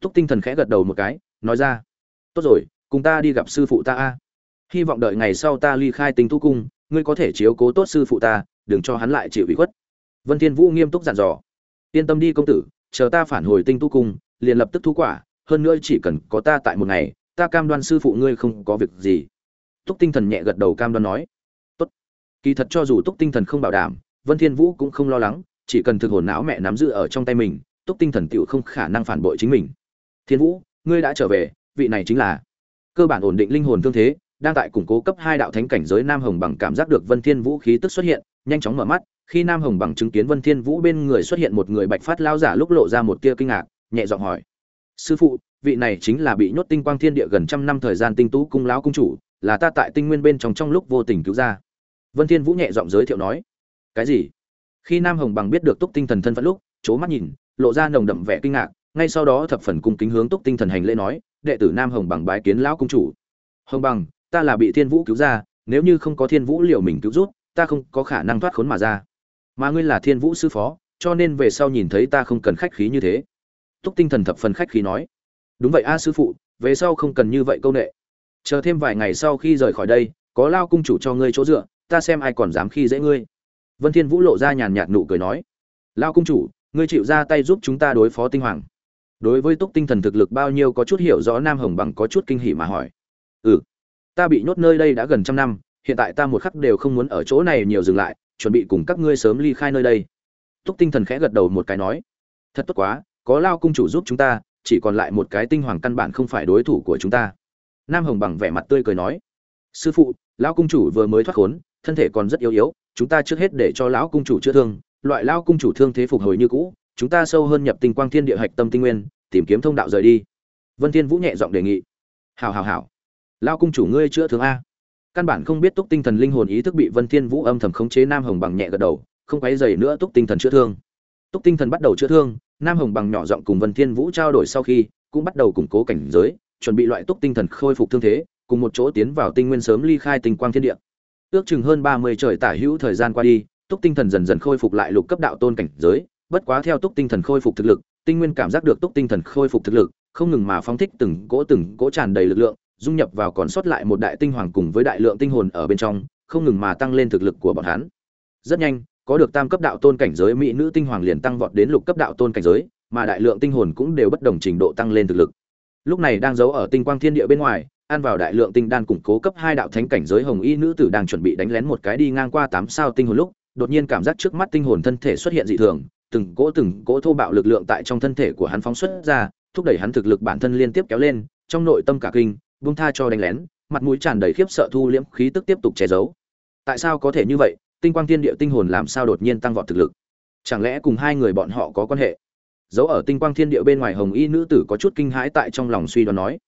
Túc tinh thần khẽ gật đầu một cái, nói ra. Tốt rồi, cùng ta đi gặp sư phụ ta a. Hy vọng đợi ngày sau ta ly khai tinh tu cung, ngươi có thể chiếu cố tốt sư phụ ta, đừng cho hắn lại chịu ủy khuất. Vân thiên vũ nghiêm túc dặn dò. Yên tâm đi công tử, chờ ta phản hồi tinh tu cung, liền lập tức thu quả, hơn nữa chỉ cần có ta tại một ngày ta cam đoan sư phụ ngươi không có việc gì. Túc tinh thần nhẹ gật đầu cam đoan nói. Tốt. Kỳ thật cho dù túc tinh thần không bảo đảm, vân thiên vũ cũng không lo lắng, chỉ cần thực hồn não mẹ nắm giữ ở trong tay mình, túc tinh thần tựu không khả năng phản bội chính mình. Thiên vũ, ngươi đã trở về, vị này chính là cơ bản ổn định linh hồn thương thế, đang tại củng cố cấp hai đạo thánh cảnh giới nam hồng bằng cảm giác được vân thiên vũ khí tức xuất hiện, nhanh chóng mở mắt, khi nam hồng bằng chứng kiến vân thiên vũ bên người xuất hiện một người bạch phát lao giả lúc lộ ra một tia kinh ngạc, nhẹ giọng hỏi. Sư phụ vị này chính là bị nhốt tinh quang thiên địa gần trăm năm thời gian tinh tú cung lão cung chủ, là ta tại tinh nguyên bên trong trong lúc vô tình cứu ra. Vân thiên vũ nhẹ giọng giới thiệu nói, cái gì? Khi nam hồng bằng biết được túc tinh thần thân phận lúc, chố mắt nhìn, lộ ra nồng đậm vẻ kinh ngạc, ngay sau đó thập phần cung kính hướng túc tinh thần hành lễ nói, đệ tử nam hồng bằng bái kiến lão cung chủ. Hồng bằng, ta là bị thiên vũ cứu ra, nếu như không có thiên vũ liệu mình cứu rút ta không có khả năng thoát khốn mà ra. Mà ngươi là thiên vũ sư phó, cho nên về sau nhìn thấy ta không cần khách khí như thế. Túc tinh thần thập phần khách khí nói đúng vậy a sư phụ, về sau không cần như vậy câu nệ. Chờ thêm vài ngày sau khi rời khỏi đây, có lao cung chủ cho ngươi chỗ dựa, ta xem ai còn dám khi dễ ngươi. Vân thiên vũ lộ ra nhàn nhạt nụ cười nói, lao cung chủ, ngươi chịu ra tay giúp chúng ta đối phó tinh hoàng. Đối với túc tinh thần thực lực bao nhiêu có chút hiểu rõ nam hồng bằng có chút kinh hỉ mà hỏi ừ ta bị nhốt nơi đây đã gần trăm năm, hiện tại ta một khắc đều không muốn ở chỗ này nhiều dừng lại, chuẩn bị cùng các ngươi sớm ly khai nơi đây. Túc tinh thần khẽ gật đầu một cái nói, thật tốt quá, có lao cung chủ giúp chúng ta chỉ còn lại một cái tinh hoàng căn bản không phải đối thủ của chúng ta. Nam hồng bằng vẻ mặt tươi cười nói, sư phụ, lão cung chủ vừa mới thoát khốn, thân thể còn rất yếu yếu, chúng ta trước hết để cho lão cung chủ chữa thương, loại lão cung chủ thương thế phục hồi như cũ, chúng ta sâu hơn nhập tinh quang thiên địa hạch tâm tinh nguyên, tìm kiếm thông đạo rời đi. Vân thiên vũ nhẹ giọng đề nghị, hảo hảo hảo. Lão cung chủ ngươi chữa thương a. Căn bản không biết túc tinh thần linh hồn ý thức bị vân thiên vũ âm thầm khống chế, nam hồng bằng nhẹ gật đầu, không quấy dày nữa túc tinh thần chữa thương. Túc tinh thần bắt đầu chữa thương nam hồng bằng nhỏ giọng cùng vân thiên vũ trao đổi sau khi, cũng bắt đầu củng cố cảnh giới, chuẩn bị loại túc tinh thần khôi phục thương thế, cùng một chỗ tiến vào tinh nguyên sớm ly khai tinh quang thiên địa. Ước chừng hơn 30 trời tả hữu thời gian qua đi, túc tinh thần dần dần khôi phục lại lục cấp đạo tôn cảnh giới, bất quá theo túc tinh thần khôi phục thực lực, tinh nguyên cảm giác được túc tinh thần khôi phục thực lực, không ngừng mà phóng thích từng cỗ từng cỗ tràn đầy lực lượng, dung nhập vào còn sót lại một đại tinh hoàng cùng với đại lượng tinh hồn ở bên trong, không ngừng mà tăng lên thực lực của bọn hắn. Rất nhanh có được tam cấp đạo tôn cảnh giới, mỹ nữ tinh hoàng liền tăng vọt đến lục cấp đạo tôn cảnh giới, mà đại lượng tinh hồn cũng đều bất đồng trình độ tăng lên thực lực. Lúc này đang giấu ở tinh quang thiên địa bên ngoài, ăn vào đại lượng tinh đan củng cố cấp hai đạo thánh cảnh giới hồng y nữ tử đang chuẩn bị đánh lén một cái đi ngang qua tám sao tinh hồn lúc, đột nhiên cảm giác trước mắt tinh hồn thân thể xuất hiện dị thường, từng cỗ từng cỗ thô bạo lực lượng tại trong thân thể của hắn phóng xuất ra, thúc đẩy hắn thực lực bản thân liên tiếp kéo lên, trong nội tâm cả kinh, buông tha cho đánh lén, mặt mũi tràn đầy khiếp sợ thu liễm, khí tức tiếp tục che giấu. Tại sao có thể như vậy? Tinh quang thiên địa tinh hồn làm sao đột nhiên tăng vọt thực lực? Chẳng lẽ cùng hai người bọn họ có quan hệ? Giấu ở tinh quang thiên địa bên ngoài hồng y nữ tử có chút kinh hãi tại trong lòng suy đoán nói.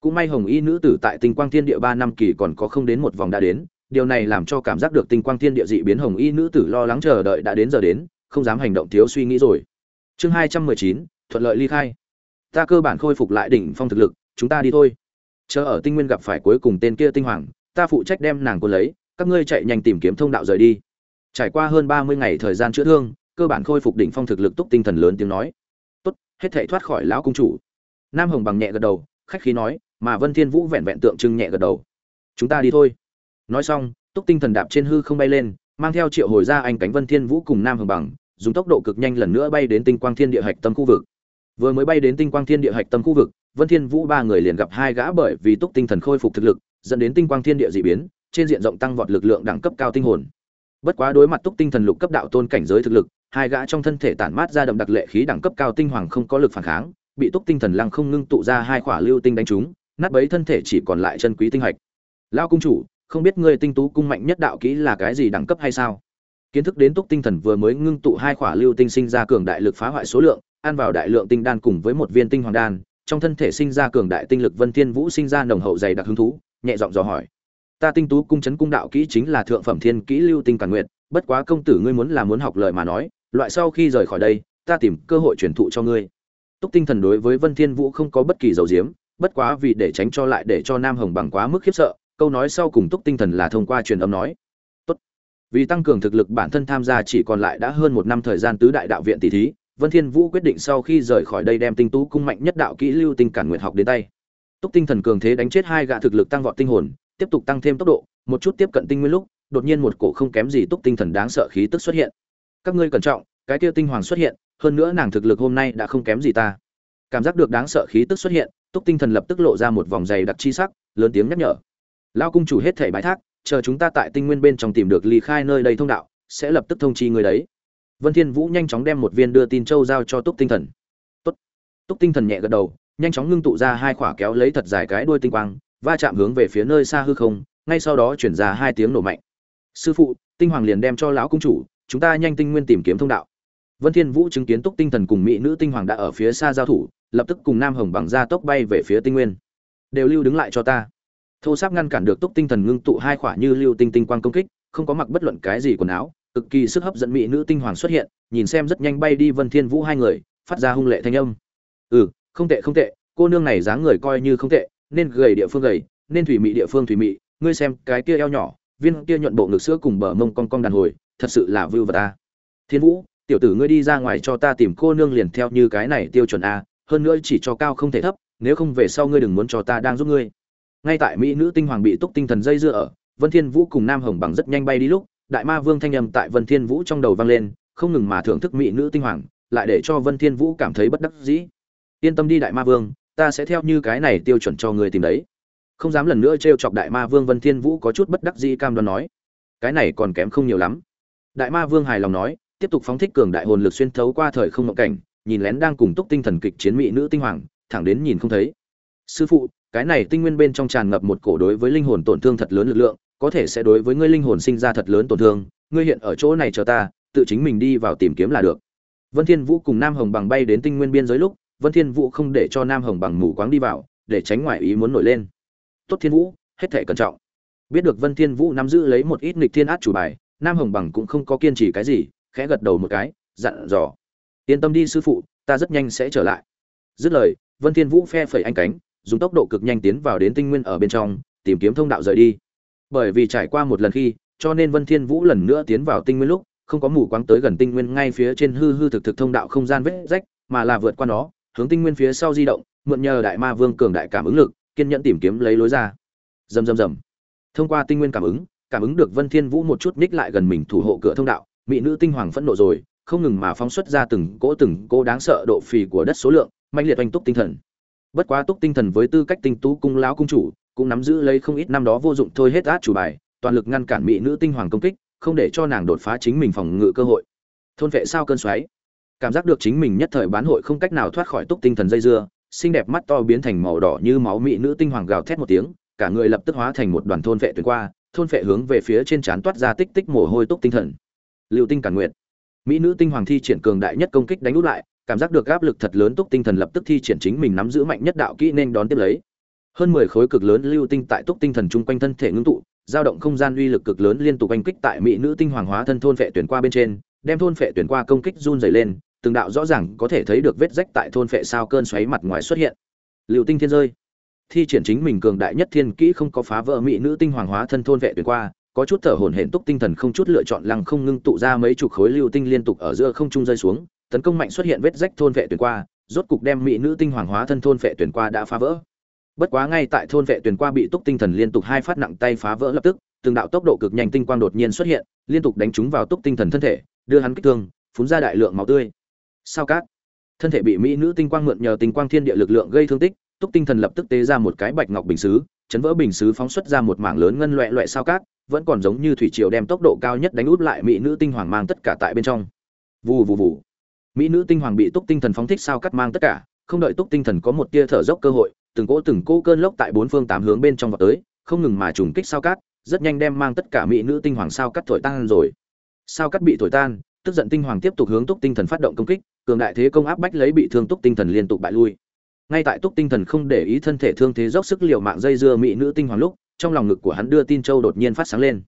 Cũng may hồng y nữ tử tại tinh quang thiên địa ba năm kỳ còn có không đến một vòng đã đến, điều này làm cho cảm giác được tinh quang thiên địa dị biến hồng y nữ tử lo lắng chờ đợi đã đến giờ đến, không dám hành động thiếu suy nghĩ rồi. Chương hai trăm mười chín, thuận lợi ly khai. Ta cơ bản khôi phục lại đỉnh phong thực lực, chúng ta đi thôi. Chờ ở tinh nguyên gặp phải cuối cùng tên kia tinh hoàng, ta phụ trách đem nàng quân lấy các ngươi chạy nhanh tìm kiếm thông đạo rời đi. Trải qua hơn ba mươi ngày thời gian chữa thương, cơ bản khôi phục đỉnh phong thực lực túc tinh thần lớn tiếng nói. Tốt, hết thảy thoát khỏi lão cung chủ. Nam hồng bằng nhẹ gật đầu, khách khí nói, mà vân thiên vũ vẹn vẹn tượng trưng nhẹ gật đầu. Chúng ta đi thôi. Nói xong, túc tinh thần đạp trên hư không bay lên, mang theo triệu hồi ra anh cánh vân thiên vũ cùng nam hồng bằng, dùng tốc độ cực nhanh lần nữa bay đến tinh quang thiên địa hạch tâm khu vực. Vừa mới bay đến tinh quang thiên địa hạch tâm khu vực, vân thiên vũ ba người liền gặp hai gã bởi vì túc tinh thần khôi phục thực lực, dẫn đến tinh quang thiên địa dị biến trên diện rộng tăng vọt lực lượng đẳng cấp cao tinh hồn. Bất quá đối mặt túc tinh thần lục cấp đạo tôn cảnh giới thực lực, hai gã trong thân thể tản mát ra đậm đặc lệ khí đẳng cấp cao tinh hoàng không có lực phản kháng, bị túc tinh thần lăng không ngưng tụ ra hai khỏa lưu tinh đánh trúng, nát bấy thân thể chỉ còn lại chân quý tinh hạch. Lão cung chủ, không biết ngươi tinh tú cung mạnh nhất đạo kỹ là cái gì đẳng cấp hay sao? Kiến thức đến túc tinh thần vừa mới ngưng tụ hai khỏa lưu tinh sinh ra cường đại lực phá hoại số lượng, ăn vào đại lượng tinh đan cùng với một viên tinh hoàng đan, trong thân thể sinh ra cường đại tinh lực vân thiên vũ sinh ra nồng hậu dày đặc hứng thú, nhẹ giọng dò hỏi ta tinh tú cung chấn cung đạo kỹ chính là thượng phẩm thiên kỹ lưu tinh càn nguyệt, bất quá công tử ngươi muốn là muốn học lời mà nói, loại sau khi rời khỏi đây, ta tìm cơ hội truyền thụ cho ngươi. Túc tinh thần đối với vân thiên vũ không có bất kỳ dầu diếm bất quá vì để tránh cho lại để cho nam hồng bằng quá mức khiếp sợ, câu nói sau cùng túc tinh thần là thông qua truyền âm nói. Tốt. Vì tăng cường thực lực bản thân tham gia chỉ còn lại đã hơn một năm thời gian tứ đại đạo viện tỷ thí, vân thiên vũ quyết định sau khi rời khỏi đây đem tinh tú cung mạnh nhất đạo kỹ lưu tinh cản nguyện học đến tay. Túc tinh thần cường thế đánh chết hai gã thực lực tăng vọt tinh hồn tiếp tục tăng thêm tốc độ, một chút tiếp cận tinh nguyên lúc, đột nhiên một cổ không kém gì túc tinh thần đáng sợ khí tức xuất hiện. Các ngươi cẩn trọng, cái kia tinh hoàng xuất hiện, hơn nữa nàng thực lực hôm nay đã không kém gì ta. Cảm giác được đáng sợ khí tức xuất hiện, túc tinh thần lập tức lộ ra một vòng dày đặc chi sắc, lớn tiếng nhắc nhở. Lao cung chủ hết thể bãi thác, chờ chúng ta tại tinh nguyên bên trong tìm được ly khai nơi đây thông đạo, sẽ lập tức thông chi người đấy. Vân thiên vũ nhanh chóng đem một viên đưa tin châu giao cho túc tinh thần. Tốt. Túc tinh thần nhẹ gật đầu, nhanh chóng ngưng tụ ra hai khỏa kéo lấy thật dài cái đuôi tinh quang va chạm hướng về phía nơi xa hư không, ngay sau đó chuyển ra hai tiếng nổ mạnh. Sư phụ, tinh hoàng liền đem cho lão cung chủ, chúng ta nhanh tinh nguyên tìm kiếm thông đạo. Vân thiên vũ chứng kiến túc tinh thần cùng mỹ nữ tinh hoàng đã ở phía xa giao thủ, lập tức cùng nam hồng bằng ra tốc bay về phía tinh nguyên. Đều lưu đứng lại cho ta. Thô sáp ngăn cản được túc tinh thần ngưng tụ hai khỏa như lưu tinh tinh quang công kích, không có mặc bất luận cái gì quần áo, cực kỳ sức hấp dẫn mỹ nữ tinh hoàng xuất hiện, nhìn xem rất nhanh bay đi vân thiên vũ hai người, phát ra hung lệ thanh âm. Ừ không tệ không tệ, cô nương này dáng người coi như không tệ nên gầy địa phương gầy, nên thủy mị địa phương thủy mị. Ngươi xem, cái kia eo nhỏ, viên kia nhuận bộ ngực sữa cùng bờ mông cong cong đàn hồi, thật sự là vưu vật ta. Thiên vũ, tiểu tử ngươi đi ra ngoài cho ta tìm cô nương liền theo như cái này tiêu chuẩn a, hơn nữa chỉ cho cao không thể thấp, nếu không về sau ngươi đừng muốn cho ta đang giúp ngươi. Ngay tại mỹ nữ tinh hoàng bị túc tinh thần dây dưa ở, vân thiên vũ cùng nam hồng bằng rất nhanh bay đi lúc, đại ma vương thanh âm tại vân thiên vũ trong đầu vang lên, không ngừng mà thưởng thức mỹ nữ tinh hoàng, lại để cho vân thiên vũ cảm thấy bất đắc dĩ. Yên tâm đi đại ma vương ta sẽ theo như cái này tiêu chuẩn cho người tìm đấy. Không dám lần nữa trêu chọc đại ma vương vân thiên vũ có chút bất đắc dĩ cam đoan nói. Cái này còn kém không nhiều lắm. Đại ma vương hài lòng nói, tiếp tục phóng thích cường đại hồn lực xuyên thấu qua thời không ngộ cảnh, nhìn lén đang cùng túc tinh thần kịch chiến mỹ nữ tinh hoàng, thẳng đến nhìn không thấy. Sư phụ, cái này tinh nguyên bên trong tràn ngập một cổ đối với linh hồn tổn thương thật lớn lực lượng, có thể sẽ đối với ngươi linh hồn sinh ra thật lớn tổn thương, ngươi hiện ở chỗ này chờ ta, tự chính mình đi vào tìm kiếm là được. Vân thiên vũ cùng nam hồng bằng bay đến tinh nguyên biên giới lúc vân thiên vũ không để cho nam hồng bằng mù quáng đi vào, để tránh ngoại ý muốn nổi lên. Tốt thiên vũ, hết thảy cẩn trọng. Biết được vân thiên vũ nắm giữ lấy một ít nghịch thiên át chủ bài, nam hồng bằng cũng không có kiên trì cái gì, khẽ gật đầu một cái, dặn dò. Yên tâm đi sư phụ, ta rất nhanh sẽ trở lại. Dứt lời, vân thiên vũ phe phẩy anh cánh, dùng tốc độ cực nhanh tiến vào đến tinh nguyên ở bên trong, tìm kiếm thông đạo rời đi. Bởi vì trải qua một lần khi, cho nên vân thiên vũ lần nữa tiến vào tinh nguyên lúc, không có mù quáng tới gần tinh nguyên ngay phía trên hư hư thực thực thông đạo không gian vết rách, mà là vượt qua nó hướng tinh nguyên phía sau di động, mượn nhờ đại ma vương cường đại cảm ứng lực, kiên nhẫn tìm kiếm lấy lối ra. Rầm rầm rầm. Thông qua tinh nguyên cảm ứng cảm ứng được vân thiên vũ một chút ních lại gần mình thủ hộ cửa thông đạo, mỹ nữ tinh hoàng phẫn nộ rồi, không ngừng mà phóng xuất ra từng cỗ từng cỗ đáng sợ độ phì của đất số lượng mạnh liệt oanh túc tinh thần. Bất quá túc tinh thần với tư cách tinh tú cung lão cung chủ, cũng nắm giữ lấy không ít năm đó vô dụng thôi hết át chủ bài, toàn lực ngăn cản mỹ nữ tinh hoàng công kích, không để cho nàng đột phá chính mình phòng ngự cơ hội. Thôn vệ sao cơn xoáy cảm giác được chính mình nhất thời bán hội không cách nào thoát khỏi túc tinh thần dây dưa, xinh đẹp mắt to biến thành màu đỏ như máu mị nữ tinh hoàng gào thét một tiếng, cả người lập tức hóa thành một đoàn thôn vệ tuyển qua, thôn vệ hướng về phía trên trán toát ra tích tích mồ hôi túc tinh thần. Liệu tinh cản nguyện mỹ nữ tinh hoàng thi triển cường đại nhất công kích đánh út lại, cảm giác được áp lực thật lớn túc tinh thần lập tức thi triển chính mình nắm giữ mạnh nhất đạo kỹ nên đón tiếp lấy. Hơn mười khối cực lớn lưu tinh tại túc tinh thần chung quanh thân thể ngưng tụ, dao động không gian uy lực cực lớn liên tục oanh kích tại mỹ nữ tinh hoàng hóa thân thôn phệ tuyển qua bên trên, đem thôn phệ tuyển qua công kích run dày lên từng đạo rõ ràng có thể thấy được vết rách tại thôn phệ sao cơn xoáy mặt ngoài xuất hiện. Liệu tinh thiên rơi. Thi triển chính mình cường đại nhất thiên kỹ không có phá vỡ mỹ nữ tinh hoàng hóa thân thôn vệ tuyển qua, có chút thở hổn hển túc tinh thần không chút lựa chọn lăng không ngưng tụ ra mấy chục khối lưu tinh liên tục ở giữa không trung rơi xuống, tấn công mạnh xuất hiện vết rách thôn vệ tuyển qua, rốt cục đem mỹ nữ tinh hoàng hóa thân thôn vệ tuyển qua đã phá vỡ. Bất quá ngay tại thôn vệ tuyển qua bị túc tinh thần liên tục hai phát nặng tay phá vỡ lập tức, từng đạo tốc độ cực nhanh tinh quang đột nhiên xuất hiện, liên tục đánh trúng vào túc tinh thần thân thể, đưa hắn kích thương, phun ra đại lượng máu tươi sao cát? Thân thể bị mỹ nữ tinh quang mượn nhờ tinh quang thiên địa lực lượng gây thương tích, túc tinh thần lập tức tế ra một cái bạch ngọc bình xứ, chấn vỡ bình xứ phóng xuất ra một mảng lớn ngân loẹ loẹ sao cát, vẫn còn giống như thủy triều đem tốc độ cao nhất đánh út lại mỹ nữ tinh hoàng mang tất cả tại bên trong. Vù vù vù. Mỹ nữ tinh hoàng bị túc tinh thần phóng thích sao cắt mang tất cả, không đợi túc tinh thần có một tia thở dốc cơ hội, từng cỗ từng cỗ cơn lốc tại bốn phương tám hướng bên trong vào tới, không ngừng mà trùng kích sao cát, rất nhanh đem mang tất cả mỹ nữ tinh hoàng sao cắt thổi tan rồi. Sao cắt bị thổi tan, tức giận tinh hoàng tiếp tục hướng túc tinh thần phát động công kích cường đại thế công áp bách lấy bị thương túc tinh thần liên tục bại lui. Ngay tại túc tinh thần không để ý thân thể thương thế dốc sức liều mạng dây dưa mỹ nữ tinh hoàng lúc, trong lòng ngực của hắn đưa tin châu đột nhiên phát sáng lên.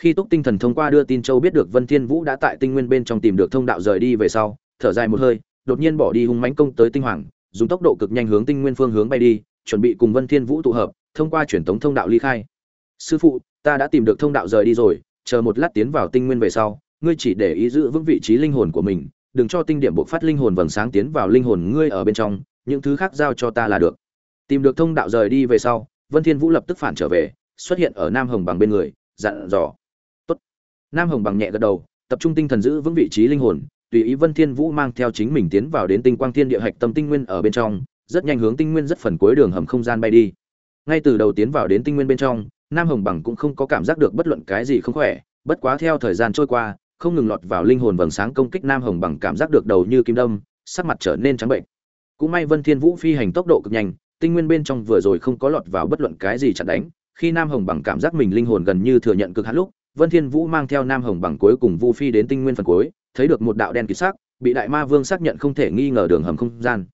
Khi túc tinh thần thông qua đưa tin châu biết được vân thiên vũ đã tại tinh nguyên bên trong tìm được thông đạo rời đi về sau, thở dài một hơi, đột nhiên bỏ đi hung mãnh công tới tinh hoàng, dùng tốc độ cực nhanh hướng tinh nguyên phương hướng bay đi, chuẩn bị cùng vân thiên vũ tụ hợp, thông qua truyền tống thông đạo ly khai. Sư phụ, ta đã tìm được thông đạo rời đi rồi, chờ một lát tiến vào tinh nguyên về sau, ngươi chỉ để ý giữ vững vị trí linh hồn của mình đừng cho tinh điểm bộ phát linh hồn vầng sáng tiến vào linh hồn ngươi ở bên trong, những thứ khác giao cho ta là được. Tìm được thông đạo rời đi về sau, vân thiên vũ lập tức phản trở về, xuất hiện ở nam hồng bằng bên người, dặn dò. Tốt. Nam hồng bằng nhẹ gật đầu, tập trung tinh thần giữ vững vị trí linh hồn, tùy ý vân thiên vũ mang theo chính mình tiến vào đến tinh quang thiên địa hạch tâm tinh nguyên ở bên trong, rất nhanh hướng tinh nguyên rất phần cuối đường hầm không gian bay đi. Ngay từ đầu tiến vào đến tinh nguyên bên trong, nam hồng bằng cũng không có cảm giác được bất luận cái gì không khỏe, bất quá theo thời gian trôi qua không ngừng lọt vào linh hồn vầng sáng công kích nam hồng bằng cảm giác được đầu như kim đâm, sắc mặt trở nên trắng bệnh. Cũng may vân thiên vũ phi hành tốc độ cực nhanh, tinh nguyên bên trong vừa rồi không có lọt vào bất luận cái gì chặn đánh, khi nam hồng bằng cảm giác mình linh hồn gần như thừa nhận cực hạn lúc, vân thiên vũ mang theo nam hồng bằng cuối cùng vu phi đến tinh nguyên phần cuối, thấy được một đạo đen kỳ sắc, bị đại ma vương xác nhận không thể nghi ngờ đường hầm không gian.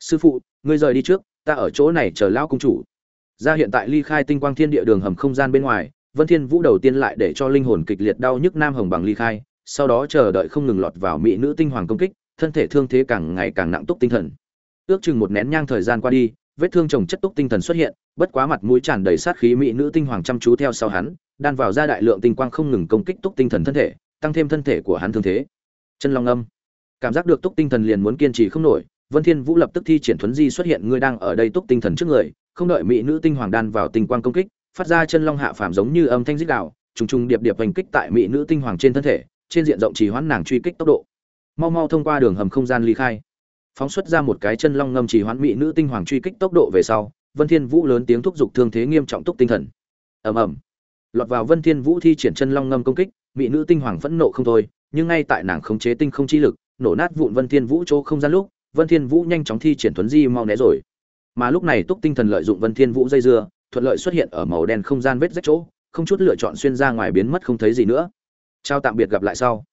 Sư phụ, ngươi rời đi trước, ta ở chỗ này chờ lão công chủ. Ra hiện tại ly khai tinh quang thiên địa đường hầm không gian bên ngoài vân thiên vũ đầu tiên lại để cho linh hồn kịch liệt đau nhức nam hồng bằng ly khai, sau đó chờ đợi không ngừng lọt vào mỹ nữ tinh hoàng công kích, thân thể thương thế càng ngày càng nặng túc tinh thần. Ước chừng một nén nhang thời gian qua đi, vết thương chồng chất túc tinh thần xuất hiện, bất quá mặt mũi tràn đầy sát khí mỹ nữ tinh hoàng chăm chú theo sau hắn, đan vào ra đại lượng tinh quang không ngừng công kích túc tinh thần thân thể, tăng thêm thân thể của hắn thương thế. Chân long âm. Cảm giác được túc tinh thần liền muốn kiên trì không nổi, vân thiên vũ lập tức thi triển thuấn di xuất hiện, ngươi đang ở đây túc tinh thần trước người, không đợi mỹ nữ tinh hoàng đan vào tinh quang công kích phát ra chân long hạ phàm giống như âm thanh rít gào trùng trùng điệp điệp hành kích tại mỹ nữ tinh hoàng trên thân thể, trên diện rộng trì hoãn nàng truy kích tốc độ. Mau mau thông qua đường hầm không gian ly khai. Phóng xuất ra một cái chân long ngâm trì hoãn mỹ nữ tinh hoàng truy kích tốc độ về sau, vân thiên vũ lớn tiếng thúc giục thương thế nghiêm trọng túc tinh thần. Ầm ầm. Lọt vào vân thiên vũ thi triển chân long ngâm công kích, mỹ nữ tinh hoàng phẫn nộ không thôi, nhưng ngay tại nàng khống chế tinh không chi lực, nổ nát vụn vân thiên vũ chỗ không gian lúc, vân thiên vũ nhanh chóng thi triển thuấn di mau né rồi. Mà lúc này túc tinh thần lợi dụng vân thiên vũ dây dưa thuận lợi xuất hiện ở màu đen không gian vết rách chỗ không chút lựa chọn xuyên ra ngoài biến mất không thấy gì nữa. Chào tạm biệt gặp lại sau.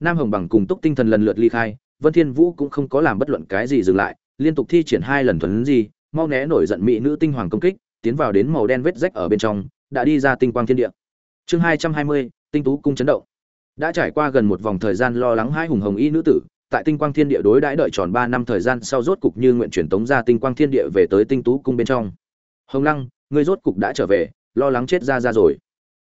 Nam hồng bằng cùng túc tinh thần lần lượt ly khai vân thiên vũ cũng không có làm bất luận cái gì dừng lại liên tục thi triển hai lần thuấn gì, mau né nổi giận mỹ nữ tinh hoàng công kích tiến vào đến màu đen vết rách ở bên trong đã đi ra tinh quang thiên địa. Chương hai trăm hai mươi tinh tú cung chấn động. Đã trải qua gần một vòng thời gian lo lắng hai hùng hồng y nữ tử tại tinh quang thiên địa đối đãi đợi tròn ba năm thời gian sau rốt cục như nguyện truyền tống ra tinh quang thiên địa về tới tinh tú cung bên trong. Hồng lăng ngươi rốt cục đã trở về, lo lắng chết ra ra rồi.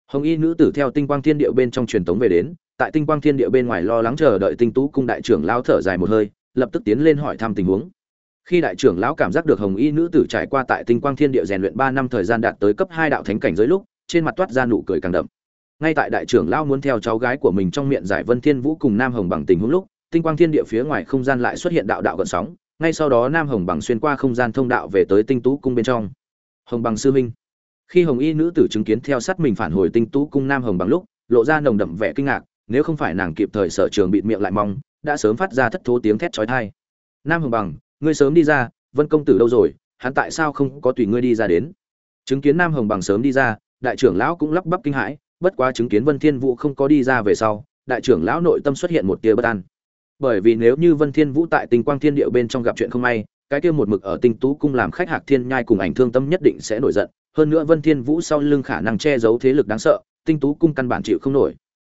Hồng y nữ tử theo tinh quang thiên địa bên trong truyền tống về đến, tại tinh quang thiên địa bên ngoài lo lắng chờ đợi tinh tú cung đại trưởng lão thở dài một hơi, lập tức tiến lên hỏi thăm tình huống. Khi đại trưởng lão cảm giác được hồng y nữ tử trải qua tại tinh quang thiên địa rèn luyện ba năm thời gian đạt tới cấp hai đạo thánh cảnh giới lúc, trên mặt toát ra nụ cười càng đậm. Ngay tại đại trưởng lão muốn theo cháu gái của mình trong miệng giải vân thiên vũ cùng nam hồng bằng tình huống lúc, tinh quang thiên địa phía ngoài không gian lại xuất hiện đạo đạo gợn sóng, ngay sau đó nam hồng bằng xuyên qua không gian thông đạo về tới tinh tú cung bên trong hồng bằng sư minh khi hồng y nữ tử chứng kiến theo sát mình phản hồi tinh tú cung nam hồng bằng lúc, lộ ra nồng đậm vẻ kinh ngạc, nếu không phải nàng kịp thời sở trường bịt miệng lại mong, đã sớm phát ra thất thố tiếng thét chói tai. Nam hồng bằng, ngươi sớm đi ra, vân công tử đâu rồi, hắn tại sao không có tùy ngươi đi ra đến? Chứng kiến nam hồng bằng sớm đi ra, đại trưởng lão cũng lắp bắp kinh hãi, bất quá chứng kiến vân thiên vũ không có đi ra về sau, đại trưởng lão nội tâm xuất hiện một tia bất an. Bởi vì nếu như vân thiên vũ tại tình quang thiên địa bên trong gặp chuyện không may cái kia một mực ở tinh tú cung làm khách hạc thiên nhai cùng ảnh thương tâm nhất định sẽ nổi giận, hơn nữa vân thiên vũ sau lưng khả năng che giấu thế lực đáng sợ, tinh tú cung căn bản chịu không nổi.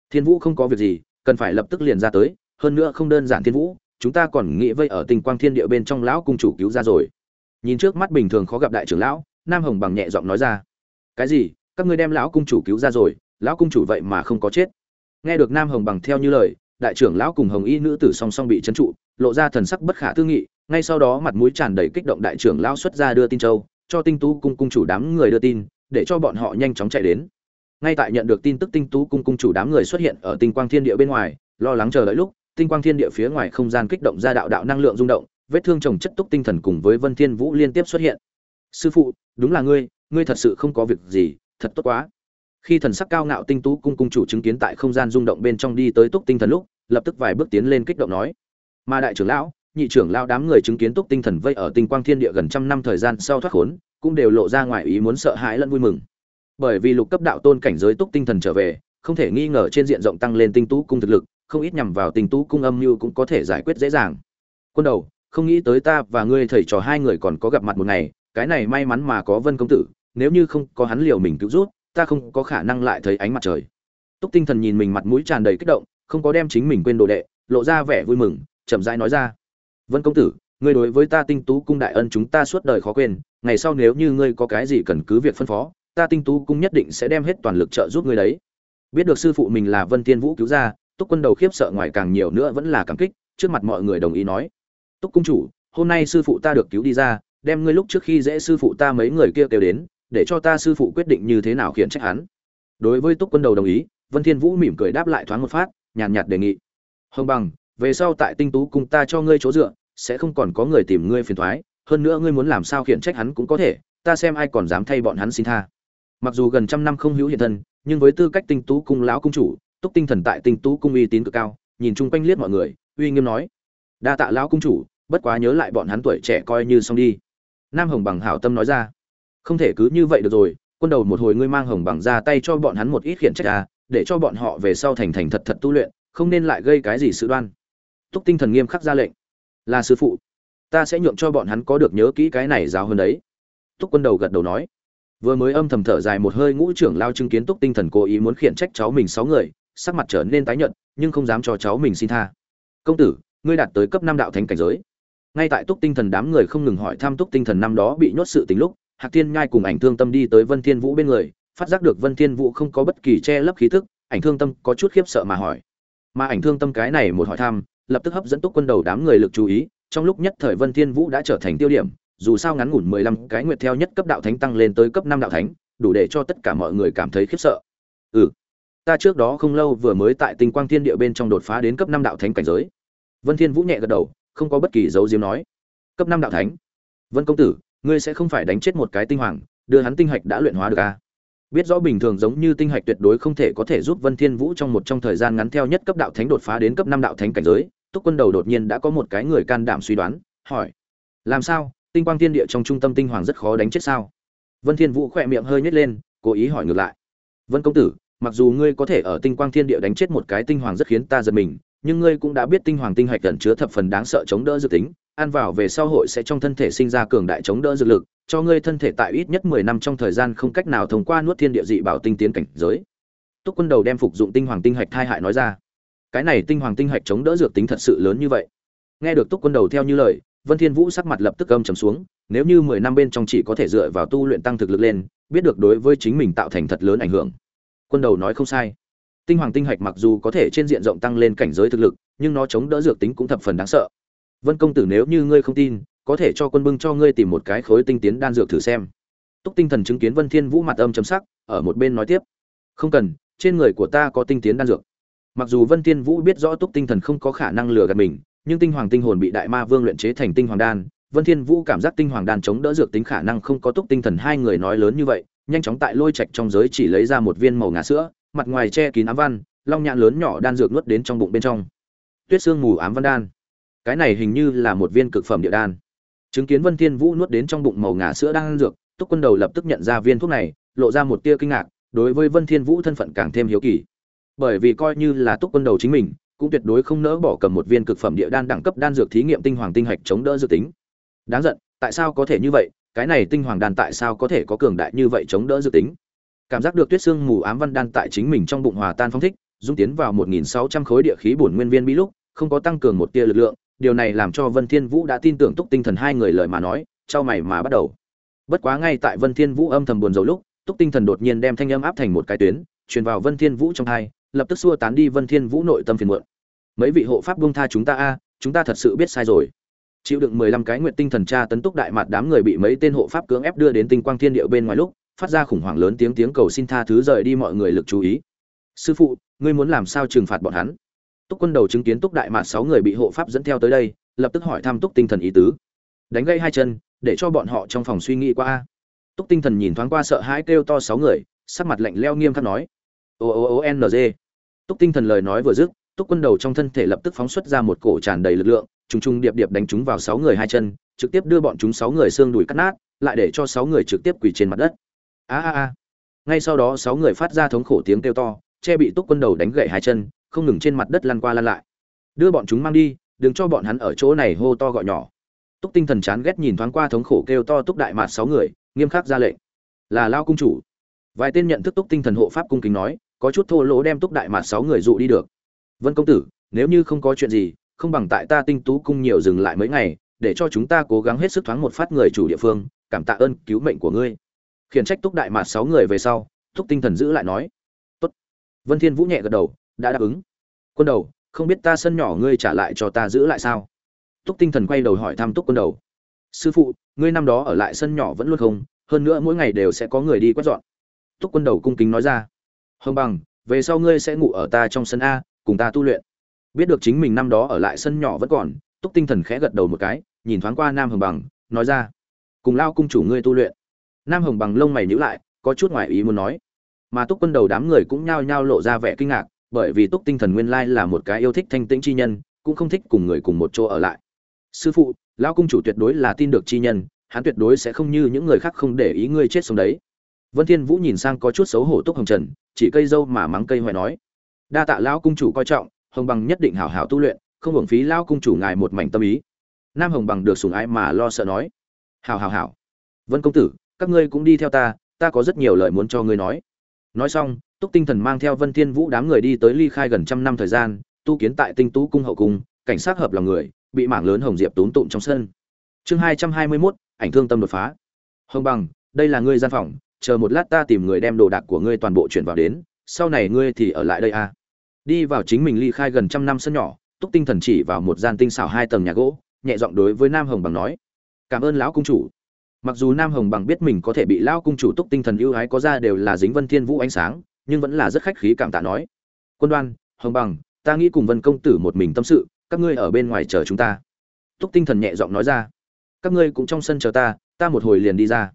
Thiên vũ không có việc gì, cần phải lập tức liền ra tới, hơn nữa không đơn giản thiên vũ, chúng ta còn nghĩ vây ở tinh quang thiên địa bên trong lão cung chủ cứu ra rồi. Nhìn trước mắt bình thường khó gặp đại trưởng lão, nam hồng bằng nhẹ giọng nói ra. Cái gì? Các ngươi đem lão cung chủ cứu ra rồi, lão cung chủ vậy mà không có chết. Nghe được nam hồng bằng theo như lời, đại trưởng lão cùng hồng y nữ tử song song bị trấn trụ, lộ ra thần sắc bất khả tư nghị ngay sau đó mặt mũi tràn đầy kích động đại trưởng lão xuất ra đưa tin châu, cho tinh tú cung cung chủ đám người đưa tin, để cho bọn họ nhanh chóng chạy đến. Ngay tại nhận được tin tức tinh tú cung cung chủ đám người xuất hiện ở tinh quang thiên địa bên ngoài, lo lắng chờ đợi lúc, tinh quang thiên địa phía ngoài không gian kích động ra đạo đạo năng lượng rung động, vết thương chồng chất túc tinh thần cùng với vân thiên vũ liên tiếp xuất hiện. Sư phụ, đúng là ngươi ngươi thật sự không có việc gì, thật tốt quá. Khi thần sắc cao ngạo tinh tú cung cung chủ chứng kiến tại không gian rung động bên trong đi tới túc tinh thần lúc, lập tức vài bước tiến lên kích động nói, mà đại trưởng lão nhị trưởng lão đám người chứng kiến túc tinh thần vây ở tinh quang thiên địa gần trăm năm thời gian sau thoát khốn, cũng đều lộ ra ngoài ý muốn sợ hãi lẫn vui mừng. Bởi vì lục cấp đạo tôn cảnh giới túc tinh thần trở về, không thể nghi ngờ trên diện rộng tăng lên tinh tú cung thực lực, không ít nhằm vào tinh tú cung âm mưu cũng có thể giải quyết dễ dàng. Quân đầu, không nghĩ tới ta và ngươi thầy trò hai người còn có gặp mặt một ngày, cái này may mắn mà có vân công tử, nếu như không có hắn liều mình cứu rút ta không có khả năng lại thấy ánh mặt trời. Túc tinh thần nhìn mình mặt mũi tràn đầy kích động, không có đem chính mình quên đồ đệ, lộ ra vẻ vui mừng, chậm rãi nói ra vân công tử ngươi đối với ta tinh tú cung đại ân chúng ta suốt đời khó quên ngày sau nếu như ngươi có cái gì cần cứ việc phân phó ta tinh tú cung nhất định sẽ đem hết toàn lực trợ giúp ngươi đấy. Biết được sư phụ mình là vân tiên vũ cứu ra túc quân đầu khiếp sợ ngoài càng nhiều nữa vẫn là cảm kích trước mặt mọi người đồng ý nói. Túc cung chủ hôm nay sư phụ ta được cứu đi ra đem ngươi lúc trước khi dễ sư phụ ta mấy người kia kêu đến để cho ta sư phụ quyết định như thế nào khiển trách hắn. Đối với túc quân đầu đồng ý vân thiên vũ mỉm cười đáp lại thoáng một phát nhàn nhạt, đề nghị. Hồng bằng về sau tại tinh tú cung ta cho ngươi chỗ dựa, sẽ không còn có người tìm ngươi phiền toái hơn nữa ngươi muốn làm sao khiển trách hắn cũng có thể, ta xem ai còn dám thay bọn hắn xin tha. Mặc dù gần trăm năm không hữu hiện thân, nhưng với tư cách tinh tú cung lão cung chủ, túc tinh thần tại tinh tú cung uy tín cực cao, nhìn chung quanh liếc mọi người, uy nghiêm nói, đa tạ lão cung chủ, bất quá nhớ lại bọn hắn tuổi trẻ coi như xong đi. Nam hồng bằng hảo tâm nói ra, không thể cứ như vậy được rồi, quân đầu một hồi ngươi mang hồng bằng ra tay cho bọn hắn một ít khiển trách à để cho bọn họ về sau thành thành thật thật tu luyện, không nên lại gây cái gì sự đoan túc tinh thần nghiêm khắc ra lệnh. Là sư phụ, ta sẽ nhượng cho bọn hắn có được nhớ kỹ cái này giáo hơn đấy. Túc quân đầu gật đầu nói. Vừa mới âm thầm thở dài một hơi ngũ trưởng lao chứng kiến túc tinh thần cố ý muốn khiển trách cháu mình sáu người, sắc mặt trở nên tái nhợt, nhưng không dám cho cháu mình xin tha. Công tử, ngươi đạt tới cấp năm đạo thánh cảnh giới. Ngay tại túc tinh thần đám người không ngừng hỏi thăm túc tinh thần năm đó bị nhốt sự tính lúc, hạc thiên nhai cùng ảnh thương tâm đi tới vân thiên vũ bên người, phát giác được vân thiên vũ không có bất kỳ che lấp khí tức, ảnh thương tâm có chút khiếp sợ mà hỏi. Mà ảnh thương tâm cái này một hỏi thăm lập tức hấp dẫn túc quân đầu đám người lực chú ý, trong lúc nhất thời vân thiên vũ đã trở thành tiêu điểm, dù sao ngắn ngủn mười lăm cái nguyệt theo nhất cấp đạo thánh tăng lên tới cấp năm đạo thánh, đủ để cho tất cả mọi người cảm thấy khiếp sợ. Ừ ta trước đó không lâu vừa mới tại tinh quang thiên địa bên trong đột phá đến cấp năm đạo thánh cảnh giới. Vân thiên vũ nhẹ gật đầu, không có bất kỳ dấu diếm nói. Cấp năm đạo thánh? Vân công tử, ngươi sẽ không phải đánh chết một cái tinh hoàng, đưa hắn tinh hạch đã luyện hóa được à? biết rõ bình thường giống như tinh hạch tuyệt đối không thể có thể giúp vân thiên vũ trong một trong thời gian ngắn theo nhất cấp đạo thánh đột phá đến cấp năm đạo thánh cảnh giới túc quân đầu đột nhiên đã có một cái người can đảm suy đoán hỏi làm sao tinh quang thiên địa trong trung tâm tinh hoàng rất khó đánh chết sao vân thiên vũ khỏe miệng hơi nhếch lên cố ý hỏi ngược lại vân công tử mặc dù ngươi có thể ở tinh quang thiên địa đánh chết một cái tinh hoàng rất khiến ta giật mình nhưng ngươi cũng đã biết tinh hoàng tinh hạch gần chứa thập phần đáng sợ chống đỡ dự tính ăn vào về sau hội sẽ trong thân thể sinh ra cường đại chống đỡ dược lực, cho ngươi thân thể tại ít nhất 10 năm trong thời gian không cách nào thông qua nuốt thiên địa dị bảo tinh tiến cảnh giới. Túc Quân Đầu đem phục dụng tinh hoàng tinh hạch thai hại nói ra. Cái này tinh hoàng tinh hạch chống đỡ dược tính thật sự lớn như vậy. Nghe được Túc Quân Đầu theo như lời, Vân Thiên Vũ sắc mặt lập tức âm trầm xuống, nếu như 10 năm bên trong chỉ có thể dựa vào tu luyện tăng thực lực lên, biết được đối với chính mình tạo thành thật lớn ảnh hưởng. Quân Đầu nói không sai. Tinh hoàng tinh hạch mặc dù có thể trên diện rộng tăng lên cảnh giới thực lực, nhưng nó chống đỡ dược tính cũng thập phần đáng sợ vân công tử nếu như ngươi không tin có thể cho quân bưng cho ngươi tìm một cái khối tinh tiến đan dược thử xem túc tinh thần chứng kiến vân thiên vũ mặt âm chấm sắc ở một bên nói tiếp không cần trên người của ta có tinh tiến đan dược mặc dù vân thiên vũ biết rõ túc tinh thần không có khả năng lừa gạt mình, nhưng tinh hoàng tinh hồn bị đại ma vương luyện chế thành tinh hoàng đan, vân thiên vũ cảm giác tinh hoàng đan chống đỡ dược tính khả năng không có túc tinh thần hai người nói lớn như vậy, nhanh chóng tại lôi trạch trong giới chỉ lấy ra một viên màu ngà sữa, mặt ngoài che kín ám văn, long nhạn lớn nhỏ đan dược nuốt đến trong bụng bên trong. Tuyết xương mù ám văn đan. Cái này hình như là một viên cực phẩm địa đan. Chứng kiến vân thiên vũ nuốt đến trong bụng màu ngà sữa đang dược, túc quân đầu lập tức nhận ra viên thuốc này, lộ ra một tia kinh ngạc, đối với vân thiên vũ thân phận càng thêm hiếu kỳ bởi vì coi như là túc quân đầu chính mình cũng tuyệt đối không nỡ bỏ cầm một viên cực phẩm địa đan đẳng cấp đan dược thí nghiệm tinh hoàng tinh hạch chống đỡ dự tính. Đáng giận tại sao có thể như vậy? Cái này tinh hoàng đan tại sao có thể có cường đại như vậy chống đỡ dự tính? Cảm giác được tuyết xương mù ám văn đan tại chính mình trong bụng hòa tan phong thích dung tiến vào 1.600 khối địa khí bổn nguyên viên bí lúc không có tăng cường một tia lực lượng điều này làm cho Vân Thiên Vũ đã tin tưởng Túc Tinh Thần hai người lời mà nói, trao mày mà bắt đầu. Bất quá ngay tại Vân Thiên Vũ âm thầm buồn rầu lúc, Túc Tinh Thần đột nhiên đem thanh âm áp thành một cái tuyến, truyền vào Vân Thiên Vũ trong tai, lập tức xua tán đi Vân Thiên Vũ nội tâm phiền muộn. Mấy vị hộ pháp buông tha chúng ta a, chúng ta thật sự biết sai rồi. Chịu đựng 15 cái nguyệt tinh thần tra tấn túc đại mặt đám người bị mấy tên hộ pháp cưỡng ép đưa đến tinh quang thiên địa bên ngoài lúc, phát ra khủng hoảng lớn tiếng tiếng cầu xin tha thứ rời đi mọi người lực chú ý. Sư phụ, ngươi muốn làm sao trừng phạt bọn hắn? Túc Quân đầu chứng kiến Túc Đại Mạt sáu người bị hộ pháp dẫn theo tới đây, lập tức hỏi thăm Túc Tinh Thần ý tứ. Đánh gãy hai chân, để cho bọn họ trong phòng suy nghĩ qua Túc Tinh Thần nhìn thoáng qua sợ hãi kêu to sáu người, sắc mặt lạnh lẽo nghiêm khắc nói: "O O O N G." Túc Tinh Thần lời nói vừa dứt, Túc Quân đầu trong thân thể lập tức phóng xuất ra một cổ tràn đầy lực lượng, trùng trùng điệp điệp đánh chúng vào sáu người hai chân, trực tiếp đưa bọn chúng sáu người xương đùi cắt nát, lại để cho sáu người trực tiếp quỳ trên mặt đất. A a a. Ngay sau đó sáu người phát ra thống khổ tiếng kêu to, che bị Túc Quân đầu đánh gãy hai chân, không ngừng trên mặt đất lăn qua lăn lại đưa bọn chúng mang đi đừng cho bọn hắn ở chỗ này hô to gọi nhỏ túc tinh thần chán ghét nhìn thoáng qua thống khổ kêu to túc đại mạt sáu người nghiêm khắc ra lệnh là lao cung chủ vài tên nhận thức túc tinh thần hộ pháp cung kính nói có chút thô lỗ đem túc đại mạt sáu người dụ đi được. Vân công tử, nếu như không có chuyện gì, không bằng tại ta tinh tú cung nhiều dừng lại mấy ngày, để cho chúng ta cố gắng hết sức thoáng một phát người chủ địa phương, cảm tạ ơn cứu mệnh của ngươi. Khiển trách túc đại mạt sáu người về sau túc tinh thần giữ lại nói. Tốt. Vân thiên vũ nhẹ gật đầu, đã đáp ứng. Quân đầu, không biết ta sân nhỏ ngươi trả lại cho ta giữ lại sao? Túc tinh thần quay đầu hỏi thăm túc quân đầu. Sư phụ, ngươi năm đó ở lại sân nhỏ vẫn luôn không, hơn nữa mỗi ngày đều sẽ có người đi quét dọn. Túc quân đầu cung kính nói ra hồng bằng, về sau ngươi sẽ ngủ ở ta trong sân a, cùng ta tu luyện. Biết được chính mình năm đó ở lại sân nhỏ vẫn còn, túc tinh thần khẽ gật đầu một cái, nhìn thoáng qua nam hồng bằng, nói ra, cùng lao cung chủ ngươi tu luyện. Nam hồng bằng lông mày nhíu lại, có chút ngoại ý muốn nói. Mà túc quân đầu đám người cũng nhao nhao lộ ra vẻ kinh ngạc, bởi vì túc tinh thần nguyên lai là một cái yêu thích thanh tĩnh chi nhân, cũng không thích cùng người cùng một chỗ ở lại. Sư phụ lão cung chủ tuyệt đối là tin được chi nhân, hắn tuyệt đối sẽ không như những người khác không để ý ngươi chết sống đấy vân thiên vũ nhìn sang có chút xấu hổ túc hồng trần chỉ cây dâu mà mắng cây hoài nói đa tạ lão cung chủ coi trọng hồng bằng nhất định hảo hảo tu luyện không hưởng phí lão cung chủ ngài một mảnh tâm ý. Nam hồng bằng được sủng ái mà lo sợ nói hảo hảo hảo. Vân công tử các ngươi cũng đi theo ta ta có rất nhiều lời muốn cho ngươi nói. Nói xong túc tinh thần mang theo vân thiên vũ đám người đi tới ly khai gần trăm năm thời gian tu kiến tại tinh tú cung hậu cung cảnh sát hợp lòng người bị mảng lớn hồng diệp tốn tụng trong sân. Chương hai trăm hai mươi 221, ảnh thương tâm đột phá. Hồng bằng đây là ngươi gian phòng chờ một lát ta tìm người đem đồ đạc của ngươi toàn bộ chuyển vào đến, sau này ngươi thì ở lại đây à. đi vào chính mình ly khai gần trăm năm sân nhỏ, túc tinh thần chỉ vào một gian tinh xảo hai tầng nhà gỗ, nhẹ giọng đối với nam hồng bằng nói. Cảm ơn lão cung chủ. Mặc dù nam hồng bằng biết mình có thể bị lão cung chủ túc tinh thần ưu ái có ra đều là dính vân thiên vũ ánh sáng, nhưng vẫn là rất khách khí cảm tạ nói. Quân đoan hồng bằng, ta nghĩ cùng vân công tử một mình tâm sự, các ngươi ở bên ngoài chờ chúng ta. Túc tinh thần nhẹ giọng nói ra. Các ngươi cũng trong sân chờ ta ta một hồi liền đi ra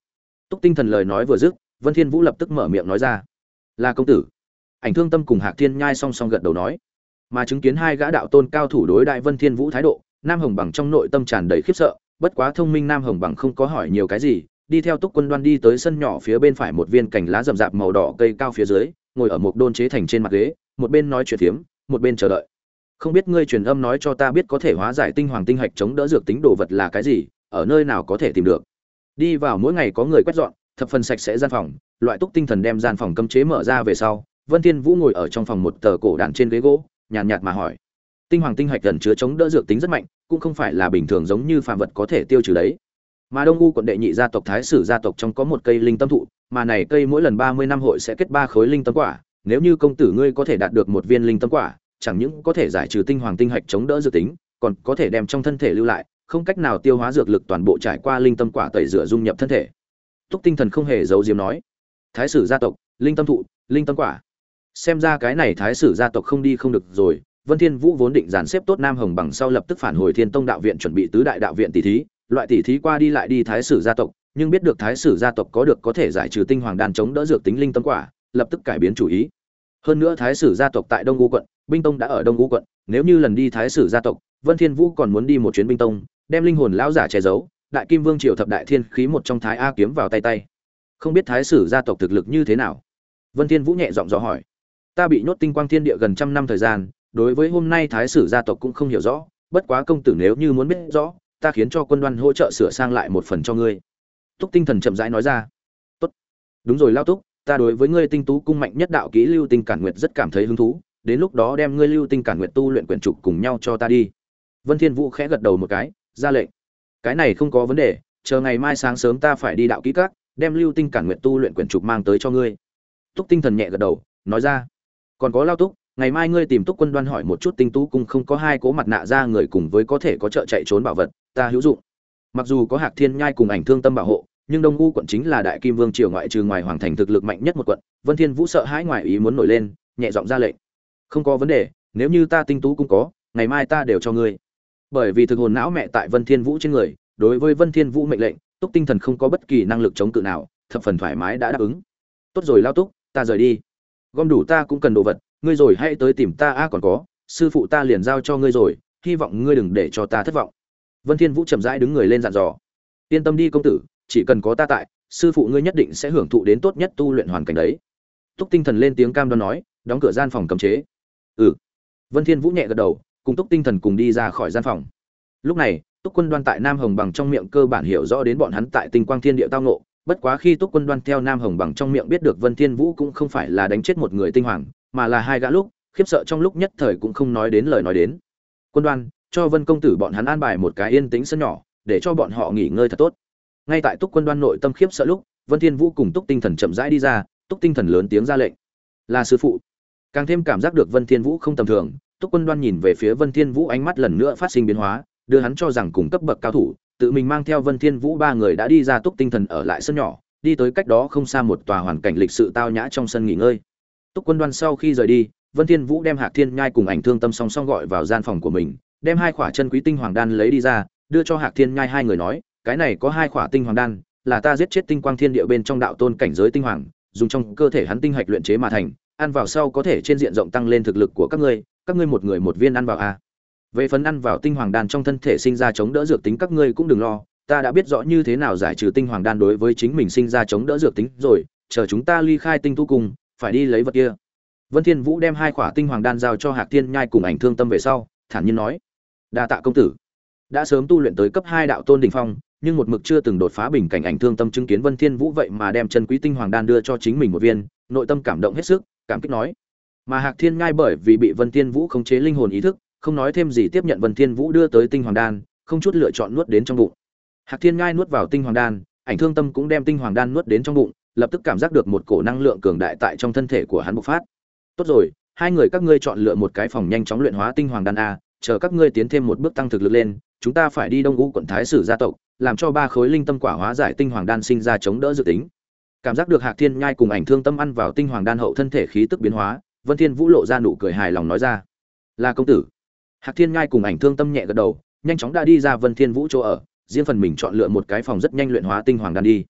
túc tinh thần lời nói vừa dứt, vân thiên vũ lập tức mở miệng nói ra. Là công tử. Ảnh thương tâm cùng hạc thiên nhai song song gật đầu nói. Mà chứng kiến hai gã đạo tôn cao thủ đối đại vân thiên vũ thái độ, nam hồng bằng trong nội tâm tràn đầy khiếp sợ, bất quá thông minh nam hồng bằng không có hỏi nhiều cái gì, đi theo túc quân đoan đi tới sân nhỏ phía bên phải một viên cành lá rậm rạp màu đỏ cây cao phía dưới, ngồi ở một đôn chế thành trên mặt ghế, một bên nói chuyện thiếm một bên chờ đợi. Không biết ngươi truyền âm nói cho ta biết có thể hóa giải tinh hoàng tinh hạch chống đỡ dược tính đồ vật là cái gì, ở nơi nào có thể tìm được? Đi vào mỗi ngày có người quét dọn thập phần sạch sẽ gian phòng loại túc tinh thần đem gian phòng cấm chế mở ra về sau vân thiên vũ ngồi ở trong phòng một tờ cổ đàn trên ghế gỗ nhàn nhạt, nhạt mà hỏi. Tinh hoàng tinh hạch gần chứa chống đỡ dược tính rất mạnh cũng không phải là bình thường giống như phàm vật có thể tiêu trừ đấy. Mà đông u quận đệ nhị gia tộc thái sử gia tộc trong có một cây linh tâm thụ mà này cây mỗi lần ba mươi năm hội sẽ kết ba khối linh tâm quả. Nếu như công tử ngươi có thể đạt được một viên linh tâm quả chẳng những có thể giải trừ tinh hoàng tinh hạch chống đỡ dược tính còn có thể đem trong thân thể lưu lại không cách nào tiêu hóa dược lực toàn bộ trải qua linh tâm quả tẩy rửa dung nhập thân thể. Túc tinh thần không hề giấu diếm nói, thái sử gia tộc, linh tâm thụ, linh tâm quả. Xem ra cái này thái sử gia tộc không đi không được rồi, vân thiên vũ vốn định dàn xếp tốt nam hồng bằng sau lập tức phản hồi thiên tông đạo viện chuẩn bị tứ đại đạo viện tỷ thí, loại tỷ thí qua đi lại đi thái sử gia tộc, nhưng biết được thái sử gia tộc có được có thể giải trừ tinh hoàng đan chống đỡ dược tính linh tâm quả, lập tức cải biến chủ ý. Hơn nữa thái sử gia tộc tại đông u quận, binh tông đã ở đông u quận, nếu như lần đi thái sử gia tộc, vân thiên vũ còn muốn đi một chuyến binh tông đem linh hồn lão giả che giấu, đại kim vương triều thập đại thiên khí một trong thái a kiếm vào tay tay. Không biết thái sử gia tộc thực lực như thế nào? Vân thiên vũ nhẹ giọng dò hỏi. Ta bị nhốt tinh quang thiên địa gần trăm năm thời gian, đối với hôm nay thái sử gia tộc cũng không hiểu rõ, bất quá công tử nếu như muốn biết rõ, ta khiến cho quân đoan hỗ trợ sửa sang lại một phần cho ngươi. Túc tinh thần chậm rãi nói ra. Tốt. Đúng rồi lao túc, ta đối với ngươi tinh tú cung mạnh nhất đạo kỹ lưu tinh cản nguyệt rất cảm thấy hứng thú, đến lúc đó đem ngươi lưu tinh cản nguyệt tu luyện quyển trục cùng nhau cho ta đi. Vân thiên vũ khẽ gật đầu một cái ra lệnh. Cái này không có vấn đề, chờ ngày mai sáng sớm ta phải đi đạo kỹ các, đem lưu tinh cản nguyện tu luyện quyển trục mang tới cho ngươi. Túc tinh thần nhẹ gật đầu, nói ra. Còn có lao túc, ngày mai ngươi tìm túc quân đoan hỏi một chút tinh tú cung không có hai cố mặt nạ ra người cùng với có thể có trợ chạy trốn bảo vật, ta hữu dụng. Mặc dù có hạc thiên nhai cùng ảnh thương tâm bảo hộ, nhưng đông u quận chính là đại kim vương triều ngoại trừ ngoài hoàng thành thực lực mạnh nhất một quận, vân thiên vũ sợ hãi ngoài ý muốn nổi lên, nhẹ giọng ra lệnh. Không có vấn đề, nếu như ta tinh tú cũng có, ngày mai ta đều cho ngươi bởi vì thực hồn não mẹ tại vân thiên vũ trên người, đối với vân thiên vũ mệnh lệnh, túc tinh thần không có bất kỳ năng lực chống cự nào, thập phần thoải mái đã đáp ứng. Tốt rồi lao túc, ta rời đi. Gom đủ ta cũng cần đồ vật, ngươi rồi hãy tới tìm ta, a, còn có, sư phụ ta liền giao cho ngươi rồi, hy vọng ngươi đừng để cho ta thất vọng. Vân thiên vũ chậm rãi đứng người lên dặn dò. Yên tâm đi công tử, chỉ cần có ta tại, sư phụ ngươi nhất định sẽ hưởng thụ đến tốt nhất tu luyện hoàn cảnh đấy. Túc tinh thần lên tiếng cam đoan nói, đóng cửa gian phòng cấm chế. Ừ. Vân thiên vũ nhẹ gật đầu cùng túc tinh thần cùng đi ra khỏi gian phòng. Lúc này, túc quân đoan tại nam hồng bằng trong miệng cơ bản hiểu rõ đến bọn hắn tại tinh quang thiên địa tao ngộ, bất quá khi túc quân đoan theo nam hồng bằng trong miệng biết được vân thiên vũ cũng không phải là đánh chết một người tinh hoàng, mà là hai gã lúc, khiếp sợ trong lúc nhất thời cũng không nói đến lời nói đến. Quân đoan, cho vân công tử bọn hắn an bài một cái yên tĩnh sân nhỏ, để cho bọn họ nghỉ ngơi thật tốt. Ngay tại túc quân đoan nội tâm khiếp sợ lúc, vân thiên vũ cùng túc tinh thần chậm rãi đi ra, túc tinh thần lớn tiếng ra lệnh. Là sư phụ. Càng thêm cảm giác được vân thiên vũ không tầm thường túc quân đoan nhìn về phía vân thiên vũ ánh mắt lần nữa phát sinh biến hóa, đưa hắn cho rằng cùng cấp bậc cao thủ, tự mình mang theo vân thiên vũ ba người đã đi ra túc tinh thần ở lại sân nhỏ, đi tới cách đó không xa một tòa hoàn cảnh lịch sự tao nhã trong sân nghỉ ngơi. Túc quân đoan sau khi rời đi, vân thiên vũ đem hạc thiên nhai cùng ảnh thương tâm song song gọi vào gian phòng của mình, đem hai khỏa chân quý tinh hoàng đan lấy đi ra, đưa cho hạc thiên nhai hai người nói, cái này có hai khỏa tinh hoàng đan, là ta giết chết tinh quang thiên địa bên trong đạo tôn cảnh giới tinh hoàng, dùng trong cơ thể hắn tinh hạch luyện chế mà thành ăn vào sau có thể trên diện rộng tăng lên thực lực của các ngươi các ngươi một người một viên ăn vào a về phần ăn vào tinh hoàng đan trong thân thể sinh ra chống đỡ dược tính các ngươi cũng đừng lo, ta đã biết rõ như thế nào giải trừ tinh hoàng đan đối với chính mình sinh ra chống đỡ dược tính rồi, chờ chúng ta ly khai tinh tu cùng, phải đi lấy vật kia. Vân thiên vũ đem hai khỏa tinh hoàng đan giao cho hạc thiên nhai cùng ảnh thương tâm về sau, thản nhiên nói, đa tạ công tử. Đã sớm tu luyện tới cấp hai đạo tôn đỉnh phong, nhưng một mực chưa từng đột phá bình cảnh ảnh thương tâm chứng kiến vân thiên vũ vậy mà đem chân quý tinh hoàng đan đưa cho chính mình một viên, nội tâm cảm động hết sức cảm kích nói. Mà hạc thiên ngai bởi vì bị vân thiên vũ khống chế linh hồn ý thức, không nói thêm gì tiếp nhận vân thiên vũ đưa tới tinh hoàng đan, không chút lựa chọn nuốt đến trong bụng. Hạc thiên ngai nuốt vào tinh hoàng đan, ảnh thương tâm cũng đem tinh hoàng đan nuốt đến trong bụng, lập tức cảm giác được một cổ năng lượng cường đại tại trong thân thể của hắn bộc phát. Tốt rồi, hai người các ngươi chọn lựa một cái phòng nhanh chóng luyện hóa tinh hoàng đan a, chờ các ngươi tiến thêm một bước tăng thực lực lên, chúng ta phải đi đông ngũ quận thái sử gia tộc, làm cho ba khối linh tâm quả hóa giải tinh hoàng đan sinh ra chống đỡ dự tính cảm giác được hạc thiên nhai cùng ảnh thương tâm ăn vào tinh hoàng đan hậu thân thể khí tức biến hóa, vân thiên vũ lộ ra nụ cười hài lòng nói ra, là công tử. Hạc thiên nhai cùng ảnh thương tâm nhẹ gật đầu, nhanh chóng đã đi ra vân thiên vũ chỗ ở, riêng phần mình chọn lựa một cái phòng rất nhanh luyện hóa tinh hoàng đan đi.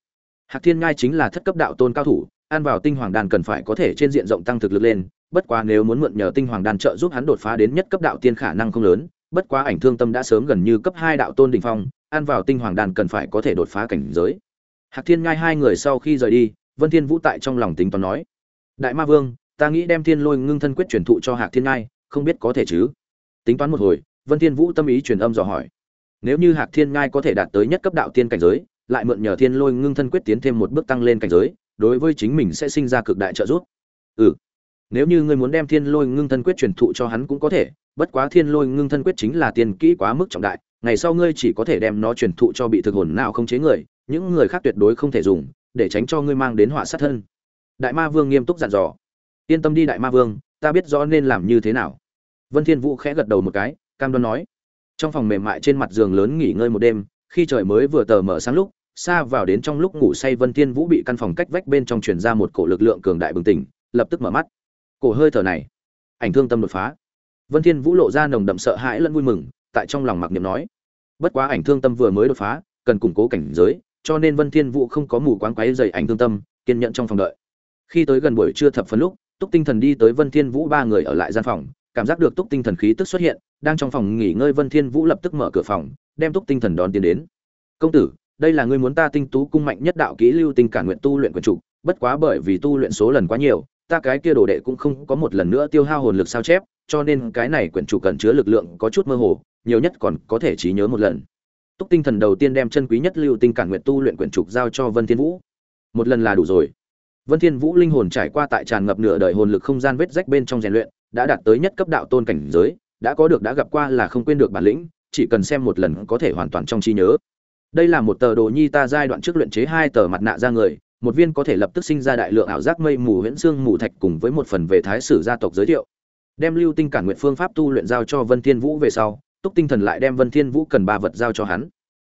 Hạc thiên nhai chính là thất cấp đạo tôn cao thủ, ăn vào tinh hoàng đan cần phải có thể trên diện rộng tăng thực lực lên, bất quá nếu muốn mượn nhờ tinh hoàng đan trợ giúp hắn đột phá đến nhất cấp đạo tiên khả năng không lớn, bất quá ảnh thương tâm đã sớm gần như cấp hai đạo tôn đỉnh phong, ăn vào tinh hoàng đan cần phải có thể đột phá cảnh giới hạc thiên nhai hai người sau khi rời đi, vân thiên vũ tại trong lòng tính toán nói, đại ma vương, ta nghĩ đem thiên lôi ngưng thân quyết truyền thụ cho hạc thiên nhai, không biết có thể chứ? Tính toán một hồi, vân thiên vũ tâm ý truyền âm dò hỏi, nếu như hạc thiên nhai có thể đạt tới nhất cấp đạo tiên cảnh giới, lại mượn nhờ thiên lôi ngưng thân quyết tiến thêm một bước tăng lên cảnh giới, đối với chính mình sẽ sinh ra cực đại trợ giúp. Ừ nếu như ngươi muốn đem thiên lôi ngưng thân quyết truyền thụ cho hắn cũng có thể, bất quá thiên lôi ngưng thân quyết chính là tiền kỹ quá mức trọng đại ngày sau ngươi chỉ có thể đem nó truyền thụ cho bị thực hồn nào không chế người, những người khác tuyệt đối không thể dùng, để tránh cho ngươi mang đến họa sát thân. Đại ma vương nghiêm túc dặn dò. Yên tâm đi, đại ma vương, ta biết rõ nên làm như thế nào. Vân thiên vũ khẽ gật đầu một cái, cam đoan nói. Trong phòng mềm mại trên mặt giường lớn nghỉ ngơi một đêm, khi trời mới vừa tờ mở sáng lúc, xa vào đến trong lúc ngủ say vân thiên vũ bị căn phòng cách vách bên trong truyền ra một cổ lực lượng cường đại bừng tỉnh, lập tức mở mắt. Cổ hơi thở này, ảnh thương tâm đột phá. Vân thiên vũ lộ ra nồng đậm sợ hãi lẫn vui mừng tại trong lòng mặc niệm nói, bất quá ảnh thương tâm vừa mới đột phá, cần củng cố cảnh giới, cho nên vân thiên vũ không có mù quáng quấy dày ảnh thương tâm, kiên nhẫn trong phòng đợi. Khi tới gần buổi trưa thập phân lúc, túc tinh thần đi tới vân thiên vũ ba người ở lại gian phòng, cảm giác được túc tinh thần khí tức xuất hiện, đang trong phòng nghỉ ngơi vân thiên vũ lập tức mở cửa phòng, đem túc tinh thần đón tiến đến. Công tử, đây là ngươi muốn ta tinh tú cung mạnh nhất đạo kỹ lưu tinh cản nguyện tu luyện quyền chủ bất quá bởi vì tu luyện số lần quá nhiều, ta cái kia đồ đệ cũng không có một lần nữa tiêu hao hồn lực sao chép, cho nên cái này quyển chủ cần chứa lực lượng có chút mơ hồ nhiều nhất còn có thể trí nhớ một lần. Túc tinh thần đầu tiên đem chân quý nhất lưu tinh cản nguyện tu luyện quyển trục giao cho vân thiên vũ. Một lần là đủ rồi. Vân thiên vũ linh hồn trải qua tại tràn ngập nửa đời hồn lực không gian vết rách bên trong rèn luyện, đã đạt tới nhất cấp đạo tôn cảnh giới, đã có được đã gặp qua là không quên được bản lĩnh, chỉ cần xem một lần có thể hoàn toàn trong trí nhớ. Đây là một tờ đồ nhi ta giai đoạn trước luyện chế hai tờ mặt nạ ra người, một viên có thể lập tức sinh ra đại lượng ảo giác mây mù huyễn xương mù thạch cùng với một phần về thái sử gia tộc giới thiệu. Đem lưu tinh cản nguyện phương pháp tu luyện giao cho vân thiên vũ về sau túc tinh thần lại đem vân thiên vũ cần ba vật giao cho hắn.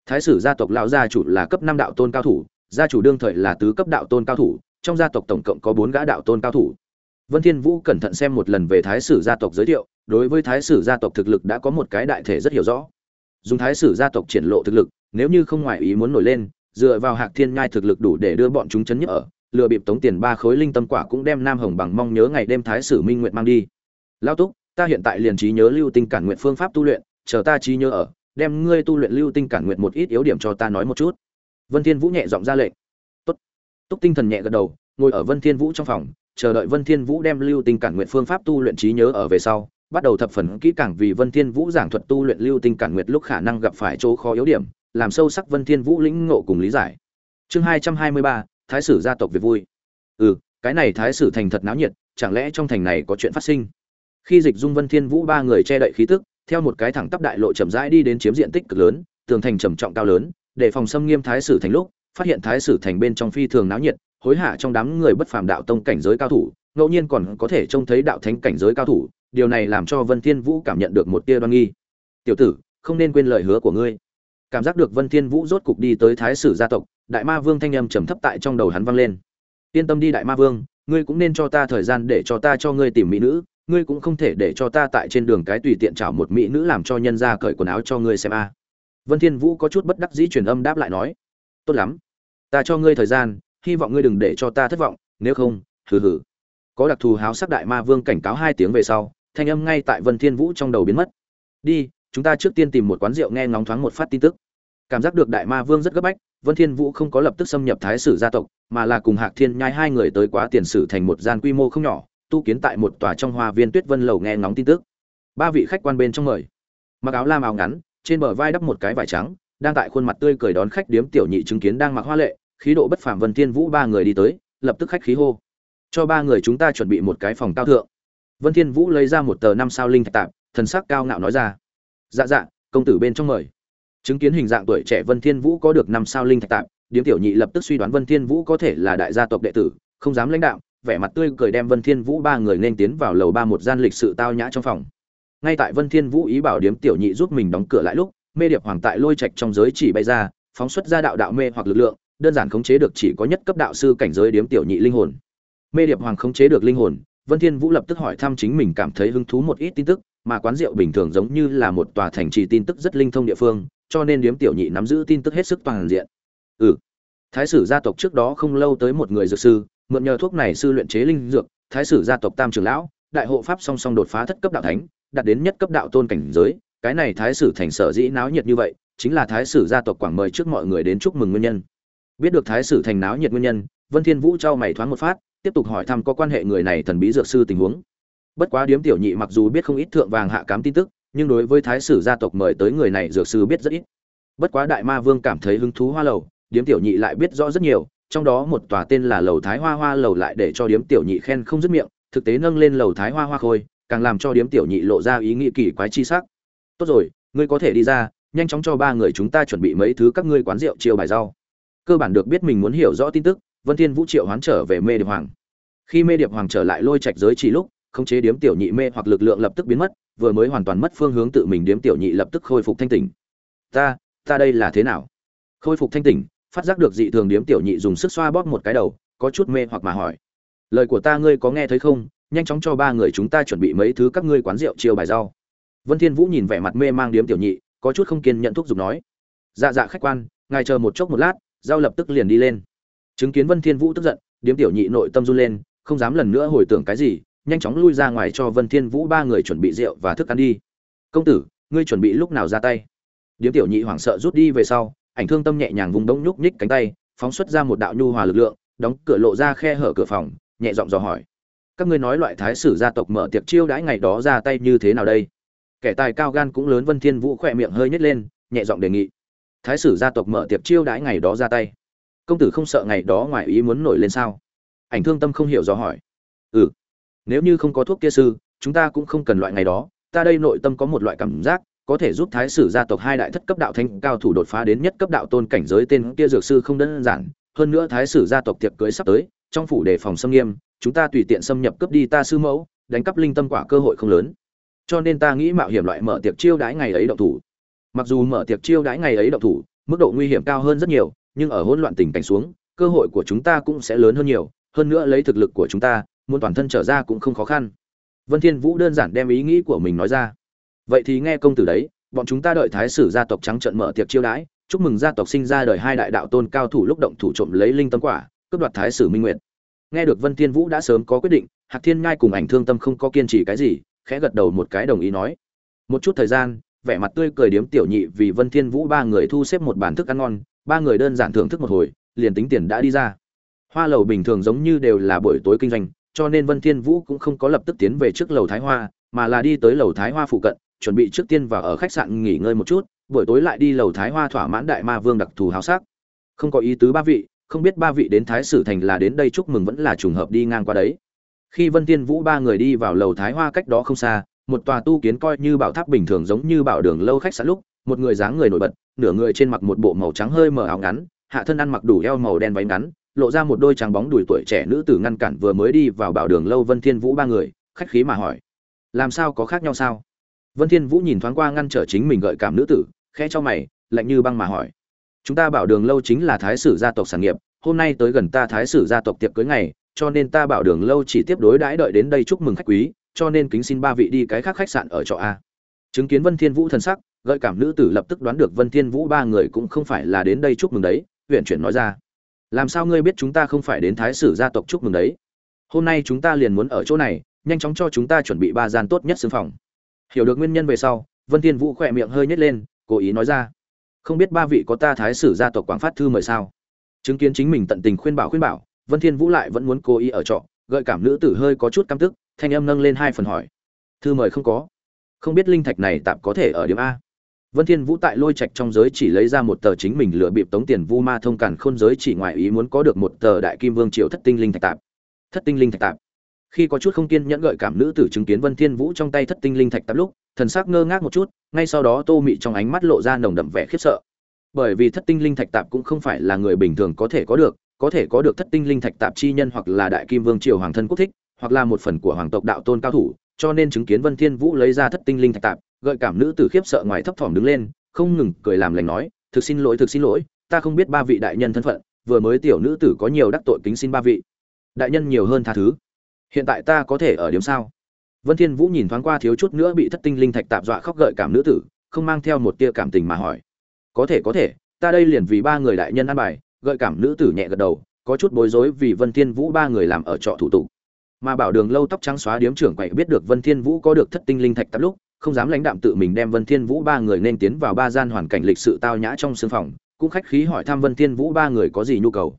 Thái sử gia tộc lão gia chủ là cấp năm đạo tôn cao thủ, gia chủ đương thời là tứ cấp đạo tôn cao thủ, trong gia tộc tổng cộng có bốn gã đạo tôn cao thủ. Vân thiên vũ cẩn thận xem một lần về thái sử gia tộc giới thiệu, đối với thái sử gia tộc thực lực đã có một cái đại thể rất hiểu rõ. Dùng thái sử gia tộc triển lộ thực lực, nếu như không ngoại ý muốn nổi lên, dựa vào hạc thiên nhai thực lực đủ để đưa bọn chúng chấn nhức ở, lừa bịp tống tiền ba khối linh tâm quả cũng đem nam hồng bằng mong nhớ ngày đêm thái sử minh nguyện mang đi. Lao túc, ta hiện tại liền trí nhớ lưu tinh cản nguyện phương pháp tu luyện chờ ta trí nhớ ở, đem ngươi tu luyện lưu tinh cản nguyện một ít yếu điểm cho ta nói một chút. Vân thiên vũ nhẹ giọng ra lệnh. Tốt. Túc tinh thần nhẹ gật đầu, ngồi ở vân thiên vũ trong phòng, chờ đợi vân thiên vũ đem lưu tinh cản nguyện phương pháp tu luyện trí nhớ ở về sau, bắt đầu thập phần kỹ càng vì vân thiên vũ giảng thuật tu luyện lưu tinh cản nguyện lúc khả năng gặp phải chỗ khó yếu điểm, làm sâu sắc vân thiên vũ lĩnh ngộ cùng lý giải. Chương hai hai mươi ba, thái sử gia tộc việc vui. Ừ cái này thái sử thành thật náo nhiệt, chẳng lẽ trong thành này có chuyện phát sinh? Khi dịch dung vân thiên vũ ba người che đậy khí tức theo một cái thẳng tắp đại lộ chậm rãi đi đến chiếm diện tích cực lớn, tường thành trầm trọng cao lớn, để phòng xâm nghiêm thái sử thành lúc, phát hiện thái sử thành bên trong phi thường náo nhiệt, hối hạ trong đám người bất phàm đạo tông cảnh giới cao thủ, ngẫu nhiên còn có thể trông thấy đạo thánh cảnh giới cao thủ, điều này làm cho vân thiên vũ cảm nhận được một tia đoan nghi. Tiểu tử, không nên quên lời hứa của ngươi. Cảm giác được vân thiên vũ rốt cục đi tới thái sử gia tộc, đại ma vương thanh âm trầm thấp tại trong đầu hắn vang lên. Yên tâm đi đại ma vương, ngươi cũng nên cho ta thời gian để cho ta cho ngươi tìm mỹ nữ ngươi cũng không thể để cho ta tại trên đường cái tùy tiện chảo một mỹ nữ làm cho nhân ra cởi quần áo cho ngươi xem a. Vân thiên vũ có chút bất đắc dĩ truyền âm đáp lại nói, tốt lắm, ta cho ngươi thời gian, hy vọng ngươi đừng để cho ta thất vọng, nếu không, hừ hừ. Có đặc thù háo sắc đại ma vương cảnh cáo hai tiếng về sau, thanh âm ngay tại vân thiên vũ trong đầu biến mất. Đi, chúng ta trước tiên tìm một quán rượu nghe ngóng thoáng một phát tin tức. Cảm giác được đại ma vương rất gấp bách, vân thiên vũ không có lập tức xâm nhập thái sử gia tộc, mà là cùng hạc thiên nhai hai người tới quá tiền sử thành một gian quy mô không nhỏ tu kiến tại một tòa trong hoa viên tuyết vân lầu nghe ngóng tin tức. Ba vị khách quan bên trong mời. Mặc áo lam áo ngắn, trên bờ vai đắp một cái vải trắng, đang tại khuôn mặt tươi cười đón khách điếm tiểu nhị chứng kiến đang mặc hoa lệ, khí độ bất phàm vân thiên vũ ba người đi tới, lập tức khách khí hô. Cho ba người chúng ta chuẩn bị một cái phòng cao thượng. Vân thiên vũ lấy ra một tờ năm sao linh thạch tạm thần sắc cao ngạo nói ra. Dạ dạ công tử bên trong mời. Chứng kiến hình dạng tuổi trẻ vân thiên vũ có được năm sao linh thạch tạm điếm tiểu nhị lập tức suy đoán vân thiên vũ có thể là đại gia tộc đệ tử, không dám lãnh đạo vẻ mặt tươi cười đem vân thiên vũ ba người nên tiến vào lầu ba một gian lịch sự tao nhã trong phòng. Ngay tại vân thiên vũ ý bảo điếm tiểu nhị giúp mình đóng cửa lại lúc, mê điệp hoàng tại lôi trạch trong giới chỉ bay ra, phóng xuất ra đạo đạo mê hoặc lực lượng, đơn giản khống chế được chỉ có nhất cấp đạo sư cảnh giới điếm tiểu nhị linh hồn. Mê điệp hoàng khống chế được linh hồn, vân thiên vũ lập tức hỏi thăm chính mình cảm thấy hứng thú một ít tin tức, mà quán rượu bình thường giống như là một tòa thành trì tin tức rất linh thông địa phương, cho nên điếm tiểu nhị nắm giữ tin tức hết sức toàn diện. Ừ. Thái sử gia tộc trước đó không lâu tới một người dược sư mượn nhờ thuốc này sư luyện chế linh dược, thái sử gia tộc tam trưởng lão, đại hộ pháp song song đột phá thất cấp đạo thánh, đạt đến nhất cấp đạo tôn cảnh giới. Cái này thái sử thành sở dĩ náo nhiệt như vậy, chính là thái sử gia tộc quảng mời trước mọi người đến chúc mừng nguyên nhân. Biết được thái sử thành náo nhiệt nguyên nhân, vân thiên vũ trao mày thoáng một phát, tiếp tục hỏi thăm có quan hệ người này thần bí dược sư tình huống. Bất quá điếm tiểu nhị mặc dù biết không ít thượng vàng hạ cám tin tức, nhưng đối với thái sử gia tộc mời tới người này dược sư biết rất ít. Bất quá đại ma vương cảm thấy hứng thú hoa lầu, điếm tiểu nhị lại biết rõ rất nhiều trong đó một tòa tên là lầu thái hoa hoa lầu lại để cho điếm tiểu nhị khen không dứt miệng, thực tế nâng lên lầu thái hoa hoa khôi, càng làm cho điếm tiểu nhị lộ ra ý nghĩ kỳ quái chi sắc. Tốt rồi, ngươi có thể đi ra, nhanh chóng cho ba người chúng ta chuẩn bị mấy thứ các ngươi quán rượu chiêu bài rau. Cơ bản được biết mình muốn hiểu rõ tin tức, vân thiên vũ triệu hoán trở về mê điệp hoàng. Khi mê điệp hoàng trở lại lôi trạch giới chỉ lúc, khống chế điếm tiểu nhị mê hoặc lực lượng lập tức biến mất, vừa mới hoàn toàn mất phương hướng tự mình điếm tiểu nhị lập tức khôi phục thanh tỉnh. Ta ta đây là thế nào? Khôi phục thanh tỉnh phát giác được dị thường điếm tiểu nhị dùng sức xoa bóp một cái đầu, có chút mê hoặc mà hỏi. Lời của ta ngươi có nghe thấy không? Nhanh chóng cho ba người chúng ta chuẩn bị mấy thứ các ngươi quán rượu chiêu bài rau. Vân thiên vũ nhìn vẻ mặt mê mang điếm tiểu nhị, có chút không kiên nhận thúc giục nói. Dạ dạ khách quan, ngài chờ một chốc một lát, rau lập tức liền đi lên. Chứng kiến vân thiên vũ tức giận, điếm tiểu nhị nội tâm run lên, không dám lần nữa hồi tưởng cái gì, nhanh chóng lui ra ngoài cho vân thiên vũ ba người chuẩn bị rượu và thức ăn đi. Công tử, ngươi chuẩn bị lúc nào ra tay? Điếm tiểu nhị hoảng sợ rút đi về sau ảnh thương tâm nhẹ nhàng vùng đông nhúc nhích cánh tay, phóng xuất ra một đạo nhu hòa lực lượng, đóng cửa lộ ra khe hở cửa phòng, nhẹ giọng dò hỏi. Các ngươi nói loại thái sử gia tộc mở tiệc chiêu đãi ngày đó ra tay như thế nào đây? Kẻ tài cao gan cũng lớn vân thiên vũ khỏe miệng hơi nhếch lên, nhẹ giọng đề nghị. Thái sử gia tộc mở tiệc chiêu đãi ngày đó ra tay. Công tử không sợ ngày đó ngoài ý muốn nổi lên sao? Ảnh thương tâm không hiểu do hỏi. Ừ nếu như không có thuốc kia sư, chúng ta cũng không cần loại ngày đó, ta đây nội tâm có một loại cảm giác có thể giúp thái sử gia tộc hai đại thất cấp đạo thanh cao thủ đột phá đến nhất cấp đạo tôn cảnh giới tên kia dược sư không đơn giản. Hơn nữa thái sử gia tộc tiệc cưới sắp tới, trong phủ đề phòng xâm nghiêm, chúng ta tùy tiện xâm nhập cướp đi ta sư mẫu, đánh cắp linh tâm quả cơ hội không lớn. Cho nên ta nghĩ mạo hiểm loại mở tiệc chiêu đãi ngày ấy động thủ. Mặc dù mở tiệc chiêu đãi ngày ấy động thủ, mức độ nguy hiểm cao hơn rất nhiều, nhưng ở hỗn loạn tình cảnh xuống, cơ hội của chúng ta cũng sẽ lớn hơn nhiều. Hơn nữa lấy thực lực của chúng ta, muốn toàn thân trở ra cũng không khó khăn. Vân thiên vũ đơn giản đem ý nghĩ của mình nói ra vậy thì nghe công tử đấy, bọn chúng ta đợi thái sử gia tộc trắng trận mở tiệc chiêu đãi, chúc mừng gia tộc sinh ra đời hai đại đạo tôn cao thủ lúc động thủ trộm lấy linh tâm quả, cướp đoạt thái sử minh nguyệt. Nghe được vân thiên vũ đã sớm có quyết định, hạc thiên ngai cùng ảnh thương tâm không có kiên trì cái gì, khẽ gật đầu một cái đồng ý nói. Một chút thời gian, vẻ mặt tươi cười điếm tiểu nhị vì vân thiên vũ ba người thu xếp một bàn thức ăn ngon, ba người đơn giản thưởng thức một hồi, liền tính tiền đã đi ra. Hoa lầu bình thường giống như đều là buổi tối kinh doanh, cho nên vân thiên vũ cũng không có lập tức tiến về trước lầu thái hoa, mà là đi tới lầu thái hoa phụ cận chuẩn bị trước tiên vào ở khách sạn nghỉ ngơi một chút, buổi tối lại đi lầu thái hoa thỏa mãn đại ma vương đặc thù háo sắc. Không có ý tứ ba vị, không biết ba vị đến thái sử thành là đến đây chúc mừng vẫn là trùng hợp đi ngang qua đấy. Khi vân tiên vũ ba người đi vào lầu thái hoa cách đó không xa, một tòa tu kiến coi như bảo tháp bình thường giống như bảo đường lâu khách sạn lúc, một người dáng người nổi bật, nửa người trên mặc một bộ màu trắng hơi mờ áo ngắn, hạ thân ăn mặc đủ eo màu đen váy ngắn, lộ ra một đôi trắng bóng đùi tuổi trẻ nữ tử ngăn cản vừa mới đi vào bảo đường lâu vân thiên vũ ba người, khách khí mà hỏi, làm sao có khác nhau sao? Vân thiên vũ nhìn thoáng qua ngăn trở chính mình gợi cảm nữ tử, khẽ cho mày, lạnh như băng mà hỏi. Chúng ta bảo đường lâu chính là thái sử gia tộc sản nghiệp, hôm nay tới gần ta thái sử gia tộc tiệc cưới ngày, cho nên ta bảo đường lâu chỉ tiếp đối đãi đợi đến đây chúc mừng khách quý, cho nên kính xin ba vị đi cái khác khách sạn ở trọ a. Chứng kiến vân thiên vũ thần sắc, gợi cảm nữ tử lập tức đoán được vân thiên vũ ba người cũng không phải là đến đây chúc mừng đấy huyền chuyển nói ra. Làm sao ngươi biết chúng ta không phải đến thái sử gia tộc chúc mừng đấy? Hôm nay chúng ta liền muốn ở chỗ này, nhanh chóng cho chúng ta chuẩn bị ba gian tốt nhất xương phòng hiểu được nguyên nhân về sau, vân thiên vũ khỏe miệng hơi nhếch lên, cố ý nói ra. Không biết ba vị có ta thái sử gia tộc quảng phát thư mời sao? Chứng kiến chính mình tận tình khuyên bảo khuyên bảo, vân thiên vũ lại vẫn muốn cố ý ở trọ, gợi cảm nữ tử hơi có chút căm tức, thanh âm nâng lên hai phần hỏi. Thư mời không có. Không biết linh thạch này tạm có thể ở điểm a. Vân thiên vũ tại lôi trạch trong giới chỉ lấy ra một tờ chính mình lựa bịp tống tiền vu ma thông cản khôn giới chỉ ngoại ý muốn có được một tờ đại kim vương triều thất tinh linh thạch tạm thất tinh linh thạch tạm khi có chút không kiên nhẫn gợi cảm nữ tử chứng kiến vân thiên vũ trong tay thất tinh linh thạch tạm lúc, thần sắc ngơ ngác một chút, ngay sau đó tô mị trong ánh mắt lộ ra nồng đậm vẻ khiếp sợ. Bởi vì thất tinh linh thạch tạp cũng không phải là người bình thường có thể có được, có thể có được thất tinh linh thạch tạp chi nhân hoặc là đại kim vương triều hoàng thân quốc thích, hoặc là một phần của hoàng tộc đạo tôn cao thủ, cho nên chứng kiến vân thiên vũ lấy ra thất tinh linh thạch tạp, gợi cảm nữ tử khiếp sợ ngoài thấp thỏm đứng lên, không ngừng cười làm lành nói, thực xin lỗi, thực xin lỗi, ta không biết ba vị đại nhân thân phận, vừa mới tiểu nữ tử có nhiều đắc tội kính xin ba vị. Đại nhân nhiều hơn tha thứ hiện tại ta có thể ở điểm sao? Vân thiên vũ nhìn thoáng qua thiếu chút nữa bị thất tinh linh thạch tạp dọa khóc gợi cảm nữ tử, không mang theo một tia cảm tình mà hỏi. Có thể có thể, ta đây liền vì ba người đại nhân ăn bài, gợi cảm nữ tử nhẹ gật đầu, có chút bối rối vì vân thiên vũ ba người làm ở trọ thủ tục. Mà bảo đường lâu tóc trắng xóa điếm trưởng quậy biết được vân thiên vũ có được thất tinh linh thạch tạp lúc, không dám lãnh đạm tự mình đem vân thiên vũ ba người nên tiến vào ba gian hoàn cảnh lịch sự tao nhã trong sương phòng, cũng khách khí hỏi thăm vân thiên vũ ba người có gì nhu cầu.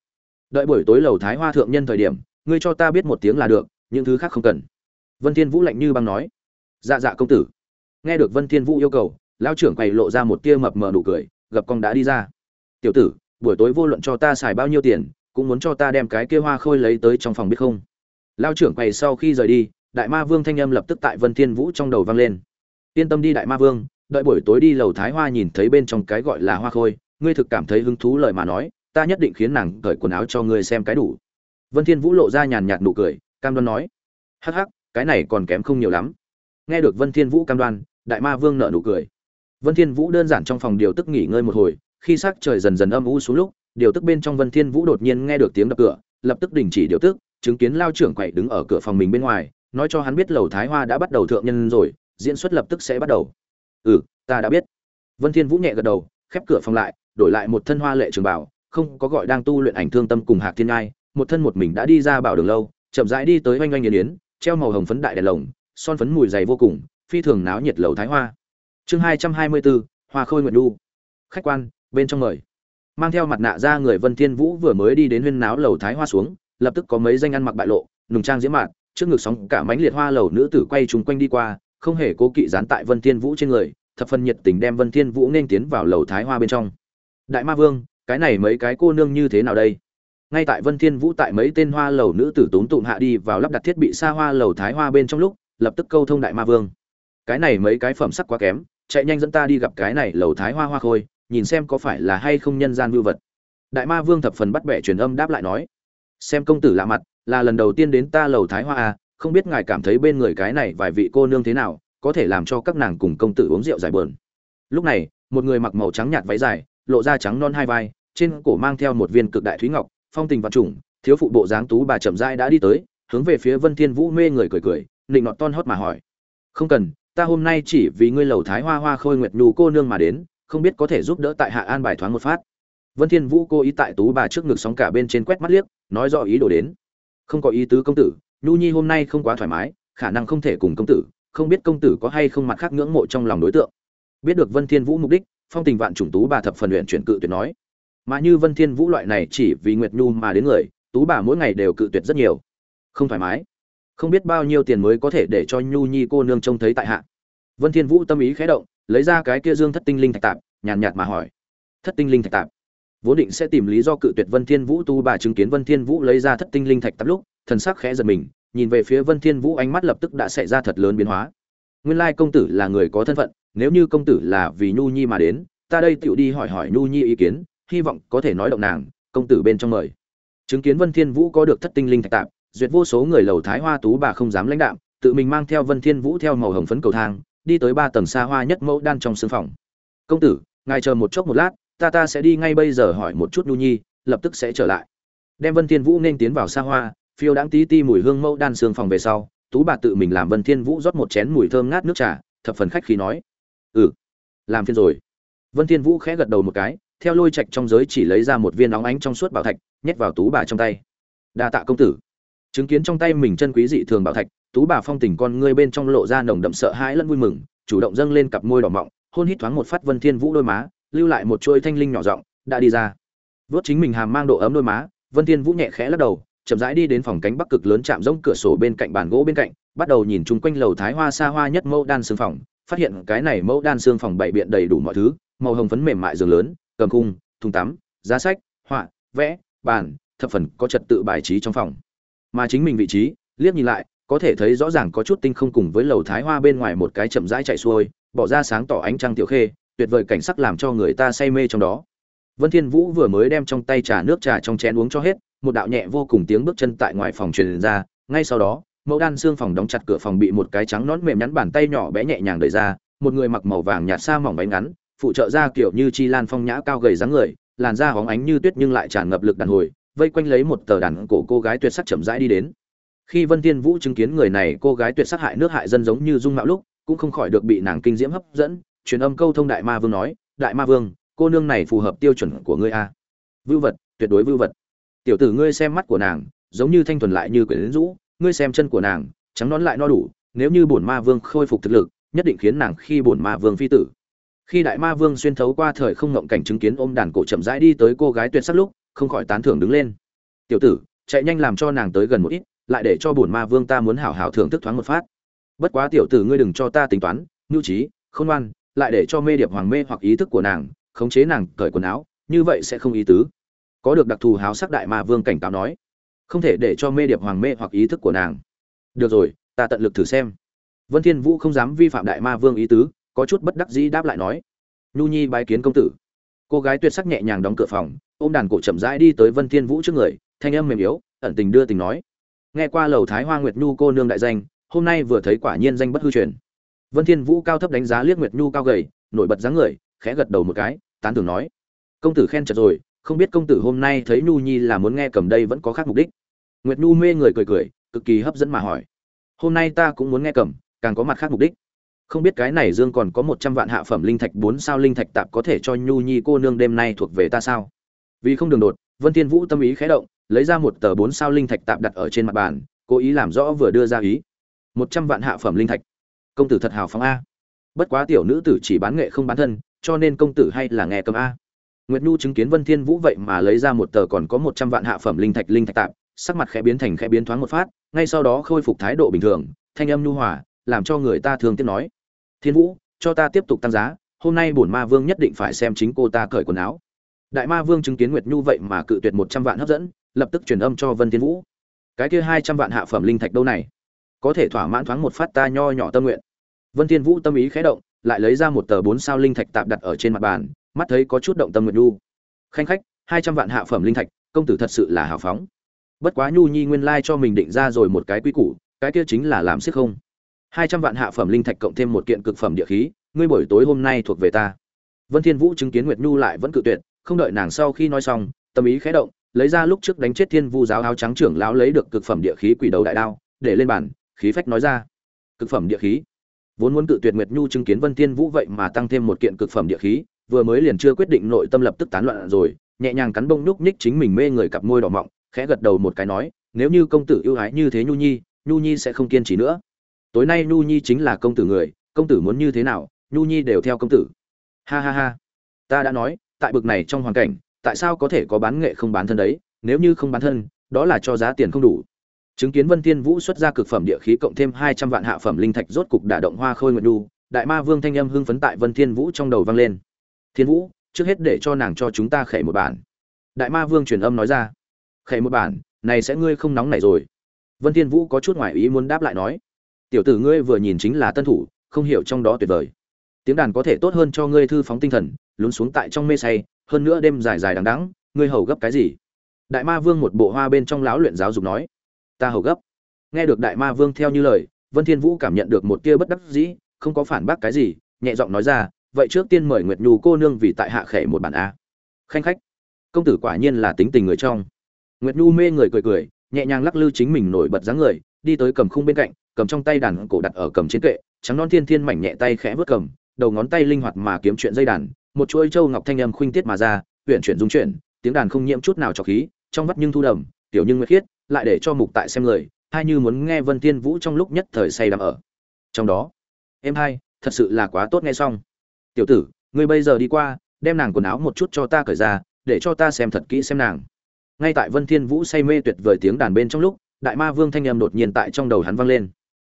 Đợi buổi tối lầu thái hoa thượng nhân thời điểm, ngươi cho ta biết một tiếng là được những thứ khác không cần. Vân thiên vũ lạnh như băng nói. Dạ dạ công tử. Nghe được vân thiên vũ yêu cầu, lão trưởng quầy lộ ra một tia mập mờ nụ cười gập cong đã đi ra. Tiểu tử, buổi tối vô luận cho ta xài bao nhiêu tiền, cũng muốn cho ta đem cái kia hoa khôi lấy tới trong phòng biết không? Lão trưởng quầy sau khi rời đi, đại ma vương thanh âm lập tức tại vân thiên vũ trong đầu vang lên. Yên tâm đi đại ma vương, đợi buổi tối đi lầu thái hoa nhìn thấy bên trong cái gọi là hoa khôi, ngươi thực cảm thấy hứng thú lời mà nói, ta nhất định khiến nàng cởi quần áo cho ngươi xem cái đủ. Vân thiên vũ lộ ra nhàn nhạt nụ cười cam đoan nói, hắc hắc, cái này còn kém không nhiều lắm. Nghe được vân thiên vũ cam đoan, đại ma vương nở nụ cười. Vân thiên vũ đơn giản trong phòng điều tức nghỉ ngơi một hồi, khi sắc trời dần dần âm u xuống lúc, điều tức bên trong vân thiên vũ đột nhiên nghe được tiếng đập cửa, lập tức đình chỉ điều tức, chứng kiến lao trưởng quậy đứng ở cửa phòng mình bên ngoài, nói cho hắn biết lầu thái hoa đã bắt đầu thượng nhân rồi, diễn xuất lập tức sẽ bắt đầu. Ừ ta đã biết. Vân thiên vũ nhẹ gật đầu, khép cửa phòng lại, đổi lại một thân hoa lệ trường bảo, không có gọi đang tu luyện ảnh thương tâm cùng hạc thiên ngai, một thân một mình đã đi ra bảo đường lâu chậm rãi đi tới oanh oanh yến yến, treo màu hồng phấn đại đèn lồng, son phấn mùi dày vô cùng, phi thường náo nhiệt lầu thái hoa. Chương hai trăm hai mươi bốn hoa khôi nguyện đu khách quan, bên trong mời. Mang theo mặt nạ ra người vân thiên vũ vừa mới đi đến huyên náo lầu thái hoa xuống, lập tức có mấy danh ăn mặc bại lộ, nùng trang diễm mạn, trước ngực sóng cả mánh liệt hoa lầu nữ tử quay trúng quanh đi qua, không hề cố kỵ dán tại vân thiên vũ trên người, thập phần nhiệt tình đem vân thiên vũ nên tiến vào lầu thái hoa bên trong. Đại ma vương, cái này mấy cái cô nương như thế nào đây? Ngay tại vân thiên vũ tại mấy tên hoa lầu nữ tử tốn tụm hạ đi vào lắp đặt thiết bị xa hoa lầu thái hoa bên trong lúc, lập tức câu thông đại ma vương. Cái này mấy cái phẩm sắc quá kém, chạy nhanh dẫn ta đi gặp cái này lầu thái hoa hoa khôi, nhìn xem có phải là hay không nhân gian vưu vật. Đại ma vương thập phần bắt bẻ truyền âm đáp lại nói, xem công tử lạ mặt, là lần đầu tiên đến ta lầu thái hoa à không biết ngài cảm thấy bên người cái này vài vị cô nương thế nào, có thể làm cho các nàng cùng công tử uống rượu giải bờn lúc này, một người mặc màu trắng nhạt váy dài, lộ ra trắng non hai vai, trên cổ mang theo một viên cực đại thúy ngọc phong tình vật trùng, thiếu phụ bộ dáng tú bà chậm rãi đã đi tới, hướng về phía vân thiên vũ mê người cười cười, nịnh nọt ton hót mà hỏi. Không cần, ta hôm nay chỉ vì ngươi lầu thái hoa hoa khôi nguyệt nhu cô nương mà đến, không biết có thể giúp đỡ tại hạ an bài thoáng một phát. Vân thiên vũ cô ý tại tú bà trước ngực sóng cả bên trên quét mắt liếc, nói rõ ý đồ đến. Không có ý tứ công tử, nhu nhi hôm nay không quá thoải mái, khả năng không thể cùng công tử, không biết công tử có hay không mặt khác ngưỡng mộ trong lòng đối tượng. Biết được vân thiên vũ mục đích, phong tình vạn trùng tú bà thập phần luyện chuyển cự tuyệt nói mà như vân thiên vũ loại này chỉ vì nguyệt nhu mà đến người, tú bà mỗi ngày đều cự tuyệt rất nhiều. Không thoải mái. Không biết bao nhiêu tiền mới có thể để cho nhu nhi cô nương trông thấy tại hạ. Vân thiên vũ tâm ý khẽ động, lấy ra cái kia dương thất tinh linh thạch tạp, nhàn nhạt mà hỏi. Thất tinh linh thạch tạp? Vốn định sẽ tìm lý do cự tuyệt vân thiên vũ tu bà chứng kiến vân thiên vũ lấy ra thất tinh linh thạch tạp lúc, thần sắc khẽ giật mình, nhìn về phía vân thiên vũ ánh mắt lập tức đã xảy ra thật lớn biến hóa. Nguyên lai công tử là người có thân phận, nếu như công tử là vì nhu nhi mà đến, ta đây tựu đi hỏi hỏi nhu nhi ý kiến hy vọng có thể nói động nàng công tử bên trong mời. Chứng kiến vân thiên vũ có được thất tinh linh thạch tạm, duyệt vô số người lầu thái hoa tú bà không dám lãnh đạm tự mình mang theo vân thiên vũ theo màu hồng phấn cầu thang đi tới ba tầng xa hoa nhất mẫu đan trong sương phòng. Công tử ngài chờ một chốc một lát ta ta sẽ đi ngay bây giờ hỏi một chút nhu nhi lập tức sẽ trở lại. Đem vân thiên vũ nên tiến vào xa hoa phiêu đãng tí ti mùi hương mẫu đan sương phòng về sau tú bà tự mình làm vân thiên vũ rót một chén mùi thơm ngát nước trà thập phần khách khí nói. Ừ làm phiên rồi. Vân thiên vũ khẽ gật đầu một cái theo lôi trạch trong giới chỉ lấy ra một viên óng ánh trong suốt bảo thạch, nhét vào tú bà trong tay. Đa tạ công tử. Chứng kiến trong tay mình chân quý dị thường bảo thạch, tú bà phong tình con ngươi bên trong lộ ra nồng đậm sợ hãi lẫn vui mừng, chủ động dâng lên cặp môi đỏ mọng, hôn hít thoáng một phát vân thiên vũ đôi má, lưu lại một chuôi thanh linh nhỏ giọng, đã đi ra. Vớt chính mình hàm mang độ ấm đôi má, vân thiên vũ nhẹ khẽ lắc đầu, chậm rãi đi đến phòng cánh bắc cực lớn chạm rỗng cửa sổ bên cạnh bàn gỗ bên cạnh, bắt đầu nhìn chung quanh lầu thái hoa xa hoa nhất mẫu đan xương phòng, phát hiện cái này mẫu đan xương phòng bảy biện đầy đủ mọi thứ, màu hồng phấn mềm mại giường lớn cầm khung, thùng tắm, giá sách, họa, vẽ, bàn, thập phần có trật tự bài trí trong phòng. Mà chính mình vị trí, liếc nhìn lại, có thể thấy rõ ràng có chút tinh không cùng với lầu thái hoa bên ngoài một cái chậm rãi chạy xuôi, bỏ ra sáng tỏ ánh trăng tiểu khê, tuyệt vời cảnh sắc làm cho người ta say mê trong đó. Vân thiên vũ vừa mới đem trong tay trà nước trà trong chén uống cho hết, một đạo nhẹ vô cùng tiếng bước chân tại ngoài phòng truyền ra, ngay sau đó, mẫu đan xương phòng đóng chặt cửa phòng bị một cái trắng nón mềm nhắn bàn tay nhỏ bé nhẹ nhàng đẩy ra, một người mặc màu vàng nhạt xa mỏng váy ngắn phụ trợ ra kiểu như chi lan phong nhã cao gầy dáng người, làn da hóng ánh như tuyết nhưng lại tràn ngập lực đàn hồi, vây quanh lấy một tờ đàn cổ cô gái tuyệt sắc chậm rãi đi đến. Khi vân thiên vũ chứng kiến người này cô gái tuyệt sắc hại nước hại dân giống như dung mạo lúc, cũng không khỏi được bị nàng kinh diễm hấp dẫn, truyền âm câu thông đại ma vương nói, đại ma vương, cô nương này phù hợp tiêu chuẩn của ngươi a. Vưu vật, tuyệt đối vưu vật. Tiểu tử ngươi xem mắt của nàng, giống như thanh thuần lại như quyển rũ, ngươi xem chân của nàng, trắng nón lại no đủ, nếu như bổn ma vương khôi phục thực lực, nhất định khiến nàng khi bổn ma vương phi tử khi đại ma vương xuyên thấu qua thời không ngộng cảnh chứng kiến ôm đàn cổ chậm rãi đi tới cô gái tuyệt sắc lúc, không khỏi tán thưởng đứng lên. Tiểu tử, chạy nhanh làm cho nàng tới gần một ít, lại để cho bổn ma vương ta muốn hảo hảo thưởng thức thoáng một phát. Bất quá tiểu tử ngươi đừng cho ta tính toán, nhu trí, khôn ngoan, lại để cho mê điệp hoàng mê hoặc ý thức của nàng, khống chế nàng cởi quần áo, như vậy sẽ không ý tứ. Có được đặc thù háo sắc đại ma vương cảnh cáo nói. Không thể để cho mê điệp hoàng mê hoặc ý thức của nàng. Được rồi, ta tận lực thử xem. Vân thiên vũ không dám vi phạm đại ma vương ý tứ có chút bất đắc dĩ đáp lại nói, nhu nhi bái kiến công tử. Cô gái tuyệt sắc nhẹ nhàng đóng cửa phòng, ôm đàn cổ chậm rãi đi tới vân thiên vũ trước người, thanh âm mềm yếu, ẩn tình đưa tình nói, nghe qua lầu thái hoa nguyệt nhu cô nương đại danh, hôm nay vừa thấy quả nhiên danh bất hư truyền. Vân thiên vũ cao thấp đánh giá liếc nguyệt nhu cao gầy, nổi bật dáng người, khẽ gật đầu một cái, tán thưởng nói, công tử khen chật rồi, không biết công tử hôm nay thấy nhu nhi là muốn nghe cầm đây vẫn có khác mục đích. Nguyệt nhu mê người cười cười, cực kỳ hấp dẫn mà hỏi, hôm nay ta cũng muốn nghe cầm, càng có mặt khác mục đích không biết cái này dương còn có một trăm vạn hạ phẩm linh thạch, bốn sao linh thạch tạp có thể cho nhu nhi cô nương đêm nay thuộc về ta sao? Vì không đường đột, vân thiên vũ tâm ý khẽ động, lấy ra một tờ bốn sao linh thạch tạp đặt ở trên mặt bàn, cố ý làm rõ vừa đưa ra ý. Một trăm vạn hạ phẩm linh thạch. Công tử thật hào phóng a. Bất quá tiểu nữ tử chỉ bán nghệ không bán thân, cho nên công tử hay là nghe cầm a. Nguyệt nhu chứng kiến vân thiên vũ vậy mà lấy ra một tờ còn có một trăm vạn hạ phẩm linh thạch linh thạch tạp, sắc mặt khẽ biến thành khẽ biến thoáng một phát, ngay sau đó khôi phục thái độ bình thường, thanh âm nhu hòa, làm cho người ta thường tiếc nói thiên vũ, cho ta tiếp tục tăng giá, hôm nay bổn ma vương nhất định phải xem chính cô ta cởi quần áo. Đại ma vương chứng kiến nguyệt nhu vậy mà cự tuyệt một trăm vạn hấp dẫn, lập tức truyền âm cho vân thiên vũ. Cái kia hai trăm vạn hạ phẩm linh thạch đâu này? Có thể thỏa mãn thoáng một phát ta nho nhỏ tâm nguyện. Vân thiên vũ tâm ý khẽ động, lại lấy ra một tờ bốn sao linh thạch tạm đặt ở trên mặt bàn, mắt thấy có chút động tâm nguyện nhu. Khanh khách, hai trăm vạn hạ phẩm linh thạch, công tử thật sự là hào phóng. Bất quá nhu nhi nguyên lai cho mình định ra rồi một cái quy củ, cái kia chính là làm siết không hai trăm vạn hạ phẩm linh thạch cộng thêm một kiện cực phẩm địa khí, ngươi buổi tối hôm nay thuộc về ta. Vân thiên vũ chứng kiến nguyệt nhu lại vẫn cự tuyệt, không đợi nàng sau khi nói xong, tâm ý khẽ động, lấy ra lúc trước đánh chết thiên vu giáo áo trắng trưởng lão lấy được cực phẩm địa khí quỷ đầu đại đao, để lên bàn, khí phách nói ra. Cực phẩm địa khí. Vốn muốn cự tuyệt nguyệt nhu chứng kiến vân thiên vũ vậy mà tăng thêm một kiện cực phẩm địa khí, vừa mới liền chưa quyết định nội tâm lập tức tán loạn rồi, nhẹ nhàng cắn bông núc nhích chính mình mê người cặp môi đỏ mọng, khẽ gật đầu một cái nói, nếu như công tử yêu ái như thế nhu nhi nhu nhi sẽ không kiên trì nữa tối nay nhu nhi chính là công tử người, công tử muốn như thế nào, nhu nhi đều theo công tử. Ha ha ha. Ta đã nói, tại bực này trong hoàn cảnh, tại sao có thể có bán nghệ không bán thân đấy, nếu như không bán thân, đó là cho giá tiền không đủ. Chứng kiến vân thiên vũ xuất ra cực phẩm địa khí cộng thêm hai trăm vạn hạ phẩm linh thạch rốt cục đả động hoa khôi nguyệt nhu, đại ma vương thanh âm hưng phấn tại vân thiên vũ trong đầu vang lên. Thiên vũ, trước hết để cho nàng cho chúng ta khẩy một bản. Đại ma vương truyền âm nói ra. Khẩy một bản, này sẽ ngươi không nóng này rồi. Vân thiên vũ có chút ngoài ý muốn đáp lại nói tiểu tử ngươi vừa nhìn chính là tân thủ, không hiểu trong đó tuyệt vời. Tiếng đàn có thể tốt hơn cho ngươi thư phóng tinh thần, lún xuống tại trong mê say, hơn nữa đêm dài dài đằng đẵng, ngươi hầu gấp cái gì? Đại ma vương một bộ hoa bên trong lão luyện giáo dục nói. Ta hầu gấp. Nghe được đại ma vương theo như lời, vân thiên vũ cảm nhận được một tia bất đắc dĩ, không có phản bác cái gì, nhẹ giọng nói ra, vậy trước tiên mời nguyệt nhu cô nương vì tại hạ khệ một bản a. Khanh khách. Công tử quả nhiên là tính tình người trong. Nguyệt nhu mê người cười cười, nhẹ nhàng lắc lư chính mình nổi bật dáng người, đi tới cầm khung bên cạnh cầm trong tay đàn cổ đặt ở cầm trên kệ trắng non thiên thiên mảnh nhẹ tay khẽ vớt cầm đầu ngón tay linh hoạt mà kiếm chuyện dây đàn một chuỗi châu ngọc thanh âm khuynh tiết mà ra huyện chuyển dung chuyển tiếng đàn không nhiễm chút nào trọc khí trong vắt nhưng thu đầm tiểu nhưng nguyệt khiết lại để cho mục tại xem lời, hai như muốn nghe vân tiên vũ trong lúc nhất thời say đắm ở. Trong đó em hai thật sự là quá tốt nghe xong. Tiểu tử ngươi bây giờ đi qua đem nàng quần áo một chút cho ta cởi ra để cho ta xem thật kỹ xem nàng. Ngay tại vân thiên vũ say mê tuyệt vời tiếng đàn bên trong lúc đại ma vương thanh âm đột nhiên tại trong đầu hắn vang lên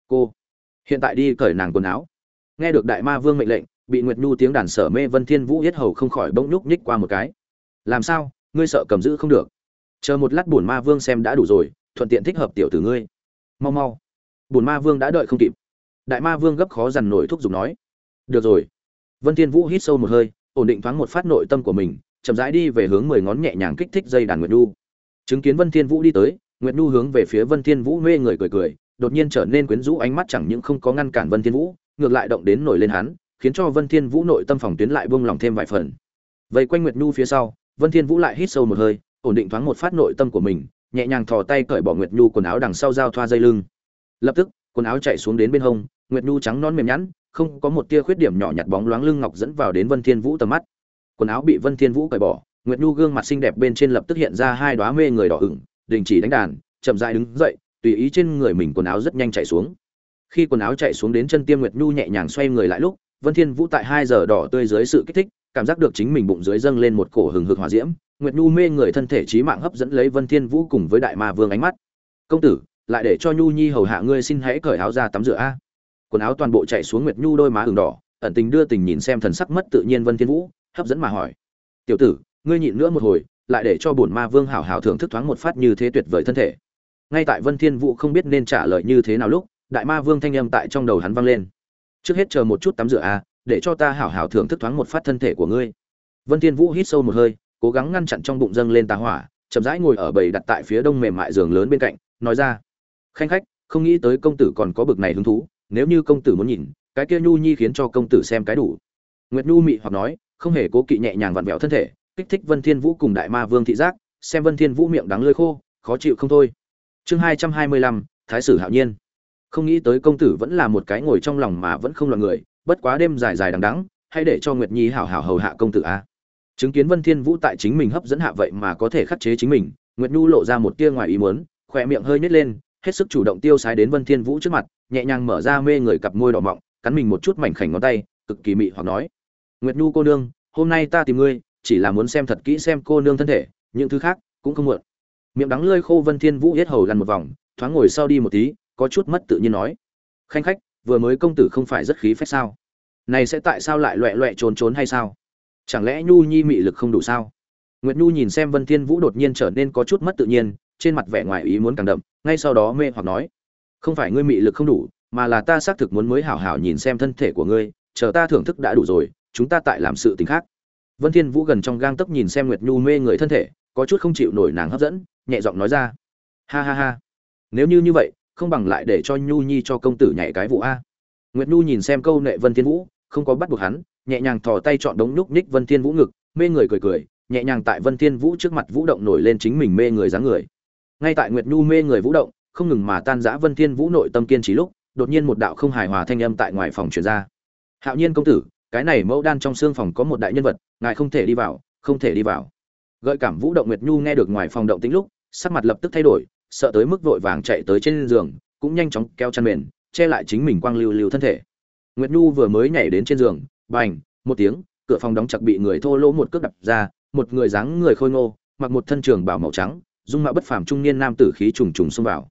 cô, hiện tại đi cởi nàng quần áo. Nghe được đại ma vương mệnh lệnh, bị nguyệt nhu tiếng đàn sở mê vân thiên vũ yết hầu không khỏi bỗng nhúc nhích qua một cái. Làm sao, ngươi sợ cầm giữ không được? Chờ một lát bổn ma vương xem đã đủ rồi, thuận tiện thích hợp tiểu tử ngươi. Mau mau. Bổn ma vương đã đợi không kịp. Đại ma vương gấp khó dằn nổi thúc giục nói. Được rồi. Vân thiên vũ hít sâu một hơi, ổn định thoáng một phát nội tâm của mình, chậm rãi đi về hướng mười ngón nhẹ nhàng kích thích dây đàn nguyệt nhu. Chứng kiến vân thiên vũ đi tới, nguyệt nhu hướng về phía vân thiên vũ mê người cười cười đột nhiên trở nên quyến rũ ánh mắt chẳng những không có ngăn cản vân thiên vũ, ngược lại động đến nổi lên hắn, khiến cho vân thiên vũ nội tâm phòng tuyến lại buông lòng thêm vài phần. Vây quanh nguyệt nhu phía sau, vân thiên vũ lại hít sâu một hơi, ổn định thoáng một phát nội tâm của mình, nhẹ nhàng thò tay cởi bỏ nguyệt nhu quần áo đằng sau giao thoa dây lưng. Lập tức, quần áo chạy xuống đến bên hông, nguyệt nhu trắng non mềm nhẵn, không có một tia khuyết điểm nhỏ nhặt bóng loáng lưng ngọc dẫn vào đến vân thiên vũ tầm mắt. Quần áo bị vân thiên vũ cởi bỏ, nguyệt nhu gương mặt xinh đẹp bên trên lập tức hiện ra hai đóa mê người đỏ ửng, đình chỉ đánh đàn, chậm rãi đứng dậy tùy ý trên người mình quần áo rất nhanh chạy xuống. Khi quần áo chạy xuống đến chân tiêm nguyệt nhu nhẹ nhàng xoay người lại lúc, vân thiên vũ tại hai giờ đỏ tươi dưới sự kích thích, cảm giác được chính mình bụng dưới dâng lên một cổ hừng hực hỏa diễm. Nguyệt nhu mê người thân thể trí mạng hấp dẫn lấy vân thiên vũ cùng với đại ma vương ánh mắt. Công tử, lại để cho nhu nhi hầu hạ ngươi xin hãy cởi áo ra tắm rửa a. Quần áo toàn bộ chạy xuống nguyệt nhu đôi má ửng đỏ, ẩn tình đưa tình nhìn xem thần sắc mất tự nhiên vân thiên vũ, hấp dẫn mà hỏi, tiểu tử, ngươi nhịn nữa một hồi, lại để cho bổn ma vương hảo hảo thưởng thức thoáng một phát như thế tuyệt vời thân thể ngay tại vân thiên vũ không biết nên trả lời như thế nào lúc, đại ma vương thanh âm tại trong đầu hắn vang lên. Trước hết chờ một chút tắm rửa a để cho ta hảo hảo thưởng thức thoáng một phát thân thể của ngươi. Vân thiên vũ hít sâu một hơi, cố gắng ngăn chặn trong bụng dâng lên tà hỏa, chậm rãi ngồi ở bầy đặt tại phía đông mềm mại giường lớn bên cạnh, nói ra. Khanh khách, không nghĩ tới công tử còn có bực này hứng thú, nếu như công tử muốn nhìn, cái kia nhu nhi khiến cho công tử xem cái đủ. Nguyệt nhu mị hoặc nói, không hề cố kỵ nhẹ nhàng vặn vẹo thân thể, kích thích vân thiên vũ cùng đại ma vương thị giác, xem vân thiên vũ miệng đắng lưỡi khô, khó chịu không thôi chương hai trăm hai mươi lăm, thái sử hạo nhiên. Không nghĩ tới công tử vẫn là một cái ngồi trong lòng mà vẫn không loạn người, bất quá đêm dài dài đằng đẵng, hãy để cho nguyệt nhi hảo hảo hầu hạ công tử a. Chứng kiến vân thiên vũ tại chính mình hấp dẫn hạ vậy mà có thể khắc chế chính mình, nguyệt nhu lộ ra một tia ngoài ý muốn, khỏe miệng hơi nhếch lên, hết sức chủ động tiêu sái đến vân thiên vũ trước mặt, nhẹ nhàng mở ra mê người cặp môi đỏ mọng, cắn mình một chút mảnh khảnh ngón tay, cực kỳ mị hoặc nói. Nguyệt nhu cô nương, hôm nay ta tìm ngươi, chỉ là muốn xem thật kỹ xem cô nương thân thể, những thứ khác cũng không muộn miệng đắng lơi khô vân thiên vũ hết hầu lăn một vòng, thoáng ngồi sau đi một tí, có chút mất tự nhiên nói. Khanh khách, vừa mới công tử không phải rất khí phách sao? Này sẽ tại sao lại loẹ loẹ trốn trốn hay sao? Chẳng lẽ nhu nhi mị lực không đủ sao? Nguyệt nhu nhìn xem vân thiên vũ đột nhiên trở nên có chút mất tự nhiên, trên mặt vẻ ngoài ý muốn càng đậm, ngay sau đó mê hoặc nói. Không phải ngươi mị lực không đủ, mà là ta xác thực muốn mới hảo hảo nhìn xem thân thể của ngươi, chờ ta thưởng thức đã đủ rồi, chúng ta tại làm sự tình khác. Vân thiên vũ gần trong gang tấc nhìn xem nguyệt nhu mê người thân thể, có chút không chịu nổi nàng hấp dẫn nhẹ giọng nói ra. Ha ha ha. Nếu như như vậy, không bằng lại để cho nhu nhi cho công tử nhảy cái vụ a. Nguyệt nhu nhìn xem câu nệ vân thiên vũ, không có bắt buộc hắn, nhẹ nhàng thò tay chọn đống nhúc nhích vân thiên vũ ngực, mê người cười cười, nhẹ nhàng tại vân thiên vũ trước mặt vũ động nổi lên chính mình mê người dáng người. Ngay tại nguyệt nhu mê người vũ động, không ngừng mà tan rã vân thiên vũ nội tâm kiên trì lúc, đột nhiên một đạo không hài hòa thanh âm tại ngoài phòng truyền ra. Hạo nhiên công tử, cái này mẫu đan trong xương phòng có một đại nhân vật, ngài không thể đi vào, không thể đi vào. Gợi cảm vũ động nguyệt nhu nghe được ngoài phòng động tĩnh lúc sắc mặt lập tức thay đổi, sợ tới mức vội vàng chạy tới trên giường, cũng nhanh chóng kéo chăn mền, che lại chính mình quang lưu lưu thân thể. Nguyệt nhu vừa mới nhảy đến trên giường, bành, một tiếng, cửa phòng đóng chặt bị người thô lỗ một cước đập ra, một người dáng người khôi ngô, mặc một thân trường bảo màu trắng, dung mạo bất phàm trung niên nam tử khí trùng trùng xông vào.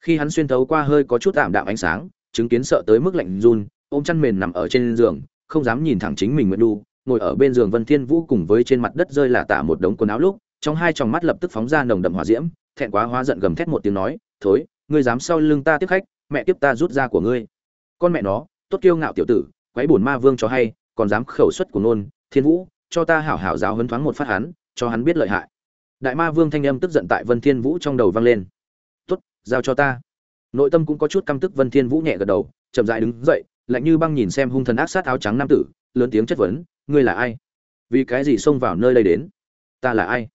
Khi hắn xuyên thấu qua hơi có chút ảm đạm ánh sáng, chứng kiến sợ tới mức lạnh run, ôm chăn mền nằm ở trên giường, không dám nhìn thẳng chính mình nguyệt nhu, ngồi ở bên giường vân thiên vũ cùng với trên mặt đất rơi là tả một đống quần áo lúc trong hai tròng mắt lập tức phóng ra nồng đậm hỏa diễm, thẹn quá hóa giận gầm thét một tiếng nói, thối, ngươi dám sau lưng ta tiếp khách, mẹ tiếp ta rút ra của ngươi. Con mẹ nó, tốt kiêu ngạo tiểu tử, quấy bổn ma vương cho hay, còn dám khẩu xuất của nôn thiên vũ, cho ta hảo hảo giáo huấn thoáng một phát hắn, cho hắn biết lợi hại. Đại ma vương thanh âm tức giận tại vân thiên vũ trong đầu vang lên. Tốt, giao cho ta. Nội tâm cũng có chút căm tức vân thiên vũ nhẹ gật đầu, chậm rãi đứng dậy, lạnh như băng nhìn xem hung thần ác sát áo trắng nam tử, lớn tiếng chất vấn, ngươi là ai? Vì cái gì xông vào nơi đây đến? Ta là ai?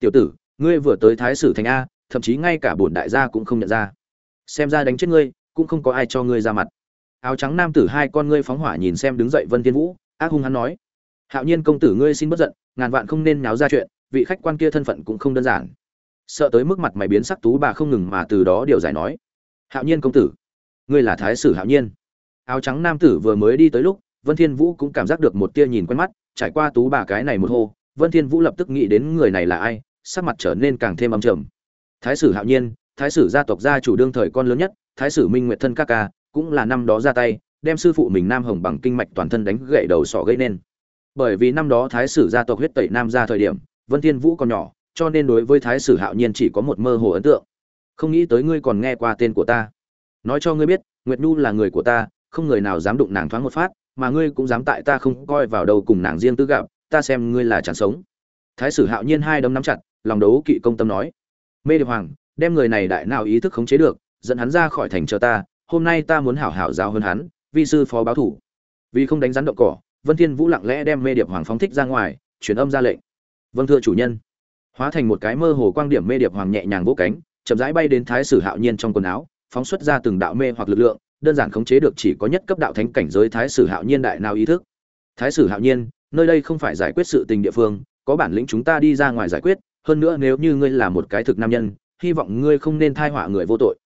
Tiểu tử, ngươi vừa tới thái sử thành a, thậm chí ngay cả bổn đại gia cũng không nhận ra. Xem ra đánh chết ngươi, cũng không có ai cho ngươi ra mặt. Áo trắng nam tử hai con ngươi phóng hỏa nhìn xem đứng dậy vân thiên vũ, ác hung hắn nói, hạo nhiên công tử ngươi xin bất giận, ngàn vạn không nên náo ra chuyện, vị khách quan kia thân phận cũng không đơn giản. Sợ tới mức mặt mày biến sắc tú bà không ngừng mà từ đó điều giải nói, hạo nhiên công tử, ngươi là thái sử hạo nhiên. Áo trắng nam tử vừa mới đi tới lúc, vân thiên vũ cũng cảm giác được một tia nhìn quen mắt, trải qua tú bà cái này một hô, vân thiên vũ lập tức nghĩ đến người này là ai sắc mặt trở nên càng thêm âm trầm. Thái sử hạo nhiên, thái sử gia tộc gia chủ đương thời con lớn nhất, thái sử minh nguyệt thân ca ca, cũng là năm đó ra tay, đem sư phụ mình nam hồng bằng kinh mạch toàn thân đánh gãy đầu sọ gây nên. Bởi vì năm đó thái sử gia tộc huyết tẩy nam gia thời điểm, vân thiên vũ còn nhỏ, cho nên đối với thái sử hạo nhiên chỉ có một mơ hồ ấn tượng. Không nghĩ tới ngươi còn nghe qua tên của ta. Nói cho ngươi biết, nguyệt nhu là người của ta, không người nào dám đụng nàng thoáng một phát, mà ngươi cũng dám tại ta không coi vào đâu cùng nàng riêng tư gặp, ta xem ngươi là chẳng sống. Thái sử hạo nhiên hai đấm nắm chặt lòng đấu kỵ công tâm nói. Mê điệp hoàng, đem người này đại nào ý thức khống chế được, dẫn hắn ra khỏi thành chờ ta, hôm nay ta muốn hảo hảo giáo hơn hắn, vi sư phó báo thủ. Vì không đánh rắn động cỏ, vân thiên vũ lặng lẽ đem mê điệp hoàng phóng thích ra ngoài, truyền âm ra lệnh. Vâng thưa chủ nhân. Hóa thành một cái mơ hồ quang điểm mê điệp hoàng nhẹ nhàng vỗ cánh, chậm rãi bay đến thái sử hạo nhiên trong quần áo, phóng xuất ra từng đạo mê hoặc lực lượng, đơn giản khống chế được chỉ có nhất cấp đạo thánh cảnh giới thái sử hạo nhiên đại nào ý thức. Thái sử hạo nhiên, nơi đây không phải giải quyết sự tình địa phương, có bản lĩnh chúng ta đi ra ngoài giải quyết hơn nữa nếu như ngươi là một cái thực nam nhân, hy vọng ngươi không nên thai họa người vô tội.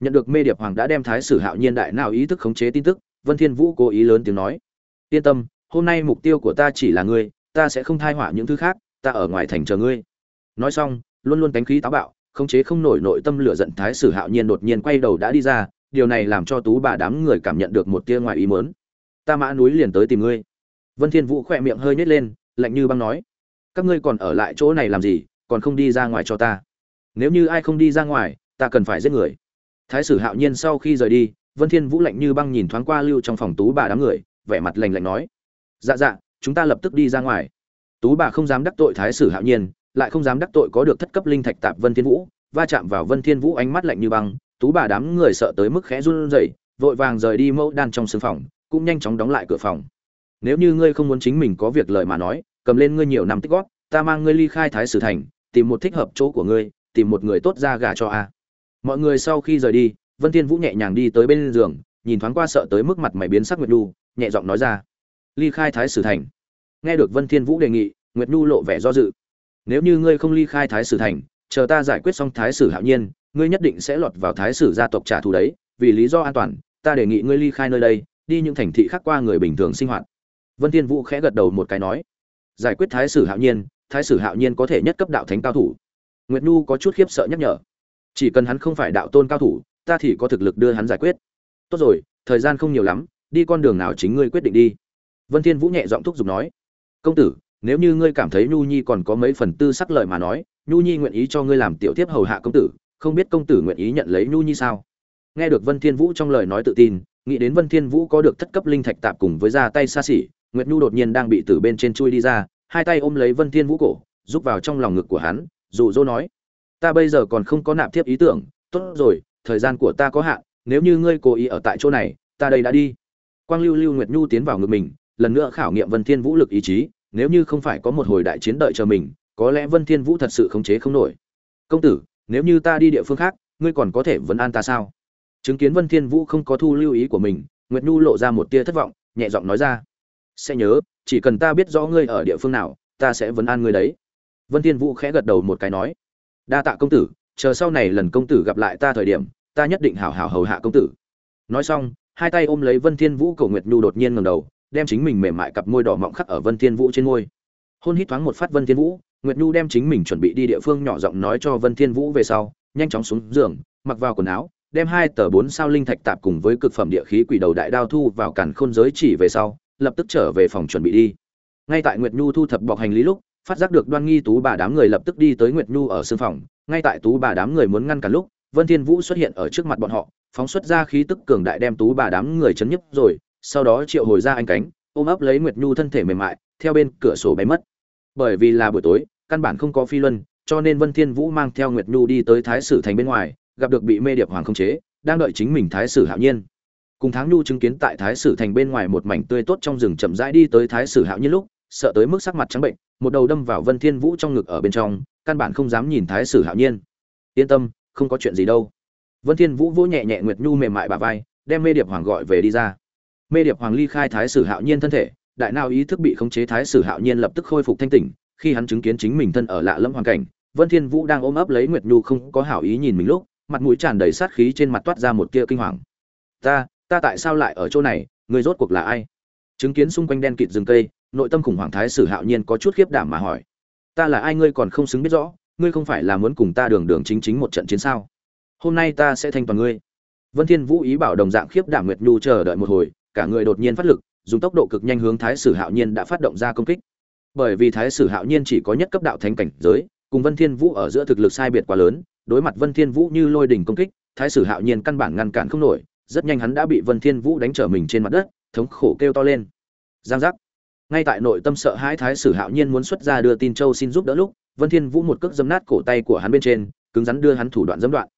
Nhận được mê điệp hoàng đã đem thái sử hạo nhiên đại nào ý thức khống chế tin tức, vân thiên vũ cố ý lớn tiếng nói. Yên tâm, hôm nay mục tiêu của ta chỉ là ngươi, ta sẽ không thai họa những thứ khác, ta ở ngoài thành chờ ngươi. Nói xong, luôn luôn cánh khí táo bạo, khống chế không nổi nội tâm lửa giận thái sử hạo nhiên đột nhiên quay đầu đã đi ra, điều này làm cho tú bà đám người cảm nhận được một tia ngoài ý muốn. Ta mã núi liền tới tìm ngươi. Vân thiên vũ khoe miệng hơi nhếch lên, lạnh như băng nói. Các ngươi còn ở lại chỗ này làm gì? Còn không đi ra ngoài cho ta. Nếu như ai không đi ra ngoài, ta cần phải giết người. Thái sử hạo nhiên sau khi rời đi, vân thiên vũ lạnh như băng nhìn thoáng qua lưu trong phòng tú bà đám người, vẻ mặt lạnh lạnh nói. Dạ dạ chúng ta lập tức đi ra ngoài. Tú bà không dám đắc tội thái sử hạo nhiên, lại không dám đắc tội có được thất cấp linh thạch tạp vân thiên vũ, va chạm vào vân thiên vũ ánh mắt lạnh như băng, tú bà đám người sợ tới mức khẽ run rẩy, vội vàng rời đi mẫu đan trong sương phòng, cũng nhanh chóng đóng lại cửa phòng. Nếu như ngươi không muốn chính mình có việc lợi mà nói, cầm lên ngươi nhiều năm tích góp, ta mang ngươi ly khai thái sử thành tìm một thích hợp chỗ của ngươi, tìm một người tốt ra gả cho a. Mọi người sau khi rời đi, vân thiên vũ nhẹ nhàng đi tới bên giường, nhìn thoáng qua sợ tới mức mặt mày biến sắc nguyệt nhu, nhẹ giọng nói ra. Ly khai thái sử thành. Nghe được vân thiên vũ đề nghị, nguyệt nhu lộ vẻ do dự. Nếu như ngươi không ly khai thái sử thành, chờ ta giải quyết xong thái sử hạo nhiên, ngươi nhất định sẽ lọt vào thái sử gia tộc trả thù đấy, vì lý do an toàn, ta đề nghị ngươi ly khai nơi đây, đi những thành thị khác qua người bình thường sinh hoạt. Vân thiên vũ khẽ gật đầu một cái nói. Giải quyết thái sử hạo nhiên thái sử hạo nhiên có thể nhất cấp đạo thánh cao thủ. Nguyệt nhu có chút khiếp sợ nhắc nhở. Chỉ cần hắn không phải đạo tôn cao thủ, ta thì có thực lực đưa hắn giải quyết. Tốt rồi, thời gian không nhiều lắm, đi con đường nào chính ngươi quyết định đi. Vân thiên vũ nhẹ giọng thúc giục nói. Công tử, nếu như ngươi cảm thấy nhu nhi còn có mấy phần tư sắc lợi mà nói, nhu nhi nguyện ý cho ngươi làm tiểu tiếp hầu hạ công tử, không biết công tử nguyện ý nhận lấy nhu nhi sao? Nghe được vân thiên vũ trong lời nói tự tin, nghĩ đến vân thiên vũ có được thất cấp linh thạch tạp cùng với ra tay xa xỉ, nguyệt nhu đột nhiên đang bị từ bên trên chui đi ra hai tay ôm lấy vân thiên vũ cổ giúp vào trong lòng ngực của hắn, dụ dỗ nói, ta bây giờ còn không có nạp tiếp ý tưởng, tốt rồi, thời gian của ta có hạn, nếu như ngươi cố ý ở tại chỗ này, ta đây đã đi. Quang lưu lưu nguyệt nhu tiến vào ngực mình, lần nữa khảo nghiệm vân thiên vũ lực ý chí, nếu như không phải có một hồi đại chiến đợi chờ mình, có lẽ vân thiên vũ thật sự khống chế không nổi. Công tử, nếu như ta đi địa phương khác, ngươi còn có thể vấn an ta sao? Chứng kiến vân thiên vũ không có thu lưu ý của mình, nguyệt nhu lộ ra một tia thất vọng, nhẹ giọng nói ra sẽ nhớ, chỉ cần ta biết rõ ngươi ở địa phương nào, ta sẽ vấn an ngươi đấy. Vân thiên vũ khẽ gật đầu một cái nói, đa tạ công tử, chờ sau này lần công tử gặp lại ta thời điểm, ta nhất định hảo hảo hầu hạ công tử. Nói xong, hai tay ôm lấy vân thiên vũ cầu nguyệt nhu đột nhiên ngẩng đầu, đem chính mình mềm mại cặp môi đỏ mọng khắc ở vân thiên vũ trên môi. Hôn hít thoáng một phát vân thiên vũ, nguyệt nhu đem chính mình chuẩn bị đi địa phương nhỏ giọng nói cho vân thiên vũ về sau, nhanh chóng xuống giường, mặc vào quần áo, đem hai tờ bốn sao linh thạch tạp cùng với cực phẩm địa khí quỷ đầu đại đao thu vào càn khôn giới chỉ về sau lập tức trở về phòng chuẩn bị đi. Ngay tại nguyệt nhu thu thập bọc hành lý lúc, phát giác được đoan nghi tú bà đám người lập tức đi tới nguyệt nhu ở sương phòng. Ngay tại tú bà đám người muốn ngăn cản lúc, vân thiên vũ xuất hiện ở trước mặt bọn họ, phóng xuất ra khí tức cường đại đem tú bà đám người chấn nhấp rồi, sau đó triệu hồi ra anh cánh, ôm ấp lấy nguyệt nhu thân thể mềm mại, theo bên cửa sổ bay mất. Bởi vì là buổi tối, căn bản không có phi luân, cho nên vân thiên vũ mang theo nguyệt nhu đi tới thái sử thành bên ngoài, gặp được bị mê điệp hoàng không chế, đang đợi chính mình thái sử hạo nhiên cùng tháng nhu chứng kiến tại thái sử thành bên ngoài một mảnh tươi tốt trong rừng chậm rãi đi tới thái sử hạo nhiên lúc, sợ tới mức sắc mặt trắng bệnh, một đầu đâm vào vân thiên vũ trong ngực ở bên trong, căn bản không dám nhìn thái sử hạo nhiên. Yên tâm, không có chuyện gì đâu. Vân thiên vũ vỗ nhẹ nhẹ nguyệt nhu mềm mại bà vai, đem mê điệp hoàng gọi về đi ra. Mê điệp hoàng ly khai thái sử hạo nhiên thân thể, đại nào ý thức bị khống chế thái sử hạo nhiên lập tức khôi phục thanh tỉnh, khi hắn chứng kiến chính mình thân ở lạ lẫm hoàn cảnh, vân thiên vũ đang ôm ấp lấy nguyệt nhu không có hảo ý nhìn mình lúc, mặt mũi tràn đầy sát khí trên mặt toát ra một tia kinh hoàng. Ta ta tại sao lại ở chỗ này người rốt cuộc là ai? Chứng kiến xung quanh đen kịt rừng cây, nội tâm khủng hoảng thái sử hạo nhiên có chút khiếp đảm mà hỏi. Ta là ai ngươi còn không xứng biết rõ, ngươi không phải là muốn cùng ta đường đường chính chính một trận chiến sao? Hôm nay ta sẽ thanh toàn ngươi. Vân thiên vũ ý bảo đồng dạng khiếp đảm nguyệt nhu chờ đợi một hồi, cả người đột nhiên phát lực, dùng tốc độ cực nhanh hướng thái sử hạo nhiên đã phát động ra công kích. Bởi vì thái sử hạo nhiên chỉ có nhất cấp đạo thánh cảnh giới, cùng vân thiên vũ ở giữa thực lực sai biệt quá lớn, đối mặt vân thiên vũ như lôi đỉnh công kích, thái sử hạo nhiên căn bản ngăn cản không nổi rất nhanh hắn đã bị vân thiên vũ đánh trở mình trên mặt đất thống khổ kêu to lên. Giang giác. Ngay tại nội tâm sợ hãi thái sử hạo nhiên muốn xuất ra đưa tin châu xin giúp đỡ lúc vân thiên vũ một cước giẫm nát cổ tay của hắn bên trên cứng rắn đưa hắn thủ đoạn giẫm đoạn.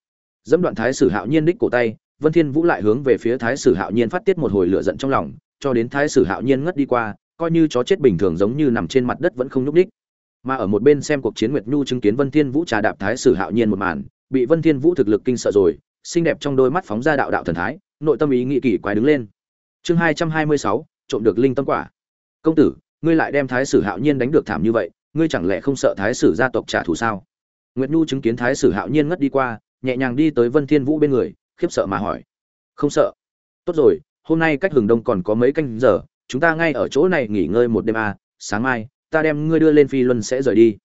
Giẫm đoạn thái sử hạo nhiên đích cổ tay vân thiên vũ lại hướng về phía thái sử hạo nhiên phát tiết một hồi lửa giận trong lòng cho đến thái sử hạo nhiên ngất đi qua coi như chó chết bình thường giống như nằm trên mặt đất vẫn không nhúc nhích, mà ở một bên xem cuộc chiến nguyệt nhu chứng kiến vân thiên vũ trà đạp thái sử hạo nhiên một màn bị vân thiên vũ thực lực kinh sợ rồi xinh đẹp trong đôi mắt phóng ra đạo đạo thần thái nội tâm ý nghĩ kỳ quái đứng lên. Chương hai trăm hai mươi sáu trộm được linh tâm quả. Công tử ngươi lại đem thái sử hạo nhiên đánh được thảm như vậy ngươi chẳng lẽ không sợ thái sử gia tộc trả thù sao? Nguyệt nhu chứng kiến thái sử hạo nhiên ngất đi qua nhẹ nhàng đi tới vân thiên vũ bên người khiếp sợ mà hỏi. Không sợ. Tốt rồi hôm nay cách hừng đông còn có mấy canh giờ chúng ta ngay ở chỗ này nghỉ ngơi một đêm à, sáng mai ta đem ngươi đưa lên phi luân sẽ rời đi.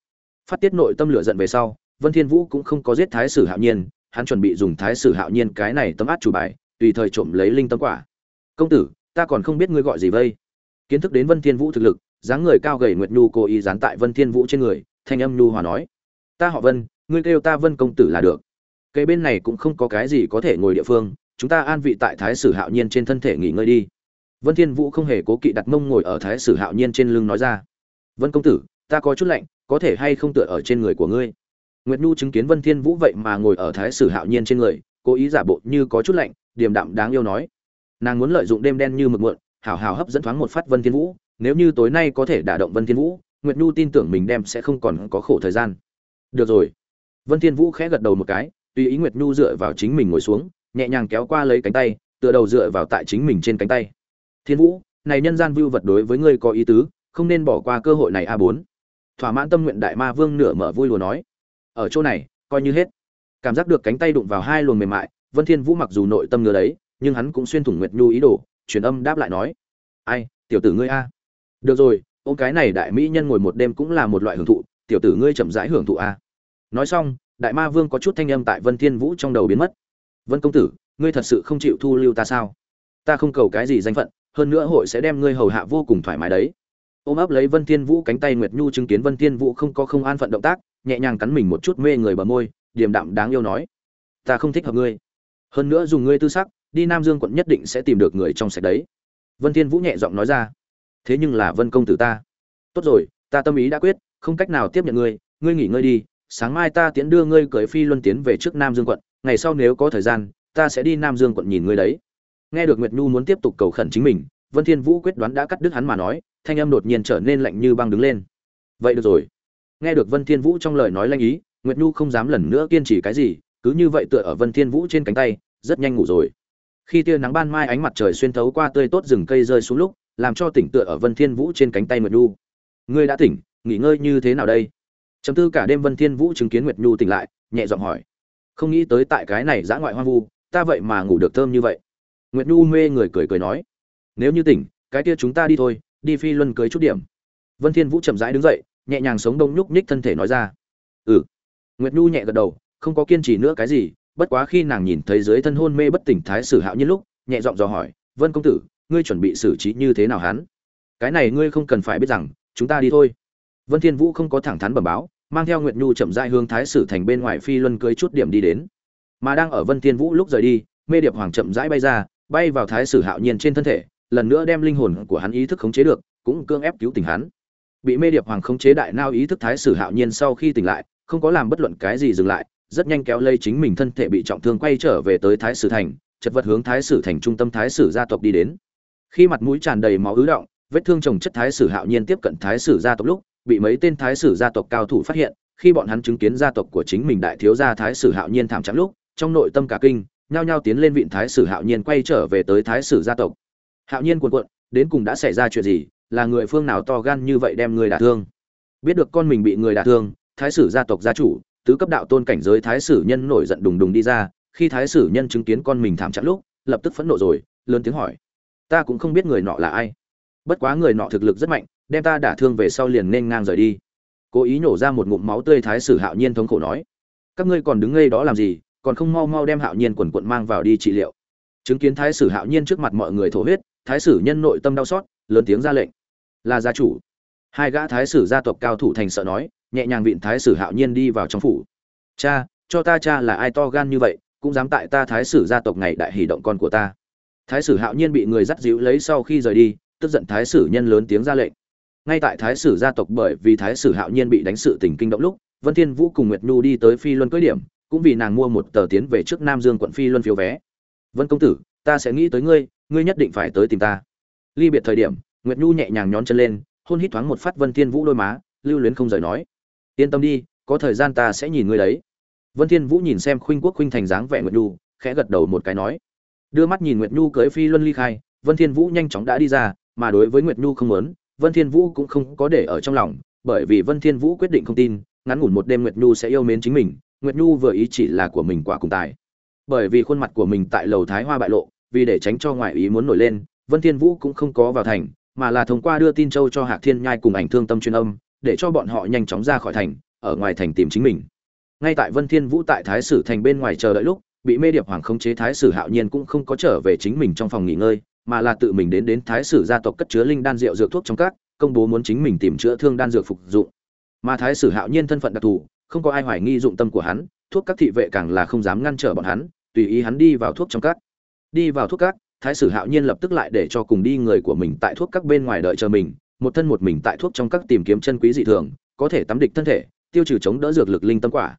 Phát tiết nội tâm lửa giận về sau vân thiên vũ cũng không có giết thái sử hạo nhiên hắn chuẩn bị dùng thái sử hạo nhiên cái này tấm át chủ bài, tùy thời trộm lấy linh tâm quả. Công tử, ta còn không biết ngươi gọi gì vây. Kiến thức đến vân thiên vũ thực lực, dáng người cao gầy nguyệt nhu cố ý dán tại vân thiên vũ trên người, thanh âm nhu hòa nói, ta họ vân, ngươi kêu ta vân công tử là được. Cây bên này cũng không có cái gì có thể ngồi địa phương, chúng ta an vị tại thái sử hạo nhiên trên thân thể nghỉ ngơi đi. Vân thiên vũ không hề cố kỵ đặt mông ngồi ở thái sử hạo nhiên trên lưng nói ra, vân công tử, ta có chút lạnh, có thể hay không tựa ở trên người của ngươi? Nguyệt nhu chứng kiến vân thiên vũ vậy mà ngồi ở thái sử hạo nhiên trên người, cố ý giả bộ như có chút lạnh, điềm đạm đáng yêu nói. Nàng muốn lợi dụng đêm đen như mực muộn, hảo hảo hấp dẫn thoáng một phát vân thiên vũ, nếu như tối nay có thể đả động vân thiên vũ, nguyệt nhu tin tưởng mình đem sẽ không còn có khổ thời gian. Được rồi. Vân thiên vũ khẽ gật đầu một cái, tùy ý nguyệt nhu dựa vào chính mình ngồi xuống, nhẹ nhàng kéo qua lấy cánh tay, tựa đầu dựa vào tại chính mình trên cánh tay. Thiên vũ, này nhân gian vưu vật đối với ngươi có ý tứ, không nên bỏ qua cơ hội này a bốn. Thỏa mãn tâm nguyện đại ma vương nửa mở vui lùa nói ở chỗ này, coi như hết. Cảm giác được cánh tay đụng vào hai luồng mềm mại, vân thiên vũ mặc dù nội tâm ngứa đấy, nhưng hắn cũng xuyên thủng nguyệt nhu ý đồ, truyền âm đáp lại nói, ai, tiểu tử ngươi a. Được rồi ôm cái này đại mỹ nhân ngồi một đêm cũng là một loại hưởng thụ, tiểu tử ngươi chậm rãi hưởng thụ a. Nói xong, đại ma vương có chút thanh âm tại vân thiên vũ trong đầu biến mất. Vân công tử, ngươi thật sự không chịu thu lưu ta sao? Ta không cầu cái gì danh phận, hơn nữa hội sẽ đem ngươi hầu hạ vô cùng thoải mái đấy. Ôm ấp lấy vân thiên vũ cánh tay nguyệt nhu chứng kiến vân thiên vũ không có không an phận động tác nhẹ nhàng cắn mình một chút mê người bờ môi, điềm đạm đáng yêu nói, ta không thích hợp ngươi. Hơn nữa dùng ngươi tư sắc, đi nam dương quận nhất định sẽ tìm được người trong sạch đấy. Vân thiên vũ nhẹ giọng nói ra, thế nhưng là vân công tử ta. Tốt rồi, ta tâm ý đã quyết, không cách nào tiếp nhận ngươi ngươi nghỉ ngơi đi, sáng mai ta tiễn đưa ngươi cưỡi phi luân tiến về trước nam dương quận, ngày sau nếu có thời gian, ta sẽ đi nam dương quận nhìn ngươi đấy. Nghe được nguyệt nhu muốn tiếp tục cầu khẩn chính mình, vân thiên vũ quyết đoán đã cắt đứt hắn mà nói, thanh âm đột nhiên trở nên lạnh như băng đứng lên. Vậy được rồi nghe được vân thiên vũ trong lời nói lanh ý, nguyệt nhu không dám lần nữa kiên trì cái gì, cứ như vậy tựa ở vân thiên vũ trên cánh tay, rất nhanh ngủ rồi. Khi tia nắng ban mai ánh mặt trời xuyên thấu qua tươi tốt rừng cây rơi xuống lúc, làm cho tỉnh tựa ở vân thiên vũ trên cánh tay nguyệt nhu. Ngươi đã tỉnh, nghỉ ngơi như thế nào đây? Chấm tư cả đêm vân thiên vũ chứng kiến nguyệt nhu tỉnh lại, nhẹ giọng hỏi. Không nghĩ tới tại cái này dã ngoại hoang vu, ta vậy mà ngủ được thơm như vậy. Nguyệt nhu mê người cười cười nói. Nếu như tỉnh, cái kia chúng ta đi thôi, đi phi luân cưới chút điểm. Vân thiên vũ chậm rãi đứng dậy nhẹ nhàng sống đông nhúc nhích thân thể nói ra. Ừ. Nguyệt nhu nhẹ gật đầu, không có kiên trì nữa cái gì, bất quá khi nàng nhìn thấy dưới thân hôn mê bất tỉnh thái sử hạo nhiên lúc, nhẹ giọng dò hỏi, vân công tử, ngươi chuẩn bị xử trí như thế nào hắn? Cái này ngươi không cần phải biết rằng, chúng ta đi thôi. Vân thiên vũ không có thẳng thắn bẩm báo, mang theo nguyệt nhu chậm rãi hướng thái sử thành bên ngoài phi luân cưới chút điểm đi đến. Mà đang ở vân thiên vũ lúc rời đi, mê điệp hoàng chậm rãi bay ra, bay vào thái sử hạo nhiên trên thân thể, lần nữa đem linh hồn của hắn ý thức khống chế được, cũng cương ép cứu tỉnh hắn bị mê điệp hoàng khống chế đại nao ý thức thái sử hạo nhiên sau khi tỉnh lại không có làm bất luận cái gì dừng lại rất nhanh kéo lây chính mình thân thể bị trọng thương quay trở về tới thái sử thành chật vật hướng thái sử thành trung tâm thái sử gia tộc đi đến khi mặt mũi tràn đầy máu ứ động vết thương trồng chất thái sử hạo nhiên tiếp cận thái sử gia tộc lúc bị mấy tên thái sử gia tộc cao thủ phát hiện khi bọn hắn chứng kiến gia tộc của chính mình đại thiếu gia thái sử hạo nhiên thảm trắng lúc trong nội tâm cả kinh nhao nhao tiến lên vịn thái sử hạo nhiên quay trở về tới thái sử gia tộc hạo nhiên cuồn cuộn đến cùng đã xảy ra chuyện gì là người phương nào to gan như vậy đem người đả thương? Biết được con mình bị người đả thương, thái sử gia tộc gia chủ, tứ cấp đạo tôn cảnh giới thái sử nhân nổi giận đùng đùng đi ra, khi thái sử nhân chứng kiến con mình thảm trạng lúc, lập tức phẫn nộ rồi, lớn tiếng hỏi, ta cũng không biết người nọ là ai. Bất quá người nọ thực lực rất mạnh, đem ta đả thương về sau liền nên ngang rời đi. Cố ý nổ ra một ngụm máu tươi thái sử hạo nhiên thống khổ nói, các ngươi còn đứng ngây đó làm gì, còn không mau mau đem hạo nhiên quần quận mang vào đi trị liệu. Chứng kiến thái sử hạo nhiên trước mặt mọi người thổ huyết, thái sử nhân nội tâm đau xót, lớn tiếng ra lệnh là gia chủ. Hai gã thái sử gia tộc cao thủ thành sợ nói, nhẹ nhàng vịn thái sử hạo nhiên đi vào trong phủ. Cha, cho ta cha là ai to gan như vậy, cũng dám tại ta thái sử gia tộc ngày đại hỷ động con của ta. Thái sử hạo nhiên bị người dắt dịu lấy sau khi rời đi, tức giận thái sử nhân lớn tiếng ra lệnh. Ngay tại thái sử gia tộc bởi vì thái sử hạo nhiên bị đánh sự tình kinh động lúc, vân thiên vũ cùng nguyệt nhu đi tới phi luân cưới điểm, cũng vì nàng mua một tờ tiến về trước nam dương quận phi luân phiếu vé. Vân công tử, ta sẽ nghĩ tới ngươi ngươi nhất định phải tới tìm ta. Ly biệt thời điểm nguyệt nhu nhẹ nhàng nhón chân lên, hôn hít thoáng một phát vân thiên vũ đôi má, lưu luyến không rời nói. Yên tâm đi, có thời gian ta sẽ nhìn ngươi đấy. Vân thiên vũ nhìn xem khuynh quốc khuynh thành dáng vẻ nguyệt nhu, khẽ gật đầu một cái nói. Đưa mắt nhìn nguyệt nhu cưỡi phi luân ly khai, vân thiên vũ nhanh chóng đã đi ra, mà đối với nguyệt nhu không muốn, vân thiên vũ cũng không có để ở trong lòng, bởi vì vân thiên vũ quyết định không tin, ngắn ngủn một đêm nguyệt nhu sẽ yêu mến chính mình, nguyệt nhu vừa ý chỉ là của mình quả cùng tài. Bởi vì khuôn mặt của mình tại lầu thái hoa bại lộ, vì để tránh cho ngoại ý muốn nổi lên, vân thiên vũ cũng không có vào thành mà là thông qua đưa tin châu cho hạc thiên nhai cùng ảnh thương tâm chuyên âm, để cho bọn họ nhanh chóng ra khỏi thành, ở ngoài thành tìm chính mình. Ngay tại vân thiên vũ tại thái sử thành bên ngoài chờ đợi lúc, bị mê điệp hoàng khống chế thái sử hạo nhiên cũng không có trở về chính mình trong phòng nghỉ ngơi, mà là tự mình đến đến thái sử gia tộc cất chứa linh đan rượu dược thuốc trong các, công bố muốn chính mình tìm chữa thương đan dược phục dụng. Mà thái sử hạo nhiên thân phận đặc thù, không có ai hoài nghi dụng tâm của hắn, thuốc các thị vệ càng là không dám ngăn trở bọn hắn, tùy ý hắn đi vào thuốc trong các. Đi vào thuốc các thái sử hạo nhiên lập tức lại để cho cùng đi người của mình tại thuốc các bên ngoài đợi chờ mình, một thân một mình tại thuốc trong các tìm kiếm chân quý dị thường, có thể tắm địch thân thể, tiêu trừ chống đỡ dược lực linh tâm quả.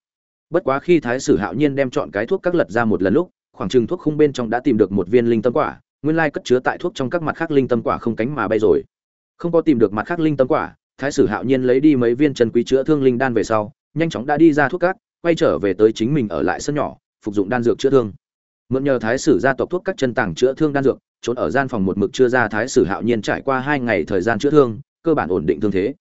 Bất quá khi thái sử hạo nhiên đem chọn cái thuốc các lật ra một lần lúc, khoảng chừng thuốc khung bên trong đã tìm được một viên linh tâm quả, nguyên lai cất chứa tại thuốc trong các mặt khác linh tâm quả không cánh mà bay rồi. Không có tìm được mặt khác linh tâm quả, thái sử hạo nhiên lấy đi mấy viên chân quý chữa thương linh đan về sau, nhanh chóng đã đi ra thuốc các, quay trở về tới chính mình ở lại sân nhỏ, phục dụng đan dược chữa thương mượn nhờ thái sử gia tộc thuốc các chân tàng chữa thương đan dược, trốn ở gian phòng một mực chưa ra thái sử hạo nhiên trải qua hai ngày thời gian chữa thương, cơ bản ổn định thương thế.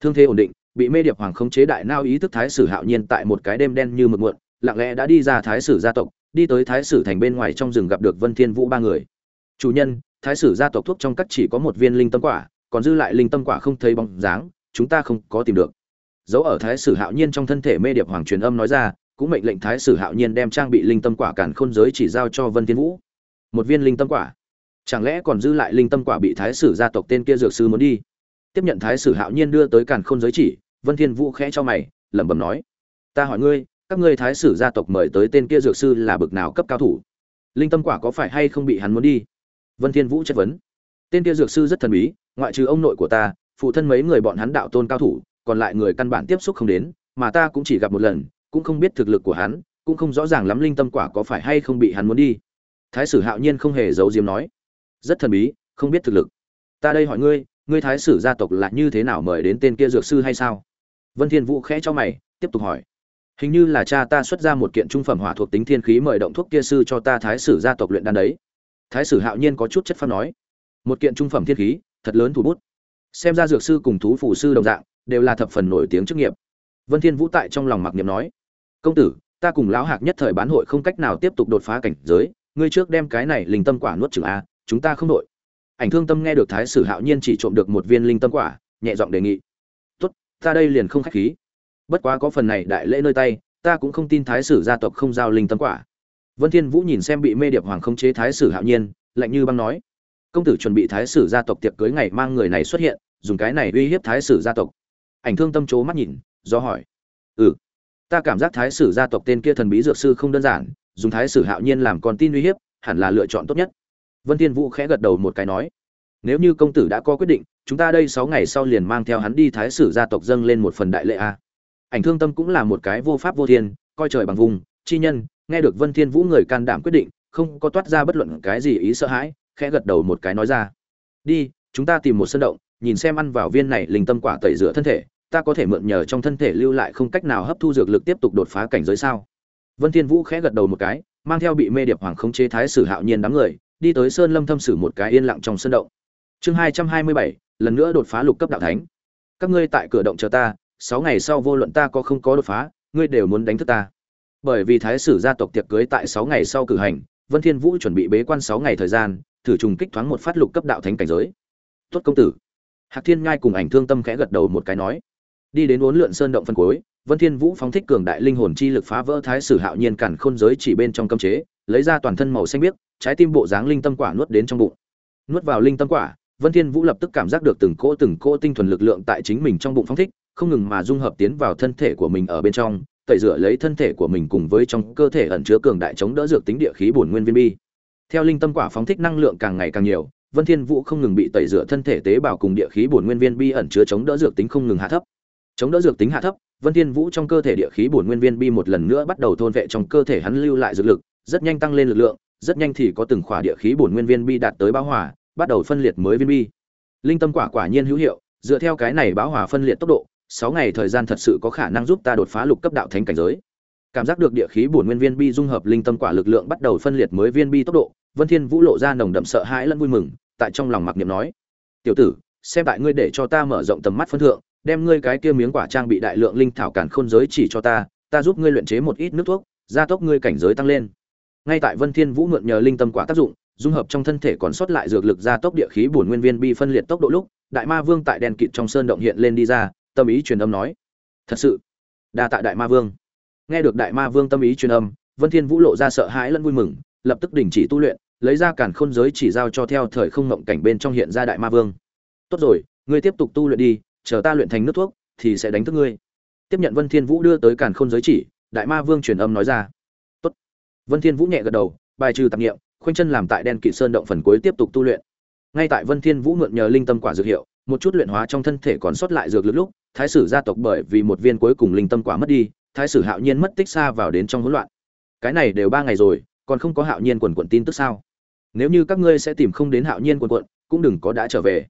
Thương thế ổn định, bị mê điệp hoàng khống chế đại nao ý thức thái sử hạo nhiên tại một cái đêm đen như mực muộn, lặng lẽ đã đi ra thái sử gia tộc, đi tới thái sử thành bên ngoài trong rừng gặp được vân thiên vũ ba người. Chủ nhân, thái sử gia tộc thuốc trong các chỉ có một viên linh tâm quả, còn dư lại linh tâm quả không thấy bóng dáng, chúng ta không có tìm được. Dấu ở thái sử hạo nhiên trong thân thể mê điệp hoàng truyền âm nói ra cũng mệnh lệnh thái sử hạo nhiên đem trang bị linh tâm quả cản khôn giới chỉ giao cho vân thiên vũ. Một viên linh tâm quả. Chẳng lẽ còn dư lại linh tâm quả bị thái sử gia tộc tên kia dược sư muốn đi? Tiếp nhận thái sử hạo nhiên đưa tới cản khôn giới chỉ, vân thiên vũ khẽ cho mày, lẩm bẩm nói, ta hỏi ngươi, các ngươi thái sử gia tộc mời tới tên kia dược sư là bậc nào cấp cao thủ? Linh tâm quả có phải hay không bị hắn muốn đi? Vân thiên vũ chất vấn, tên kia dược sư rất thần bí, ngoại trừ ông nội của ta, phụ thân mấy người bọn hắn đạo tôn cao thủ, còn lại người căn bản tiếp xúc không đến, mà ta cũng chỉ gặp một lần cũng không biết thực lực của hắn, cũng không rõ ràng lắm linh tâm quả có phải hay không bị hắn muốn đi. Thái sử hạo nhiên không hề giấu diếm nói, rất thần bí, không biết thực lực. Ta đây hỏi ngươi ngươi thái sử gia tộc là như thế nào mời đến tên kia dược sư hay sao? Vân thiên vũ khẽ cho mày, tiếp tục hỏi, hình như là cha ta xuất ra một kiện trung phẩm hỏa thuộc tính thiên khí mời động thuốc kia sư cho ta thái sử gia tộc luyện đan đấy. Thái sử hạo nhiên có chút chất phát nói, một kiện trung phẩm thiên khí, thật lớn thủ bút. Xem ra dược sư cùng thú phù sư đồng dạng, đều là thập phần nổi tiếng chức nghiệp vân thiên vũ tại trong lòng mặc niệm nói, công tử, ta cùng lão hạc nhất thời bán hội không cách nào tiếp tục đột phá cảnh giới, ngươi trước đem cái này linh tâm quả nuốt chửng a, chúng ta không đội ảnh thương tâm nghe được thái sử hạo nhiên chỉ trộm được một viên linh tâm quả, nhẹ giọng đề nghị, tốt, ta đây liền không khách khí. Bất quá có phần này đại lễ nơi tay, ta cũng không tin thái sử gia tộc không giao linh tâm quả. Vân thiên vũ nhìn xem bị mê điệp hoàng không chế thái sử hạo nhiên, lạnh như băng nói, công tử chuẩn bị thái sử gia tộc tiệc cưới ngày mang người này xuất hiện, dùng cái này uy hiếp thái sử gia tộc. Ảnh thương tâm chố mắt nhìn do hỏi. Ừ. Ta cảm giác thái sử gia tộc tên kia thần bí dược sư không đơn giản, dùng thái sử hạo nhiên làm con tin uy hiếp, hẳn là lựa chọn tốt nhất. Vân thiên vũ khẽ gật đầu một cái nói, nếu như công tử đã có quyết định, chúng ta đây sáu ngày sau liền mang theo hắn đi thái sử gia tộc dâng lên một phần đại lễ a. Ảnh thương tâm cũng là một cái vô pháp vô thiên, coi trời bằng vùng, chi nhân, nghe được vân thiên vũ người can đảm quyết định, không có toát ra bất luận cái gì ý sợ hãi, khẽ gật đầu một cái nói ra, đi, chúng ta tìm một sân động, nhìn xem ăn vào viên này linh tâm quả tẩy rửa thân thể ta có thể mượn nhờ trong thân thể lưu lại không cách nào hấp thu dược lực tiếp tục đột phá cảnh giới sao? Vân thiên vũ khẽ gật đầu một cái, mang theo bị mê điệp hoàng không chế thái sử hạo nhiên đám người, đi tới sơn lâm thâm sử một cái yên lặng trong sân động. Chương hai trăm hai mươi bảy, lần nữa đột phá lục cấp đạo thánh. Các ngươi tại cửa động chờ ta, sáu ngày sau vô luận ta có không có đột phá, ngươi đều muốn đánh thức ta. Bởi vì thái sử gia tộc tiệc cưới tại sáu ngày sau cử hành, vân thiên vũ chuẩn bị bế quan sáu ngày thời gian, thử trùng kích thoáng một phát lục cấp đạo thánh cảnh giới. Tốt công tử. Hạc thiên ngai cùng ảnh thương tâm khẽ gật đầu một cái nói đi đến uốn lượn sơn động phân cuối, vân thiên vũ phóng thích cường đại linh hồn chi lực phá vỡ thái sử hạo nhiên cản khôn giới chỉ bên trong cấm chế, lấy ra toàn thân màu xanh biếc, trái tim bộ dáng linh tâm quả nuốt đến trong bụng. Nuốt vào linh tâm quả, vân thiên vũ lập tức cảm giác được từng cỗ từng cỗ tinh thuần lực lượng tại chính mình trong bụng phóng thích, không ngừng mà dung hợp tiến vào thân thể của mình ở bên trong, tẩy rửa lấy thân thể của mình cùng với trong cơ thể ẩn chứa cường đại chống đỡ dược tính địa khí bổn nguyên viên bi. Theo linh tâm quả phóng thích năng lượng càng ngày càng nhiều, vân thiên vũ không ngừng bị tẩy rửa thân thể tế bào cùng địa khí bổn nguyên viên bi ẩn chứa chống đỡ dược tính không ngừng hạ thấp chống đỡ dược tính hạ thấp, vân thiên vũ trong cơ thể địa khí bổn nguyên viên bi một lần nữa bắt đầu thôn vệ trong cơ thể hắn lưu lại dược lực, rất nhanh tăng lên lực lượng, rất nhanh thì có từng khỏa địa khí bổn nguyên viên bi đạt tới bão hòa, bắt đầu phân liệt mới viên bi. Linh tâm quả quả nhiên hữu hiệu, dựa theo cái này bão hòa phân liệt tốc độ, sáu ngày thời gian thật sự có khả năng giúp ta đột phá lục cấp đạo thánh cảnh giới. Cảm giác được địa khí bổn nguyên viên bi dung hợp linh tâm quả lực lượng bắt đầu phân liệt mới viên bi tốc độ, vân thiên vũ lộ ra nồng đậm sợ hãi lẫn vui mừng, tại trong lòng mặc niệm nói, tiểu tử, xem tại ngươi để cho ta mở rộng tầm mắt phân thượng đem ngươi cái kia miếng quả trang bị đại lượng linh thảo cản khôn giới chỉ cho ta ta giúp ngươi luyện chế một ít nước thuốc, gia tốc ngươi cảnh giới tăng lên. Ngay tại vân thiên vũ mượn nhờ linh tâm quả tác dụng, dung hợp trong thân thể còn sót lại dược lực gia tốc địa khí bổn nguyên viên bi phân liệt tốc độ lúc, đại ma vương tại đèn kịt trong sơn động hiện lên đi ra, tâm ý truyền âm nói, thật sự, đa tại đại ma vương. Nghe được đại ma vương tâm ý truyền âm, vân thiên vũ lộ ra sợ hãi lẫn vui mừng, lập tức đình chỉ tu luyện, lấy ra cản khôn giới chỉ giao cho theo thời không ngộng cảnh bên trong hiện ra đại ma vương. Tốt rồi, ngươi tiếp tục tu luyện đi chờ ta luyện thành nước thuốc, thì sẽ đánh thức ngươi. Tiếp nhận vân thiên vũ đưa tới càn khôn giới chỉ, đại ma vương truyền âm nói ra. Tốt. Vân thiên vũ nhẹ gật đầu, bài trừ tạp niệm khoanh chân làm tại đen kỵ sơn động phần cuối tiếp tục tu luyện. Ngay tại vân thiên vũ mượn nhờ linh tâm quả dược hiệu, một chút luyện hóa trong thân thể còn sót lại dược lực lúc, thái sử gia tộc bởi vì một viên cuối cùng linh tâm quả mất đi, thái sử hạo nhiên mất tích xa vào đến trong hỗn loạn. Cái này đều ba ngày rồi, còn không có hạo nhiên quần quận tin tức sao? Nếu như các ngươi sẽ tìm không đến hạo nhiên quần quận, cũng đừng có đã trở về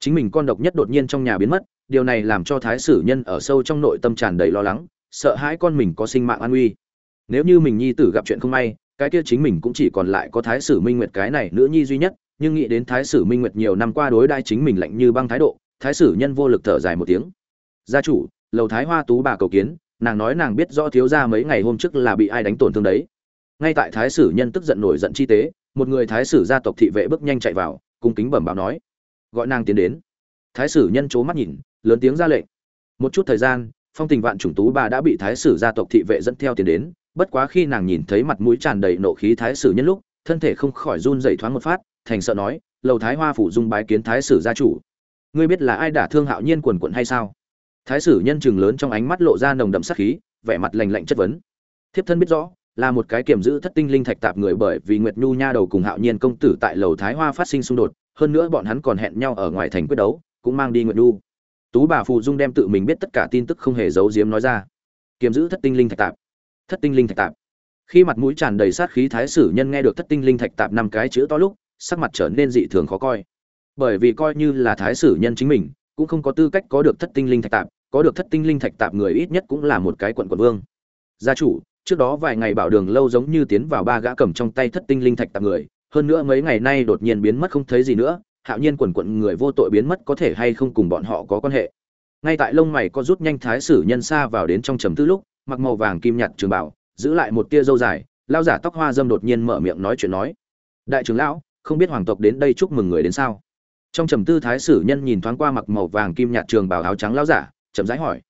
chính mình con độc nhất đột nhiên trong nhà biến mất, điều này làm cho thái sử nhân ở sâu trong nội tâm tràn đầy lo lắng, sợ hãi con mình có sinh mạng an nguy. Nếu như mình nhi tử gặp chuyện không may, cái kia chính mình cũng chỉ còn lại có thái sử minh nguyệt cái này nữ nhi duy nhất, nhưng nghĩ đến thái sử minh nguyệt nhiều năm qua đối đai chính mình lạnh như băng thái độ, thái sử nhân vô lực thở dài một tiếng. Gia chủ, lầu thái hoa tú bà cầu kiến, nàng nói nàng biết rõ thiếu gia mấy ngày hôm trước là bị ai đánh tổn thương đấy. Ngay tại thái sử nhân tức giận nổi giận chi tế, một người thái sử gia tộc thị vệ bước nhanh chạy vào, cung kính bẩm báo nói gọi nàng tiến đến. Thái sử nhân c mắt nhìn, lớn tiếng ra lệnh. Một chút thời gian, phong tình vạn chủng tú bà đã bị thái sử gia tộc thị vệ dẫn theo tiến đến, bất quá khi nàng nhìn thấy mặt mũi tràn đầy nộ khí thái sử nhân lúc, thân thể không khỏi run dậy thoáng một phát, thành sợ nói, lầu thái hoa phủ dung bái kiến thái sử gia chủ. Ngươi biết là ai đả thương hạo nhiên quần quận hay sao? Thái sử nhân chừng lớn trong ánh mắt lộ ra nồng đậm sắc khí, vẻ mặt lành lạnh chất vấn. Thiếp thân biết rõ, là một cái kiểm giữ thất tinh linh thạch tạp người bởi vì nguyệt nhu nha đầu cùng hạo nhiên công tử tại lầu thái hoa phát sinh xung đột hơn nữa bọn hắn còn hẹn nhau ở ngoài thành quyết đấu, cũng mang đi nguyện đu tú bà phù dung đem tự mình biết tất cả tin tức không hề giấu giếm nói ra. Kiềm giữ thất tinh linh thạch tạp. Thất tinh linh thạch tạp. Khi mặt mũi tràn đầy sát khí thái sử nhân nghe được thất tinh linh thạch tạp năm cái chữ to lúc, sắc mặt trở nên dị thường khó coi. Bởi vì coi như là thái sử nhân chính mình, cũng không có tư cách có được thất tinh linh thạch tạp, có được thất tinh linh thạch tạp người ít nhất cũng là một cái quận quận vương. Gia chủ, trước đó vài ngày bảo đường lâu giống như tiến vào ba gã cầm trong tay thất tinh linh thạch tạp người hơn nữa mấy ngày nay đột nhiên biến mất không thấy gì nữa, hạo nhiên quần quận người vô tội biến mất có thể hay không cùng bọn họ có quan hệ. Ngay tại lông mày có rút nhanh thái sử nhân xa vào đến trong trầm tư lúc, mặc màu vàng kim nhạt trường bảo, giữ lại một tia râu dài, lao giả tóc hoa dâm đột nhiên mở miệng nói chuyện nói, đại trưởng lão, không biết hoàng tộc đến đây chúc mừng người đến sao? Trong trầm tư thái sử nhân nhìn thoáng qua mặc màu vàng kim nhạt trường bảo áo trắng lao giả, chậm rãi hỏi,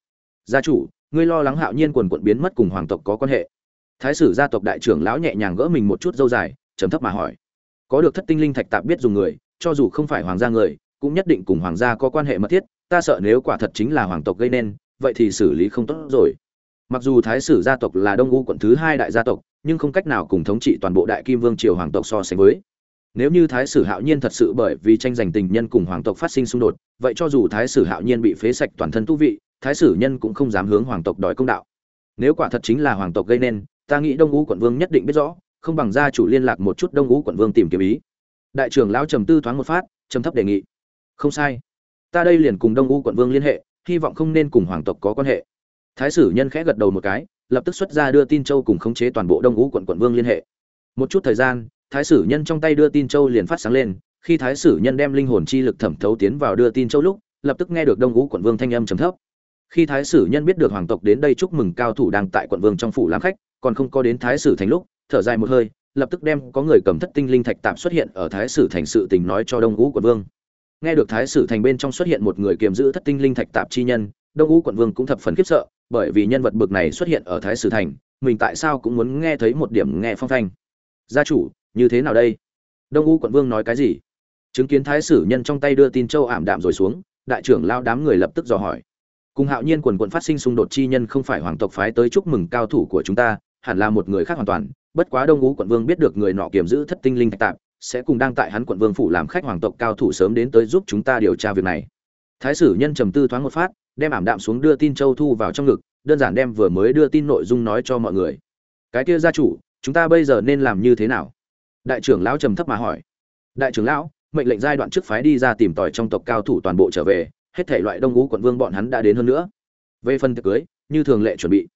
gia chủ, ngươi lo lắng hạo nhiên quần quận biến mất cùng hoàng tộc có quan hệ? Thái sử gia tộc đại trưởng lão nhẹ nhàng gỡ mình một chút dâu dài, trầm thấp mà hỏi có được thất tinh linh thạch tạp biết dùng người, cho dù không phải hoàng gia người, cũng nhất định cùng hoàng gia có quan hệ mật thiết, ta sợ nếu quả thật chính là hoàng tộc gây nên, vậy thì xử lý không tốt rồi. Mặc dù thái sử gia tộc là đông u quận thứ hai đại gia tộc, nhưng không cách nào cùng thống trị toàn bộ đại kim vương triều hoàng tộc so sánh với. Nếu như thái sử hạo nhiên thật sự bởi vì tranh giành tình nhân cùng hoàng tộc phát sinh xung đột, vậy cho dù thái sử hạo nhiên bị phế sạch toàn thân tu vị, thái sử nhân cũng không dám hướng hoàng tộc đòi công đạo. Nếu quả thật chính là hoàng tộc gây nên, ta nghĩ đông u quận vương nhất định biết rõ không bằng gia chủ liên lạc một chút đông u quận vương tìm kiếm ý. Đại trưởng lão trầm tư thoáng một phát, trầm thấp đề nghị. Không sai. Ta đây liền cùng đông u quận vương liên hệ, hy vọng không nên cùng hoàng tộc có quan hệ. Thái sử nhân khẽ gật đầu một cái, lập tức xuất ra đưa tin châu cùng khống chế toàn bộ đông u quận quận vương liên hệ. Một chút thời gian, thái sử nhân trong tay đưa tin châu liền phát sáng lên, khi thái sử nhân đem linh hồn chi lực thẩm thấu tiến vào đưa tin châu lúc, lập tức nghe được đông u quận vương thanh âm trầm thấp. Khi thái sử nhân biết được hoàng tộc đến đây chúc mừng cao thủ đang tại quận vương trong phủ làm khách, còn không có đến thái sử thành lúc thở dài một hơi, lập tức đem có người cầm thất tinh linh thạch tạm xuất hiện ở thái sử thành sự tình nói cho đông ngũ quận vương. Nghe được thái sử thành bên trong xuất hiện một người kiềm giữ thất tinh linh thạch tạp chi nhân, đông ngũ quận vương cũng thập phần khiếp sợ, bởi vì nhân vật bực này xuất hiện ở thái sử thành, mình tại sao cũng muốn nghe thấy một điểm nghe phong thanh. Gia chủ, như thế nào đây? Đông ngũ quận vương nói cái gì? Chứng kiến thái sử nhân trong tay đưa tin châu ảm đạm rồi xuống, đại trưởng lao đám người lập tức dò hỏi. Cùng hạo nhiên quần quận phát sinh xung đột chi nhân không phải hoàng tộc phái tới chúc mừng cao thủ của chúng ta, hẳn là một người khác hoàn toàn bất quá đông ú quận vương biết được người nọ kiểm giữ thất tinh linh thạch tạp, sẽ cùng đang tại hắn quận vương phủ làm khách hoàng tộc cao thủ sớm đến tới giúp chúng ta điều tra việc này. Thái sử nhân trầm tư thoáng một phát, đem ảm đạm xuống đưa tin châu thu vào trong ngực, đơn giản đem vừa mới đưa tin nội dung nói cho mọi người. Cái kia gia chủ, chúng ta bây giờ nên làm như thế nào? Đại trưởng lão trầm thấp mà hỏi. Đại trưởng lão, mệnh lệnh giai đoạn trước phái đi ra tìm tòi trong tộc cao thủ toàn bộ trở về, hết thể loại đông ú quận vương bọn hắn đã đến hơn nữa. Về phần tiệc cưới, như thường lệ chuẩn bị.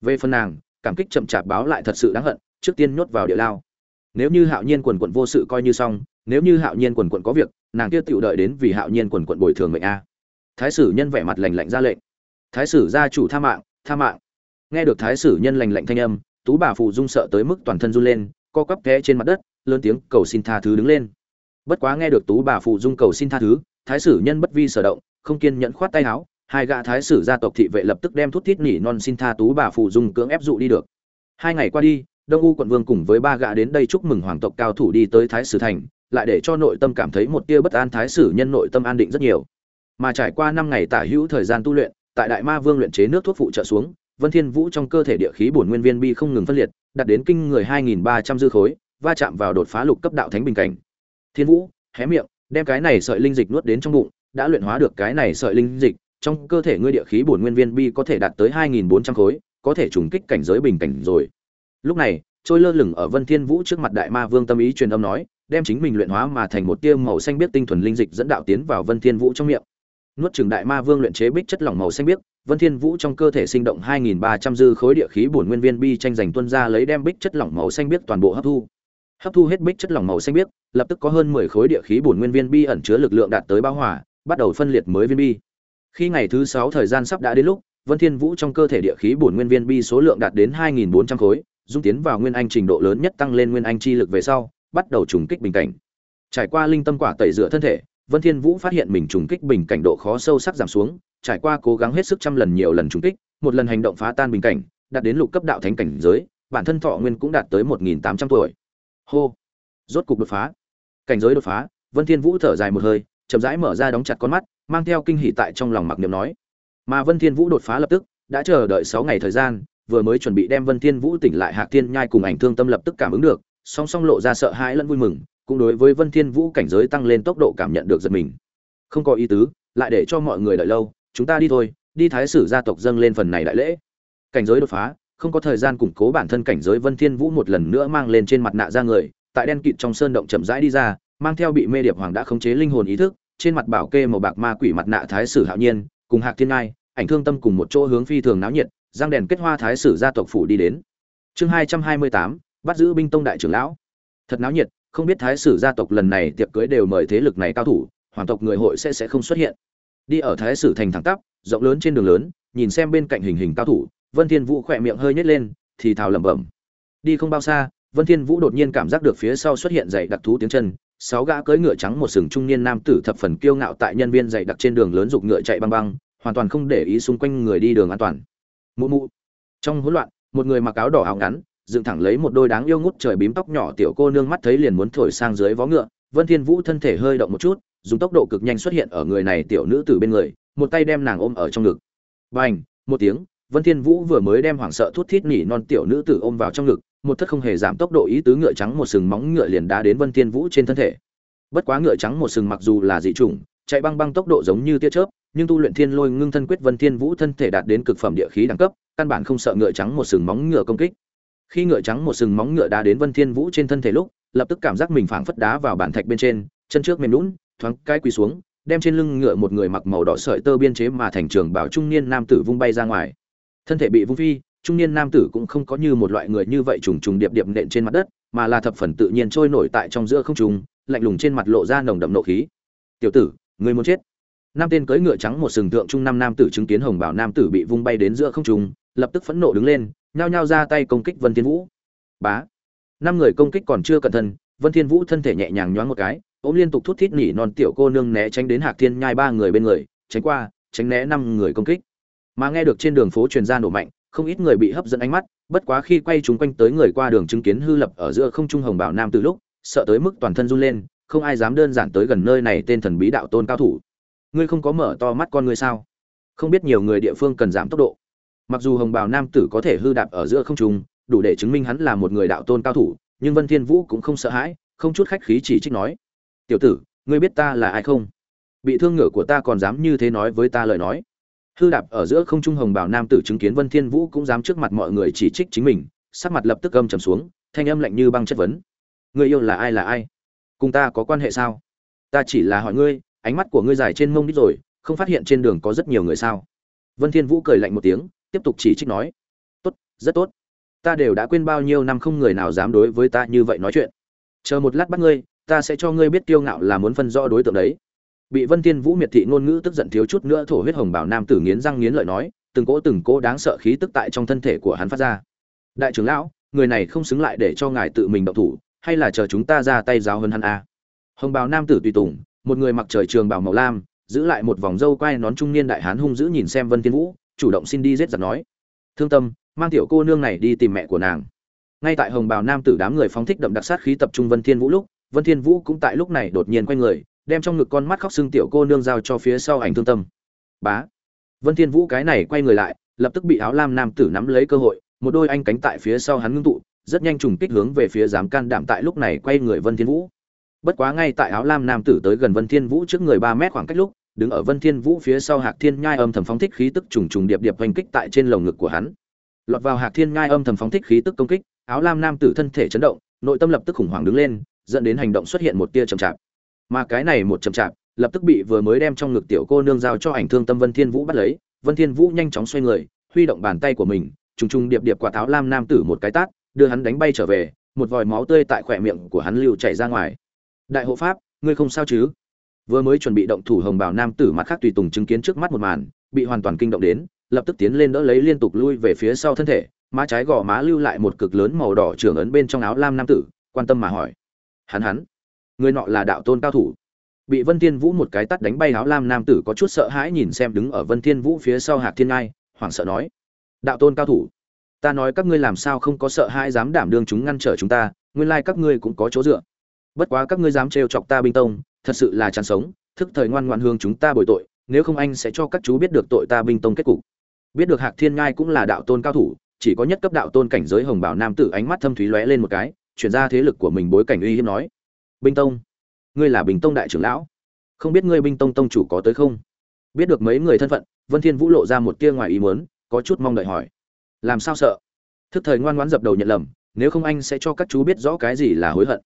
Về phần nàng, cảm kích chậm chạp báo lại thật sự đáng hận trước tiên nhốt vào địa lao. Nếu như hạo nhiên quần quận vô sự coi như xong, nếu như hạo nhiên quần quận có việc, nàng kia tựu đợi đến vì hạo nhiên quần quận bồi thường mệnh a. Thái sử nhân vẻ mặt lành lạnh ra lệnh. Thái sử gia chủ tha mạng tha mạng. Nghe được thái sử nhân lành lạnh thanh âm, tú bà phụ dung sợ tới mức toàn thân run lên, co quắp té trên mặt đất, lớn tiếng cầu xin tha thứ đứng lên. Bất quá nghe được tú bà phụ dung cầu xin tha thứ, thái sử nhân bất vi sở động, không kiên nhẫn khoát tay áo, hai gã thái sử gia tộc thị vệ lập tức đem thuốc thiết nỉ non xin tha tú bà phụ dung cưỡng ép dụ đi được. Hai ngày qua đi đông u quận vương cùng với ba gã đến đây chúc mừng hoàng tộc cao thủ đi tới thái sử thành, lại để cho nội tâm cảm thấy một tia bất an thái sử nhân nội tâm an định rất nhiều. Mà trải qua năm ngày tả hữu thời gian tu luyện, tại đại ma vương luyện chế nước thuốc phụ trợ xuống, vân thiên vũ trong cơ thể địa khí bổn nguyên viên bi không ngừng phân liệt, đạt đến kinh người 2.300 dư khối, va chạm vào đột phá lục cấp đạo thánh bình cảnh. Thiên vũ, hé miệng, đem cái này sợi linh dịch nuốt đến trong bụng, đã luyện hóa được cái này sợi linh dịch, trong cơ thể ngươi địa khí bổn nguyên viên bi có thể đạt tới 2.400 khối, có thể trùng kích cảnh giới bình cảnh rồi lúc này, trôi lơ lửng ở vân thiên vũ trước mặt đại ma vương tâm ý truyền âm nói, đem chính mình luyện hóa mà thành một tia màu xanh biếc tinh thuần linh dịch dẫn đạo tiến vào vân thiên vũ trong miệng. Nuốt chửng đại ma vương luyện chế bích chất lỏng màu xanh biếc, vân thiên vũ trong cơ thể sinh động 2.300 dư khối địa khí bổn nguyên viên bi tranh giành tuân ra lấy đem bích chất lỏng màu xanh biếc toàn bộ hấp thu. Hấp thu hết bích chất lỏng màu xanh biếc, lập tức có hơn 10 khối địa khí bổn nguyên viên bi ẩn chứa lực lượng đạt tới bao hỏa bắt đầu phân liệt mới viên bi. Khi ngày thứ 6 thời gian sắp đã đến lúc, vân thiên vũ trong cơ thể địa khí bổn nguyên viên bi số lượng đạt đến 2.400 khối dung tiến vào nguyên anh trình độ lớn nhất tăng lên nguyên anh chi lực về sau, bắt đầu trùng kích bình cảnh. Trải qua linh tâm quả tẩy rửa thân thể, vân thiên vũ phát hiện mình trùng kích bình cảnh độ khó sâu sắc giảm xuống, trải qua cố gắng hết sức trăm lần nhiều lần trùng kích, một lần hành động phá tan bình cảnh, đạt đến lục cấp đạo thánh cảnh giới, bản thân thọ nguyên cũng đạt tới 1.800 tuổi. Hô! Rốt cục đột phá. Cảnh giới đột phá, vân thiên vũ thở dài một hơi, chậm rãi mở ra đóng chặt con mắt, mang theo kinh hỉ tại trong lòng mặc niệm nói. Mà vân thiên vũ đột phá lập tức, đã chờ đợi 6 ngày thời gian vừa mới chuẩn bị đem vân thiên vũ tỉnh lại hạc thiên nhai cùng ảnh thương tâm lập tức cảm ứng được, song song lộ ra sợ hãi lẫn vui mừng, cũng đối với vân thiên vũ cảnh giới tăng lên tốc độ cảm nhận được giật mình. Không có ý tứ, lại để cho mọi người đợi lâu, chúng ta đi thôi, đi thái sử gia tộc dâng lên phần này đại lễ. Cảnh giới đột phá, không có thời gian củng cố bản thân cảnh giới vân thiên vũ một lần nữa mang lên trên mặt nạ ra người, tại đen kịt trong sơn động chậm rãi đi ra, mang theo bị mê điệp hoàng đã khống chế linh hồn ý thức, trên mặt bảo kê màu bạc ma quỷ mặt nạ thái sử hạo nhiên, cùng hạc thiên ngai ảnh thương tâm cùng một chỗ hướng phi thường náo nhiệt giang đèn kết hoa thái sử gia tộc phủ đi đến. Chương hai trăm hai mươi tám, bắt giữ binh tông đại trưởng lão. Thật náo nhiệt, không biết thái sử gia tộc lần này tiệc cưới đều mời thế lực này cao thủ, hoàng tộc người hội sẽ sẽ không xuất hiện. Đi ở thái sử thành thẳng tắp, rộng lớn trên đường lớn, nhìn xem bên cạnh hình hình cao thủ, vân thiên vũ khỏe miệng hơi nhếch lên, thì thào lẩm bẩm. Đi không bao xa, vân thiên vũ đột nhiên cảm giác được phía sau xuất hiện dày đặc thú tiếng chân, sáu gã cưỡi ngựa trắng một sừng trung niên nam tử thập phần kiêu ngạo tại nhân viên dày đặc trên đường lớn dục ngựa chạy băng băng, hoàn toàn không để ý xung quanh người đi đường an toàn mụ mụ. Trong hỗn loạn, một người mặc áo đỏ áo ngắn, dựng thẳng lấy một đôi đáng yêu ngút trời bím tóc nhỏ tiểu cô nương mắt thấy liền muốn thổi sang dưới vó ngựa. Vân thiên vũ thân thể hơi động một chút, dùng tốc độ cực nhanh xuất hiện ở người này tiểu nữ tử bên người, một tay đem nàng ôm ở trong ngực. Bành, một tiếng, vân thiên vũ vừa mới đem hoảng sợ thút thít nỉ non tiểu nữ tử ôm vào trong ngực, một thất không hề giảm tốc độ ý tứ ngựa trắng một sừng móng ngựa liền đá đến vân thiên vũ trên thân thể. Bất quá ngựa trắng một sừng mặc dù là dị trùng chạy băng băng tốc độ giống như tia chớp, nhưng tu luyện thiên lôi ngưng thân quyết vân thiên vũ thân thể đạt đến cực phẩm địa khí đẳng cấp, căn bản không sợ ngựa trắng một sừng móng ngựa công kích. Khi ngựa trắng một sừng móng ngựa đá đến vân thiên vũ trên thân thể lúc, lập tức cảm giác mình phảng phất đá vào bản thạch bên trên, chân trước mềm nũng thoáng cái quỳ xuống, đem trên lưng ngựa một người mặc màu đỏ sợi tơ biên chế mà thành trường bảo trung niên nam tử vung bay ra ngoài. Thân thể bị vung phi, trung niên nam tử cũng không có như một loại người như vậy trùng trùng điệp điệp nện trên mặt đất, mà là thập phần tự nhiên trôi nổi tại trong giữa không trung, lạnh lùng trên mặt lộ ra nồng đậm nộ khí. Tiểu tử người muốn chết. Năm tên cưỡi ngựa trắng một sừng tượng trung năm nam tử chứng kiến hồng bảo nam tử bị vung bay đến giữa không trung, lập tức phẫn nộ đứng lên, nhao nhao ra tay công kích vân thiên vũ. Bá. Năm người công kích còn chưa cẩn thận, vân thiên vũ thân thể nhẹ nhàng nhoáng một cái ôm liên tục thút thít nỉ non tiểu cô nương né tránh đến hạc thiên nhai ba người bên người, tránh qua, tránh né năm người công kích. Mà nghe được trên đường phố truyền ra nổ mạnh, không ít người bị hấp dẫn ánh mắt, bất quá khi quay chúng quanh tới người qua đường chứng kiến hư lập ở giữa không trung hồng bảo nam từ lúc, sợ tới mức toàn thân run lên không ai dám đơn giản tới gần nơi này tên thần bí đạo tôn cao thủ. Ngươi không có mở to mắt con ngươi sao? Không biết nhiều người địa phương cần giảm tốc độ. Mặc dù hồng bào nam tử có thể hư đạp ở giữa không trung, đủ để chứng minh hắn là một người đạo tôn cao thủ, nhưng vân thiên vũ cũng không sợ hãi, không chút khách khí chỉ trích nói, tiểu tử, ngươi biết ta là ai không? Bị thương ngựa của ta còn dám như thế nói với ta lời nói. Hư đạp ở giữa không trung hồng bào nam tử chứng kiến vân thiên vũ cũng dám trước mặt mọi người chỉ trích chính mình, sắc mặt lập tức âm trầm xuống, thanh âm lạnh như băng chất vấn người yêu là ai là ai? Cùng ta có quan hệ sao? Ta chỉ là hỏi ngươi, ánh mắt của ngươi dài trên mông đít rồi, không phát hiện trên đường có rất nhiều người sao? Vân thiên vũ cười lạnh một tiếng, tiếp tục chỉ trích nói. Tốt, rất tốt. Ta đều đã quên bao nhiêu năm không người nào dám đối với ta như vậy nói chuyện. Chờ một lát bắt ngươi, ta sẽ cho ngươi biết kiêu ngạo là muốn phân rõ đối tượng đấy. Bị vân thiên vũ miệt thị ngôn ngữ tức giận thiếu chút nữa thổ huyết hồng bảo nam tử nghiến răng nghiến lợi nói, từng cỗ từng cỗ đáng sợ khí tức tại trong thân thể của hắn phát ra. Đại trưởng lão, người này không xứng lại để cho ngài tự mình động thủ hay là chờ chúng ta ra tay giáo hơn hắn a hồng bào nam tử tùy tùng, một người mặc trời trường bào màu lam, giữ lại một vòng râu quai nón trung niên đại hán hung dữ nhìn xem vân thiên vũ, chủ động xin đi giết giặc nói. Thương tâm, mang tiểu cô nương này đi tìm mẹ của nàng. Ngay tại hồng bào nam tử đám người phóng thích đậm đặc sát khí tập trung vân thiên vũ lúc, vân thiên vũ cũng tại lúc này đột nhiên quay người, đem trong ngực con mắt khóc xương tiểu cô nương giao cho phía sau ảnh thương tâm. Bá! Vân thiên vũ cái này quay người lại, lập tức bị áo lam nam tử nắm lấy cơ hội, một đôi anh cánh tại phía sau hắn ngưng tụ rất nhanh trùng kích hướng về phía dám can đảm tại lúc này quay người vân thiên vũ. Bất quá ngay tại áo lam nam tử tới gần vân thiên vũ trước người ba mét khoảng cách lúc, đứng ở vân thiên vũ phía sau hạc thiên nhai âm thầm phóng thích khí tức trùng trùng điệp điệp hành kích tại trên lồng ngực của hắn. Lọt vào hạc thiên nhai âm thầm phóng thích khí tức công kích, áo lam nam tử thân thể chấn động, nội tâm lập tức khủng hoảng đứng lên, dẫn đến hành động xuất hiện một tia chậm chạp. Mà cái này một chậm chạp, lập tức bị vừa mới đem trong ngực tiểu cô nương giao cho ảnh thương tâm vân thiên vũ bắt lấy, vân thiên vũ nhanh chóng xoay người, huy động bàn tay của mình, trùng trùng điệp điệp quả táo lam nam tử một cái tát đưa hắn đánh bay trở về, một vòi máu tươi tại khỏe miệng của hắn lưu chảy ra ngoài. Đại hộ pháp, ngươi không sao chứ? Vừa mới chuẩn bị động thủ hồng bảo nam tử mặt khác tùy tùng chứng kiến trước mắt một màn, bị hoàn toàn kinh động đến, lập tức tiến lên đỡ lấy liên tục lui về phía sau thân thể, má trái gò má lưu lại một cực lớn màu đỏ trưởng ấn bên trong áo lam nam tử, quan tâm mà hỏi. Hắn hắn, người nọ là đạo tôn cao thủ. Bị vân thiên vũ một cái tắt đánh bay áo lam nam tử có chút sợ hãi nhìn xem đứng ở vân thiên vũ phía sau hạc thiên ngai, hoảng sợ nói. Đạo tôn cao thủ ta nói các ngươi làm sao không có sợ hãi dám đảm đương chúng ngăn trở chúng ta, nguyên lai các ngươi cũng có chỗ dựa. Bất quá các ngươi dám trêu chọc ta binh tông, thật sự là chán sống, thức thời ngoan ngoan hương chúng ta bồi tội, nếu không anh sẽ cho các chú biết được tội ta binh tông kết cục. Biết được hạc thiên ngai cũng là đạo tôn cao thủ, chỉ có nhất cấp đạo tôn cảnh giới hồng bảo nam tử ánh mắt thâm thúy lóe lên một cái, chuyển ra thế lực của mình bối cảnh uy hiếp nói. Binh tông, ngươi là bình tông đại trưởng lão. Không biết ngươi binh tông tông chủ có tới không? Biết được mấy người thân phận, vân thiên vũ lộ ra một tia ngoài ý muốn, có chút mong đợi hỏi làm sao sợ? Thức thời ngoan ngoãn dập đầu nhận lầm, nếu không anh sẽ cho các chú biết rõ cái gì là hối hận.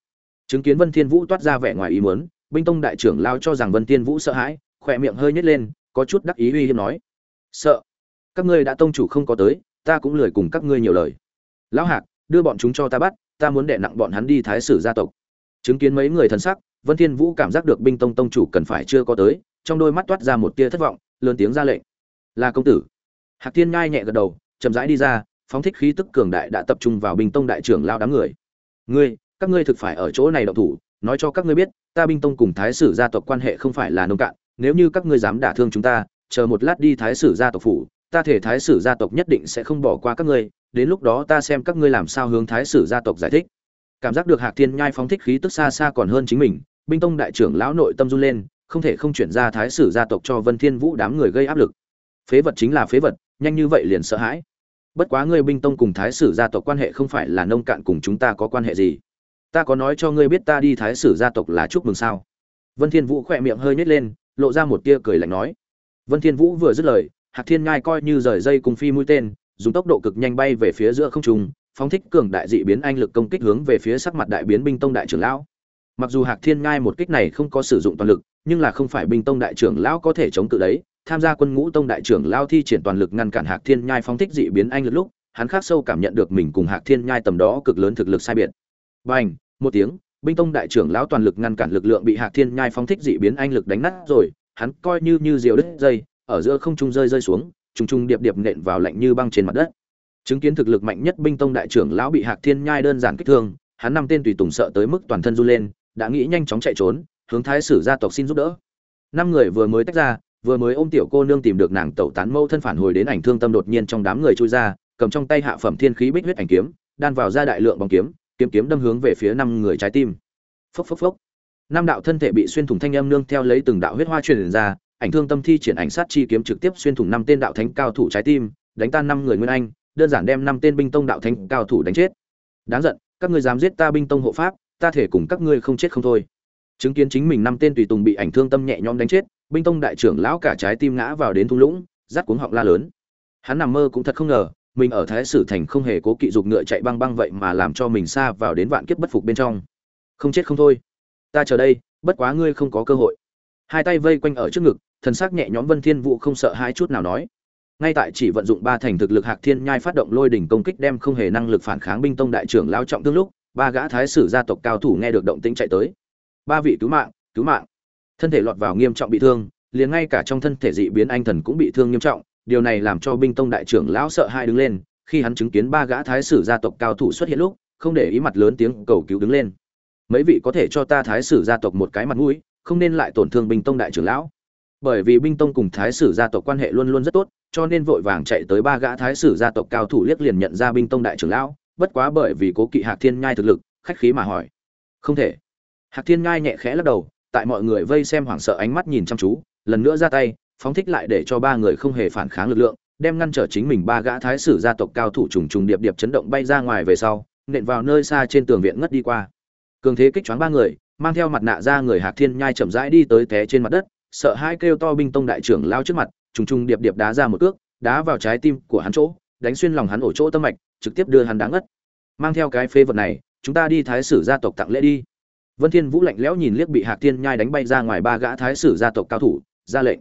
Chứng kiến vân thiên vũ toát ra vẻ ngoài ý muốn, binh tông đại trưởng lao cho rằng vân thiên vũ sợ hãi khoe miệng hơi nhếch lên, có chút đắc ý uy hiếp nói. Sợ? Các ngươi đã tông chủ không có tới, ta cũng lười cùng các ngươi nhiều lời. Lão hạc, đưa bọn chúng cho ta bắt, ta muốn đè nặng bọn hắn đi thái sử gia tộc. Chứng kiến mấy người thần sắc, vân thiên vũ cảm giác được binh tông tông chủ cần phải chưa có tới, trong đôi mắt toát ra một tia thất vọng, lớn tiếng ra lệnh. Là công tử. Hạc thiên nhai nhẹ gật đầu chậm rãi đi ra, phóng thích khí tức cường đại đã tập trung vào binh tông đại trưởng lao đám người. Ngươi, các ngươi thực phải ở chỗ này động thủ, nói cho các ngươi biết, ta binh tông cùng thái sử gia tộc quan hệ không phải là nông cạn, nếu như các ngươi dám đả thương chúng ta, chờ một lát đi thái sử gia tộc phủ, ta thể thái sử gia tộc nhất định sẽ không bỏ qua các ngươi, đến lúc đó ta xem các ngươi làm sao hướng thái sử gia tộc giải thích. Cảm giác được hạc thiên nhai phóng thích khí tức xa xa còn hơn chính mình, binh tông đại trưởng lão nội tâm run lên, không thể không chuyển ra thái sử gia tộc cho vân thiên vũ đám người gây áp lực. Phế vật chính là phế vật, nhanh như vậy liền sợ hãi bất quá ngươi binh tông cùng thái sử gia tộc quan hệ không phải là nông cạn cùng chúng ta có quan hệ gì? Ta có nói cho ngươi biết ta đi thái sử gia tộc là chúc mừng sao? Vân thiên vũ khỏe miệng hơi nhếch lên, lộ ra một tia cười lạnh nói. Vân thiên vũ vừa dứt lời, hạc thiên ngai coi như rời dây cùng phi mũi tên, dùng tốc độ cực nhanh bay về phía giữa không trung, phóng thích cường đại dị biến anh lực công kích hướng về phía sắc mặt đại biến binh tông đại trưởng lão. Mặc dù hạc thiên ngai một kích này không có sử dụng toàn lực, nhưng là không phải binh tông đại trưởng lão có thể chống cự đấy tham gia quân ngũ tông đại trưởng lão thi triển toàn lực ngăn cản hạc thiên nhai phóng thích dị biến anh lực lúc, hắn khắc sâu cảm nhận được mình cùng hạc thiên nhai tầm đó cực lớn thực lực sai biệt. Bành, một tiếng, binh tông đại trưởng lão toàn lực ngăn cản lực lượng bị hạc thiên nhai phóng thích dị biến anh lực đánh nát rồi, hắn coi như như diều đứt dây, ở giữa không trung rơi rơi xuống, trùng trùng điệp điệp nện vào lạnh như băng trên mặt đất. Chứng kiến thực lực mạnh nhất binh tông đại trưởng lão bị hạc thiên nhai đơn giản kích thương, hắn năm tên tùy tùng sợ tới mức toàn thân run lên, đã nghĩ nhanh chóng chạy trốn, hướng thái sử gia tộc xin giúp đỡ. Năm người vừa mới tách ra vừa mới ôm tiểu cô nương tìm được nàng tẩu tán mâu thân phản hồi đến ảnh thương tâm đột nhiên trong đám người chui ra, cầm trong tay hạ phẩm thiên khí bích huyết ảnh kiếm, đan vào ra đại lượng bóng kiếm kiếm kiếm đâm hướng về phía năm người trái tim. Phốc phốc phốc. Năm đạo thân thể bị xuyên thủng thanh âm nương theo lấy từng đạo huyết hoa truyền ra, ảnh thương tâm thi triển ảnh sát chi kiếm trực tiếp xuyên thủng năm tên đạo thánh cao thủ trái tim, đánh tan năm người nguyên anh, đơn giản đem năm tên binh tông đạo thánh cao thủ đánh chết. Đáng giận, các ngươi dám giết ta binh tông hộ pháp, ta thể cùng các ngươi không chết không thôi. Chứng kiến chính mình năm tên tùy tùng bị ảnh thương tâm nhẹ nhõm đánh chết binh tông đại trưởng lão cả trái tim ngã vào đến thung lũng rát cuống họng la lớn. Hắn nằm mơ cũng thật không ngờ, mình ở thái sử thành không hề cố kỵ dục ngựa chạy băng băng vậy mà làm cho mình xa vào đến vạn kiếp bất phục bên trong. Không chết không thôi. Ta chờ đây, bất quá ngươi không có cơ hội. Hai tay vây quanh ở trước ngực, thần sắc nhẹ nhõm vân thiên vũ không sợ hai chút nào nói. Ngay tại chỉ vận dụng ba thành thực lực hạc thiên nhai phát động lôi đỉnh công kích đem không hề năng lực phản kháng binh tông đại trưởng lao trọng tương lúc, ba gã thái sử gia tộc cao thủ nghe được động tĩnh chạy tới. Ba vị cứu mạng cứu mạng thân thể lọt vào nghiêm trọng bị thương, liền ngay cả trong thân thể dị biến anh thần cũng bị thương nghiêm trọng, điều này làm cho binh tông đại trưởng lão sợ hai đứng lên, khi hắn chứng kiến ba gã thái sử gia tộc cao thủ xuất hiện lúc, không để ý mặt lớn tiếng cầu cứu đứng lên. Mấy vị có thể cho ta thái sử gia tộc một cái mặt mũi, không nên lại tổn thương binh tông đại trưởng lão. Bởi vì binh tông cùng thái sử gia tộc quan hệ luôn luôn rất tốt, cho nên vội vàng chạy tới ba gã thái sử gia tộc cao thủ liếc liền nhận ra binh tông đại trưởng lão, bất quá bởi vì cố kỵ hạc thiên nhai thực lực, khách khí mà hỏi. Không thể. Hạc thiên nhai nhẹ khẽ lắc đầu tại mọi người vây xem hoảng sợ ánh mắt nhìn chăm chú, lần nữa ra tay, phóng thích lại để cho ba người không hề phản kháng lực lượng, đem ngăn trở chính mình ba gã thái sử gia tộc cao thủ trùng trùng điệp điệp chấn động bay ra ngoài về sau, nện vào nơi xa trên tường viện ngất đi qua. Cường thế kích choáng ba người, mang theo mặt nạ ra người hạc thiên nhai chậm rãi đi tới té trên mặt đất, sợ hai kêu to binh tông đại trưởng lao trước mặt, trùng trùng điệp điệp đá ra một cước, đá vào trái tim của hắn chỗ, đánh xuyên lòng hắn ổ chỗ tâm mạch, trực tiếp đưa hắn đáng ngất. Mang theo cái phê vật này, chúng ta đi thái sử gia tộc tặng lễ đi vân thiên vũ lạnh lẽo nhìn liếc bị hạc thiên nhai đánh bay ra ngoài ba gã thái sử gia tộc cao thủ, ra lệnh.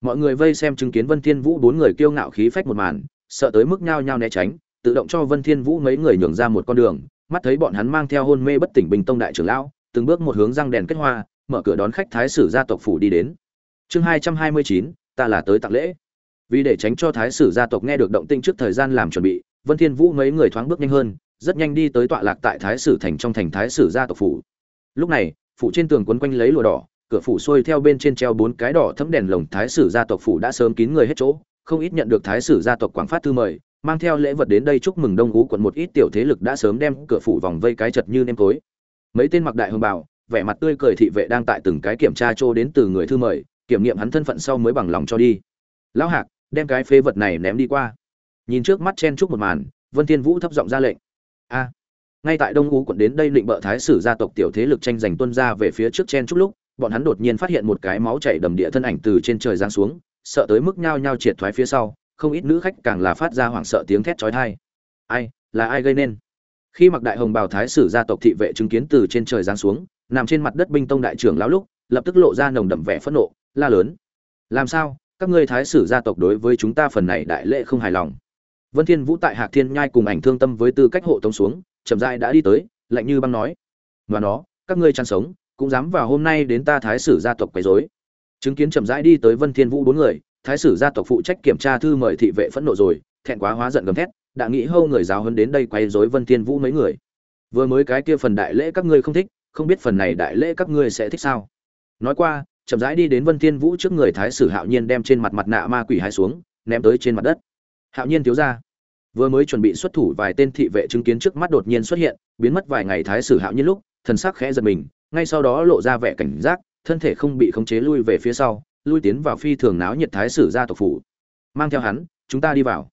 Mọi người vây xem chứng kiến vân thiên vũ bốn người kiêu ngạo khí phách một màn, sợ tới mức nhao nhao né tránh, tự động cho vân thiên vũ mấy người nhường ra một con đường, mắt thấy bọn hắn mang theo hôn mê bất tỉnh bình tông đại trưởng lão, từng bước một hướng răng đèn kết hoa, mở cửa đón khách thái sử gia tộc phủ đi đến. Chương hai trăm hai mươi chín, ta là tới tặng lễ. Vì để tránh cho thái sử gia tộc nghe được động tĩnh trước thời gian làm chuẩn bị, vân thiên vũ mấy người thoáng bước nhanh hơn, rất nhanh đi tới tọa lạc tại thái sử thành trong thành thái sử gia tộc phủ lúc này, phủ trên tường quấn quanh lấy lụa đỏ, cửa phủ xuôi theo bên trên treo bốn cái đỏ thấm đèn lồng thái sử gia tộc phủ đã sớm kín người hết chỗ, không ít nhận được thái sử gia tộc quảng phát thư mời, mang theo lễ vật đến đây chúc mừng đông ú quận một ít tiểu thế lực đã sớm đem cửa phủ vòng vây cái chật như nêm tối. Mấy tên mặc đại hồng bảo vẻ mặt tươi cười thị vệ đang tại từng cái kiểm tra trô đến từ người thư mời, kiểm nghiệm hắn thân phận sau mới bằng lòng cho đi. Lão hạc, đem cái phế vật này ném đi qua. Nhìn trước mắt chen chúc một màn, vân thiên vũ thấp giọng ra lệnh. A! Ngay tại đông ú quận đến đây định bợ thái sử gia tộc tiểu thế lực tranh giành tuân ra về phía trước chen chúc lúc, bọn hắn đột nhiên phát hiện một cái máu chảy đầm địa thân ảnh từ trên trời giáng xuống, sợ tới mức nhao nhao triệt thoái phía sau, không ít nữ khách càng là phát ra hoảng sợ tiếng thét chói tai. Ai, là ai gây nên? Khi mặc đại hồng bào thái sử gia tộc thị vệ chứng kiến từ trên trời giáng xuống, nằm trên mặt đất binh tông đại trưởng lão lúc, lập tức lộ ra nồng đậm vẻ phẫn nộ, la lớn. Làm sao? Các ngươi thái sử gia tộc đối với chúng ta phần này đại lễ không hài lòng. Vân thiên vũ tại hạc thiên nhai cùng ảnh thương tâm với tư cách hộ tống xuống chậm rãi đã đi tới, lạnh như băng nói. Và nó các ngươi chăn sống, cũng dám vào hôm nay đến ta thái sử gia tộc quấy rối. Chứng kiến chậm rãi đi tới vân thiên vũ bốn người, thái sử gia tộc phụ trách kiểm tra thư mời thị vệ phẫn nộ rồi, thẹn quá hóa giận gầm thét, đã nghĩ hâu người giáo hơn đến đây quấy rối vân thiên vũ mấy người. Vừa mới cái kia phần đại lễ các ngươi không thích, không biết phần này đại lễ các ngươi sẽ thích sao? Nói qua, chậm rãi đi đến vân thiên vũ trước người thái sử hạo nhiên đem trên mặt mặt nạ ma quỷ hai xuống, ném tới trên mặt đất. Hạo nhiên thiếu gia vừa mới chuẩn bị xuất thủ vài tên thị vệ chứng kiến trước mắt đột nhiên xuất hiện, biến mất vài ngày thái sử hạo nhiên lúc, thần sắc khẽ giật mình, ngay sau đó lộ ra vẻ cảnh giác, thân thể không bị khống chế lui về phía sau, lui tiến vào phi thường náo nhiệt thái sử gia tộc phủ. Mang theo hắn, chúng ta đi vào.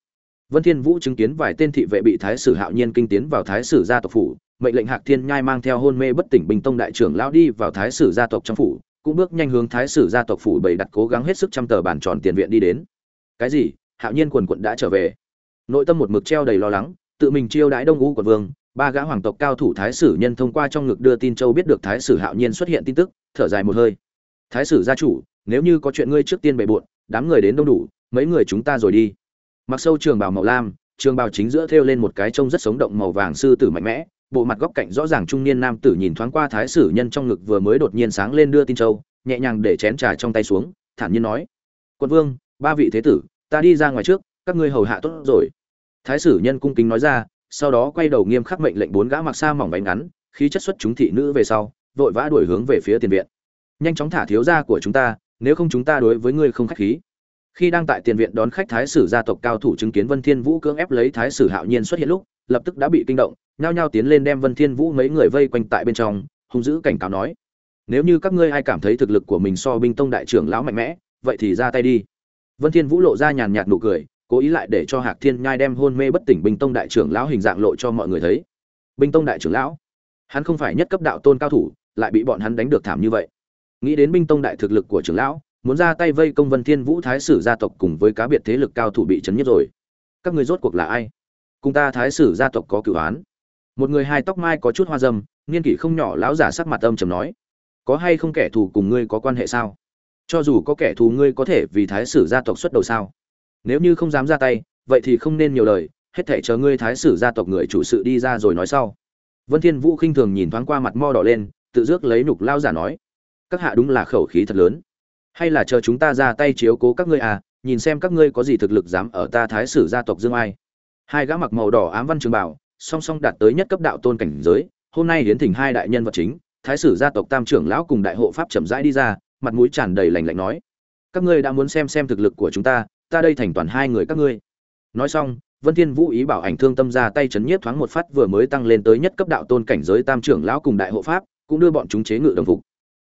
Vân thiên vũ chứng kiến vài tên thị vệ bị thái sử hạo nhiên kinh tiến vào thái sử gia tộc phủ, mệnh lệnh hạc thiên nhai mang theo hôn mê bất tỉnh bình tông đại trưởng lão đi vào thái sử gia tộc trong phủ, cũng bước nhanh hướng thái sử gia tộc phủ bày đặt cố gắng hết sức trăm tờ bản tròn tiền viện đi đến. Cái gì? Hạo nhiên quần quận đã trở về nội tâm một mực treo đầy lo lắng, tự mình chiêu đãi đông U quận vương, ba gã hoàng tộc cao thủ thái sử nhân thông qua trong ngực đưa tin châu biết được thái sử hạo nhiên xuất hiện tin tức, thở dài một hơi. Thái sử gia chủ, nếu như có chuyện ngươi trước tiên bề bộn đám người đến đông đủ, mấy người chúng ta rồi đi. Mặc sâu trường bào màu lam, trường bào chính giữa thêu lên một cái trông rất sống động màu vàng sư tử mạnh mẽ, bộ mặt góc cạnh rõ ràng trung niên nam tử nhìn thoáng qua thái sử nhân trong ngực vừa mới đột nhiên sáng lên đưa tin châu, nhẹ nhàng để chén trà trong tay xuống, thản nhiên nói quân vương, ba vị thế tử, ta đi ra ngoài trước các ngươi hầu hạ tốt rồi. Thái sử nhân cung kính nói ra, sau đó quay đầu nghiêm khắc mệnh lệnh bốn gã mặc xa mỏng váy ngắn khi chất xuất chúng thị nữ về sau, vội vã đuổi hướng về phía tiền viện. Nhanh chóng thả thiếu gia của chúng ta, nếu không chúng ta đối với ngươi không khách khí. Khi đang tại tiền viện đón khách thái sử gia tộc cao thủ chứng kiến vân thiên vũ cưỡng ép lấy thái sử hạo nhiên xuất hiện lúc, lập tức đã bị kinh động, nhao nhao tiến lên đem vân thiên vũ mấy người vây quanh tại bên trong, hung dữ cảnh cáo nói, nếu như các ngươi ai cảm thấy thực lực của mình so binh tông đại trưởng lão mạnh mẽ, vậy thì ra tay đi. Vân thiên vũ lộ ra nhàn nhạt nụ cười cố ý lại để cho hạc thiên nhai đem hôn mê bất tỉnh Bình tông đại trưởng lão hình dạng lộ cho mọi người thấy. Bình tông đại trưởng lão? Hắn không phải nhất cấp đạo tôn cao thủ, lại bị bọn hắn đánh được thảm như vậy. Nghĩ đến Bình tông đại thực lực của trưởng lão, muốn ra tay vây công vân thiên vũ thái sử gia tộc cùng với cá biệt thế lực cao thủ bị chấn nhất rồi. Các người rốt cuộc là ai? Cùng ta thái sử gia tộc có cửu án một người hai tóc mai có chút hoa dâm, niên kỷ không nhỏ lão giả sắc mặt âm trầm nói. Có hay không kẻ thù cùng ngươi có quan hệ sao? Cho dù có kẻ thù ngươi có thể vì thái sử gia tộc xuất đầu sao? Nếu như không dám ra tay, vậy thì không nên nhiều lời, hết thể chờ ngươi thái sử gia tộc người chủ sự đi ra rồi nói sau. Vân thiên vũ khinh thường nhìn thoáng qua mặt mo đỏ lên, tự dước lấy nục lao giả nói, các hạ đúng là khẩu khí thật lớn. Hay là chờ chúng ta ra tay chiếu cố các ngươi à nhìn xem các ngươi có gì thực lực dám ở ta thái sử gia tộc dương ai. Hai gã mặc màu đỏ ám văn trường bảo, song song đạt tới nhất cấp đạo tôn cảnh giới, hôm nay hiến thỉnh hai đại nhân vật chính, thái sử gia tộc tam trưởng lão cùng đại hộ pháp chậm rãi đi ra, mặt mũi tràn đầy lạnh lạnh nói, các ngươi đã muốn xem xem thực lực của chúng ta ta đây thành toàn hai người các ngươi. Nói xong, vân thiên vũ ý bảo ảnh thương tâm ra tay chấn nhiếp thoáng một phát vừa mới tăng lên tới nhất cấp đạo tôn cảnh giới tam trưởng lão cùng đại hộ pháp, cũng đưa bọn chúng chế ngự đồng phục.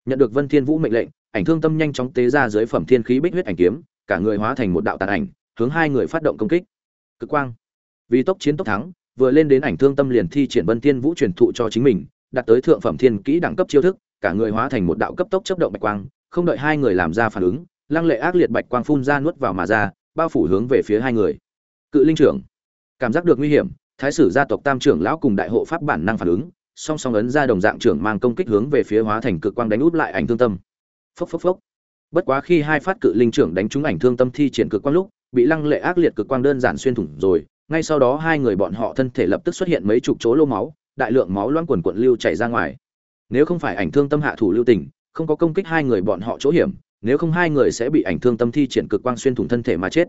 Nhận được vân thiên vũ mệnh lệnh, ảnh thương tâm nhanh chóng tế ra dưới phẩm thiên khí bích huyết ảnh kiếm, cả người hóa thành một đạo tàn ảnh, hướng hai người phát động công kích. Cực quang. Vì tốc chiến tốc thắng, vừa lên đến ảnh thương tâm liền thi triển vân thiên vũ truyền thụ cho chính mình, đạt tới thượng phẩm thiên kỹ đẳng cấp chiêu thức, cả người hóa thành một đạo cấp tốc chớp động bạch quang, không đợi hai người làm ra phản ứng lăng lệ ác liệt bạch quang phun ra nuốt vào mà ra, bao phủ hướng về phía hai người. Cự linh trưởng, cảm giác được nguy hiểm, thái sử gia tộc tam trưởng lão cùng đại hộ pháp bản năng phản ứng, song song ấn ra đồng dạng trưởng mang công kích hướng về phía hóa thành cực quang đánh út lại ảnh thương tâm. Phốc phốc phốc. Bất quá khi hai phát cự linh trưởng đánh trúng ảnh thương tâm thi triển cực quang lúc, bị lăng lệ ác liệt cực quang đơn giản xuyên thủng rồi, ngay sau đó hai người bọn họ thân thể lập tức xuất hiện mấy chục chỗ lô máu, đại lượng máu loãng quần quận lưu chảy ra ngoài. Nếu không phải ảnh thương tâm hạ thủ lưu tình, không có công kích hai người bọn họ chỗ hiểm nếu không hai người sẽ bị ảnh thương tâm thi triển cực quang xuyên thủng thân thể mà chết.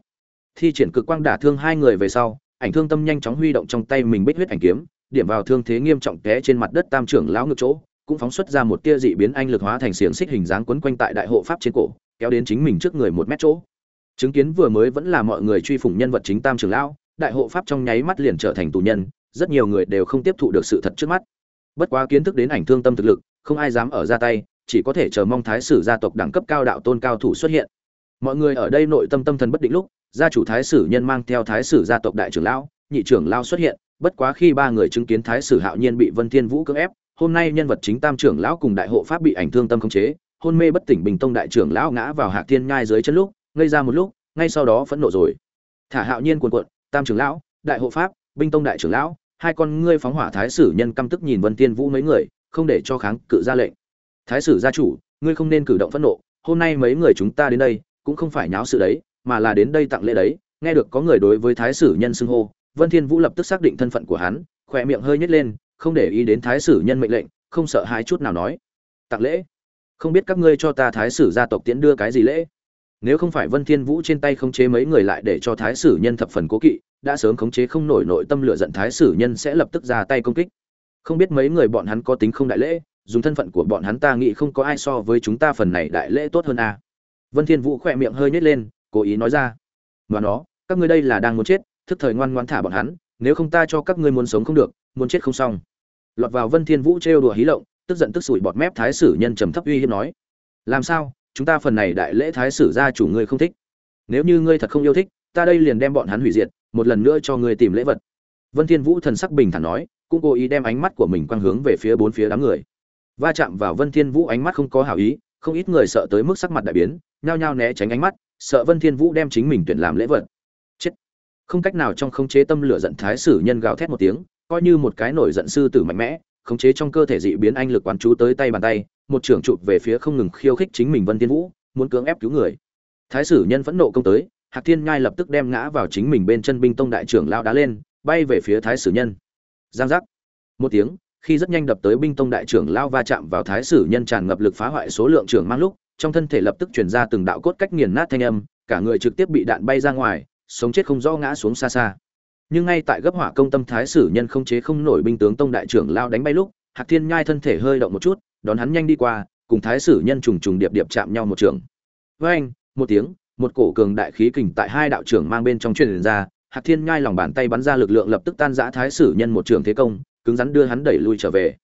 Thi triển cực quang đả thương hai người về sau, ảnh thương tâm nhanh chóng huy động trong tay mình bích huyết ảnh kiếm, điểm vào thương thế nghiêm trọng té trên mặt đất tam trưởng lão ngực chỗ, cũng phóng xuất ra một tia dị biến anh lực hóa thành xiềng xích hình dáng quấn quanh tại đại hộ pháp trên cổ, kéo đến chính mình trước người một mét chỗ. Chứng kiến vừa mới vẫn là mọi người truy phủng nhân vật chính tam trưởng lão, đại hộ pháp trong nháy mắt liền trở thành tù nhân, rất nhiều người đều không tiếp thụ được sự thật trước mắt. Bất quá kiến thức đến ảnh thương tâm thực lực, không ai dám ở ra tay chỉ có thể chờ mong thái sử gia tộc đẳng cấp cao đạo tôn cao thủ xuất hiện. Mọi người ở đây nội tâm tâm thần bất định lúc, gia chủ thái sử nhân mang theo thái sử gia tộc đại trưởng lão, nhị trưởng lão xuất hiện, bất quá khi ba người chứng kiến thái sử hạo nhiên bị vân thiên vũ cưỡng ép, hôm nay nhân vật chính tam trưởng lão cùng đại hộ pháp bị ảnh thương tâm khống chế, hôn mê bất tỉnh bình tông đại trưởng lão ngã vào hạc thiên nhai dưới chân lúc, ngây ra một lúc, ngay sau đó phẫn nộ rồi. Thả hạo nhiên cuồn cuộn, tam trưởng lão, đại hộ pháp binh tông đại trưởng lão, hai con ngươi phóng hỏa thái sử nhân căm tức nhìn vân thiên vũ mấy người, không để cho kháng cự ra lệnh thái sử gia chủ, ngươi không nên cử động phẫn nộ, hôm nay mấy người chúng ta đến đây, cũng không phải nháo sự đấy, mà là đến đây tặng lễ đấy. Nghe được có người đối với thái sử nhân xưng hô, vân thiên vũ lập tức xác định thân phận của hắn khoe miệng hơi nhếch lên, không để ý đến thái sử nhân mệnh lệnh, không sợ hãi chút nào nói, tặng lễ? Không biết các ngươi cho ta thái sử gia tộc tiễn đưa cái gì lễ? Nếu không phải vân thiên vũ trên tay khống chế mấy người lại để cho thái sử nhân thập phần cố kỵ, đã sớm khống chế không nổi nội tâm lửa giận thái sử nhân sẽ lập tức ra tay công kích. Không biết mấy người bọn hắn có tính không đại lễ dùng thân phận của bọn hắn ta nghĩ không có ai so với chúng ta phần này đại lễ tốt hơn a. Vân thiên vũ khoe miệng hơi nhếch lên, cố ý nói ra. Mà nó, các ngươi đây là đang muốn chết, thức thời ngoan ngoãn thả bọn hắn, nếu không ta cho các ngươi muốn sống không được, muốn chết không xong. Lọt vào vân thiên vũ trêu đùa hí lộng, tức giận tức sủi bọt mép thái sử nhân trầm thấp uy hiếp nói. Làm sao, chúng ta phần này đại lễ thái sử gia chủ ngươi không thích? Nếu như ngươi thật không yêu thích, ta đây liền đem bọn hắn hủy diệt, một lần nữa cho ngươi tìm lễ vật. Vân thiên vũ thần sắc bình thản nói, cũng cố ý đem ánh mắt của mình quang hướng về phía bốn phía đám người va chạm vào vân thiên vũ ánh mắt không có hảo ý, không ít người sợ tới mức sắc mặt đại biến, nhao nhao né tránh ánh mắt, sợ vân thiên vũ đem chính mình tuyển làm lễ vật. Chết! Không cách nào trong khống chế tâm lửa giận thái sử nhân gào thét một tiếng, coi như một cái nổi giận sư tử mạnh mẽ, khống chế trong cơ thể dị biến anh lực quán chú tới tay bàn tay, một trưởng chụp về phía không ngừng khiêu khích chính mình vân thiên vũ, muốn cưỡng ép cứu người. Thái sử nhân phẫn nộ công tới, hạc thiên nhai lập tức đem ngã vào chính mình bên chân binh tông đại trưởng lao đá lên, bay về phía thái sử nhân. Giang giác! Một tiếng khi rất nhanh đập tới binh tông đại trưởng lao va chạm vào thái sử nhân tràn ngập lực phá hoại số lượng trưởng mang lúc, trong thân thể lập tức truyền ra từng đạo cốt cách nghiền nát thanh âm, cả người trực tiếp bị đạn bay ra ngoài, sống chết không rõ ngã xuống xa xa. Nhưng ngay tại gấp hỏa công tâm thái sử nhân không chế không nổi binh tướng tông đại trưởng lao đánh bay lúc, hạc thiên nhai thân thể hơi động một chút, đón hắn nhanh đi qua, cùng thái sử nhân trùng trùng điệp điệp chạm nhau một trường. Với anh, một tiếng, một cổ cường đại khí kình tại hai đạo trưởng mang bên trong truyền ra, hạc thiên nhai lòng bàn tay bắn ra lực lượng lập tức tan giã thái sử nhân một trường thế công cứng rắn đưa hắn đẩy lui trở về.